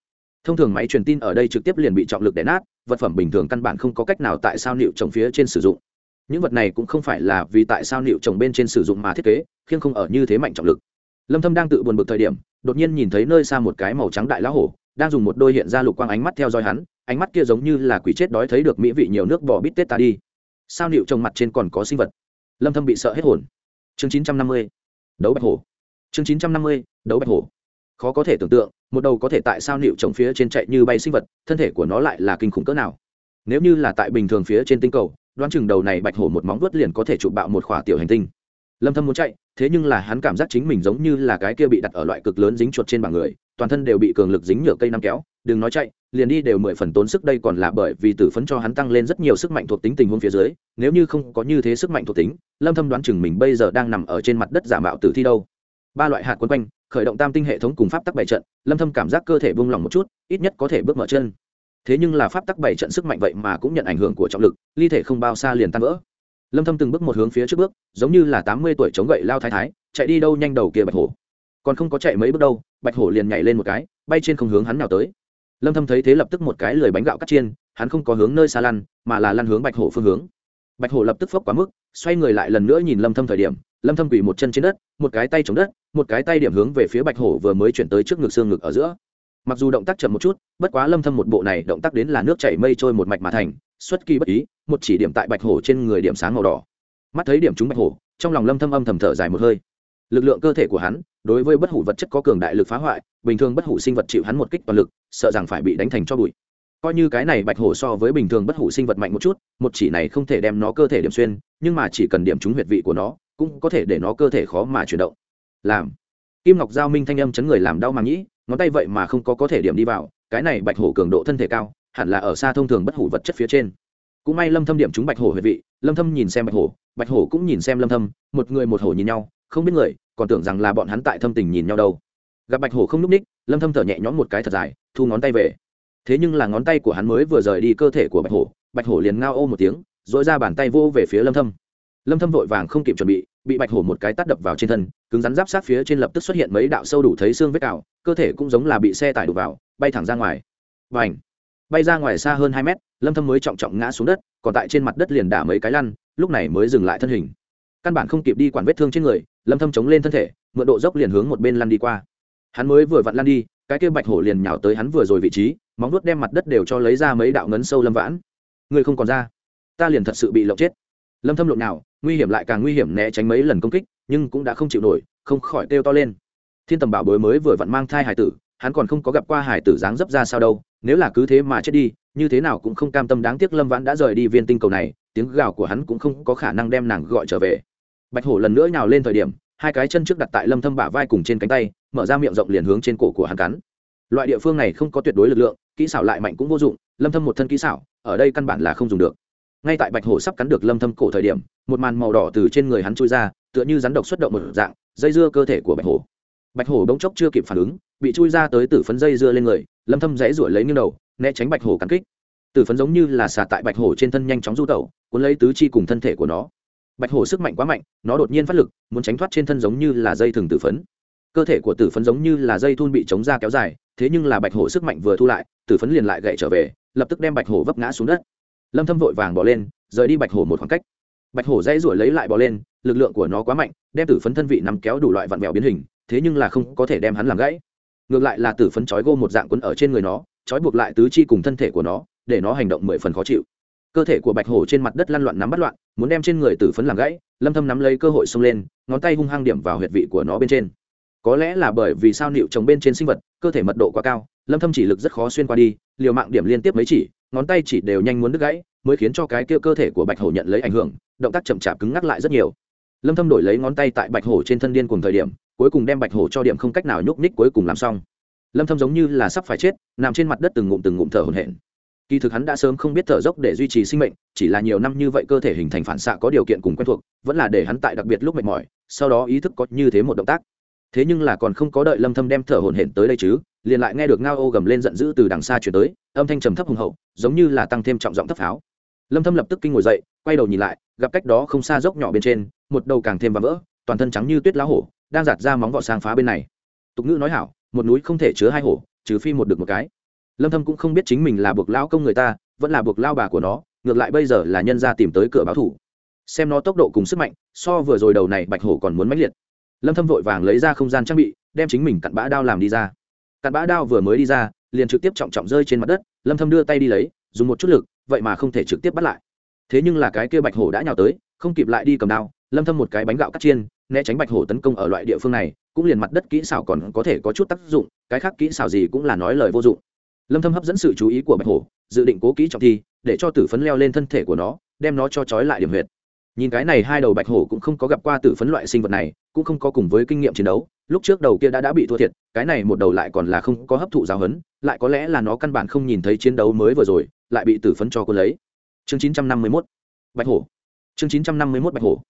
Thông thường máy truyền tin ở đây trực tiếp liền bị trọng lực đè nát, vật phẩm bình thường căn bản không có cách nào tại sao nịu trồng phía trên sử dụng. Những vật này cũng không phải là vì tại sao nịu trồng bên trên sử dụng mà thiết kế, khiêng không ở như thế mạnh trọng lực. Lâm thâm đang tự buồn bực thời điểm, đột nhiên nhìn thấy nơi xa một cái màu trắng đại lão hổ, đang dùng một đôi hiện ra lục quang ánh mắt theo dõi hắn, ánh mắt kia giống như là quỷ chết đói thấy được mỹ vị nhiều nước bò bít tết ta đi. Sao nịu trồng mặt trên còn có sinh vật? Lâm thâm bị sợ hết hồn chương 950 đấu bạch hổ. Chương 950 đấu bạch hổ. Khó có thể tưởng tượng, một đầu có thể tại sao nịu trồng phía trên chạy như bay sinh vật, thân thể của nó lại là kinh khủng cỡ nào. Nếu như là tại bình thường phía trên tinh cầu, đoán chừng đầu này bạch hổ một móng vuốt liền có thể chụp bạo một khỏa tiểu hành tinh. Lâm thâm muốn chạy, thế nhưng là hắn cảm giác chính mình giống như là cái kia bị đặt ở loại cực lớn dính chuột trên bảng người, toàn thân đều bị cường lực dính nhựa cây năm kéo đừng nói chạy, liền đi đều mười phần tốn sức đây còn là bởi vì tử phấn cho hắn tăng lên rất nhiều sức mạnh thuộc tính tình huống phía dưới, nếu như không có như thế sức mạnh thuộc tính, lâm thâm đoán chừng mình bây giờ đang nằm ở trên mặt đất giả mạo tử thi đâu. Ba loại hạt quấn quanh, khởi động tam tinh hệ thống cùng pháp tắc bảy trận, lâm thâm cảm giác cơ thể buông lỏng một chút, ít nhất có thể bước mở chân. Thế nhưng là pháp tắc bảy trận sức mạnh vậy mà cũng nhận ảnh hưởng của trọng lực, ly thể không bao xa liền tan vỡ. Lâm thâm từng bước một hướng phía trước bước, giống như là 80 tuổi chống gậy lao thái thái, chạy đi đâu nhanh đầu kia bạch hổ. Còn không có chạy mấy bước đâu, bạch hổ liền nhảy lên một cái, bay trên không hướng hắn nào tới lâm thâm thấy thế lập tức một cái lười bánh gạo cắt chiên, hắn không có hướng nơi xa lăn, mà là lăn hướng bạch hổ phương hướng. Bạch hổ lập tức phốc quá mức, xoay người lại lần nữa nhìn lâm thâm thời điểm, lâm thâm quỳ một chân trên đất, một cái tay chống đất, một cái tay điểm hướng về phía bạch hổ vừa mới chuyển tới trước ngực xương ngực ở giữa. Mặc dù động tác chậm một chút, bất quá lâm thâm một bộ này động tác đến là nước chảy mây trôi một mạch mà thành, xuất kỳ bất ý, một chỉ điểm tại bạch hổ trên người điểm sáng màu đỏ. Mắt thấy điểm trúng bạch hổ, trong lòng lâm thâm âm thầm thở dài một hơi. Lực lượng cơ thể của hắn đối với bất hủ vật chất có cường đại lực phá hoại, bình thường bất hủ sinh vật chịu hắn một kích toàn lực, sợ rằng phải bị đánh thành cho bụi. Coi như cái này bạch hổ so với bình thường bất hủ sinh vật mạnh một chút, một chỉ này không thể đem nó cơ thể điểm xuyên, nhưng mà chỉ cần điểm trúng huyệt vị của nó, cũng có thể để nó cơ thể khó mà chuyển động. Làm. Kim ngọc giao minh thanh âm chấn người làm đau mà nhĩ ngón tay vậy mà không có có thể điểm đi vào, cái này bạch hổ cường độ thân thể cao, hẳn là ở xa thông thường bất hủ vật chất phía trên. Cũng may lâm thâm điểm trúng bạch hổ huyệt vị, lâm thâm nhìn xem bạch hổ bạch hổ cũng nhìn xem lâm thâm, một người một hổ nhìn nhau, không biết người còn tưởng rằng là bọn hắn tại thâm tình nhìn nhau đâu. Gặp bạch hổ không núp ních, lâm thâm thở nhẹ nhõm một cái thật dài, thu ngón tay về. Thế nhưng là ngón tay của hắn mới vừa rời đi cơ thể của bạch hổ bạch hổ liền ngao ô một tiếng dội ra bàn tay vô về phía lâm thâm. Lâm thâm vội vàng không kịp chuẩn bị bị bạch hổ một cái tát đập vào trên thân, cứng rắn giáp sát phía trên lập tức xuất hiện mấy đạo sâu đủ thấy xương vết cào cơ thể cũng giống là bị xe tải đục vào, bay thẳng ra ngoài. Vành! Bay ra ngoài xa hơn 2 mét, lâm thâm mới trọng trọng ngã xuống đất, còn tại trên mặt đất liền đả mấy cái lăn, lúc này mới dừng lại thân hình. Căn bản không kịp đi quản vết thương trên người lâm thâm chống lên thân thể, mượn độ dốc liền hướng một bên lăn đi qua. Hắn mới vừa vặn lăn đi, cái kia bạch hổ liền nhào tới hắn vừa rồi vị trí, móng vuốt đem mặt đất đều cho lấy ra mấy đạo ngấn sâu lâm vãn. Người không còn ra. Ta liền thật sự bị lộng chết. Lâm thâm lộn nào, nguy hiểm lại càng nguy hiểm né tránh mấy lần công kích, nhưng cũng đã không chịu nổi, không khỏi kêu to lên. Thiên tầm bảo bối mới vừa vặn mang thai hải tử, hắn còn không có gặp qua hải tử dáng dấp ra sao đâu, nếu là cứ thế mà chết đi, như thế nào cũng không cam tâm đáng tiếc lâm vãn đã rời đi viên tinh cầu này, tiếng gào của hắn cũng không có khả năng đem nàng gọi trở về bạch hổ lần nữa nhào lên thời điểm, hai cái chân trước đặt tại lâm thâm bả vai cùng trên cánh tay, mở ra miệng rộng liền hướng trên cổ của hắn cắn. Loại địa phương này không có tuyệt đối lực lượng, kỹ xảo lại mạnh cũng vô dụng, lâm thâm một thân kỹ xảo, ở đây căn bản là không dùng được. Ngay tại bạch hổ sắp cắn được lâm thâm cổ thời điểm, một màn màu đỏ từ trên người hắn chui ra, tựa như rắn độc xuất động một dạng, dây dưa cơ thể của bạch hổ. Bạch hổ đống chốc chưa kịp phản ứng, bị chui ra tới tử phấn dây dưa lên người, lâm thâm dãy ruổi lấy nghiêng đầu, né tránh bạch hổ cắn kích. Tử phấn giống như là xà tại bạch hổ trên thân nhanh chóng du tẩu, cuốn lấy tứ chi cùng thân thể của nó bạch hổ sức mạnh quá mạnh, nó đột nhiên phát lực, muốn tránh thoát trên thân giống như là dây thừng tử phấn. Cơ thể của tử phấn giống như là dây thun bị chống ra kéo dài, thế nhưng là bạch hổ sức mạnh vừa thu lại, tử phấn liền lại gậy trở về, lập tức đem bạch hổ vấp ngã xuống đất. Lâm thâm vội vàng bỏ lên, rời đi bạch hổ một khoảng cách. Bạch hổ dãy ruổi lấy lại bỏ lên, lực lượng của nó quá mạnh, đem tử phấn thân vị nắm kéo đủ loại vặn vẹo biến hình, thế nhưng là không có thể đem hắn làm gãy. Ngược lại là tử phấn trói gô một dạng quấn ở trên người nó, trói buộc lại tứ chi cùng thân thể của nó, để nó hành động mười phần khó chịu cơ thể của bạch hổ trên mặt đất lăn loạn nắm bắt loạn, muốn đem trên người tử phấn làm gãy, lâm thâm nắm lấy cơ hội xông lên, ngón tay hung hăng điểm vào huyệt vị của nó bên trên. Có lẽ là bởi vì sao nịu trồng bên trên sinh vật, cơ thể mật độ quá cao, lâm thâm chỉ lực rất khó xuyên qua đi, liều mạng điểm liên tiếp mấy chỉ, ngón tay chỉ đều nhanh muốn đứt gãy, mới khiến cho cái kia cơ thể của bạch hổ nhận lấy ảnh hưởng, động tác chậm chạp cứng ngắc lại rất nhiều. Lâm thâm đổi lấy ngón tay tại bạch hổ trên thân điên cùng thời điểm, cuối cùng đem bạch hổ cho điểm không cách nào nhúc nhích cuối cùng làm xong. Lâm thâm giống như là sắp phải chết, nằm trên mặt đất từng ngụm từng ngụm thở hổn hển kỳ thực hắn đã sớm không biết thở dốc để duy trì sinh mệnh, chỉ là nhiều năm như vậy cơ thể hình thành phản xạ có điều kiện cùng quen thuộc, vẫn là để hắn tại đặc biệt lúc mệt mỏi, sau đó ý thức có như thế một động tác. Thế nhưng là còn không có đợi lâm thâm đem thở hổn hển tới đây chứ, liền lại nghe được ngao ô gầm lên giận dữ từ đằng xa truyền tới, âm thanh trầm thấp hùng hậu, giống như là tăng thêm trọng giọng thấp pháo. Lâm thâm lập tức kinh ngồi dậy, quay đầu nhìn lại, gặp cách đó không xa dốc nhỏ bên trên, một đầu càng thêm và vỡ, toàn thân trắng như tuyết lá hổ, đang giạt ra móng vọt sang phá bên này. Tục ngữ nói hảo, một núi không thể chứa hai hổ, trừ phi một được một cái lâm thâm cũng không biết chính mình là buộc lao công người ta, vẫn là buộc lao bà của nó, ngược lại bây giờ là nhân gia tìm tới cửa báo thủ. Xem nó tốc độ cùng sức mạnh, so vừa rồi đầu này bạch hổ còn muốn mãnh liệt. Lâm thâm vội vàng lấy ra không gian trang bị, đem chính mình cặn bã đao làm đi ra. Cặn bã đao vừa mới đi ra, liền trực tiếp trọng trọng rơi trên mặt đất, lâm thâm đưa tay đi lấy, dùng một chút lực, vậy mà không thể trực tiếp bắt lại. Thế nhưng là cái kia bạch hổ đã nhào tới, không kịp lại đi cầm đao, lâm thâm một cái bánh gạo cắt chiên, né tránh bạch hổ tấn công ở loại địa phương này, cũng liền mặt đất kỹ xảo còn có thể có chút tác dụng, cái khác kỹ xảo gì cũng là nói lời vô dụng lâm thâm hấp dẫn sự chú ý của bạch hổ, dự định cố kỹ trọng thi, để cho tử phấn leo lên thân thể của nó, đem nó cho trói lại điểm huyệt. Nhìn cái này hai đầu bạch hổ cũng không có gặp qua tử phấn loại sinh vật này, cũng không có cùng với kinh nghiệm chiến đấu, lúc trước đầu kia đã đã bị thua thiệt, cái này một đầu lại còn là không có hấp thụ giáo huấn, lại có lẽ là nó căn bản không nhìn thấy chiến đấu mới vừa rồi, lại bị tử phấn cho cô lấy. Chương 951 bạch hổ. Chương 951 bạch hổ.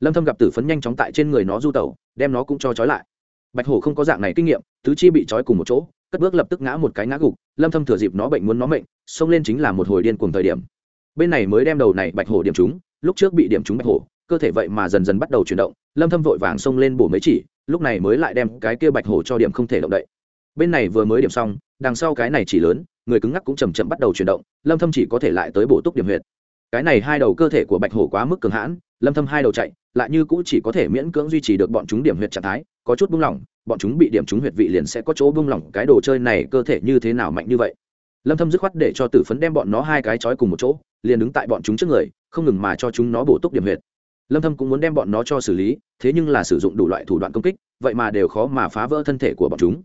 Lâm thâm gặp tử phấn nhanh chóng tại trên người nó du tẩu, đem nó cũng cho trói lại. Bạch hổ không có dạng này kinh nghiệm, tứ chi bị trói cùng một chỗ cất bước lập tức ngã một cái ngã gục, lâm thâm thừa dịp nó bệnh muốn nó mệnh, xông lên chính là một hồi điên cuồng thời điểm. Bên này mới đem đầu này bạch hổ điểm trúng, lúc trước bị điểm trúng bạch hổ, cơ thể vậy mà dần dần bắt đầu chuyển động, lâm thâm vội vàng xông lên bổ mấy chỉ, lúc này mới lại đem cái kia bạch hổ cho điểm không thể động đậy. Bên này vừa mới điểm xong, đằng sau cái này chỉ lớn, người cứng ngắc cũng chậm chậm bắt đầu chuyển động, lâm thâm chỉ có thể lại tới bổ túc điểm huyệt. Cái này hai đầu cơ thể của bạch hổ quá mức cường hãn, lâm thâm hai đầu chạy, lại như cũ chỉ có thể miễn cưỡng duy trì được bọn chúng điểm huyệt trạng thái, có chút buông lỏng bọn chúng bị điểm trúng huyệt vị liền sẽ có chỗ buông lỏng cái đồ chơi này, cơ thể như thế nào mạnh như vậy? Lâm thâm dứt khoát để cho tử phấn đem bọn nó hai cái chói cùng một chỗ, liền đứng tại bọn chúng trước người, không ngừng mà cho chúng nó bổ túc điểm huyệt. Lâm thâm cũng muốn đem bọn nó cho xử lý, thế nhưng là sử dụng đủ loại thủ đoạn công kích, vậy mà đều khó mà phá vỡ thân thể của bọn chúng.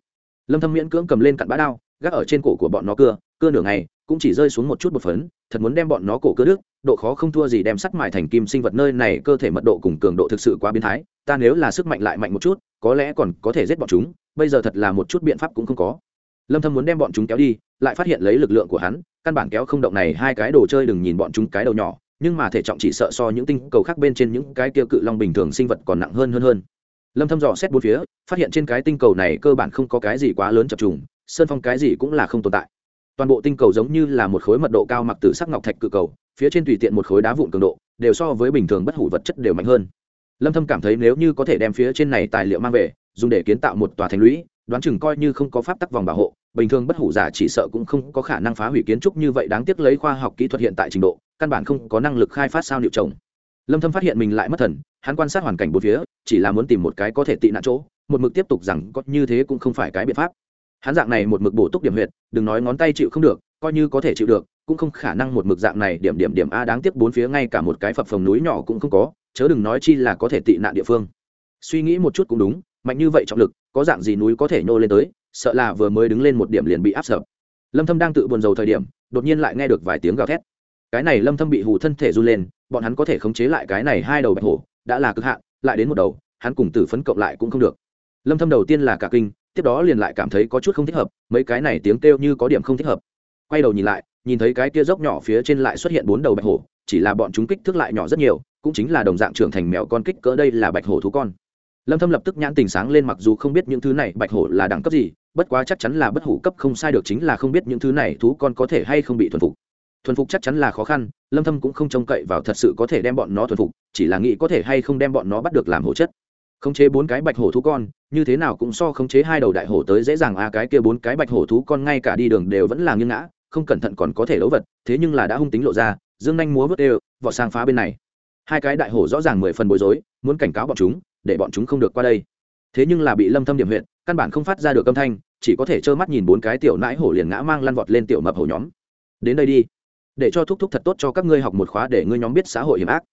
Lâm thâm miễn cưỡng cầm lên cặn bã đao, gác ở trên cổ của bọn nó cưa cưa nửa ngày, cũng chỉ rơi xuống một chút một phấn thật muốn đem bọn nó cổ cơ đức độ khó không thua gì đem sắt mài thành kim sinh vật nơi này, cơ thể mật độ cùng cường độ thực sự quá biến thái, ta nếu là sức mạnh lại mạnh một chút, có lẽ còn có thể giết bọn chúng, bây giờ thật là một chút biện pháp cũng không có. Lâm thâm muốn đem bọn chúng kéo đi, lại phát hiện lấy lực lượng của hắn, căn bản kéo không động này, hai cái đồ chơi đừng nhìn bọn chúng cái đầu nhỏ, nhưng mà thể trọng chỉ sợ so những tinh cầu khác bên trên những cái tiêu cự long bình thường sinh vật còn nặng hơn hơn hơn. Lâm thâm dò xét bốn phía, phát hiện trên cái tinh cầu này cơ bản không có cái gì quá lớn chập trùng, sơn phong cái gì cũng là không tồn tại toàn bộ tinh cầu giống như là một khối mật độ cao mặc từ sắc ngọc thạch cự cầu, phía trên tùy tiện một khối đá vụn cường độ, đều so với bình thường bất hủ vật chất đều mạnh hơn. Lâm thâm cảm thấy nếu như có thể đem phía trên này tài liệu mang về, dùng để kiến tạo một tòa thành lũy, đoán chừng coi như không có pháp tắc vòng bảo hộ, bình thường bất hủ giả chỉ sợ cũng không có khả năng phá hủy kiến trúc như vậy đáng tiếc lấy khoa học kỹ thuật hiện tại trình độ, căn bản không có năng lực khai phát sao liệu trồng. Lâm thâm phát hiện mình lại mất thần, hắn quan sát hoàn cảnh bốn phía, chỉ là muốn tìm một cái có thể tị nạn chỗ, một mực tiếp tục rằng có như thế cũng không phải cái biện pháp hắn dạng này một mực bổ túc điểm huyệt, đừng nói ngón tay chịu không được, coi như có thể chịu được, cũng không khả năng một mực dạng này điểm điểm điểm a đáng tiếc bốn phía ngay cả một cái phập phồng núi nhỏ cũng không có, chớ đừng nói chi là có thể tị nạn địa phương. Suy nghĩ một chút cũng đúng, mạnh như vậy trọng lực, có dạng gì núi có thể nhô lên tới, sợ là vừa mới đứng lên một điểm liền bị áp sập. Lâm thâm đang tự buồn rầu thời điểm, đột nhiên lại nghe được vài tiếng gào thét. Cái này lâm thâm bị hù thân thể run lên, bọn hắn có thể khống chế lại cái này hai đầu bạch hổ, đã là cực hạn, lại đến một đầu, hắn cùng tử phấn cộng lại cũng không được. Lâm thâm đầu tiên là cả kinh tiếp đó liền lại cảm thấy có chút không thích hợp, mấy cái này tiếng kêu như có điểm không thích hợp. Quay đầu nhìn lại, nhìn thấy cái kia dốc nhỏ phía trên lại xuất hiện bốn đầu bạch hổ, chỉ là bọn chúng kích thước lại nhỏ rất nhiều, cũng chính là đồng dạng trưởng thành mèo con kích cỡ đây là bạch hổ thú con. Lâm thâm lập tức nhãn tình sáng lên mặc dù không biết những thứ này bạch hổ là đẳng cấp gì, bất quá chắc chắn là bất hủ cấp không sai được chính là không biết những thứ này thú con có thể hay không bị thuần phục. Thuần phục chắc chắn là khó khăn, lâm thâm cũng không trông cậy vào thật sự có thể đem bọn nó thuần phục, chỉ là nghĩ có thể hay không đem bọn nó bắt được làm hổ chất khống chế bốn cái bạch hổ thú con, như thế nào cũng so khống chế hai đầu đại hổ tới dễ dàng a cái kia bốn cái bạch hổ thú con ngay cả đi đường đều vẫn là nghiêng ngã, không cẩn thận còn có thể lỗ vật, thế nhưng là đã hung tính lộ ra, dương nhanh múa vớt đều, vọt sang phá bên này. Hai cái đại hổ rõ ràng mười phần bối rối, muốn cảnh cáo bọn chúng, để bọn chúng không được qua đây. Thế nhưng là bị lâm thâm điểm huyện căn bản không phát ra được âm thanh, chỉ có thể trơ mắt nhìn bốn cái tiểu nãi hổ liền ngã mang lăn vọt lên tiểu mập hổ nhóm. Đến đây đi, để cho thúc thúc thật tốt cho các ngươi học một khóa để ngươi nhóm biết xã hội hiểm ác.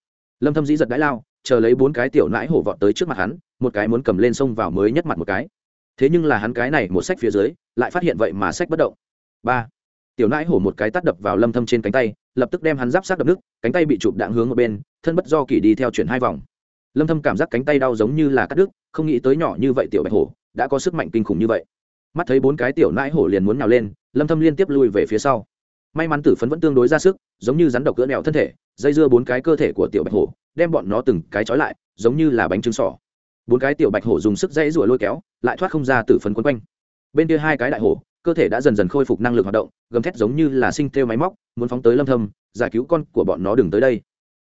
Lâm thâm dĩ giật đái lao chờ lấy bốn cái tiểu nãi hổ vọt tới trước mặt hắn, một cái muốn cầm lên sông vào mới nhất mặt một cái. Thế nhưng là hắn cái này một sách phía dưới, lại phát hiện vậy mà sách bất động. Ba. Tiểu nãi hổ một cái tắt đập vào lâm thâm trên cánh tay, lập tức đem hắn giáp sát đập nước, cánh tay bị chụp đạn hướng một bên, thân bất do kỳ đi theo chuyển hai vòng. Lâm thâm cảm giác cánh tay đau giống như là cắt đứt, không nghĩ tới nhỏ như vậy tiểu bạch hổ, đã có sức mạnh kinh khủng như vậy. Mắt thấy bốn cái tiểu nãi hổ liền muốn nhào lên, lâm thâm liên tiếp lui về phía sau. May mắn tử phấn vẫn tương đối ra sức, giống như rắn độc cỡ đèo thân thể, dây dưa bốn cái cơ thể của tiểu bạch hổ đem bọn nó từng cái trói lại, giống như là bánh trứng sỏ bốn cái tiểu bạch hổ dùng sức dãy rủa lôi kéo, lại thoát không ra từ phần quấn quanh. Bên kia hai cái đại hổ, cơ thể đã dần dần khôi phục năng lực hoạt động, gầm thét giống như là sinh theo máy móc, muốn phóng tới lâm thâm, giải cứu con của bọn nó đừng tới đây.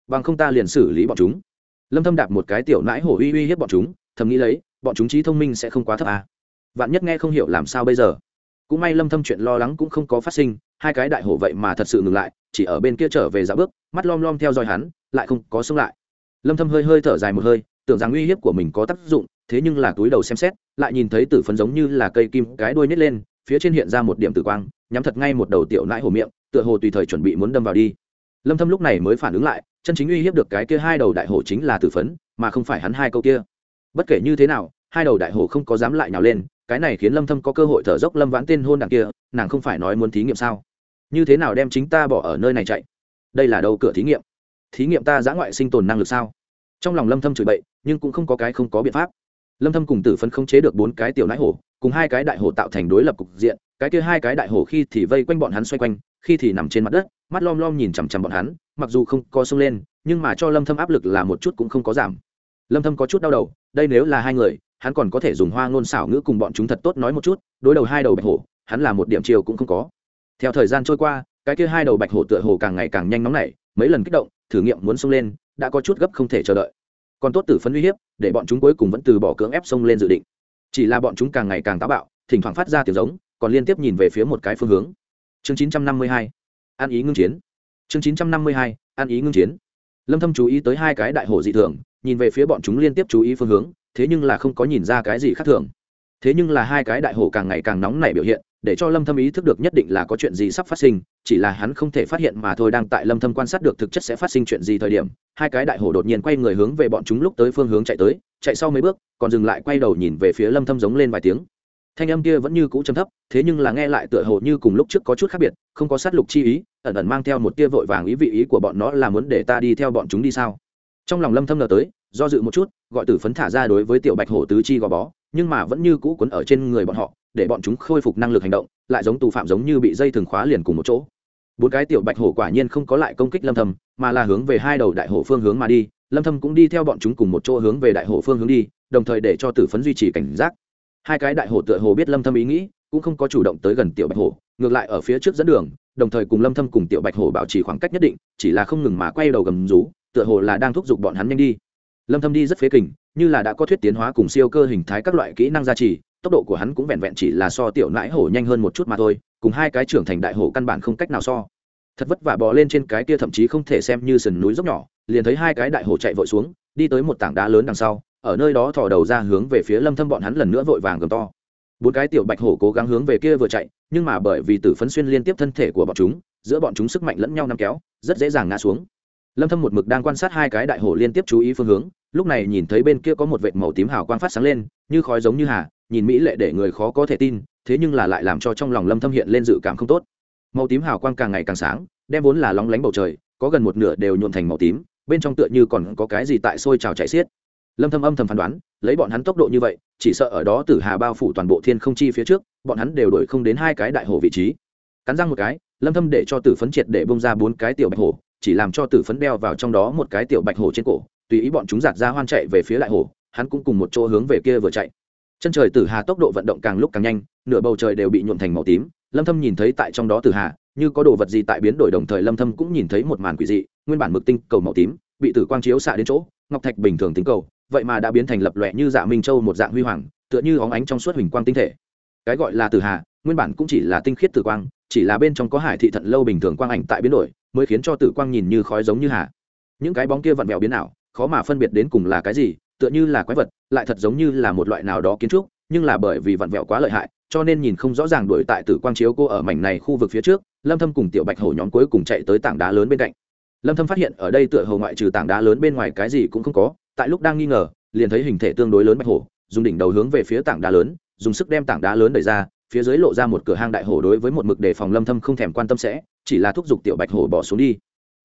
Bằng không ta liền xử lý bọn chúng. Lâm thâm đạp một cái tiểu nãi hổ uy uy hiếp bọn chúng, thầm nghĩ lấy, bọn chúng trí thông minh sẽ không quá thấp à. vạn nhất nghe không hiểu làm sao bây giờ. Cũng may lâm thâm chuyện lo lắng cũng không có phát sinh, hai cái đại hổ vậy mà thật sự ngừng lại, chỉ ở bên kia trở về dạo bước, mắt lom lom theo dõi hắn, lại không có sống lại lâm thâm hơi hơi thở dài một hơi, tưởng rằng uy hiếp của mình có tác dụng, thế nhưng là túi đầu xem xét, lại nhìn thấy tử phấn giống như là cây kim cái đuôi nhét lên, phía trên hiện ra một điểm tử quang, nhắm thật ngay một đầu tiểu nãi hổ miệng, tựa hồ tùy thời chuẩn bị muốn đâm vào đi. Lâm thâm lúc này mới phản ứng lại, chân chính uy hiếp được cái kia hai đầu đại hổ chính là tử phấn, mà không phải hắn hai câu kia. Bất kể như thế nào, hai đầu đại hổ không có dám lại nhào lên, cái này khiến lâm thâm có cơ hội thở dốc lâm vãn tên hôn đằng kia, nàng không phải nói muốn thí nghiệm sao? Như thế nào đem chính ta bỏ ở nơi này chạy? Đây là đâu cửa thí nghiệm thí nghiệm ta giã ngoại sinh tồn năng lực sao? Trong lòng lâm thâm chửi bậy, nhưng cũng không có cái không có biện pháp. Lâm thâm cùng tử phấn không chế được bốn cái tiểu nãi hổ, cùng hai cái đại hổ tạo thành đối lập cục diện, cái kia hai cái đại hổ khi thì vây quanh bọn hắn xoay quanh, khi thì nằm trên mặt đất, mắt lom lom nhìn chằm chằm bọn hắn, mặc dù không có sông lên, nhưng mà cho lâm thâm áp lực là một chút cũng không có giảm. Lâm thâm có chút đau đầu, đây nếu là hai người, hắn còn có thể dùng hoa ngôn xảo ngữ cùng bọn chúng thật tốt nói một chút, đối đầu hai đầu bạch hổ, hắn là một điểm chiều cũng không có. Theo thời gian trôi qua, cái kia hai đầu bạch hổ tựa hồ càng ngày càng nhanh nóng nảy, mấy lần kích động thử nghiệm muốn xông lên, đã có chút gấp không thể chờ đợi. Còn tốt tử phấn uy hiếp, để bọn chúng cuối cùng vẫn từ bỏ cưỡng ép xông lên dự định. Chỉ là bọn chúng càng ngày càng táo bạo, thỉnh thoảng phát ra tiếng giống, còn liên tiếp nhìn về phía một cái phương hướng. Chương 952 an ý ngưng chiến. Chương 952 an ý ngưng chiến. Lâm thâm chú ý tới hai cái đại hổ dị thường, nhìn về phía bọn chúng liên tiếp chú ý phương hướng, thế nhưng là không có nhìn ra cái gì khác thường. Thế nhưng là hai cái đại hổ càng ngày càng nóng nảy biểu hiện để cho lâm thâm ý thức được nhất định là có chuyện gì sắp phát sinh, chỉ là hắn không thể phát hiện mà thôi. Đang tại lâm thâm quan sát được thực chất sẽ phát sinh chuyện gì thời điểm, hai cái đại hổ đột nhiên quay người hướng về bọn chúng lúc tới phương hướng chạy tới, chạy sau mấy bước, còn dừng lại quay đầu nhìn về phía lâm thâm giống lên vài tiếng. Thanh âm kia vẫn như cũ trầm thấp, thế nhưng là nghe lại tựa hồ như cùng lúc trước có chút khác biệt, không có sát lục chi ý, ẩn ẩn mang theo một tia vội vàng ý vị ý của bọn nó là muốn để ta đi theo bọn chúng đi sao? Trong lòng lâm thâm ngờ tới do dự một chút, gọi tử phấn thả ra đối với tiểu bạch hổ tứ chi gò bó, nhưng mà vẫn như cũ quấn ở trên người bọn họ, để bọn chúng khôi phục năng lực hành động, lại giống tù phạm giống như bị dây thừng khóa liền cùng một chỗ. Bốn cái tiểu bạch hổ quả nhiên không có lại công kích lâm thâm, mà là hướng về hai đầu đại hổ phương hướng mà đi, lâm thâm cũng đi theo bọn chúng cùng một chỗ hướng về đại hổ phương hướng đi, đồng thời để cho tử phấn duy trì cảnh giác. Hai cái đại hổ tựa hồ biết lâm thâm ý nghĩ, cũng không có chủ động tới gần tiểu bạch hổ, ngược lại ở phía trước dẫn đường, đồng thời cùng lâm thâm cùng tiểu bạch hổ bảo trì khoảng cách nhất định, chỉ là không ngừng mà quay đầu gầm rú, tựa hồ là đang thúc giục bọn hắn nhanh đi lâm thâm đi rất phế kình, như là đã có thuyết tiến hóa cùng siêu cơ hình thái các loại kỹ năng gia trì, tốc độ của hắn cũng vẹn vẹn chỉ là so tiểu nãi hổ nhanh hơn một chút mà thôi, cùng hai cái trưởng thành đại hổ căn bản không cách nào so. Thật vất vả bò lên trên cái kia thậm chí không thể xem như sườn núi dốc nhỏ, liền thấy hai cái đại hổ chạy vội xuống, đi tới một tảng đá lớn đằng sau, ở nơi đó thò đầu ra hướng về phía lâm thâm bọn hắn lần nữa vội vàng gầm to. Bốn cái tiểu bạch hổ cố gắng hướng về kia vừa chạy, nhưng mà bởi vì tử phấn xuyên liên tiếp thân thể của bọn chúng, giữa bọn chúng sức mạnh lẫn nhau nắm kéo, rất dễ dàng ngã xuống. Lâm thâm một mực đang quan sát hai cái đại hổ liên tiếp chú ý phương hướng lúc này nhìn thấy bên kia có một vệt màu tím hào quang phát sáng lên, như khói giống như hà, nhìn mỹ lệ để người khó có thể tin, thế nhưng là lại làm cho trong lòng lâm thâm hiện lên dự cảm không tốt. Màu tím hào quang càng ngày càng sáng, đem vốn là lóng lánh bầu trời, có gần một nửa đều nhuộm thành màu tím, bên trong tựa như còn có cái gì tại sôi trào chảy xiết. Lâm thâm âm thầm phán đoán, lấy bọn hắn tốc độ như vậy, chỉ sợ ở đó tử hà bao phủ toàn bộ thiên không chi phía trước, bọn hắn đều đổi không đến hai cái đại hồ vị trí. Cắn răng một cái, lâm thâm để cho tử phấn triệt để bung ra bốn cái tiểu bạch hổ chỉ làm cho tử phấn đeo vào trong đó một cái tiểu bạch hổ trên cổ tùy ý bọn chúng giạt ra hoan chạy về phía lại hồ, hắn cũng cùng một chỗ hướng về kia vừa chạy. Chân trời tử hà tốc độ vận động càng lúc càng nhanh nửa bầu trời đều bị nhuộm thành màu tím lâm thâm nhìn thấy tại trong đó tử hà như có đồ vật gì tại biến đổi đồng thời lâm thâm cũng nhìn thấy một màn quỷ dị nguyên bản mực tinh cầu màu tím bị tử quang chiếu xạ đến chỗ ngọc thạch bình thường tinh cầu vậy mà đã biến thành lập loè như dạ minh châu một dạng huy hoàng tựa như óng ánh trong suốt huỳnh quang tinh thể. Cái gọi là tử hà nguyên bản cũng chỉ là tinh khiết tử quang chỉ là bên trong có hải thị thận lâu bình thường quang ảnh tại biến đổi mới khiến cho tử quang nhìn như khói giống như hà. Những cái bóng kia vặn vẹo biến ảo khó mà phân biệt đến cùng là cái gì, tựa như là quái vật, lại thật giống như là một loại nào đó kiến trúc, nhưng là bởi vì vặn vẹo quá lợi hại, cho nên nhìn không rõ ràng đuổi tại tử quang chiếu cô ở mảnh này khu vực phía trước, lâm thâm cùng tiểu bạch hổ nhóm cuối cùng chạy tới tảng đá lớn bên cạnh. Lâm thâm phát hiện ở đây tựa hồ ngoại trừ tảng đá lớn bên ngoài cái gì cũng không có, tại lúc đang nghi ngờ, liền thấy hình thể tương đối lớn bạch hổ, dùng đỉnh đầu hướng về phía tảng đá lớn, dùng sức đem tảng đá lớn đẩy ra, phía dưới lộ ra một cửa hang đại hổ đối với một mực đề phòng lâm thâm không thèm quan tâm sẽ, chỉ là thúc giục tiểu bạch hổ bỏ xuống đi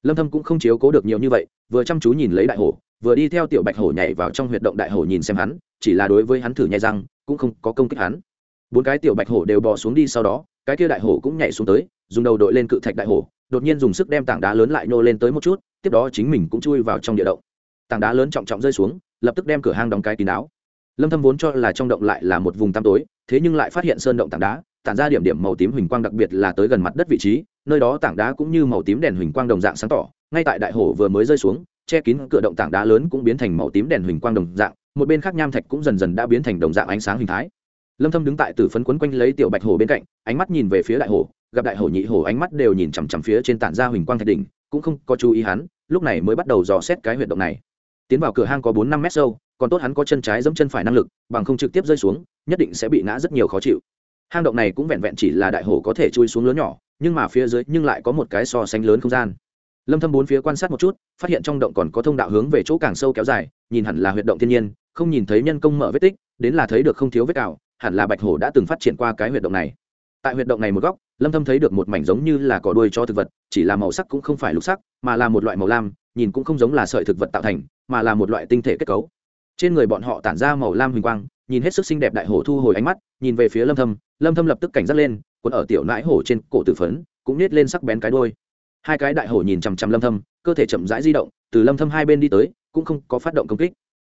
lâm thâm cũng không chiếu cố được nhiều như vậy, vừa chăm chú nhìn lấy đại hổ, vừa đi theo tiểu bạch hổ nhảy vào trong huyệt động đại hổ nhìn xem hắn, chỉ là đối với hắn thử nhai răng, cũng không có công kích hắn. Bốn cái tiểu bạch hổ đều bò xuống đi sau đó, cái kia đại hổ cũng nhảy xuống tới, dùng đầu đội lên cự thạch đại hổ, đột nhiên dùng sức đem tảng đá lớn lại nô lên tới một chút, tiếp đó chính mình cũng chui vào trong địa động. Tảng đá lớn trọng trọng rơi xuống, lập tức đem cửa hang đóng cái kín đáo. Lâm thâm vốn cho là trong động lại là một vùng tăm tối, thế nhưng lại phát hiện sơn động tảng đá, tản ra điểm điểm màu tím huỳnh quang đặc biệt là tới gần mặt đất vị trí nơi đó tảng đá cũng như màu tím đèn huỳnh quang đồng dạng sáng tỏ, ngay tại đại hổ vừa mới rơi xuống, che kín cửa động tảng đá lớn cũng biến thành màu tím đèn huỳnh quang đồng dạng, một bên khác nham thạch cũng dần dần đã biến thành đồng dạng ánh sáng hình thái. Lâm thâm đứng tại tử phấn quấn quanh lấy tiểu bạch hổ bên cạnh, ánh mắt nhìn về phía đại hổ gặp đại hổ nhị hổ ánh mắt đều nhìn chằm chằm phía trên tản ra huỳnh quang thạch đỉnh, cũng không có chú ý hắn, lúc này mới bắt đầu dò xét cái huyệt động này. Tiến vào cửa hang có bốn năm mét sâu, còn tốt hắn có chân trái giống chân phải năng lực, bằng không trực tiếp rơi xuống, nhất định sẽ bị ngã rất nhiều khó chịu. Hang động này cũng vẹn vẹn chỉ là đại hổ có thể chui xuống lớn nhỏ nhưng mà phía dưới nhưng lại có một cái so sánh lớn không gian. Lâm thâm bốn phía quan sát một chút, phát hiện trong động còn có thông đạo hướng về chỗ càng sâu kéo dài, nhìn hẳn là huyệt động thiên nhiên, không nhìn thấy nhân công mở vết tích, đến là thấy được không thiếu vết cào, hẳn là bạch hổ đã từng phát triển qua cái huyệt động này. Tại huyệt động này một góc, lâm thâm thấy được một mảnh giống như là cỏ đuôi cho thực vật, chỉ là màu sắc cũng không phải lục sắc, mà là một loại màu lam, nhìn cũng không giống là sợi thực vật tạo thành, mà là một loại tinh thể kết cấu. Trên người bọn họ tản ra màu lam huỳnh quang, nhìn hết sức xinh đẹp đại hổ thu hồi ánh mắt, nhìn về phía lâm thâm lâm thâm lập tức cảnh giác lên cuốn ở tiểu nãi hổ trên cổ tử phấn, cũng nết lên sắc bén cái đuôi. Hai cái đại hổ nhìn chằm chằm lâm thâm, cơ thể chậm rãi di động, từ lâm thâm hai bên đi tới, cũng không có phát động công kích.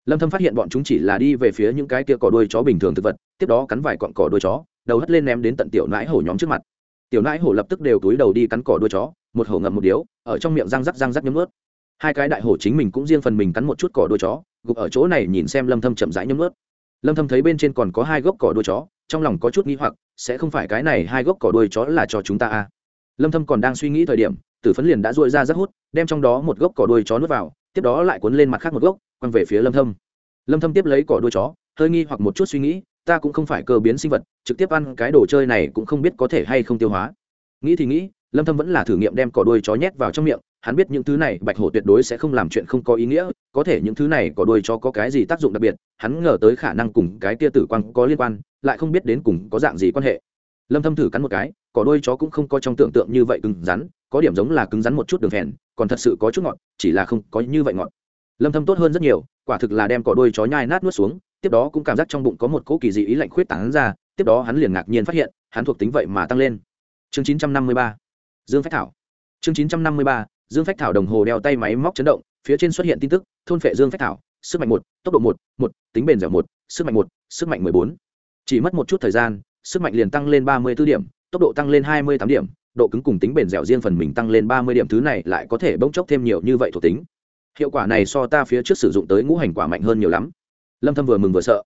Lâm thâm phát hiện bọn chúng chỉ là đi về phía những cái kia cỏ đuôi chó bình thường thực vật, tiếp đó cắn vài cọn cỏ đuôi chó, đầu hất lên ném đến tận tiểu nãi hổ nhóm trước mặt. Tiểu nãi hổ lập tức đều túi đầu đi cắn cỏ đuôi chó, một hổ ngậm một điếu, ở trong miệng răng rắc răng rắc nhấm nuốt. Hai cái đại hổ chính mình cũng riêng phần mình cắn một chút cỏ đuôi chó, gục ở chỗ này nhìn xem lâm thâm chậm rãi nhấm nuốt. Lâm thâm thấy bên trên còn có hai gốc cỏ đuôi chó trong lòng có chút nghi hoặc, sẽ không phải cái này hai gốc cỏ đuôi chó là cho chúng ta à. Lâm thâm còn đang suy nghĩ thời điểm, tử phấn liền đã duỗi ra rất hút, đem trong đó một gốc cỏ đuôi chó nuốt vào, tiếp đó lại cuốn lên mặt khác một gốc, quăng về phía lâm thâm. Lâm thâm tiếp lấy cỏ đuôi chó, hơi nghi hoặc một chút suy nghĩ, ta cũng không phải cơ biến sinh vật, trực tiếp ăn cái đồ chơi này cũng không biết có thể hay không tiêu hóa. Nghĩ thì nghĩ, lâm thâm vẫn là thử nghiệm đem cỏ đuôi chó nhét vào trong miệng, hắn biết những thứ này bạch hổ tuyệt đối sẽ không làm chuyện không có ý nghĩa có thể những thứ này cỏ đuôi chó có cái gì tác dụng đặc biệt, hắn ngờ tới khả năng cùng cái tia tử quang có liên quan, lại không biết đến cùng có dạng gì quan hệ. Lâm thâm thử cắn một cái cỏ đuôi chó cũng không có trong tưởng tượng như vậy cứng rắn, có điểm giống là cứng rắn một chút đường phèn, còn thật sự có chút ngọt, chỉ là không có như vậy ngọt. Lâm thâm tốt hơn rất nhiều, quả thực là đem cỏ đuôi chó nhai nát nuốt xuống, tiếp đó cũng cảm giác trong bụng có một cỗ kỳ dị ý lạnh khuyết tán ra, tiếp đó hắn liền ngạc nhiên phát hiện, hắn thuộc tính vậy mà tăng lên. Chương 953 dương phách thảo. Chương 953 dương phách thảo đồng hồ đeo tay máy móc chấn động phía trên xuất hiện tin tức, thôn phệ dương phách thảo, sức mạnh một, tốc độ một một, tính bền dẻo một, sức mạnh một, sức mạnh mười bốn. Chỉ mất một chút thời gian, sức mạnh liền tăng lên ba mươi b ố điểm, tốc độ tăng lên hai mươi tám điểm, độ cứng cùng tính bền dẻo riêng phần mình tăng lên ba mươi điểm thứ này lại có thể bỗng chốc thêm nhiều như vậy thuộc tính. Hiệu quả này so ta phía trước sử dụng tới ngũ hành quả mạnh hơn nhiều lắm. Lâm thâm vừa mừng vừa sợ.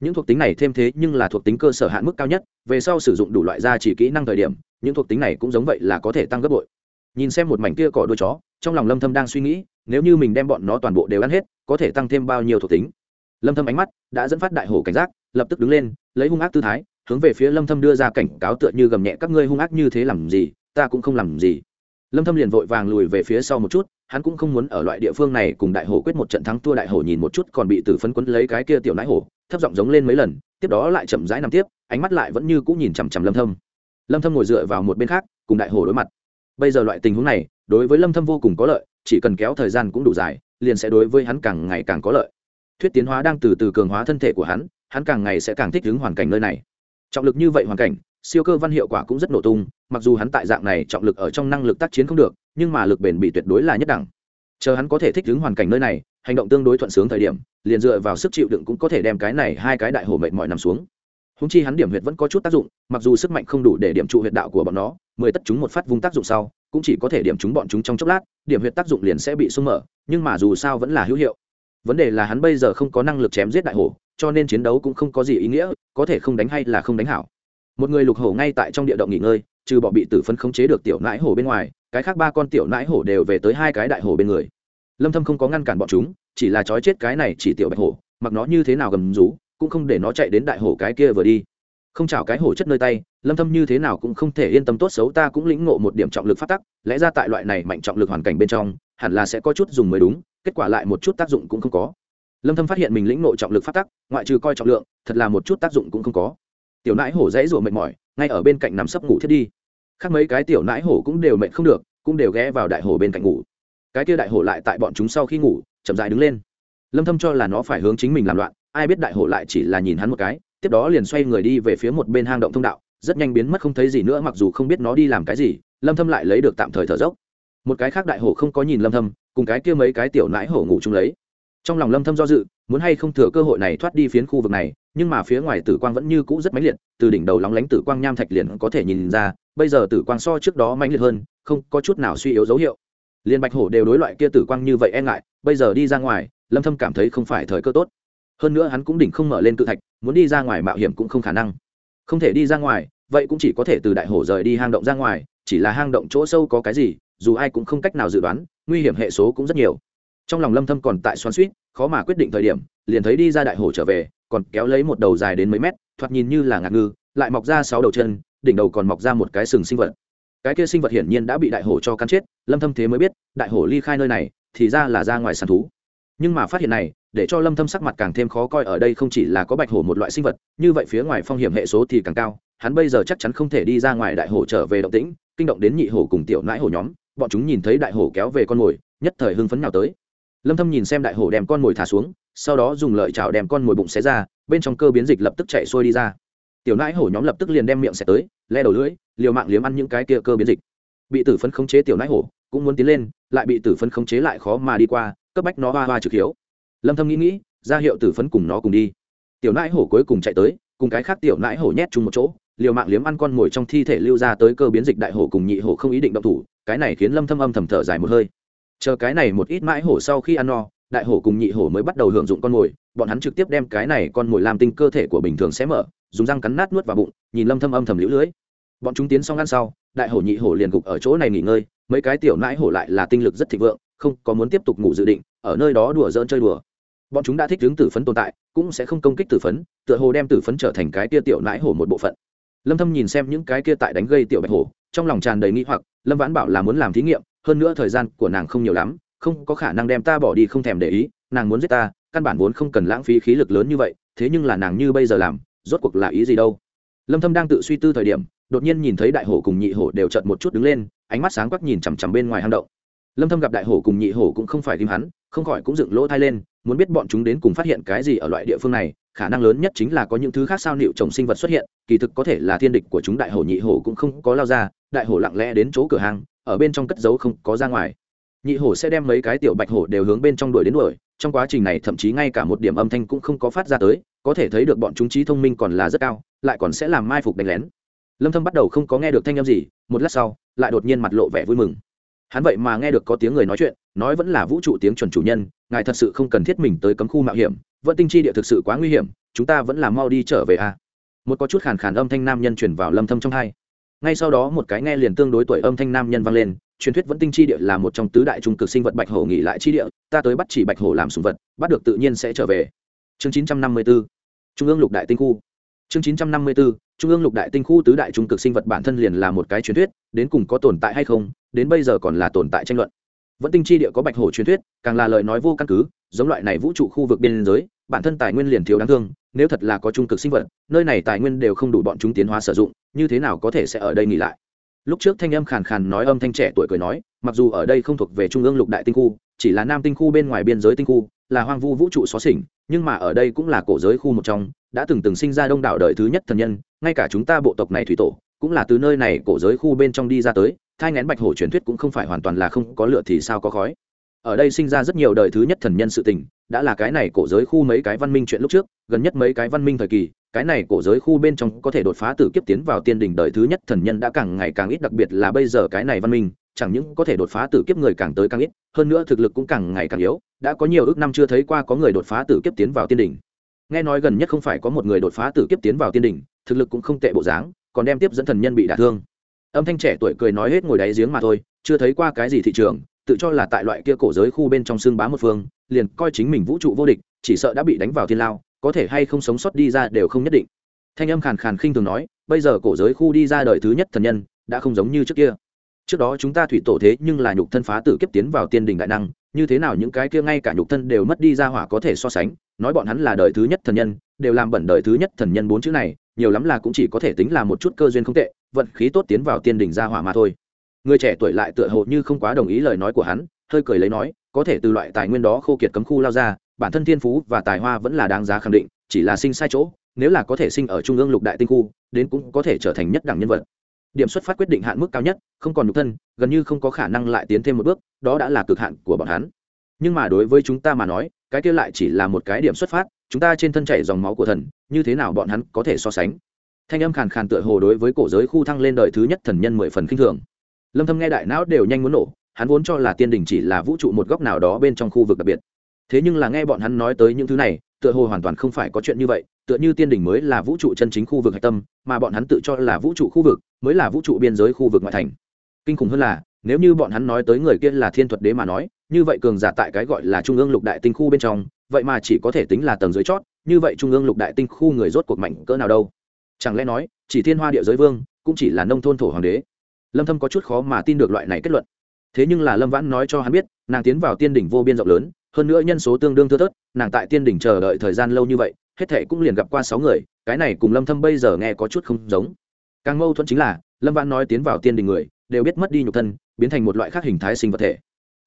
Những thuộc tính này thêm thế nhưng là thuộc tính cơ sở hạn mức cao nhất, về sau sử dụng đủ loại gia chỉ kỹ năng thời điểm, những thuộc tính này cũng giống vậy là có thể tăng gấp bội. Nhìn xem một mảnh kia cỏ đuôi chó, trong lòng lâm thâm đang suy nghĩ nếu như mình đem bọn nó toàn bộ đều ăn hết, có thể tăng thêm bao nhiêu thuộc tính? Lâm thâm ánh mắt đã dẫn phát đại hổ cảnh giác, lập tức đứng lên, lấy hung ác tư thái, hướng về phía lâm thâm đưa ra cảnh cáo tựa như gầm nhẹ, các ngươi hung ác như thế làm gì? Ta cũng không làm gì. Lâm thâm liền vội vàng lùi về phía sau một chút, hắn cũng không muốn ở loại địa phương này cùng đại hổ quyết một trận thắng thua đại hổ nhìn một chút còn bị tử phấn quấn lấy cái kia tiểu nãi hổ, thấp giọng giống lên mấy lần, tiếp đó lại chậm rãi nằm tiếp, ánh mắt lại vẫn như cũ nhìn chằm chằm lâm thâm. Lâm thâm ngồi dựa vào một bên khác, cùng đại hổ đối mặt. Bây giờ loại tình huống này, đối với lâm thâm vô cùng có lợi chỉ cần kéo thời gian cũng đủ dài, liền sẽ đối với hắn càng ngày càng có lợi. Thuyết tiến hóa đang từ từ cường hóa thân thể của hắn hắn càng ngày sẽ càng thích ứng hoàn cảnh nơi này. Trọng lực như vậy hoàn cảnh, siêu cơ văn hiệu quả cũng rất nổ tung, mặc dù hắn tại dạng này trọng lực ở trong năng lực tác chiến không được, nhưng mà lực bền bị tuyệt đối là nhất đẳng. Chờ hắn có thể thích ứng hoàn cảnh nơi này, hành động tương đối thuận sướng thời điểm, liền dựa vào sức chịu đựng cũng có thể đem cái này hai cái đại hổ mệt mỏi nằm xuống. Húng chi hắn điểm huyệt vẫn có chút tác dụng, mặc dù sức mạnh không đủ để điểm trụ huyệt đạo của bọn nó, mười tất chúng một phát vung tác dụng sau cũng chỉ có thể điểm chúng bọn chúng trong chốc lát, điểm huyệt tác dụng liền sẽ bị sung mở, nhưng mà dù sao vẫn là hữu hiệu. Vấn đề là hắn bây giờ không có năng lực chém giết đại hổ, cho nên chiến đấu cũng không có gì ý nghĩa, có thể không đánh hay là không đánh hảo. Một người lục hổ ngay tại trong địa động nghỉ ngơi, trừ bỏ bị tử phân khống chế được tiểu nãi hổ bên ngoài, cái khác ba con tiểu nãi hổ đều về tới hai cái đại hổ bên người. Lâm thâm không có ngăn cản bọn chúng, chỉ là trói chết cái này chỉ tiểu bạch hổ, mặc nó như thế nào gầm rú, cũng không để nó chạy đến đại hổ cái kia vừa đi không chảo cái hổ chất nơi tay, lâm thâm như thế nào cũng không thể yên tâm tốt xấu ta cũng lĩnh ngộ một điểm trọng lực phát tắc, lẽ ra tại loại này mạnh trọng lực hoàn cảnh bên trong, hẳn là sẽ có chút dùng mới đúng, kết quả lại một chút tác dụng cũng không có. Lâm thâm phát hiện mình lĩnh ngộ trọng lực phát tắc, ngoại trừ coi trọng lượng, thật là một chút tác dụng cũng không có. Tiểu nãi hổ dãy rủa mệt mỏi, ngay ở bên cạnh nằm sấp ngủ thiết đi. Khác mấy cái tiểu nãi hổ cũng đều mệt không được, cũng đều ghé vào đại hổ bên cạnh ngủ. Cái kia đại hổ lại tại bọn chúng sau khi ngủ, chậm rãi đứng lên. Lâm thâm cho là nó phải hướng chính mình làm loạn, ai biết đại hổ lại chỉ là nhìn hắn một cái tiếp đó liền xoay người đi về phía một bên hang động thông đạo, rất nhanh biến mất không thấy gì nữa mặc dù không biết nó đi làm cái gì, lâm thâm lại lấy được tạm thời thở dốc. Một cái khác đại hổ không có nhìn lâm thâm, cùng cái kia mấy cái tiểu nãi hổ ngủ chung lấy. Trong lòng lâm thâm do dự, muốn hay không thừa cơ hội này thoát đi phiến khu vực này, nhưng mà phía ngoài tử quang vẫn như cũ rất mãnh liệt, từ đỉnh đầu lóng lánh tử quang nham thạch liền có thể nhìn ra, bây giờ tử quang so trước đó mãnh liệt hơn, không có chút nào suy yếu dấu hiệu. Liên bạch hổ đều đối loại kia tử quang như vậy e ngại, bây giờ đi ra ngoài, lâm thâm cảm thấy không phải thời cơ tốt hơn nữa hắn cũng đỉnh không mở lên cự thạch, muốn đi ra ngoài mạo hiểm cũng không khả năng. Không thể đi ra ngoài, vậy cũng chỉ có thể từ đại hổ rời đi hang động ra ngoài, chỉ là hang động chỗ sâu có cái gì, dù ai cũng không cách nào dự đoán, nguy hiểm hệ số cũng rất nhiều. Trong lòng lâm thâm còn tại xoắn suýt khó mà quyết định thời điểm, liền thấy đi ra đại hổ trở về, còn kéo lấy một đầu dài đến mấy mét, thoạt nhìn như là ngạc ngư, lại mọc ra sáu đầu chân, đỉnh đầu còn mọc ra một cái sừng sinh vật. Cái kia sinh vật hiển nhiên đã bị đại hổ cho cắn chết, lâm thâm thế mới biết, đại hổ ly khai nơi này, thì ra là ra ngoài săn thú. Nhưng mà phát hiện này để cho lâm thâm sắc mặt càng thêm khó coi ở đây không chỉ là có bạch hổ một loại sinh vật, như vậy phía ngoài phong hiểm hệ số thì càng cao, hắn bây giờ chắc chắn không thể đi ra ngoài đại hổ trở về động tĩnh, kinh động đến nhị hổ cùng tiểu nãi hổ nhóm, bọn chúng nhìn thấy đại hổ kéo về con mồi, nhất thời hưng phấn nào tới. Lâm thâm nhìn xem đại hổ đem con mồi thả xuống, sau đó dùng lợi chảo đem con mồi bụng xé ra, bên trong cơ biến dịch lập tức chạy xuôi đi ra. Tiểu nãi hổ nhóm lập tức liền đem miệng xẻ tới, le đầu lưỡi, liều mạng liếm ăn những cái kia cơ biến dịch. Bị tử phấn khống chế tiểu nãi hổ, cũng muốn tiến lên, lại bị tử phấn khống chế lại khó mà đi qua, cấp bách nó hoa hoa trực hiếu lâm thâm nghĩ nghĩ, ra hiệu tử phấn cùng nó cùng đi. Tiểu nãi hổ cuối cùng chạy tới, cùng cái khác tiểu nãi hổ nhét chung một chỗ, liều mạng liếm ăn con ngồi trong thi thể lưu ra tới cơ biến dịch đại hổ cùng nhị hổ không ý định động thủ, cái này khiến lâm thâm âm thầm thở dài một hơi. Chờ cái này một ít mãi hổ sau khi ăn no, đại hổ cùng nhị hổ mới bắt đầu hưởng dụng con mồi, bọn hắn trực tiếp đem cái này con mồi làm tinh cơ thể của bình thường sẽ mở, dùng răng cắn nát nuốt vào bụng, nhìn lâm thâm âm thầm liễu lưới. Bọn chúng tiến xong ăn sau, đại hổ nhị hổ liền gục ở chỗ này nghỉ ngơi, mấy cái tiểu nãi hổ lại là tinh lực rất thịnh vượng, không có muốn tiếp tục ngủ dự định, ở nơi đó đùa dỡn chơi đùa bọn chúng đã thích hướng tử phấn tồn tại, cũng sẽ không công kích tử phấn, tựa hồ đem tử phấn trở thành cái tia tiểu nãi hổ một bộ phận. Lâm thâm nhìn xem những cái kia tại đánh gây tiểu bạch hổ, trong lòng tràn đầy nghi hoặc, lâm vãn bảo là muốn làm thí nghiệm, hơn nữa thời gian của nàng không nhiều lắm, không có khả năng đem ta bỏ đi không thèm để ý, nàng muốn giết ta, căn bản vốn không cần lãng phí khí lực lớn như vậy, thế nhưng là nàng như bây giờ làm, rốt cuộc là ý gì đâu? Lâm thâm đang tự suy tư thời điểm, đột nhiên nhìn thấy đại hổ cùng nhị hổ đều chợt một chút đứng lên, ánh mắt sáng quắc nhìn chằm chằm bên ngoài hang động. Lâm thâm gặp đại hổ cùng nhị hổ cũng không phải tìm hắn không khỏi cũng dựng lỗ thai lên, muốn biết bọn chúng đến cùng phát hiện cái gì ở loại địa phương này, khả năng lớn nhất chính là có những thứ khác sao liệu trồng sinh vật xuất hiện, kỳ thực có thể là thiên địch của chúng đại hổ, nhị hổ cũng không có lao ra, đại hổ lặng lẽ đến chỗ cửa hàng, ở bên trong cất giấu không có ra ngoài. Nhị hổ sẽ đem mấy cái tiểu bạch hổ đều hướng bên trong đuổi đến đuổi, trong quá trình này thậm chí ngay cả một điểm âm thanh cũng không có phát ra tới, có thể thấy được bọn chúng trí thông minh còn là rất cao, lại còn sẽ làm mai phục đánh lén. Lâm thâm bắt đầu không có nghe được thanh âm gì, một lát sau, lại đột nhiên mặt lộ vẻ vui mừng. Hắn vậy mà nghe được có tiếng người nói chuyện nói vẫn là vũ trụ tiếng chuẩn chủ nhân, ngài thật sự không cần thiết mình tới cấm khu mạo hiểm vẫn tinh chi địa thực sự quá nguy hiểm, chúng ta vẫn là mau đi trở về a. À. một có chút khàn khàn âm thanh nam nhân truyền vào lâm thâm trong hai. Ngay sau đó một cái nghe liền tương đối tuổi âm thanh nam nhân vang lên, truyền thuyết vẫn tinh chi địa là một trong tứ đại trung cực sinh vật bạch hổ nghỉ lại chi địa, ta tới bắt chỉ bạch hổ làm sùng vật, bắt được tự nhiên sẽ trở về. Chương 954 trung ương lục đại tinh khu. Chương 954 trung ương lục đại tinh khu tứ đại trung cực sinh vật bản thân liền là một cái truyền thuyết, đến cùng có tồn tại hay không, đến bây giờ còn là tồn tại tranh luận vẫn tinh chi địa có bạch hổ truyền thuyết, càng là lời nói vô căn cứ, giống loại này vũ trụ khu vực biên giới, bản thân tài nguyên liền thiếu đáng thương, nếu thật là có trung cực sinh vật, nơi này tài nguyên đều không đủ bọn chúng tiến hóa sử dụng, như thế nào có thể sẽ ở đây nghỉ lại? Lúc trước thanh âm khàn khàn nói âm thanh trẻ tuổi cười nói, mặc dù ở đây không thuộc về trung ương lục đại tinh khu, chỉ là nam tinh khu bên ngoài biên giới tinh khu, là hoang vu vũ trụ xó xỉnh, nhưng mà ở đây cũng là cổ giới khu một trong, đã từng từng sinh ra đông đảo đời thứ nhất thần nhân, ngay cả chúng ta bộ tộc này thủy tổ, cũng là từ nơi này cổ giới khu bên trong đi ra tới thai ngén bạch hổ truyền thuyết cũng không phải hoàn toàn là không có lửa thì sao có khói. Ở đây sinh ra rất nhiều đời thứ nhất thần nhân sự tình, đã là cái này cổ giới khu mấy cái văn minh chuyện lúc trước, gần nhất mấy cái văn minh thời kỳ, cái này cổ giới khu bên trong có thể đột phá từ kiếp tiến vào tiên đỉnh đời thứ nhất thần nhân đã càng ngày càng ít, đặc biệt là bây giờ cái này văn minh, chẳng những có thể đột phá từ kiếp người càng tới càng ít, hơn nữa thực lực cũng càng ngày càng yếu, đã có nhiều ước năm chưa thấy qua có người đột phá từ kiếp tiến vào tiên đỉnh. Nghe nói gần nhất không phải có một người đột phá từ kiếp tiến vào tiên đỉnh, thực lực cũng không tệ bộ dáng, còn đem tiếp dẫn thần nhân bị đả thương âm thanh trẻ tuổi cười nói hết ngồi đáy giếng mà thôi, chưa thấy qua cái gì thị trường, tự cho là tại loại kia cổ giới khu bên trong xương bá một phương, liền coi chính mình vũ trụ vô địch, chỉ sợ đã bị đánh vào thiên lao, có thể hay không sống sót đi ra đều không nhất định. Thanh âm khàn khàn khinh thường nói, bây giờ cổ giới khu đi ra đời thứ nhất thần nhân, đã không giống như trước kia. Trước đó chúng ta thủy tổ thế nhưng là nhục thân phá tử kiếp tiến vào tiên đình đại năng, như thế nào những cái kia ngay cả nhục thân đều mất đi ra hỏa có thể so sánh, nói bọn hắn là đời thứ nhất thần nhân, đều làm bẩn đời thứ nhất thần nhân bốn chữ này, nhiều lắm là cũng chỉ có thể tính là một chút cơ duyên không tệ vận khí tốt tiến vào tiên đình gia hỏa mà thôi. Người trẻ tuổi lại tựa hồ như không quá đồng ý lời nói của hắn, hơi cười lấy nói, có thể từ loại tài nguyên đó khô kiệt cấm khu lao ra, bản thân thiên phú và tài hoa vẫn là đáng giá khẳng định, chỉ là sinh sai chỗ, nếu là có thể sinh ở trung ương lục đại tinh khu, đến cũng có thể trở thành nhất đẳng nhân vật. Điểm xuất phát quyết định hạn mức cao nhất, không còn nhục thân, gần như không có khả năng lại tiến thêm một bước, đó đã là cực hạn của bọn hắn. Nhưng mà đối với chúng ta mà nói, cái kia lại chỉ là một cái điểm xuất phát, chúng ta trên thân chảy dòng máu của thần, như thế nào bọn hắn có thể so sánh? Thanh âm khàn khàn tựa hồ đối với cổ giới khu thăng lên đời thứ nhất thần nhân mười phần khinh thường. Lâm thâm nghe đại não đều nhanh muốn nổ, hắn vốn cho là tiên đình chỉ là vũ trụ một góc nào đó bên trong khu vực đặc biệt. Thế nhưng là nghe bọn hắn nói tới những thứ này, tựa hồ hoàn toàn không phải có chuyện như vậy, tựa như tiên đình mới là vũ trụ chân chính khu vực hạch tâm, mà bọn hắn tự cho là vũ trụ khu vực mới là vũ trụ biên giới khu vực ngoại thành. Kinh khủng hơn là, nếu như bọn hắn nói tới người kia là thiên thuật đế mà nói, như vậy cường giả tại cái gọi là trung ương lục đại tinh khu bên trong, vậy mà chỉ có thể tính là tầng dưới chót, như vậy trung ương lục đại tinh khu người rốt cuộc mạnh cỡ nào đâu? Chẳng lẽ nói, chỉ thiên hoa địa giới vương, cũng chỉ là nông thôn thổ hoàng đế? Lâm thâm có chút khó mà tin được loại này kết luận. Thế nhưng là lâm vãn nói cho hắn biết, nàng tiến vào tiên đỉnh vô biên rộng lớn, hơn nữa nhân số tương đương thưa thớt, nàng tại tiên đỉnh chờ đợi thời gian lâu như vậy, hết thề cũng liền gặp qua sáu người, cái này cùng lâm thâm bây giờ nghe có chút không giống. Càng mâu thuẫn chính là, lâm vãn nói tiến vào tiên đỉnh người, đều biết mất đi nhục thân, biến thành một loại khác hình thái sinh vật thể.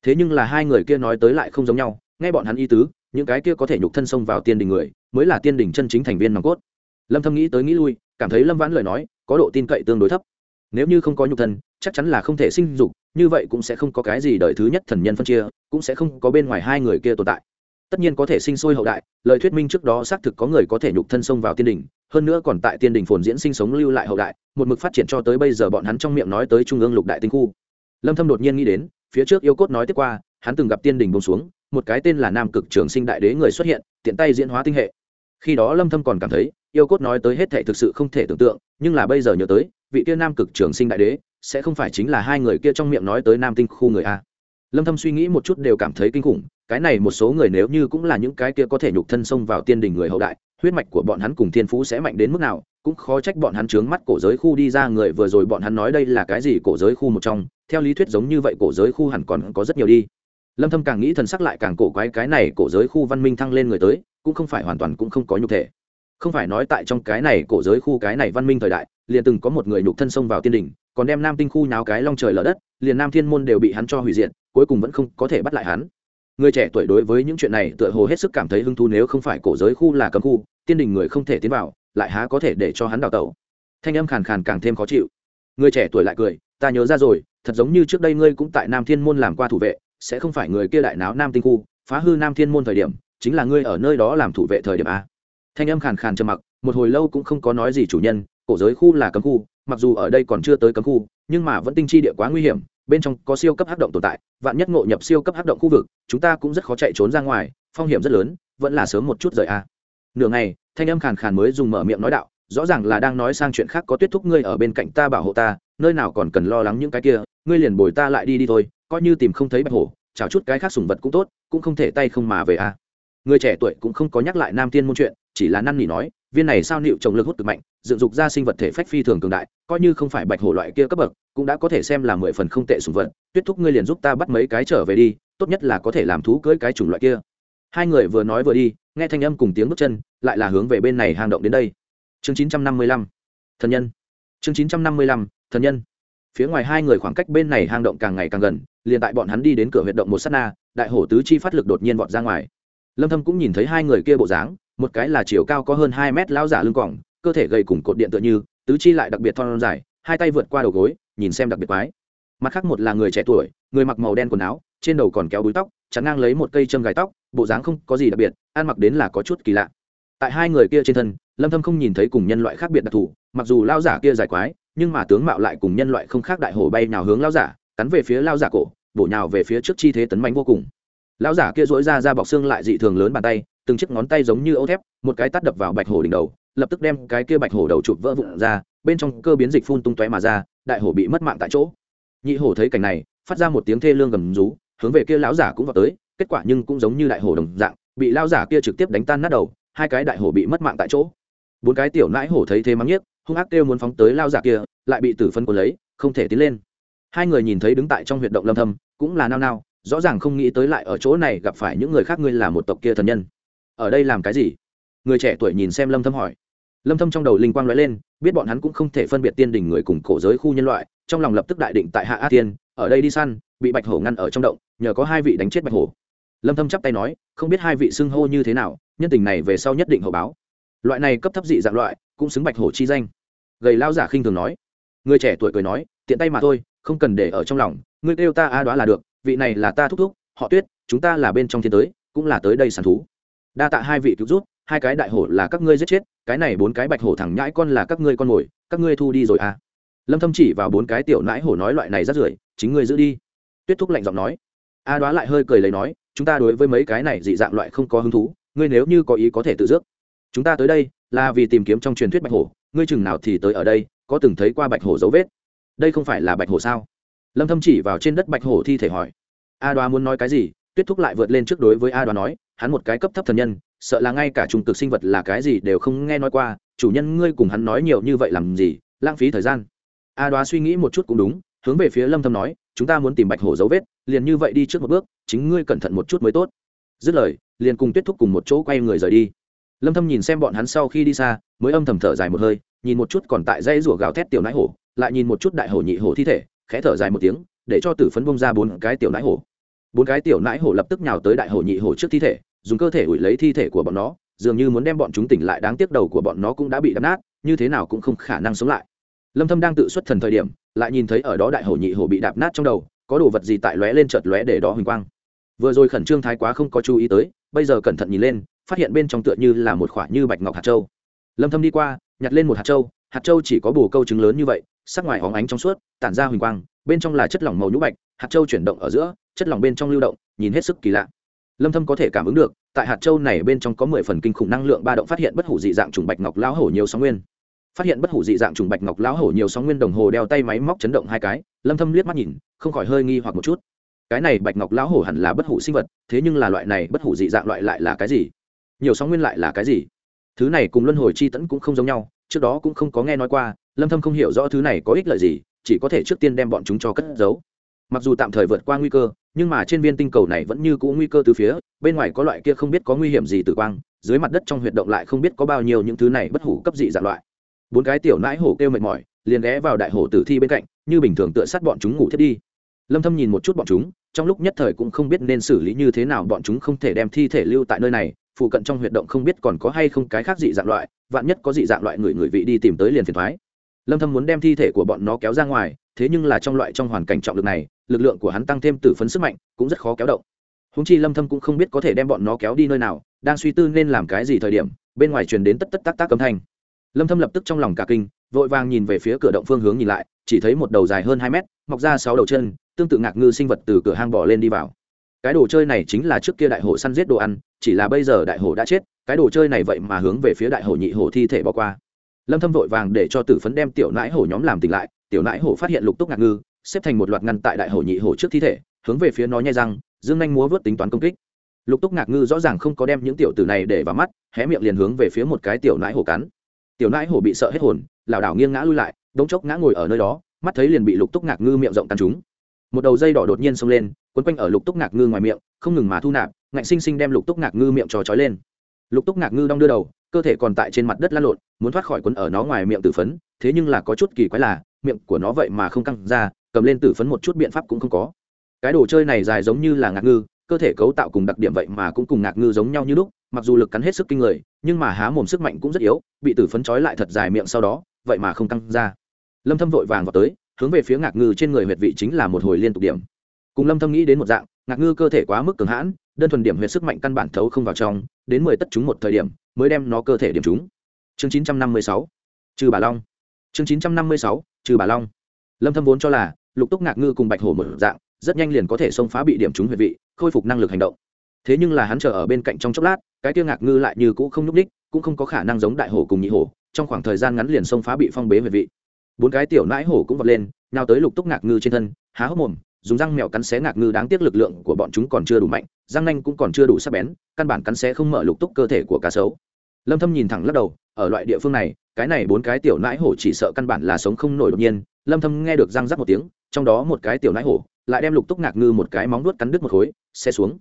Thế nhưng là hai người kia nói tới lại không giống nhau, nghe bọn hắn y tứ, những cái kia có thể nhục thân xông vào tiên đỉnh người, mới là tiên đỉnh chân chính thành viên nòng cốt. Lâm thâm nghĩ tới nghĩ lui cảm thấy lâm vãn lời nói, có độ tin cậy tương đối thấp. Nếu như không có nhục thân, chắc chắn là không thể sinh dục, như vậy cũng sẽ không có cái gì đời thứ nhất thần nhân phân chia, cũng sẽ không có bên ngoài hai người kia tồn tại. Tất nhiên có thể sinh sôi hậu đại, lời thuyết minh trước đó xác thực có người có thể nhục thân xông vào tiên đình hơn nữa còn tại tiên đình phồn diễn sinh sống lưu lại hậu đại, một mực phát triển cho tới bây giờ bọn hắn trong miệng nói tới trung ương lục đại tinh khu. Lâm thâm đột nhiên nghĩ đến, phía trước yêu cốt nói tiếp qua, hắn từng gặp tiên đình bông xuống, một cái tên là nam cực trường sinh đại đế người xuất hiện, tiện tay diễn hóa tinh hệ. Khi đó lâm thâm còn cảm thấy yêu cốt nói tới hết thảy thực sự không thể tưởng tượng, nhưng là bây giờ nhớ tới, vị kia nam cực trường sinh đại đế, sẽ không phải chính là hai người kia trong miệng nói tới nam tinh khu người a. Lâm thâm suy nghĩ một chút đều cảm thấy kinh khủng, cái này một số người nếu như cũng là những cái kia có thể nhục thân xông vào tiên đình người hậu đại, huyết mạch của bọn hắn cùng thiên phú sẽ mạnh đến mức nào, cũng khó trách bọn hắn trướng mắt cổ giới khu đi ra người vừa rồi bọn hắn nói đây là cái gì cổ giới khu một trong, theo lý thuyết giống như vậy cổ giới khu hẳn còn có rất nhiều đi. Lâm thâm càng nghĩ thần sắc lại càng cổ quái, cái này cổ giới khu văn minh thăng lên người tới, cũng không phải hoàn toàn cũng không có nhục thể không phải nói tại trong cái này cổ giới khu cái này văn minh thời đại, liền từng có một người nhục thân xông vào tiên đỉnh, còn đem nam tinh khu nháo cái long trời lở đất, liền nam thiên môn đều bị hắn cho hủy diệt, cuối cùng vẫn không có thể bắt lại hắn. Người trẻ tuổi đối với những chuyện này tựa hồ hết sức cảm thấy hứng thú nếu không phải cổ giới khu là cấm khu, tiên đình người không thể tiến vào, lại há có thể để cho hắn đào tẩu. Thanh âm khàn khàn càng thêm khó chịu. Người trẻ tuổi lại cười, ta nhớ ra rồi, thật giống như trước đây ngươi cũng tại nam thiên môn làm qua thủ vệ, sẽ không phải người kia đại náo nam tinh khu, phá hư nam thiên môn thời điểm, chính là ngươi ở nơi đó làm thủ vệ thời điểm a thanh âm khàn khàn trầm mặc, một hồi lâu cũng không có nói gì chủ nhân, cổ giới khu là cấm khu, mặc dù ở đây còn chưa tới cấm khu, nhưng mà vẫn tinh chi địa quá nguy hiểm, bên trong có siêu cấp hắc động tồn tại, vạn nhất ngộ nhập siêu cấp hắc động khu vực, chúng ta cũng rất khó chạy trốn ra ngoài, phong hiểm rất lớn, vẫn là sớm một chút rời a. Nửa ngày, thanh âm khàn khàn mới dùng mở miệng nói đạo, rõ ràng là đang nói sang chuyện khác có tuyết thúc ngươi ở bên cạnh ta bảo hộ ta, nơi nào còn cần lo lắng những cái kia, ngươi liền bồi ta lại đi đi thôi, coi như tìm không thấy bạch hổ, chào chút cái khác sùng vật cũng tốt, cũng không thể tay không mà về a người trẻ tuổi cũng không có nhắc lại nam tiên môn chuyện, chỉ là năn nỉ nói, viên này sao nịu trồng lực hút cực mạnh, dựng dục ra sinh vật thể phách phi thường cường đại, coi như không phải bạch hổ loại kia cấp bậc, cũng đã có thể xem là mười phần không tệ sùng vật, tuyết thúc ngươi liền giúp ta bắt mấy cái trở về đi, tốt nhất là có thể làm thú cưỡi cái chủng loại kia. Hai người vừa nói vừa đi, nghe thanh âm cùng tiếng bước chân, lại là hướng về bên này hang động đến đây. Chương chín trăm năm mươi lăm, thần nhân. Chương chín trăm năm mươi lăm, thần nhân. Phía ngoài hai người khoảng cách bên này hang động càng ngày càng gần, liền tại bọn hắn đi đến cửa huyệt động một s á t na, đại hổ tứ chi phát lực đột nhiên vọt ra ngoài lâm thâm cũng nhìn thấy hai người kia bộ dáng, một cái là chiều cao có hơn hai mét lão giả lưng còng, cơ thể gầy cùng cột điện tựa như, tứ chi lại đặc biệt thon dài, hai tay vượt qua đầu gối, nhìn xem đặc biệt quái. Mặt khác một là người trẻ tuổi, người mặc màu đen quần áo, trên đầu còn kéo búi tóc, chắn ngang lấy một cây châm gài tóc, bộ dáng không có gì đặc biệt, ăn mặc đến là có chút kỳ lạ. Tại hai người kia trên thân, lâm thâm không nhìn thấy cùng nhân loại khác biệt đặc thù, mặc dù lao giả kia dài quái, nhưng mà tướng mạo lại cùng nhân loại không khác đại hổ bay nào hướng lao giả, cắn về phía lao giả cổ, bổ nhào về phía trước chi thế tấn mạnh vô cùng lão giả kia dỗi ra ra bọc xương lại dị thường lớn bàn tay, từng chiếc ngón tay giống như ấu thép, một cái tắt đập vào bạch hổ đỉnh đầu, lập tức đem cái kia bạch hổ đầu chụp vỡ vụn ra, bên trong cơ biến dịch phun tung tóe mà ra, đại hổ bị mất mạng tại chỗ. Nhị hổ thấy cảnh này, phát ra một tiếng thê lương gầm rú, hướng về kia lão giả cũng vào tới, kết quả nhưng cũng giống như đại hổ đồng dạng, bị lão giả kia trực tiếp đánh tan nát đầu, hai cái đại hổ bị mất mạng tại chỗ. Bốn cái tiểu nãi hổ thấy thế mắng nhiếc, hung ác kêu muốn phóng tới lao giả kia, lại bị tử phân cuốn lấy, không thể tiến lên. Hai người nhìn thấy đứng tại trong huyệt động lâm thâm, cũng là nao nao rõ ràng không nghĩ tới lại ở chỗ này gặp phải những người khác ngươi là một tộc kia thần nhân. Ở đây làm cái gì? Người trẻ tuổi nhìn xem lâm thâm hỏi. Lâm thâm trong đầu linh quang lóe lên, biết bọn hắn cũng không thể phân biệt tiên đình người cùng cổ giới khu nhân loại, trong lòng lập tức đại định tại hạ a tiên ở đây đi săn, bị bạch hổ ngăn ở trong động, nhờ có hai vị đánh chết bạch hổ. Lâm thâm chắp tay nói, không biết hai vị xưng hô như thế nào, nhân tình này về sau nhất định hậu báo. Loại này cấp thấp dị dạng loại, cũng xứng bạch hổ chi danh. Gầy lao giả khinh thường nói. Người trẻ tuổi cười nói, tiện tay mà thôi, không cần để ở trong lòng, ngươi kêu ta a đoá là được vị này là ta thúc thúc, họ tuyết, chúng ta là bên trong thiên tới, cũng là tới đây săn thú. Đa tạ hai vị cứu rút hai cái đại hổ là các ngươi giết chết, cái này bốn cái bạch hổ thẳng nhãi con là các ngươi con mồi, các ngươi thu đi rồi à. Lâm thâm chỉ vào bốn cái tiểu nãi hổ nói loại này rất rưởi, chính ngươi giữ đi. Tuyết thúc lạnh giọng nói. A đoá lại hơi cười lấy nói, chúng ta đối với mấy cái này dị dạng loại không có hứng thú, ngươi nếu như có ý có thể tự dước. Chúng ta tới đây là vì tìm kiếm trong truyền thuyết bạch hổ, ngươi chừng nào thì tới ở đây, có từng thấy qua bạch hổ dấu vết. Đây không phải là bạch hổ sao? Lâm thâm chỉ vào trên đất bạch hổ thi thể hỏi a đoá muốn nói cái gì? Tuyết thúc lại vượt lên trước đối với a đoá nói, hắn một cái cấp thấp thần nhân, sợ là ngay cả trung cực sinh vật là cái gì đều không nghe nói qua, chủ nhân ngươi cùng hắn nói nhiều như vậy làm gì, lãng phí thời gian. A đoá suy nghĩ một chút cũng đúng, hướng về phía lâm thâm nói, chúng ta muốn tìm bạch hổ dấu vết, liền như vậy đi trước một bước, chính ngươi cẩn thận một chút mới tốt. Dứt lời, liền cùng tuyết thúc cùng một chỗ quay người rời đi. Lâm thâm nhìn xem bọn hắn sau khi đi xa, mới âm thầm thở dài một hơi, nhìn một chút còn tại dây rùa gào thét tiểu nãi hổ, lại nhìn một chút đại hổ nhị hổ thi thể, khẽ thở dài một tiếng để cho tử phấn bông ra bốn cái tiểu nãi hổ. Bốn cái tiểu nãi hổ lập tức nhào tới đại hổ nhị hổ trước thi thể, dùng cơ thể ủi lấy thi thể của bọn nó, dường như muốn đem bọn chúng tỉnh lại, đáng tiếc đầu của bọn nó cũng đã bị đập nát, như thế nào cũng không khả năng sống lại. Lâm thâm đang tự xuất thần thời điểm, lại nhìn thấy ở đó đại hổ nhị hổ bị đạp nát trong đầu, có đồ vật gì tại lóe lên chợt lóe để đó huỳnh quang. Vừa rồi khẩn trương thái quá không có chú ý tới, bây giờ cẩn thận nhìn lên, phát hiện bên trong tựa như là một khoả như bạch ngọc hạt châu. Lâm thâm đi qua, nhặt lên một hạt châu hạt châu chỉ có bù câu trứng lớn như vậy, sắc ngoài hóng ánh trong suốt, tản ra huỳnh quang bên trong là chất lỏng màu nhũ bạch, hạt châu chuyển động ở giữa, chất lỏng bên trong lưu động, nhìn hết sức kỳ lạ. Lâm thâm có thể cảm ứng được, tại hạt châu này bên trong có 10 phần kinh khủng năng lượng ba động phát hiện bất hủ dị dạng trùng bạch ngọc lão hổ nhiều sóng nguyên. Phát hiện bất hủ dị dạng trùng bạch ngọc lão hổ nhiều sóng nguyên đồng hồ đeo tay máy móc chấn động hai cái, lâm thâm liếc mắt nhìn, không khỏi hơi nghi hoặc một chút. Cái này bạch ngọc lão hổ hẳn là bất hủ sinh vật, thế nhưng là loại này bất hủ dị dạng loại lại là cái gì? Nhiều sóng nguyên lại là cái gì? Thứ này cùng luân hồi chi tẫn cũng không giống nhau, trước đó cũng không có nghe nói qua, lâm thâm không hiểu rõ thứ này có ích lợi gì chỉ có thể trước tiên đem bọn chúng cho cất giấu. Mặc dù tạm thời vượt qua nguy cơ, nhưng mà trên viên tinh cầu này vẫn như cũ nguy cơ từ phía, bên ngoài có loại kia không biết có nguy hiểm gì từ quang, dưới mặt đất trong huyệt động lại không biết có bao nhiêu những thứ này bất hủ cấp dị dạng loại. Bốn cái tiểu nãi hổ kêu mệt mỏi, liền ghé vào đại hổ tử thi bên cạnh, như bình thường tựa sát bọn chúng ngủ thiết đi. Lâm thâm nhìn một chút bọn chúng, trong lúc nhất thời cũng không biết nên xử lý như thế nào, bọn chúng không thể đem thi thể lưu tại nơi này, phụ cận trong huyệt động không biết còn có hay không cái khác dị dạng loại, vạn nhất có dị dạng loại người người vị đi tìm tới liền phiền thoái lâm thâm muốn đem thi thể của bọn nó kéo ra ngoài, thế nhưng là trong loại trong hoàn cảnh trọng lực này, lực lượng của hắn tăng thêm tử phấn sức mạnh, cũng rất khó kéo động. Húng chi lâm thâm cũng không biết có thể đem bọn nó kéo đi nơi nào, đang suy tư nên làm cái gì thời điểm, bên ngoài truyền đến tất tất tác tác cấm thanh. Lâm thâm lập tức trong lòng cả kinh, vội vàng nhìn về phía cửa động phương hướng nhìn lại, chỉ thấy một đầu dài hơn 2 mét, mọc ra sáu đầu chân, tương tự ngạc ngư sinh vật từ cửa hang bỏ lên đi vào. Cái đồ chơi này chính là trước kia đại hổ săn giết đồ ăn, chỉ là bây giờ đại hổ đã chết, cái đồ chơi này vậy mà hướng về phía đại hổ nhị hổ thi thể bỏ qua lâm thâm vội vàng để cho tử phấn đem tiểu nãi hổ nhóm làm tỉnh lại, tiểu nãi hổ phát hiện lục túc ngạc ngư, xếp thành một loạt ngăn tại đại hổ nhị hổ trước thi thể, hướng về phía nó nhai răng, dương nhanh múa vớt tính toán công kích. Lục túc ngạc ngư rõ ràng không có đem những tiểu tử này để vào mắt, hé miệng liền hướng về phía một cái tiểu nãi hổ cắn. Tiểu nãi hổ bị sợ hết hồn, lảo đảo nghiêng ngã lui lại, đống chốc ngã ngồi ở nơi đó, mắt thấy liền bị lục túc ngạc ngư miệng rộng tan chúng một đầu dây đỏ đột nhiên xông lên, quấn quanh ở lục túc ngạc ngư ngoài miệng, không ngừng mà thu nạp, ngạnh sinh sinh đem lục túc ngạc ngư miệng trò trói lên. Lục túc ngạc ngư đong đưa đầu cơ thể còn tại trên mặt đất lăn lộn, muốn thoát khỏi quấn ở nó ngoài miệng tử phấn, thế nhưng là có chút kỳ quái là, miệng của nó vậy mà không căng ra, cầm lên tử phấn một chút biện pháp cũng không có. Cái đồ chơi này dài giống như là ngạc ngư, cơ thể cấu tạo cùng đặc điểm vậy mà cũng cùng ngạc ngư giống nhau như lúc, mặc dù lực cắn hết sức kinh người, nhưng mà há mồm sức mạnh cũng rất yếu, bị tử phấn trói lại thật dài miệng sau đó, vậy mà không căng ra. Lâm thâm vội vàng vào tới, hướng về phía ngạc ngư trên người huyệt vị chính là một hồi liên tục điểm. Cùng lâm thâm nghĩ đến một dạng, ngạc ngư cơ thể quá mức cường hãn, đơn thuần điểm huyệt sức mạnh căn bản thấu không vào trong, đến mười tất chúng một thời điểm mới đem nó cơ thể điểm chúng chương 956 trừ bà long. Chương 956 trừ bà long. Lâm thâm vốn cho là, lục túc ngạc ngư cùng bạch hổ một dạng, rất nhanh liền có thể xông phá bị điểm trúng huyệt vị, khôi phục năng lực hành động. Thế nhưng là hắn chờ ở bên cạnh trong chốc lát, cái tiêu ngạc ngư lại như cũ không nhúc đích cũng không có khả năng giống đại hổ cùng nhị hổ, trong khoảng thời gian ngắn liền xông phá bị phong bế huyệt vị. Bốn cái tiểu nãi hổ cũng vọt lên, nhào tới lục túc ngạc ngư trên thân, há hốc mồm, dùng răng mèo cắn xé ngạc ngư đáng tiếc lực lượng của bọn chúng còn chưa đủ mạnh, răng nanh cũng còn chưa đủ sắc bén, căn bản cắn xé không mở lục túc cơ thể của cá sấu lâm thâm nhìn thẳng lắc đầu, ở loại địa phương này, cái này bốn cái tiểu nãi hổ chỉ sợ căn bản là sống không nổi đột nhiên. Lâm thâm nghe được răng rắc một tiếng, trong đó một cái tiểu nãi hổ lại đem lục túc ngạc ngư một cái móng vuốt cắn đứt một khối xe xuống.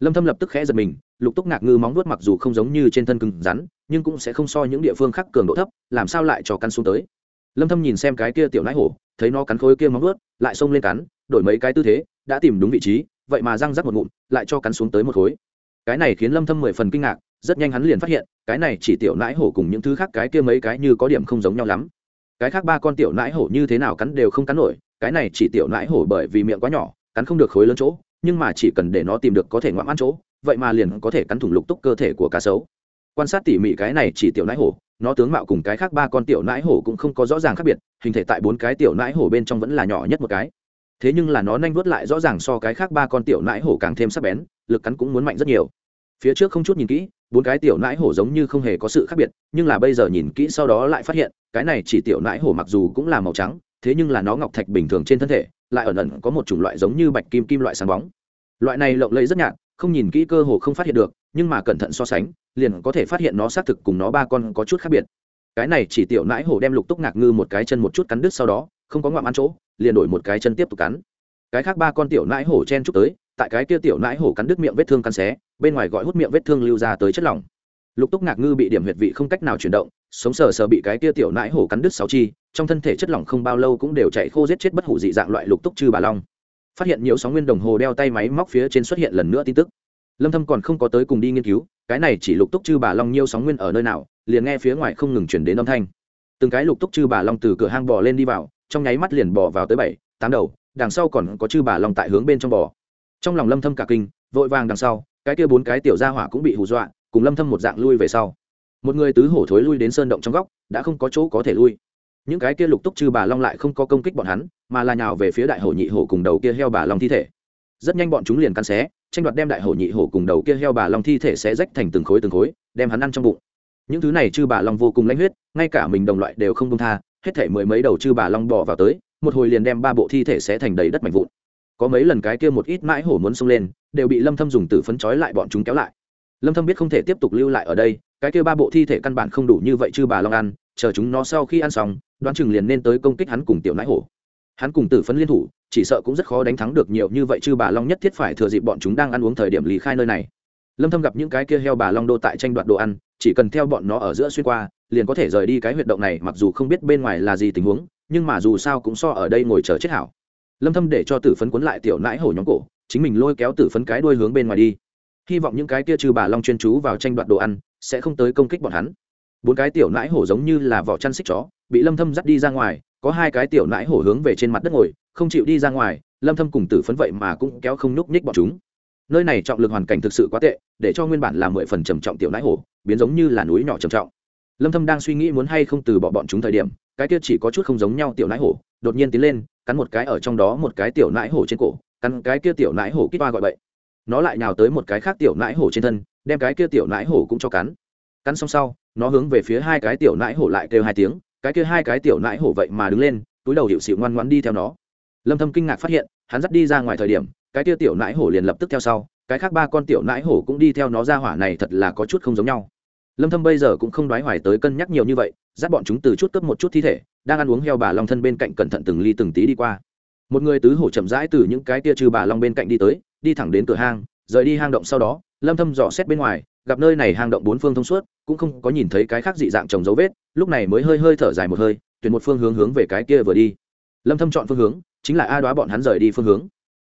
Lâm thâm lập tức khẽ giật mình, lục túc ngạc ngư móng vuốt mặc dù không giống như trên thân cứng rắn, nhưng cũng sẽ không so những địa phương khác cường độ thấp, làm sao lại cho căn xuống tới? Lâm thâm nhìn xem cái kia tiểu nãi hổ, thấy nó cắn khối kia móng vuốt, lại xông lên cắn, đổi mấy cái tư thế, đã tìm đúng vị trí, vậy mà răng rắc một ngụm, lại cho cắn xuống tới một khối. Cái này khiến lâm thâm mười phần kinh ngạc rất nhanh hắn liền phát hiện, cái này chỉ tiểu nãi hổ cùng những thứ khác cái kia mấy cái như có điểm không giống nhau lắm. Cái khác ba con tiểu nãi hổ như thế nào cắn đều không cắn nổi, cái này chỉ tiểu nãi hổ bởi vì miệng quá nhỏ, cắn không được khối lớn chỗ, nhưng mà chỉ cần để nó tìm được có thể ngoạm ăn chỗ, vậy mà liền có thể cắn thủng lục túc cơ thể của cá sấu. Quan sát tỉ mỉ cái này chỉ tiểu nãi hổ, nó tướng mạo cùng cái khác ba con tiểu nãi hổ cũng không có rõ ràng khác biệt, hình thể tại bốn cái tiểu nãi hổ bên trong vẫn là nhỏ nhất một cái. Thế nhưng là nó nanh vớt lại rõ ràng so cái khác ba con tiểu nãi hổ càng thêm sắc bén, lực cắn cũng muốn mạnh rất nhiều. Phía trước không chút nhìn kỹ bốn cái tiểu nãi hổ giống như không hề có sự khác biệt, nhưng là bây giờ nhìn kỹ sau đó lại phát hiện, cái này chỉ tiểu nãi hổ mặc dù cũng là màu trắng, thế nhưng là nó ngọc thạch bình thường trên thân thể, lại ẩn ẩn có một chủng loại giống như bạch kim kim loại sáng bóng. Loại này lộng lẫy rất nhạt, không nhìn kỹ cơ hồ không phát hiện được, nhưng mà cẩn thận so sánh, liền có thể phát hiện nó xác thực cùng nó ba con có chút khác biệt. Cái này chỉ tiểu nãi hổ đem lục túc ngạc ngư một cái chân một chút cắn đứt sau đó, không có ngoạm ăn chỗ, liền đổi một cái chân tiếp tục cắn. Cái khác ba con tiểu nãi hổ chen chúc tới, tại cái kia tiểu nãi hổ cắn đứt miệng vết thương cắn xé bên ngoài gọi hút miệng vết thương lưu ra tới chất lỏng. Lục túc ngạc ngư bị điểm huyệt vị không cách nào chuyển động, sống sờ sờ bị cái kia tiểu nãi hổ cắn đứt sáu chi, trong thân thể chất lỏng không bao lâu cũng đều chạy khô giết chết bất hủ dị dạng loại lục túc trừ bà long. Phát hiện nhiều sóng nguyên đồng hồ đeo tay máy móc phía trên xuất hiện lần nữa tin tức. Lâm thâm còn không có tới cùng đi nghiên cứu, cái này chỉ lục túc chư bà long nhiêu sóng nguyên ở nơi nào, liền nghe phía ngoài không ngừng chuyển đến âm thanh. Từng cái lục túc chư bà long từ cửa hang bò lên đi vào, trong nháy mắt liền bò vào tới bảy, tám đầu, đằng sau còn có chư bà long tại hướng bên trong bò. Trong lòng lâm thâm cả kinh, vội vàng đằng sau cái kia bốn cái tiểu gia hỏa cũng bị hù dọa, cùng lâm thâm một dạng lui về sau. Một người tứ hổ thối lui đến sơn động trong góc, đã không có chỗ có thể lui. Những cái kia lục túc chư bà long lại không có công kích bọn hắn, mà là nhào về phía đại hổ nhị hổ cùng đầu kia heo bà long thi thể. Rất nhanh bọn chúng liền căn xé, tranh đoạt đem đại hổ nhị hổ cùng đầu kia heo bà long thi thể sẽ rách thành từng khối từng khối, đem hắn ăn trong bụng. Những thứ này chư bà long vô cùng lãnh huyết, ngay cả mình đồng loại đều không công tha, hết thể mười mấy đầu chư bà long bỏ vào tới, một hồi liền đem ba bộ thi thể sẽ thành đầy đất mạnh vụn có mấy lần cái kia một ít mãi hổ muốn xông lên, đều bị lâm thâm dùng tử phấn chói lại bọn chúng kéo lại. Lâm thâm biết không thể tiếp tục lưu lại ở đây, cái kia ba bộ thi thể căn bản không đủ như vậy chứ bà long ăn chờ chúng nó sau khi ăn xong, đoán chừng liền nên tới công kích hắn cùng tiểu nãi hổ. Hắn cùng tử phấn liên thủ, chỉ sợ cũng rất khó đánh thắng được nhiều như vậy chứ bà long nhất thiết phải thừa dịp bọn chúng đang ăn uống thời điểm lý khai nơi này. Lâm thâm gặp những cái kia heo bà long đô tại tranh đoạt đồ ăn, chỉ cần theo bọn nó ở giữa xuyên qua, liền có thể rời đi cái huyệt động này, mặc dù không biết bên ngoài là gì tình huống, nhưng mà dù sao cũng so ở đây ngồi chờ chết hảo lâm thâm để cho tử phấn cuốn lại tiểu nãi hổ nhóm cổ, chính mình lôi kéo tử phấn cái đuôi hướng bên ngoài đi. Hy vọng những cái kia trừ bà long chuyên chú vào tranh đoạt đồ ăn, sẽ không tới công kích bọn hắn. Bốn cái tiểu nãi hổ giống như là vỏ chăn xích chó, bị lâm thâm dắt đi ra ngoài, có hai cái tiểu nãi hổ hướng về trên mặt đất ngồi, không chịu đi ra ngoài, lâm thâm cùng tử phấn vậy mà cũng kéo không nhúc nhích bọn chúng. Nơi này trọng lực hoàn cảnh thực sự quá tệ, để cho nguyên bản là mười phần trầm trọng tiểu nãi hổ, biến giống như là núi nhỏ trầm trọng. Lâm thâm đang suy nghĩ muốn hay không từ bỏ bọn chúng thời điểm, cái kia chỉ có chút không giống nhau tiểu nãi hổ, đột nhiên tiến lên cắn một cái ở trong đó một cái tiểu nãi hổ trên cổ, cắn cái kia tiểu nãi hổ kít ba gọi bậy. Nó lại nhào tới một cái khác tiểu nãi hổ trên thân, đem cái kia tiểu nãi hổ cũng cho cắn. Cắn xong sau, nó hướng về phía hai cái tiểu nãi hổ lại kêu hai tiếng, cái kia hai cái tiểu nãi hổ vậy mà đứng lên, túi đầu hiệu xịu ngoan ngoãn đi theo nó. Lâm thâm kinh ngạc phát hiện, hắn dắt đi ra ngoài thời điểm, cái kia tiểu nãi hổ liền lập tức theo sau, cái khác ba con tiểu nãi hổ cũng đi theo nó ra hỏa này thật là có chút không giống nhau. Lâm thâm bây giờ cũng không đoái hoài tới cân nhắc nhiều như vậy, dắt bọn chúng từ chút cấp một chút thi thể đang ăn uống heo bà long thân bên cạnh cẩn thận từng ly từng tí đi qua. Một người tứ hổ chậm rãi từ những cái kia trừ bà long bên cạnh đi tới, đi thẳng đến cửa hang, rời đi hang động sau đó, lâm thâm dò xét bên ngoài, gặp nơi này hang động bốn phương thông suốt, cũng không có nhìn thấy cái khác dị dạng trồng dấu vết, lúc này mới hơi hơi thở dài một hơi, tuyển một phương hướng hướng về cái kia vừa đi. Lâm thâm chọn phương hướng, chính là a đoá bọn hắn rời đi phương hướng.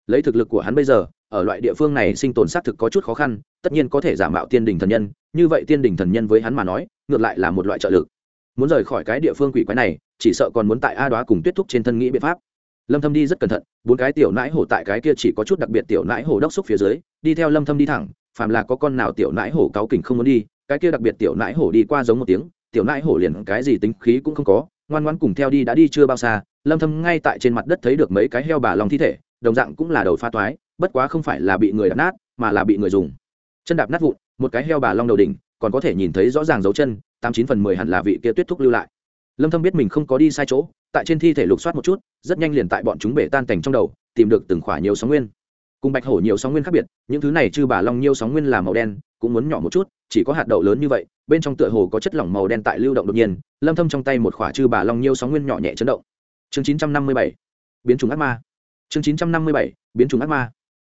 Lấy thực lực của hắn bây giờ, ở loại địa phương này sinh tồn xác thực có chút khó khăn, tất nhiên có thể giả mạo tiên đình thần nhân, như vậy tiên đình thần nhân với hắn mà nói, ngược lại là một loại trợ lực. Muốn rời khỏi cái địa phương quỷ quái này chỉ sợ còn muốn tại a đoá cùng tuyết thúc trên thân nghĩ biện pháp. Lâm thâm đi rất cẩn thận, bốn cái tiểu nãi hổ tại cái kia chỉ có chút đặc biệt tiểu nãi hổ đốc xúc phía dưới, đi theo lâm thâm đi thẳng, phàm là có con nào tiểu nãi hổ cáo kỉnh không muốn đi, cái kia đặc biệt tiểu nãi hổ đi qua giống một tiếng, tiểu nãi hổ liền cái gì tính khí cũng không có, ngoan ngoãn cùng theo đi đã đi chưa bao xa, lâm thâm ngay tại trên mặt đất thấy được mấy cái heo bà long thi thể, đồng dạng cũng là đầu pha toái, bất quá không phải là bị người đạp nát, mà là bị người dùng. Chân đạp nát vụn, một cái heo bà long đầu đỉnh, còn có thể nhìn thấy rõ ràng dấu chân, tám chín phần mười hẳn là vị kia tuyết thúc lưu lại lâm thâm biết mình không có đi sai chỗ, tại trên thi thể lục soát một chút, rất nhanh liền tại bọn chúng bể tan cảnh trong đầu, tìm được từng khỏa nhiều sóng nguyên. Cùng bạch hổ nhiều sóng nguyên khác biệt, những thứ này chư bà long nhiều sóng nguyên là màu đen, cũng muốn nhỏ một chút, chỉ có hạt đậu lớn như vậy, bên trong tựa hồ có chất lỏng màu đen tại lưu động đột nhiên, lâm thâm trong tay một khỏa chư bà long nhiều sóng nguyên nhỏ nhẹ chấn động. Chương 957 biến chủng ác ma. Chương 957 biến chủng ác ma.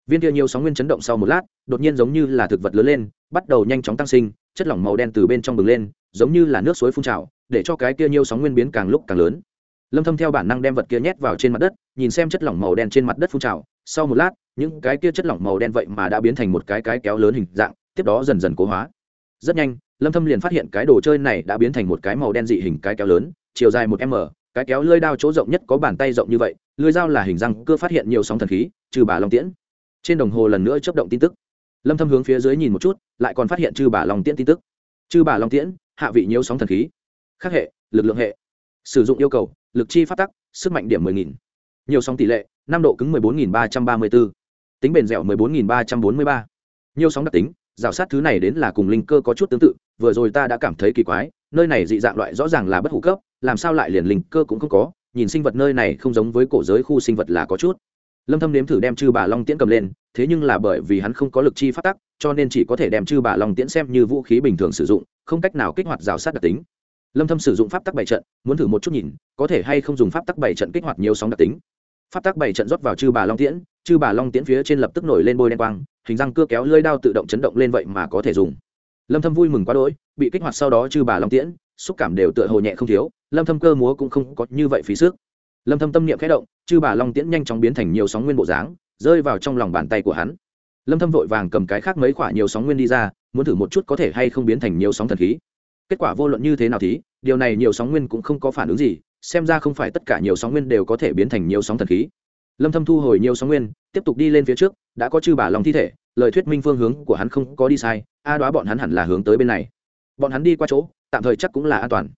Viên kia nhiều sóng nguyên chấn động sau một lát, đột nhiên giống như là thực vật lớn lên, bắt đầu nhanh chóng tăng sinh, chất lỏng màu đen từ bên trong bừng lên, giống như là nước suối phun trào để cho cái kia nhiều sóng nguyên biến càng lúc càng lớn. Lâm thâm theo bản năng đem vật kia nhét vào trên mặt đất, nhìn xem chất lỏng màu đen trên mặt đất phun trào. Sau một lát, những cái kia chất lỏng màu đen vậy mà đã biến thành một cái cái kéo lớn hình dạng, tiếp đó dần dần cố hóa. Rất nhanh, lâm thâm liền phát hiện cái đồ chơi này đã biến thành một cái màu đen dị hình cái kéo lớn, chiều dài một m, cái kéo lưỡi đao chỗ rộng nhất có bàn tay rộng như vậy, lưỡi dao là hình răng, cưa phát hiện nhiều sóng thần khí, trừ bà long tiễn. Trên đồng hồ lần nữa chớp động tin tức. Lâm thâm hướng phía dưới nhìn một chút, lại còn phát hiện trừ bà long tiễn tin tức. Trừ bà long tiễn, hạ vị nhiều sóng thần khí khác hệ, lực lượng hệ sử dụng yêu cầu, lực chi phát tắc, sức mạnh điểm 10.000. nhiều sóng tỷ lệ, năm độ cứng 14.334. tính bền dẻo 14.343. nhiều sóng đặc tính, rào sát thứ này đến là cùng linh cơ có chút tương tự, vừa rồi ta đã cảm thấy kỳ quái, nơi này dị dạng loại rõ ràng là bất hủ cấp, làm sao lại liền linh cơ cũng không có, nhìn sinh vật nơi này không giống với cổ giới khu sinh vật là có chút lâm thâm nếm thử đem chư bà long tiễn cầm lên, thế nhưng là bởi vì hắn không có lực chi phát tắc, cho nên chỉ có thể đem chư bà long tiễn xem như vũ khí bình thường sử dụng, không cách nào kích hoạt rào sát đặc tính lâm thâm sử dụng pháp tắc bảy trận, muốn thử một chút nhìn, có thể hay không dùng pháp tắc bảy trận kích hoạt nhiều sóng đặc tính. Pháp tắc bảy trận rót vào chư bà long tiễn, chư bà long tiễn phía trên lập tức nổi lên bôi đen quang, hình răng cưa kéo lưỡi đao tự động chấn động lên vậy mà có thể dùng. Lâm thâm vui mừng quá đỗi, bị kích hoạt sau đó chư bà long tiễn, xúc cảm đều tựa hồ nhẹ không thiếu, lâm thâm cơ múa cũng không có như vậy phí sức. Lâm thâm tâm niệm khẽ động, chư bà long tiễn nhanh chóng biến thành nhiều sóng nguyên bộ dáng, rơi vào trong lòng bàn tay của hắn. Lâm thâm vội vàng cầm cái khác mấy quả nhiều sóng nguyên đi ra, muốn thử một chút có thể hay không biến thành nhiều sóng thần khí kết quả vô luận như thế nào thì điều này nhiều sóng nguyên cũng không có phản ứng gì, xem ra không phải tất cả nhiều sóng nguyên đều có thể biến thành nhiều sóng thần khí. Lâm thâm thu hồi nhiều sóng nguyên, tiếp tục đi lên phía trước, đã có chư bà long thi thể, lời thuyết minh phương hướng của hắn không có đi sai, a đoá bọn hắn hẳn là hướng tới bên này. Bọn hắn đi qua chỗ, tạm thời chắc cũng là an toàn.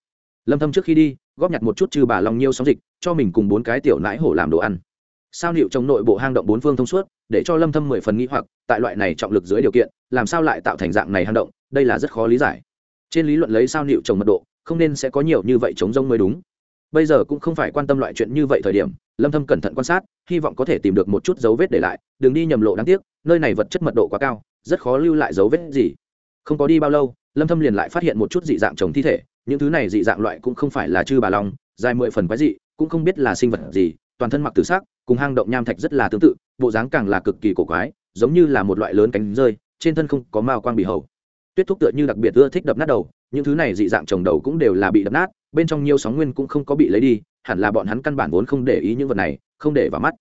Lâm thâm trước khi đi, góp nhặt một chút chư bà long nhiều sóng dịch, cho mình cùng bốn cái tiểu nãi hổ làm đồ ăn. Sao liệu trong nội bộ hang động bốn phương thông suốt, để cho lâm thâm mười phần nghĩ hoặc, tại loại này trọng lực dưới điều kiện, làm sao lại tạo thành dạng này hang động, đây là rất khó lý giải trên lý luận lấy sao liệu trồng mật độ, không nên sẽ có nhiều như vậy chống rông mới đúng. Bây giờ cũng không phải quan tâm loại chuyện như vậy thời điểm, lâm thâm cẩn thận quan sát, hy vọng có thể tìm được một chút dấu vết để lại, đừng đi nhầm lộ đáng tiếc, nơi này vật chất mật độ quá cao, rất khó lưu lại dấu vết gì. Không có đi bao lâu, lâm thâm liền lại phát hiện một chút dị dạng trồng thi thể, những thứ này dị dạng loại cũng không phải là chư bà long dài mười phần quái dị, cũng không biết là sinh vật gì, toàn thân mặc tử sắc, cùng hang động nham thạch rất là tương tự, bộ dáng càng là cực kỳ cổ quái, giống như là một loại lớn cánh rơi, trên thân không có mao quang bị hầu tuyết thúc tựa như đặc biệt ưa thích đập nát đầu, những thứ này dị dạng trồng đầu cũng đều là bị đập nát, bên trong nhiều sóng nguyên cũng không có bị lấy đi, hẳn là bọn hắn căn bản vốn không để ý những vật này, không để vào mắt.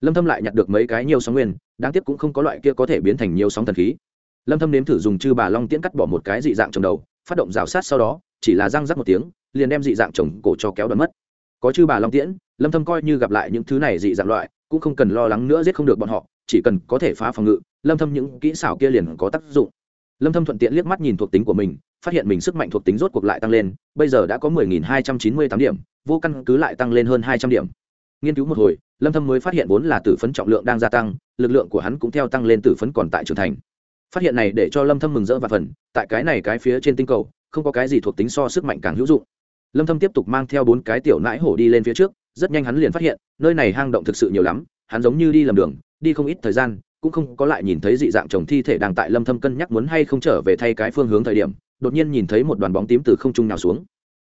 Lâm thâm lại nhặt được mấy cái nhiều sóng nguyên, đáng tiếc cũng không có loại kia có thể biến thành nhiều sóng thần khí. Lâm thâm nếm thử dùng chư bà long tiễn cắt bỏ một cái dị dạng trồng đầu, phát động rào sát sau đó, chỉ là răng rắc một tiếng, liền đem dị dạng trồng cổ cho kéo đứt mất. Có chư bà long tiễn, lâm thâm coi như gặp lại những thứ này dị dạng loại, cũng không cần lo lắng nữa giết không được bọn họ, chỉ cần có thể phá phòng ngự, lâm thâm những kỹ xảo kia liền có tác dụng lâm thâm thuận tiện liếc mắt nhìn thuộc tính của mình, phát hiện mình sức mạnh thuộc tính rốt cuộc lại tăng lên, bây giờ đã có 10.298 điểm, vô căn cứ lại tăng lên hơn 200 điểm. Nghiên cứu một hồi, lâm thâm mới phát hiện vốn là tử phấn trọng lượng đang gia tăng, lực lượng của hắn cũng theo tăng lên tử phấn còn tại trưởng thành. Phát hiện này để cho lâm thâm mừng rỡ và phần tại cái này cái phía trên tinh cầu, không có cái gì thuộc tính so sức mạnh càng hữu dụng. Lâm thâm tiếp tục mang theo bốn cái tiểu nãi hổ đi lên phía trước, rất nhanh hắn liền phát hiện, nơi này hang động thực sự nhiều lắm, hắn giống như đi lầm đường, đi không ít thời gian cũng không có lại nhìn thấy dị dạng chồng thi thể đang tại lâm thâm cân nhắc muốn hay không trở về thay cái phương hướng thời điểm, đột nhiên nhìn thấy một đoàn bóng tím từ không trung nào xuống.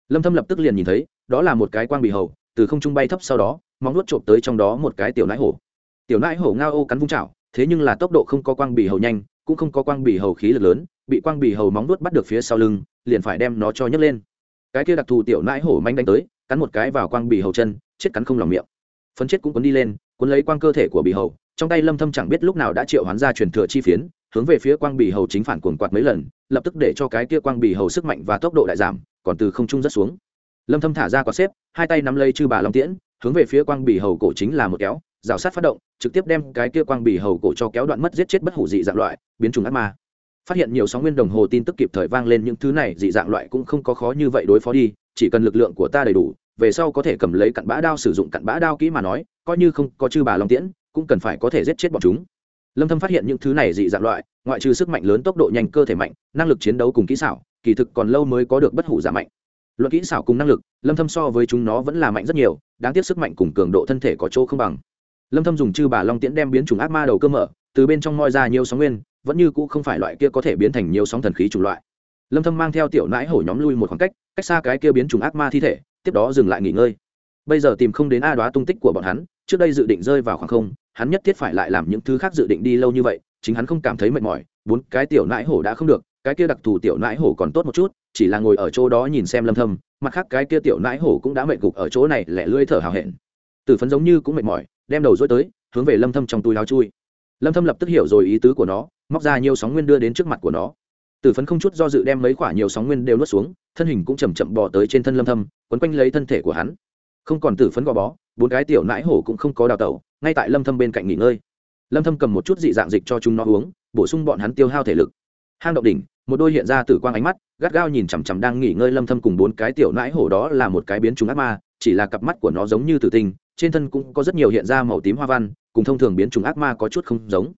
Lâm thâm lập tức liền nhìn thấy, đó là một cái quang bì hầu, từ không trung bay thấp sau đó, móng nuốt trộm tới trong đó một cái tiểu nãi hổ. Tiểu nãi hổ ngao ô cắn vung chảo, thế nhưng là tốc độ không có quang bì hầu nhanh, cũng không có quang bì hầu khí lực lớn, bị quang bì hầu móng nuốt bắt được phía sau lưng, liền phải đem nó cho nhấc lên. Cái kia đặc thù tiểu nãi hổ manh đánh tới, cắn một cái vào quang bì hầu chân, chết cắn không lòng miệng. Phấn chết cũng cuốn đi lên, cuốn lấy quang cơ thể của bì hầu trong tay lâm thâm chẳng biết lúc nào đã triệu hoán ra truyền thừa chi phiến, hướng về phía quang bì hầu chính phản cuồng quạt mấy lần, lập tức để cho cái kia quang bì hầu sức mạnh và tốc độ đại giảm, còn từ không trung rất xuống. Lâm thâm thả ra quạt xếp, hai tay nắm lấy chư bà long tiễn, hướng về phía quang bì hầu cổ chính là một kéo, rào sát phát động, trực tiếp đem cái kia quang bì hầu cổ cho kéo đoạn mất giết chết bất hủ dị dạng loại, biến chủng ác ma. Phát hiện nhiều sóng nguyên đồng hồ tin tức kịp thời vang lên những thứ này, dị dạng loại cũng không có khó như vậy đối phó đi, chỉ cần lực lượng của ta đầy đủ, về sau có thể cầm lấy cặn bã đao sử dụng cặn bã đao kỹ mà nói, coi như không có chư bà long tiễn cũng cần phải có thể giết chết bọn chúng. Lâm thâm phát hiện những thứ này dị dạng loại, ngoại trừ sức mạnh lớn tốc độ nhanh cơ thể mạnh, năng lực chiến đấu cùng kỹ xảo, kỳ thực còn lâu mới có được bất hủ giả mạnh. Luận kỹ xảo cùng năng lực, lâm thâm so với chúng nó vẫn là mạnh rất nhiều, đáng tiếc sức mạnh cùng cường độ thân thể có chỗ không bằng. Lâm thâm dùng chư bà long tiễn đem biến chủng ác ma đầu cơ mở, từ bên trong moi ra nhiều sóng nguyên, vẫn như cũ không phải loại kia có thể biến thành nhiều sóng thần khí chủng loại. Lâm thâm mang theo tiểu nãi hổ nhóm lui một khoảng cách cách xa cái kia biến chủng ác ma thi thể, tiếp đó dừng lại nghỉ ngơi. Bây giờ tìm không đến a đoá tung tích của bọn hắn trước đây dự định rơi vào khoảng không, hắn nhất thiết phải lại làm những thứ khác dự định đi lâu như vậy, chính hắn không cảm thấy mệt mỏi, bốn cái tiểu nãi hổ đã không được, cái kia đặc thù tiểu nãi hổ còn tốt một chút, chỉ là ngồi ở chỗ đó nhìn xem lâm thâm, mặt khác cái kia tiểu nãi hổ cũng đã mệt gục ở chỗ này, lẻ lưỡi thở hào hẹn. Tử phấn giống như cũng mệt mỏi, đem đầu dối tới, hướng về lâm thâm trong túi áo chui. Lâm thâm lập tức hiểu rồi ý tứ của nó, móc ra nhiều sóng nguyên đưa đến trước mặt của nó. Tử phấn không chút do dự đem mấy quả nhiều sóng nguyên đều nuốt xuống, thân hình cũng chậm chậm bò tới trên thân lâm thâm, quấn quanh lấy thân thể của hắn không còn tử phấn gò bó, bốn cái tiểu nãi hổ cũng không có đào tẩu, ngay tại lâm thâm bên cạnh nghỉ ngơi. Lâm thâm cầm một chút dị dạng dịch cho chúng nó uống, bổ sung bọn hắn tiêu hao thể lực. Hang động đỉnh, một đôi hiện ra tử quang ánh mắt, gắt gao nhìn chằm chằm đang nghỉ ngơi lâm thâm cùng bốn cái tiểu nãi hổ đó là một cái biến trùng ác ma, chỉ là cặp mắt của nó giống như tử tinh, trên thân cũng có rất nhiều hiện ra màu tím hoa văn, cùng thông thường biến trùng ác ma có chút không giống.